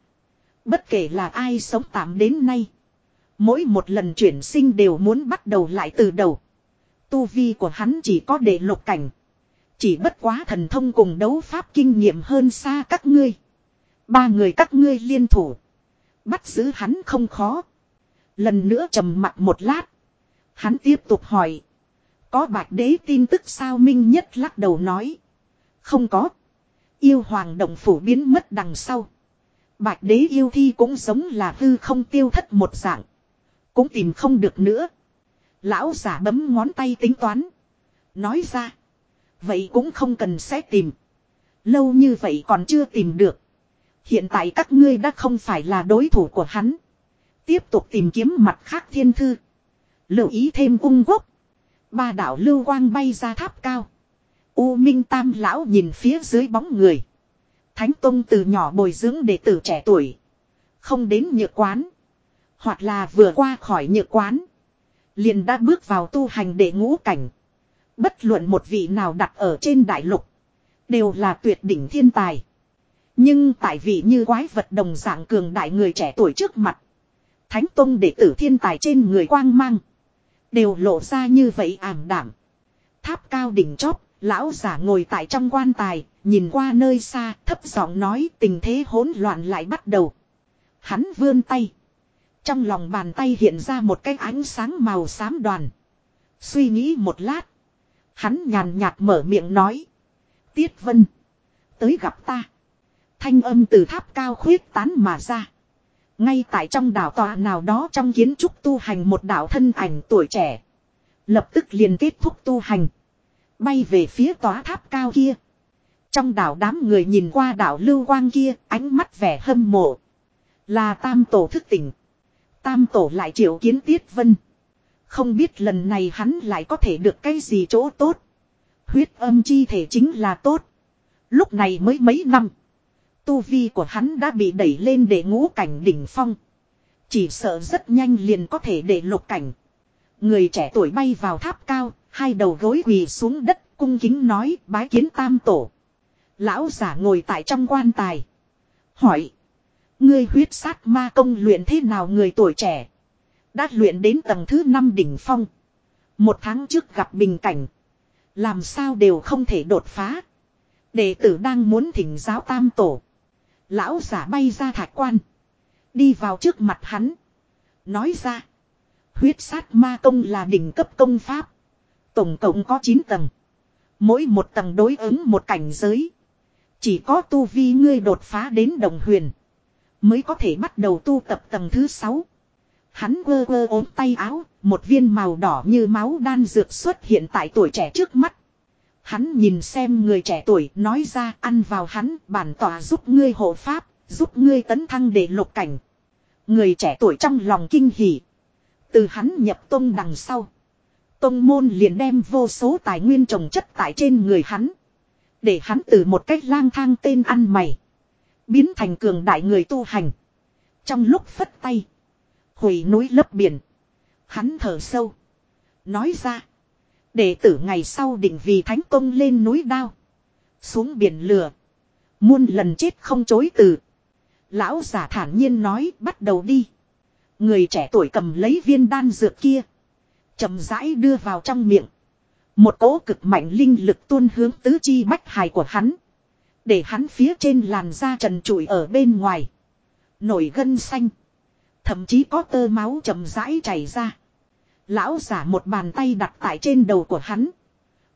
[SPEAKER 1] Bất kể là ai sống tạm đến nay. Mỗi một lần chuyển sinh đều muốn bắt đầu lại từ đầu. Tu vi của hắn chỉ có để lục cảnh. Chỉ bất quá thần thông cùng đấu pháp kinh nghiệm hơn xa các ngươi. Ba người các ngươi liên thủ. Bắt giữ hắn không khó. Lần nữa trầm mặt một lát. Hắn tiếp tục hỏi. Có bạch đế tin tức sao Minh Nhất lắc đầu nói. Không có. Yêu hoàng động phủ biến mất đằng sau. Bạch đế yêu thi cũng giống là hư không tiêu thất một dạng. Cũng tìm không được nữa. Lão giả bấm ngón tay tính toán. Nói ra. Vậy cũng không cần sẽ tìm. Lâu như vậy còn chưa tìm được. Hiện tại các ngươi đã không phải là đối thủ của hắn. Tiếp tục tìm kiếm mặt khác thiên thư. Lưu ý thêm ung quốc. Ba đạo lưu quang bay ra tháp cao. U Minh Tam lão nhìn phía dưới bóng người. Thánh Tông từ nhỏ bồi dưỡng đệ tử trẻ tuổi. Không đến nhược quán. Hoặc là vừa qua khỏi nhược quán. Liền đã bước vào tu hành để ngũ cảnh. Bất luận một vị nào đặt ở trên đại lục. Đều là tuyệt đỉnh thiên tài. Nhưng tại vì như quái vật đồng dạng cường đại người trẻ tuổi trước mặt. Thánh Tông đệ tử thiên tài trên người quang mang. Đều lộ ra như vậy ảm đảm. Tháp cao đỉnh chóp, lão giả ngồi tại trong quan tài, nhìn qua nơi xa, thấp giọng nói tình thế hỗn loạn lại bắt đầu. Hắn vươn tay. Trong lòng bàn tay hiện ra một cái ánh sáng màu xám đoàn. Suy nghĩ một lát. Hắn nhàn nhạt mở miệng nói. Tiết Vân. Tới gặp ta. Thanh âm từ tháp cao khuyết tán mà ra. Ngay tại trong đảo tòa nào đó trong kiến trúc tu hành một đảo thân ảnh tuổi trẻ. Lập tức liền kết thúc tu hành. Bay về phía tòa tháp cao kia. Trong đảo đám người nhìn qua đảo lưu quang kia, ánh mắt vẻ hâm mộ. Là tam tổ thức tỉnh. Tam tổ lại triệu kiến tiết vân. Không biết lần này hắn lại có thể được cái gì chỗ tốt. Huyết âm chi thể chính là tốt. Lúc này mới mấy năm. Tu vi của hắn đã bị đẩy lên để ngũ cảnh đỉnh phong. Chỉ sợ rất nhanh liền có thể để lục cảnh. Người trẻ tuổi bay vào tháp cao, hai đầu gối quỳ xuống đất, cung kính nói bái kiến tam tổ. Lão giả ngồi tại trong quan tài. Hỏi. Ngươi huyết sát ma công luyện thế nào người tuổi trẻ? Đã luyện đến tầng thứ năm đỉnh phong. Một tháng trước gặp bình cảnh. Làm sao đều không thể đột phá. Đệ tử đang muốn thỉnh giáo tam tổ. Lão giả bay ra thạch quan. Đi vào trước mặt hắn. Nói ra. Huyết sát ma công là đỉnh cấp công pháp. Tổng cộng có 9 tầng. Mỗi một tầng đối ứng một cảnh giới. Chỉ có tu vi ngươi đột phá đến đồng huyền. Mới có thể bắt đầu tu tập tầng thứ 6. Hắn quơ quơ ốm tay áo. Một viên màu đỏ như máu đan dược xuất hiện tại tuổi trẻ trước mắt. Hắn nhìn xem người trẻ tuổi nói ra ăn vào hắn bản tỏa giúp ngươi hộ pháp, giúp ngươi tấn thăng để lục cảnh. Người trẻ tuổi trong lòng kinh hỉ. Từ hắn nhập tông đằng sau. Tông môn liền đem vô số tài nguyên trồng chất tại trên người hắn. Để hắn từ một cách lang thang tên ăn mày. Biến thành cường đại người tu hành. Trong lúc phất tay. Hủy núi lấp biển. Hắn thở sâu. Nói ra. Đệ tử ngày sau định vì thánh công lên núi đao. Xuống biển lửa. Muôn lần chết không chối từ. Lão giả thản nhiên nói, bắt đầu đi. Người trẻ tuổi cầm lấy viên đan dược kia. chậm rãi đưa vào trong miệng. Một cỗ cực mạnh linh lực tuôn hướng tứ chi bách hài của hắn. Để hắn phía trên làn da trần trụi ở bên ngoài. Nổi gân xanh. Thậm chí có tơ máu chậm rãi chảy ra. Lão giả một bàn tay đặt tại trên đầu của hắn.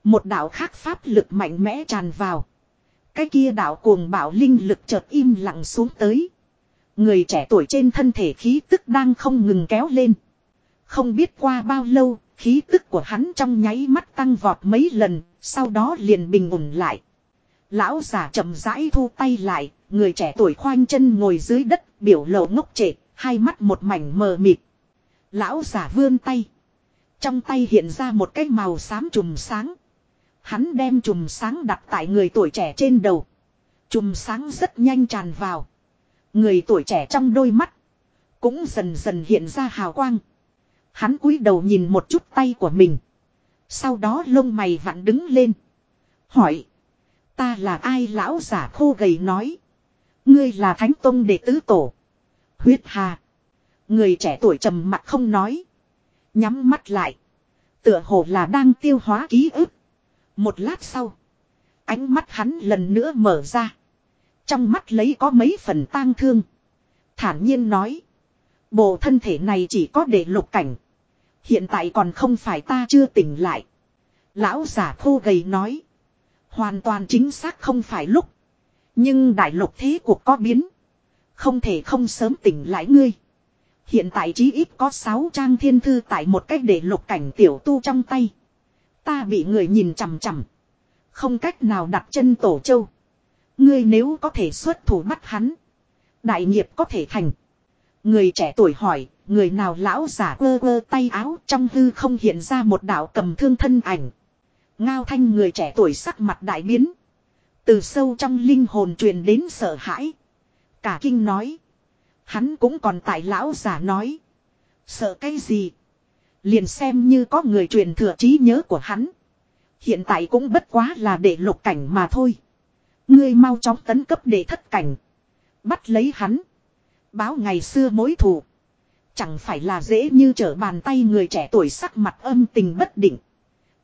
[SPEAKER 1] Một đạo khác pháp lực mạnh mẽ tràn vào. Cái kia đạo cuồng bạo linh lực chợt im lặng xuống tới. Người trẻ tuổi trên thân thể khí tức đang không ngừng kéo lên. Không biết qua bao lâu, khí tức của hắn trong nháy mắt tăng vọt mấy lần, sau đó liền bình ổn lại. Lão giả chậm rãi thu tay lại, người trẻ tuổi khoanh chân ngồi dưới đất, biểu lộ ngốc trệ, hai mắt một mảnh mờ mịt. Lão giả vươn tay. Trong tay hiện ra một cái màu xám trùm sáng. Hắn đem chùm sáng đặt tại người tuổi trẻ trên đầu. Chùm sáng rất nhanh tràn vào. Người tuổi trẻ trong đôi mắt. Cũng dần dần hiện ra hào quang. Hắn cúi đầu nhìn một chút tay của mình. Sau đó lông mày vặn đứng lên. Hỏi. Ta là ai lão giả khô gầy nói. Ngươi là thánh tông đệ tứ tổ. Huyết hà. Người trẻ tuổi trầm mặt không nói. Nhắm mắt lại. Tựa hồ là đang tiêu hóa ký ức. Một lát sau. Ánh mắt hắn lần nữa mở ra. Trong mắt lấy có mấy phần tang thương. Thản nhiên nói. Bộ thân thể này chỉ có để lục cảnh. Hiện tại còn không phải ta chưa tỉnh lại. Lão giả khô gầy nói. Hoàn toàn chính xác không phải lúc. Nhưng đại lục thế cuộc có biến. Không thể không sớm tỉnh lại ngươi. Hiện tại chí ít có 6 trang thiên thư tại một cách để lục cảnh tiểu tu trong tay. Ta bị người nhìn chằm chằm. Không cách nào đặt chân tổ châu. Ngươi nếu có thể xuất thủ bắt hắn. Đại nghiệp có thể thành. Người trẻ tuổi hỏi, người nào lão giả quơ quơ tay áo trong hư không hiện ra một đạo cầm thương thân ảnh. Ngao thanh người trẻ tuổi sắc mặt đại biến. Từ sâu trong linh hồn truyền đến sợ hãi. Cả kinh nói. Hắn cũng còn tại lão giả nói. Sợ cái gì? Liền xem như có người truyền thừa trí nhớ của hắn. Hiện tại cũng bất quá là để lục cảnh mà thôi. Ngươi mau chóng tấn cấp để thất cảnh. Bắt lấy hắn. Báo ngày xưa mối thù. Chẳng phải là dễ như trở bàn tay người trẻ tuổi sắc mặt âm tình bất định.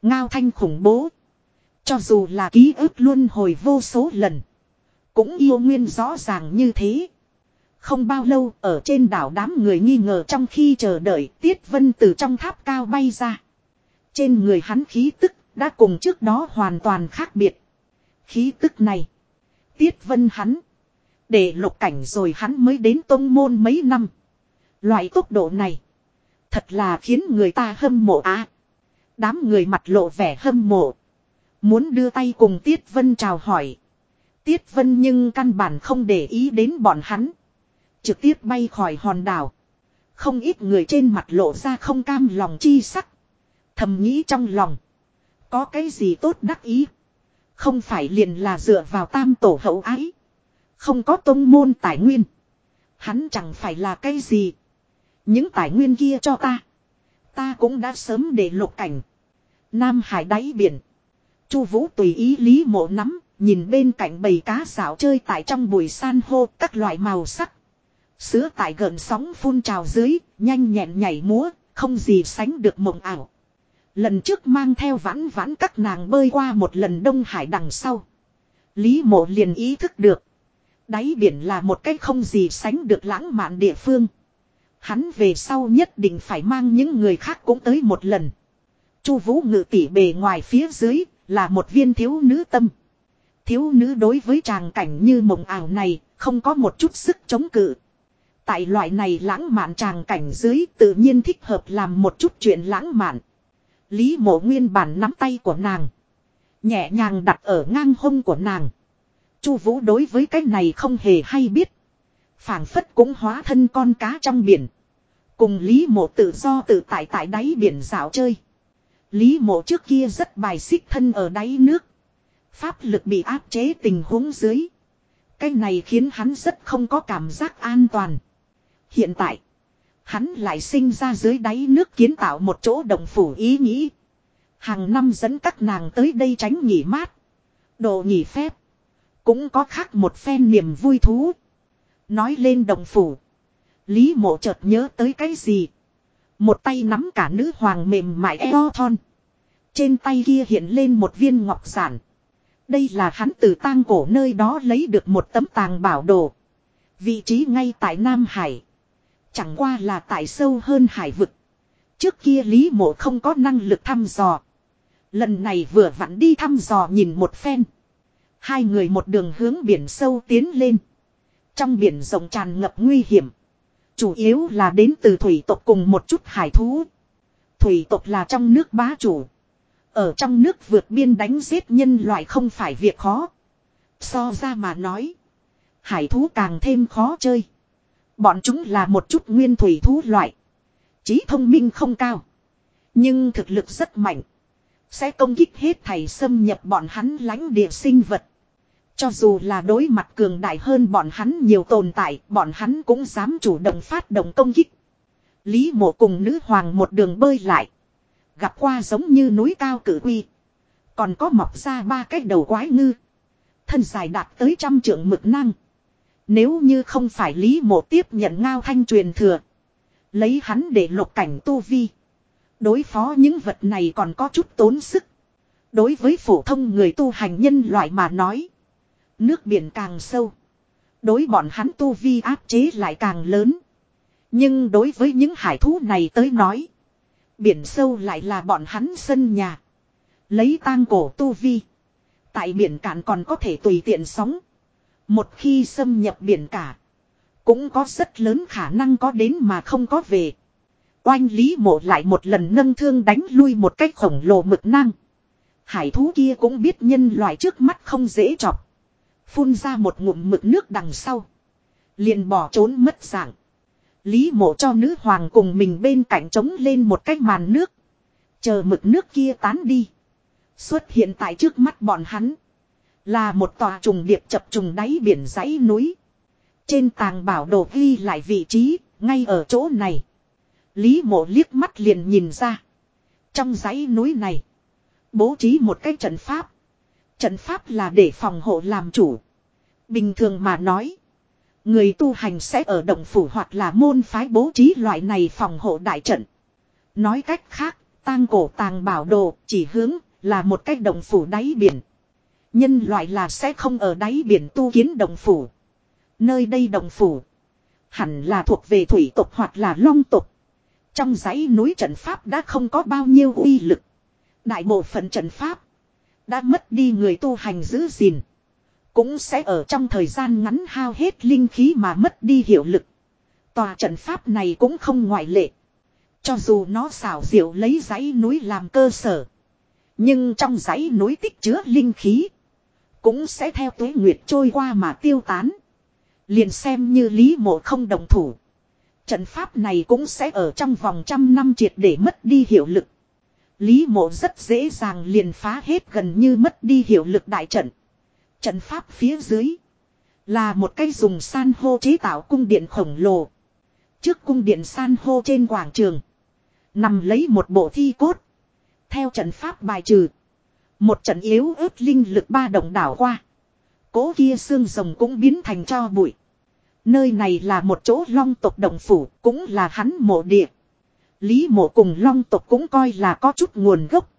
[SPEAKER 1] Ngao thanh khủng bố. Cho dù là ký ức luôn hồi vô số lần. Cũng yêu nguyên rõ ràng như thế. Không bao lâu, ở trên đảo đám người nghi ngờ trong khi chờ đợi, Tiết Vân từ trong tháp cao bay ra. Trên người hắn khí tức đã cùng trước đó hoàn toàn khác biệt. Khí tức này. Tiết Vân hắn. Để lục cảnh rồi hắn mới đến tông môn mấy năm. Loại tốc độ này. Thật là khiến người ta hâm mộ á. đám người mặt lộ vẻ hâm mộ. Muốn đưa tay cùng Tiết Vân chào hỏi. Tiết Vân nhưng căn bản không để ý đến bọn hắn. Trực tiếp bay khỏi hòn đảo. Không ít người trên mặt lộ ra không cam lòng chi sắc. Thầm nghĩ trong lòng. Có cái gì tốt đắc ý. Không phải liền là dựa vào tam tổ hậu ái. Không có tông môn tài nguyên. Hắn chẳng phải là cái gì. Những tài nguyên kia cho ta. Ta cũng đã sớm để lục cảnh. Nam Hải đáy biển. Chu Vũ tùy ý lý mộ nắm, nhìn bên cạnh bầy cá xảo chơi tại trong bụi san hô các loại màu sắc. Sữa tại gần sóng phun trào dưới, nhanh nhẹn nhảy múa, không gì sánh được mộng ảo. Lần trước mang theo vãn vãn các nàng bơi qua một lần Đông Hải đằng sau. Lý mộ liền ý thức được. Đáy biển là một cách không gì sánh được lãng mạn địa phương. Hắn về sau nhất định phải mang những người khác cũng tới một lần. Chu vũ ngự tỉ bề ngoài phía dưới là một viên thiếu nữ tâm. Thiếu nữ đối với tràng cảnh như mộng ảo này không có một chút sức chống cự. Tại loại này lãng mạn tràng cảnh dưới tự nhiên thích hợp làm một chút chuyện lãng mạn. Lý mộ nguyên bản nắm tay của nàng. Nhẹ nhàng đặt ở ngang hông của nàng. Chu vũ đối với cái này không hề hay biết. phảng phất cũng hóa thân con cá trong biển. Cùng Lý mộ tự do tự tại tại đáy biển dạo chơi. Lý mộ trước kia rất bài xích thân ở đáy nước. Pháp lực bị áp chế tình huống dưới. Cái này khiến hắn rất không có cảm giác an toàn. Hiện tại, hắn lại sinh ra dưới đáy nước kiến tạo một chỗ đồng phủ ý nghĩ. Hàng năm dẫn các nàng tới đây tránh nghỉ mát. Đồ nghỉ phép. Cũng có khác một phen niềm vui thú. Nói lên đồng phủ. Lý mộ chợt nhớ tới cái gì. Một tay nắm cả nữ hoàng mềm mại eo thon. Trên tay kia hiện lên một viên ngọc giản. Đây là hắn từ tang cổ nơi đó lấy được một tấm tàng bảo đồ. Vị trí ngay tại Nam Hải. Chẳng qua là tại sâu hơn hải vực. Trước kia Lý Mộ không có năng lực thăm dò. Lần này vừa vặn đi thăm dò nhìn một phen. Hai người một đường hướng biển sâu tiến lên. Trong biển rộng tràn ngập nguy hiểm. Chủ yếu là đến từ thủy tộc cùng một chút hải thú. Thủy tộc là trong nước bá chủ. Ở trong nước vượt biên đánh giết nhân loại không phải việc khó. So ra mà nói. Hải thú càng thêm khó chơi. Bọn chúng là một chút nguyên thủy thú loại. Trí thông minh không cao. Nhưng thực lực rất mạnh. Sẽ công kích hết thầy xâm nhập bọn hắn lãnh địa sinh vật. Cho dù là đối mặt cường đại hơn bọn hắn nhiều tồn tại, bọn hắn cũng dám chủ động phát động công kích. Lý mộ cùng nữ hoàng một đường bơi lại. Gặp qua giống như núi cao cử quy. Còn có mọc ra ba cái đầu quái ngư. Thân dài đạt tới trăm trượng mực năng. Nếu như không phải Lý mộ tiếp nhận ngao thanh truyền thừa. Lấy hắn để lục cảnh tu vi. Đối phó những vật này còn có chút tốn sức. Đối với phổ thông người tu hành nhân loại mà nói. Nước biển càng sâu. Đối bọn hắn tu vi áp chế lại càng lớn. Nhưng đối với những hải thú này tới nói. Biển sâu lại là bọn hắn sân nhà. Lấy tang cổ tu vi. Tại biển cạn còn có thể tùy tiện sóng. Một khi xâm nhập biển cả. Cũng có rất lớn khả năng có đến mà không có về. Oanh lý mộ lại một lần nâng thương đánh lui một cách khổng lồ mực năng. Hải thú kia cũng biết nhân loại trước mắt không dễ chọc. Phun ra một ngụm mực nước đằng sau. Liền bỏ trốn mất dạng. Lý mộ cho nữ hoàng cùng mình bên cạnh trống lên một cái màn nước. Chờ mực nước kia tán đi. Xuất hiện tại trước mắt bọn hắn. Là một tòa trùng điệp chập trùng đáy biển dãy núi. Trên tàng bảo đồ ghi lại vị trí, ngay ở chỗ này. Lý mộ liếc mắt liền nhìn ra. Trong dãy núi này, bố trí một cái trận pháp. Trận pháp là để phòng hộ làm chủ. Bình thường mà nói, người tu hành sẽ ở động phủ hoặc là môn phái bố trí loại này phòng hộ đại trận. Nói cách khác, tang cổ tàng bảo đồ chỉ hướng là một cái động phủ đáy biển. Nhân loại là sẽ không ở đáy biển tu kiến động phủ. Nơi đây động phủ. Hẳn là thuộc về thủy tộc hoặc là long tộc. Trong dãy núi trận pháp đã không có bao nhiêu uy lực. Đại bộ phận trận pháp. Đã mất đi người tu hành giữ gìn. Cũng sẽ ở trong thời gian ngắn hao hết linh khí mà mất đi hiệu lực. Tòa trận pháp này cũng không ngoại lệ. Cho dù nó xảo diệu lấy dãy núi làm cơ sở. Nhưng trong dãy núi tích chứa linh khí. Cũng sẽ theo tuế nguyệt trôi qua mà tiêu tán. Liền xem như lý mộ không đồng thủ. Trận pháp này cũng sẽ ở trong vòng trăm năm triệt để mất đi hiệu lực. Lý mộ rất dễ dàng liền phá hết gần như mất đi hiệu lực đại trận. Trận pháp phía dưới. Là một cây dùng san hô chế tạo cung điện khổng lồ. Trước cung điện san hô trên quảng trường. Nằm lấy một bộ thi cốt. Theo trận pháp bài trừ. Một trận yếu ớt linh lực ba động đảo qua. Cố kia xương rồng cũng biến thành cho bụi. Nơi này là một chỗ long tộc đồng phủ, cũng là hắn mộ địa. Lý mộ cùng long tộc cũng coi là có chút nguồn gốc.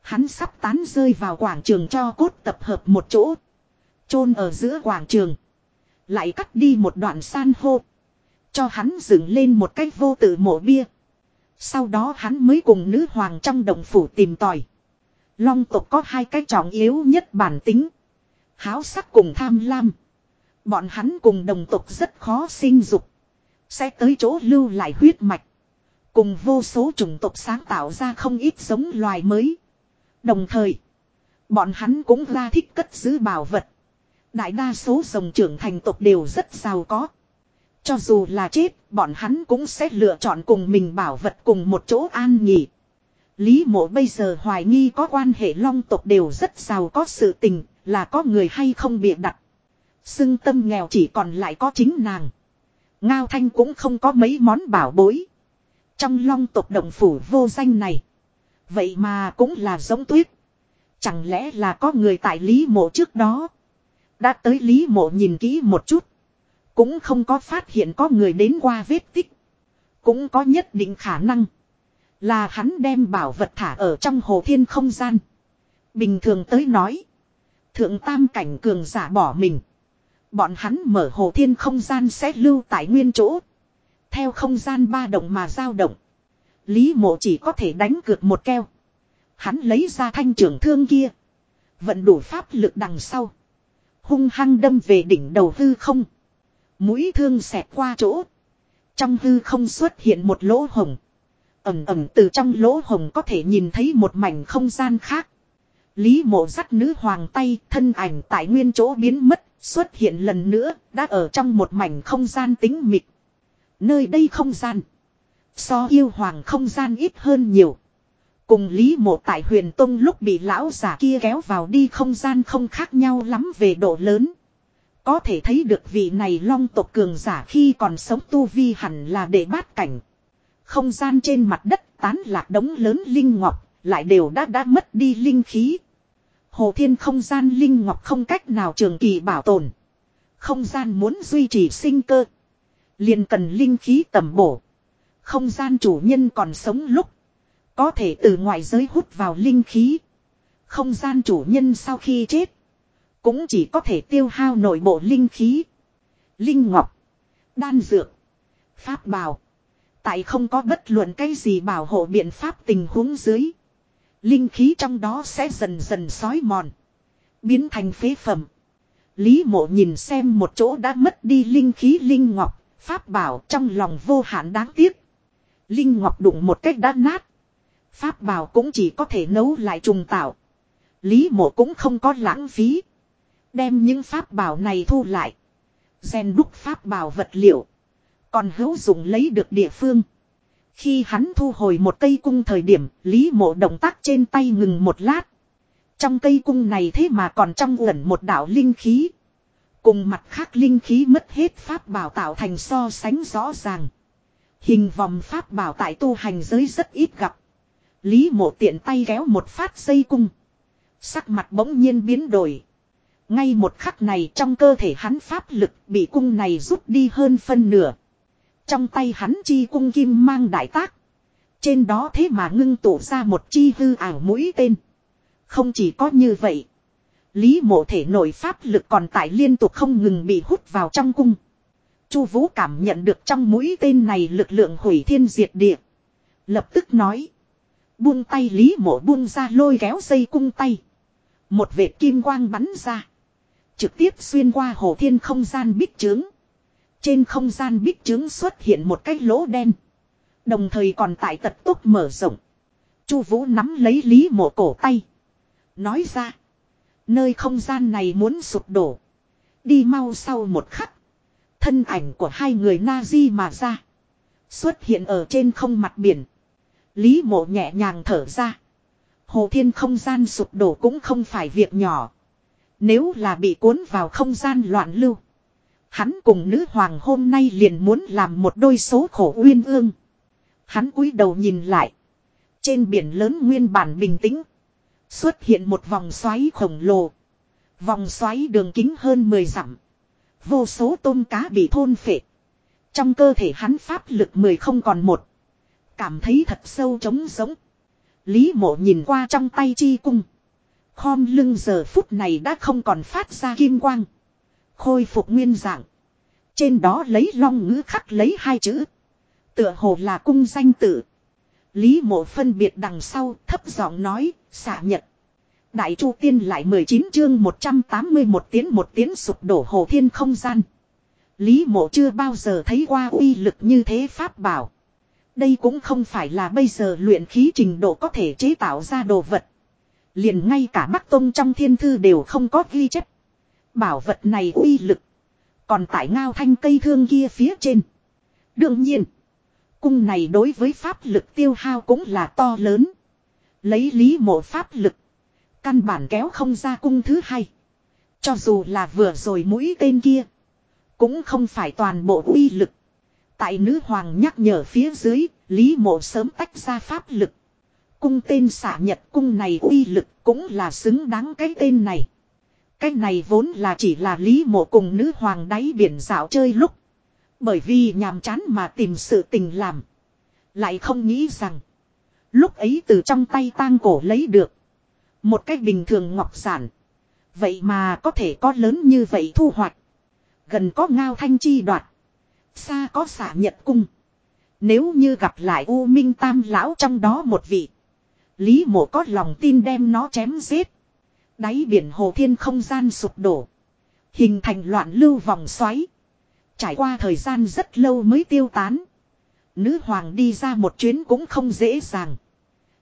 [SPEAKER 1] Hắn sắp tán rơi vào quảng trường cho cốt tập hợp một chỗ. chôn ở giữa quảng trường. Lại cắt đi một đoạn san hô. Cho hắn dựng lên một cái vô tự mộ bia. Sau đó hắn mới cùng nữ hoàng trong đồng phủ tìm tòi. Long tộc có hai cái trọng yếu nhất bản tính. Háo sắc cùng tham lam. Bọn hắn cùng đồng tộc rất khó sinh dục. Sẽ tới chỗ lưu lại huyết mạch. Cùng vô số chủng tộc sáng tạo ra không ít giống loài mới. Đồng thời, bọn hắn cũng ra thích cất giữ bảo vật. Đại đa số dòng trưởng thành tộc đều rất giàu có. Cho dù là chết, bọn hắn cũng sẽ lựa chọn cùng mình bảo vật cùng một chỗ an nghỉ. Lý mộ bây giờ hoài nghi có quan hệ long tộc đều rất giàu có sự tình, là có người hay không bịa đặt. Xưng tâm nghèo chỉ còn lại có chính nàng. Ngao Thanh cũng không có mấy món bảo bối. Trong long tộc động phủ vô danh này. Vậy mà cũng là giống tuyết. Chẳng lẽ là có người tại Lý Mộ trước đó. Đã tới Lý Mộ nhìn kỹ một chút. Cũng không có phát hiện có người đến qua vết tích. Cũng có nhất định khả năng. Là hắn đem bảo vật thả ở trong hồ thiên không gian. Bình thường tới nói. Thượng tam cảnh cường giả bỏ mình. Bọn hắn mở hồ thiên không gian sẽ lưu tại nguyên chỗ. Theo không gian ba động mà dao động. Lý mộ chỉ có thể đánh cược một keo. Hắn lấy ra thanh trưởng thương kia. Vận đủ pháp lực đằng sau. Hung hăng đâm về đỉnh đầu hư không. Mũi thương xẹt qua chỗ. Trong hư không xuất hiện một lỗ hồng. Ẩm ẩm từ trong lỗ hồng có thể nhìn thấy một mảnh không gian khác. Lý mộ dắt nữ hoàng tay, thân ảnh tại nguyên chỗ biến mất, xuất hiện lần nữa, đã ở trong một mảnh không gian tính mịt. Nơi đây không gian. So yêu hoàng không gian ít hơn nhiều. Cùng Lý Mộ tại huyền Tông lúc bị lão giả kia kéo vào đi không gian không khác nhau lắm về độ lớn. Có thể thấy được vị này long tộc cường giả khi còn sống tu vi hẳn là để bát cảnh. Không gian trên mặt đất tán lạc đống lớn linh ngọc, lại đều đã đã mất đi linh khí. Hồ thiên không gian linh ngọc không cách nào trường kỳ bảo tồn. Không gian muốn duy trì sinh cơ. Liền cần linh khí tầm bổ. Không gian chủ nhân còn sống lúc. Có thể từ ngoại giới hút vào linh khí. Không gian chủ nhân sau khi chết. Cũng chỉ có thể tiêu hao nội bộ linh khí. Linh ngọc. Đan dược. Pháp bào. Tại không có bất luận cái gì bảo hộ biện pháp tình huống dưới. Linh khí trong đó sẽ dần dần sói mòn. Biến thành phế phẩm. Lý mộ nhìn xem một chỗ đã mất đi linh khí linh ngọc. Pháp bảo trong lòng vô hạn đáng tiếc. Linh ngọc đụng một cách đã nát. Pháp bảo cũng chỉ có thể nấu lại trùng tạo. Lý mộ cũng không có lãng phí. Đem những pháp bảo này thu lại. Gen đúc pháp bảo vật liệu. Còn hữu dụng lấy được địa phương. Khi hắn thu hồi một cây cung thời điểm, Lý mộ động tác trên tay ngừng một lát. Trong cây cung này thế mà còn trong uẩn một đạo linh khí. Cùng mặt khác linh khí mất hết pháp bảo tạo thành so sánh rõ ràng. Hình vòng pháp bảo tại tu hành giới rất ít gặp. Lý mộ tiện tay kéo một phát dây cung. Sắc mặt bỗng nhiên biến đổi. Ngay một khắc này trong cơ thể hắn pháp lực bị cung này rút đi hơn phân nửa. Trong tay hắn chi cung kim mang đại tác. Trên đó thế mà ngưng tụ ra một chi hư ảo mũi tên. Không chỉ có như vậy. Lý mộ thể nội pháp lực còn tại liên tục không ngừng bị hút vào trong cung. Chu Vũ cảm nhận được trong mũi tên này lực lượng hủy thiên diệt địa. Lập tức nói. Buông tay Lý mộ buông ra lôi kéo dây cung tay. Một vệt kim quang bắn ra. Trực tiếp xuyên qua hồ thiên không gian bích trướng. Trên không gian bích trướng xuất hiện một cái lỗ đen. Đồng thời còn tại tật tốc mở rộng. Chu Vũ nắm lấy Lý Mộ cổ tay, nói ra: "Nơi không gian này muốn sụp đổ, đi mau sau một khắc." Thân ảnh của hai người na di mà ra, xuất hiện ở trên không mặt biển. Lý Mộ nhẹ nhàng thở ra. Hồ Thiên không gian sụp đổ cũng không phải việc nhỏ. Nếu là bị cuốn vào không gian loạn lưu. Hắn cùng nữ hoàng hôm nay liền muốn làm một đôi số khổ uyên ương. Hắn cúi đầu nhìn lại. Trên biển lớn nguyên bản bình tĩnh. Xuất hiện một vòng xoáy khổng lồ. Vòng xoáy đường kính hơn 10 dặm. Vô số tôm cá bị thôn phệ. Trong cơ thể hắn pháp lực mười không còn một. Cảm thấy thật sâu trống giống. Lý mộ nhìn qua trong tay chi cung. Khom lưng giờ phút này đã không còn phát ra kim quang. Khôi phục nguyên dạng. Trên đó lấy long ngữ khắc lấy hai chữ. Tựa hồ là cung danh tự. Lý mộ phân biệt đằng sau thấp giọng nói, xả nhật. Đại Chu Tiên lại 19 chương 181 tiến một tiến sụp đổ hồ thiên không gian. Lý mộ chưa bao giờ thấy qua uy lực như thế pháp bảo. Đây cũng không phải là bây giờ luyện khí trình độ có thể chế tạo ra đồ vật. Liền ngay cả Bắc Tông trong thiên thư đều không có ghi chép. Bảo vật này uy lực. Còn tại ngao thanh cây thương kia phía trên. Đương nhiên. Cung này đối với pháp lực tiêu hao cũng là to lớn. Lấy lý mộ pháp lực. Căn bản kéo không ra cung thứ hai. Cho dù là vừa rồi mũi tên kia. Cũng không phải toàn bộ uy lực. Tại nữ hoàng nhắc nhở phía dưới, Lý mộ sớm tách ra pháp lực. Cung tên xả nhật cung này uy lực cũng là xứng đáng cái tên này. Cái này vốn là chỉ là Lý mộ cùng nữ hoàng đáy biển dạo chơi lúc. Bởi vì nhàm chán mà tìm sự tình làm. Lại không nghĩ rằng. Lúc ấy từ trong tay tang cổ lấy được. Một cách bình thường ngọc giản. Vậy mà có thể có lớn như vậy thu hoạch. Gần có ngao thanh chi đoạt. Xa có xả nhật cung. Nếu như gặp lại U Minh Tam Lão trong đó một vị. Lý mộ có lòng tin đem nó chém giết. Đáy biển hồ thiên không gian sụp đổ. Hình thành loạn lưu vòng xoáy. Trải qua thời gian rất lâu mới tiêu tán. Nữ hoàng đi ra một chuyến cũng không dễ dàng.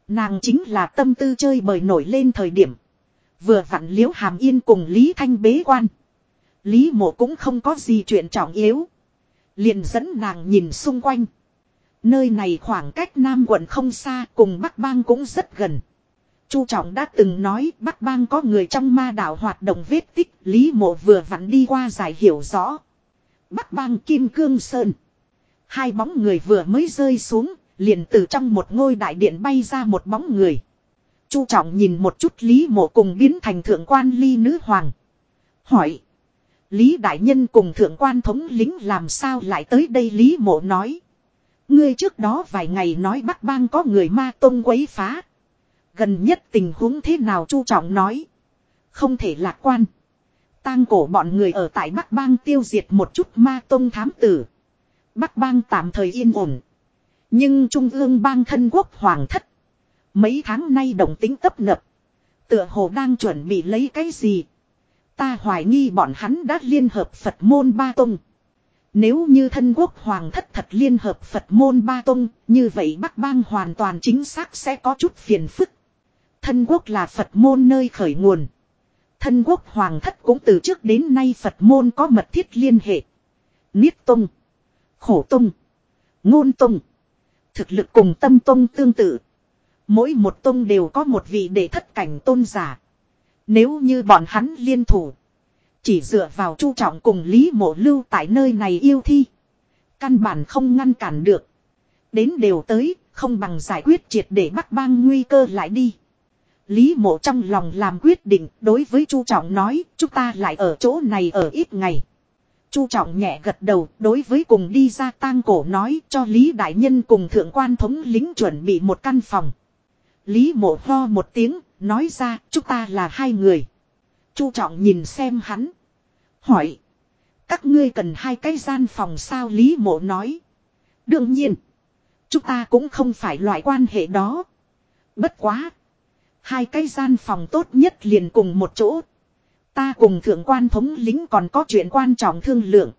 [SPEAKER 1] Nàng chính là tâm tư chơi bời nổi lên thời điểm. Vừa vặn liễu hàm yên cùng Lý Thanh bế quan. Lý mộ cũng không có gì chuyện trọng yếu. Liền dẫn nàng nhìn xung quanh. Nơi này khoảng cách Nam quận không xa cùng Bắc Bang cũng rất gần. Chu Trọng đã từng nói, Bắc Bang có người trong ma đảo hoạt động vết tích, Lý mộ vừa vặn đi qua giải hiểu rõ. Bắc Bang Kim Cương Sơn. Hai bóng người vừa mới rơi xuống, liền từ trong một ngôi đại điện bay ra một bóng người. Chu trọng nhìn một chút Lý mộ cùng biến thành thượng quan ly nữ hoàng. Hỏi. Lý đại nhân cùng thượng quan thống lính làm sao lại tới đây Lý mộ nói. Ngươi trước đó vài ngày nói Bắc Bang có người ma tông quấy phá. Gần nhất tình huống thế nào Chu trọng nói. Không thể lạc quan. Tang cổ bọn người ở tại Bắc Bang tiêu diệt một chút ma tông thám tử. Bắc Bang tạm thời yên ổn. Nhưng Trung ương bang thân quốc hoàng thất. Mấy tháng nay động tính tấp nập. Tựa hồ đang chuẩn bị lấy cái gì. Ta hoài nghi bọn hắn đã liên hợp Phật môn ba tông. Nếu như thân quốc hoàng thất thật liên hợp Phật môn ba tông, như vậy Bắc bang hoàn toàn chính xác sẽ có chút phiền phức. Thân quốc là Phật môn nơi khởi nguồn. Thân quốc hoàng thất cũng từ trước đến nay Phật môn có mật thiết liên hệ. Niết tông, khổ tông, ngôn tông. Thực lực cùng tâm tông tương tự. Mỗi một tông đều có một vị để thất cảnh tôn giả. Nếu như bọn hắn liên thủ. Chỉ dựa vào chu trọng cùng Lý Mộ Lưu tại nơi này yêu thi. Căn bản không ngăn cản được. Đến đều tới, không bằng giải quyết triệt để bắt bang nguy cơ lại đi. Lý mộ trong lòng làm quyết định đối với chu trọng nói chúng ta lại ở chỗ này ở ít ngày. Chu trọng nhẹ gật đầu đối với cùng đi ra tang cổ nói cho Lý Đại Nhân cùng thượng quan thống lính chuẩn bị một căn phòng. Lý mộ ho một tiếng, nói ra chúng ta là hai người. Chu trọng nhìn xem hắn. Hỏi. Các ngươi cần hai cái gian phòng sao Lý mộ nói. Đương nhiên. Chúng ta cũng không phải loại quan hệ đó. Bất quá. Hai cái gian phòng tốt nhất liền cùng một chỗ. Ta cùng thượng quan thống lính còn có chuyện quan trọng thương lượng.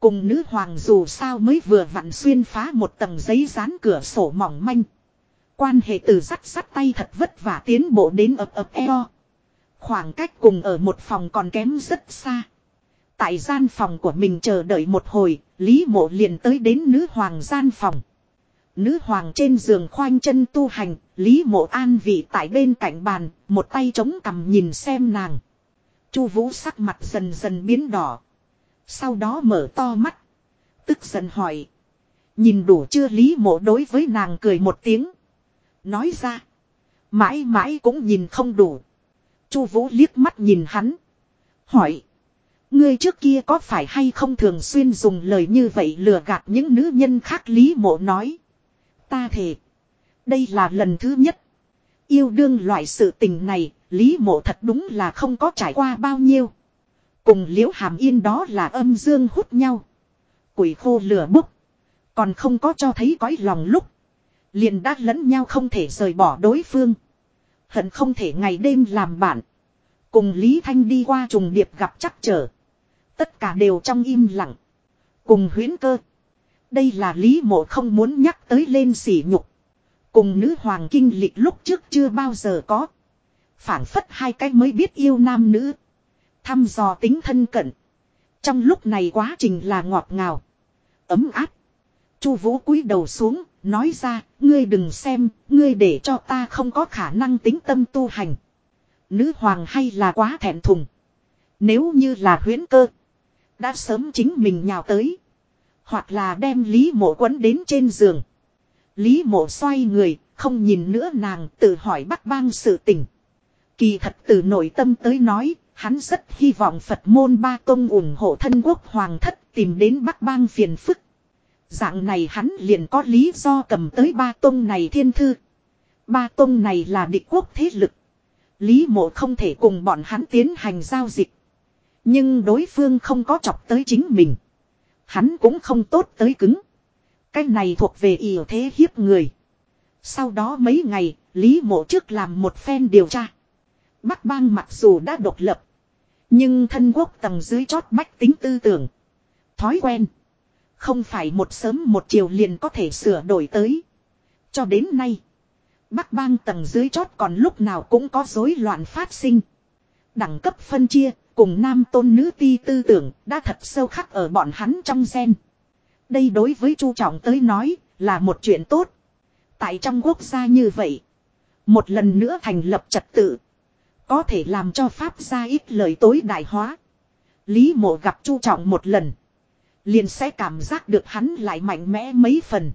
[SPEAKER 1] Cùng nữ hoàng dù sao mới vừa vặn xuyên phá một tầng giấy dán cửa sổ mỏng manh. Quan hệ từ sắt sắt tay thật vất vả tiến bộ đến ập ập eo. Khoảng cách cùng ở một phòng còn kém rất xa. Tại gian phòng của mình chờ đợi một hồi, Lý mộ liền tới đến nữ hoàng gian phòng. Nữ hoàng trên giường khoanh chân tu hành, Lý mộ an vị tại bên cạnh bàn, một tay chống cằm nhìn xem nàng. Chu vũ sắc mặt dần dần biến đỏ. Sau đó mở to mắt. Tức giận hỏi. Nhìn đủ chưa Lý mộ đối với nàng cười một tiếng. Nói ra. Mãi mãi cũng nhìn không đủ. Chu vũ liếc mắt nhìn hắn. Hỏi. Ngươi trước kia có phải hay không thường xuyên dùng lời như vậy lừa gạt những nữ nhân khác Lý mộ nói. Ta thề. Đây là lần thứ nhất. Yêu đương loại sự tình này, Lý mộ thật đúng là không có trải qua bao nhiêu. Cùng liễu hàm yên đó là âm dương hút nhau. Quỷ khô lửa bốc. Còn không có cho thấy cõi lòng lúc. Liền đã lẫn nhau không thể rời bỏ đối phương. Hận không thể ngày đêm làm bạn. Cùng Lý Thanh đi qua trùng điệp gặp chắc trở. Tất cả đều trong im lặng. Cùng huyến cơ. Đây là Lý Mộ không muốn nhắc tới lên sỉ nhục. Cùng nữ hoàng kinh lịch lúc trước chưa bao giờ có. phản phất hai cái mới biết yêu nam nữ. Thăm dò tính thân cận. Trong lúc này quá trình là ngọt ngào. Ấm áp. Chu vũ cúi đầu xuống, nói ra, ngươi đừng xem, ngươi để cho ta không có khả năng tính tâm tu hành. Nữ hoàng hay là quá thẹn thùng. Nếu như là huyễn cơ. Đã sớm chính mình nhào tới. Hoặc là đem Lý mộ quấn đến trên giường. Lý mộ xoay người, không nhìn nữa nàng tự hỏi bắt bang sự tình. Kỳ thật từ nội tâm tới nói, hắn rất hy vọng Phật môn ba tông ủng hộ thân quốc hoàng thất tìm đến Bắc bang phiền phức. Dạng này hắn liền có lý do cầm tới ba tông này thiên thư. Ba tông này là địch quốc thế lực. Lý mộ không thể cùng bọn hắn tiến hành giao dịch. Nhưng đối phương không có chọc tới chính mình. Hắn cũng không tốt tới cứng. Cái này thuộc về ỉa thế hiếp người. Sau đó mấy ngày, Lý mộ trước làm một phen điều tra. Bắc bang mặc dù đã độc lập. Nhưng thân quốc tầng dưới chót bách tính tư tưởng. Thói quen. Không phải một sớm một chiều liền có thể sửa đổi tới. Cho đến nay. Bắc bang tầng dưới chót còn lúc nào cũng có rối loạn phát sinh. Đẳng cấp phân chia, cùng nam tôn nữ ti tư tưởng, đã thật sâu khắc ở bọn hắn trong gen. Đây đối với Chu Trọng tới nói, là một chuyện tốt. Tại trong quốc gia như vậy, một lần nữa thành lập trật tự, có thể làm cho Pháp gia ít lời tối đại hóa. Lý mộ gặp Chu Trọng một lần, liền sẽ cảm giác được hắn lại mạnh mẽ mấy phần.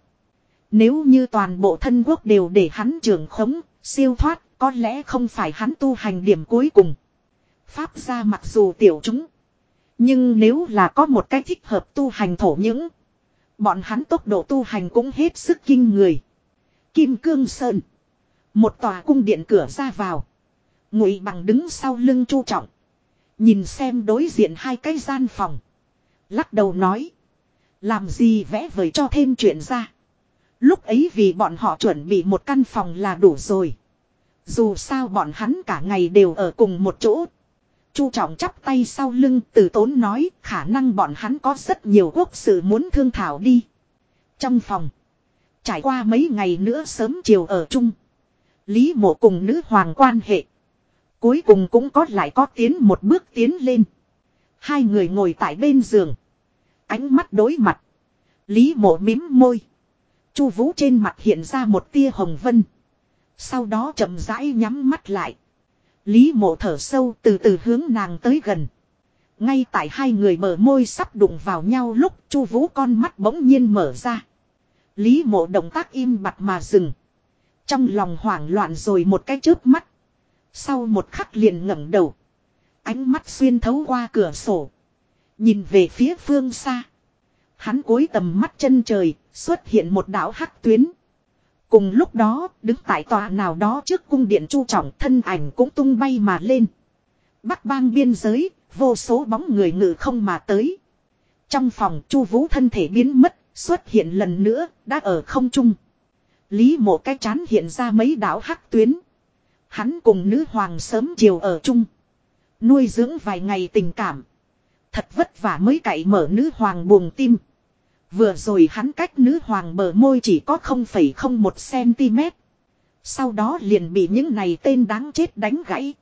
[SPEAKER 1] Nếu như toàn bộ thân quốc đều để hắn trường khống, siêu thoát, có lẽ không phải hắn tu hành điểm cuối cùng. Pháp gia mặc dù tiểu chúng. Nhưng nếu là có một cách thích hợp tu hành thổ những. Bọn hắn tốc độ tu hành cũng hết sức kinh người. Kim Cương Sơn. Một tòa cung điện cửa ra vào. Ngụy bằng đứng sau lưng chu trọng. Nhìn xem đối diện hai cái gian phòng. Lắc đầu nói. Làm gì vẽ vời cho thêm chuyện ra. Lúc ấy vì bọn họ chuẩn bị một căn phòng là đủ rồi. Dù sao bọn hắn cả ngày đều ở cùng một chỗ. Chu trọng chắp tay sau lưng, từ tốn nói, khả năng bọn hắn có rất nhiều quốc sự muốn thương thảo đi. Trong phòng. Trải qua mấy ngày nữa sớm chiều ở chung. Lý mộ cùng nữ hoàng quan hệ. Cuối cùng cũng có lại có tiến một bước tiến lên. Hai người ngồi tại bên giường. Ánh mắt đối mặt. Lý mộ mím môi. Chu vũ trên mặt hiện ra một tia hồng vân. Sau đó chậm rãi nhắm mắt lại. Lý mộ thở sâu từ từ hướng nàng tới gần. Ngay tại hai người bờ môi sắp đụng vào nhau lúc chu vũ con mắt bỗng nhiên mở ra. Lý mộ động tác im bặt mà dừng. Trong lòng hoảng loạn rồi một cái chớp mắt. Sau một khắc liền ngẩng đầu. Ánh mắt xuyên thấu qua cửa sổ. Nhìn về phía phương xa. Hắn cúi tầm mắt chân trời, xuất hiện một đảo hắc tuyến. Cùng lúc đó, đứng tại tòa nào đó trước cung điện chu trọng thân ảnh cũng tung bay mà lên. Bắc bang biên giới, vô số bóng người ngự không mà tới. Trong phòng chu vũ thân thể biến mất, xuất hiện lần nữa, đã ở không trung. Lý mộ cái chán hiện ra mấy đảo hắc tuyến. Hắn cùng nữ hoàng sớm chiều ở chung. Nuôi dưỡng vài ngày tình cảm. Thật vất vả mới cậy mở nữ hoàng buồng tim. Vừa rồi hắn cách nữ hoàng bờ môi chỉ có 0,01cm. Sau đó liền bị những này tên đáng chết đánh gãy.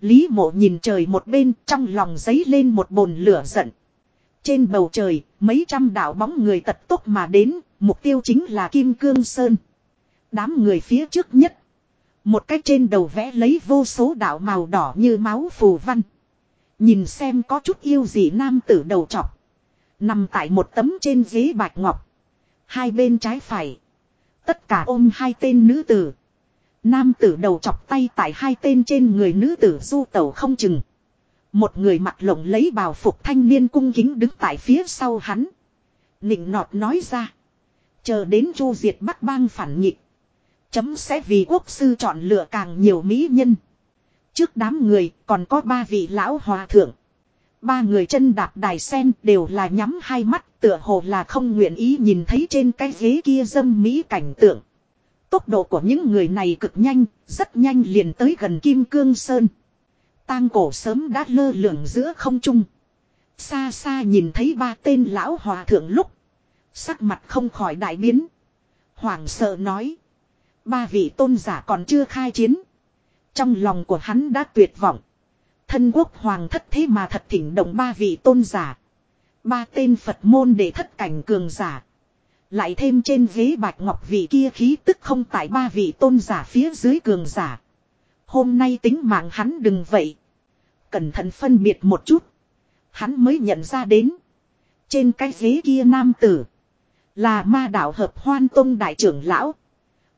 [SPEAKER 1] Lý mộ nhìn trời một bên trong lòng giấy lên một bồn lửa giận. Trên bầu trời, mấy trăm đạo bóng người tật tốc mà đến, mục tiêu chính là Kim Cương Sơn. Đám người phía trước nhất. Một cách trên đầu vẽ lấy vô số đạo màu đỏ như máu phù văn. Nhìn xem có chút yêu gì nam tử đầu trọc. Nằm tại một tấm trên ghế bạch ngọc. Hai bên trái phải. Tất cả ôm hai tên nữ tử. Nam tử đầu chọc tay tại hai tên trên người nữ tử du tẩu không chừng. Một người mặt lộng lấy bào phục thanh niên cung kính đứng tại phía sau hắn. Nịnh nọt nói ra. Chờ đến chu diệt bắc bang phản nhịp. Chấm sẽ vì quốc sư chọn lựa càng nhiều mỹ nhân. Trước đám người còn có ba vị lão hòa thượng. Ba người chân đạp đài sen đều là nhắm hai mắt tựa hồ là không nguyện ý nhìn thấy trên cái ghế kia dâm mỹ cảnh tượng. Tốc độ của những người này cực nhanh, rất nhanh liền tới gần Kim Cương Sơn. Tang cổ sớm đã lơ lửng giữa không trung. Xa xa nhìn thấy ba tên lão hòa thượng lúc. Sắc mặt không khỏi đại biến. Hoàng sợ nói. Ba vị tôn giả còn chưa khai chiến. Trong lòng của hắn đã tuyệt vọng. Thân quốc hoàng thất thế mà thật thỉnh động ba vị tôn giả. Ba tên Phật môn để thất cảnh cường giả. Lại thêm trên ghế bạch ngọc vị kia khí tức không tại ba vị tôn giả phía dưới cường giả. Hôm nay tính mạng hắn đừng vậy. Cẩn thận phân biệt một chút. Hắn mới nhận ra đến. Trên cái ghế kia nam tử. Là ma đạo hợp hoan tông đại trưởng lão.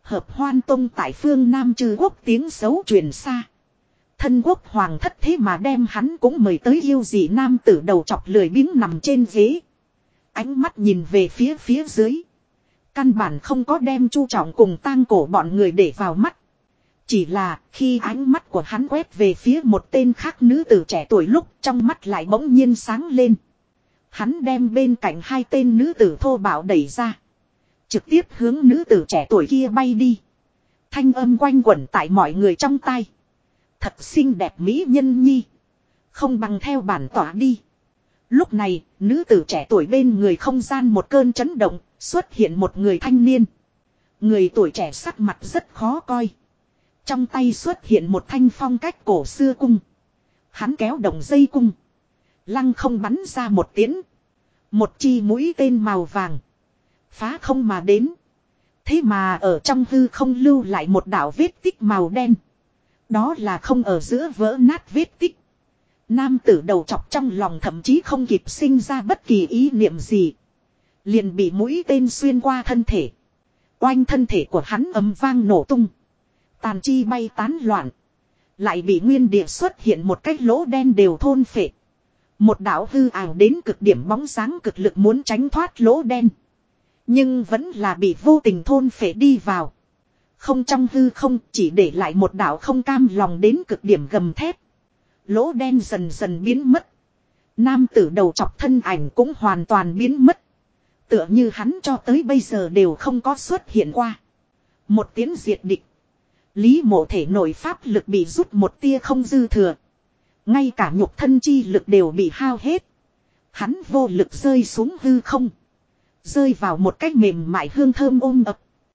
[SPEAKER 1] Hợp hoan tông tại phương Nam trừ quốc tiếng xấu truyền xa. Thân quốc hoàng thất thế mà đem hắn cũng mời tới yêu dị nam tử đầu chọc lười biếng nằm trên ghế. Ánh mắt nhìn về phía phía dưới. Căn bản không có đem chu trọng cùng tang cổ bọn người để vào mắt. Chỉ là khi ánh mắt của hắn quét về phía một tên khác nữ tử trẻ tuổi lúc trong mắt lại bỗng nhiên sáng lên. Hắn đem bên cạnh hai tên nữ tử thô bạo đẩy ra. Trực tiếp hướng nữ tử trẻ tuổi kia bay đi. Thanh âm quanh quẩn tại mọi người trong tay. Thật xinh đẹp mỹ nhân nhi. Không bằng theo bản tỏa đi. Lúc này, nữ tử trẻ tuổi bên người không gian một cơn chấn động, xuất hiện một người thanh niên. Người tuổi trẻ sắc mặt rất khó coi. Trong tay xuất hiện một thanh phong cách cổ xưa cung. Hắn kéo động dây cung. Lăng không bắn ra một tiếng Một chi mũi tên màu vàng. Phá không mà đến. Thế mà ở trong hư không lưu lại một đảo vết tích màu đen. Đó là không ở giữa vỡ nát vết tích. Nam tử đầu chọc trong lòng thậm chí không kịp sinh ra bất kỳ ý niệm gì. Liền bị mũi tên xuyên qua thân thể. Oanh thân thể của hắn ấm vang nổ tung. Tàn chi bay tán loạn. Lại bị nguyên địa xuất hiện một cái lỗ đen đều thôn phệ. Một đạo hư ảo đến cực điểm bóng sáng cực lực muốn tránh thoát lỗ đen. Nhưng vẫn là bị vô tình thôn phệ đi vào. Không trong hư không, chỉ để lại một đạo không cam lòng đến cực điểm gầm thép. Lỗ đen dần dần biến mất. Nam tử đầu chọc thân ảnh cũng hoàn toàn biến mất. Tựa như hắn cho tới bây giờ đều không có xuất hiện qua. Một tiếng diệt địch. Lý mộ thể nội pháp lực bị rút một tia không dư thừa. Ngay cả nhục thân chi lực đều bị hao hết. Hắn vô lực rơi xuống hư không. Rơi vào một cách mềm mại hương thơm ôm ập.